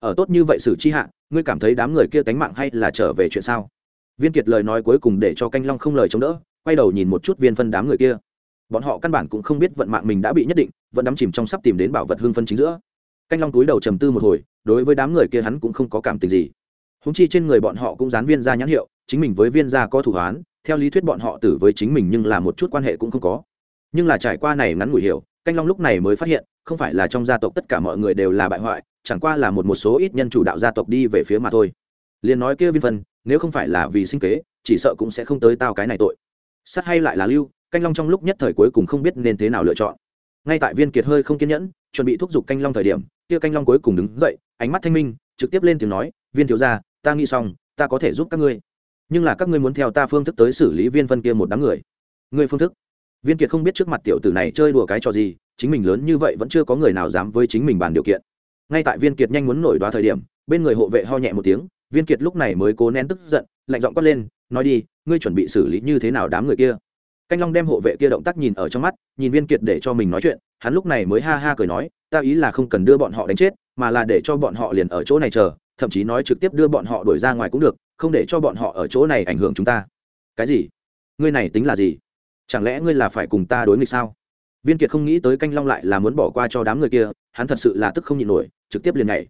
Ở tốt như vậy sử chi hạ, ngươi cảm thấy đám người kia tánh mạng hay là trở về chuyện sao? Viên kiệt lời nói cuối cùng để cho canh long không lời chống đỡ, quay đầu nhìn một chút viên phân đám người kia. Bọn họ căn bản cũng không biết vận mạng mình đã bị nhất định, vẫn đắm chìm trong sắp tìm đến bảo vật hương phân chính giữa canh long túi đầu trầm tư một hồi, đối với đám người kia hắn cũng không có cảm tình gì. Húng chi trên người bọn họ cũng dán viên ra nhãn hiệu, chính mình với viên gia có thủ hoán, theo lý thuyết bọn họ tử với chính mình nhưng là một chút quan hệ cũng không có. Nhưng là trải qua này ngắn ngủi hiểu, canh long lúc này mới phát hiện, không phải là trong gia tộc tất cả mọi người đều là bại hoại, chẳng qua là một một số ít nhân chủ đạo gia tộc đi về phía mà thôi. Liền nói kia viên phân nếu không phải là vì sinh kế, chỉ sợ cũng sẽ không tới tao cái này tội. Sát hay lại là lưu, canh long trong lúc nhất thời cuối cùng không biết nên thế nào lựa chọn. Ngay tại viên kiệt hơi không kiên nhẫn chuẩn bị thúc giục canh long thời điểm, kia canh long cuối cùng đứng dậy, ánh mắt thanh minh, trực tiếp lên tiếng nói, viên thiếu gia, ta nghĩ xong, ta có thể giúp các ngươi. Nhưng là các ngươi muốn theo ta phương thức tới xử lý viên phân kia một đám người. Ngươi phương thức? Viên kiệt không biết trước mặt tiểu tử này chơi đùa cái trò gì, chính mình lớn như vậy vẫn chưa có người nào dám với chính mình bàn điều kiện. Ngay tại viên kiệt nhanh muốn nổi đoá thời điểm, bên người hộ vệ ho nhẹ một tiếng, viên kiệt lúc này mới cố nén tức giận, lạnh giọng quát lên, nói đi, ngươi chuẩn bị xử lý như thế nào đám người kia? Canh long đem hộ vệ kia động tác nhìn ở trong mắt, nhìn viên kiệt để cho mình nói chuyện, hắn lúc này mới ha ha cười nói, ta ý là không cần đưa bọn họ đánh chết, mà là để cho bọn họ liền ở chỗ này chờ, thậm chí nói trực tiếp đưa bọn họ đuổi ra ngoài cũng được, không để cho bọn họ ở chỗ này ảnh hưởng chúng ta. Cái gì? Ngươi này tính là gì? Chẳng lẽ ngươi là phải cùng ta đối nghịch sao? Viên kiệt không nghĩ tới canh long lại là muốn bỏ qua cho đám người kia, hắn thật sự là tức không nhịn nổi, trực tiếp liền nhảy.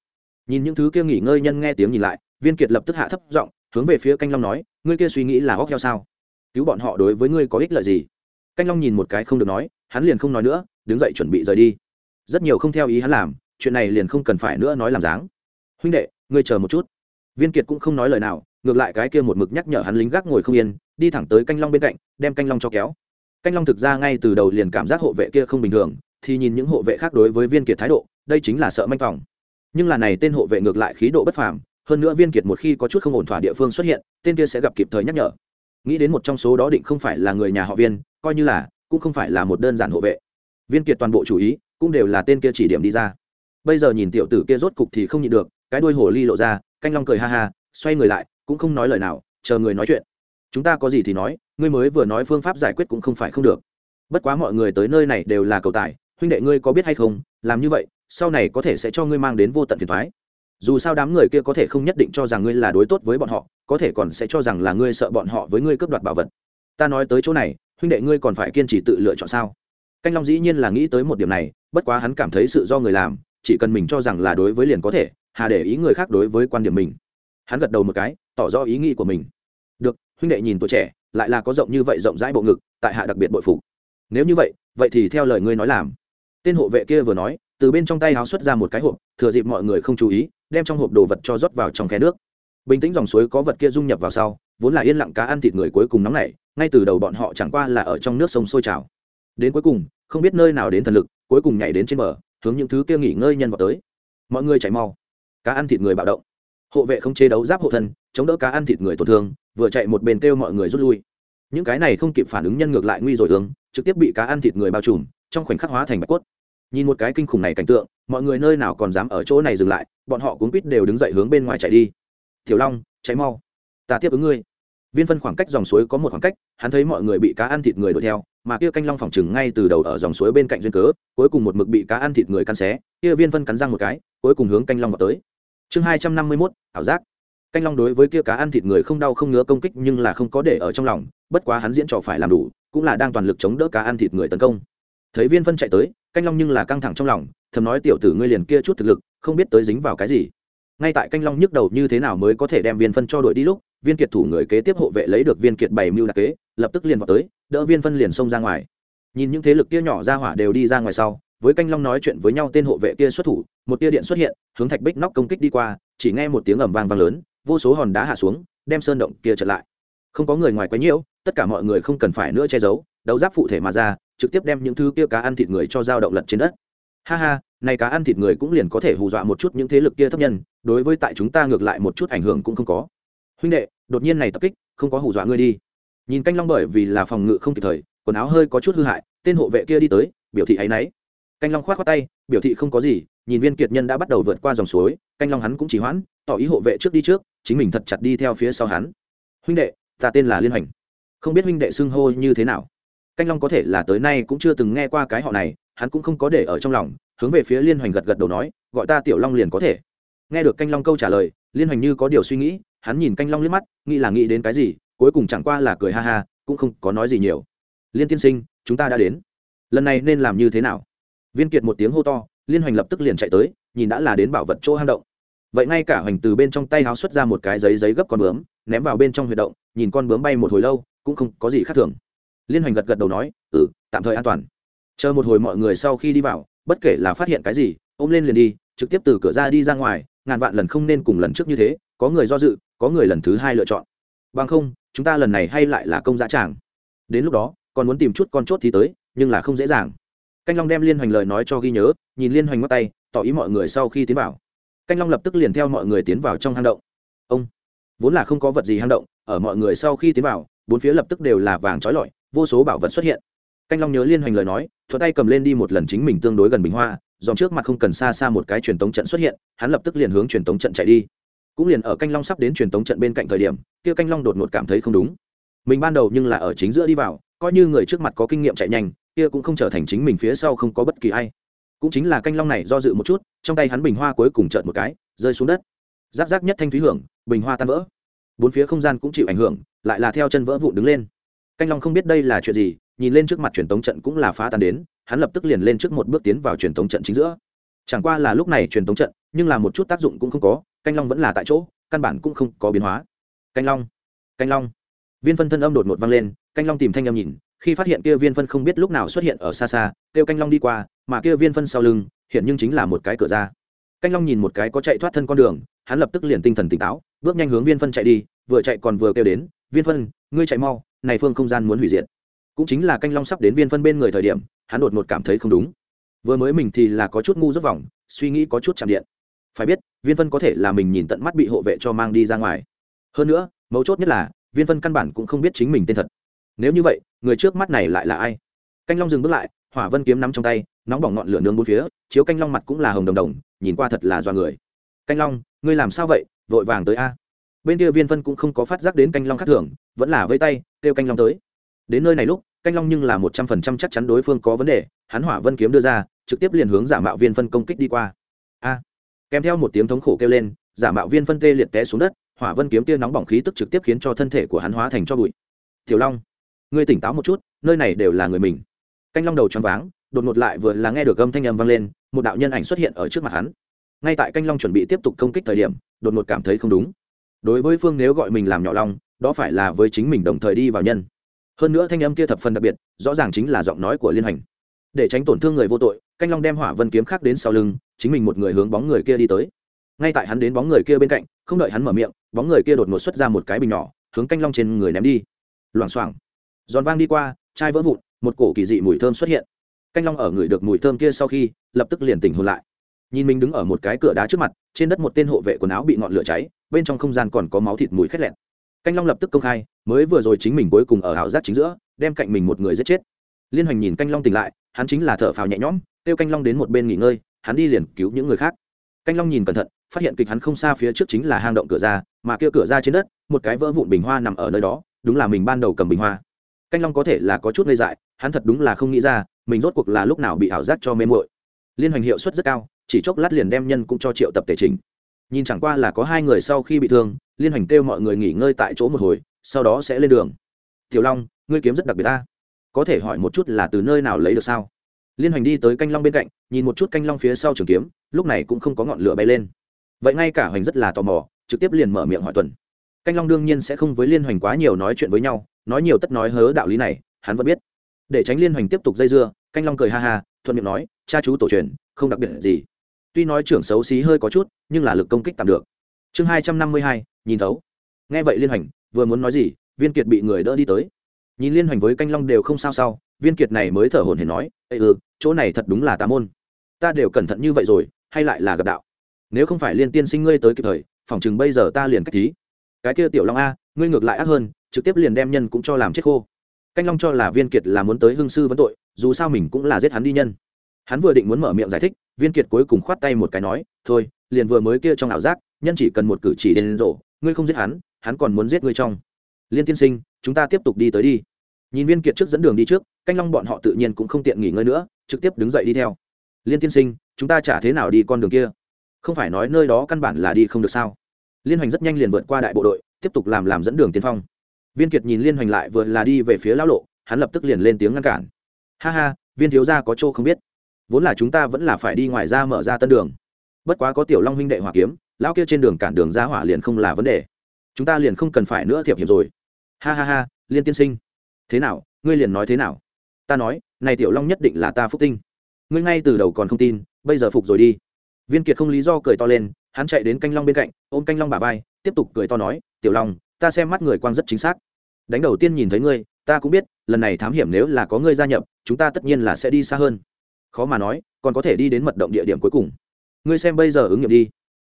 Nhìn những thứ kia nghỉ ngơi nhân nghe tiếng nhìn lại, viên kiệt lập tức hạ thấp giọng, hướng về phía canh long nói, ngươi kia suy nghĩ là góc heo sao? Cứu bọn họ đối với ngươi có ích lợi gì? Canh long nhìn một cái không được nói, hắn liền không nói nữa, đứng dậy chuẩn bị rời đi. Rất nhiều không theo ý hắn làm, chuyện này liền không cần phải nữa nói làm dáng. Huynh đệ, ngươi chờ một chút. Viên kiệt cũng không nói lời nào, ngược lại cái kia một mực nhắc nhở hắn lính gác ngồi không yên, đi thẳng tới canh long bên cạnh, đem canh long cho kéo. Canh long thực ra ngay từ đầu liền cảm giác hộ vệ kia không bình thường, thì nhìn những hộ vệ khác đối với viên kiệt thái độ, đây chính là sợ manh phòng. Nhưng là này tên hộ vệ ngược lại khí độ bất phàm, hơn nữa viên kiệt một khi có chút không ổn thỏa địa phương xuất hiện, tên kia sẽ gặp kịp thời nhắc nhở nghĩ đến một trong số đó định không phải là người nhà họ viên, coi như là, cũng không phải là một đơn giản hộ vệ. Viên kiệt toàn bộ chủ ý, cũng đều là tên kia chỉ điểm đi ra. Bây giờ nhìn tiểu tử kia rốt cục thì không nhịn được, cái đuôi hồ ly lộ ra, canh long cười ha ha, xoay người lại, cũng không nói lời nào, chờ người nói chuyện. Chúng ta có gì thì nói, ngươi mới vừa nói phương pháp giải quyết cũng không phải không được. Bất quá mọi người tới nơi này đều là cầu tài, huynh đệ ngươi có biết hay không, làm như vậy, sau này có thể sẽ cho ngươi mang đến vô tận phiền thoái dù sao đám người kia có thể không nhất định cho rằng ngươi là đối tốt với bọn họ, có thể còn sẽ cho rằng là ngươi sợ bọn họ với ngươi cướp đoạt bảo vật. Ta nói tới chỗ này, huynh đệ ngươi còn phải kiên trì tự lựa chọn sao? Canh long dĩ nhiên là nghĩ tới một điểm này, bất quá hắn cảm thấy sự do người làm, chỉ cần mình cho rằng là đối với liền có thể, hà để ý người khác đối với quan điểm mình. Hắn gật đầu một cái, tỏ rõ ý nghĩ của mình. Được, huynh đệ nhìn tuổi trẻ, lại là có rộng như vậy rộng rãi bộ ngực, tại hạ đặc biệt bội phục. Nếu như vậy vậy thì theo lời ngươi nói làm. Tên hộ vệ kia vừa nói, từ bên trong tay áo xuất ra một cái hộp, thừa dịp mọi người không chú ý đem trong hộp đồ vật cho rót vào trong khe nước. Bình tĩnh dòng suối có vật kia dung nhập vào sau, vốn là yên lặng cá ăn thịt người cuối cùng nóng nảy, ngay từ đầu bọn họ chẳng qua là ở trong nước sông sôi trào. Đến cuối cùng, không biết nơi nào đến thần lực, cuối cùng nhảy đến trên bờ, hướng những thứ kia nghỉ ngơi nhân vào tới. Mọi người chạy mau. Cá ăn thịt người bạo động. Hộ vệ không chế đấu giáp hộ thân, chống đỡ cá ăn thịt người tổn thương, vừa chạy một bên kêu mọi người rút lui. Những cái này không kịp phản ứng nhân ngược lại nguy rồi hướng, trực tiếp bị cá ăn thịt người bao trùm, trong khoảnh khắc hóa thành bạch cốt nhìn một cái kinh khủng này cảnh tượng, mọi người nơi nào còn dám ở chỗ này dừng lại, bọn họ cuốn quýt đều đứng dậy hướng bên ngoài chạy đi. Tiểu long cháy mau. Ta tiếp ứng ngươi. Viên phân khoảng cách dòng suối có một khoảng cách, hắn thấy mọi người bị cá ăn thịt người đuổi theo, mà kia canh long phòng chừng ngay từ đầu ở dòng suối bên cạnh duyên cớ, cuối cùng một mực bị cá ăn thịt người cắn xé, kia viên phân cắn răng một cái, cuối cùng hướng canh long vào tới. Chương hai trăm năm mươi mốt, ảo giác. Canh long đối với kia cá ăn thịt người không đau không ngứa công kích nhưng là không có để ở trong lòng, bất quá hắn diễn trò phải làm đủ, cũng là đang toàn lực chống đỡ cá ăn thịt người tấn công. Thấy viên phân chạy tới canh long nhưng là căng thẳng trong lòng, thầm nói tiểu tử ngươi liền kia chút thực lực, không biết tới dính vào cái gì. Ngay tại canh long nhức đầu như thế nào mới có thể đem viên phân cho đội đi lúc, viên kiệt thủ người kế tiếp hộ vệ lấy được viên kiệt bảy mưu đặc kế, lập tức liền vào tới, đỡ viên phân liền xông ra ngoài. Nhìn những thế lực kia nhỏ ra hỏa đều đi ra ngoài sau, với canh long nói chuyện với nhau tên hộ vệ kia xuất thủ, một tia điện xuất hiện, hướng thạch bích nóc công kích đi qua, chỉ nghe một tiếng ầm vang vang lớn, vô số hòn đá hạ xuống, đem sơn động kia trở lại. Không có người ngoài quấy nhiễu, tất cả mọi người không cần phải nữa che giấu, đấu giáp phụ thể mà ra trực tiếp đem những thứ kia cá ăn thịt người cho dao động lật trên đất. Ha ha, này cá ăn thịt người cũng liền có thể hù dọa một chút những thế lực kia thấp nhân, đối với tại chúng ta ngược lại một chút ảnh hưởng cũng không có. Huynh đệ, đột nhiên này tập kích, không có hù dọa ngươi đi. Nhìn canh long bởi vì là phòng ngự không kịp thời, quần áo hơi có chút hư hại, tên hộ vệ kia đi tới, biểu thị áy náy. Canh long k h o á t khoác tay, biểu thị không có gì, nhìn viên kiệt nhân đã bắt đầu vượt qua dòng suối, canh long hắn cũng chỉ hoãn, tỏ ý hộ vệ trước đi trước, chính mình thật chặt đi theo phía sau hắn. Huynh đệ, ta tên là liên hoành. Không biết huynh đệ xưng hô như thế nào canh long có thể là tới nay cũng chưa từng nghe qua cái họ này, hắn cũng không có để ở trong lòng, hướng về phía liên hoành gật gật đầu nói, gọi ta tiểu long liền có thể. Nghe được canh long câu trả lời, liên hoành như có điều suy nghĩ, hắn nhìn canh long liếc mắt, nghĩ là nghĩ đến cái gì, cuối cùng chẳng qua là cười ha ha, cũng không có nói gì nhiều. Liên tiên sinh, chúng ta đã đến. Lần này nên làm như thế nào? Viên kiệt một tiếng hô to, liên hoành lập tức liền chạy tới, nhìn đã là đến bảo vật chỗ hang động. Vậy ngay cả hoành từ bên trong tay háo xuất ra một cái giấy giấy gấp con bướm, ném vào bên trong huyệt động, nhìn con bướm bay một hồi lâu, cũng không có gì khác thường liên hoành gật gật đầu nói ừ tạm thời an toàn. Chờ một hồi mọi người sau khi đi vào, bất kể là phát hiện cái gì, ôm lên liền đi, trực tiếp từ cửa ra đi ra ngoài, ngàn vạn lần không nên cùng lần trước như thế, có người do dự, có người lần thứ hai lựa chọn. Bằng không, chúng ta lần này hay lại là công giá tràng. Đến lúc đó, còn muốn tìm chút con chốt thì tới, nhưng là không dễ dàng. Canh long đem liên hoành lời nói cho ghi nhớ, nhìn liên hoành ngắt tay, tỏ ý mọi người sau khi tiến vào. Canh long lập tức liền theo mọi người tiến vào trong hang động. Ông, vốn là không có vật gì hang động, ở mọi người sau khi tiến vào, bốn phía lập tức đều là vàng trói lọi vô số bảo vật xuất hiện. Canh long nhớ liên hoành lời nói, thuận tay cầm lên đi một lần chính mình tương đối gần bình hoa, dòm trước mặt không cần xa xa một cái truyền tống trận xuất hiện, hắn lập tức liền hướng truyền tống trận chạy đi. Cũng liền ở canh long sắp đến truyền tống trận bên cạnh thời điểm, kia canh long đột ngột cảm thấy không đúng. Mình ban đầu nhưng là ở chính giữa đi vào, coi như người trước mặt có kinh nghiệm chạy nhanh, kia cũng không trở thành chính mình phía sau không có bất kỳ ai. Cũng chính là canh long này do dự một chút, trong tay hắn bình hoa cuối cùng trợn một cái, rơi xuống đất. Giáp giáp nhất thanh thúy hưởng, bình hoa tan vỡ. Bốn phía không gian cũng chịu ảnh hưởng, lại là theo chân vỡ vụn đứng lên canh long không biết đây là chuyện gì, nhìn lên trước mặt truyền tống trận cũng là phá tan đến, hắn lập tức liền lên trước một bước tiến vào truyền tống trận chính giữa. Chẳng qua là lúc này truyền tống trận, nhưng là một chút tác dụng cũng không có, canh long vẫn là tại chỗ, căn bản cũng không có biến hóa. Canh long canh long. Viên phân thân âm đột ngột vang lên, canh long tìm thanh âm nhìn, khi phát hiện kia viên phân không biết lúc nào xuất hiện ở xa xa, kêu canh long đi qua, mà kia viên phân sau lưng, hiện nhưng chính là một cái cửa ra. Canh long nhìn một cái có chạy thoát thân con đường, hắn lập tức liền tinh thần tỉnh táo, bước nhanh hướng viên phân chạy đi vừa chạy còn vừa kêu đến, viên phân, ngươi chạy mau, này phương không gian muốn hủy diệt. Cũng chính là canh long sắp đến viên phân bên người thời điểm, hắn đột ngột cảm thấy không đúng. Vừa mới mình thì là có chút ngu rất vòng, suy nghĩ có chút chạm điện. Phải biết, viên phân có thể là mình nhìn tận mắt bị hộ vệ cho mang đi ra ngoài. Hơn nữa, mấu chốt nhất là, viên phân căn bản cũng không biết chính mình tên thật. Nếu như vậy, người trước mắt này lại là ai? Canh long dừng bước lại, hỏa vân kiếm nắm trong tay, nóng bỏng ngọn lửa nướng bốn phía, chiếu canh long mặt cũng là hồng đồng đồng, nhìn qua thật là do người. Canh long, ngươi làm sao vậy? Vội vàng tới a bên kia viên phân cũng không có phát giác đến canh long khác thường, vẫn là vây tay, kêu canh long tới. Đến nơi này lúc, canh long nhưng là một trăm phần trăm chắc chắn đối phương có vấn đề, hắn hỏa vân kiếm đưa ra, trực tiếp liền hướng giả mạo viên phân công kích đi qua. A! Kèm theo một tiếng thống khổ kêu lên, giả mạo viên phân tê liệt té xuống đất, hỏa vân kiếm tia nóng bỏng khí tức trực tiếp khiến cho thân thể của hắn hóa thành cho bụi. Tiểu long, ngươi tỉnh táo một chút, nơi này đều là người mình. Canh long đầu choáng váng, đột ngột lại vừa là nghe được âm thanh âm vang lên, một đạo nhân ảnh xuất hiện ở trước mặt hắn. Ngay tại canh long chuẩn bị tiếp tục công kích thời điểm, đột ngột cảm thấy không đúng đối với phương nếu gọi mình làm nhỏ long đó phải là với chính mình đồng thời đi vào nhân. Hơn nữa thanh âm kia thập phần đặc biệt, rõ ràng chính là giọng nói của liên hành. Để tránh tổn thương người vô tội, canh long đem hỏa vân kiếm khác đến sau lưng, chính mình một người hướng bóng người kia đi tới. Ngay tại hắn đến bóng người kia bên cạnh, không đợi hắn mở miệng, bóng người kia đột ngột xuất ra một cái bình nhỏ, hướng canh long trên người ném đi. Loảng xoảng. Giòn vang đi qua, chai vỡ vụn, một cổ kỳ dị mùi thơm xuất hiện. Canh long ở người được mùi thơm kia sau khi, lập tức liền tỉnh hồn lại. Nhìn mình đứng ở một cái cửa đá trước mặt, trên đất một tên hộ vệ quần áo bị ngọn lửa cháy bên trong không gian còn có máu thịt mùi khét lẹn canh long lập tức công khai, mới vừa rồi chính mình cuối cùng ở ảo giác chính giữa, đem cạnh mình một người giết chết. Liên hoành nhìn canh long tỉnh lại, hắn chính là thở phào nhẹ nhõm, kêu canh long đến một bên nghỉ ngơi, hắn đi liền cứu những người khác. Canh long nhìn cẩn thận, phát hiện kịch hắn không xa phía trước chính là hang động cửa ra, mà kia cửa ra trên đất, một cái vỡ vụn bình hoa nằm ở nơi đó, đúng là mình ban đầu cầm bình hoa. Canh long có thể là có chút ngây dại, hắn thật đúng là không nghĩ ra, mình rốt cuộc là lúc nào bị ảo giác cho mê mội liên hoành hiệu suất rất cao, chỉ chốc lát liền đem nhân cũng cho triệu tập tề trình nhìn chẳng qua là có hai người sau khi bị thương, liên hoành kêu mọi người nghỉ ngơi tại chỗ một hồi, sau đó sẽ lên đường. Tiểu long, ngươi kiếm rất đặc biệt ta. Có thể hỏi một chút là từ nơi nào lấy được sao? Liên hoành đi tới canh long bên cạnh, nhìn một chút canh long phía sau trường kiếm, lúc này cũng không có ngọn lửa bay lên. Vậy ngay cả hoành rất là tò mò, trực tiếp liền mở miệng hỏi tuần. Canh long đương nhiên sẽ không với liên hoành quá nhiều nói chuyện với nhau, nói nhiều tất nói hớ đạo lý này, hắn vẫn biết. Để tránh liên hoành tiếp tục dây dưa, canh long cười ha ha, thuận miệng nói, cha chú tổ truyền, không đặc biệt gì tuy nói trưởng xấu xí hơi có chút, nhưng là lực công kích tạm được. Chương hai trăm năm mươi hai, nhìn thấu. Nghe vậy liên hoành, vừa muốn nói gì, viên kiệt bị người đỡ đi tới. Nhìn liên hoành với canh long đều không sao sao, viên kiệt này mới thở hồn hển nói ây ừ chỗ này thật đúng là tà môn. Ta đều cẩn thận như vậy rồi, hay lại là gặp đạo. Nếu không phải liên tiên sinh ngươi tới kịp thời phỏng chừng bây giờ ta liền cách thí. Cái kia tiểu long a, ngươi ngược lại ác hơn, trực tiếp liền đem nhân cũng cho làm chết khô. Canh long cho là viên kiệt là muốn tới hương sư vấn tội, dù sao mình cũng là giết hắn đi nhân. Hắn vừa định muốn mở miệng giải thích viên kiệt cuối cùng khoát tay một cái nói, thôi, liền vừa mới kia trong ảo giác, nhân chỉ cần một cử chỉ đến rộ, ngươi không giết hắn hắn còn muốn giết ngươi trong. Liên tiên sinh, chúng ta tiếp tục đi tới đi. Nhìn viên kiệt trước dẫn đường đi trước, canh long bọn họ tự nhiên cũng không tiện nghỉ ngơi nữa, trực tiếp đứng dậy đi theo. Liên tiên sinh, chúng ta chả thế nào đi con đường kia? Không phải nói nơi đó căn bản là đi không được sao? Liên hoành rất nhanh liền vượt qua đại bộ đội, tiếp tục làm làm dẫn đường tiên phong. Viên kiệt nhìn liên hoành lại vừa là đi về phía lão lộ, hắn lập tức liền lên tiếng ngăn cản. Ha ha, viên thiếu gia có chỗ không biết vốn là chúng ta vẫn là phải đi ngoài ra mở ra tân đường. Bất quá có tiểu long huynh đệ hỏa kiếm, lão kia trên đường cản đường ra hỏa liền không là vấn đề. Chúng ta liền không cần phải nữa thiệp hiệp rồi. Ha ha ha, liên tiên sinh. Thế nào, ngươi liền nói thế nào? Ta nói, này tiểu long nhất định là ta phúc tinh. Ngươi ngay từ đầu còn không tin, bây giờ phục rồi đi. Viên kiệt không lý do cười to lên, hắn chạy đến canh long bên cạnh, ôm canh long bà vai, tiếp tục cười to nói, tiểu long, ta xem mắt người quang rất chính xác. Đánh đầu tiên nhìn thấy ngươi, ta cũng biết, lần này thám hiểm nếu là có ngươi gia nhập, chúng ta tất nhiên là sẽ đi xa hơn khó mà nói, còn có thể đi đến mật động địa điểm cuối cùng. Ngươi xem bây giờ ứng nghiệm đi.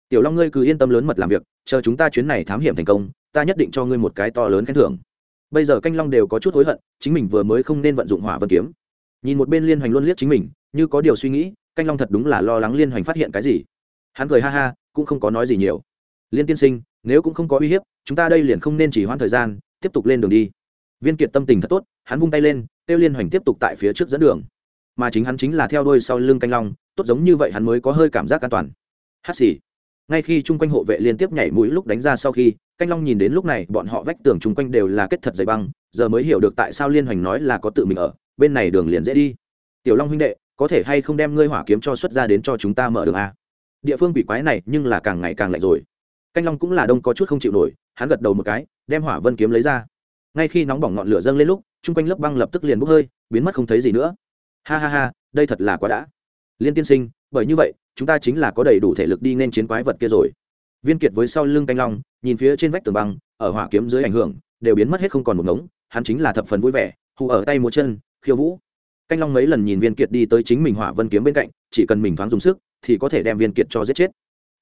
Tiểu long ngươi cứ yên tâm lớn mật làm việc, chờ chúng ta chuyến này thám hiểm thành công, ta nhất định cho ngươi một cái to lớn khen thưởng. Bây giờ canh long đều có chút hối hận, chính mình vừa mới không nên vận dụng hỏa vân kiếm. Nhìn một bên liên hoành luôn liếc chính mình, như có điều suy nghĩ, canh long thật đúng là lo lắng liên hoành phát hiện cái gì. Hắn cười ha ha, cũng không có nói gì nhiều. Liên tiên sinh, nếu cũng không có uy hiếp, chúng ta đây liền không nên chỉ hoãn thời gian, tiếp tục lên đường đi. Viên kiệt tâm tình thật tốt, hắn vung tay lên tiêu liên hoành tiếp tục tại phía trước dẫn đường mà chính hắn chính là theo đuôi sau lưng canh long, tốt giống như vậy hắn mới có hơi cảm giác an toàn. Hát xì. Ngay khi chung quanh hộ vệ liên tiếp nhảy mũi lúc đánh ra sau khi, canh long nhìn đến lúc này bọn họ vách tường chung quanh đều là kết thật dày băng, giờ mới hiểu được tại sao liên hoành nói là có tự mình ở, bên này đường liền dễ đi. Tiểu long huynh đệ, có thể hay không đem ngươi hỏa kiếm cho xuất ra đến cho chúng ta mở đường a? Địa phương quỷ quái này nhưng là càng ngày càng lạnh rồi. Canh long cũng là đông có chút không chịu nổi, hắn gật đầu một cái, đem hỏa vân kiếm lấy ra. Ngay khi nóng bỏng ngọn lửa dâng lên lúc, chung quanh lớp băng lập tức liền bốc hơi, biến mất không thấy gì nữa ha ha ha, đây thật là quá đã. Liên tiên sinh, bởi như vậy, chúng ta chính là có đầy đủ thể lực đi nên chiến quái vật kia rồi. Viên kiệt với sau lưng canh long, nhìn phía trên vách tường băng, ở hỏa kiếm dưới ảnh hưởng, đều biến mất hết không còn một ngống, hắn chính là thập phần vui vẻ, hù ở tay một chân, khiêu vũ. Canh long mấy lần nhìn viên kiệt đi tới chính mình hỏa vân kiếm bên cạnh, chỉ cần mình thoáng dùng sức, thì có thể đem viên kiệt cho giết chết.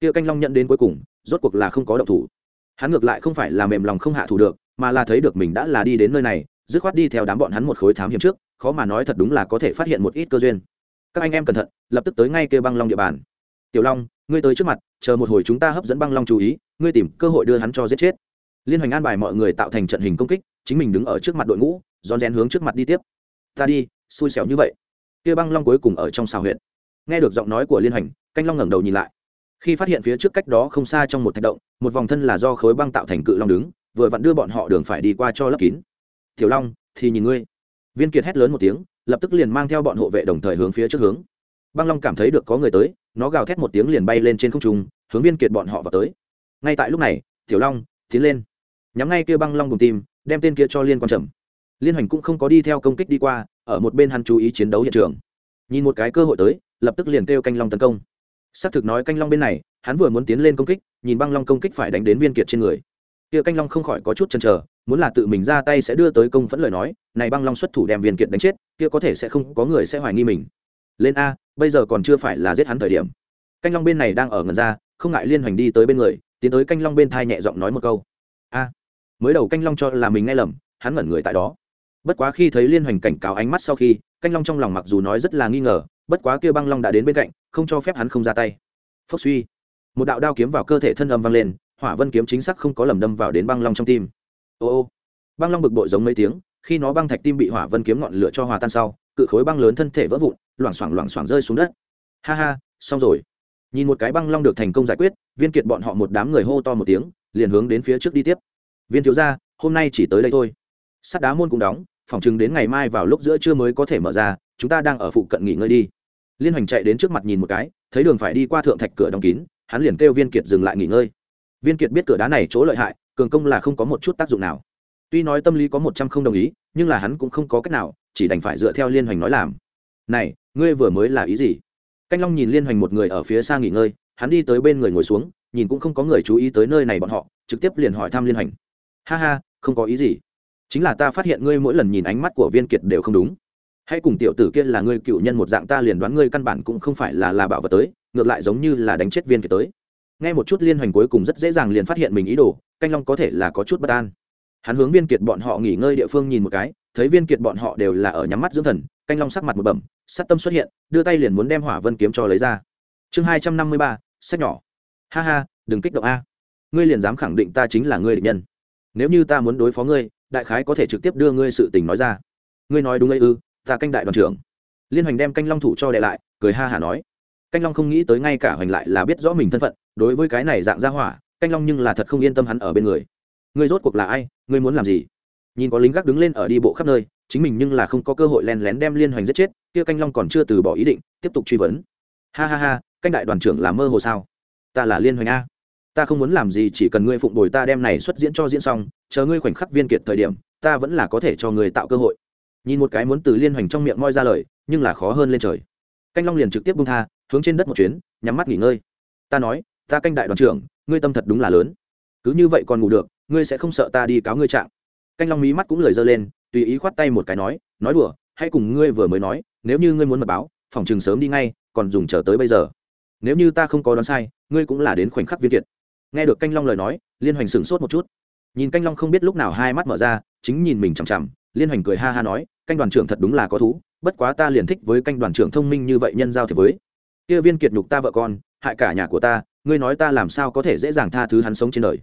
Kia canh long nhận đến cuối cùng, rốt cuộc là không có động thủ. Hắn ngược lại không phải là mềm lòng không hạ thủ được, mà là thấy được mình đã là đi đến nơi này, dứt khoát đi theo đám bọn hắn một khối thám hiểm trước khó mà nói thật đúng là có thể phát hiện một ít cơ duyên. Các anh em cẩn thận, lập tức tới ngay kêu băng long địa bàn. Tiểu long, ngươi tới trước mặt, chờ một hồi chúng ta hấp dẫn băng long chú ý, ngươi tìm cơ hội đưa hắn cho giết chết. Liên hoành an bài mọi người tạo thành trận hình công kích, chính mình đứng ở trước mặt đội ngũ, rón rén hướng trước mặt đi tiếp. Ta đi, xui xẻo như vậy. Kia băng long cuối cùng ở trong xào huyện. Nghe được giọng nói của liên hoành, canh long ngẩng đầu nhìn lại. Khi phát hiện phía trước cách đó không xa trong một thạch động, một vòng thân là do khối băng tạo thành cự long đứng, vừa vặn đưa bọn họ đường phải đi qua cho lấp kín. Tiểu long, thì nhìn ngươi viên kiệt hét lớn một tiếng, lập tức liền mang theo bọn hộ vệ đồng thời hướng phía trước hướng. Băng long cảm thấy được có người tới, nó gào thét một tiếng liền bay lên trên không trung, hướng viên kiệt bọn họ vào tới. Ngay tại lúc này, tiểu long tiến lên, nhắm ngay kia băng long bùng tim, đem tên kia cho liên quan trầm. Liên hoành cũng không có đi theo công kích đi qua, ở một bên hắn chú ý chiến đấu hiện trường. Nhìn một cái cơ hội tới, lập tức liền kêu canh long tấn công. Xác thực nói canh long bên này, hắn vừa muốn tiến lên công kích, nhìn băng long công kích phải đánh đến viên kiệt trên người. Kia canh long không khỏi có chút chần chờ muốn là tự mình ra tay sẽ đưa tới công phẫn lời nói, này băng long xuất thủ đem viên kiệt đánh chết, kia có thể sẽ không có người sẽ hoài nghi mình. Lên a, bây giờ còn chưa phải là giết hắn thời điểm. Canh long bên này đang ở ngần ra, không ngại liên hoành đi tới bên người, tiến tới canh long bên thai nhẹ giọng nói một câu. A. Mới đầu canh long cho là mình nghe lầm, hắn ngẩn người tại đó. Bất quá khi thấy liên hoành cảnh cáo ánh mắt sau khi, canh long trong lòng mặc dù nói rất là nghi ngờ, bất quá kia băng long đã đến bên cạnh, không cho phép hắn không ra tay. Phốc suy. Một đạo đao kiếm vào cơ thể thân âm vang lên, hỏa vân kiếm chính xác không có lầm đâm vào đến băng long trong tim ô ô. Băng long bực bội giống mấy tiếng, khi nó băng thạch tim bị hỏa vân kiếm ngọn lửa cho hòa tan sau, cự khối băng lớn thân thể vỡ vụn, loảng xoảng loảng xoảng rơi xuống đất. Ha ha, xong rồi. Nhìn một cái băng long được thành công giải quyết, viên kiệt bọn họ một đám người hô to một tiếng, liền hướng đến phía trước đi tiếp. Viên thiếu gia, hôm nay chỉ tới đây thôi. Sắt đá môn cũng đóng, phòng chừng đến ngày mai vào lúc giữa trưa mới có thể mở ra, chúng ta đang ở phụ cận nghỉ ngơi đi. Liên hoành chạy đến trước mặt nhìn một cái, thấy đường phải đi qua thượng thạch cửa đóng kín, hắn liền kêu viên kiệt dừng lại nghỉ ngơi. Viên kiệt biết cửa đá này chỗ lợi hại cường công là không có một chút tác dụng nào. Tuy nói tâm lý có một trăm không đồng ý, nhưng là hắn cũng không có cách nào, chỉ đành phải dựa theo liên hoành nói làm. Này, ngươi vừa mới là ý gì? Canh long nhìn liên hoành một người ở phía xa nghỉ ngơi, hắn đi tới bên người ngồi xuống, nhìn cũng không có người chú ý tới nơi này bọn họ, trực tiếp liền hỏi thăm liên hoành. Ha ha, không có ý gì. Chính là ta phát hiện ngươi mỗi lần nhìn ánh mắt của viên kiệt đều không đúng. Hãy cùng tiểu tử kia là ngươi cựu nhân một dạng, ta liền đoán ngươi căn bản cũng không phải là là bảo vật tới, ngược lại giống như là đánh chết viên kiệt tới nghe một chút liên hoành cuối cùng rất dễ dàng liền phát hiện mình ý đồ, canh long có thể là có chút bất an. Hắn hướng viên kiệt bọn họ nghỉ ngơi địa phương nhìn một cái, thấy viên kiệt bọn họ đều là ở nhắm mắt dưỡng thần, canh long sắc mặt một bẩm sắt tâm xuất hiện, đưa tay liền muốn đem hỏa vân kiếm cho lấy ra. Chương hai trăm năm mươi ba, sách nhỏ. Ha ha, đừng kích động a. Ngươi liền dám khẳng định ta chính là ngươi định nhân. Nếu như ta muốn đối phó ngươi, đại khái có thể trực tiếp đưa ngươi sự tình nói ra. Ngươi nói đúng ấy ư, ta canh đại đoàn trưởng. Liên hoành đem canh long thủ cho đệ lại, cười ha hả nói. Canh long không nghĩ tới ngay cả hoành lại là biết rõ mình thân phận đối với cái này dạng ra hỏa, canh long nhưng là thật không yên tâm hắn ở bên người. Ngươi rốt cuộc là ai, ngươi muốn làm gì? Nhìn có lính gác đứng lên ở đi bộ khắp nơi, chính mình nhưng là không có cơ hội len lén đem liên hoành giết chết, kia canh long còn chưa từ bỏ ý định, tiếp tục truy vấn. Ha ha ha, canh đại đoàn trưởng là mơ hồ sao? Ta là liên hoành a. Ta không muốn làm gì, chỉ cần ngươi phụng đổi ta đem này xuất diễn cho diễn xong, chờ ngươi khoảnh khắc viên kiệt thời điểm, ta vẫn là có thể cho người tạo cơ hội. Nhìn một cái muốn từ liên hoành trong miệng moi ra lời, nhưng là khó hơn lên trời. Canh long liền trực tiếp bung tha, hướng trên đất một chuyến, nhắm mắt nghỉ ngơi. Ta nói ta canh đại đoàn trưởng, ngươi tâm thật đúng là lớn. Cứ như vậy còn ngủ được, ngươi sẽ không sợ ta đi cáo ngươi trạng. Canh long mí mắt cũng lười dơ lên, tùy ý khoát tay một cái nói nói đùa, hãy cùng ngươi vừa mới nói, nếu như ngươi muốn mật báo, phòng trường sớm đi ngay, còn dùng chờ tới bây giờ. Nếu như ta không có đoán sai, ngươi cũng là đến khoảnh khắc viên kiệt. Nghe được canh long lời nói, liên hoành sửng sốt một chút. Nhìn canh long không biết lúc nào hai mắt mở ra, chính nhìn mình chằm chằm, liên hoành cười ha ha nói, canh đoàn trưởng thật đúng là có thú, bất quá ta liền thích với canh đoàn trưởng thông minh như vậy nhân giao thì với. Kia viên kiệt nhục ta vợ con, hại cả nhà của ta ngươi nói ta làm sao có thể dễ dàng tha thứ hắn sống trên đời?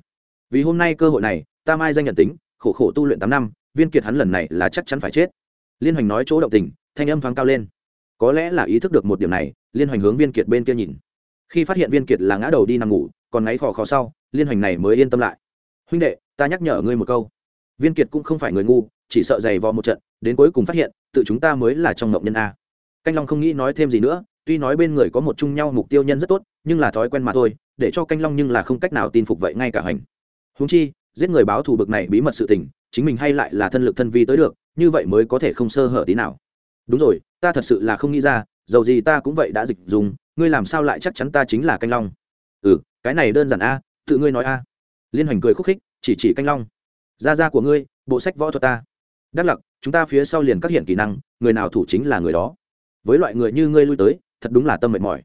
Vì hôm nay cơ hội này, ta mai danh nhận tính, khổ khổ tu luyện tám năm, viên kiệt hắn lần này là chắc chắn phải chết. Liên hoành nói chỗ động tình, thanh âm thoáng cao lên. Có lẽ là ý thức được một điểm này, liên hoành hướng viên kiệt bên kia nhìn. Khi phát hiện viên kiệt là ngã đầu đi nằm ngủ, còn ngáy khò khò sau, liên hoành này mới yên tâm lại. Huynh đệ, ta nhắc nhở ngươi một câu. Viên kiệt cũng không phải người ngu, chỉ sợ dày vò một trận, đến cuối cùng phát hiện, tự chúng ta mới là trong ngộng nhân a. Canh long không nghĩ nói thêm gì nữa tuy nói bên người có một chung nhau mục tiêu nhân rất tốt, nhưng là thói quen mà thôi, để cho canh long nhưng là không cách nào tin phục vậy ngay cả hành. Húng chi, giết người báo thù bực này bí mật sự tình, chính mình hay lại là thân lực thân vi tới được, như vậy mới có thể không sơ hở tí nào. Đúng rồi, ta thật sự là không nghĩ ra, dầu gì ta cũng vậy đã dịch dùng, ngươi làm sao lại chắc chắn ta chính là canh long? Ừ cái này đơn giản a, tự ngươi nói a. Liên hoành cười khúc khích, chỉ chỉ canh long. Gia gia của ngươi, bộ sách võ thuật ta. Đắc lặc, chúng ta phía sau liền các hiện kỹ năng, người nào thủ chính là người đó. Với loại người như ngươi lui tới thật đúng là tâm mệt mỏi.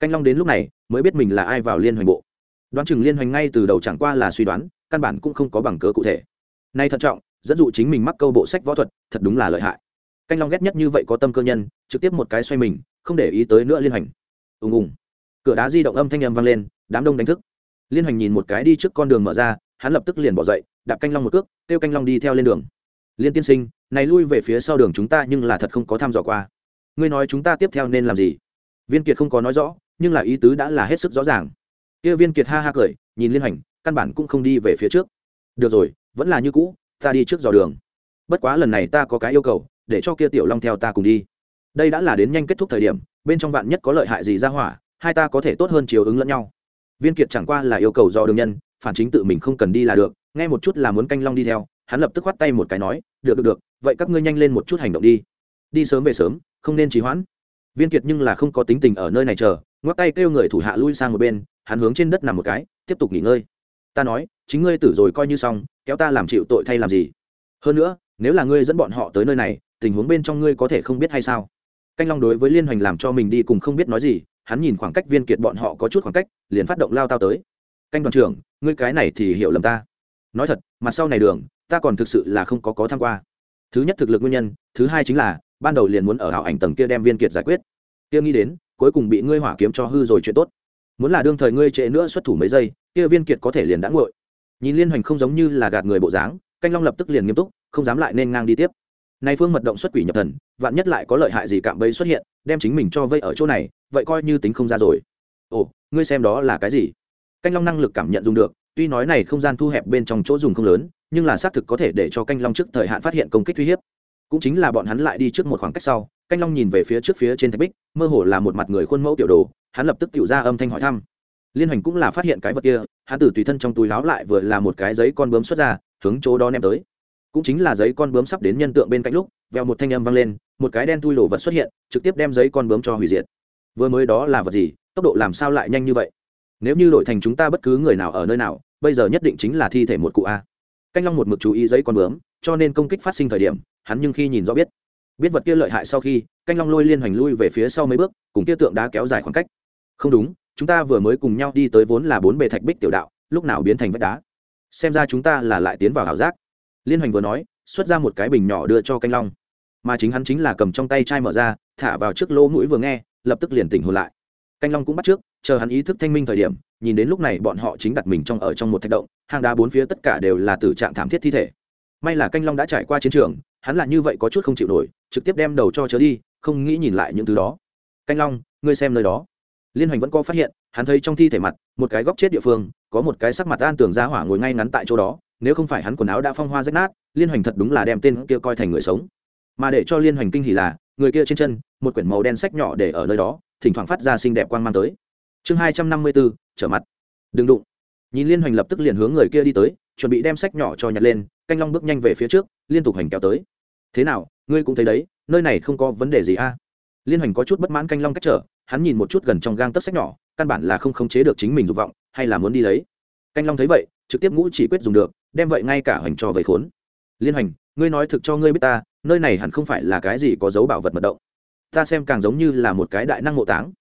Canh long đến lúc này, mới biết mình là ai vào liên hoành bộ. Đoán chừng liên hoành ngay từ đầu chẳng qua là suy đoán, căn bản cũng không có bằng cớ cụ thể. Nay thận trọng, dẫn dụ chính mình mắc câu bộ sách võ thuật, thật đúng là lợi hại. Canh long ghét nhất như vậy có tâm cơ nhân, trực tiếp một cái xoay mình, không để ý tới nữa liên hoành. Ùng ùng. Cửa đá di động âm thanh â vang lên, đám đông đánh thức. Liên hoành nhìn một cái đi trước con đường mở ra, hắn lập tức liền bỏ dậy, đạp canh long một cước, kêu canh long đi theo lên đường. Liên tiên sinh, này lui về phía sau đường chúng ta nhưng là thật không có thăm dò qua. Ngươi nói chúng ta tiếp theo nên làm gì? Viên kiệt không có nói rõ nhưng là ý tứ đã là hết sức rõ ràng. Kia viên kiệt ha ha cười nhìn liên Hành, căn bản cũng không đi về phía trước. Được rồi vẫn là như cũ ta đi trước dò đường. Bất quá lần này ta có cái yêu cầu để cho kia tiểu long theo ta cùng đi. Đây đã là đến nhanh kết thúc thời điểm bên trong vạn nhất có lợi hại gì ra hỏa hai ta có thể tốt hơn chiều ứng lẫn nhau. Viên kiệt chẳng qua là yêu cầu do đường nhân phản chính tự mình không cần đi là được nghe một chút là muốn canh long đi theo hắn lập tức khoắt tay một cái nói được được được vậy các ngươi nhanh lên một chút hành động đi. Đi sớm về sớm không nên trì hoãn viên kiệt nhưng là không có tính tình ở nơi này chờ, ngoắc tay kêu người thủ hạ lui sang một bên, hắn hướng trên đất nằm một cái, tiếp tục nghỉ ngơi. Ta nói, chính ngươi tử rồi coi như xong, kéo ta làm chịu tội thay làm gì? Hơn nữa, nếu là ngươi dẫn bọn họ tới nơi này, tình huống bên trong ngươi có thể không biết hay sao? Canh long đối với liên hoành làm cho mình đi cùng không biết nói gì, hắn nhìn khoảng cách viên kiệt bọn họ có chút khoảng cách, liền phát động lao tao tới. Canh đoàn trưởng, ngươi cái này thì hiểu lầm ta. Nói thật, mặt sau này đường, ta còn thực sự là không có có tham qua. Thứ nhất thực lực nguyên nhân, thứ hai chính là ban đầu liền muốn ở hảo ảnh tầng kia đem viên kiệt giải quyết. Kia nghĩ đến, cuối cùng bị ngươi hỏa kiếm cho hư rồi chuyện tốt. Muốn là đương thời ngươi trễ nữa xuất thủ mấy giây, kia viên kiệt có thể liền đã ngội nhìn liên hoành không giống như là gạt người bộ dáng, canh long lập tức liền nghiêm túc, không dám lại nên ngang đi tiếp. Nay phương mật động xuất quỷ nhập thần, vạn nhất lại có lợi hại gì cạm bẫy xuất hiện, đem chính mình cho vây ở chỗ này, vậy coi như tính không ra rồi. Ồ, ngươi xem đó là cái gì? Canh long năng lực cảm nhận dùng được, tuy nói này không gian thu hẹp bên trong chỗ dùng không lớn, nhưng là xác thực có thể để cho canh long trước thời hạn phát hiện công kích uy hiếp cũng chính là bọn hắn lại đi trước một khoảng cách sau, canh long nhìn về phía trước phía trên thạch bích, mơ hồ là một mặt người khuôn mẫu tiểu đồ, hắn lập tức tự ra âm thanh hỏi thăm. Liên hoành cũng là phát hiện cái vật kia, hắn từ tùy thân trong túi láo lại vừa là một cái giấy con bướm xuất ra, hướng chỗ đó ném tới. Cũng chính là giấy con bướm sắp đến nhân tượng bên cạnh lúc vèo một thanh âm vang lên, một cái đen thui đổ vật xuất hiện, trực tiếp đem giấy con bướm cho hủy diệt. Vừa mới đó là vật gì, tốc độ làm sao lại nhanh như vậy? Nếu như đổi thành chúng ta bất cứ người nào ở nơi nào, bây giờ nhất định chính là thi thể một cụ a. Canh long một mực chú ý giấy con bướm cho nên công kích phát sinh thời điểm, hắn nhưng khi nhìn rõ biết. Biết vật kia lợi hại sau khi, canh long lôi liên hoành lui về phía sau mấy bước, cùng kia tượng đá kéo dài khoảng cách. Không đúng, chúng ta vừa mới cùng nhau đi tới vốn là bốn bề thạch bích tiểu đạo, lúc nào biến thành vách đá? Xem ra chúng ta là lại tiến vào ảo giác. Liên hoành vừa nói, xuất ra một cái bình nhỏ đưa cho canh long. Mà chính hắn chính là cầm trong tay chai mở ra, thả vào trước lỗ mũi vừa nghe, lập tức liền tỉnh hồn lại. Canh long cũng bắt trước, chờ hắn ý thức thanh minh thời điểm, nhìn đến lúc này bọn họ chính đặt mình trong ở trong một thạch động, hang đá bốn phía tất cả đều là tử trạng thảm thiết thi thể may là canh long đã trải qua chiến trường, hắn là như vậy có chút không chịu nổi, trực tiếp đem đầu cho chớ đi, không nghĩ nhìn lại những thứ đó. Canh long, ngươi xem nơi đó. Liên hoành vẫn có phát hiện, hắn thấy trong thi thể mặt, một cái góc chết địa phương, có một cái sắc mặt an tường ra hỏa ngồi ngay ngắn tại chỗ đó, nếu không phải hắn quần áo đã phong hoa rách nát, liên hoành thật đúng là đem tên kia coi thành người sống. Mà để cho liên hoành kinh hỉ là, người kia trên chân, một quyển màu đen sách nhỏ để ở nơi đó, thỉnh thoảng phát ra xinh đẹp quang mang tới. Chương hai trăm năm mươi bốn trở mặt. Đừng đụng. Nhìn liên hoành lập tức liền hướng người kia đi tới chuẩn bị đem sách nhỏ cho nhặt lên canh long bước nhanh về phía trước liên tục hành kéo tới. Thế nào ngươi cũng thấy đấy nơi này không có vấn đề gì a liên hành có chút bất mãn canh long cách trở hắn nhìn một chút gần trong gang tấc sách nhỏ căn bản là không khống chế được chính mình dục vọng hay là muốn đi lấy. Canh long thấy vậy trực tiếp ngũ chỉ quyết dùng được đem vậy ngay cả hoành cho vầy khốn. Liên hành, ngươi nói thực cho ngươi biết ta nơi này hẳn không phải là cái gì có dấu bảo vật mật động. Ta xem càng giống như là một cái đại năng mộ táng.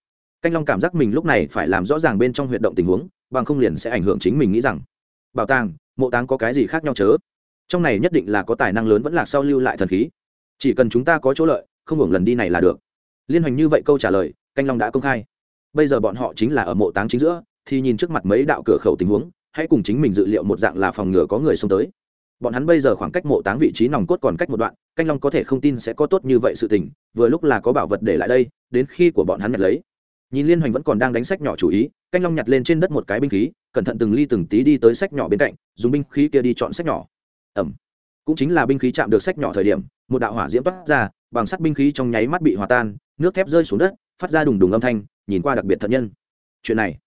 Canh long cảm giác mình lúc này phải làm rõ ràng bên trong huyệt động tình huống bằng không liền sẽ ảnh hưởng chính mình nghĩ rằng. Bảo tàng mộ táng có cái gì khác nhau chớ? Trong này nhất định là có tài năng lớn vẫn là sau lưu lại thần khí. Chỉ cần chúng ta có chỗ lợi, không hưởng lần đi này là được. Liên hoành như vậy câu trả lời, canh long đã công khai. Bây giờ bọn họ chính là ở mộ táng chính giữa, thì nhìn trước mặt mấy đạo cửa khẩu tình huống, hãy cùng chính mình dự liệu một dạng là phòng ngừa có người xông tới. Bọn hắn bây giờ khoảng cách mộ táng vị trí nòng cốt còn cách một đoạn, canh long có thể không tin sẽ có tốt như vậy sự tình, vừa lúc là có bảo vật để lại đây, đến khi của bọn hắn nhặt lấy. Nhìn liên hoành vẫn còn đang đánh sách nhỏ chủ ý canh long nhặt lên trên đất một cái binh khí, cẩn thận từng ly từng tí đi tới sách nhỏ bên cạnh, dùng binh khí kia đi chọn sách nhỏ. Ẩm. Cũng chính là binh khí chạm được sách nhỏ thời điểm, một đạo hỏa diễm toát ra, bằng sắt binh khí trong nháy mắt bị hòa tan, nước thép rơi xuống đất, phát ra đùng đùng âm thanh, nhìn qua đặc biệt thật nhân. Chuyện này,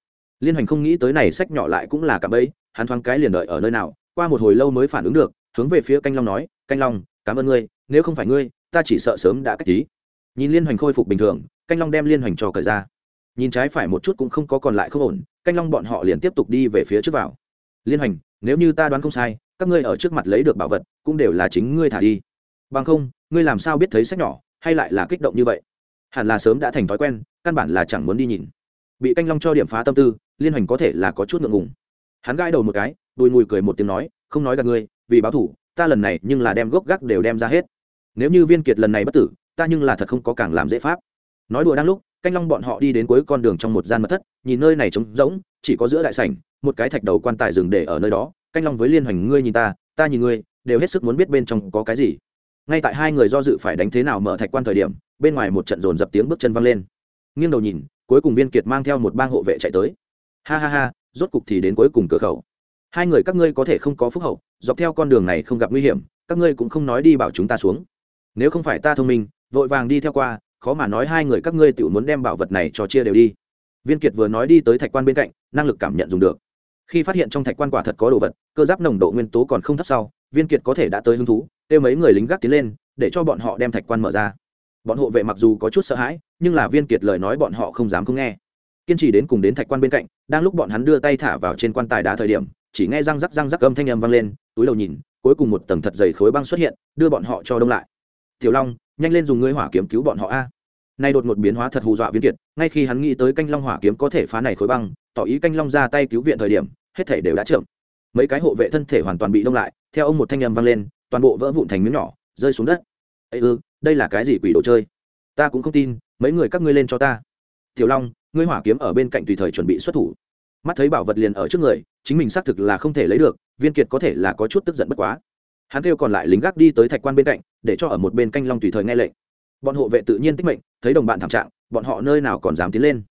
liên hoành không nghĩ tới này sách nhỏ lại cũng là cạm bẫy, hắn thoáng cái liền đợi ở nơi nào, qua một hồi lâu mới phản ứng được, hướng về phía canh long nói, canh long, cảm ơn ngươi, nếu không phải ngươi, ta chỉ sợ sớm đã cách tí. Nhìn liên hoành khôi phục bình thường, canh long đem liên hoành trò cởi ra nhìn trái phải một chút cũng không có còn lại không ổn, canh long bọn họ liền tiếp tục đi về phía trước vào. Liên hoành, nếu như ta đoán không sai, các ngươi ở trước mặt lấy được bảo vật cũng đều là chính ngươi thả đi. Bằng không, ngươi làm sao biết thấy sách nhỏ, hay lại là kích động như vậy? Hẳn là sớm đã thành thói quen, căn bản là chẳng muốn đi nhìn. Bị canh long cho điểm phá tâm tư, liên hoành có thể là có chút ngượng ngùng. Hắn gãi đầu một cái, đùi mùi cười một tiếng nói, không nói gặp ngươi, vì báo thủ, ta lần này nhưng là đem gốc gác đều đem ra hết. Nếu như viên kiệt lần này bất tử, ta nhưng là thật không có càng làm dễ pháp. Nói đùa đang lúc canh long bọn họ đi đến cuối con đường trong một gian mật thất, nhìn nơi này trống rỗng, chỉ có giữa đại sảnh, một cái thạch đầu quan tài dừng để ở nơi đó. Canh long với liên hoành, ngươi nhìn ta ta nhìn ngươi, đều hết sức muốn biết bên trong có cái gì. Ngay tại hai người do dự phải đánh thế nào mở thạch quan thời điểm, bên ngoài một trận dồn dập tiếng bước chân văng lên. Nghiêng đầu nhìn, cuối cùng viên kiệt mang theo một bang hộ vệ chạy tới. Ha ha ha, rốt cục thì đến cuối cùng cửa khẩu. Hai người, các ngươi có thể không có phúc hậu, dọc theo con đường này không gặp nguy hiểm, các ngươi cũng không nói đi bảo chúng ta xuống. Nếu không phải ta thông minh, vội vàng đi theo qua khó mà nói hai người các ngươi tự muốn đem bảo vật này cho chia đều đi. Viên kiệt vừa nói đi tới thạch quan bên cạnh, năng lực cảm nhận dùng được. Khi phát hiện trong thạch quan quả thật có đồ vật, cơ giáp nồng độ nguyên tố còn không thấp sau, viên kiệt có thể đã tới hứng thú, kêu mấy người lính gác tiến lên, để cho bọn họ đem thạch quan mở ra. Bọn hộ vệ mặc dù có chút sợ hãi, nhưng là viên kiệt lời nói bọn họ không dám không nghe. Kiên trì đến cùng đến thạch quan bên cạnh, đang lúc bọn hắn đưa tay thả vào trên quan tài đá thời điểm, chỉ nghe răng rắc răng rắc âm thanh âm vang lên, túi đầu nhìn, cuối cùng một tầng thật dày khối băng xuất hiện, đưa bọn họ cho đông lại tiểu long, nhanh lên dùng ngươi hỏa kiếm cứu bọn họ a. Nay đột ngột biến hóa thật hù dọa viên kiệt, ngay khi hắn nghĩ tới canh long hỏa kiếm có thể phá này khối băng, tỏ ý canh long ra tay cứu viện thời điểm, hết thể đều đã trượm mấy cái hộ vệ thân thể hoàn toàn bị đông lại, theo ông một thanh âm vang lên, toàn bộ vỡ vụn thành miếng nhỏ, rơi xuống đất. Ây ư, đây là cái gì quỷ đồ chơi? Ta cũng không tin, mấy người các ngươi lên cho ta. Tiểu long, ngươi hỏa kiếm ở bên cạnh tùy thời chuẩn bị xuất thủ. Mắt thấy bảo vật liền ở trước người, chính mình xác thực là không thể lấy được, viên kiệt có thể là có chút tức giận bất quá hắn kêu còn lại lính gác đi tới thạch quan bên cạnh, để cho ở một bên canh long tùy thời nghe lệnh. Bọn hộ vệ tự nhiên tích mệnh, thấy đồng bạn thảm trạng, bọn họ nơi nào còn dám tiến lên.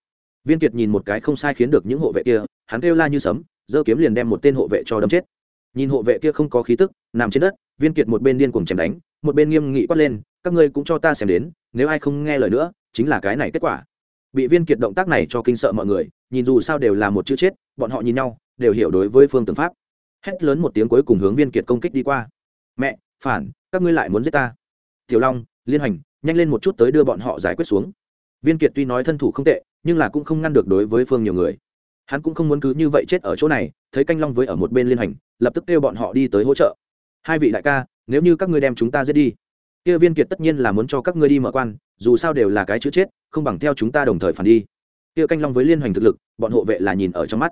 Viên kiệt nhìn một cái không sai khiến được những hộ vệ kia, hắn kêu la như sấm, giơ kiếm liền đem một tên hộ vệ cho đâm chết. Nhìn hộ vệ kia không có khí tức, nằm trên đất, viên kiệt một bên điên cùng chém đánh, một bên nghiêm nghị quát lên, các ngươi cũng cho ta xem đến, nếu ai không nghe lời nữa, chính là cái này kết quả. Bị viên kiệt động tác này cho kinh sợ mọi người, nhìn dù sao đều là một chữ chết, bọn họ nhìn nhau, đều hiểu đối với phương tướng pháp. Hét lớn một tiếng cuối cùng hướng viên kiệt công kích đi qua mẹ, phản, các ngươi lại muốn giết ta. Tiểu long, liên hành nhanh lên một chút tới đưa bọn họ giải quyết xuống. Viên kiệt tuy nói thân thủ không tệ, nhưng là cũng không ngăn được đối với phương nhiều người. Hắn cũng không muốn cứ như vậy chết ở chỗ này, thấy canh long với ở một bên liên hành lập tức kêu bọn họ đi tới hỗ trợ. Hai vị đại ca, nếu như các ngươi đem chúng ta giết đi, kia viên kiệt tất nhiên là muốn cho các ngươi đi mở quan, dù sao đều là cái chữ chết, không bằng theo chúng ta đồng thời phản đi. Kia canh long với liên hoành thực lực, bọn hộ vệ là nhìn ở trong mắt.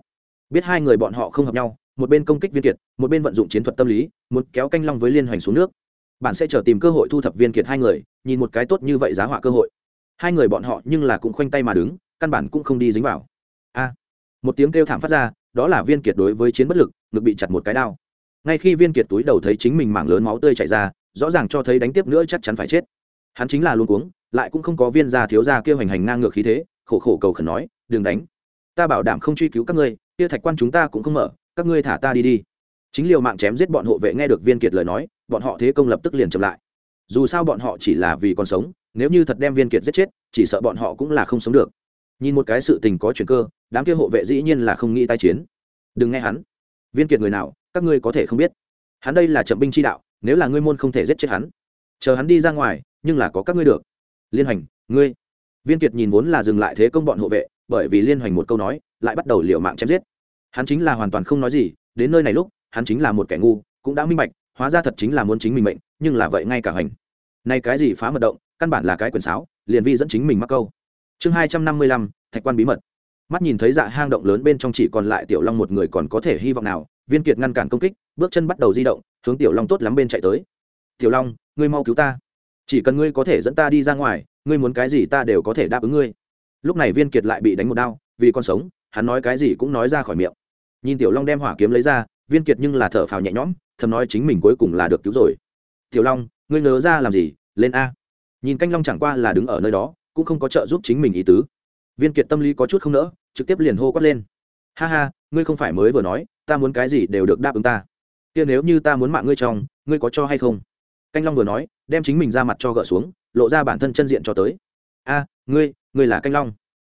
Biết hai người bọn họ không hợp nhau một bên công kích viên kiệt, một bên vận dụng chiến thuật tâm lý, muốn kéo canh long với liên hoành xuống nước. Bạn sẽ chờ tìm cơ hội thu thập viên kiệt hai người, nhìn một cái tốt như vậy giá họa cơ hội. Hai người bọn họ nhưng là cũng khoanh tay mà đứng, căn bản cũng không đi dính vào. A! Một tiếng kêu thảm phát ra, đó là viên kiệt đối với chiến bất lực, ngực bị chặt một cái đao. Ngay khi viên kiệt túi đầu thấy chính mình mảng lớn máu tươi chảy ra, rõ ràng cho thấy đánh tiếp nữa chắc chắn phải chết. Hắn chính là luôn cuống, lại cũng không có viên gia thiếu gia kêu hành hành ngang ngược khí thế, khổ khổ cầu khẩn nói, đừng đánh. Ta bảo đảm không truy cứu các ngươi, kia thạch quan chúng ta cũng không mở các ngươi thả ta đi đi. Chính liều mạng chém giết bọn hộ vệ nghe được viên kiệt lời nói, bọn họ thế công lập tức liền chậm lại. Dù sao bọn họ chỉ là vì còn sống, nếu như thật đem viên kiệt giết chết, chỉ sợ bọn họ cũng là không sống được. Nhìn một cái sự tình có chuyện cơ, đám kia hộ vệ dĩ nhiên là không nghĩ tai chiến. Đừng nghe hắn. Viên kiệt người nào, các ngươi có thể không biết. Hắn đây là chậm binh chi đạo, nếu là ngươi môn không thể giết chết hắn, chờ hắn đi ra ngoài, nhưng là có các ngươi được. Liên hoành, ngươi. Viên kiệt nhìn vốn là dừng lại thế công bọn hộ vệ, bởi vì liên hoành một câu nói, lại bắt đầu liều mạng chém giết hắn chính là hoàn toàn không nói gì, đến nơi này lúc, hắn chính là một kẻ ngu, cũng đã minh bạch, hóa ra thật chính là muốn chính mình mệnh, nhưng là vậy ngay cả hành. Nay cái gì phá mật động, căn bản là cái quyền sáo, liền vi dẫn chính mình mắc câu. Chương hai trăm năm mươi lăm, thạch quan bí mật. Mắt nhìn thấy dạ hang động lớn bên trong chỉ còn lại tiểu long một người còn có thể hy vọng nào, viên kiệt ngăn cản công kích, bước chân bắt đầu di động, hướng tiểu long tốt lắm bên chạy tới. Tiểu long, ngươi mau cứu ta. Chỉ cần ngươi có thể dẫn ta đi ra ngoài, ngươi muốn cái gì ta đều có thể đáp ứng ngươi. Lúc này viên kiệt lại bị đánh một đau vì con sống, hắn nói cái gì cũng nói ra khỏi miệng nhìn tiểu long đem hỏa kiếm lấy ra, viên kiệt nhưng là thở phào nhẹ nhõm, thầm nói chính mình cuối cùng là được cứu rồi. Tiểu long, ngươi nhớ ra làm gì? Lên a. Nhìn canh long chẳng qua là đứng ở nơi đó, cũng không có trợ giúp chính mình ý tứ. Viên kiệt tâm lý có chút không nỡ, trực tiếp liền hô quát lên. Ha ha, ngươi không phải mới vừa nói, ta muốn cái gì đều được đáp ứng ta. Kia nếu như ta muốn mạng ngươi trong ngươi có cho hay không? Canh long vừa nói, đem chính mình ra mặt cho gỡ xuống, lộ ra bản thân chân diện cho tới. A, ngươi ngươi là canh long.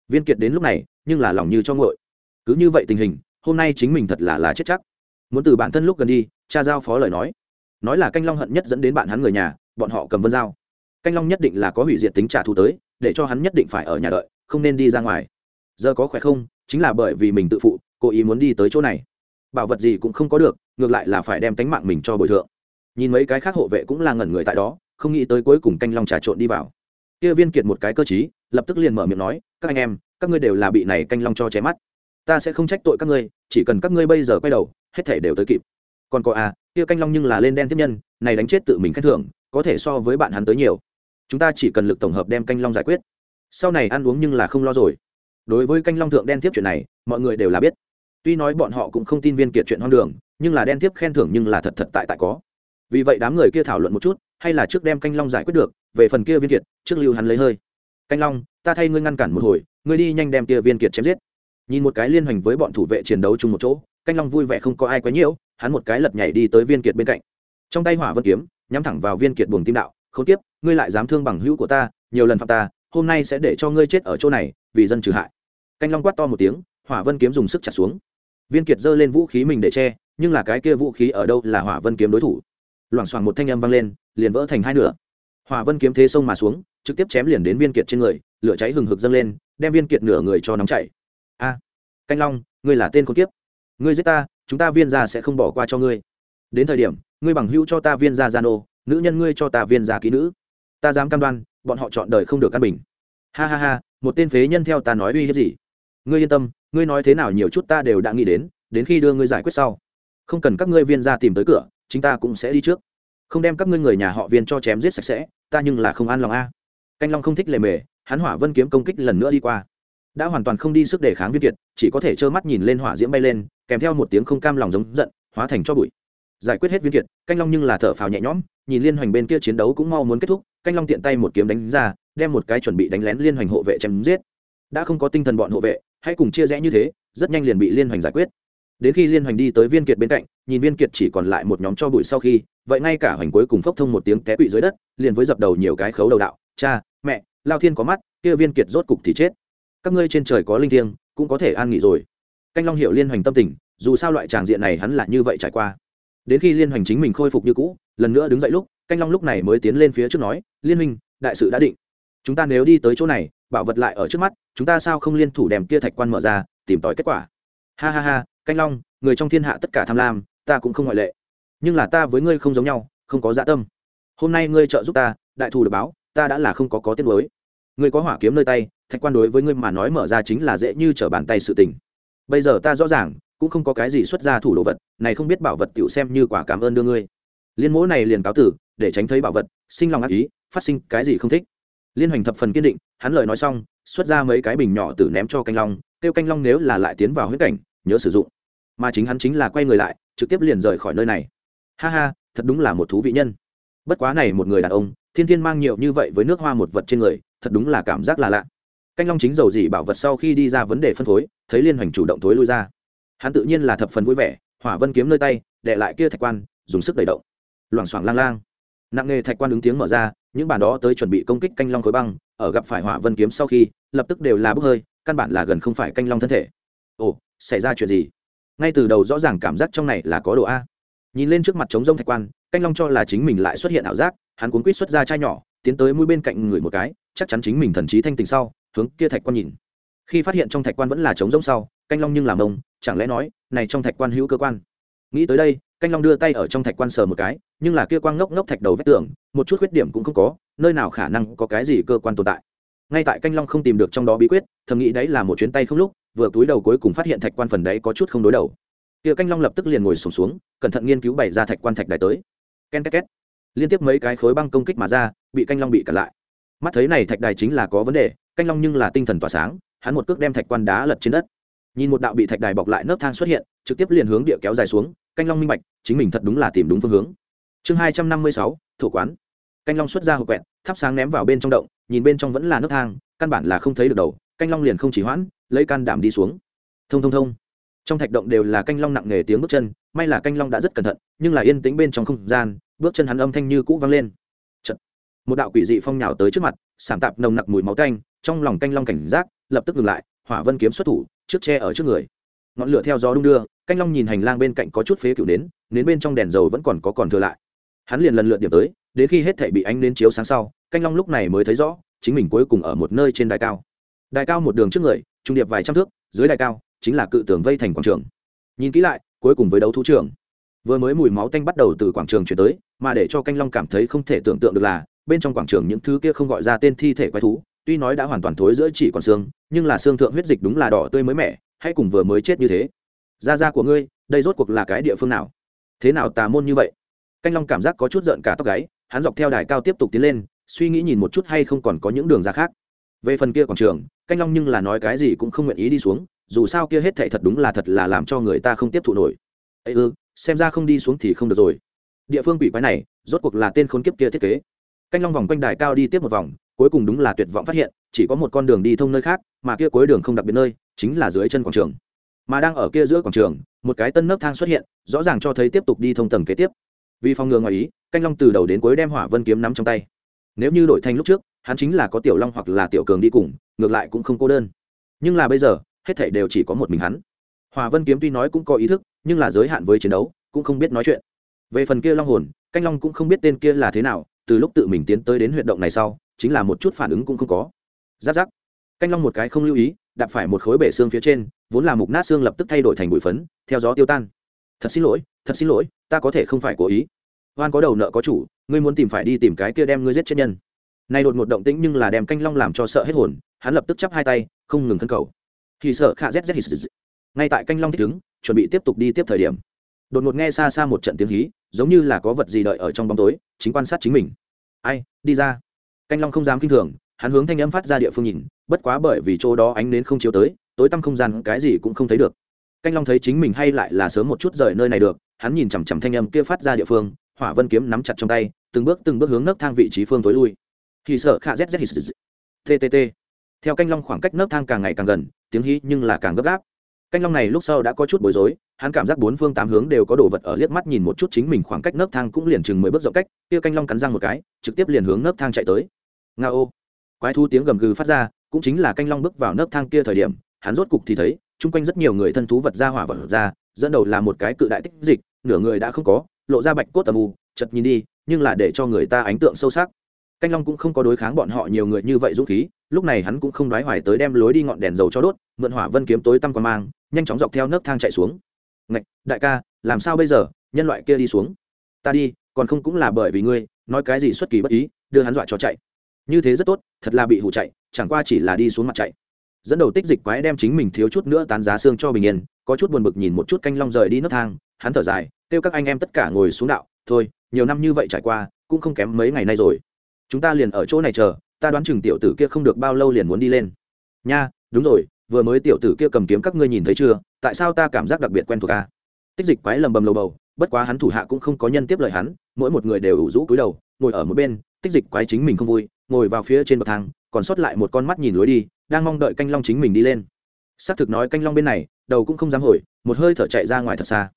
Viên kiệt đến lúc này, nhưng là lòng như cho ngội cứ như vậy tình hình hôm nay chính mình thật là là chết chắc. Muốn từ bản thân lúc gần đi, cha giao phó lời nói. Nói là canh long hận nhất dẫn đến bạn hắn người nhà, bọn họ cầm vân giao. Canh long nhất định là có hủy diệt tính trả thù tới, để cho hắn nhất định phải ở nhà đợi, không nên đi ra ngoài. Giờ có khỏe không? Chính là bởi vì mình tự phụ, cố ý muốn đi tới chỗ này. Bảo vật gì cũng không có được, ngược lại là phải đem tánh mạng mình cho bồi thượng. Nhìn mấy cái khác hộ vệ cũng là ngẩn người tại đó, không nghĩ tới cuối cùng canh long trà trộn đi vào. Kia viên kiệt một cái cơ chí lập tức liền mở miệng nói, các anh em, các ngươi đều là bị này canh long cho chém mắt ta sẽ không trách tội các ngươi, chỉ cần các ngươi bây giờ quay đầu, hết thể đều tới kịp. Còn có à kia canh long nhưng là lên đen tiếp nhân, này đánh chết tự mình khen thưởng, có thể so với bạn hắn tới nhiều. Chúng ta chỉ cần lực tổng hợp đem canh long giải quyết. Sau này ăn uống nhưng là không lo rồi. Đối với canh long thượng đen tiếp chuyện này, mọi người đều là biết. Tuy nói bọn họ cũng không tin viên kiệt chuyện hoang đường, nhưng là đen tiếp khen thưởng nhưng là thật thật tại tại có. Vì vậy đám người kia thảo luận một chút, hay là trước đem canh long giải quyết được, về phần kia viên kiệt, trước lưu hắn lấy hơi. Canh long, ta thay ngươi ngăn cản một hồi, ngươi đi nhanh đem kia viên kiệt chém giết nhìn một cái liên hoành với bọn thủ vệ chiến đấu chung một chỗ, canh long vui vẻ không có ai quấy nhiễu, hắn một cái lật nhảy đi tới viên kiệt bên cạnh. Trong tay hỏa vân kiếm, nhắm thẳng vào viên kiệt buồng tim đạo không tiếp ngươi lại dám thương bằng hữu của ta, nhiều lần phạm ta, hôm nay sẽ để cho ngươi chết ở chỗ này, vì dân trừ hại. Canh long quát to một tiếng, hỏa vân kiếm dùng sức chặt xuống. Viên kiệt giơ lên vũ khí mình để che, nhưng là cái kia vũ khí ở đâu là hỏa vân kiếm đối thủ? Loảng xoảng một thanh âm vang lên, liền vỡ thành hai nửa. Hỏa vân kiếm thế sông mà xuống, trực tiếp chém liền đến viên kiệt trên người, lửa cháy hừng hực dâng lên, đem viên kiệt nửa người cho nóng chảy a, canh long, ngươi là tên con kiếp. Ngươi giết ta, chúng ta viên gia sẽ không bỏ qua cho ngươi. Đến thời điểm, ngươi bằng hữu cho ta viên gia gia nô, nữ nhân ngươi cho ta viên gia ký nữ. Ta dám cam đoan, bọn họ chọn đời không được căn bình. Ha ha ha, một tên phế nhân theo ta nói uy hiếp gì? Ngươi yên tâm, ngươi nói thế nào nhiều chút ta đều đã nghĩ đến đến khi đưa ngươi giải quyết sau. Không cần các ngươi viên gia tìm tới cửa chúng ta cũng sẽ đi trước. Không đem các ngươi người nhà họ viên cho chém giết sạch sẽ, ta nhưng là không an lòng a. Canh long không thích lề mề, hắn hỏa vân kiếm công kích lần nữa đi qua đã hoàn toàn không đi sức để kháng viên kiệt, chỉ có thể trơ mắt nhìn lên hỏa diễm bay lên, kèm theo một tiếng không cam lòng giống giận, hóa thành cho bụi. Giải quyết hết viên kiệt, canh long nhưng là thở phào nhẹ nhõm, nhìn liên hoành bên kia chiến đấu cũng mau muốn kết thúc, canh long tiện tay một kiếm đánh ra, đem một cái chuẩn bị đánh lén liên hoành hộ vệ chém giết. Đã không có tinh thần bọn hộ vệ, hãy cùng chia rẽ như thế, rất nhanh liền bị liên hoành giải quyết. Đến khi liên hoành đi tới viên kiệt bên cạnh, nhìn viên kiệt chỉ còn lại một nhóm cho bụi sau khi, vậy ngay cả hoành cuối cùng phốc thông một tiếng té quỵ dưới đất, liền với dập đầu nhiều cái khấu đầu đạo, cha, mẹ, lao thiên có mắt, kia viên kiệt rốt cục thì chết các ngươi trên trời có linh thiêng, cũng có thể an nghỉ rồi. Canh long hiệu liên hoành tâm tình, dù sao loại tràng diện này hắn là như vậy trải qua. Đến khi liên hoành chính mình khôi phục như cũ, lần nữa đứng dậy lúc, canh long lúc này mới tiến lên phía trước nói, liên minh đại sự đã định. Chúng ta nếu đi tới chỗ này, bảo vật lại ở trước mắt, chúng ta sao không liên thủ đem kia thạch quan mở ra, tìm tòi kết quả. Ha ha ha, canh long, người trong thiên hạ tất cả tham lam, ta cũng không ngoại lệ. Nhưng là ta với ngươi không giống nhau, không có dạ tâm. Hôm nay ngươi trợ giúp ta, đại thù được báo, ta đã là không có có tiết mới ngươi có hỏa kiếm nơi tay, thạch quan đối với ngươi mà nói mở ra chính là dễ như trở bàn tay sự tình. Bây giờ ta rõ ràng, cũng không có cái gì xuất ra thủ đồ vật, này không biết bảo vật tiểu xem như quả cảm ơn đưa ngươi. Liên mỗ này liền cáo tử, để tránh thấy bảo vật, sinh lòng ác ý, phát sinh cái gì không thích. Liên hoành thập phần kiên định, hắn lời nói xong, xuất ra mấy cái bình nhỏ tử ném cho canh long, kêu canh long nếu là lại tiến vào huyết cảnh, nhớ sử dụng. Mà chính hắn chính là quay người lại, trực tiếp liền rời khỏi nơi này. Ha ha, thật đúng là một thú vị nhân. Bất quá này một người đàn ông, thiên thiên mang nhiều như vậy với nước hoa một vật trên người thật đúng là cảm giác là lạ. Canh long chính dầu gì bảo vật sau khi đi ra vấn đề phân phối, thấy liên hoành chủ động thối lui ra. Hắn tự nhiên là thập phần vui vẻ, hỏa vân kiếm nơi tay, đệ lại kia thạch quan, dùng sức đẩy động. Loảng xoảng lang lang. Nặng nghề thạch quan ứng tiếng mở ra, những bản đó tới chuẩn bị công kích canh long khối băng, ở gặp phải hỏa vân kiếm sau khi, lập tức đều là bốc hơi, căn bản là gần không phải canh long thân thể. Ồ, xảy ra chuyện gì? Ngay từ đầu rõ ràng cảm giác trong này là có độ a. Nhìn lên trước mặt trống rông thạch quan, canh long cho là chính mình lại xuất hiện ảo giác, hắn cuốn quýt xuất ra chai nhỏ, tiến tới mũi bên cạnh người một cái chắc chắn chính mình thần trí thanh tình sau hướng kia thạch quan nhìn. Khi phát hiện trong thạch quan vẫn là trống rỗng sau canh long nhưng làm ông chẳng lẽ nói này trong thạch quan hữu cơ quan? Nghĩ tới đây canh long đưa tay ở trong thạch quan sờ một cái nhưng là kia quang ngốc ngốc thạch đầu vách tường một chút khuyết điểm cũng không có nơi nào khả năng có cái gì cơ quan tồn tại. Ngay tại canh long không tìm được trong đó bí quyết thầm nghĩ đấy là một chuyến tay không lúc vừa túi đầu cuối cùng phát hiện thạch quan phần đấy có chút không đối đầu. Kia canh long lập tức liền ngồi sùng xuống, xuống cẩn thận nghiên cứu bày ra thạch quan thạch đài tới. Ken két két. Liên tiếp mấy cái khối băng công kích mà ra bị canh long bị cản lại mắt thấy này thạch đài chính là có vấn đề, canh long nhưng là tinh thần tỏa sáng, hắn một cước đem thạch quan đá lật trên đất. Nhìn một đạo bị thạch đài bọc lại nấc thang xuất hiện, trực tiếp liền hướng địa kéo dài xuống, canh long minh bạch, chính mình thật đúng là tìm đúng phương hướng. Chương hai trăm năm mươi sáu, thổ quán. Canh long xuất ra hộp quẹt, thắp sáng ném vào bên trong động, nhìn bên trong vẫn là nấc thang, căn bản là không thấy được đầu, canh long liền không chỉ hoãn, lấy can đảm đi xuống. Thông thông thông. Trong thạch động đều là canh long nặng nề tiếng bước chân, may là canh long đã rất cẩn thận, nhưng là yên tĩnh bên trong không gian, bước chân hắn âm thanh như cũ vang lên một đạo quỷ dị phong nhào tới trước mặt, sảm tạp nồng nặc mùi máu tanh, trong lòng canh long cảnh giác, lập tức ngừng lại, hỏa vân kiếm xuất thủ, trước tre ở trước người. Ngọn lửa theo gió đung đưa, canh long nhìn hành lang bên cạnh có chút phế cựu nến nến bên trong đèn dầu vẫn còn có còn thừa lại. Hắn liền lần lượt điểm tới, đến khi hết thể bị ánh nến chiếu sáng sau, canh long lúc này mới thấy rõ, chính mình cuối cùng ở một nơi trên đài cao. Đài cao một đường trước người, trung điệp vài trăm thước, dưới đài cao chính là cự tường vây thành quảng trường. Nhìn kỹ lại, cuối cùng với đấu thú trường vừa mới mùi máu tanh bắt đầu từ quảng trường chuyển tới, mà để cho canh long cảm thấy không thể tưởng tượng được là bên trong quảng trường những thứ kia không gọi ra tên thi thể quái thú, tuy nói đã hoàn toàn thối giữa chỉ còn xương, nhưng là xương thượng huyết dịch đúng là đỏ tươi mới mẻ hay cùng vừa mới chết như thế. Da da của ngươi, đây rốt cuộc là cái địa phương nào? Thế nào tà môn như vậy? Canh long cảm giác có chút giận cả tóc gáy, hắn dọc theo đài cao tiếp tục tiến lên, suy nghĩ nhìn một chút hay không còn có những đường ra khác. Về phần kia quảng trường, canh long nhưng là nói cái gì cũng không nguyện ý đi xuống, dù sao kia hết thệ thật đúng là thật là làm cho người ta không tiếp thụ nổi. Ây ư ừ, xem ra không đi xuống thì không được rồi. Địa phương quỷ quái này, rốt cuộc là tên khốn kiếp kia thiết kế canh long vòng quanh đài cao đi tiếp một vòng, cuối cùng đúng là tuyệt vọng phát hiện, chỉ có một con đường đi thông nơi khác, mà kia cuối đường không đặc biệt nơi, chính là dưới chân quảng trường. Mà đang ở kia giữa quảng trường, một cái tân nấc thang xuất hiện, rõ ràng cho thấy tiếp tục đi thông tầng kế tiếp. Vì phòng ngừa ngoài ý, canh long từ đầu đến cuối đem hỏa vân kiếm nắm trong tay. Nếu như đổi thành lúc trước, hắn chính là có tiểu long hoặc là tiểu cường đi cùng, ngược lại cũng không cô đơn. Nhưng là bây giờ, hết thảy đều chỉ có một mình hắn. Hòa vân kiếm tuy nói cũng có ý thức, nhưng là giới hạn với chiến đấu, cũng không biết nói chuyện. Về phần kia long hồn, canh long cũng không biết tên kia là thế nào từ lúc tự mình tiến tới đến huyệt động này sau, chính là một chút phản ứng cũng không có. Giáp giáp. Canh long một cái không lưu ý, đạp phải một khối bể xương phía trên, vốn là mục nát xương lập tức thay đổi thành bụi phấn, theo gió tiêu tan. Thật xin lỗi, thật xin lỗi, ta có thể không phải cố ý. Oan có đầu nợ có chủ, ngươi muốn tìm phải đi tìm cái kia đem ngươi giết chết nhân. Nay đột một động tĩnh nhưng là đem canh long làm cho sợ hết hồn, hắn lập tức chắp hai tay, không ngừng thân cầu. Thì sợ khạ z z ngay tại canh long thích ứng chuẩn bị tiếp tục đi tiếp thời điểm. Đột ngột nghe xa xa một trận tiếng hí giống như là có vật gì đợi ở trong bóng tối, chính quan sát chính mình. Ai, đi ra. Canh long không dám kinh thường, hắn hướng thanh âm phát ra địa phương nhìn, bất quá bởi vì chỗ đó ánh nến không chiếu tới, tối tăm không gian cái gì cũng không thấy được. Canh long thấy chính mình hay lại là sớm một chút rời nơi này được, hắn nhìn chằm chằm thanh âm kia phát ra địa phương, hỏa vân kiếm nắm chặt trong tay, từng bước từng bước hướng nấc thang vị trí phương tối lui. Hì sợ khạ z z ttt theo canh long khoảng cách nấc thang càng ngày càng gần, tiếng hí nhưng là càng gấp gáp. Canh long này lúc sau đã có chút bối rối hắn cảm giác bốn phương tám hướng đều có đồ vật ở liếc mắt nhìn một chút chính mình khoảng cách nấc thang cũng liền chừng mười bước rộng cách, kia canh long cắn răng một cái, trực tiếp liền hướng nấc thang chạy tới. Nga ô. Quái thu tiếng gầm gừ phát ra, cũng chính là canh long bước vào nấc thang kia thời điểm, hắn rốt cục thì thấy, chung quanh rất nhiều người thân thú vật ra hỏa vật ra, dẫn đầu là một cái cự đại tích dịch, nửa người đã không có, lộ ra bạch cốt tầm u chật nhìn đi, nhưng là để cho người ta ấn tượng sâu sắc. Canh long cũng không có đối kháng bọn họ nhiều người như vậy dũng khí, lúc này hắn cũng không đoái hoài tới đem lối đi ngọn đèn dầu cho đốt, mượn hỏa vân kiếm tối tăm qua mang, nhanh chóng dọc theo nấc thang chạy xuống ngạch, đại ca, làm sao bây giờ? Nhân loại kia đi xuống. Ta đi, còn không cũng là bởi vì ngươi, nói cái gì xuất kỳ bất ý, đưa hắn dọa cho chạy. Như thế rất tốt, thật là bị hụ chạy, chẳng qua chỉ là đi xuống mặt chạy. Dẫn đầu tích dịch quái đem chính mình thiếu chút nữa tán giá xương cho bình yên, có chút buồn bực nhìn một chút canh long rời đi nấc thang, hắn thở dài, kêu các anh em tất cả ngồi xuống đạo, thôi, nhiều năm như vậy trải qua, cũng không kém mấy ngày nay rồi. Chúng ta liền ở chỗ này chờ, ta đoán chừng tiểu tử kia không được bao lâu liền muốn đi lên. Nha, đúng rồi vừa mới tiểu tử kia cầm kiếm các ngươi nhìn thấy chưa? Tại sao ta cảm giác đặc biệt quen thuộc a tích dịch quái lầm bầm lầu bầu, bất quá hắn thủ hạ cũng không có nhân tiếp lời hắn, mỗi một người đều ủ rũ cúi đầu, ngồi ở một bên, tích dịch quái chính mình không vui, ngồi vào phía trên bậc thang, còn sót lại một con mắt nhìn lối đi, đang mong đợi canh long chính mình đi lên. Xác thực nói canh long bên này, đầu cũng không dám hồi, một hơi thở chạy ra ngoài thật xa.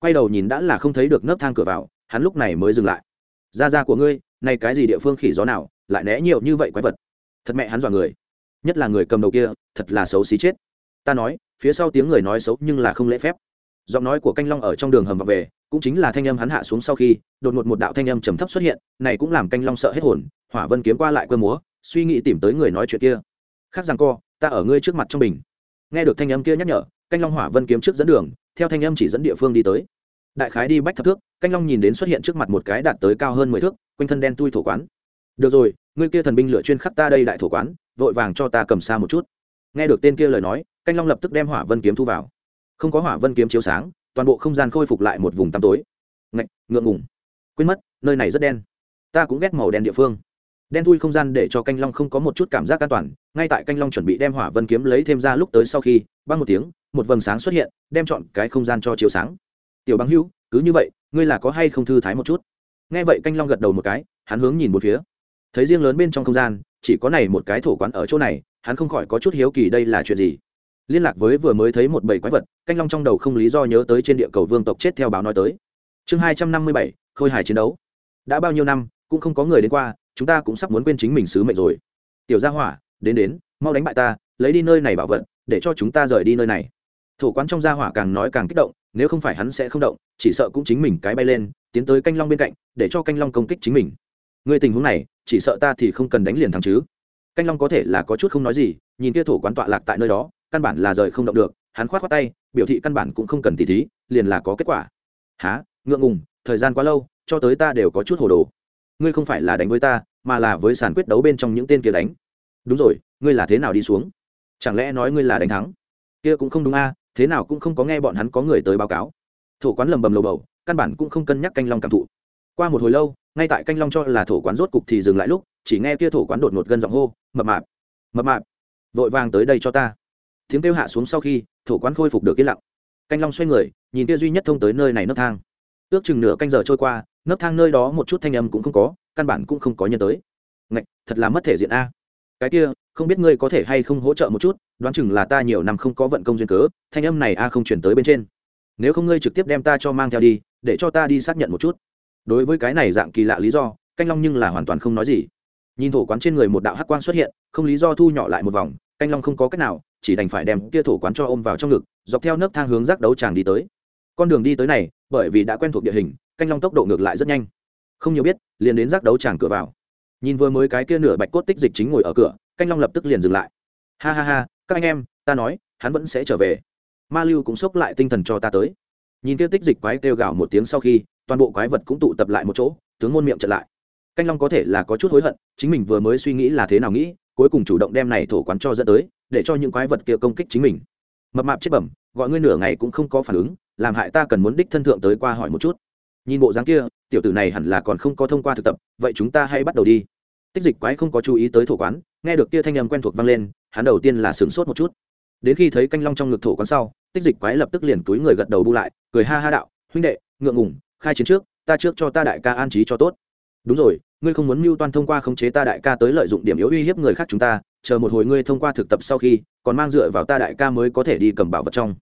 Quay đầu nhìn đã là không thấy được nấc thang cửa vào, hắn lúc này mới dừng lại. Ra ra của ngươi, này cái gì địa phương khỉ gió nào, lại né nhiều như vậy quái vật? Thật mẹ hắn dọa người nhất là người cầm đầu kia, thật là xấu xí chết. Ta nói, phía sau tiếng người nói xấu nhưng là không lễ phép. Giọng nói của canh long ở trong đường hầm vào về, cũng chính là thanh âm hắn hạ xuống sau khi, đột ngột một đạo thanh âm trầm thấp xuất hiện, này cũng làm canh long sợ hết hồn, hỏa vân kiếm qua lại cơ múa, suy nghĩ tìm tới người nói chuyện kia. Khác rằng co, ta ở ngươi trước mặt trong bình. Nghe được thanh âm kia nhắc nhở, canh long hỏa vân kiếm trước dẫn đường, theo thanh âm chỉ dẫn địa phương đi tới. Đại khái đi bách thập thước, canh long nhìn đến xuất hiện trước mặt một cái đạt tới cao hơn mười thước, quanh thân đen tui thổ quán. Được rồi, ngươi kia thần binh lựa chuyên khắc ta đây đại thổ quán vội vàng cho ta cầm xa một chút. Nghe được tên kia lời nói, canh long lập tức đem hỏa vân kiếm thu vào. Không có hỏa vân kiếm chiếu sáng, toàn bộ không gian khôi phục lại một vùng tăm tối. Ngạch, ngượng ngùng. Quên mất, nơi này rất đen. Ta cũng ghét màu đen địa phương. Đen thui không gian để cho canh long không có một chút cảm giác an toàn, ngay tại canh long chuẩn bị đem hỏa vân kiếm lấy thêm ra lúc tới sau khi, băng một tiếng, một vầng sáng xuất hiện, đem chọn cái không gian cho chiếu sáng. Tiểu băng hữu, cứ như vậy, ngươi là có hay không thư thái một chút? Nghe vậy canh long gật đầu một cái, hắn hướng nhìn một phía. Thấy riêng lớn bên trong không gian chỉ có này một cái thổ quán ở chỗ này, hắn không khỏi có chút hiếu kỳ đây là chuyện gì. Liên lạc với vừa mới thấy một bầy quái vật, canh long trong đầu không lý do nhớ tới trên địa cầu vương tộc chết theo báo nói tới. Chương hai trăm năm mươi bảy, khôi hài chiến đấu. Đã bao nhiêu năm, cũng không có người đến qua, chúng ta cũng sắp muốn quên chính mình sứ mệnh rồi. Tiểu gia hỏa, đến đến, mau đánh bại ta, lấy đi nơi này bảo vật, để cho chúng ta rời đi nơi này. Thổ quán trong gia hỏa càng nói càng kích động, nếu không phải hắn sẽ không động, chỉ sợ cũng chính mình cái bay lên, tiến tới canh long bên cạnh, để cho canh long công kích chính mình. Ngươi tình huống này, chỉ sợ ta thì không cần đánh liền thắng chứ. Canh long có thể là có chút không nói gì, nhìn kia thổ quán tọa lạc tại nơi đó, căn bản là rời không động được, hắn khoát khoát tay, biểu thị căn bản cũng không cần tỉ thí, liền là có kết quả. Há ngượng ngùng, thời gian quá lâu, cho tới ta đều có chút hồ đồ. Ngươi không phải là đánh với ta, mà là với sàn quyết đấu bên trong những tên kia đánh. Đúng rồi, ngươi là thế nào đi xuống? Chẳng lẽ nói ngươi là đánh thắng? Kia cũng không đúng a, thế nào cũng không có nghe bọn hắn có người tới báo cáo. Thổ quán lầm bầm lầu bầu, căn bản cũng không cân nhắc canh long cảm thụ. Qua một hồi lâu ngay tại canh long cho là thổ quán rốt cục thì dừng lại lúc, chỉ nghe kia thổ quán đột ngột gân giọng hô, mập mạp mập mạp, vội vàng tới đây cho ta. Tiếng kêu hạ xuống sau khi, thổ quán khôi phục được yên lặng. Canh long xoay người, nhìn kia duy nhất thông tới nơi này nấc thang. Ước chừng nửa canh giờ trôi qua, nấc thang nơi đó một chút thanh âm cũng không có, căn bản cũng không có nhân tới. Ngạch, thật là mất thể diện a. Cái kia, không biết ngươi có thể hay không hỗ trợ một chút, đoán chừng là ta nhiều năm không có vận công duyên cớ, thanh âm này a không chuyển tới bên trên. Nếu không ngươi trực tiếp đem ta cho mang theo đi, để cho ta đi xác nhận một chút đối với cái này dạng kỳ lạ lý do, canh long nhưng là hoàn toàn không nói gì. Nhìn thổ quán trên người một đạo hắc quang xuất hiện, không lý do thu nhỏ lại một vòng, canh long không có cách nào, chỉ đành phải đem kia thổ quán cho ôm vào trong ngực, dọc theo nấc thang hướng rác đấu tràng đi tới. Con đường đi tới này, bởi vì đã quen thuộc địa hình, canh long tốc độ ngược lại rất nhanh. Không nhiều biết, liền đến rác đấu tràng cửa vào. Nhìn vừa mới cái kia nửa bạch cốt tích dịch chính ngồi ở cửa, canh long lập tức liền dừng lại. Ha ha ha, các anh em, ta nói, hắn vẫn sẽ trở về. Ma lưu cũng xốc lại tinh thần cho ta tới nhìn kia tích dịch quái kêu gào một tiếng sau khi, toàn bộ quái vật cũng tụ tập lại một chỗ, tướng môn miệng trận lại. Canh long có thể là có chút hối hận, chính mình vừa mới suy nghĩ là thế nào nghĩ, cuối cùng chủ động đem này thổ quán cho dẫn tới, để cho những quái vật kia công kích chính mình. Mập mạp chết bẩm, gọi ngươi nửa ngày cũng không có phản ứng, làm hại ta cần muốn đích thân thượng tới qua hỏi một chút. Nhìn bộ dáng kia, tiểu tử này hẳn là còn không có thông qua thực tập, vậy chúng ta hãy bắt đầu đi. Tích dịch quái không có chú ý tới thổ quán, nghe được kia thanh âm quen thuộc vang lên, hắn đầu tiên là sửng sốt một chút. Đến khi thấy canh long trong ngực thổ quán sau tích dịch quái lập tức liền túi người gật đầu bu lại, cười ha ha đạo, huynh đệ, ngượng ngùng, khai chiến trước, ta trước cho ta đại ca an trí cho tốt. Đúng rồi, ngươi không muốn mưu toan thông qua khống chế ta đại ca tới lợi dụng điểm yếu uy hiếp người khác chúng ta, chờ một hồi ngươi thông qua thực tập sau khi, còn mang dựa vào ta đại ca mới có thể đi cầm bảo vật trong.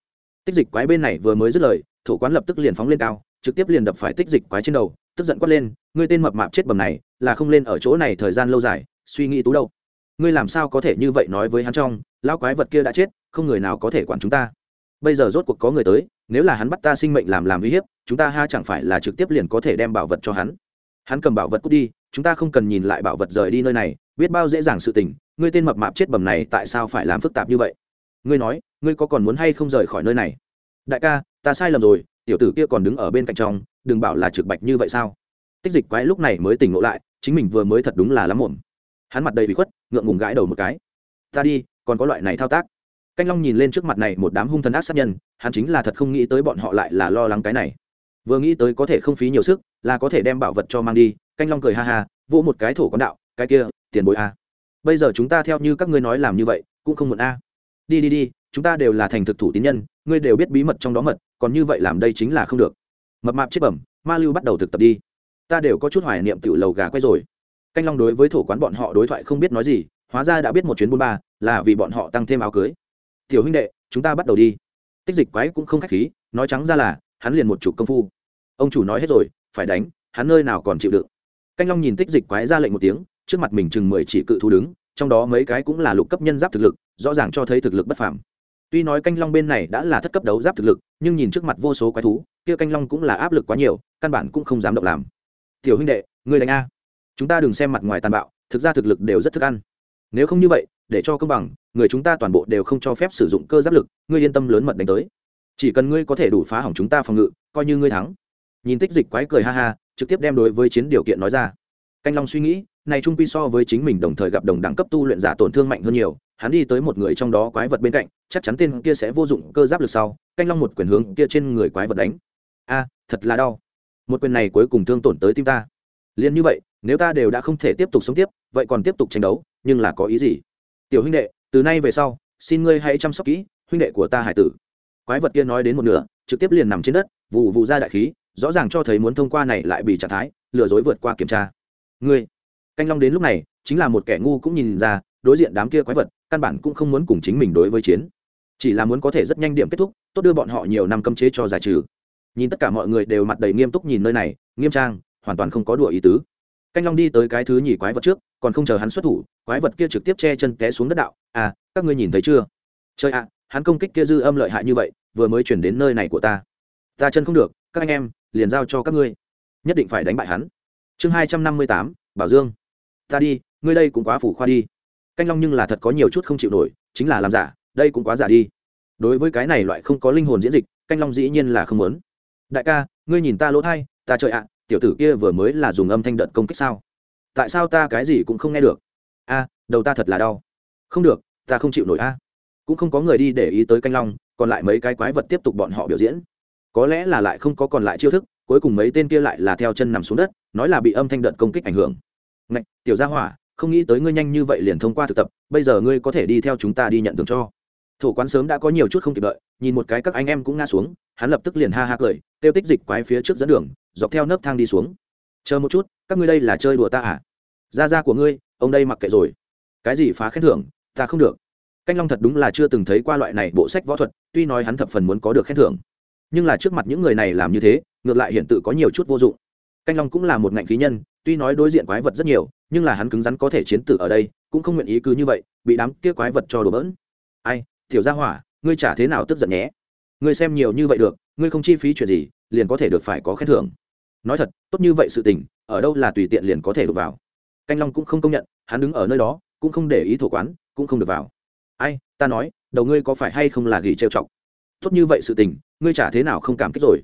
Tích dịch quái bên này vừa mới dứt lời thủ quán lập tức liền phóng lên cao, trực tiếp liền đập phải tích dịch quái trên đầu, tức giận quát lên, ngươi tên mập mạp chết bầm này, là không lên ở chỗ này thời gian lâu dài, suy nghĩ tú đâu. Ngươi làm sao có thể như vậy nói với hắn trong, lão quái vật kia đã chết, không người nào có thể quản chúng ta bây giờ rốt cuộc có người tới, nếu là hắn bắt ta sinh mệnh làm làm uy hiếp, chúng ta ha chẳng phải là trực tiếp liền có thể đem bảo vật cho hắn. Hắn cầm bảo vật cút đi, chúng ta không cần nhìn lại bảo vật rời đi nơi này, biết bao dễ dàng sự tình, ngươi tên mập mạp chết bầm này tại sao phải làm phức tạp như vậy? Ngươi nói, ngươi có còn muốn hay không rời khỏi nơi này? Đại ca, ta sai lầm rồi, tiểu tử kia còn đứng ở bên cạnh trong, đừng bảo là trực bạch như vậy sao? Tích dịch quái lúc này mới tỉnh ngộ lại, chính mình vừa mới thật đúng là lắm muộn. Hắn mặt đầy bị khuất, ngượng ngùng gãi đầu một cái. Ta đi, còn có loại này thao tác canh long nhìn lên trước mặt này một đám hung thần ác sát nhân, hắn chính là thật không nghĩ tới bọn họ lại là lo lắng cái này. Vừa nghĩ tới có thể không phí nhiều sức, là có thể đem bảo vật cho mang đi, canh long cười ha ha, vỗ một cái thổ con đạo, cái kia, tiền bối a. Bây giờ chúng ta theo như các ngươi nói làm như vậy, cũng không muộn a. Đi đi đi, chúng ta đều là thành thực thủ tín nhân, ngươi đều biết bí mật trong đó mật, còn như vậy làm đây chính là không được. Mập mạp chết bẩm, ma lưu bắt đầu thực tập đi. Ta đều có chút hoài niệm tiểu lầu gà quay rồi. Canh long đối với thổ quán bọn họ đối thoại không biết nói gì, hóa ra đã biết một chuyến buôn ba, là vì bọn họ tăng thêm áo cưới tiểu huynh đệ, chúng ta bắt đầu đi. Tích dịch quái cũng không khách khí, nói trắng ra là, hắn liền một chục công phu. Ông chủ nói hết rồi, phải đánh, hắn nơi nào còn chịu đựng. Canh long nhìn tích dịch quái ra lệnh một tiếng, trước mặt mình chừng mười chỉ cự thú đứng, trong đó mấy cái cũng là lục cấp nhân giáp thực lực, rõ ràng cho thấy thực lực bất phàm. Tuy nói canh long bên này đã là thất cấp đấu giáp thực lực, nhưng nhìn trước mặt vô số quái thú, kia canh long cũng là áp lực quá nhiều, căn bản cũng không dám động làm. Tiểu huynh đệ người đánh a. Chúng ta đừng xem mặt ngoài tàn bạo, thực ra thực lực đều rất thức ăn. Nếu không như vậy để cho công bằng, người chúng ta toàn bộ đều không cho phép sử dụng cơ giáp lực, ngươi yên tâm lớn mật đánh tới. Chỉ cần ngươi có thể đủ phá hỏng chúng ta phòng ngự, coi như ngươi thắng. Nhìn tích dịch quái cười ha ha, trực tiếp đem đối với chiến điều kiện nói ra. Canh long suy nghĩ, này trung quy so với chính mình đồng thời gặp đồng đẳng cấp tu luyện giả tổn thương mạnh hơn nhiều, hắn đi tới một người trong đó quái vật bên cạnh, chắc chắn tên kia sẽ vô dụng cơ giáp lực sau, canh long một quyền hướng kia trên người quái vật đánh. A, thật là đau. Một quyền này cuối cùng thương tổn tới tim ta. Liền như vậy, nếu ta đều đã không thể tiếp tục sống tiếp, vậy còn tiếp tục tranh đấu, nhưng là có ý gì? Tiểu huynh đệ, từ nay về sau, xin ngươi hãy chăm sóc kỹ huynh đệ của ta hải tử. Quái vật kia nói đến một nửa, trực tiếp liền nằm trên đất vụ vụ ra đại khí, rõ ràng cho thấy muốn thông qua này lại bị trạng thái, lừa dối vượt qua kiểm tra. Ngươi. Canh long đến lúc này, chính là một kẻ ngu cũng nhìn ra, đối diện đám kia quái vật, căn bản cũng không muốn cùng chính mình đối với chiến. Chỉ là muốn có thể rất nhanh điểm kết thúc, tốt đưa bọn họ nhiều năm cấm chế cho giải trừ. Nhìn tất cả mọi người đều mặt đầy nghiêm túc nhìn nơi này, nghiêm trang, hoàn toàn không có đùa ý tứ. Canh long đi tới cái thứ nhì quái vật trước, còn không chờ hắn xuất thủ quái vật kia trực tiếp che chân té xuống đất đạo à các ngươi nhìn thấy chưa? Chơi ạ, hắn công kích kia dư âm lợi hại như vậy, vừa mới chuyển đến nơi này của ta. Ta chân không được, các anh em, liền giao cho các ngươi. Nhất định phải đánh bại hắn. Chương hai trăm năm mươi tám, bảo dương. Ta đi, ngươi đây cũng quá phủ khoa đi. Canh long nhưng là thật có nhiều chút không chịu nổi, chính là làm giả, đây cũng quá giả đi. Đối với cái này loại không có linh hồn diễn dịch, canh long dĩ nhiên là không muốn. Đại ca, ngươi nhìn ta lỗ thai, ta trời ạ, tiểu tử kia vừa mới là dùng âm thanh đợt công kích sao? Tại sao ta cái gì cũng không nghe được? A đầu ta thật là đau. Không được ta không chịu nổi a. Cũng không có người đi để ý tới canh long còn lại mấy cái quái vật tiếp tục bọn họ biểu diễn. Có lẽ là lại không có còn lại chiêu thức cuối cùng mấy tên kia lại là theo chân nằm xuống đất nói là bị âm thanh đợt công kích ảnh hưởng. Ngạch, tiểu gia hỏa không nghĩ tới ngươi nhanh như vậy liền thông qua thực tập bây giờ ngươi có thể đi theo chúng ta đi nhận thưởng cho. Thổ quán sớm đã có nhiều chút không kịp đợi nhìn một cái các anh em cũng ngã xuống hắn lập tức liền ha ha cười tiêu tích dịch quái phía trước dẫn đường dọc theo nấc thang đi xuống. Chờ một chút các ngươi đây là chơi đùa ta à? Da da của ngươi ông đây mặc kệ rồi. Cái gì phá khen thưởng, ta không được. Canh long thật đúng là chưa từng thấy qua loại này bộ sách võ thuật, tuy nói hắn thập phần muốn có được khen thưởng. Nhưng là trước mặt những người này làm như thế, ngược lại hiện tự có nhiều chút vô dụng. Canh long cũng là một ngạnh khí nhân, tuy nói đối diện quái vật rất nhiều, nhưng là hắn cứng rắn có thể chiến tử ở đây, cũng không nguyện ý cứ như vậy, bị đám kia quái vật cho đổ bỡn. Ai, tiểu gia hỏa, ngươi chả thế nào tức giận nhé? Ngươi xem nhiều như vậy được, ngươi không chi phí chuyện gì, liền có thể được phải có khen thưởng. Nói thật, tốt như vậy sự tình, ở đâu là tùy tiện liền có thể đụng vào canh long cũng không công nhận, hắn đứng ở nơi đó, cũng không để ý thổ quán, cũng không được vào. Ai, ta nói, đầu ngươi có phải hay không là gỉ trêu chọc? Tốt như vậy sự tình, ngươi chả thế nào không cảm kích rồi.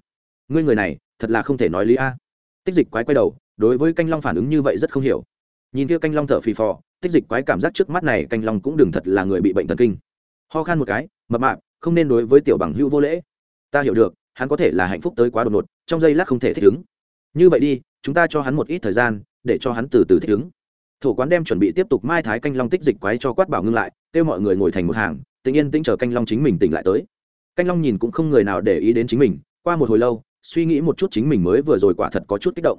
Ngươi người này, thật là không thể nói lý a. Tích dịch quái quay đầu, đối với canh long phản ứng như vậy rất không hiểu. Nhìn kia canh long thở phì phò, tích dịch quái cảm giác trước mắt này canh long cũng đừng thật là người bị bệnh thần kinh. Ho khan một cái, mập mạp, không nên đối với tiểu bằng hữu vô lễ. Ta hiểu được, hắn có thể là hạnh phúc tới quá đột ngột, trong giây lát không thể thích ứng như vậy đi, chúng ta cho hắn một ít thời gian, để cho hắn từ từ thích ứng. Thổ quán đem chuẩn bị tiếp tục mai thái canh long tích dịch quái cho quát bảo ngưng lại, kêu mọi người ngồi thành một hàng tự nhiên tĩnh chờ canh long chính mình tỉnh lại tới. Canh long nhìn cũng không người nào để ý đến chính mình, qua một hồi lâu, suy nghĩ một chút chính mình mới vừa rồi quả thật có chút kích động.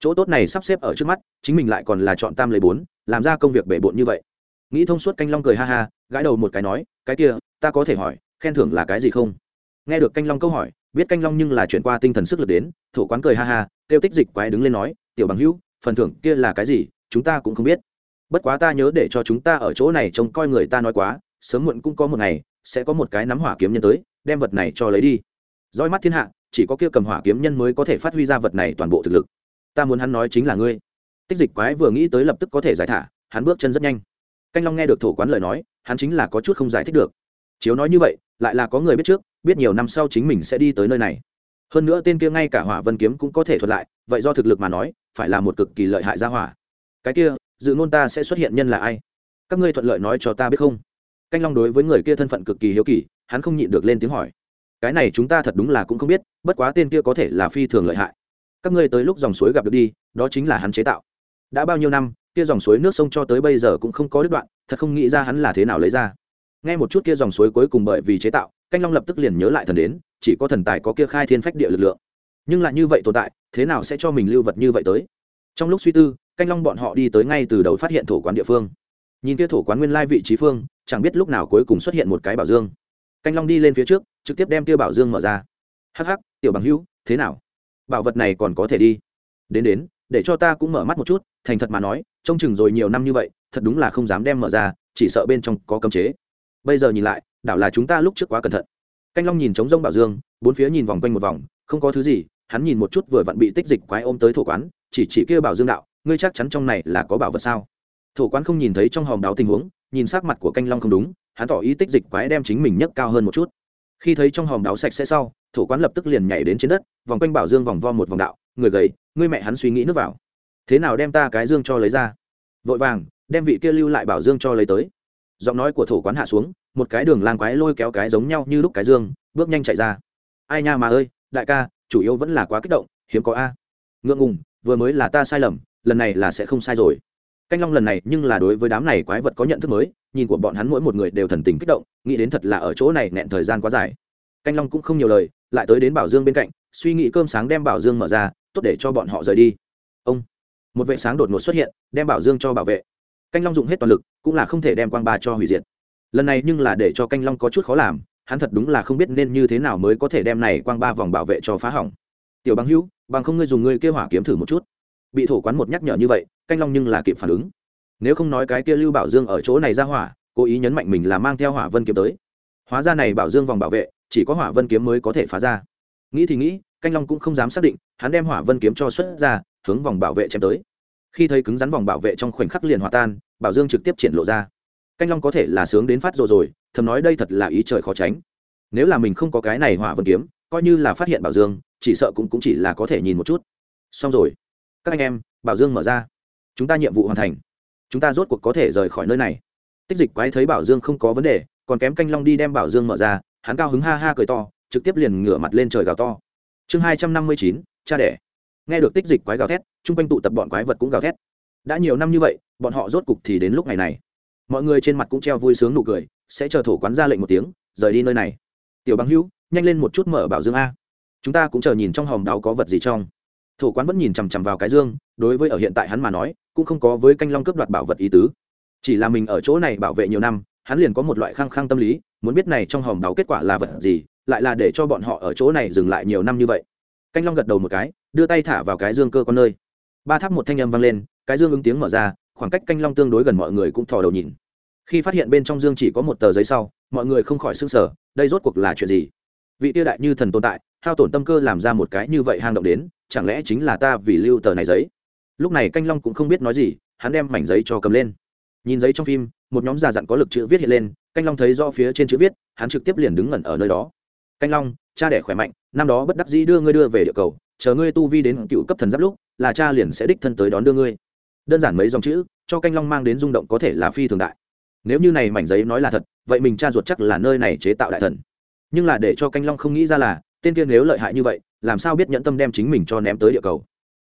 Chỗ tốt này sắp xếp ở trước mắt, chính mình lại còn là chọn tam lấy bốn, làm ra công việc bể bộn như vậy. Nghĩ thông suốt canh long cười ha ha, gãi đầu một cái nói, cái kia, ta có thể hỏi, khen thưởng là cái gì không? Nghe được canh long câu hỏi, biết canh long nhưng là chuyển qua tinh thần sức lực đến, thổ quán cười ha ha tiêu tích dịch quái đứng lên nói, tiểu bằng hữu, phần thưởng kia là cái gì, chúng ta cũng không biết. Bất quá ta nhớ để cho chúng ta ở chỗ này trông coi người ta nói quá, sớm muộn cũng có một ngày, sẽ có một cái nắm hỏa kiếm nhân tới, đem vật này cho lấy đi. Roi mắt thiên hạ, chỉ có kia cầm hỏa kiếm nhân mới có thể phát huy ra vật này toàn bộ thực lực. Ta muốn hắn nói chính là ngươi. Tích dịch quái vừa nghĩ tới lập tức có thể giải thả, hắn bước chân rất nhanh. Canh long nghe được thổ quán lời nói, hắn chính là có chút không giải thích được. Chiếu nói như vậy, lại là có người biết trước, biết nhiều năm sau chính mình sẽ đi tới nơi này hơn nữa tên kia ngay cả hỏa vân kiếm cũng có thể thuật lại, vậy do thực lực mà nói, phải là một cực kỳ lợi hại ra hỏa. Cái kia, dự ngôn ta sẽ xuất hiện nhân là ai? Các ngươi thuận lợi nói cho ta biết không? Canh long đối với người kia thân phận cực kỳ hiếu kỳ, hắn không nhịn được lên tiếng hỏi. Cái này chúng ta thật đúng là cũng không biết, bất quá tên kia có thể là phi thường lợi hại. Các ngươi tới lúc dòng suối gặp được đi, đó chính là hắn chế tạo. Đã bao nhiêu năm, kia dòng suối nước sông cho tới bây giờ cũng không có đứt đoạn, thật không nghĩ ra hắn là thế nào lấy ra. Nghe một chút kia dòng suối cuối cùng bởi vì chế tạo canh long lập tức liền nhớ lại thần đến, chỉ có thần tài có kia khai thiên phách địa lực lượng. Nhưng lại như vậy tồn tại, thế nào sẽ cho mình lưu vật như vậy tới? Trong lúc suy tư, canh long bọn họ đi tới ngay từ đầu phát hiện thổ quán địa phương. Nhìn kia thổ quán nguyên lai vị trí phương, chẳng biết lúc nào cuối cùng xuất hiện một cái bảo dương. Canh long đi lên phía trước, trực tiếp đem kia bảo dương mở ra. Hắc hắc, tiểu bằng hữu, thế nào? Bảo vật này còn có thể đi. Đến đến, để cho ta cũng mở mắt một chút, thành thật mà nói, trông chừng rồi nhiều năm như vậy, thật đúng là không dám đem mở ra, chỉ sợ bên trong có cấm chế. Bây giờ nhìn lại đảo là chúng ta lúc trước quá cẩn thận. Canh long nhìn trống rông bảo dương, bốn phía nhìn vòng quanh một vòng, không có thứ gì, hắn nhìn một chút vừa vặn bị tích dịch quái ôm tới thổ quán, chỉ chỉ kia bảo dương đạo, ngươi chắc chắn trong này là có bảo vật sao? Thổ quán không nhìn thấy trong hòm đáo tình huống, nhìn sắc mặt của canh long không đúng, hắn tỏ ý tích dịch quái đem chính mình nhấc cao hơn một chút. Khi thấy trong hòm đáo sạch sẽ sau, thổ quán lập tức liền nhảy đến trên đất, vòng quanh bảo dương vòng vo một vòng đạo, người gầy ngươi mẹ hắn suy nghĩ nước vào. Thế nào đem ta cái dương cho lấy ra? Vội vàng, đem vị kia lưu lại bảo dương cho lấy tới. Giọng nói của thổ quán hạ xuống một cái đường lang quái lôi kéo cái giống nhau như lúc cái dương, bước nhanh chạy ra. Ai nha mà ơi, đại ca, chủ yếu vẫn là quá kích động, hiếm có a. Ngượng ngùng, vừa mới là ta sai lầm, lần này là sẽ không sai rồi. Canh long lần này nhưng là đối với đám này quái vật có nhận thức mới, nhìn của bọn hắn mỗi một người đều thần tình kích động, nghĩ đến thật là ở chỗ này nẹn thời gian quá dài. Canh long cũng không nhiều lời, lại tới đến bảo dương bên cạnh, suy nghĩ cơm sáng đem bảo dương mở ra, tốt để cho bọn họ rời đi. Ông, một vệ sáng đột ngột xuất hiện, đem bảo dương cho bảo vệ. Canh long dùng hết toàn lực, cũng là không thể đem quang ba cho hủy diệt lần này nhưng là để cho canh long có chút khó làm, hắn thật đúng là không biết nên như thế nào mới có thể đem này quang ba vòng bảo vệ cho phá hỏng. Tiểu bằng hữu, bằng không ngươi dùng ngươi kêu hỏa kiếm thử một chút. Bị thổ quán một nhắc nhở như vậy, canh long nhưng là kịp phản ứng. Nếu không nói cái kia lưu bảo dương ở chỗ này ra hỏa, cố ý nhấn mạnh mình là mang theo hỏa vân kiếm tới. Hóa ra này bảo dương vòng bảo vệ, chỉ có hỏa vân kiếm mới có thể phá ra. Nghĩ thì nghĩ, canh long cũng không dám xác định, hắn đem hỏa vân kiếm cho xuất ra, hướng vòng bảo vệ chém tới. Khi thấy cứng rắn vòng bảo vệ trong khoảnh khắc liền hòa tan, bảo dương trực tiếp triển lộ ra canh long có thể là sướng đến phát rồi rồi thầm nói đây thật là ý trời khó tránh. Nếu là mình không có cái này hỏa vân kiếm coi như là phát hiện bảo dương chỉ sợ cũng, cũng chỉ là có thể nhìn một chút. Xong rồi. Các anh em bảo dương mở ra. Chúng ta nhiệm vụ hoàn thành. Chúng ta rốt cuộc có thể rời khỏi nơi này. Tích dịch quái thấy bảo dương không có vấn đề còn kém canh long đi đem bảo dương mở ra hắn cao hứng ha ha cười to trực tiếp liền ngửa mặt lên trời gào to. Chương hai trăm năm mươi chín cha đẻ. Nghe được tích dịch quái gào thét chung quanh tụ tập bọn quái vật cũng gào thét. Đã nhiều năm như vậy bọn họ rốt cục thì đến lúc ngày này mọi người trên mặt cũng treo vui sướng nụ cười, sẽ chờ thổ quán ra lệnh một tiếng, rời đi nơi này. Tiểu băng hữu, nhanh lên một chút mở bảo dương a. Chúng ta cũng chờ nhìn trong hòm đào có vật gì trong. Thổ quán vẫn nhìn chằm chằm vào cái dương, đối với ở hiện tại hắn mà nói, cũng không có với canh long cướp đoạt bảo vật ý tứ. Chỉ là mình ở chỗ này bảo vệ nhiều năm, hắn liền có một loại khăng khăng tâm lý, muốn biết này trong hòm đào kết quả là vật gì, lại là để cho bọn họ ở chỗ này dừng lại nhiều năm như vậy. Canh long gật đầu một cái, đưa tay thả vào cái dương cơ con nơi. Ba tháp một thanh âm vang lên, cái dương ứng tiếng mở ra khoảng cách canh long tương đối gần mọi người cũng thò đầu nhìn. Khi phát hiện bên trong dương chỉ có một tờ giấy sau, mọi người không khỏi s ư n g sở đây rốt cuộc là chuyện gì? Vị tiêu đại như thần tồn tại, hao tổn tâm cơ làm ra một cái như vậy hang động đến, chẳng lẽ chính là ta vì lưu tờ này giấy? Lúc này canh long cũng không biết nói gì, hắn đem mảnh giấy cho cầm lên. Nhìn giấy trong phim, một nhóm già dặn có lực chữ viết hiện lên, canh long thấy do phía trên chữ viết, hắn trực tiếp liền đứng ngẩn ở nơi đó. Canh long, cha đẻ khỏe mạnh, năm đó bất đắc dĩ đưa ngươi đưa về địa cầu, chờ ngươi tu vi đến cựu cấp thần giáp lúc, là cha liền sẽ đích thân tới đón đưa ngươi đơn giản mấy dòng chữ, cho canh long mang đến rung động có thể là phi thường đại. Nếu như này mảnh giấy nói là thật, vậy mình cha ruột chắc là nơi này chế tạo đại thần. Nhưng là để cho canh long không nghĩ ra là, tên kia nếu lợi hại như vậy, làm sao biết nhẫn tâm đem chính mình cho ném tới địa cầu?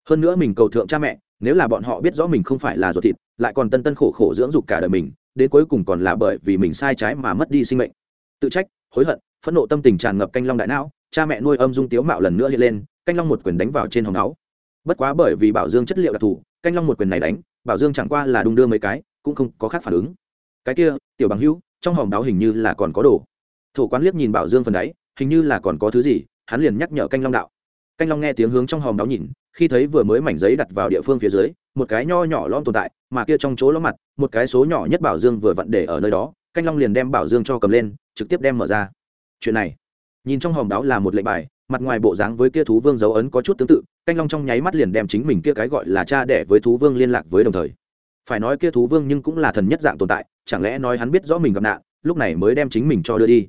Hơn nữa mình cầu thượng cha mẹ, nếu là bọn họ biết rõ mình không phải là ruột thịt, lại còn tân tân khổ khổ dưỡng dục cả đời mình, đến cuối cùng còn là bởi vì mình sai trái mà mất đi sinh mệnh. Tự trách, hối hận, phẫn nộ tâm tình tràn ngập canh long đại não, cha mẹ nuôi âm dung tiếu mạo lần nữa hiện lên, canh long một quyền đánh vào trên hồng áo bất quá bởi vì bảo dương chất liệu đặc thù, canh long một quyền này đánh, bảo dương chẳng qua là đung đưa mấy cái, cũng không có khác phản ứng. Cái kia, tiểu bằng hữu, trong hòm đáo hình như là còn có đồ. Thổ quán liếc nhìn bảo dương phần đáy, hình như là còn có thứ gì, hắn liền nhắc nhở canh long đạo. Canh long nghe tiếng hướng trong hòm đáo nhìn, khi thấy vừa mới mảnh giấy đặt vào địa phương phía dưới, một cái nho nhỏ lom tồn tại, mà kia trong chỗ ló mặt, một cái số nhỏ nhất bảo dương vừa vặn để ở nơi đó, canh long liền đem bảo dương cho cầm lên, trực tiếp đem mở ra. Chuyện này, nhìn trong hòm đáo là một lệnh bài, mặt ngoài bộ dáng với kia thú vương dấu ấn có chút tương tự canh long trong nháy mắt liền đem chính mình kia cái gọi là cha đẻ với thú vương liên lạc với đồng thời. Phải nói kia thú vương nhưng cũng là thần nhất dạng tồn tại, chẳng lẽ nói hắn biết rõ mình gặp nạn, lúc này mới đem chính mình cho đưa đi.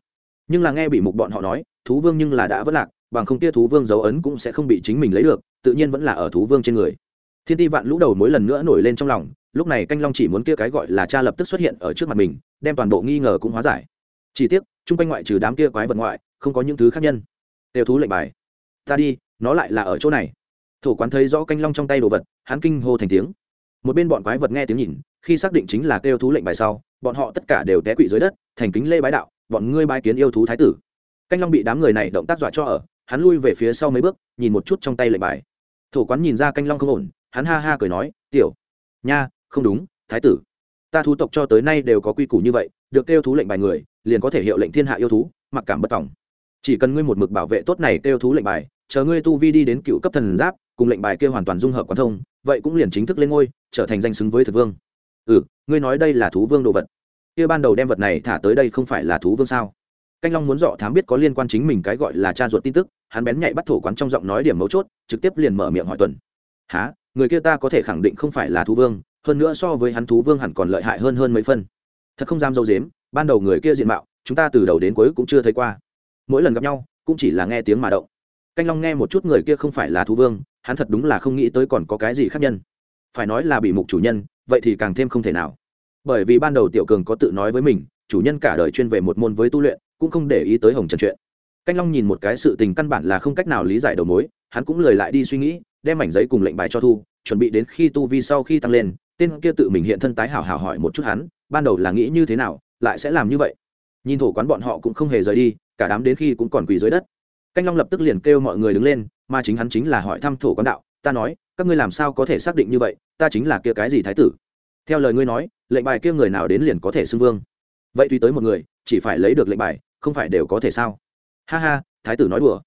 Nhưng là nghe bị mục bọn họ nói, thú vương nhưng là đã vất lạc, bằng không kia thú vương dấu ấn cũng sẽ không bị chính mình lấy được, tự nhiên vẫn là ở thú vương trên người. Thiên ti vạn lũ đầu mối lần nữa nổi lên trong lòng, lúc này canh long chỉ muốn kia cái gọi là cha lập tức xuất hiện ở trước mặt mình, đem toàn bộ nghi ngờ cũng hóa giải. Chỉ tiếc, chung quanh ngoại trừ đám kia quái vật ngoại, không có những thứ khác nhân. Tiêu thú lệnh bài. Ta đi, nó lại là ở chỗ này thổ quán thấy rõ canh long trong tay đồ vật, hắn kinh hô thành tiếng. Một bên bọn quái vật nghe tiếng nhìn, khi xác định chính là kêu thú lệnh bài sau, bọn họ tất cả đều té quỵ dưới đất, thành kính lê bái đạo, bọn ngươi bái kiến yêu thú thái tử. Canh long bị đám người này động tác dọa cho ở, hắn lui về phía sau mấy bước, nhìn một chút trong tay lệnh bài. Thổ quán nhìn ra canh long không ổn, hắn ha ha cười nói, tiểu, nha, không đúng, thái tử. Ta thú tộc cho tới nay đều có quy củ như vậy, được kêu thú lệnh bài người, liền có thể hiệu lệnh thiên hạ yêu thú, mặc cảm bất tòng. Chỉ cần ngươi một mực bảo vệ tốt này kêu thú lệnh bài, chờ ngươi tu vi đi đến cựu cấp thần giáp cùng lệnh bài kia hoàn toàn dung hợp quan thông, vậy cũng liền chính thức lên ngôi, trở thành danh xứng với thực vương. Ừ ngươi nói đây là thú vương đồ vật. Kia ban đầu đem vật này thả tới đây không phải là thú vương sao? Canh long muốn dọ thám biết có liên quan chính mình cái gọi là cha ruột tin tức, hắn bén nhạy bắt thổ quán trong giọng nói điểm mấu chốt, trực tiếp liền mở miệng hỏi tuần. Há người kia ta có thể khẳng định không phải là thú vương, hơn nữa so với hắn thú vương hẳn còn lợi hại hơn hơn mấy phân thật không dám dâu dếm, ban đầu người kia diện mạo, chúng ta từ đầu đến cuối cũng chưa thấy qua. Mỗi lần gặp nhau, cũng chỉ là nghe tiếng mà động. Canh long nghe một chút người kia không phải là thú vương hắn thật đúng là không nghĩ tới còn có cái gì khác nhân. Phải nói là bị mục chủ nhân, vậy thì càng thêm không thể nào. Bởi vì ban đầu tiểu cường có tự nói với mình, chủ nhân cả đời chuyên về một môn với tu luyện, cũng không để ý tới hồng trần chuyện. Canh long nhìn một cái sự tình căn bản là không cách nào lý giải đầu mối, hắn cũng lời lại đi suy nghĩ, đem mảnh giấy cùng lệnh bài cho thu, chuẩn bị đến khi tu vi sau khi tăng lên, tên kia tự mình hiện thân tái hảo hảo hỏi một chút hắn, ban đầu là nghĩ như thế nào, lại sẽ làm như vậy. Nhìn thổ quán bọn họ cũng không hề rời đi, cả đám đến khi cũng còn quỳ dưới đất canh long lập tức liền kêu mọi người đứng lên, mà chính hắn chính là hỏi thăm thổ quán đạo, ta nói, các ngươi làm sao có thể xác định như vậy? Ta chính là kia cái gì thái tử? Theo lời ngươi nói, lệnh bài kia người nào đến liền có thể xưng vương. Vậy tùy tới một người, chỉ phải lấy được lệnh bài, không phải đều có thể sao? Ha ha, thái tử nói đùa.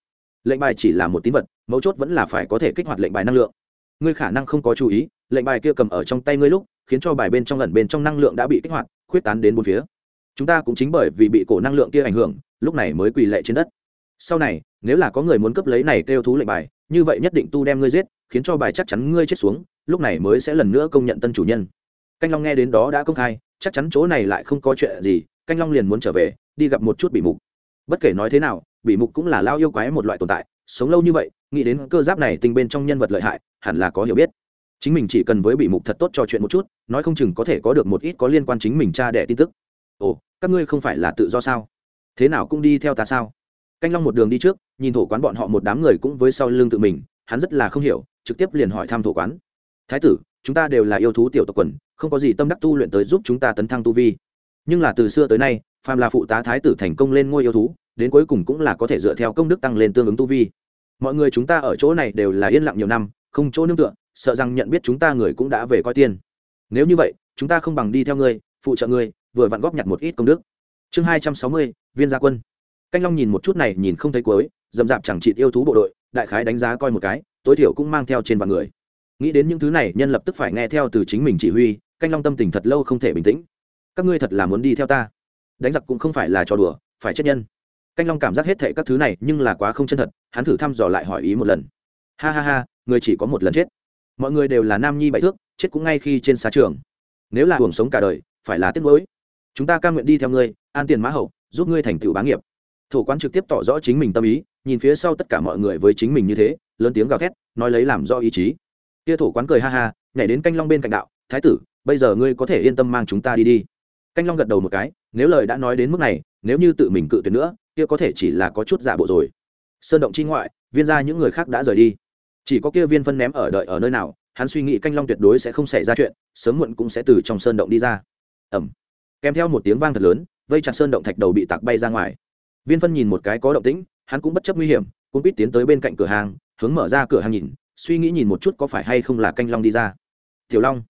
Lệnh bài chỉ là một tín vật, mấu chốt vẫn là phải có thể kích hoạt lệnh bài năng lượng. Ngươi khả năng không có chú ý, lệnh bài kia cầm ở trong tay ngươi lúc, khiến cho bài bên trong lần bên trong năng lượng đã bị kích hoạt, khuyết tán đến bốn phía. Chúng ta cũng chính bởi vì bị cổ năng lượng kia ảnh hưởng, lúc này mới quỳ lệ trên đất. Sau này nếu là có người muốn cấp lấy này kêu thú lệnh bài, như vậy nhất định tu đem ngươi giết, khiến cho bài chắc chắn ngươi chết xuống, lúc này mới sẽ lần nữa công nhận tân chủ nhân. Canh long nghe đến đó đã công khai, chắc chắn chỗ này lại không có chuyện gì, canh long liền muốn trở về, đi gặp một chút bị mục. Bất kể nói thế nào bị mục cũng là lao yêu quái một loại tồn tại, sống lâu như vậy, nghĩ đến cơ giáp này tinh bên trong nhân vật lợi hại, hẳn là có hiểu biết. Chính mình chỉ cần với bị mục thật tốt trò chuyện một chút, nói không chừng có thể có được một ít có liên quan chính mình cha đẻ tin tức. Ồ, các ngươi không phải là tự do sao? Thế nào cũng đi theo ta sao? Canh long một đường đi trước, nhìn thổ quán bọn họ một đám người cũng với sau lưng tự mình, hắn rất là không hiểu, trực tiếp liền hỏi thăm thổ quán. Thái tử, chúng ta đều là yêu thú tiểu tộc quần, không có gì tâm đắc tu luyện tới giúp chúng ta tấn thăng tu vi. Nhưng là từ xưa tới nay, phàm là phụ tá thái tử thành công lên ngôi yêu thú, đến cuối cùng cũng là có thể dựa theo công đức tăng lên tương ứng tu vi. Mọi người chúng ta ở chỗ này đều là yên lặng nhiều năm, không chỗ nương tựa, sợ rằng nhận biết chúng ta người cũng đã về coi tiên. Nếu như vậy, chúng ta không bằng đi theo ngươi, phụ trợ ngươi, vừa vặn góp nhặt một ít công đức. Chương hai trăm sáu mươi, viên gia quân canh long nhìn một chút này nhìn không thấy cuối, dầm dạp chẳng chịt yêu thú bộ đội, đại khái đánh giá coi một cái, tối thiểu cũng mang theo trên vạn người. Nghĩ đến những thứ này, nhân lập tức phải nghe theo từ chính mình chỉ huy, canh long tâm tình thật lâu không thể bình tĩnh. Các ngươi thật là muốn đi theo ta? Đánh giặc cũng không phải là trò đùa, phải chết nhân. Canh long cảm giác hết thệ các thứ này, nhưng là quá không chân thật, hắn thử thăm dò lại hỏi ý một lần. Ha ha ha, người chỉ có một lần chết. Mọi người đều là nam nhi bảy thước, chết cũng ngay khi trên xá trường. Nếu là hưởng sống cả đời, phải là tiếc nuối. Chúng ta cam nguyện đi theo ngươi, an tiền mã hậu, giúp ngươi thành tựu bá nghiệp thổ quán trực tiếp tỏ rõ chính mình tâm ý, nhìn phía sau tất cả mọi người với chính mình như thế, lớn tiếng gào thét, nói lấy làm do ý chí. Kia thổ quán cười ha ha, nhảy đến canh long bên cạnh đạo, thái tử, bây giờ ngươi có thể yên tâm mang chúng ta đi đi. Canh long gật đầu một cái, nếu lời đã nói đến mức này, nếu như tự mình cự tuyệt nữa, kia có thể chỉ là có chút giả bộ rồi. Sơn động chi ngoại, viên ra những người khác đã rời đi. Chỉ có kia viên phân ném ở đợi ở nơi nào, hắn suy nghĩ canh long tuyệt đối sẽ không xảy ra chuyện, sớm muộn cũng sẽ từ trong sơn động đi ra. Ẩm kèm theo một tiếng vang thật lớn, vây chặt sơn động thạch đầu bị tạc bay ra ngoài viên phân nhìn một cái có động tĩnh, hắn cũng bất chấp nguy hiểm cũng biết tiến tới bên cạnh cửa hàng, hướng mở ra cửa hàng nhìn, suy nghĩ nhìn một chút có phải hay không là canh long đi ra. Tiểu long,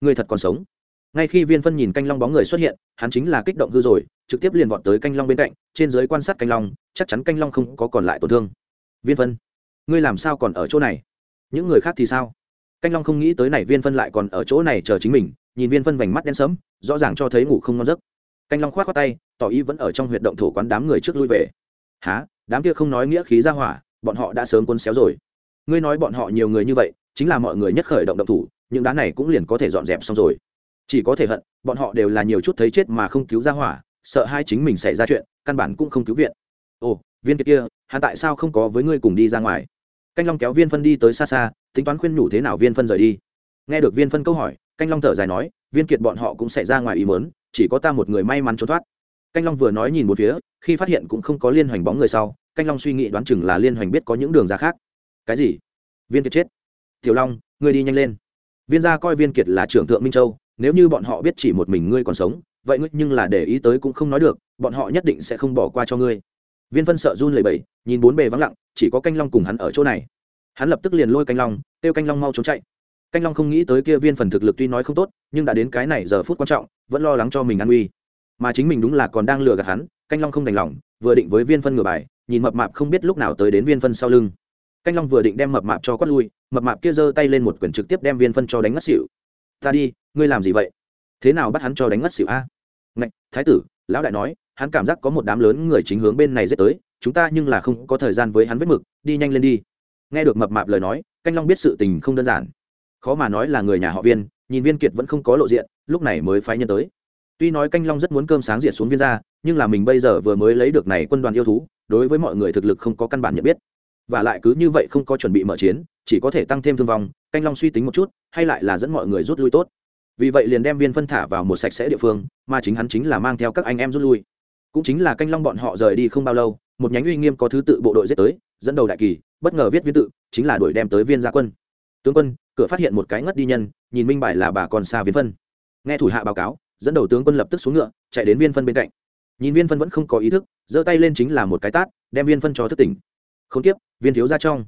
người thật còn sống. Ngay khi viên phân nhìn canh long bóng người xuất hiện, hắn chính là kích động hư rồi, trực tiếp liền vọt tới canh long bên cạnh, trên dưới quan sát canh long, chắc chắn canh long không có còn lại tổn thương. Viên phân, ngươi làm sao còn ở chỗ này? Những người khác thì sao? Canh long không nghĩ tới này, viên phân lại còn ở chỗ này chờ chính mình, nhìn viên phân vành mắt đen sẫm, rõ ràng cho thấy ngủ không ngon giấc canh long khoát khoát tay, tỏ ý vẫn ở trong huyệt động thổ quán đám người trước lui về. Há đám kia không nói nghĩa khí ra hỏa, bọn họ đã sớm quân xéo rồi. Ngươi nói bọn họ nhiều người như vậy, chính là mọi người nhất khởi động động thủ, những đá này cũng liền có thể dọn dẹp xong rồi. Chỉ có thể hận, bọn họ đều là nhiều chút thấy chết mà không cứu ra hỏa, sợ hai chính mình xảy ra chuyện, căn bản cũng không cứu viện. Ồ, viên kiệt kia, hắn tại sao không có với ngươi cùng đi ra ngoài? Canh long kéo viên phân đi tới xa xa, tính toán khuyên nhủ thế nào viên phân rời đi. Nghe được viên phân câu hỏi, canh long thở dài nói, viên kiệt bọn họ cũng xảy ra ngoài ý mớn chỉ có ta một người may mắn trốn thoát. Canh long vừa nói nhìn một phía, khi phát hiện cũng không có liên hoành bóng người sau, canh long suy nghĩ đoán chừng là liên hoành biết có những đường ra khác. Cái gì? Viên kiệt chết. Tiểu long, ngươi đi nhanh lên. Viên gia coi viên kiệt là trưởng thượng minh châu, nếu như bọn họ biết chỉ một mình ngươi còn sống, vậy ngươi nhưng là để ý tới cũng không nói được, bọn họ nhất định sẽ không bỏ qua cho ngươi. Viên phân sợ run lẩy bẩy, nhìn bốn bề vắng lặng, chỉ có canh long cùng hắn ở chỗ này. Hắn lập tức liền lôi canh long, kêu canh long mau trốn chạy canh long không nghĩ tới kia viên phần thực lực tuy nói không tốt, nhưng đã đến cái này giờ phút quan trọng, vẫn lo lắng cho mình an uy. Mà chính mình đúng là còn đang lừa gạt hắn, canh long không đành lòng, vừa định với viên phân ngửa bài, nhìn mập mạp không biết lúc nào tới đến viên phân sau lưng. Canh long vừa định đem mập mạp cho quát lui, mập mạp kia giơ tay lên một quyển trực tiếp đem viên phân cho đánh ngất xỉu. Ta đi, ngươi làm gì vậy? Thế nào bắt hắn cho đánh ngất xỉu a? À? ngạch, thái tử, lão đại nói, hắn cảm giác có một đám lớn người chính hướng bên này dết tới, chúng ta nhưng là không có thời gian với hắn vết mực, đi nhanh lên đi. Nghe được mập mạp lời nói, canh long biết sự tình không đơn giản khó mà nói là người nhà họ viên, nhìn viên kiệt vẫn không có lộ diện, lúc này mới phái nhân tới. Tuy nói canh long rất muốn cơm sáng diệt xuống viên ra, nhưng là mình bây giờ vừa mới lấy được này quân đoàn yêu thú, đối với mọi người thực lực không có căn bản nhận biết. Và lại cứ như vậy không có chuẩn bị mở chiến, chỉ có thể tăng thêm thương vong, canh long suy tính một chút, hay lại là dẫn mọi người rút lui tốt. Vì vậy liền đem viên phân thả vào một sạch sẽ địa phương, mà chính hắn chính là mang theo các anh em rút lui. Cũng chính là canh long bọn họ rời đi không bao lâu, một nhánh uy nghiêm có thứ tự bộ đội giết tới, dẫn đầu đại kỳ, bất ngờ viết viên tự, chính là đuổi đem tới viên gia quân. Tướng quân cửa phát hiện một cái ngất đi nhân, nhìn minh bài là bà còn xa viên phân. Nghe thủ hạ báo cáo, dẫn đầu tướng quân lập tức xuống ngựa, chạy đến viên phân bên cạnh. Nhìn viên phân vẫn không có ý thức, giơ tay lên chính là một cái tát, đem viên phân cho thức tỉnh. Không tiếp, viên thiếu ra trong.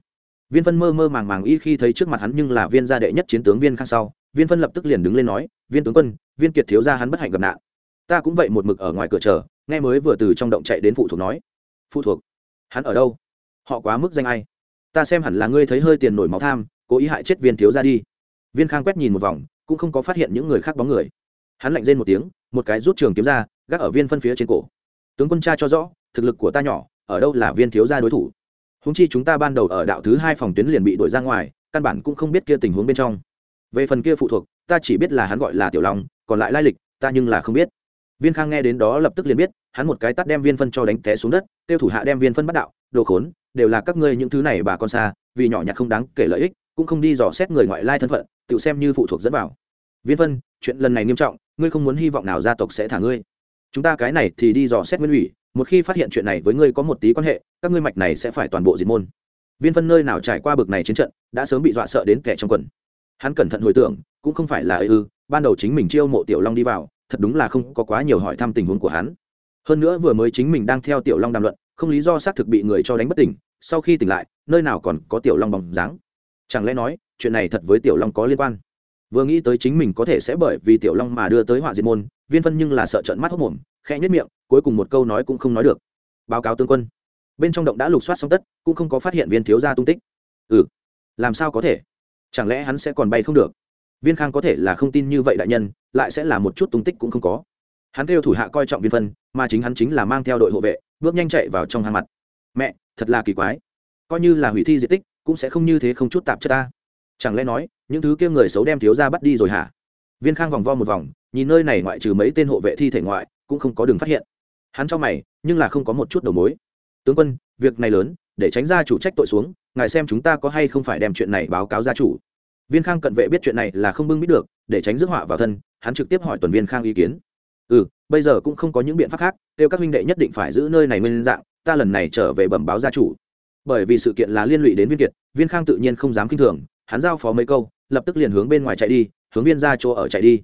Viên phân mơ mơ màng màng y khi thấy trước mặt hắn nhưng là viên gia đệ nhất chiến tướng viên khang sau, viên phân lập tức liền đứng lên nói, viên tướng quân, viên kiệt thiếu ra hắn bất hạnh gặp nạn. Ta cũng vậy một mực ở ngoài cửa chờ, nghe mới vừa từ trong động chạy đến phụ thuộc nói. Phụ thuộc? Hắn ở đâu? Họ quá mức danh ai? Ta xem hẳn là ngươi thấy hơi tiền nổi máu tham cố ý hại chết viên thiếu ra đi. Viên khang quét nhìn một vòng, cũng không có phát hiện những người khác bóng người. Hắn lạnh rên một tiếng, một cái rút trường kiếm ra, gác ở viên phân phía trên cổ. Tướng quân cha cho rõ, thực lực của ta nhỏ, ở đâu là viên thiếu gia đối thủ. Húng chi chúng ta ban đầu ở đạo thứ hai phòng tuyến liền bị đuổi ra ngoài, căn bản cũng không biết kia tình huống bên trong. Về phần kia phụ thuộc, ta chỉ biết là hắn gọi là tiểu long, còn lại lai lịch, ta nhưng là không biết. Viên khang nghe đến đó lập tức liền biết, hắn một cái tắt đem viên phân cho đánh té xuống đất, tiêu thủ hạ đem viên phân bắt đạo, đồ khốn, đều là các ngươi những thứ này bà con xa, vì nhỏ nhặt không đáng kể lợi ích cũng không đi dò xét người ngoại lai thân phận, tự xem như phụ thuộc dẫn vào. Viên phân chuyện lần này nghiêm trọng, ngươi không muốn hy vọng nào gia tộc sẽ thả ngươi. Chúng ta cái này thì đi dò xét nguyên ủy, một khi phát hiện chuyện này với ngươi có một tí quan hệ, các ngươi mạch này sẽ phải toàn bộ diệt môn. Viên phân nơi nào trải qua bực này chiến trận, đã sớm bị dọa sợ đến kẻ trong quần. Hắn cẩn thận hồi tưởng, cũng không phải là ư, ban đầu chính mình chiêu mộ tiểu long đi vào, thật đúng là không có quá nhiều hỏi thăm tình huống của hắn. Hơn nữa vừa mới chính mình đang theo tiểu long đàm luận, không lý do xác thực bị người cho đánh bất tỉnh, sau khi tỉnh lại, nơi nào còn có tiểu long bóng dáng chẳng lẽ nói, chuyện này thật với tiểu long có liên quan? Vừa nghĩ tới chính mình có thể sẽ bởi vì tiểu long mà đưa tới họa diệt môn, viên phân nhưng là sợ trợn mắt hốc mồm, khẽ nhất miệng, cuối cùng một câu nói cũng không nói được. Báo cáo tướng quân. Bên trong động đã lục soát xong tất, cũng không có phát hiện viên thiếu gia tung tích. Ừ. Làm sao có thể? Chẳng lẽ hắn sẽ còn bay không được? Viên khang có thể là không tin như vậy đại nhân, lại sẽ là một chút tung tích cũng không có. Hắn kêu thủ hạ coi trọng viên phân, mà chính hắn chính là mang theo đội hộ vệ, bước nhanh chạy vào trong hang mặt. Mẹ, thật là kỳ quái. Coi như là hủy thi diện tích cũng sẽ không như thế không chút tạp chất ta. Chẳng lẽ nói, những thứ kia người xấu đem thiếu ra bắt đi rồi hả? Viên khang vòng vo một vòng, nhìn nơi này ngoại trừ mấy tên hộ vệ thi thể ngoại, cũng không có đường phát hiện. Hắn cho mày, nhưng là không có một chút đầu mối. Tướng quân, việc này lớn, để tránh gia chủ trách tội xuống, ngài xem chúng ta có hay không phải đem chuyện này báo cáo gia chủ. Viên khang cận vệ biết chuyện này là không bưng biết được, để tránh rước họa vào thân, hắn trực tiếp hỏi tuần viên khang ý kiến. Ừ bây giờ cũng không có những biện pháp khác, kêu các huynh đệ nhất định phải giữ nơi này nguyên dạng, ta lần này trở về bẩm báo gia chủ bởi vì sự kiện là liên lụy đến viên kiệt, viên khang tự nhiên không dám k i n h thường, hắn giao phó mấy câu, lập tức liền hướng bên ngoài chạy đi, hướng viên ra chỗ ở chạy đi.